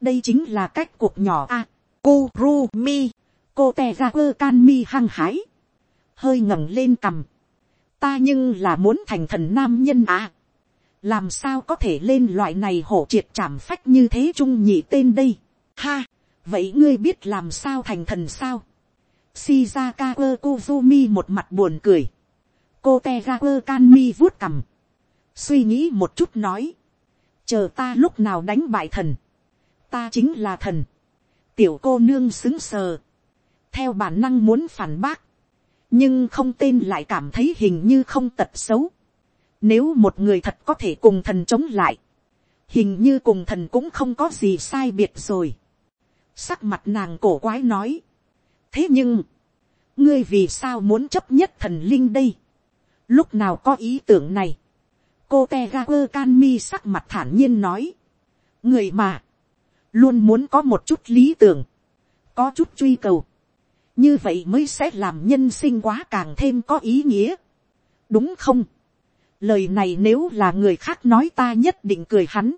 đây chính là cách cuộc nhỏ a, à, Kurumi, cô te ra quơ can mi hăng hái, hơi ngẩng lên cằm, ta nhưng là muốn thành thần nam nhân à, làm sao có thể lên loại này hổ triệt chảm phách như thế trung nhị tên đây, ha, vậy ngươi biết làm sao thành thần sao, Shizaka Kozumi một mặt buồn cười. Cô Tegaku Kanmi vuốt cằm. Suy nghĩ một chút nói. Chờ ta lúc nào đánh bại thần. Ta chính là thần. Tiểu cô nương xứng sờ. Theo bản năng muốn phản bác. Nhưng không tên lại cảm thấy hình như không tật xấu. Nếu một người thật có thể cùng thần chống lại. Hình như cùng thần cũng không có gì sai biệt rồi. Sắc mặt nàng cổ quái nói thế nhưng, ngươi vì sao muốn chấp nhất thần linh đây, lúc nào có ý tưởng này, cô te ga quơ can mi sắc mặt thản nhiên nói, người mà, luôn muốn có một chút lý tưởng, có chút truy cầu, như vậy mới sẽ làm nhân sinh quá càng thêm có ý nghĩa, đúng không, lời này nếu là người khác nói ta nhất định cười hắn,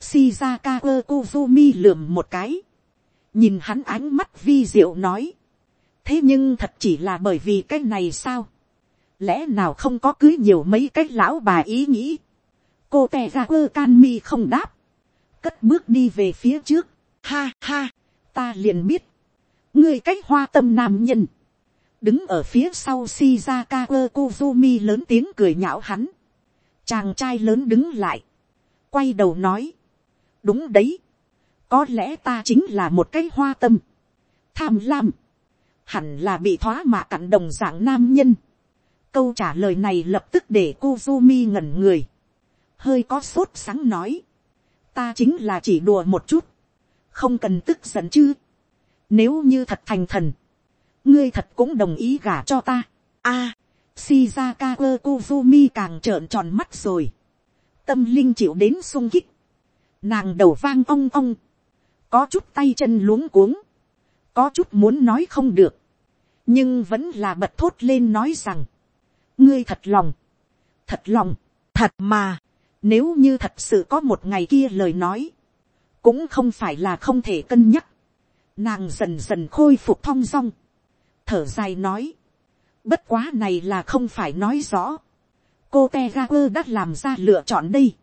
Shizaka Kozumi lườm một cái nhìn hắn ánh mắt vi diệu nói, thế nhưng thật chỉ là bởi vì cái này sao, lẽ nào không có cưới nhiều mấy cái lão bà ý nghĩ, cô tè ra quơ can mi không đáp, cất bước đi về phía trước, ha ha, ta liền biết, ngươi cách hoa tâm nam nhân, đứng ở phía sau Shizaka Kozumi lớn tiếng cười nhạo hắn. Chàng trai lớn đứng lại. Quay đầu nói. Đúng đấy có lẽ ta chính là một cái hoa tâm, tham lam, hẳn là bị thoá mạ cặn đồng dạng nam nhân. câu trả lời này lập tức để cô Kuzumi ngẩn người, hơi có sốt sáng nói, ta chính là chỉ đùa một chút, không cần tức giận chứ, nếu như thật thành thần, ngươi thật cũng đồng ý gả cho ta. a, à, Shizaka Kuzumi càng trợn tròn mắt rồi, tâm linh chịu đến sung kích, nàng đầu vang ong ong, có chút tay chân luống cuống, có chút muốn nói không được, nhưng vẫn là bật thốt lên nói rằng, ngươi thật lòng, thật lòng, thật mà, nếu như thật sự có một ngày kia lời nói, cũng không phải là không thể cân nhắc, nàng dần dần khôi phục thong dong, thở dài nói, bất quá này là không phải nói rõ, cô te ga quơ đã làm ra lựa chọn đây,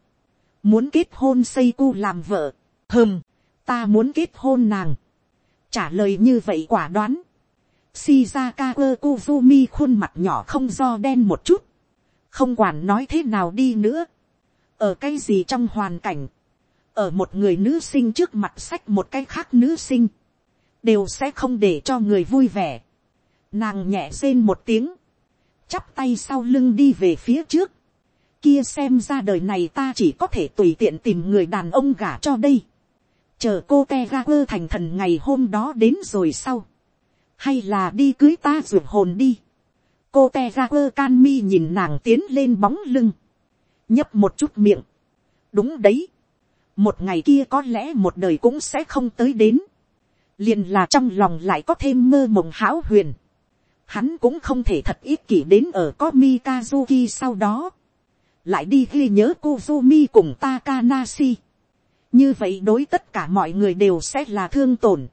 muốn kết hôn xây cu làm vợ, hơm, ta muốn kết hôn nàng. trả lời như vậy quả đoán. Shizaka Kuzumi khuôn mặt nhỏ không do đen một chút. không quản nói thế nào đi nữa. ở cái gì trong hoàn cảnh. ở một người nữ sinh trước mặt sách một cái khác nữ sinh. đều sẽ không để cho người vui vẻ. nàng nhẹ rên một tiếng. chắp tay sau lưng đi về phía trước. kia xem ra đời này ta chỉ có thể tùy tiện tìm người đàn ông gả cho đây chờ cô te ga quơ thành thần ngày hôm đó đến rồi sau, hay là đi cưới ta ruột hồn đi. cô te ga quơ can mi nhìn nàng tiến lên bóng lưng, nhấp một chút miệng. đúng đấy, một ngày kia có lẽ một đời cũng sẽ không tới đến, liền là trong lòng lại có thêm mơ mộng hão huyền, hắn cũng không thể thật ít kỷ đến ở có Mikazuki sau đó, lại đi ghi nhớ Kuzumi cùng Takanashi. Như vậy đối tất cả mọi người đều sẽ là thương tổn.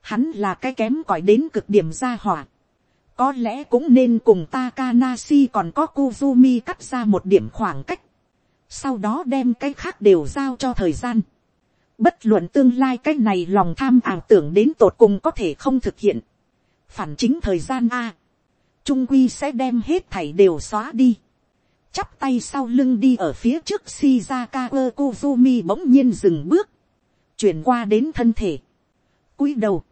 Hắn là cái kém cỏi đến cực điểm gia hỏa. Có lẽ cũng nên cùng Takanashi còn có Kuzumi cắt ra một điểm khoảng cách. Sau đó đem cái khác đều giao cho thời gian. Bất luận tương lai cái này lòng tham ảo tưởng đến tột cùng có thể không thực hiện. Phản chính thời gian A. Trung quy sẽ đem hết thảy đều xóa đi chắp tay sau lưng đi ở phía trước Shizaka Kozumi bỗng nhiên dừng bước, chuyển qua đến thân thể, cúi đầu,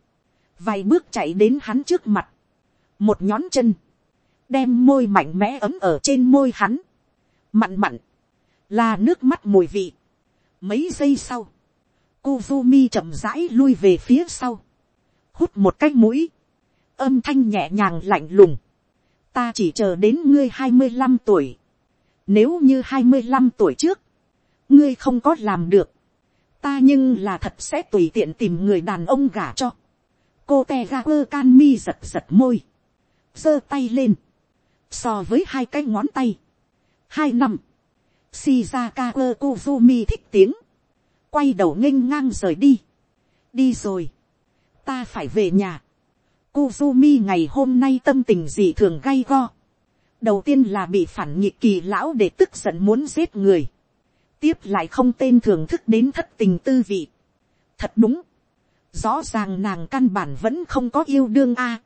vài bước chạy đến hắn trước mặt, một nhón chân, đem môi mạnh mẽ ấm ở trên môi hắn, mặn mặn, là nước mắt mùi vị. Mấy giây sau, Kuzumi chậm rãi lui về phía sau, hút một cái mũi, âm thanh nhẹ nhàng lạnh lùng, ta chỉ chờ đến ngươi hai mươi 25 tuổi, nếu như hai mươi 25 tuổi trước, ngươi không có làm được, ta nhưng là thật sẽ tùy tiện tìm người đàn ông gả cho. cô te ga quơ can mi giật giật môi, giơ tay lên, so với hai cái ngón tay, hai năm, shizaka quơ kuzumi thích tiếng, quay đầu nghênh ngang rời đi, đi rồi, ta phải về nhà, kuzumi ngày hôm nay tâm tình gì thường gay go, đầu tiên là bị phản nhị kỳ lão để tức giận muốn giết người, tiếp lại không tên thưởng thức đến thất tình tư vị. thật đúng, rõ ràng nàng căn bản vẫn không có yêu đương a.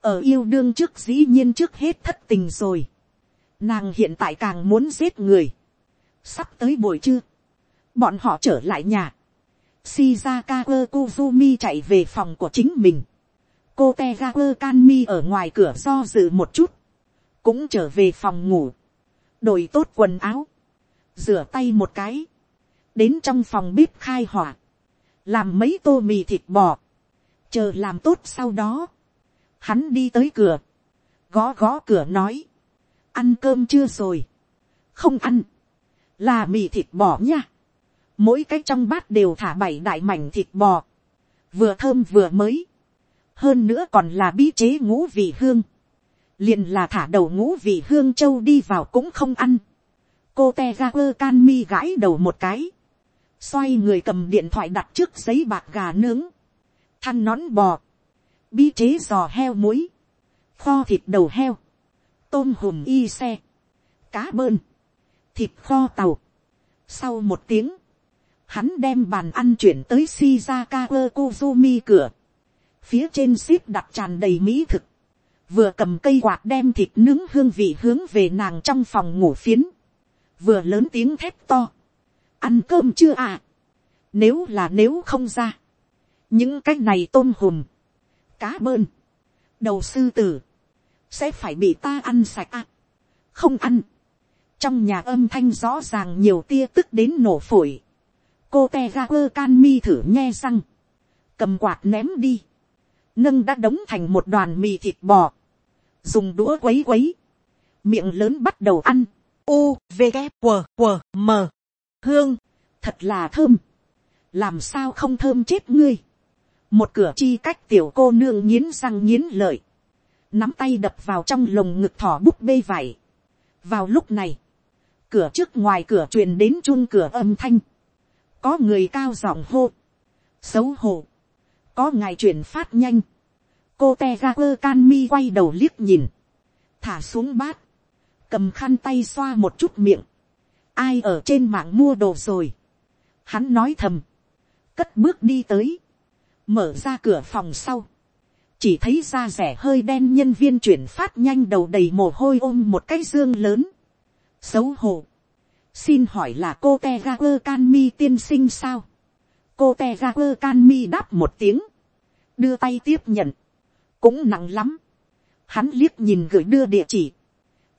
ở yêu đương trước dĩ nhiên trước hết thất tình rồi. nàng hiện tại càng muốn giết người. sắp tới buổi trưa, bọn họ trở lại nhà. Shizaka Kozumi chạy về phòng của chính mình. Cô Tegaku Kanmi ở ngoài cửa do dự một chút cũng trở về phòng ngủ, đổi tốt quần áo, rửa tay một cái, đến trong phòng bếp khai hỏa, làm mấy tô mì thịt bò, chờ làm tốt sau đó, hắn đi tới cửa, gõ gõ cửa nói, ăn cơm chưa rồi, không ăn, là mì thịt bò nha, mỗi cái trong bát đều thả bảy đại mảnh thịt bò, vừa thơm vừa mới, hơn nữa còn là bí chế ngũ vị hương, liền là thả đầu ngũ vị hương châu đi vào cũng không ăn. cô te ga quơ can mi gãi đầu một cái, xoay người cầm điện thoại đặt trước giấy bạc gà nướng, than nón bò, bi chế giò heo muối, kho thịt đầu heo, tôm hùm y xe, cá bơn, thịt kho tàu. Sau một tiếng, hắn đem bàn ăn chuyển tới Shizaka Kozumi cửa. Phía trên ship đặt tràn đầy mỹ thực vừa cầm cây quạt đem thịt nướng hương vị hướng về nàng trong phòng ngủ phiến, vừa lớn tiếng thét to, ăn cơm chưa à, nếu là nếu không ra, những cái này tôm hùm, cá bơn, đầu sư tử, sẽ phải bị ta ăn sạch à, không ăn, trong nhà âm thanh rõ ràng nhiều tia tức đến nổ phổi, cô te ga quơ can mi thử nghe răng, cầm quạt ném đi, nâng đã đóng thành một đoàn mì thịt bò, dùng đũa quấy quấy, miệng lớn bắt đầu ăn, u v g q q m. Hương, thật là thơm, làm sao không thơm chết ngươi, một cửa chi cách tiểu cô nương nghiến răng nghiến lợi, nắm tay đập vào trong lồng ngực thỏ búp bê vải. vào lúc này, cửa trước ngoài cửa truyền đến chun cửa âm thanh, có người cao giọng hô, xấu hổ, có ngài truyền phát nhanh, cô te ga quơ can mi quay đầu liếc nhìn, thả xuống bát, cầm khăn tay xoa một chút miệng, ai ở trên mạng mua đồ rồi, hắn nói thầm, cất bước đi tới, mở ra cửa phòng sau, chỉ thấy da rẻ hơi đen nhân viên chuyển phát nhanh đầu đầy mồ hôi ôm một cái dương lớn, xấu hổ, xin hỏi là cô te ga quơ can mi tiên sinh sao, cô te ga quơ can mi đáp một tiếng, đưa tay tiếp nhận, cũng nặng lắm. Hắn liếc nhìn gửi đưa địa chỉ,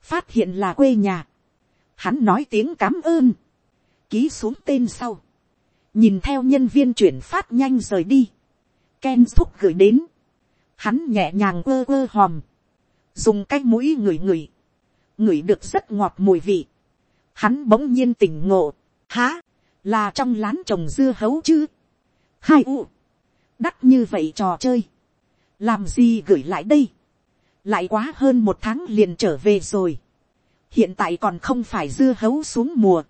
phát hiện là quê nhà. Hắn nói tiếng cảm ơn, ký xuống tên sau, nhìn theo nhân viên chuyển phát nhanh rời đi. Ken thúc gửi đến, hắn nhẹ nhàng ơ ơ hòm, dùng cái mũi ngửi ngửi, ngửi được rất ngọt mùi vị. Hắn bỗng nhiên tỉnh ngộ, há, là trong lán trồng dưa hấu chứ, hai u, đắt như vậy trò chơi, làm gì gửi lại đây, lại quá hơn một tháng liền trở về rồi, hiện tại còn không phải dưa hấu xuống mùa,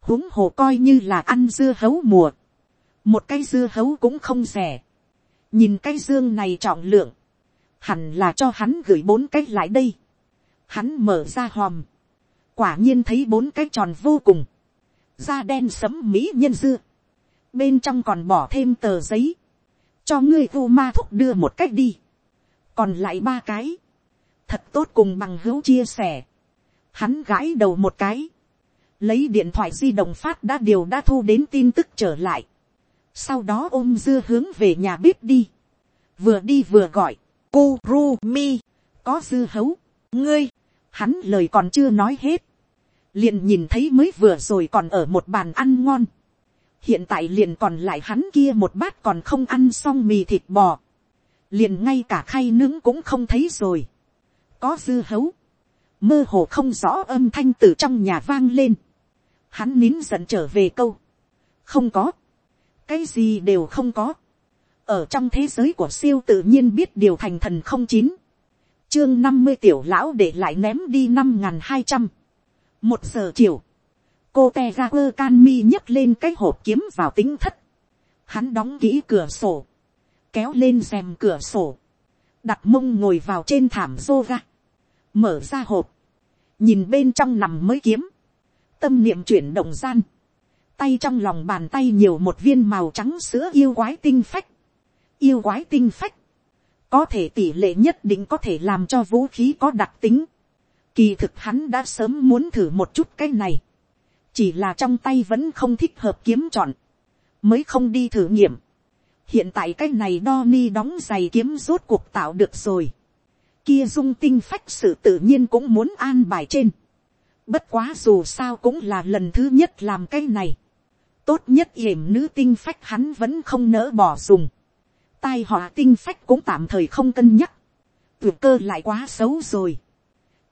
huống hồ coi như là ăn dưa hấu mùa, một cây dưa hấu cũng không rẻ, nhìn cái dương này trọng lượng, hẳn là cho hắn gửi bốn cái lại đây, hắn mở ra hòm, quả nhiên thấy bốn cái tròn vô cùng, da đen sấm mỹ nhân dưa, bên trong còn bỏ thêm tờ giấy, cho ngươi u ma thúc đưa một cách đi, còn lại ba cái, thật tốt cùng bằng hữu chia sẻ, hắn gãi đầu một cái, lấy điện thoại di động phát đã điều đã thu đến tin tức trở lại, sau đó ôm dưa hướng về nhà bếp đi, vừa đi vừa gọi, Kurumi, có dưa hấu, ngươi, hắn lời còn chưa nói hết, liền nhìn thấy mới vừa rồi còn ở một bàn ăn ngon, hiện tại liền còn lại hắn kia một bát còn không ăn xong mì thịt bò, liền ngay cả khay nướng cũng không thấy rồi, có dư hấu, mơ hồ không rõ âm thanh từ trong nhà vang lên, hắn nín giận trở về câu, không có, cái gì đều không có, ở trong thế giới của siêu tự nhiên biết điều thành thần không chín, chương năm mươi tiểu lão để lại ném đi năm n g h n hai trăm, một giờ chiều, cô te ra quơ can mi nhấc lên cái hộp kiếm vào tính thất, hắn đóng kỹ cửa sổ, kéo lên rèm cửa sổ, đặt mông ngồi vào trên thảm yoga, mở ra hộp, nhìn bên trong nằm mới kiếm, tâm niệm chuyển động gian, tay trong lòng bàn tay nhiều một viên màu trắng sữa yêu quái tinh phách, yêu quái tinh phách, có thể tỷ lệ nhất định có thể làm cho vũ khí có đặc tính. Kỳ thực hắn đã sớm muốn thử một chút cái này, chỉ là trong tay vẫn không thích hợp kiếm chọn, mới không đi thử nghiệm. hiện tại cái này đo ni đóng giày kiếm rốt cuộc tạo được rồi. kia dung tinh phách sự tự nhiên cũng muốn an bài trên. bất quá dù sao cũng là lần thứ nhất làm cái này. tốt nhất yểm nữ tinh phách hắn vẫn không nỡ bỏ dùng tai họ tinh phách cũng tạm thời không cân nhắc. Tuyệt cơ lại quá xấu rồi.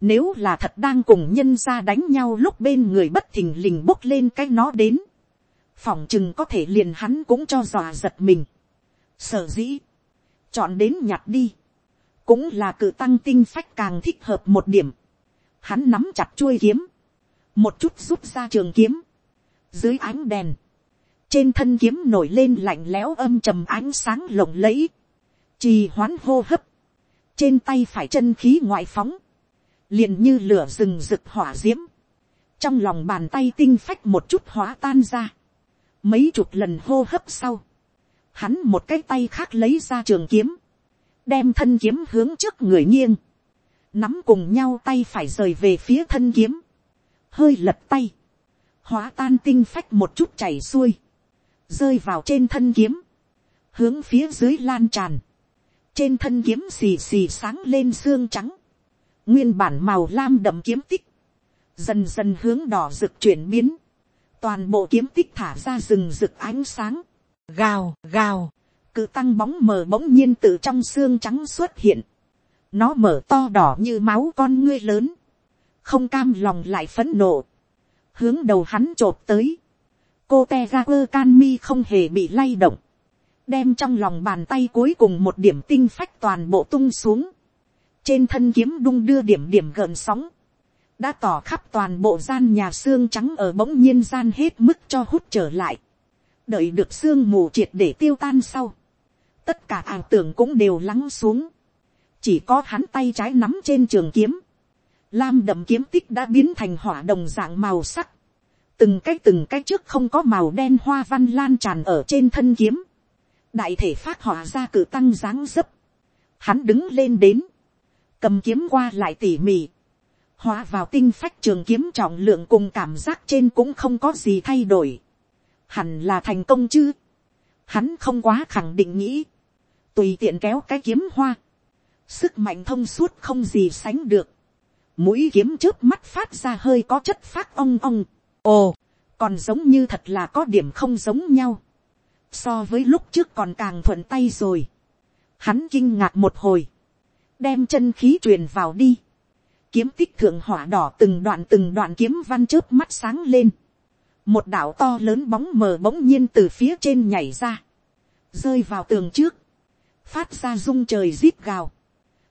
Nếu là thật đang cùng nhân ra đánh nhau lúc bên người bất thình lình bốc lên cái nó đến. Phỏng chừng có thể liền hắn cũng cho dọa giật mình. Sở dĩ. Chọn đến nhặt đi. Cũng là cự tăng tinh phách càng thích hợp một điểm. Hắn nắm chặt chuôi kiếm. Một chút rút ra trường kiếm. Dưới ánh đèn trên thân kiếm nổi lên lạnh lẽo âm trầm ánh sáng lộng lẫy, trì hoán hô hấp, trên tay phải chân khí ngoại phóng, liền như lửa rừng rực hỏa d i ễ m trong lòng bàn tay tinh phách một chút hóa tan ra, mấy chục lần hô hấp sau, hắn một cái tay khác lấy ra trường kiếm, đem thân kiếm hướng trước người nghiêng, nắm cùng nhau tay phải rời về phía thân kiếm, hơi lật tay, hóa tan tinh phách một chút chảy xuôi, rơi vào trên thân kiếm, hướng phía dưới lan tràn, trên thân kiếm xì xì sáng lên xương trắng, nguyên bản màu lam đậm kiếm tích, dần dần hướng đỏ rực chuyển biến, toàn bộ kiếm tích thả ra rừng rực ánh sáng, gào gào, cự tăng bóng mờ bỗng nhiên từ trong xương trắng xuất hiện, nó mở to đỏ như máu con ngươi lớn, không cam lòng lại phấn nộ, hướng đầu hắn t r ộ p tới, cô te ra quơ can mi không hề bị lay động, đem trong lòng bàn tay cuối cùng một điểm tinh phách toàn bộ tung xuống, trên thân kiếm đung đưa điểm điểm gợn sóng, đã tỏ khắp toàn bộ gian nhà xương trắng ở bỗng nhiên gian hết mức cho hút trở lại, đợi được xương mù triệt để tiêu tan sau, tất cả ảo tưởng cũng đều lắng xuống, chỉ có hắn tay trái nắm trên trường kiếm, lam đậm kiếm tích đã biến thành hỏa đồng dạng màu sắc, từng cái từng cái trước không có màu đen hoa văn lan tràn ở trên thân kiếm, đại thể phát họa ra cử tăng dáng dấp, hắn đứng lên đến, cầm kiếm qua lại tỉ mỉ, hóa vào tinh phách trường kiếm trọng lượng cùng cảm giác trên cũng không có gì thay đổi, hẳn là thành công chứ, hắn không quá khẳng định nghĩ, tùy tiện kéo cái kiếm hoa, sức mạnh thông suốt không gì sánh được, mũi kiếm trước mắt phát ra hơi có chất phát ong ong, ồ, còn giống như thật là có điểm không giống nhau. so với lúc trước còn càng thuận tay rồi. hắn kinh ngạc một hồi, đem chân khí truyền vào đi. kiếm tích thượng hỏa đỏ từng đoạn từng đoạn kiếm văn chớp mắt sáng lên. một đạo to lớn bóng mờ bỗng nhiên từ phía trên nhảy ra, rơi vào tường trước, phát ra rung trời rít gào,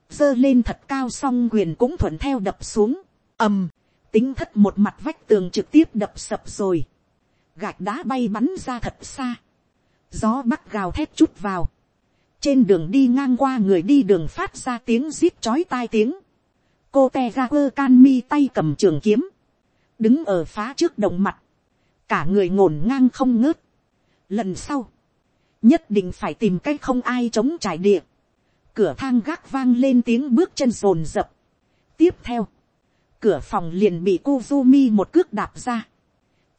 Dơ lên thật cao song quyền cũng thuận theo đập xuống, ầm, tính thất một mặt vách tường trực tiếp đập sập rồi, gạch đá bay bắn ra thật xa, gió bắc gào thét chút vào, trên đường đi ngang qua người đi đường phát ra tiếng rít chói tai tiếng, cô te ra quơ can mi tay cầm trường kiếm, đứng ở phá trước đồng mặt, cả người ngổn ngang không ngớt. Lần sau, nhất định phải tìm cách không ai chống trải địa. Cửa thang gác vang lên tiếng bước chân rồn rập. Tiếp theo, cửa phòng liền bị Kuzumi một cước đạp ra.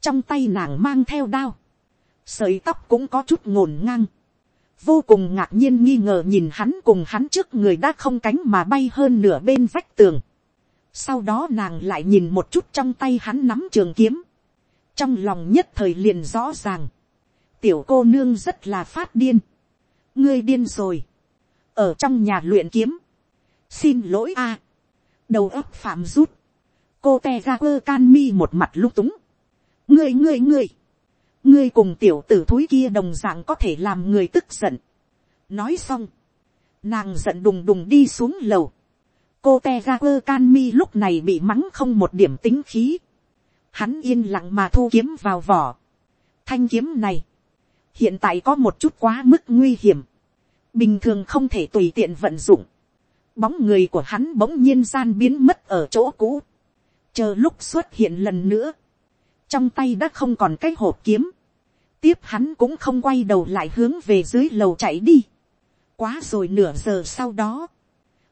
Trong tay nàng mang theo đao. Sợi tóc cũng có chút ngổn ngang. Vô cùng ngạc nhiên nghi ngờ nhìn hắn cùng hắn trước người đã không cánh mà bay hơn nửa bên vách tường. Sau đó nàng lại nhìn một chút trong tay hắn nắm trường kiếm. Trong lòng nhất thời liền rõ ràng. Tiểu cô nương rất là phát điên. Ngươi điên rồi. Ở trong nhà luyện kiếm. Xin lỗi a Đầu óc phạm rút. Cô te ra quơ can mi một mặt lúc túng. Ngươi ngươi ngươi. Ngươi cùng tiểu tử thúi kia đồng dạng có thể làm người tức giận. Nói xong. Nàng giận đùng đùng đi xuống lầu cô te ga quơ can mi lúc này bị mắng không một điểm tính khí. Hắn yên lặng mà thu kiếm vào vỏ. Thanh kiếm này. Hiện tại có một chút quá mức nguy hiểm. Bình thường không thể tùy tiện vận dụng. Bóng người của hắn bỗng nhiên gian biến mất ở chỗ cũ. Chờ lúc xuất hiện lần nữa. Trong tay đã không còn cái hộp kiếm. Tiếp hắn cũng không quay đầu lại hướng về dưới lầu chạy đi. Quá rồi nửa giờ sau đó.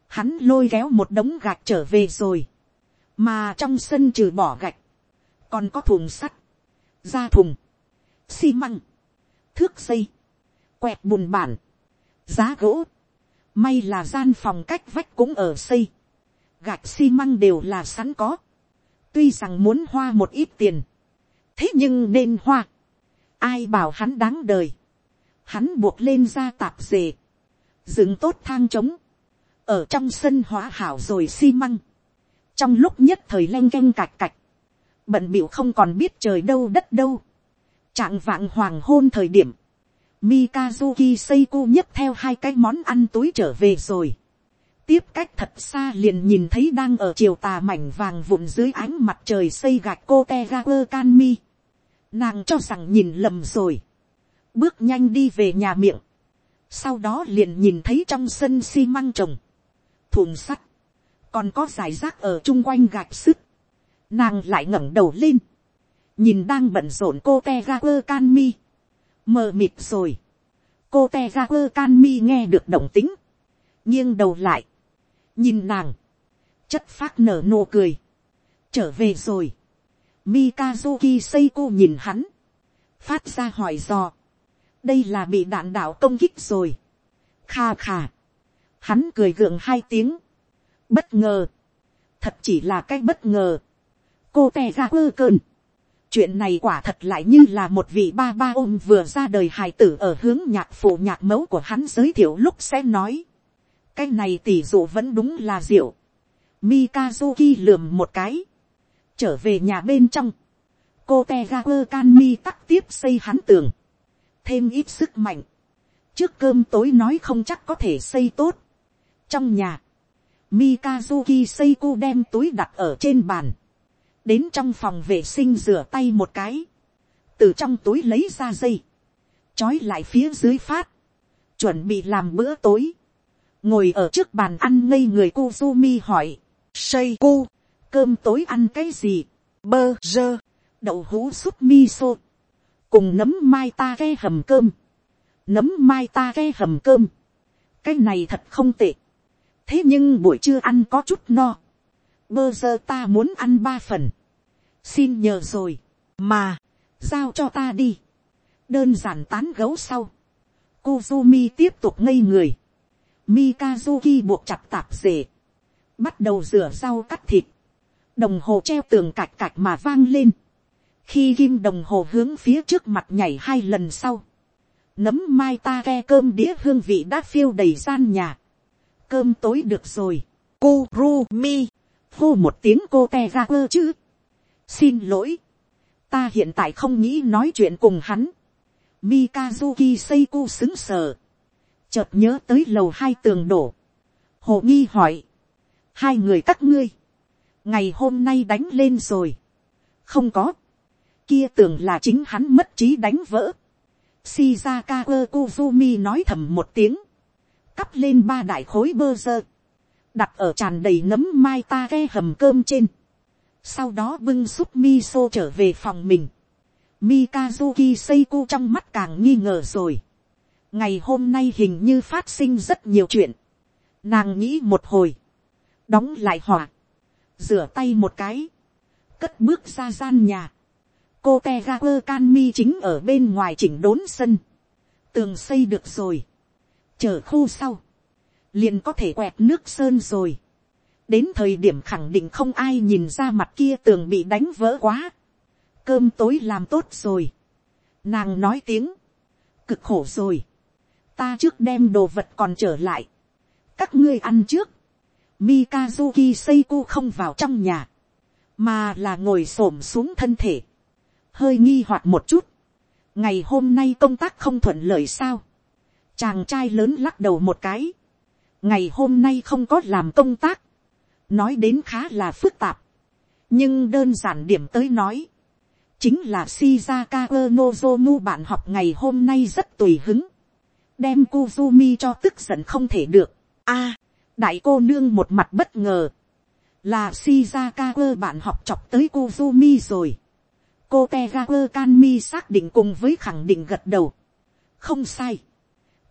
Hắn lôi kéo một đống gạch trở về rồi, mà trong sân trừ bỏ gạch, còn có thùng sắt, da thùng, xi măng, thước xây, quẹt bùn bản, giá gỗ, may là gian phòng cách vách cũng ở xây, gạch xi măng đều là sẵn có, tuy rằng muốn hoa một ít tiền, thế nhưng nên hoa, ai bảo hắn đáng đời, hắn buộc lên ra tạp dề, dựng tốt thang trống, ở trong sân hóa hảo rồi xi măng, trong lúc nhất thời len canh cạch cạch, bận b không còn biết trời đâu đất đâu, trạng vạng hoàng hôn thời điểm, Mikazuki Seiko nhấc theo hai cái món ăn túi trở về rồi. Tiếp cách thật xa liền nhìn thấy đang ở chiều tà mảnh vàng vụn dưới ánh mặt trời xây gạch cô Tegaper Canmi. Nàng cho rằng nhìn lầm rồi. Bước nhanh đi về nhà miệng. Sau đó liền nhìn thấy trong sân xi măng trồng. Thùng sắt, còn có giải rác ở chung quanh gạch sức, nàng lại ngẩng đầu lên, nhìn đang bận rộn cô te ra quơ can mi, mờ mịt rồi, cô te ra quơ can mi nghe được động tính, nghiêng đầu lại, nhìn nàng, chất phác nở nụ cười, trở về rồi, Mikazuki Seiko nhìn hắn, phát ra hỏi dò, đây là bị đạn đạo công kích rồi, kha kha, Hắn cười gượng hai tiếng. Bất ngờ. Thật chỉ là cái bất ngờ. Cô tè ra quơ cơn. Chuyện này quả thật lại như là một vị ba ba ôm vừa ra đời hài tử ở hướng nhạc phụ nhạc mẫu của hắn giới thiệu lúc sẽ nói. Cái này tỷ dụ vẫn đúng là diệu. Mikazuki lườm một cái. Trở về nhà bên trong. Cô Tegaper Kanmi tắc tiếp xây hắn tường. Thêm ít sức mạnh. Trước cơm tối nói không chắc có thể xây tốt. Trong nhà, Mikazuki Seiko đem túi đặt ở trên bàn. Đến trong phòng vệ sinh rửa tay một cái. Từ trong túi lấy ra dây. Chói lại phía dưới phát. Chuẩn bị làm bữa tối. Ngồi ở trước bàn ăn ngây người Kuzumi hỏi. Seiko, cơm tối ăn cái gì? Bơ rơ, đậu hũ súp miso. Cùng nấm mai ta ghe hầm cơm. Nấm mai ta ghe hầm cơm. Cái này thật không tệ thế nhưng buổi trưa ăn có chút no, bơ rơ ta muốn ăn ba phần, xin nhờ rồi, mà, giao cho ta đi, đơn giản tán gấu sau, Kuzumi tiếp tục ngây người, Mikazuki buộc chặt tạp dề, bắt đầu rửa rau cắt thịt, đồng hồ treo tường cạch cạch mà vang lên, khi kim đồng hồ hướng phía trước mặt nhảy hai lần sau, nấm mai ta ke cơm đĩa hương vị đã phiêu đầy gian nhà, cơm tối được rồi. Kurumi, hô một tiếng cô te ra quơ chứ. xin lỗi, ta hiện tại không nghĩ nói chuyện cùng hắn. Mikazuki Seiko xứng sở. Chợt nhớ tới lầu hai tường đổ. Hồ nghi hỏi. Hai người các ngươi. Ngày hôm nay đánh lên rồi. Không có. Kia tường là chính hắn mất trí đánh vỡ. Shizaka Kozumi nói thầm một tiếng. Cắp lên ba đại khối bơ dơ. Đặt ở tràn đầy nấm mai ta ghe hầm cơm trên. Sau đó bưng súp miso trở về phòng mình. Mikazuki Seiko trong mắt càng nghi ngờ rồi. Ngày hôm nay hình như phát sinh rất nhiều chuyện. Nàng nghĩ một hồi. Đóng lại hỏa. Rửa tay một cái. Cất bước ra gian nhà. Cô Tegaku Kanmi chính ở bên ngoài chỉnh đốn sân. Tường xây được rồi. Chờ khu sau. Liền có thể quẹt nước sơn rồi. Đến thời điểm khẳng định không ai nhìn ra mặt kia tường bị đánh vỡ quá cơm tối làm tốt rồi. Nàng nói tiếng, cực khổ rồi. Ta trước đem đồ vật còn trở lại. Các ngươi ăn trước. Mikazuki Seiko không vào trong nhà, mà là ngồi xổm xuống thân thể. Hơi nghi hoặc một chút. Ngày hôm nay công tác không thuận lợi sao? Chàng trai lớn lắc đầu một cái. Ngày hôm nay không có làm công tác. Nói đến khá là phức tạp. Nhưng đơn giản điểm tới nói chính là Shizaka Nozomu bạn học ngày hôm nay rất tùy hứng, đem Kuzumi cho tức giận không thể được. A, à, đại cô nương một mặt bất ngờ, là Shizaka bạn học chọc tới Kuzumi rồi. cô Tegaku Kanmi xác định cùng với khẳng định gật đầu. không sai.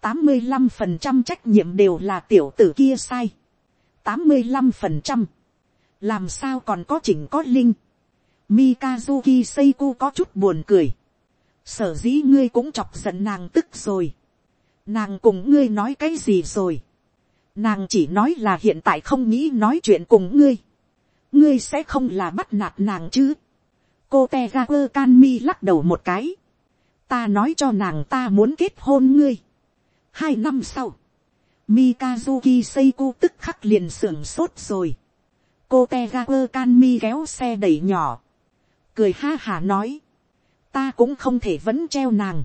tám mươi 85% trách nhiệm đều là tiểu tử kia sai. tám mươi 85%. làm sao còn có chỉnh có linh Mikazuki Seiko có chút buồn cười. Sở dĩ ngươi cũng chọc giận nàng tức rồi. Nàng cùng ngươi nói cái gì rồi. Nàng chỉ nói là hiện tại không nghĩ nói chuyện cùng ngươi. Ngươi sẽ không là bắt nạt nàng chứ. Cô Tegaku Kanmi lắc đầu một cái. Ta nói cho nàng ta muốn kết hôn ngươi. Hai năm sau. Mikazuki seiku tức khắc liền sưởng sốt rồi. Cô Tegaku Kanmi kéo xe đẩy nhỏ cười ha hà nói, ta cũng không thể vẫn treo nàng,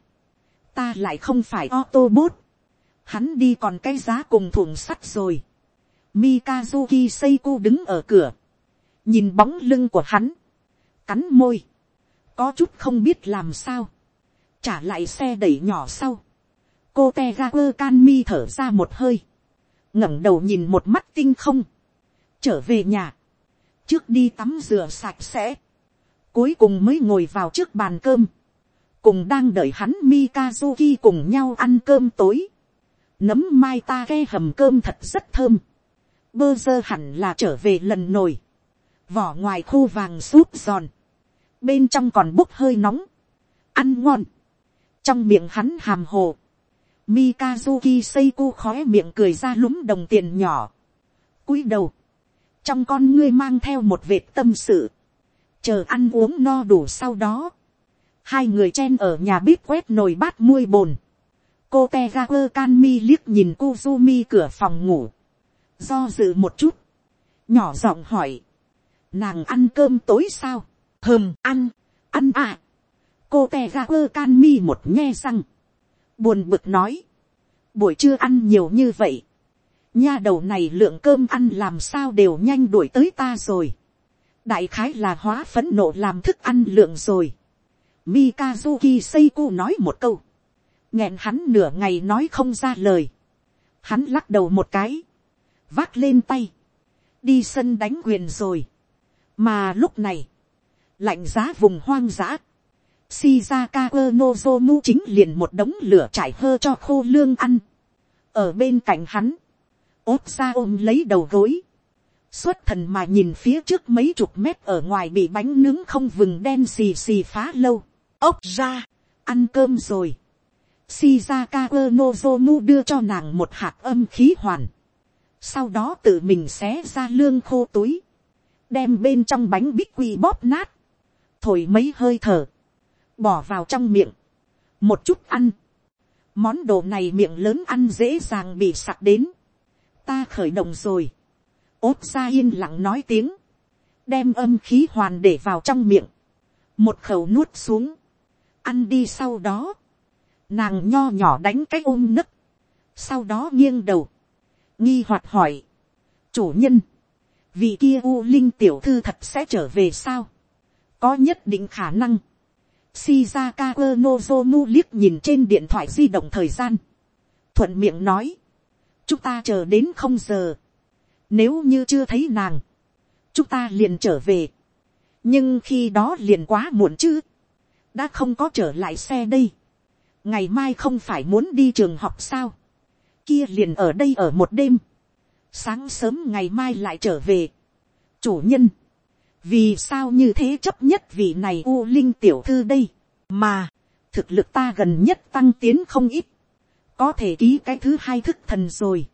ta lại không phải ô tô bốt, hắn đi còn cái giá cùng thùng sắt rồi, Mikazuki Seiko đứng ở cửa, nhìn bóng lưng của hắn, cắn môi, có chút không biết làm sao, trả lại xe đẩy nhỏ sau, cô te ga quơ can mi thở ra một hơi, ngẩng đầu nhìn một mắt tinh không, trở về nhà, trước đi tắm rửa sạch sẽ, Cuối cùng mới ngồi vào trước bàn cơm. Cùng đang đợi hắn Mikazuki cùng nhau ăn cơm tối. Nấm mai ta ghe hầm cơm thật rất thơm. Bơ dơ hẳn là trở về lần nồi. Vỏ ngoài khô vàng súp giòn. Bên trong còn bốc hơi nóng. Ăn ngon. Trong miệng hắn hàm hồ. Mikazuki Seiko khóe miệng cười ra lúm đồng tiền nhỏ. cúi đầu. Trong con ngươi mang theo một vệt tâm sự chờ ăn uống no đủ sau đó, hai người chen ở nhà bếp quét nồi bát muôi bồn, cô te ga quơ can mi liếc nhìn Kuzumi cửa phòng ngủ, do dự một chút, nhỏ giọng hỏi, nàng ăn cơm tối sao, hơm ăn, ăn à, cô te ga quơ can mi một nghe răng, buồn bực nói, buổi trưa ăn nhiều như vậy, nha đầu này lượng cơm ăn làm sao đều nhanh đuổi tới ta rồi, đại khái là hóa phấn nộ làm thức ăn lượng rồi. Mikazuki Seiko nói một câu, nghẹn hắn nửa ngày nói không ra lời. Hắn lắc đầu một cái, vác lên tay, đi sân đánh quyền rồi. mà lúc này, lạnh giá vùng hoang dã, Shizaka Nozomu chính liền một đống lửa trải hơ cho khô lương ăn. Ở bên cạnh hắn, ốt ra ôm lấy đầu gối xuất thần mà nhìn phía trước mấy chục mét ở ngoài bị bánh nướng không vừng đen xì xì phá lâu ốc ra, ăn cơm rồi. Shizaka Nozomu đưa cho nàng một hạt âm khí hoàn. Sau đó tự mình xé ra lương khô túi. Đem bên trong bánh bích quy bóp nát. Thổi mấy hơi thở. Bỏ vào trong miệng. Một chút ăn. Món đồ này miệng lớn ăn dễ dàng bị sặc đến. Ta khởi động rồi ốt ra yên lặng nói tiếng, đem âm khí hoàn để vào trong miệng, một khẩu nuốt xuống, ăn đi sau đó, nàng nho nhỏ đánh cái ôm nấc, sau đó nghiêng đầu, nghi hoạt hỏi, chủ nhân, vì kia u linh tiểu thư thật sẽ trở về sao, có nhất định khả năng, Shizaka Nozomu liếc nhìn trên điện thoại di động thời gian. Thuận miệng nói. Chúng ta chờ đến không giờ. Nếu như chưa thấy nàng. Chúng ta liền trở về. Nhưng khi đó liền quá muộn chứ. Đã không có trở lại xe đây. Ngày mai không phải muốn đi trường học sao. Kia liền ở đây ở một đêm. Sáng sớm ngày mai lại trở về. Chủ nhân vì sao như thế chấp nhất vị này u linh tiểu thư đây, mà, thực lực ta gần nhất tăng tiến không ít, có thể ký cái thứ hai thức thần rồi,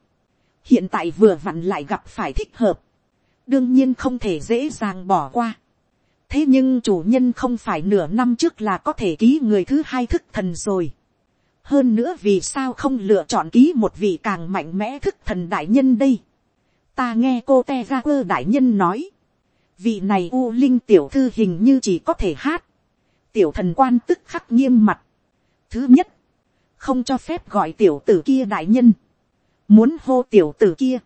hiện tại vừa vặn lại gặp phải thích hợp, đương nhiên không thể dễ dàng bỏ qua thế nhưng chủ nhân không phải nửa năm trước là có thể ký người thứ hai thức thần rồi. hơn nữa vì sao không lựa chọn ký một vị càng mạnh mẽ thức thần đại nhân đây. ta nghe cô te ra quơ đại nhân nói, vị này u linh tiểu thư hình như chỉ có thể hát, tiểu thần quan tức khắc nghiêm mặt. thứ nhất, không cho phép gọi tiểu tử kia đại nhân, muốn hô tiểu tử kia.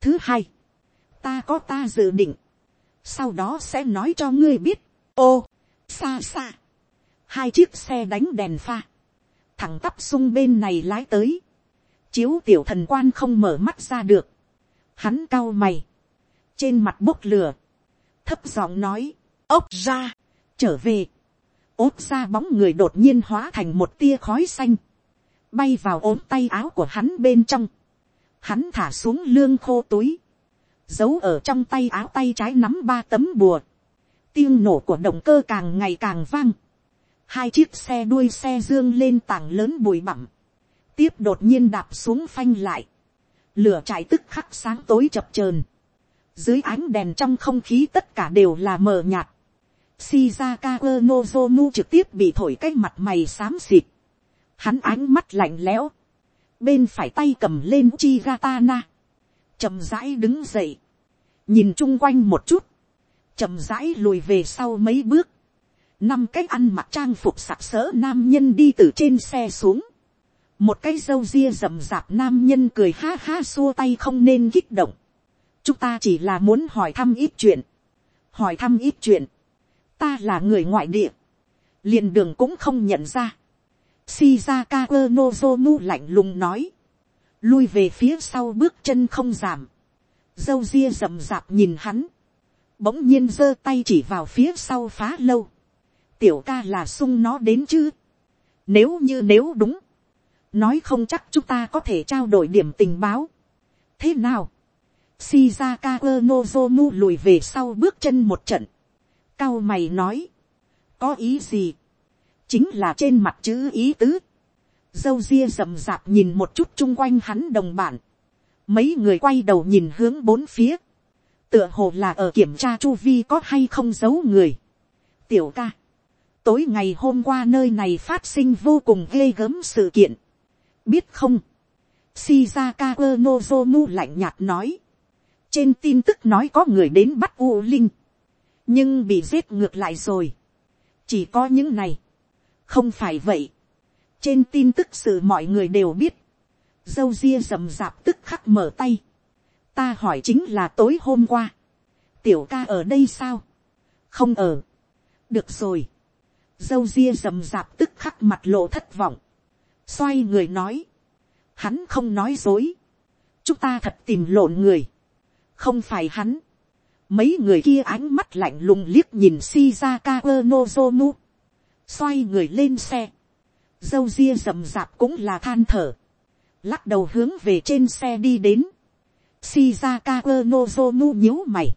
thứ hai, ta có ta dự định, sau đó sẽ nói cho ngươi biết, ô, xa xa, hai chiếc xe đánh đèn pha, thằng tắp sung bên này lái tới, chiếu tiểu thần quan không mở mắt ra được, hắn cao mày, trên mặt bốc lửa, thấp giọng nói, ốc ra, trở về, ốp ra bóng người đột nhiên hóa thành một tia khói xanh, bay vào ốm tay áo của hắn bên trong, hắn thả xuống lương khô túi, giấu ở trong tay áo tay trái nắm ba tấm bùa, tiếng nổ của động cơ càng ngày càng vang, hai chiếc xe đuôi xe dương lên tảng lớn bụi bặm, tiếp đột nhiên đạp xuống phanh lại, lửa chạy tức khắc sáng tối chập chờn, dưới ánh đèn trong không khí tất cả đều là mờ nhạt, Shizaka Nozomu trực tiếp bị thổi cái mặt mày xám xịt. Hắn ánh mắt lạnh lẽo. Bên phải tay cầm lên Chigatana. chậm rãi đứng dậy. Nhìn chung quanh một chút. chậm rãi lùi về sau mấy bước. Năm cái ăn mặc trang phục sặc sỡ nam nhân đi từ trên xe xuống. Một cái dâu ria rậm rạp nam nhân cười ha ha xua tay không nên kích động. Chúng ta chỉ là muốn hỏi thăm ít chuyện. Hỏi thăm ít chuyện ta là người ngoại địa, liền đường cũng không nhận ra. Shizaka Nozomu lạnh lùng nói, lui về phía sau bước chân không giảm, dâu ria rậm rạp nhìn hắn, bỗng nhiên giơ tay chỉ vào phía sau phá lâu, tiểu ca là sung nó đến chứ, nếu như nếu đúng, nói không chắc chúng ta có thể trao đổi điểm tình báo. thế nào, Shizaka Nozomu lùi về sau bước chân một trận, cao mày nói, có ý gì, chính là trên mặt chữ ý tứ, dâu ria rậm rạp nhìn một chút chung quanh hắn đồng bản, mấy người quay đầu nhìn hướng bốn phía, tựa hồ là ở kiểm tra chu vi có hay không giấu người. tiểu ca, tối ngày hôm qua nơi này phát sinh vô cùng ghê gớm sự kiện, biết không, Shizaka Nozomu lạnh nhạt nói, trên tin tức nói có người đến bắt u linh, nhưng bị giết ngược lại rồi. chỉ có những này, không phải vậy. trên tin tức sự mọi người đều biết, dâu ria rầm rạp tức khắc mở tay. ta hỏi chính là tối hôm qua, tiểu ca ở đây sao, không ở, được rồi, dâu ria rầm rạp tức khắc mặt lộ thất vọng, xoay người nói, hắn không nói dối, chúng ta thật tìm lộn người, không phải hắn, Mấy người kia ánh mắt lạnh lùng liếc nhìn Shizaka Nozomu. Xoay người lên xe. Dâu ria rầm rạp cũng là than thở. Lắc đầu hướng về trên xe đi đến. Shizaka Nozomu nhíu mày.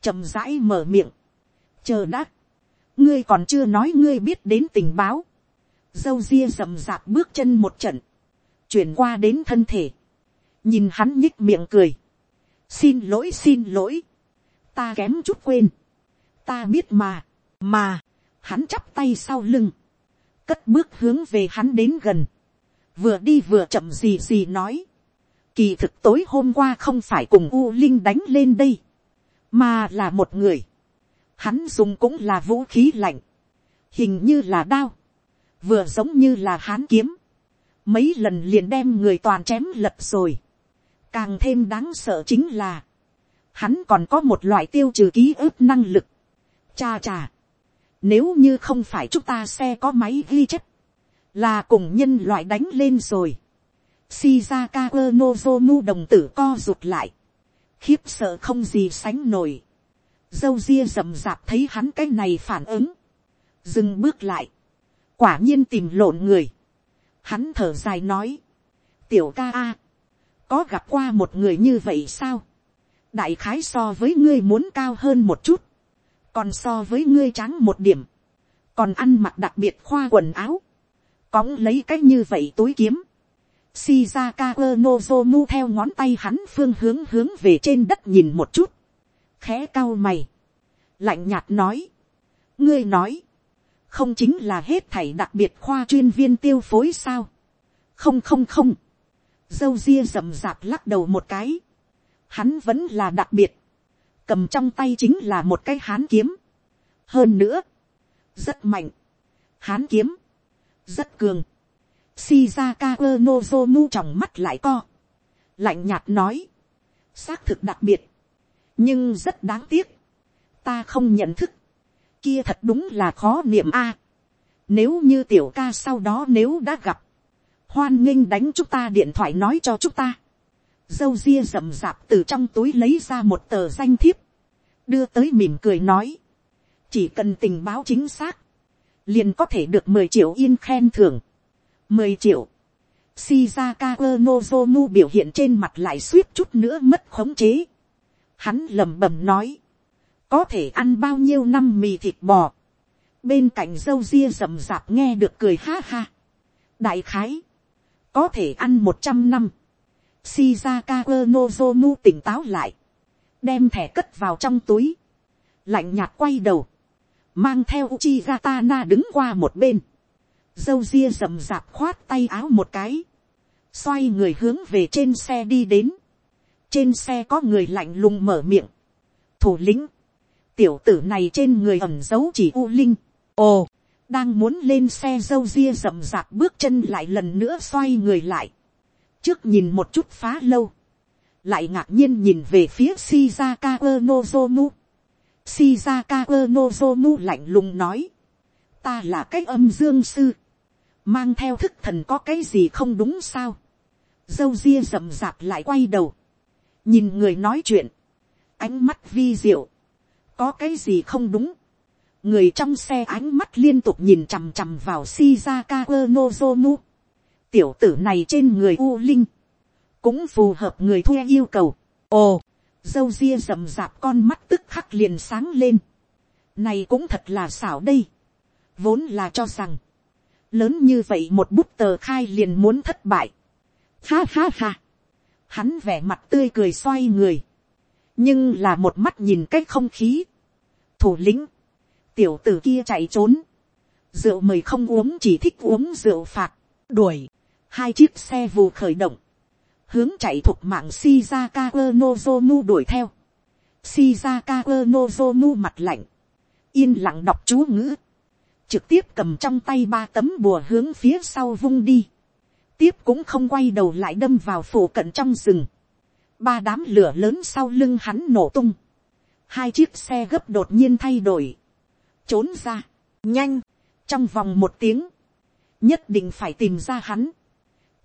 chậm rãi mở miệng. Chờ đã. Ngươi còn chưa nói ngươi biết đến tình báo. Dâu ria rậm rạp bước chân một trận. Chuyển qua đến thân thể. Nhìn hắn nhích miệng cười. Xin lỗi xin lỗi ta kém chút quên, ta biết mà, mà, hắn chắp tay sau lưng, cất bước hướng về hắn đến gần, vừa đi vừa chậm gì gì nói, kỳ thực tối hôm qua không phải cùng u linh đánh lên đây, mà là một người, hắn dùng cũng là vũ khí lạnh, hình như là đao, vừa giống như là hán kiếm, mấy lần liền đem người toàn chém lật rồi. càng thêm đáng sợ chính là, hắn còn có một loại tiêu trừ ký ức năng lực. cha cha, nếu như không phải chúng ta xe có máy ghi chép, là cùng nhân loại đánh lên rồi. Shizaka Nozomu đồng tử co rụt lại, khiếp sợ không gì sánh nổi. Dâu ria rầm rạp thấy hắn cái này phản ứng, dừng bước lại, quả nhiên tìm lộn người. Hắn thở dài nói, tiểu ca a, có gặp qua một người như vậy sao, đại khái so với ngươi muốn cao hơn một chút, còn so với ngươi trắng một điểm, còn ăn mặc đặc biệt khoa quần áo, cõng lấy cái như vậy túi kiếm, Shizaka Nozomu theo ngón tay hắn phương hướng hướng về trên đất nhìn một chút. Khẽ cao mày. Lạnh nhạt nói. Ngươi nói. Không chính là hết thảy đặc biệt khoa chuyên viên tiêu phối sao. Không không không. Dâu ria rậm rạp lắc đầu một cái. Hắn vẫn là đặc biệt. Cầm trong tay chính là một cái hán kiếm. Hơn nữa. Rất mạnh. Hán kiếm. Rất cường Shizaka Nozomu trong mắt lại co. Lạnh nhạt nói. Xác thực đặc biệt. Nhưng rất đáng tiếc. Ta không nhận thức. Kia thật đúng là khó niệm a. Nếu như tiểu ca sau đó nếu đã gặp. Hoan nghênh đánh chúng ta điện thoại nói cho chúng ta. Dâu ria rậm rạp từ trong túi lấy ra một tờ danh thiếp. Đưa tới mỉm cười nói. Chỉ cần tình báo chính xác. Liền có thể được mười triệu yên khen thưởng mười triệu. Shizaka Nozomu biểu hiện trên mặt lại suýt chút nữa mất khống chế. Hắn lẩm bẩm nói. Có thể ăn bao nhiêu năm mì thịt bò. Bên cạnh dâu ria rậm rạp nghe được cười ha ha. Đại khái. Có thể ăn một trăm năm. Shizaka Nozomu tỉnh táo lại. Đem thẻ cất vào trong túi. Lạnh nhạt quay đầu. Mang theo Uchiha đứng qua một bên. Dâu ria rậm rạp khoát tay áo một cái, xoay người hướng về trên xe đi đến, trên xe có người lạnh lùng mở miệng, thủ lĩnh, tiểu tử này trên người ẩm giấu chỉ u linh, ồ, đang muốn lên xe dâu ria rậm rạp bước chân lại lần nữa xoay người lại, trước nhìn một chút phá lâu, lại ngạc nhiên nhìn về phía Shizaka Nozomu. Shizaka Nozomu lạnh lùng nói, ta là cái âm dương sư, mang theo thức thần có cái gì không đúng sao, dâu ria rậm rạp lại quay đầu, nhìn người nói chuyện, ánh mắt vi diệu, có cái gì không đúng, người trong xe ánh mắt liên tục nhìn chằm chằm vào Shizaka Nozomu. Tiểu tử này trên người U Linh. Cũng phù hợp người thuê yêu cầu. Ồ, dâu ria rậm rạp con mắt tức khắc liền sáng lên. Này cũng thật là xảo đây. Vốn là cho rằng, lớn như vậy một bút tờ khai liền muốn thất bại. Ha ha ha. Hắn vẻ mặt tươi cười xoay người. Nhưng là một mắt nhìn cái không khí. Thủ lĩnh. Tiểu tử kia chạy trốn. Rượu mời không uống chỉ thích uống rượu phạt. Đuổi. Hai chiếc xe vù khởi động. Hướng chạy thuộc mạng Shizaka Nozomu đuổi theo. Shizaka Nozomu mặt lạnh. Yên lặng đọc chú ngữ. Trực tiếp cầm trong tay ba tấm bùa hướng phía sau vung đi, tiếp cũng không quay đầu lại đâm vào phủ cận trong rừng, ba đám lửa lớn sau lưng hắn nổ tung, hai chiếc xe gấp đột nhiên thay đổi, trốn ra, nhanh, trong vòng một tiếng, nhất định phải tìm ra hắn,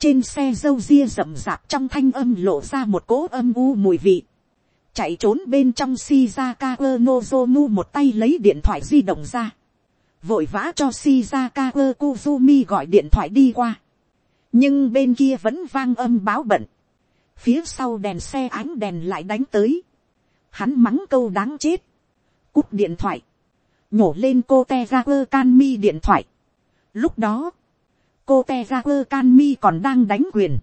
trên xe dâu ria rậm rạp trong thanh âm lộ ra một cỗ âm u mùi vị, chạy trốn bên trong Shizaka Nozomu một tay lấy điện thoại di động ra, vội vã cho Shizaka Kuzumi gọi điện thoại đi qua. nhưng bên kia vẫn vang âm báo bận. phía sau đèn xe ánh đèn lại đánh tới. hắn mắng câu đáng chết. cúp điện thoại. nhổ lên cô tegakur canmi điện thoại. lúc đó, cô Can Mi còn đang đánh quyền.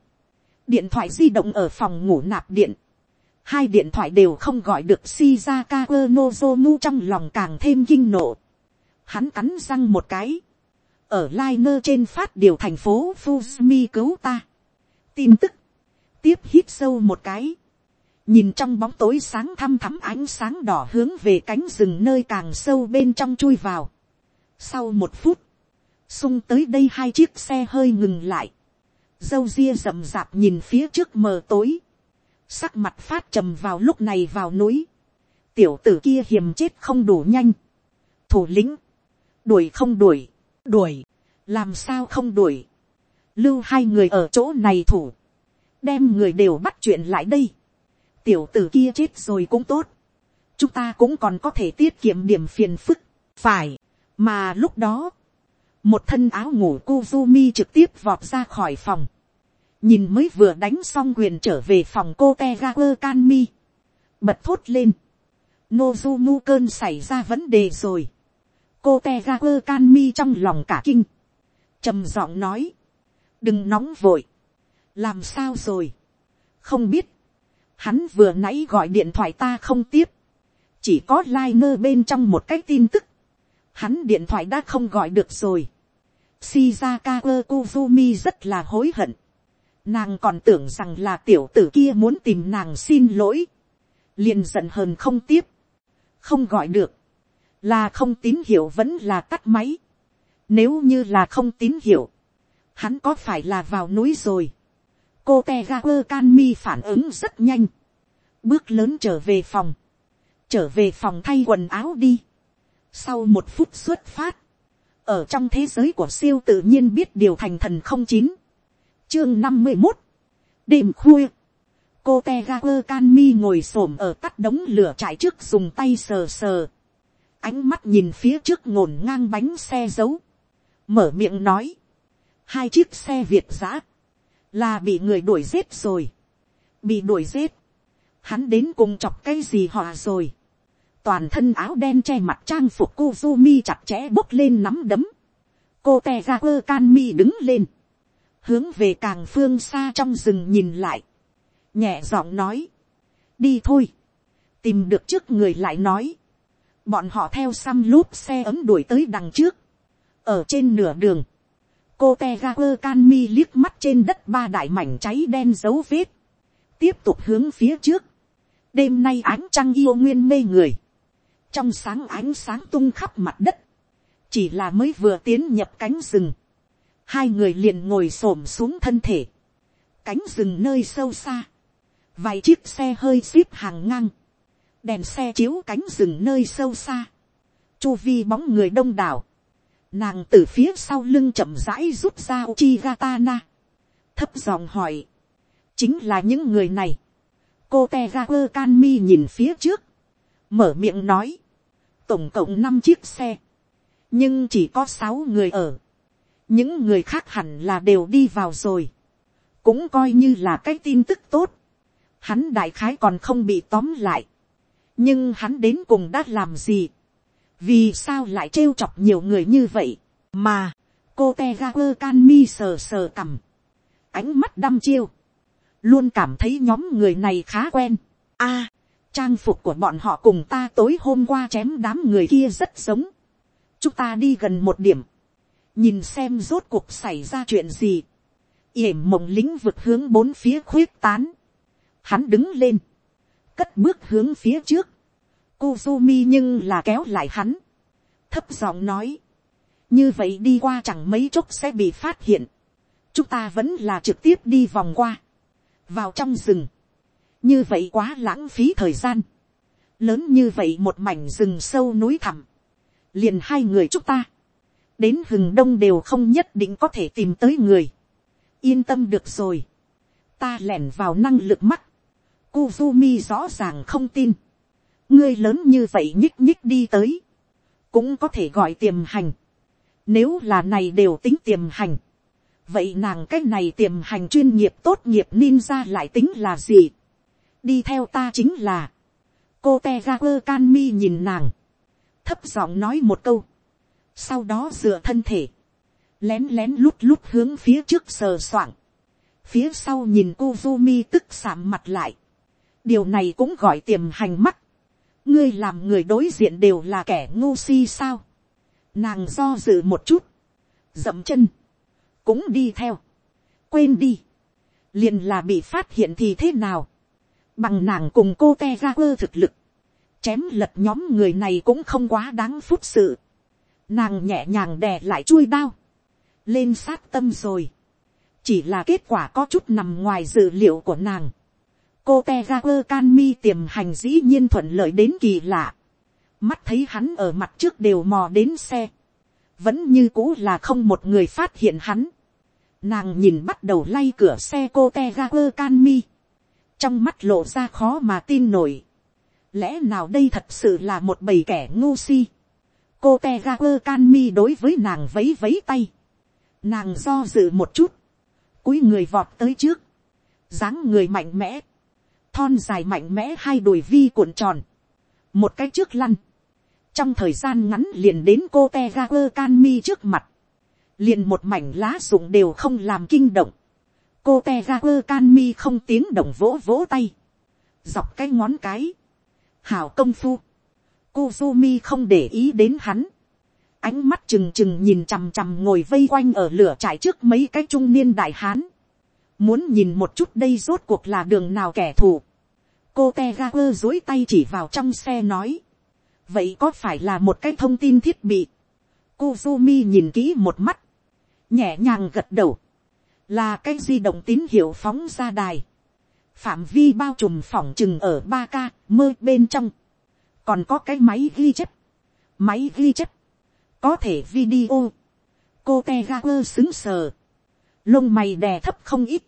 điện thoại di động ở phòng ngủ nạp điện. hai điện thoại đều không gọi được Shizaka Nozomu trong lòng càng thêm kinh nộ hắn cắn răng một cái, ở Liner trên phát điều thành phố Fuzmi cứu ta. tin tức, tiếp hít sâu một cái, nhìn trong bóng tối sáng thăm thắm ánh sáng đỏ hướng về cánh rừng nơi càng sâu bên trong chui vào, Sau một phút, xung tới đây hai chiếc xe hơi ngừng lại. Dâu ria rậm rạp nhìn phía trước mờ tối. Sắc mặt phát trầm vào lúc này vào núi. Tiểu tử kia hiểm chết không đủ nhanh. Thủ lĩnh. Đuổi không đuổi. Đuổi. Làm sao không đuổi. Lưu hai người ở chỗ này thủ. Đem người đều bắt chuyện lại đây. Tiểu tử kia chết rồi cũng tốt. Chúng ta cũng còn có thể tiết kiệm điểm phiền phức. Phải. Mà lúc đó một thân áo ngủ Kuzumi trực tiếp vọt ra khỏi phòng. Nhìn mới vừa đánh xong quyền trở về phòng cô Tegaku Kanmi. Bật thốt lên. Nozumu cơn xảy ra vấn đề rồi. Cô Tegaku Kanmi trong lòng cả kinh. trầm giọng nói. Đừng nóng vội. Làm sao rồi? Không biết. Hắn vừa nãy gọi điện thoại ta không tiếp. Chỉ có liner bên trong một cái tin tức hắn điện thoại đã không gọi được rồi. Shizaka Kozumi rất là hối hận. Nàng còn tưởng rằng là tiểu tử kia muốn tìm nàng xin lỗi. liền giận hờn không tiếp. Không gọi được. Là không tín hiệu vẫn là tắt máy. Nếu như là không tín hiệu. Hắn có phải là vào núi rồi. Cô Tegaku Kanmi phản ứng rất nhanh. Bước lớn trở về phòng. Trở về phòng thay quần áo đi sau một phút xuất phát, ở trong thế giới của siêu tự nhiên biết điều thành thần không chín, chương năm mươi một, đêm khuya, cô te ga quơ can mi ngồi s ổ m ở tắt đống lửa trải trước dùng tay sờ sờ, ánh mắt nhìn phía trước ngổn ngang bánh xe giấu, mở miệng nói, hai chiếc xe việt giã, là bị người đuổi giết rồi, bị đuổi giết, hắn đến cùng chọc cái gì họ rồi, toàn thân áo đen che mặt trang phục Kuzumi chặt chẽ bốc lên nắm đấm. Cô Tegaku Kanmi đứng lên. Hướng về càng phương xa trong rừng nhìn lại. Nhẹ giọng nói. Đi thôi. Tìm được trước người lại nói. Bọn họ theo xăm lúp xe ấm đuổi tới đằng trước. Ở trên nửa đường. Cô Tegaku Kanmi liếc mắt trên đất ba đại mảnh cháy đen dấu vết. Tiếp tục hướng phía trước. Đêm nay ánh trăng yêu nguyên mê người trong sáng ánh sáng tung khắp mặt đất, chỉ là mới vừa tiến nhập cánh rừng, hai người liền ngồi s ổ m xuống thân thể, cánh rừng nơi sâu xa, vài chiếc xe hơi zip hàng ngang, đèn xe chiếu cánh rừng nơi sâu xa, chu vi bóng người đông đảo, nàng từ phía sau lưng chậm rãi rút ra uchi gatana, thấp giọng hỏi, chính là những người này, cô te ga quơ can mi nhìn phía trước, mở miệng nói, tổng cộng năm chiếc xe, nhưng chỉ có sáu người ở, những người khác hẳn là đều đi vào rồi, cũng coi như là cái tin tức tốt, hắn đại khái còn không bị tóm lại, nhưng hắn đến cùng đã làm gì, vì sao lại trêu chọc nhiều người như vậy, mà, cô te ga quơ can mi sờ sờ cằm, ánh mắt đăm chiêu, luôn cảm thấy nhóm người này khá quen. a, trang phục của bọn họ cùng ta tối hôm qua chém đám người kia rất giống. chúng ta đi gần một điểm, nhìn xem rốt cuộc xảy ra chuyện gì. yểm mộng lĩnh vực hướng bốn phía khuyết tán. hắn đứng lên, cất bước hướng phía trước. Kuzumi nhưng là kéo lại hắn. thấp giọng nói, như vậy đi qua chẳng mấy chốc sẽ bị phát hiện. chúng ta vẫn là trực tiếp đi vòng qua, vào trong rừng như vậy quá lãng phí thời gian, lớn như vậy một mảnh rừng sâu núi thẳm, liền hai người chúng ta, đến hừng đông đều không nhất định có thể tìm tới người, yên tâm được rồi, ta lẻn vào năng lực mắt, Kuzumi rõ ràng không tin, ngươi lớn như vậy nhích nhích đi tới, cũng có thể gọi tiềm hành, nếu là này đều tính tiềm hành, vậy nàng cái này tiềm hành chuyên nghiệp tốt nghiệp ninja lại tính là gì, đi theo ta chính là, cô te ga quơ can mi nhìn nàng, thấp giọng nói một câu, sau đó dựa thân thể, lén lén lút lút hướng phía trước sờ soạng, phía sau nhìn cô vô mi tức sạm mặt lại, điều này cũng gọi tiềm hành mắt, ngươi làm người đối diện đều là kẻ ngu si sao, nàng do dự một chút, dậm chân, cũng đi theo, quên đi, liền là bị phát hiện thì thế nào, bằng nàng cùng cô te ra quơ thực lực, chém lật nhóm người này cũng không quá đáng phút sự. nàng nhẹ nhàng đè lại chui đao, lên sát tâm rồi, chỉ là kết quả có chút nằm ngoài dự liệu của nàng. cô te ra quơ can mi tiềm hành dĩ nhiên thuận lợi đến kỳ lạ, mắt thấy hắn ở mặt trước đều mò đến xe, vẫn như cũ là không một người phát hiện hắn. Nàng nhìn bắt đầu lay cửa xe cô te ra quơ can mi, trong mắt lộ ra khó mà tin nổi. lẽ nào đây thật sự là một bầy kẻ ngu si. cô te ga quơ can mi đối với nàng vấy vấy tay. nàng do dự một chút, cúi người vọt tới trước, dáng người mạnh mẽ, thon dài mạnh mẽ hai đùi vi cuộn tròn, một cái trước lăn, trong thời gian ngắn liền đến cô te ga quơ can mi trước mặt, liền một mảnh lá rụng đều không làm kinh động, cô te ga quơ can mi không tiếng động vỗ vỗ tay, dọc cái ngón cái, hảo công phu, Kuzumi không để ý đến hắn, ánh mắt trừng trừng nhìn chằm chằm ngồi vây quanh ở lửa trải trước mấy cái trung niên đại hán, muốn nhìn một chút đây rốt cuộc là đường nào kẻ thù, cô te ga quơ dối tay chỉ vào trong xe nói, vậy có phải là một cái thông tin thiết bị, Kuzumi nhìn kỹ một mắt, nhẹ nhàng gật đầu, là cái di động tín hiệu phóng ra đài, phạm vi bao trùm phỏng chừng ở ba k mơ bên trong, còn có cái máy ghi chép, máy ghi chép, có thể video, cô te ga quơ xứng sờ, lông mày đè thấp không ít,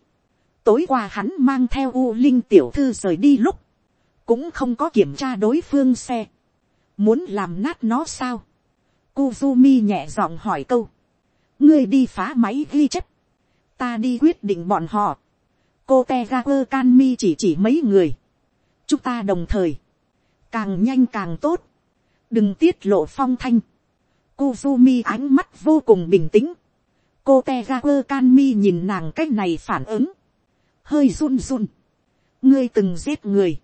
tối qua hắn mang theo u linh tiểu thư rời đi lúc, cũng không có kiểm tra đối phương xe, muốn làm nát nó sao, Kuzumi nhẹ giọng hỏi câu, ngươi đi phá máy ghi chép, ta đi quyết định bọn họ, cô te ga quơ can mi chỉ chỉ mấy người, chúng ta đồng thời, càng nhanh càng tốt, đừng tiết lộ phong thanh, Kuzumi ánh mắt vô cùng bình tĩnh, cô te ga quơ can mi nhìn nàng cái này phản ứng, hơi run run, ngươi từng giết người,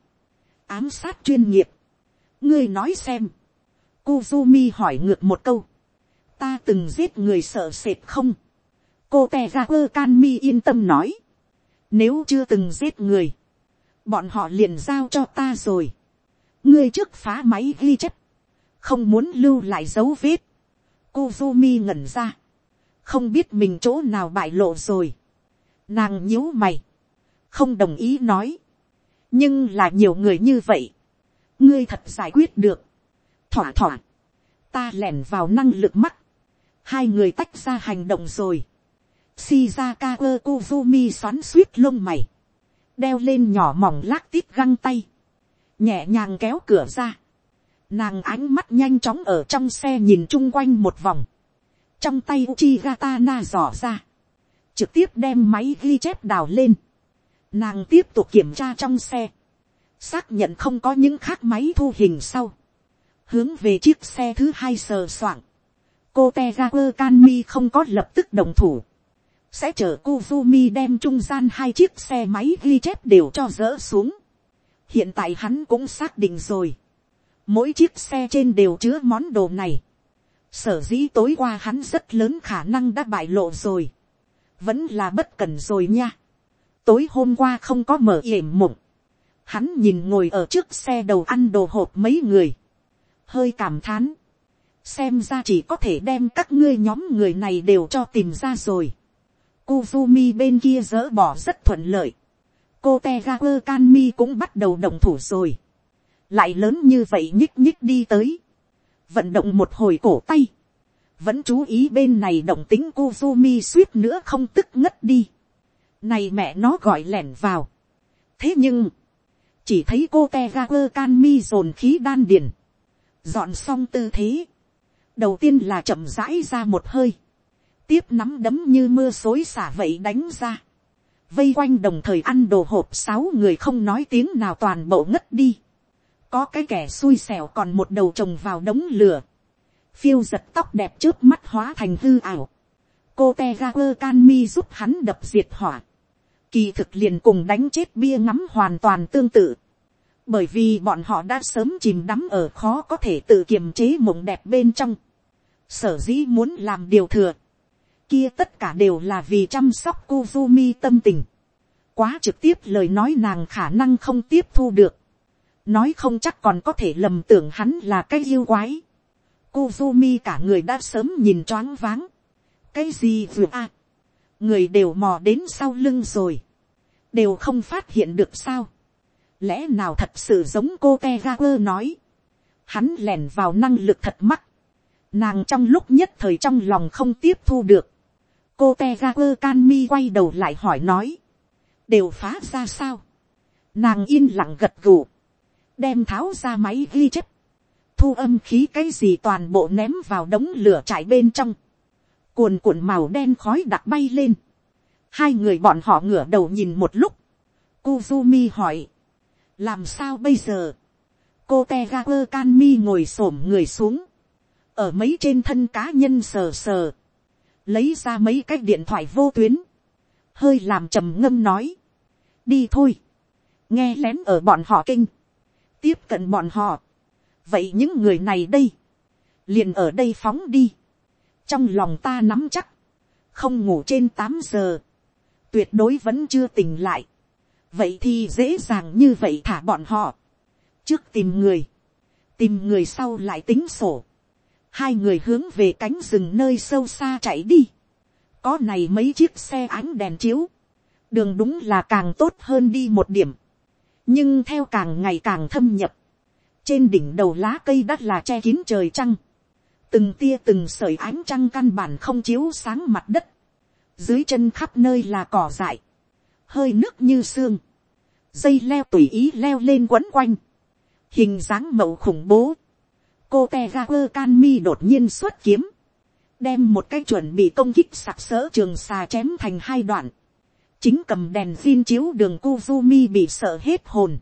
ám sát chuyên nghiệp, ngươi nói xem, Kuzumi hỏi ngược một câu, ta từng giết người sợ sệt không, cô te ra quơ can mi yên tâm nói, nếu chưa từng giết người, bọn họ liền giao cho ta rồi, ngươi trước phá máy ghi chép, không muốn lưu lại dấu vết, Kuzumi ngẩn ra, không biết mình chỗ nào bại lộ rồi, nàng nhíu mày, không đồng ý nói, nhưng là nhiều người như vậy, ngươi thật giải quyết được, thỏa thỏa, ta lẻn vào năng lực mắt, hai người tách ra hành động rồi, Shizaka kuzumi xoắn suýt lông mày. Đeo lên nhỏ mỏng lác tít găng tay. Nhẹ nhàng kéo cửa ra. Nàng ánh mắt nhanh chóng ở trong xe nhìn chung quanh một vòng. Trong tay Uchigatana Na dò ra. Trực tiếp đem máy ghi chép đào lên. Nàng tiếp tục kiểm tra trong xe. Xác nhận không có những khác máy thu hình sau. Hướng về chiếc xe thứ hai sờ soạng. Cô Tegaku Kanmi không có lập tức đồng thủ sẽ chờ Kuzumi đem trung gian hai chiếc xe máy ghi chép đều cho dỡ xuống. hiện tại hắn cũng xác định rồi. mỗi chiếc xe trên đều chứa món đồ này. sở dĩ tối qua hắn rất lớn khả năng đã bại lộ rồi. vẫn là bất cần rồi nha. tối hôm qua không có mở yểm mộng. hắn nhìn ngồi ở trước xe đầu ăn đồ hộp mấy người. hơi cảm thán. xem ra chỉ có thể đem các ngươi nhóm người này đều cho tìm ra rồi Kuzumi bên kia dỡ bỏ rất thuận lợi. Cô Tegaku Kanmi cũng bắt đầu động thủ rồi. Lại lớn như vậy nhích nhích đi tới. Vận động một hồi cổ tay. Vẫn chú ý bên này động tính Kuzumi suýt nữa không tức ngất đi. Này mẹ nó gọi lẻn vào. Thế nhưng. Chỉ thấy cô Tegaku Kanmi dồn khí đan điền. Dọn xong tư thế. Đầu tiên là chậm rãi ra một hơi tiếp nắm đấm như mưa xối xả vậy đánh ra. Vây quanh đồng thời ăn đồ hộp sáu người không nói tiếng nào toàn bộ ngất đi. Có cái kẻ xui xẻo còn một đầu trồng vào đống lửa. Phiêu giật tóc đẹp trước mắt hóa thành hư ảo. Cô teager can mi giúp hắn đập diệt hỏa. Kỳ thực liền cùng đánh chết bia ngắm hoàn toàn tương tự. Bởi vì bọn họ đã sớm chìm đắm ở khó có thể tự kiềm chế mộng đẹp bên trong. Sở dĩ muốn làm điều thừa kia tất cả đều là vì chăm sóc Kuzumi tâm tình. Quá trực tiếp lời nói nàng khả năng không tiếp thu được. Nói không chắc còn có thể lầm tưởng hắn là cái yêu quái. Kuzumi cả người đã sớm nhìn choáng váng. Cái gì vừa a Người đều mò đến sau lưng rồi. Đều không phát hiện được sao. Lẽ nào thật sự giống cô Tegaper nói. Hắn lẻn vào năng lực thật mắc. Nàng trong lúc nhất thời trong lòng không tiếp thu được. Cô Tegaper Canmi quay đầu lại hỏi nói. Đều phá ra sao? Nàng yên lặng gật gù. Đem tháo ra máy ghi chép. Thu âm khí cái gì toàn bộ ném vào đống lửa trải bên trong, cuồn cuộn màu đen khói đặc bay lên, hai người bọn họ ngửa đầu nhìn một lúc, Kuzumi hỏi, làm sao bây giờ, cô tegakur canmi ngồi s ổ m người xuống, ở mấy trên thân cá nhân sờ sờ, lấy ra mấy cái điện thoại vô tuyến, hơi làm trầm ngâm nói, đi thôi, nghe lén ở bọn họ kinh, tiếp cận bọn họ, vậy những người này đây, liền ở đây phóng đi, trong lòng ta nắm chắc, không ngủ trên tám giờ, tuyệt đối vẫn chưa tỉnh lại, vậy thì dễ dàng như vậy thả bọn họ, trước tìm người, tìm người sau lại tính sổ, hai người hướng về cánh rừng nơi sâu xa chạy đi, có này mấy chiếc xe ánh đèn chiếu, đường đúng là càng tốt hơn đi một điểm, nhưng theo càng ngày càng thâm nhập, trên đỉnh đầu lá cây đắt là che kín trời trăng, từng tia từng sợi ánh trăng căn bản không chiếu sáng mặt đất, dưới chân khắp nơi là cỏ dại, hơi nước như xương, dây leo tùy ý leo lên quấn quanh, hình dáng mậu khủng bố, cô te ga quơ can mi đột nhiên xuất kiếm, đem một cái chuẩn bị công kích sặc sỡ trường xà chém thành hai đoạn, chính cầm đèn xin chiếu đường Kuzumi bị sợ hết hồn,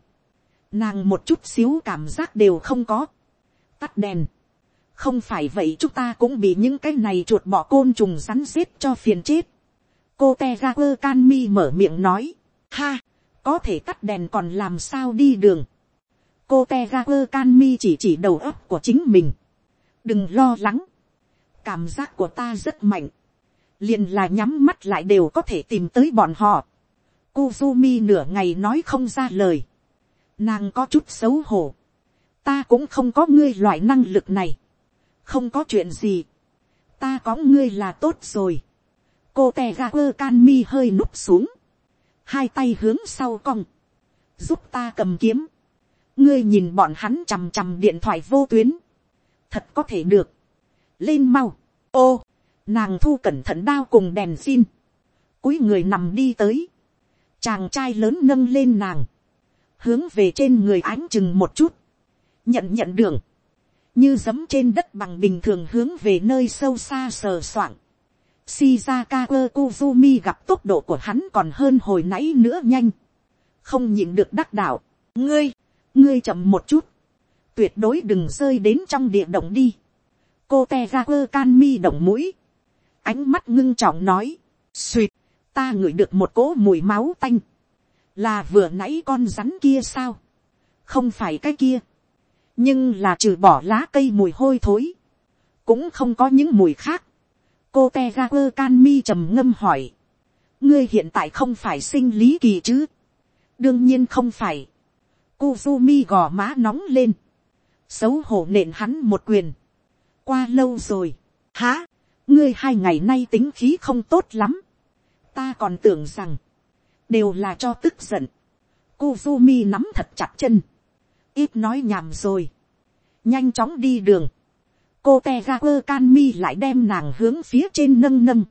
nàng một chút xíu cảm giác đều không có, tắt đèn, không phải vậy chúng ta cũng bị những cái này chuột bỏ côn trùng rắn xếp cho phiền chết. cô te ga quơ can mi mở miệng nói, ha, có thể tắt đèn còn làm sao đi đường cô te ga quơ can mi chỉ chỉ đầu óc của chính mình. đừng lo lắng, cảm giác của ta rất mạnh, liền là nhắm mắt lại đều có thể tìm tới bọn họ. Kuzumi nửa ngày nói không ra lời. Nàng có chút xấu hổ. Ta cũng không có ngươi loại năng lực này. Không có chuyện gì. Ta có ngươi là tốt rồi. Cô te ga quơ can mi hơi núp xuống. Hai tay hướng sau cong. Giúp ta cầm kiếm. Ngươi nhìn bọn hắn chằm chằm điện thoại vô tuyến. Thật có thể được. Lên mau. Ô. Nàng thu cẩn thận đao cùng đèn xin. Cúi người nằm đi tới. Chàng trai lớn nâng lên nàng hướng về trên người ánh chừng một chút, nhận nhận đường, như giấm trên đất bằng bình thường hướng về nơi sâu xa sờ soạng. Shizaka Kozumi gặp tốc độ của hắn còn hơn hồi nãy nữa nhanh. Không nhịn được đắc đạo. Ngươi, ngươi chậm một chút. Tuyệt đối đừng rơi đến trong địa động đi. Cô Tegaku Kanmi động mũi. Ánh mắt ngưng trọng nói. Xuyệt, ta ngửi được một cỗ mùi máu tanh là vừa nãy con rắn kia sao, không phải cái kia, nhưng là trừ bỏ lá cây mùi hôi thối, cũng không có những mùi khác. cô te ga quơ can mi trầm ngâm hỏi, ngươi hiện tại không phải sinh lý kỳ chứ, đương nhiên không phải, Kuzumi gò má nóng lên, xấu hổ nện hắn một quyền, qua lâu rồi, hả? ngươi hai ngày nay tính khí không tốt lắm, ta còn tưởng rằng, đều là cho tức giận. Kuzumi nắm thật chặt chân, ít nói nhảm rồi, nhanh chóng đi đường. cô te ga quơ can mi lại đem nàng hướng phía trên nâng nâng,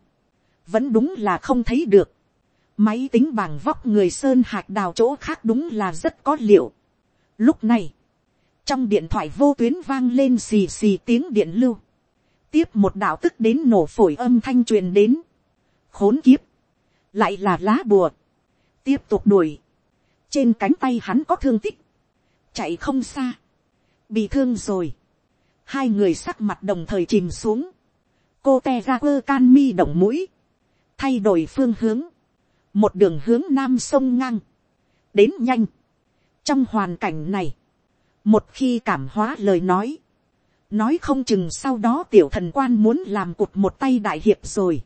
vẫn đúng là không thấy được máy tính bảng vóc người sơn hạt đào chỗ khác đúng là rất có liệu. lúc này, trong điện thoại vô tuyến vang lên xì xì tiếng điện lưu, tiếp một đạo tức đến nổ phổi âm thanh truyền đến, khốn kiếp, lại là lá bùa, tiếp tục đuổi, trên cánh tay hắn có thương tích, chạy không xa, bị thương rồi, hai người sắc mặt đồng thời chìm xuống, cô te ra quơ can mi động mũi, thay đổi phương hướng, một đường hướng nam sông ngang, đến nhanh, trong hoàn cảnh này, một khi cảm hóa lời nói, nói không chừng sau đó tiểu thần quan muốn làm cụt một tay đại hiệp rồi,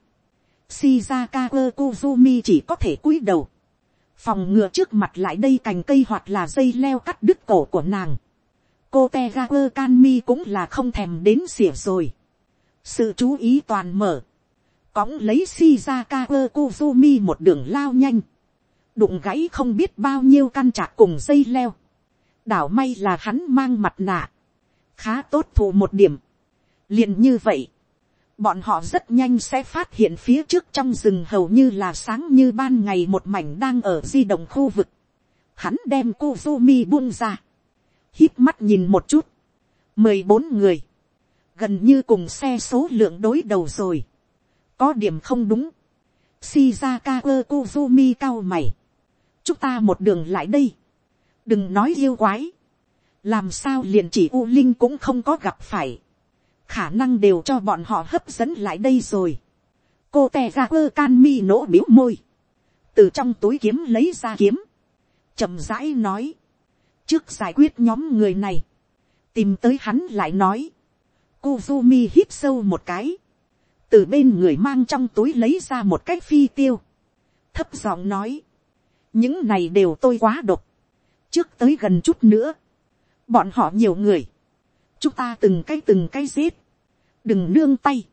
Shizaka Kozumi chỉ có thể cúi đầu phòng ngừa trước mặt lại đây cành cây hoặc là dây leo cắt đứt cổ của nàng. cô te ga cũng là không thèm đến xỉa rồi. sự chú ý toàn mở, cõng lấy shizaka quơ kuzumi một đường lao nhanh, đụng gãy không biết bao nhiêu căn trạc cùng dây leo. đảo may là hắn mang mặt nạ, khá tốt thù một điểm. liền như vậy, bọn họ rất nhanh sẽ phát hiện phía trước trong rừng hầu như là sáng như ban ngày một mảnh đang ở di động khu vực. Hắn đem Kuzumi buông ra. hít mắt nhìn một chút. mười bốn người. Gần như cùng xe số lượng đối đầu rồi. Có điểm không đúng. Shizaka Kuzumi cao mày. Chúng ta một đường lại đây. Đừng nói yêu quái. Làm sao liền chỉ U Linh cũng không có gặp phải khả năng đều cho bọn họ hấp dẫn lại đây rồi. cô tè ra quơ can mi nổ biếu môi, từ trong túi kiếm lấy ra kiếm, chậm rãi nói, trước giải quyết nhóm người này, tìm tới hắn lại nói, Kuzumi hít sâu một cái, từ bên người mang trong túi lấy ra một cái phi tiêu, thấp giọng nói, những này đều tôi quá độc, trước tới gần chút nữa, bọn họ nhiều người, chúng ta từng cái từng cái giết, đừng nương tay,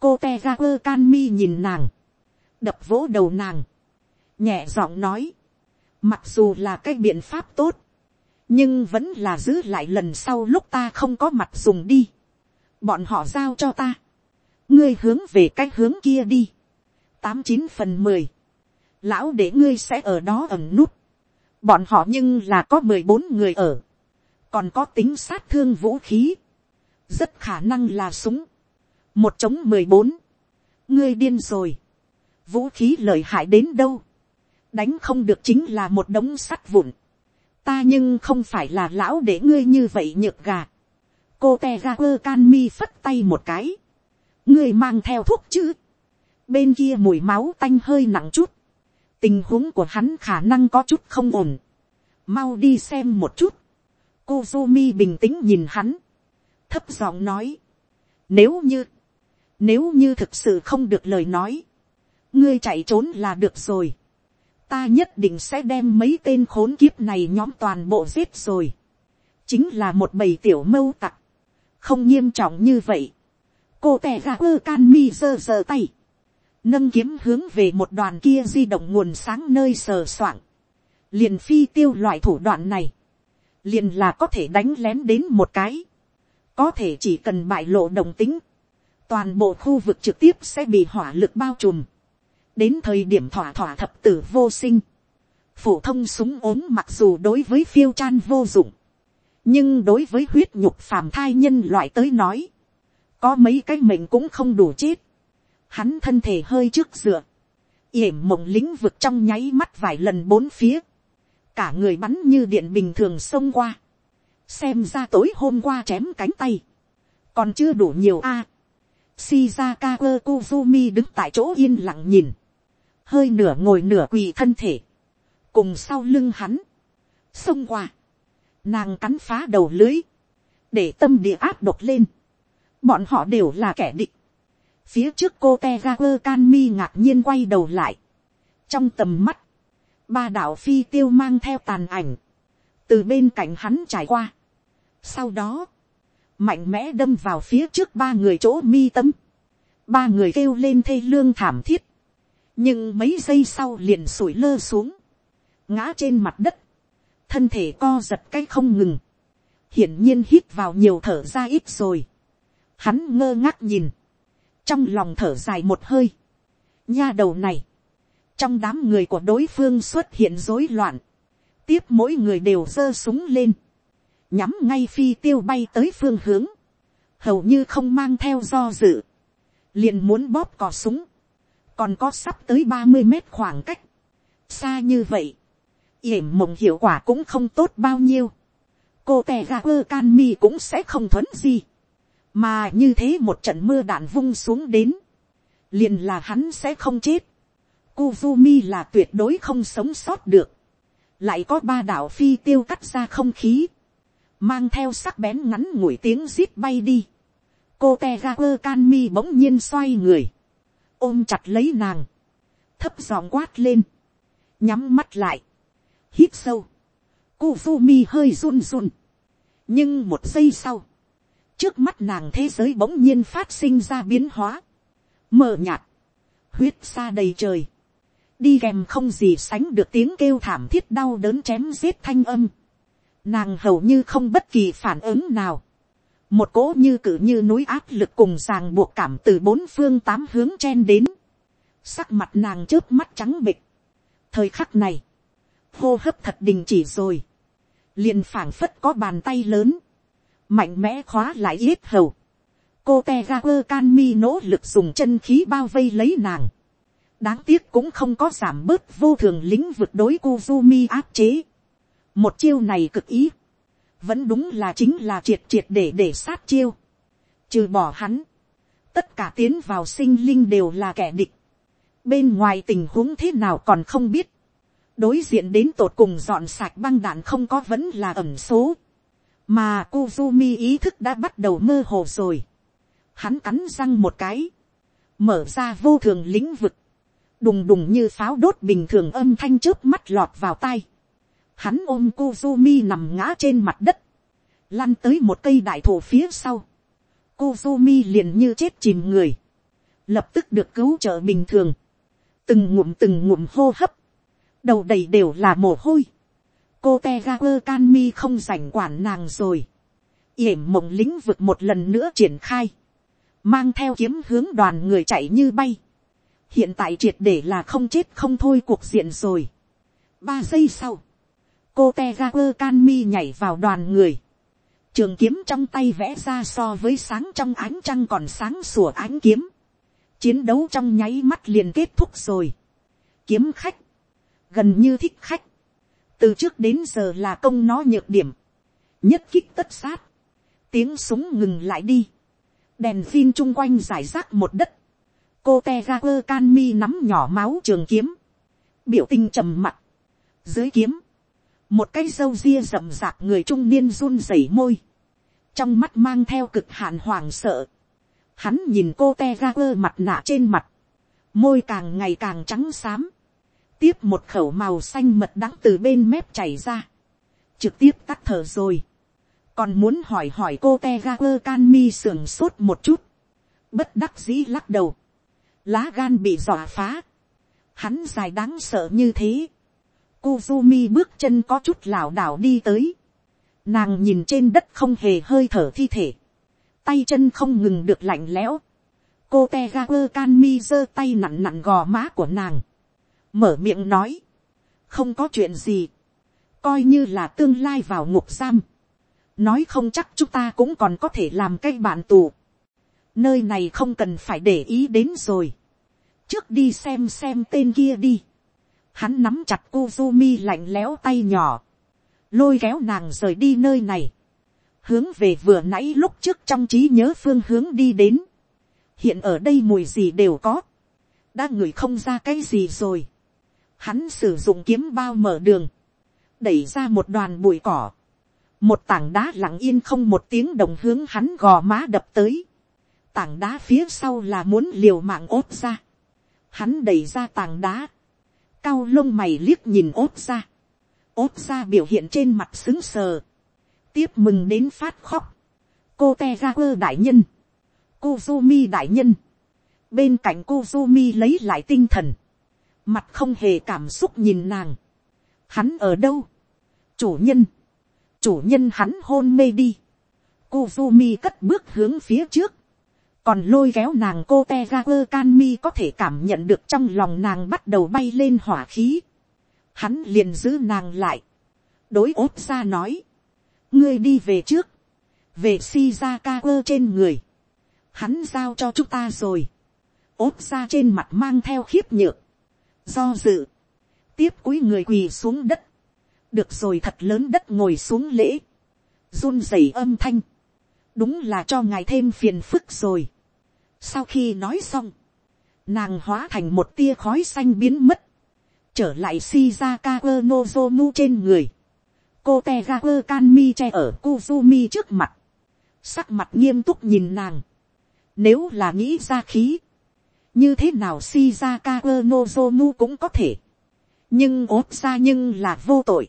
cô te ga quơ can mi nhìn nàng, đập vỗ đầu nàng, nhẹ giọng nói, mặc dù là cái biện pháp tốt, nhưng vẫn là giữ lại lần sau lúc ta không có mặt dùng đi, bọn họ giao cho ta, ngươi hướng về cái hướng kia đi, tám chín phần mười, lão để ngươi sẽ ở đó ẩm nút, bọn họ nhưng là có mười bốn người ở, còn có tính sát thương vũ khí, rất khả năng là súng, một chống mười bốn, ngươi điên rồi, vũ khí lợi hại đến đâu, đánh không được chính là một đống sắt vụn, ta nhưng không phải là lão để ngươi như vậy nhược gà, cô te ra quơ can mi phất tay một cái, ngươi mang theo thuốc chứ, bên kia mùi máu tanh hơi nặng chút, tình huống của hắn khả năng có chút không ổn, mau đi xem một chút, Kuzumi bình tĩnh nhìn hắn. Thấp giọng nói. Nếu như. Nếu như thực sự không được lời nói. Ngươi chạy trốn là được rồi. Ta nhất định sẽ đem mấy tên khốn kiếp này nhóm toàn bộ giết rồi. Chính là một bầy tiểu mâu tặc. Không nghiêm trọng như vậy. Cô tè ra ơ can mi giơ giơ tay. Nâng kiếm hướng về một đoàn kia di động nguồn sáng nơi sờ soạng. Liền phi tiêu loại thủ đoạn này. Liền là có thể đánh lén đến một cái, có thể chỉ cần bại lộ đồng tính, toàn bộ khu vực trực tiếp sẽ bị hỏa lực bao trùm, đến thời điểm thỏa thỏa thập tử vô sinh, phổ thông súng ốm mặc dù đối với phiêu chan vô dụng, nhưng đối với huyết nhục phàm thai nhân loại tới nói, có mấy cái mệnh cũng không đủ chết, hắn thân thể hơi trước dựa, yểm mộng lĩnh vực trong nháy mắt vài lần bốn phía, cả người bắn như điện bình thường xông qua, xem ra tối hôm qua chém cánh tay, còn chưa đủ nhiều a. À, Shizaka Kozumi đứng tại chỗ yên lặng nhìn, hơi nửa ngồi nửa quỳ thân thể, cùng sau lưng hắn, xông qua, nàng cắn phá đầu lưới, để tâm địa áp đột lên, bọn họ đều là kẻ địch, phía trước cô te ga quơ can mi ngạc nhiên quay đầu lại, trong tầm mắt, ba đạo phi tiêu mang theo tàn ảnh, từ bên cạnh hắn trải qua. Sau đó, mạnh mẽ đâm vào phía trước ba người chỗ mi tâm, ba người kêu lên thê lương thảm thiết, nhưng mấy giây sau liền sủi lơ xuống, ngã trên mặt đất, thân thể co giật cái không ngừng, hiển nhiên hít vào nhiều thở ra ít rồi, hắn ngơ ngác nhìn, trong lòng thở dài một hơi, nha đầu này, trong đám người của đối phương xuất hiện rối loạn, tiếp mỗi người đều giơ súng lên, nhắm ngay phi tiêu bay tới phương hướng, hầu như không mang theo do dự, liền muốn bóp cò súng, còn có sắp tới ba mươi mét khoảng cách, xa như vậy, yểm mộng hiệu quả cũng không tốt bao nhiêu, cô tè gà ơ can mi cũng sẽ không thuấn gì, mà như thế một trận mưa đạn vung xuống đến, liền là hắn sẽ không chết, Kuzumi là tuyệt đối không sống sót được. Lại có ba đạo phi tiêu cắt ra không khí. Mang theo sắc bén ngắn ngủi tiếng zip bay đi. Cô Tegaku Kanmi bỗng nhiên xoay người. Ôm chặt lấy nàng. Thấp giọng quát lên. Nhắm mắt lại. Hít sâu. Kuzumi hơi run run. nhưng một giây sau, trước mắt nàng thế giới bỗng nhiên phát sinh ra biến hóa, mờ nhạt, huyết xa đầy trời, đi kèm không gì sánh được tiếng kêu thảm thiết đau đớn chém giết thanh âm, nàng hầu như không bất kỳ phản ứng nào, một cỗ như cử như núi áp lực cùng ràng buộc cảm từ bốn phương tám hướng chen đến, sắc mặt nàng trước mắt trắng bịch, thời khắc này, hô hấp thật đình chỉ rồi, liền phảng phất có bàn tay lớn, mạnh mẽ khóa lại yết hầu, cô te ga quơ can mi nỗ lực dùng chân khí bao vây lấy nàng, đáng tiếc cũng không có giảm bớt vô thường lĩnh vực đối Kuzumi áp chế. Một chiêu này cực ý. Vẫn đúng là chính là triệt triệt để để sát chiêu. Trừ bỏ hắn. Tất cả tiến vào sinh linh đều là kẻ địch. Bên ngoài tình huống thế nào còn không biết. Đối diện đến tột cùng dọn sạch băng đạn không có vẫn là ẩm số. Mà Kuzumi ý thức đã bắt đầu mơ hồ rồi. Hắn cắn răng một cái. Mở ra vô thường lĩnh vực đùng đùng như pháo đốt bình thường âm thanh trước mắt lọt vào tai. Hắn ôm Kuzumi nằm ngã trên mặt đất, lăn tới một cây đại thổ phía sau. Kuzumi liền như chết chìm người, lập tức được cứu trợ bình thường, từng ngụm từng ngụm hô hấp, đầu đầy đều là mồ hôi cô te ga quơ can mi không rảnh quản nàng rồi, yểm mộng lĩnh vực một lần nữa triển khai, mang theo kiếm hướng đoàn người chạy như bay. Hiện tại triệt để là không chết không thôi cuộc diện rồi. ba giây sau, cô te ga quơ can mi nhảy vào đoàn người, trường kiếm trong tay vẽ ra so với sáng trong ánh trăng còn sáng sủa ánh kiếm, chiến đấu trong nháy mắt liền kết thúc rồi, kiếm khách, gần như thích khách, từ trước đến giờ là công nó nhược điểm, nhất kích tất sát, tiếng súng ngừng lại đi, đèn phin chung quanh giải rác một đất, cô te ga quơ can mi nắm nhỏ máu trường kiếm, biểu tình trầm mặt, dưới kiếm, một cái râu ria rậm rạp người trung niên run rẩy môi, trong mắt mang theo cực hạn hoàng sợ, hắn nhìn cô te ga quơ mặt nạ trên mặt, môi càng ngày càng trắng xám, tiếp một khẩu màu xanh mật đắng từ bên mép chảy ra, trực tiếp tắt thở rồi, còn muốn hỏi hỏi cô te ga quơ can mi sưởng sốt một chút, bất đắc dĩ lắc đầu, lá gan bị dọa phá, hắn dài đáng sợ như thế, Kuzumi bước chân có chút lảo đảo đi tới, nàng nhìn trên đất không hề hơi thở thi thể, tay chân không ngừng được lạnh lẽo, cô te ga can mi giơ tay nặn nặn gò má của nàng, mở miệng nói, không có chuyện gì, coi như là tương lai vào ngục giam, nói không chắc chúng ta cũng còn có thể làm cái bạn tù, nơi này không cần phải để ý đến rồi, trước đi xem xem tên kia đi. Hắn nắm chặt Kuzumi lạnh lẽo tay nhỏ. Lôi kéo nàng rời đi nơi này. Hướng về vừa nãy lúc trước trong trí nhớ phương hướng đi đến. Hiện ở đây mùi gì đều có. Đã ngửi không ra cái gì rồi. Hắn sử dụng kiếm bao mở đường. Đẩy ra một đoàn bụi cỏ. Một tảng đá lặng yên không một tiếng đồng hướng hắn gò má đập tới. Tảng đá phía sau là muốn liều mạng ốt ra. Hắn đẩy ra tảng đá, cao lông mày liếc nhìn ốt ra, ốt ra biểu hiện trên mặt xứng sờ, tiếp mừng đến phát khóc, cô te ra quơ đại nhân, cô Kuzumi đại nhân, bên cạnh cô Kuzumi lấy lại tinh thần, mặt không hề cảm xúc nhìn nàng, hắn ở đâu, chủ nhân, chủ nhân hắn hôn mê đi, cô Kuzumi cất bước hướng phía trước, còn lôi kéo nàng cô te ga quơ can mi có thể cảm nhận được trong lòng nàng bắt đầu bay lên hỏa khí. Hắn liền giữ nàng lại. đối ốt ra nói. ngươi đi về trước. về shizaka quơ trên người. hắn giao cho chúng ta rồi. ốt ra trên mặt mang theo khiếp nhược do dự. tiếp cúi người quỳ xuống đất. được rồi thật lớn đất ngồi xuống lễ. run rẩy âm thanh đúng là cho ngài thêm phiền phức rồi. Sau khi nói xong, nàng hóa thành một tia khói xanh biến mất, trở lại Shizaka Nozomu trên người. Cô te gaer Kanmi che ở Kuzumi trước mặt, sắc mặt nghiêm túc nhìn nàng. Nếu là nghĩ ra khí, như thế nào Shizaka Nozomu cũng có thể. Nhưng ốt ra nhưng là vô tội,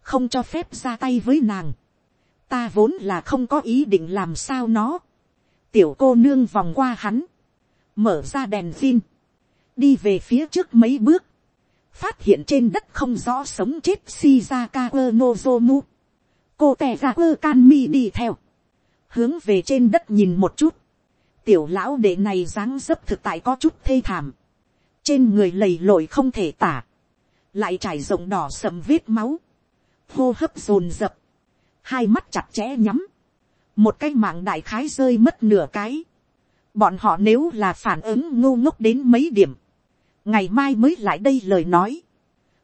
không cho phép ra tay với nàng ta vốn là không có ý định làm sao nó, tiểu cô nương vòng qua hắn, mở ra đèn xin đi về phía trước mấy bước, phát hiện trên đất không rõ sống chết Shizaka Nozomu. Cô tè ra ơ can mi đi theo. Hướng về trên đất nhìn một chút. Tiểu lão đệ này dáng dấp thực tại có chút thê thảm. Trên người lầy lội không thể tả. Lại trải rộng đỏ sầm vết máu. Hô hấp dồn dập. Hai mắt chặt chẽ nhắm. Một cái mạng đại khái rơi mất nửa cái. Bọn họ nếu là phản ứng ngu ngốc đến mấy điểm ngày mai mới lại đây lời nói,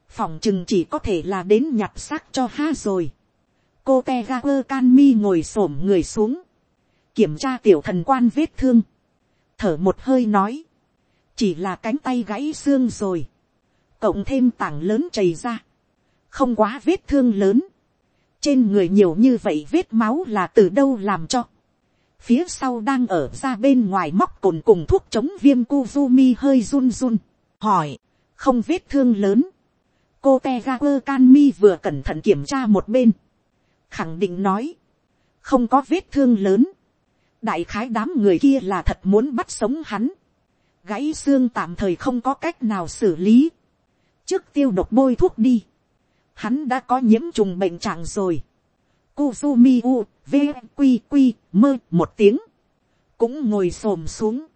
phòng chừng chỉ có thể là đến nhặt xác cho ha rồi. cô te ga can mi ngồi xổm người xuống, kiểm tra tiểu thần quan vết thương, thở một hơi nói, chỉ là cánh tay gãy xương rồi, cộng thêm tảng lớn chảy ra, không quá vết thương lớn, trên người nhiều như vậy vết máu là từ đâu làm cho, phía sau đang ở ra bên ngoài móc cồn cùng thuốc chống viêm Kuzumi hơi run run. Hỏi, không vết thương lớn. cô te ga quơ can mi vừa cẩn thận kiểm tra một bên, khẳng định nói, không có vết thương lớn đại khái đám người kia là thật muốn bắt sống hắn. gãy xương tạm thời không có cách nào xử lý. trước tiêu độc bôi thuốc đi. hắn đã có nhiễm trùng bệnh trạng rồi. Kuzumi u, v, quy quy mơ một tiếng. cũng ngồi s m xuống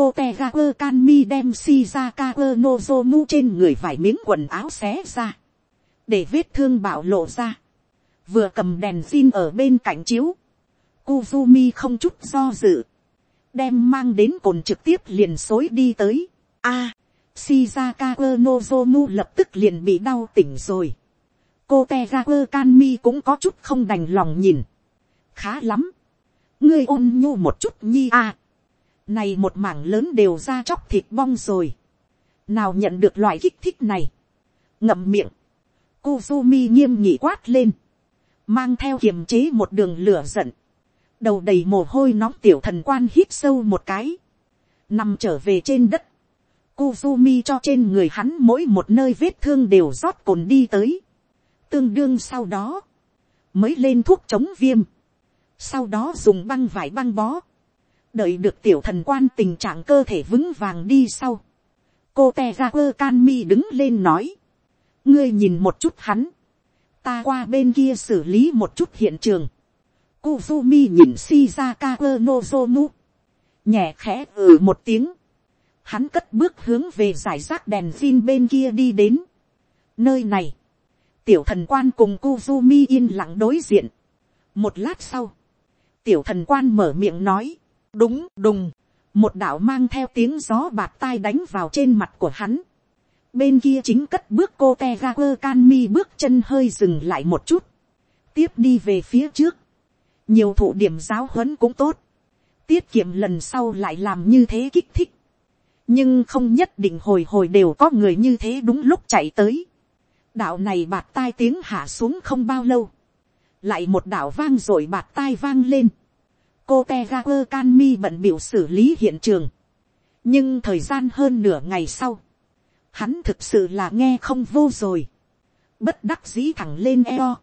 cô te ga quơ can mi đem shizaka quơ nozomu trên người vải miếng quần áo xé ra, để vết thương bạo lộ ra, vừa cầm đèn zin ở bên cạnh chiếu, Kuzumi không chút do dự, đem mang đến cồn trực tiếp liền xối đi tới. A, à, Shizaka Nozomu lập tức liền bị đau tỉnh rồi. Cô Tegaku Kanmi cũng có chút không đành lòng nhìn. Khá lắm. Ngươi ôn nhu một chút nhi a. Này một mảng lớn đều ra chóc thịt bong rồi. Nào nhận được loại kích thích này. Ngậm miệng. Kuzumi nghiêm nghị quát lên. Mang theo kiềm chế một đường lửa giận. Đầu đầy mồ hôi nóng tiểu thần quan hít sâu một cái. Nằm trở về trên đất. Kuzumi cho trên người hắn mỗi một nơi vết thương đều rót cồn đi tới. Tương đương sau đó. Mới lên thuốc chống viêm. Sau đó dùng băng vải băng bó đợi được tiểu thần quan tình trạng cơ thể vững vàng đi sau, cô te ra quơ can mi đứng lên nói, ngươi nhìn một chút hắn, ta qua bên kia xử lý một chút hiện trường, Kuzumi nhìn Shizaka Nozomu. Nhẹ khẽ ừ một tiếng. Hắn cất bước hướng về giải rác đèn xin bên kia đi đến. Nơi này. Tiểu thần quan cùng Kuzumi yên lặng đối diện. Một lát sau. Tiểu thần quan mở miệng nói đúng đùng, một đạo mang theo tiếng gió bạt tai đánh vào trên mặt của hắn. bên kia chính cất bước cô te ga quơ can mi bước chân hơi dừng lại một chút, tiếp đi về phía trước, nhiều thụ điểm giáo huấn cũng tốt, tiết kiệm lần sau lại làm như thế kích thích, nhưng không nhất định hồi hồi đều có người như thế đúng lúc chạy tới. đạo này bạt tai tiếng hạ xuống không bao lâu, lại một đạo vang r ồ i bạt tai vang lên, cô te ga quơ can mi bận biểu xử lý hiện trường. nhưng thời gian hơn nửa ngày sau, hắn thực sự là nghe không vô rồi. bất đắc dĩ thẳng lên eo,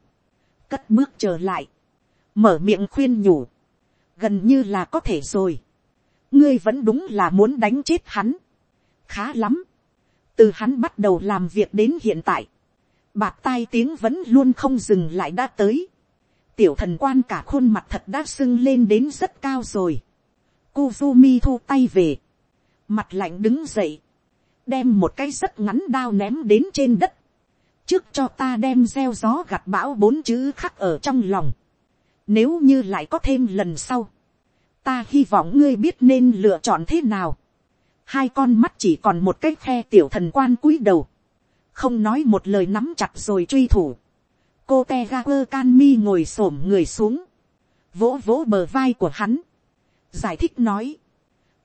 cất bước trở lại, mở miệng khuyên nhủ, gần như là có thể rồi. ngươi vẫn đúng là muốn đánh chết hắn. khá lắm. từ hắn bắt đầu làm việc đến hiện tại, bạc tai tiếng vẫn luôn không dừng lại đã tới tiểu thần quan cả khuôn mặt thật đã sưng lên đến rất cao rồi. Kuzumi thu tay về. Mặt lạnh đứng dậy. Đem một cái rất ngắn đao ném đến trên đất. Trước cho ta đem gieo gió gặt bão bốn chữ khắc ở trong lòng. Nếu như lại có thêm lần sau. Ta hy vọng ngươi biết nên lựa chọn thế nào. Hai con mắt chỉ còn một cái khe tiểu thần quan cúi đầu. Không nói một lời nắm chặt rồi truy thủ. Cô te ga quơ can mi ngồi s ổ m người xuống, vỗ vỗ bờ vai của hắn, giải thích nói,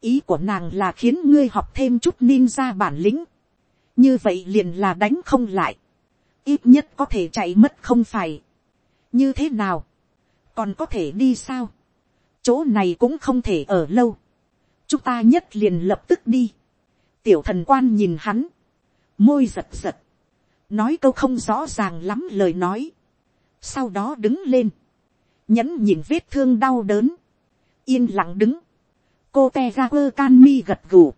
ý của nàng là khiến ngươi học thêm chút ninja bản lĩnh, như vậy liền là đánh không lại, ít nhất có thể chạy mất không phải, như thế nào, còn có thể đi sao, chỗ này cũng không thể ở lâu, chúng ta nhất liền lập tức đi, tiểu thần quan nhìn hắn, môi giật giật, nói câu không rõ ràng lắm lời nói, sau đó đứng lên, nhẫn nhìn vết thương đau đớn, yên lặng đứng, cô te ra quơ can mi gật gù,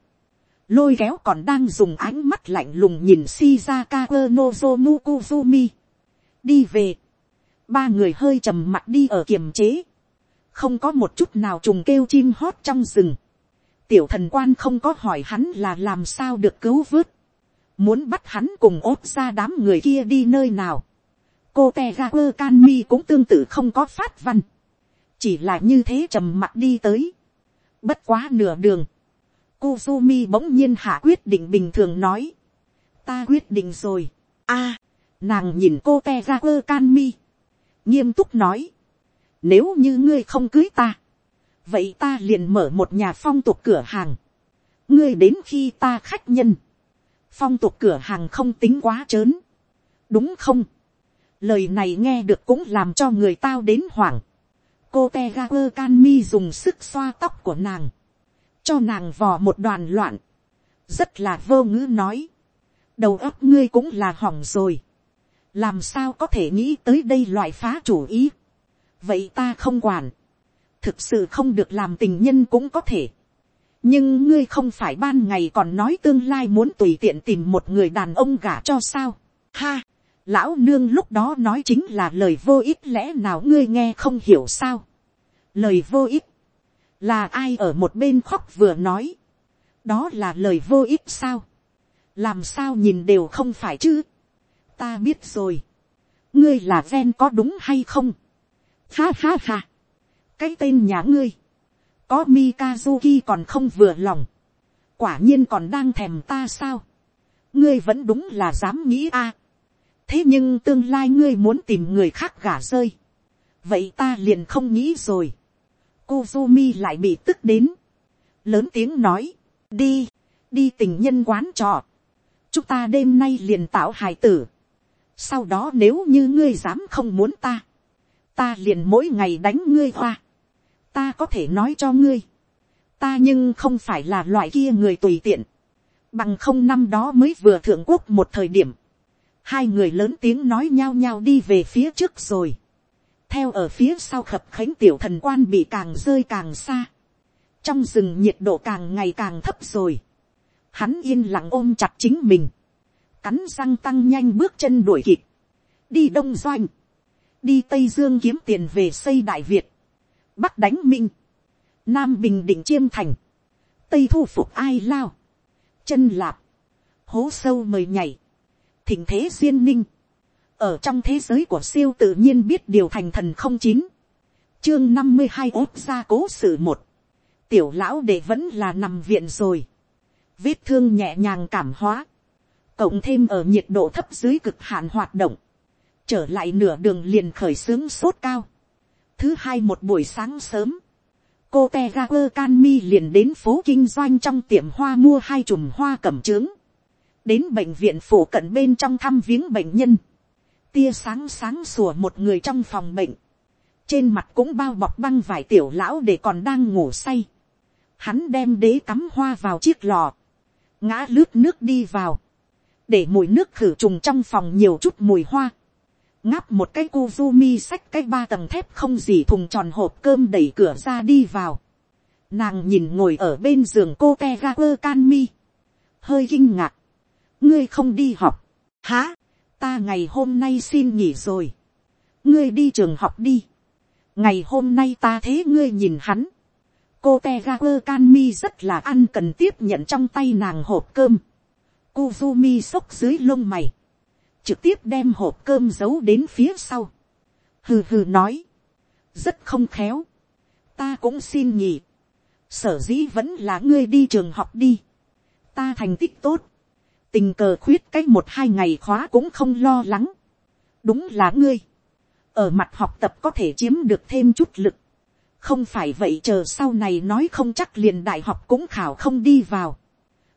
lôi kéo còn đang dùng ánh mắt lạnh lùng nhìn shizaka quơ nozomu kuzumi, đi về, ba người hơi trầm mặt đi ở kiềm chế, không có một chút nào trùng kêu chim hót trong rừng, tiểu thần quan không có hỏi hắn là làm sao được cứu vớt, muốn bắt hắn cùng ốt ra đám người kia đi nơi nào, cô te ga quơ can mi cũng tương tự không có phát văn, chỉ là như thế trầm mặt đi tới, bất quá nửa đường, Kuzumi bỗng nhiên hạ quyết định bình thường nói, ta quyết định rồi, a, nàng nhìn cô te ra quơ can mi, nghiêm túc nói, nếu như ngươi không cưới ta, vậy ta liền mở một nhà phong tục cửa hàng, ngươi đến khi ta khách nhân, phong tục cửa hàng không tính quá trớn, đúng không, lời này nghe được cũng làm cho người tao đến hoảng, cô te ga quơ can mi dùng sức xoa tóc của nàng, cho nàng vò một đoàn loạn, rất là vô ngữ nói, đầu óc ngươi cũng là hỏng rồi, làm sao có thể nghĩ tới đây loại phá chủ ý, vậy ta không quản, thực sự không được làm tình nhân cũng có thể, nhưng ngươi không phải ban ngày còn nói tương lai muốn tùy tiện tìm một người đàn ông gả cho sao, ha, lão nương lúc đó nói chính là lời vô ích lẽ nào ngươi nghe không hiểu sao, lời vô ích, là ai ở một bên khóc vừa nói, đó là lời vô ích sao, làm sao nhìn đều không phải chứ, ta biết rồi, ngươi là ven có đúng hay không, ha ha ha, cái tên nhà ngươi, có mikazuki còn không vừa lòng, quả nhiên còn đang thèm ta sao, ngươi vẫn đúng là dám nghĩ a, thế nhưng tương lai ngươi muốn tìm người khác gả rơi, vậy ta liền không nghĩ rồi, Kuzumi lại bị tức đến. Lớn tiếng nói. Đi. Đi tình nhân quán trọ. Chúng ta đêm nay liền tạo hài tử. Sau đó nếu như ngươi dám không muốn ta. Ta liền mỗi ngày đánh ngươi hoa. Ta có thể nói cho ngươi. Ta nhưng không phải là loại kia người tùy tiện. Bằng không năm đó mới vừa thượng quốc một thời điểm. Hai người lớn tiếng nói nhau nhau đi về phía trước rồi theo ở phía sau khập khánh tiểu thần quan bị càng rơi càng xa. Trong rừng nhiệt độ càng ngày càng thấp rồi. Hắn yên lặng ôm chặt chính mình. Cắn răng tăng nhanh bước chân đuổi kịp. Đi Đông Doanh. Đi Tây Dương kiếm tiền về xây Đại Việt. Bắc đánh Minh. Nam Bình Định Chiêm Thành. Tây thu phục ai lao. Chân lạp. Hố sâu mời nhảy. Thỉnh thế duyên ninh ở trong thế giới của siêu tự nhiên biết điều thành thần không chín, chương năm mươi hai ốt ra cố sự một, tiểu lão đệ vẫn là nằm viện rồi, vết thương nhẹ nhàng cảm hóa, cộng thêm ở nhiệt độ thấp dưới cực hạn hoạt động, trở lại nửa đường liền khởi xướng sốt cao. Thứ hai một buổi sáng sớm, cô te ga quơ can mi liền đến phố kinh doanh trong tiệm hoa mua hai chùm hoa cẩm trướng, đến bệnh viện phủ cận bên trong thăm viếng bệnh nhân, tia sáng sáng sủa một người trong phòng bệnh, trên mặt cũng bao bọc băng vải tiểu lão để còn đang ngủ say, hắn đem đế cắm hoa vào chiếc lò, ngã lướt nước đi vào, để mùi nước khử trùng trong phòng nhiều chút mùi hoa, ngáp một cái mi xách cái ba tầng thép không gì thùng tròn hộp cơm đẩy cửa ra đi vào, nàng nhìn ngồi ở bên giường cô te ga quơ can mi, hơi kinh ngạc, ngươi không đi học, Hả? ta ngày hôm nay xin nghỉ rồi, ngươi đi trường học đi, ngày hôm nay ta thế ngươi nhìn hắn, cô te ga quơ can mi rất là ăn cần tiếp nhận trong tay nàng hộp cơm, Kuzumi xốc dưới lông mày, trực tiếp đem hộp cơm giấu đến phía sau, hừ hừ nói, rất không khéo, ta cũng xin nghỉ, sở dĩ vẫn là ngươi đi trường học đi, ta thành tích tốt, tình cờ khuyết cách một hai ngày khóa cũng không lo lắng. đúng là ngươi. ở mặt học tập có thể chiếm được thêm chút lực. không phải vậy chờ sau này nói không chắc liền đại học cũng khảo không đi vào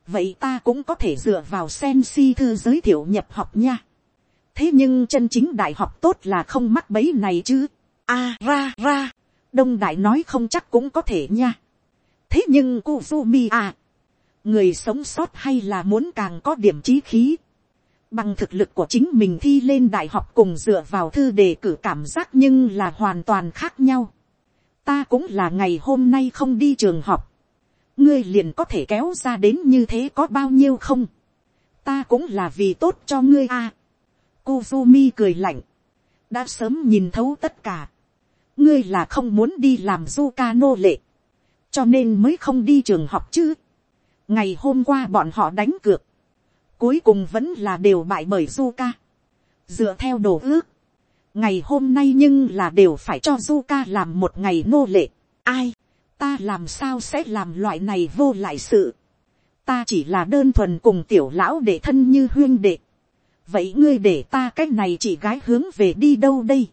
vậy ta cũng có thể dựa vào sen si thư giới thiệu nhập học nha. thế nhưng chân chính đại học tốt là không mắc bấy này chứ. a, ra ra. đông đại nói không chắc cũng có thể nha. thế nhưng Kuzumi à người sống sót hay là muốn càng có điểm trí khí. Bằng thực lực của chính mình thi lên đại học cùng dựa vào thư đề cử cảm giác nhưng là hoàn toàn khác nhau. Ta cũng là ngày hôm nay không đi trường học. Ngươi liền có thể kéo ra đến như thế có bao nhiêu không? Ta cũng là vì tốt cho ngươi a. À, Kuzumi cười lạnh. Đã sớm nhìn thấu tất cả. Ngươi là không muốn đi làm du ca nô lệ. Cho nên mới không đi trường học chứ. Ngày hôm qua bọn họ đánh cược cuối cùng vẫn là đều bại bởi du ca. dựa theo đồ ước, ngày hôm nay nhưng là đều phải cho du ca làm một ngày nô lệ. ai, ta làm sao sẽ làm loại này vô lại sự. ta chỉ là đơn thuần cùng tiểu lão để thân như huyên đệ. vậy ngươi để ta cái này chị gái hướng về đi đâu đây.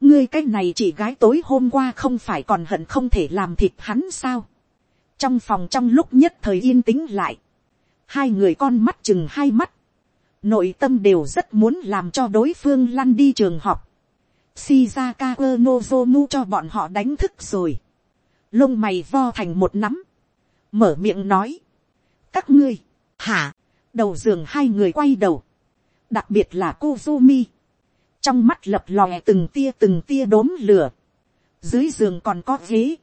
ngươi cái này chị gái tối hôm qua không phải còn hận không thể làm thịt hắn sao. trong phòng trong lúc nhất thời yên tĩnh lại hai người con mắt chừng hai mắt, nội tâm đều rất muốn làm cho đối phương lăn đi trường học. Shizaka Nozomu cho bọn họ đánh thức rồi. Lông mày vo thành một nắm. Mở miệng nói. Các ngươi, hả, đầu giường hai người quay đầu. Đặc biệt là Kuzumi. Trong mắt lập lòe từng tia từng tia đốm lửa. Dưới giường còn có ghế.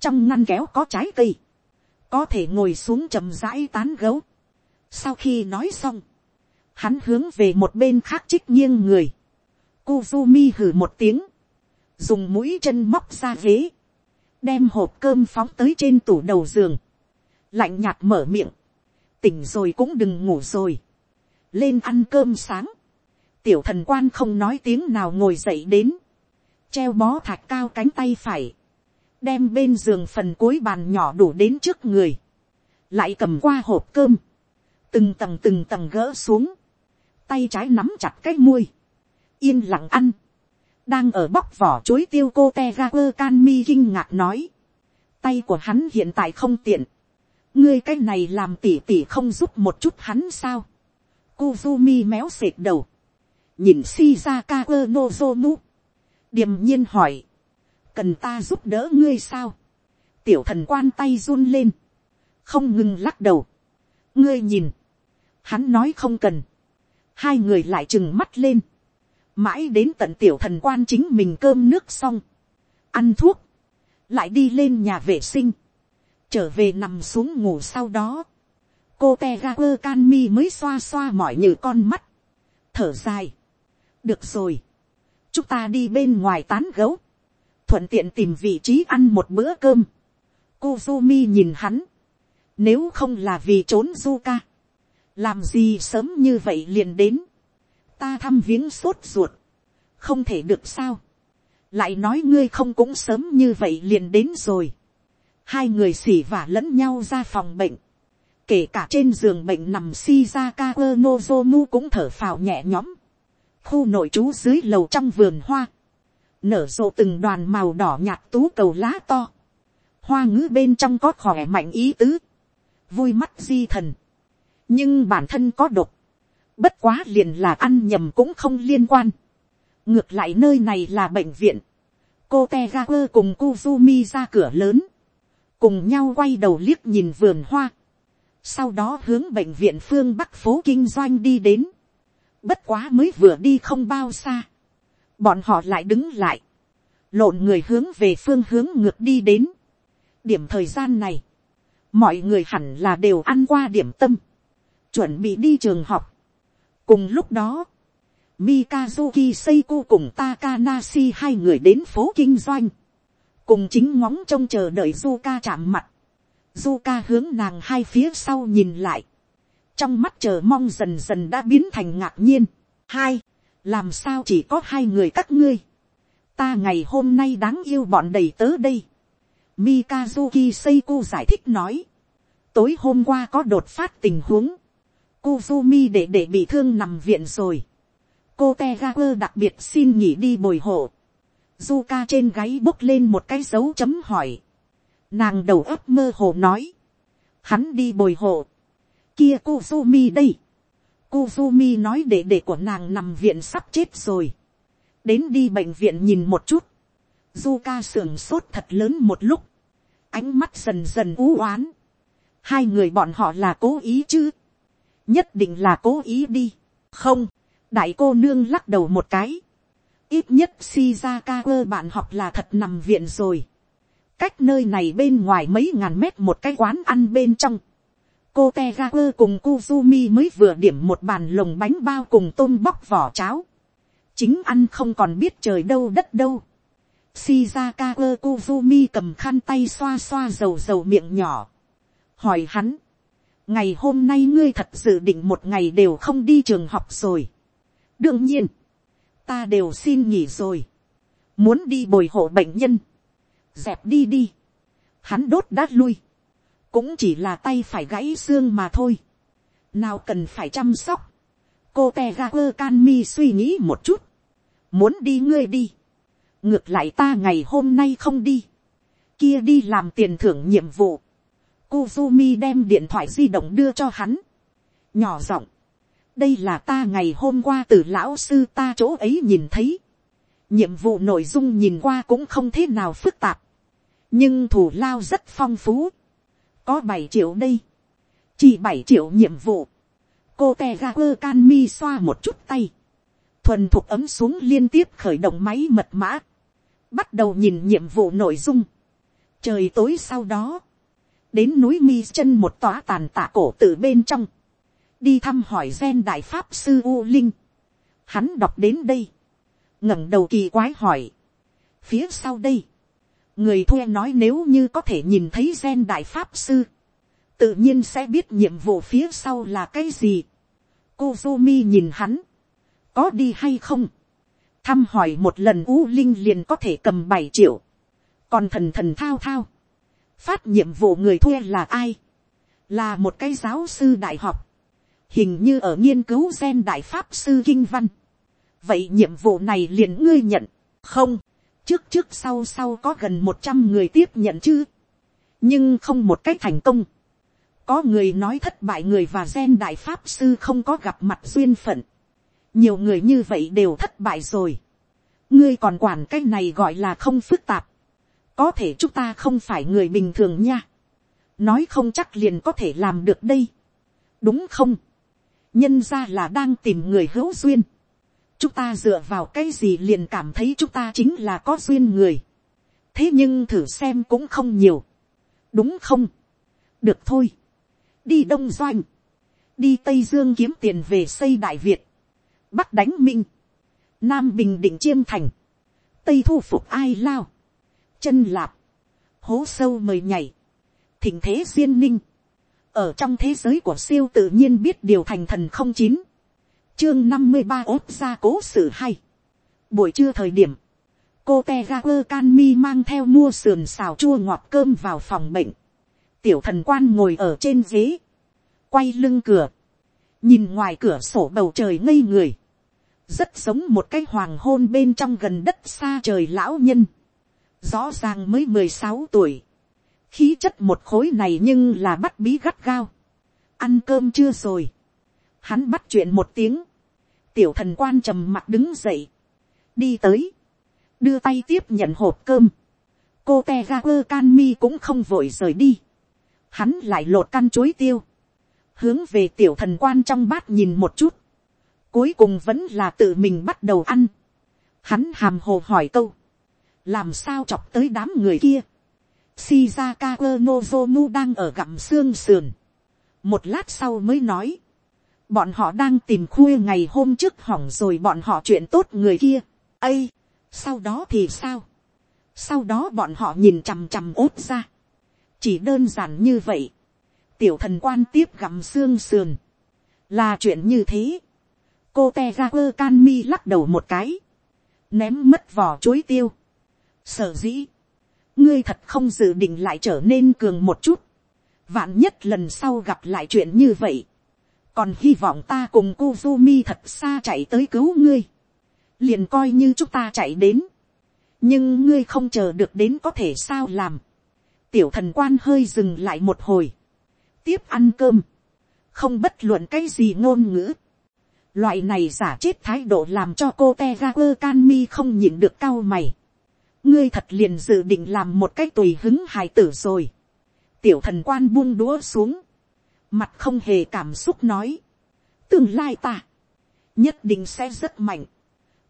Trong ngăn kéo có trái cây có thể ngồi xuống chầm rãi tán gấu. Sau khi nói xong, hắn hướng về một bên khác trích nghiêng người. Kuzumi hử một tiếng, dùng mũi chân móc ra ghế, đem hộp cơm phóng tới trên tủ đầu giường, lạnh nhạt mở miệng, tỉnh rồi cũng đừng ngủ rồi, lên ăn cơm sáng, tiểu thần quan không nói tiếng nào ngồi dậy đến, treo bó thạch cao cánh tay phải, đem bên giường phần cuối bàn nhỏ đủ đến trước người, lại cầm qua hộp cơm, từng tầng từng tầng gỡ xuống, tay trái nắm chặt cái muôi, yên lặng ăn, đang ở bóc vỏ chuối tiêu cô te ga quơ can mi kinh ngạc nói, tay của hắn hiện tại không tiện, ngươi cái này làm tỉ tỉ không giúp một chút hắn sao, Kuzumi méo sệt đầu, nhìn Shizaka Nozomu, điềm nhiên hỏi, cần ta giúp đỡ ngươi sao, tiểu thần quan tay run lên, không ngừng lắc đầu, ngươi nhìn, hắn nói không cần, hai người lại trừng mắt lên, mãi đến tận tiểu thần quan chính mình cơm nước xong, ăn thuốc, lại đi lên nhà vệ sinh, trở về nằm xuống ngủ sau đó, cô te ga quơ can mi mới xoa xoa mỏi như con mắt, thở dài, được rồi, chúng ta đi bên ngoài tán gấu, thuận tiện tìm vị trí ăn một bữa cơm. cô su mi nhìn hắn. Nếu không là vì trốn Zuka. Làm gì sớm như vậy liền đến. Ta thăm viếng sốt ruột. Không thể được sao. Lại nói ngươi không cũng sớm như vậy liền đến rồi. Hai người xỉ vả lẫn nhau ra phòng bệnh. Kể cả trên giường bệnh nằm Shizaka Nozomu cũng thở phào nhẹ nhõm. Khu nội trú dưới lầu trong vườn hoa nở rộ từng đoàn màu đỏ nhạt tú cầu lá to, hoa ngữ bên trong có khỏe mạnh ý tứ, vui mắt di thần, nhưng bản thân có độc, bất quá liền là ăn nhầm cũng không liên quan, ngược lại nơi này là bệnh viện, cô Tegaku cùng Kuzumi ra cửa lớn, cùng nhau quay đầu liếc nhìn vườn hoa, sau đó hướng bệnh viện phương bắc phố kinh doanh đi đến, bất quá mới vừa đi không bao xa, bọn họ lại đứng lại, lộn người hướng về phương hướng ngược đi đến. điểm thời gian này, mọi người hẳn là đều ăn qua điểm tâm, chuẩn bị đi trường học cùng lúc đó, Mikazuki Seiko cùng Takanashi hai người đến phố kinh doanh, cùng chính ngóng trông chờ đợi Zuka chạm mặt. Zuka hướng nàng hai phía sau nhìn lại, trong mắt chờ mong dần dần đã biến thành ngạc nhiên. hai, làm sao chỉ có hai người các ngươi, ta ngày hôm nay đáng yêu bọn đầy tớ đây. Mikazuki Seiko giải thích nói, tối hôm qua có đột phát tình huống, Kuzumi để để bị thương nằm viện rồi. cô Tegaku đặc biệt xin nghỉ đi bồi hộ. Zuka trên gáy bốc lên một cái dấu chấm hỏi. Nàng đầu ấp mơ hồ nói. Hắn đi bồi hộ. Kia Kuzumi đây. Kuzumi nói để để của nàng nằm viện sắp chết rồi. Đến đi bệnh viện nhìn một chút. Zuka sưởng sốt thật lớn một lúc. Ánh mắt dần dần u oán. Hai người bọn họ là cố ý chứ. Nhất định là cố ý đi. không, đại cô nương lắc đầu một cái, ít nhất Shizaka bạn học là thật nằm viện rồi, cách nơi này bên ngoài mấy ngàn mét một cái quán ăn bên trong, cô te ga quơ cùng Kuzumi mới vừa điểm một bàn lồng bánh bao cùng tôm bóc vỏ cháo. chính ăn không còn biết trời đâu đất đâu. Shizaka quơ Kuzumi cầm khăn tay xoa xoa dầu dầu miệng nhỏ. hỏi hắn, ngày hôm nay ngươi thật dự định một ngày đều không đi trường học rồi. đương nhiên, ta đều xin nghỉ rồi. muốn đi bồi hộ bệnh nhân. dẹp đi đi. hắn đốt đát lui cũng chỉ là tay phải gãy xương mà thôi. nào cần phải chăm sóc. cô te ga quơ can mi suy nghĩ một chút. muốn đi ngươi đi. ngược lại ta ngày hôm nay không đi. kia đi làm tiền thưởng nhiệm vụ. Kuzumi đem điện thoại di động đưa cho hắn. nhỏ giọng. đây là ta ngày hôm qua từ lão sư ta chỗ ấy nhìn thấy. nhiệm vụ nội dung nhìn qua cũng không thế nào phức tạp. nhưng thủ lao rất phong phú có bảy triệu đây, chỉ bảy triệu nhiệm vụ, cô tè ga quơ can mi xoa một chút tay, thuần thuộc ấm xuống liên tiếp khởi động máy mật mã, bắt đầu nhìn nhiệm vụ nội dung. Trời tối sau đó, đến núi mi chân một tòa tàn tạ cổ tự bên trong, đi thăm hỏi gen đại pháp sư u linh. Hắn đọc đến đây, ngẩng đầu kỳ quái hỏi, phía sau đây, người thuê nói nếu như có thể nhìn thấy gen đại pháp sư, tự nhiên sẽ biết nhiệm vụ phía sau là cái gì. Kuzumi nhìn hắn, có đi hay không, thăm hỏi một lần u linh liền có thể cầm bảy triệu, còn thần thần thao thao, phát nhiệm vụ người thuê là ai, là một cái giáo sư đại học, hình như ở nghiên cứu gen đại pháp sư kinh văn, vậy nhiệm vụ này liền ngươi nhận, không, trước trước sau sau có gần một trăm người tiếp nhận chứ, nhưng không một cách thành công. có người nói thất bại người và gen đại pháp sư không có gặp mặt duyên phận. nhiều người như vậy đều thất bại rồi. ngươi còn quản cái này gọi là không phức tạp có thể chúng ta không phải người bình thường nha. nói không chắc liền có thể làm được đây. đúng không. nhân ra là đang tìm người hữu duyên chúng ta dựa vào cái gì liền cảm thấy chúng ta chính là có duyên người. thế nhưng thử xem cũng không nhiều. đúng không. được thôi. đi đông doanh. đi tây dương kiếm tiền về xây đại việt. bắc đánh minh. nam bình định chiêm thành. tây thu phục ai lao chân lạp. hố sâu mời nhảy. thỉnh thế duyên ninh. ở trong thế giới của siêu tự nhiên biết điều thành thần không chín chương năm mươi ba ốt ra cố sự hay. buổi trưa thời điểm, cô te ga quơ can mi mang theo mua sườn xào chua ngọt cơm vào phòng bệnh. tiểu thần quan ngồi ở trên ghế, quay lưng cửa, nhìn ngoài cửa sổ bầu trời ngây người, rất giống một cái hoàng hôn bên trong gần đất xa trời lão nhân, rõ ràng mới mười sáu tuổi, khí chất một khối này nhưng là bắt bí gắt gao, ăn cơm chưa rồi, hắn bắt chuyện một tiếng, tiểu thần quan trầm mặt đứng dậy, đi tới, đưa tay tiếp nhận hộp cơm, cô te ga quơ can mi cũng không vội rời đi, hắn lại lột căn chối tiêu, hướng về tiểu thần quan trong bát nhìn một chút, cuối cùng vẫn là tự mình bắt đầu ăn, hắn hàm hồ hỏi câu, làm sao chọc tới đám người kia, Shizaka Nozomu đang ở gặm xương sườn. Một lát sau mới nói bọn họ đang tìm khuya ngày hôm trước hỏng rồi bọn họ chuyện tốt người kia. ây, sau đó thì sao. sau đó bọn họ nhìn chằm chằm ốt ra. chỉ đơn giản như vậy. tiểu thần quan tiếp gặm xương sườn. là chuyện như thế. cô te ra quơ can mi lắc đầu một cái. ném mất vỏ chuối tiêu sở dĩ. ngươi thật không dự định lại trở nên cường một chút. vạn nhất lần sau gặp lại chuyện như vậy còn hy vọng ta cùng Kuzumi thật xa chạy tới cứu ngươi, liền coi như chúng ta chạy đến, nhưng ngươi không chờ được đến có thể sao làm, tiểu thần quan hơi dừng lại một hồi, tiếp ăn cơm, không bất luận cái gì ngôn ngữ, loại này giả chết thái độ làm cho cô te ga quơ can mi không nhịn được cao mày, ngươi thật liền dự định làm một cái tùy hứng hài tử rồi, tiểu thần quan buông đũa xuống, mặt không hề cảm xúc nói, tương lai ta, nhất định sẽ rất mạnh,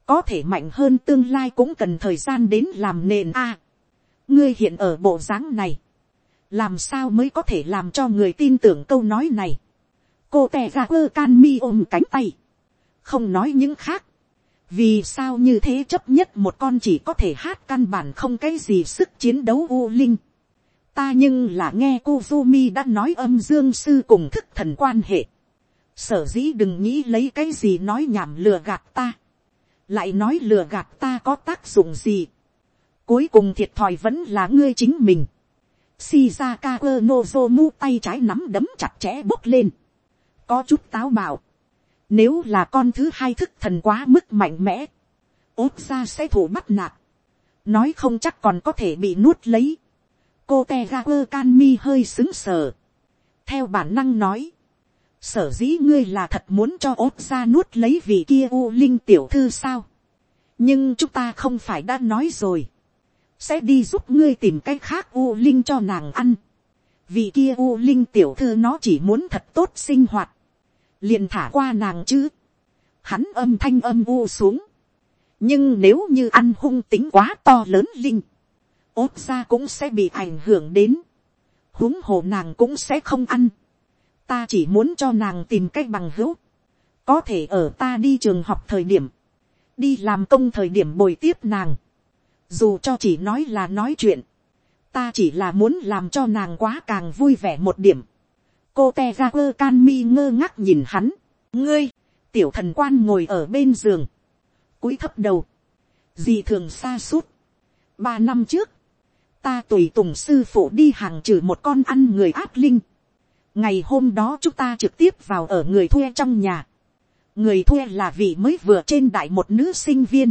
có thể mạnh hơn tương lai cũng cần thời gian đến làm nền a. ngươi hiện ở bộ dáng này, làm sao mới có thể làm cho người tin tưởng câu nói này. cô tè ra quơ can mi ôm cánh tay, không nói những khác, vì sao như thế chấp nhất một con chỉ có thể hát căn bản không cái gì sức chiến đấu u linh. ta nhưng là nghe cô Fumi đã nói âm dương sư cùng thức thần quan hệ. sở dĩ đừng nghĩ lấy cái gì nói nhảm lừa gạt ta. lại nói lừa gạt ta có tác dụng gì. cuối cùng thiệt thòi vẫn là ngươi chính mình. Shizaka Nozomu tay trái nắm đấm chặt chẽ bốc lên. có chút táo bạo nếu là con thứ hai thức thần quá mức mạnh mẽ. Ốt ra sẽ thủ bắt nạt. Nói không chắc còn có thể bị nuốt lấy. Cô Tegaper Canmi hơi xứng sở. Theo bản năng nói. Sở dĩ ngươi là thật muốn cho ốt ra nuốt lấy vị kia U Linh tiểu thư sao. Nhưng chúng ta không phải đã nói rồi. Sẽ đi giúp ngươi tìm cách khác U Linh cho nàng ăn. Vì kia U Linh tiểu thư nó chỉ muốn thật tốt sinh hoạt liền thả qua nàng chứ. Hắn âm thanh âm u xuống. nhưng nếu như ăn hung tính quá to lớn linh, ốt ra cũng sẽ bị ảnh hưởng đến. huống hồ nàng cũng sẽ không ăn. ta chỉ muốn cho nàng tìm cách bằng hữu. có thể ở ta đi trường học thời điểm, đi làm công thời điểm bồi tiếp nàng. dù cho chỉ nói là nói chuyện, ta chỉ là muốn làm cho nàng quá càng vui vẻ một điểm cô te ra quơ can mi ngơ ngác nhìn hắn. ngươi, tiểu thần quan ngồi ở bên giường, cúi thấp đầu, Dì thường xa suốt. ba năm trước, ta tùy tùng sư phụ đi hàng trừ một con ăn người áp linh. ngày hôm đó chúng ta trực tiếp vào ở người thuê trong nhà. người thuê là vị mới vừa trên đại một nữ sinh viên.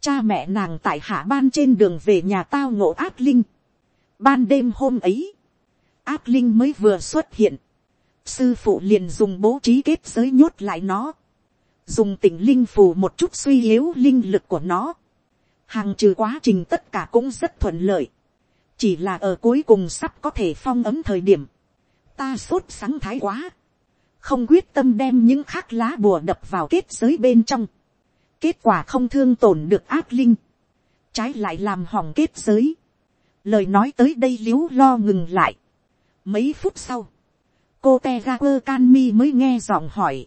cha mẹ nàng tại hạ ban trên đường về nhà tao ngộ áp linh. ban đêm hôm ấy, áp linh mới vừa xuất hiện, sư phụ liền dùng bố trí kết giới nhốt lại nó, dùng tỉnh linh phù một chút suy yếu linh lực của nó, hàng trừ quá trình tất cả cũng rất thuận lợi, chỉ là ở cuối cùng sắp có thể phong ấm thời điểm, ta sốt sáng thái quá, không quyết tâm đem những khác lá bùa đập vào kết giới bên trong, kết quả không thương tổn được áp linh, trái lại làm hỏng kết giới, lời nói tới đây l i ế u lo ngừng lại, Mấy phút sau, cô te ga quơ can mi mới nghe giọng hỏi.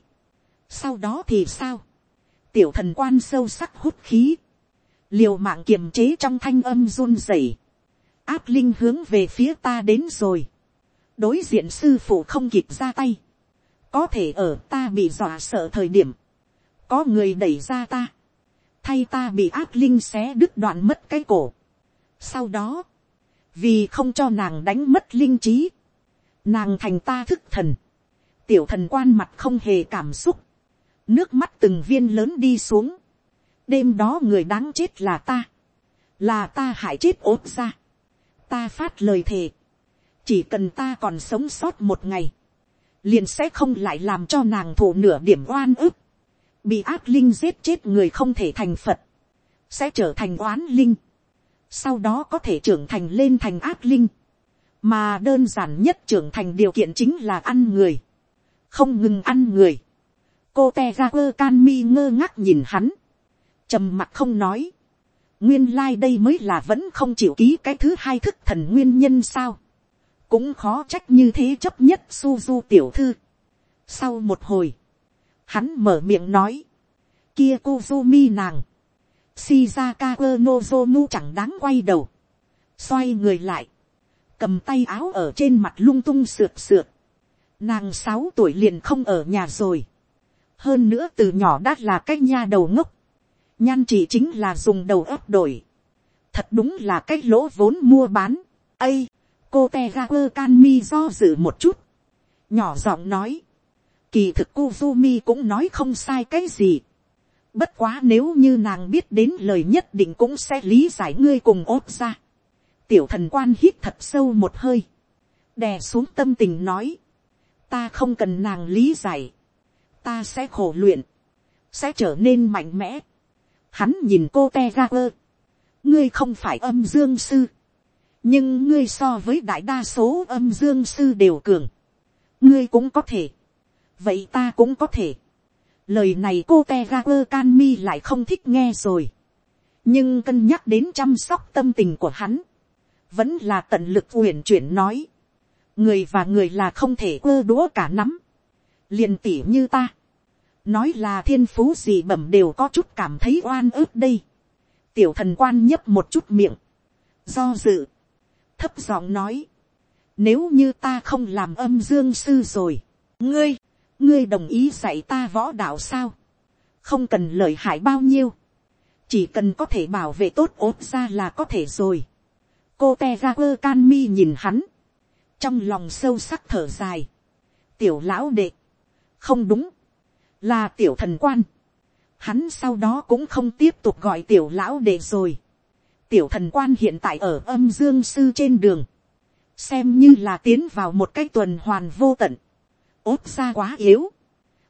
Sau đó thì sao? Tiểu thần quan sâu sắc hút khí. Liều mạng kiềm chế trong thanh âm run rẩy. Áp linh hướng về phía ta đến rồi. Đối diện sư phụ không kịp ra tay. Có thể ở ta bị dọa sợ thời điểm. Có người đẩy ra ta. Thay ta bị áp linh xé đứt đoạn mất cái cổ. Sau đó, vì không cho nàng đánh mất linh trí, nàng thành ta thức thần, tiểu thần quan mặt không hề cảm xúc, nước mắt từng viên lớn đi xuống, đêm đó người đáng chết là ta, là ta hại chết ốt ra, ta phát lời thề, chỉ cần ta còn sống sót một ngày, liền sẽ không lại làm cho nàng thổ nửa điểm oan ức, bị ác linh giết chết người không thể thành phật, sẽ trở thành oán linh, sau đó có thể trưởng thành lên thành ác linh, mà đơn giản nhất trưởng thành điều kiện chính là ăn người, không ngừng ăn người. cô te ra quơ can mi ngơ ngác nhìn hắn, trầm mặt không nói, nguyên lai、like、đây mới là vẫn không chịu ký cái thứ hai thức thần nguyên nhân sao, cũng khó trách như thế chấp nhất suzu tiểu thư. sau một hồi, hắn mở miệng nói, kia Kuzumi nàng, Shizaka Nozomu chẳng đáng quay đầu, xoay người lại, cầm tay áo ở trên mặt lung tung sượt sượt. Nàng sáu tuổi liền không ở nhà rồi. Hơn nữa từ nhỏ đã là cái nha đầu ngốc. Nhan chỉ chính là dùng đầu ấp đổi. Thật đúng là cái lỗ vốn mua bán. ây, cô te ga quơ can mi do dự một chút. Nhỏ giọng nói. Kỳ thực Kuzumi cũng nói không sai cái gì. Bất quá nếu như nàng biết đến lời nhất định cũng sẽ lý giải ngươi cùng ốt ra Tiểu thần quan hít thật sâu một hơi. Đè xuống tâm tình nói. Ta không cần nàng lý giải. Ta sẽ khổ luyện. Sẽ trở nên mạnh mẽ. Hắn nhìn cô te ga quơ. Ngươi không phải âm dương sư. Nhưng ngươi so với đại đa số âm dương sư đều cường. Ngươi cũng có thể. Vậy ta cũng có thể. lời này cô te ga quơ can mi lại không thích nghe rồi. nhưng cân nhắc đến chăm sóc tâm tình của hắn, vẫn là tận lực uyển chuyển nói. người và người là không thể quơ đũa cả nắm. liền tỉ như ta. nói là thiên phú gì bẩm đều có chút cảm thấy oan ức đây. tiểu thần quan nhấp một chút miệng. do dự. thấp giọng nói. nếu như ta không làm âm dương sư rồi. ngươi, ngươi đồng ý dạy ta võ đạo sao. không cần lời hại bao nhiêu. chỉ cần có thể bảo vệ tốt ốt ra là có thể rồi cô te ra quơ can mi nhìn hắn, trong lòng sâu sắc thở dài, tiểu lão đệ, không đúng, là tiểu thần quan, hắn sau đó cũng không tiếp tục gọi tiểu lão đệ rồi, tiểu thần quan hiện tại ở âm dương sư trên đường, xem như là tiến vào một cái tuần hoàn vô tận, ốt ra quá yếu,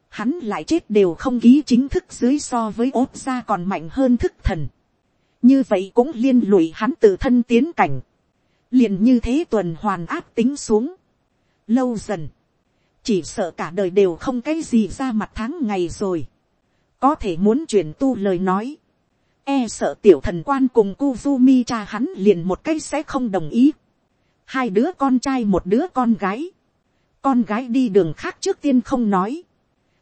hắn lại chết đều không ký chính thức dưới so với ốt ra còn mạnh hơn thức thần như vậy cũng liên lụy hắn tự thân tiến cảnh, liền như thế tuần hoàn áp tính xuống, lâu dần, chỉ sợ cả đời đều không cái gì ra mặt tháng ngày rồi, có thể muốn chuyển tu lời nói, e sợ tiểu thần quan cùng Kuzumi cha hắn liền một cái sẽ không đồng ý, hai đứa con trai một đứa con gái, con gái đi đường khác trước tiên không nói,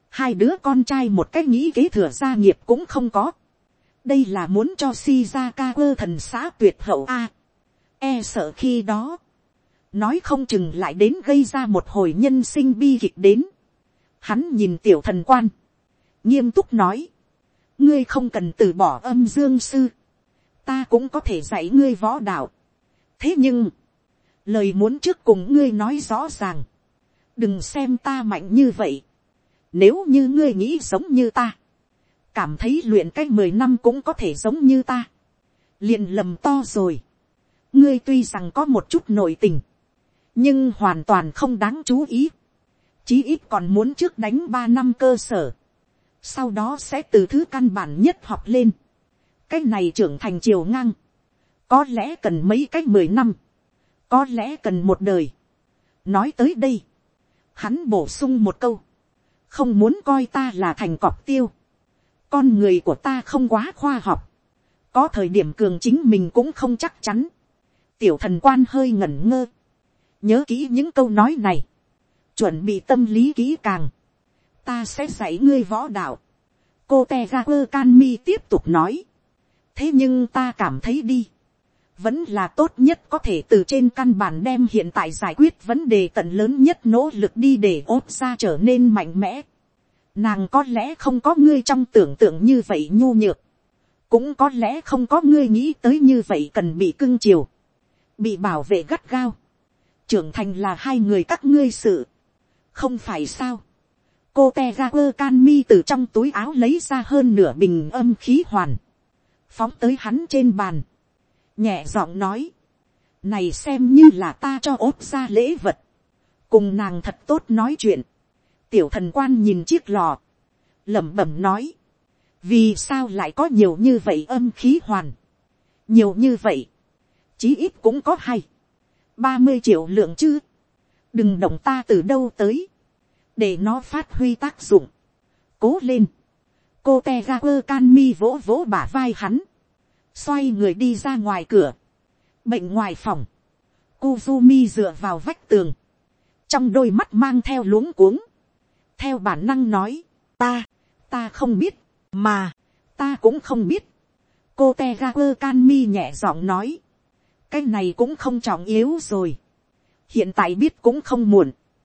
hai đứa con trai một cái nghĩ kế thừa gia nghiệp cũng không có, đây là muốn cho Shizaka quơ thần xã tuyệt hậu a. E sợ khi đó, nói không chừng lại đến gây ra một hồi nhân sinh bi kịch đến. Hắn nhìn tiểu thần quan, nghiêm túc nói, ngươi không cần từ bỏ âm dương sư, ta cũng có thể dạy ngươi võ đạo. thế nhưng, lời muốn trước cùng ngươi nói rõ ràng, đừng xem ta mạnh như vậy, nếu như ngươi nghĩ giống như ta, cảm thấy luyện cách mười năm cũng có thể giống như ta, liền lầm to rồi. ngươi tuy rằng có một chút nội tình, nhưng hoàn toàn không đáng chú ý, chí ít còn muốn trước đánh ba năm cơ sở, sau đó sẽ từ thứ căn bản nhất học lên, cái này trưởng thành chiều ngang, có lẽ cần mấy cái mười năm, có lẽ cần một đời. nói tới đây, hắn bổ sung một câu, không muốn coi ta là thành cọp tiêu, con người của ta không quá khoa học, có thời điểm cường chính mình cũng không chắc chắn, tiểu thần quan hơi ngẩn ngơ, nhớ kỹ những câu nói này, chuẩn bị tâm lý kỹ càng, ta sẽ dạy ngươi võ đạo, cô te ga quơ can mi tiếp tục nói, thế nhưng ta cảm thấy đi, vẫn là tốt nhất có thể từ trên căn bản đem hiện tại giải quyết vấn đề tận lớn nhất nỗ lực đi để ốt ra trở nên mạnh mẽ. Nàng có lẽ không có ngươi trong tưởng tượng như vậy nhu nhược. Cũng có lẽ không có ngươi nghĩ tới như vậy cần bị cưng chiều. Bị bảo vệ gắt gao. Trưởng thành là hai người các ngươi sự. Không phải sao. Cô te ra quơ can mi từ trong túi áo lấy ra hơn nửa bình âm khí hoàn. Phóng tới hắn trên bàn. Nhẹ giọng nói. Này xem như là ta cho ốt ra lễ vật. Cùng nàng thật tốt nói chuyện tiểu thần quan nhìn chiếc lò, lẩm bẩm nói, vì sao lại có nhiều như vậy âm khí hoàn, nhiều như vậy, chí ít cũng có hay, ba mươi triệu lượng chứ, đừng động ta từ đâu tới, để nó phát huy tác dụng, cố lên, cô te ra quơ can mi vỗ vỗ bả vai hắn, xoay người đi ra ngoài cửa, bệnh ngoài phòng, Kuzumi dựa vào vách tường, trong đôi mắt mang theo luống cuống, theo bản năng nói, ta, ta không biết, mà, ta cũng không biết. cô te ga quơ can mi nhẹ giọng nói, cái này cũng không trọng yếu rồi. hiện tại biết cũng không muộn.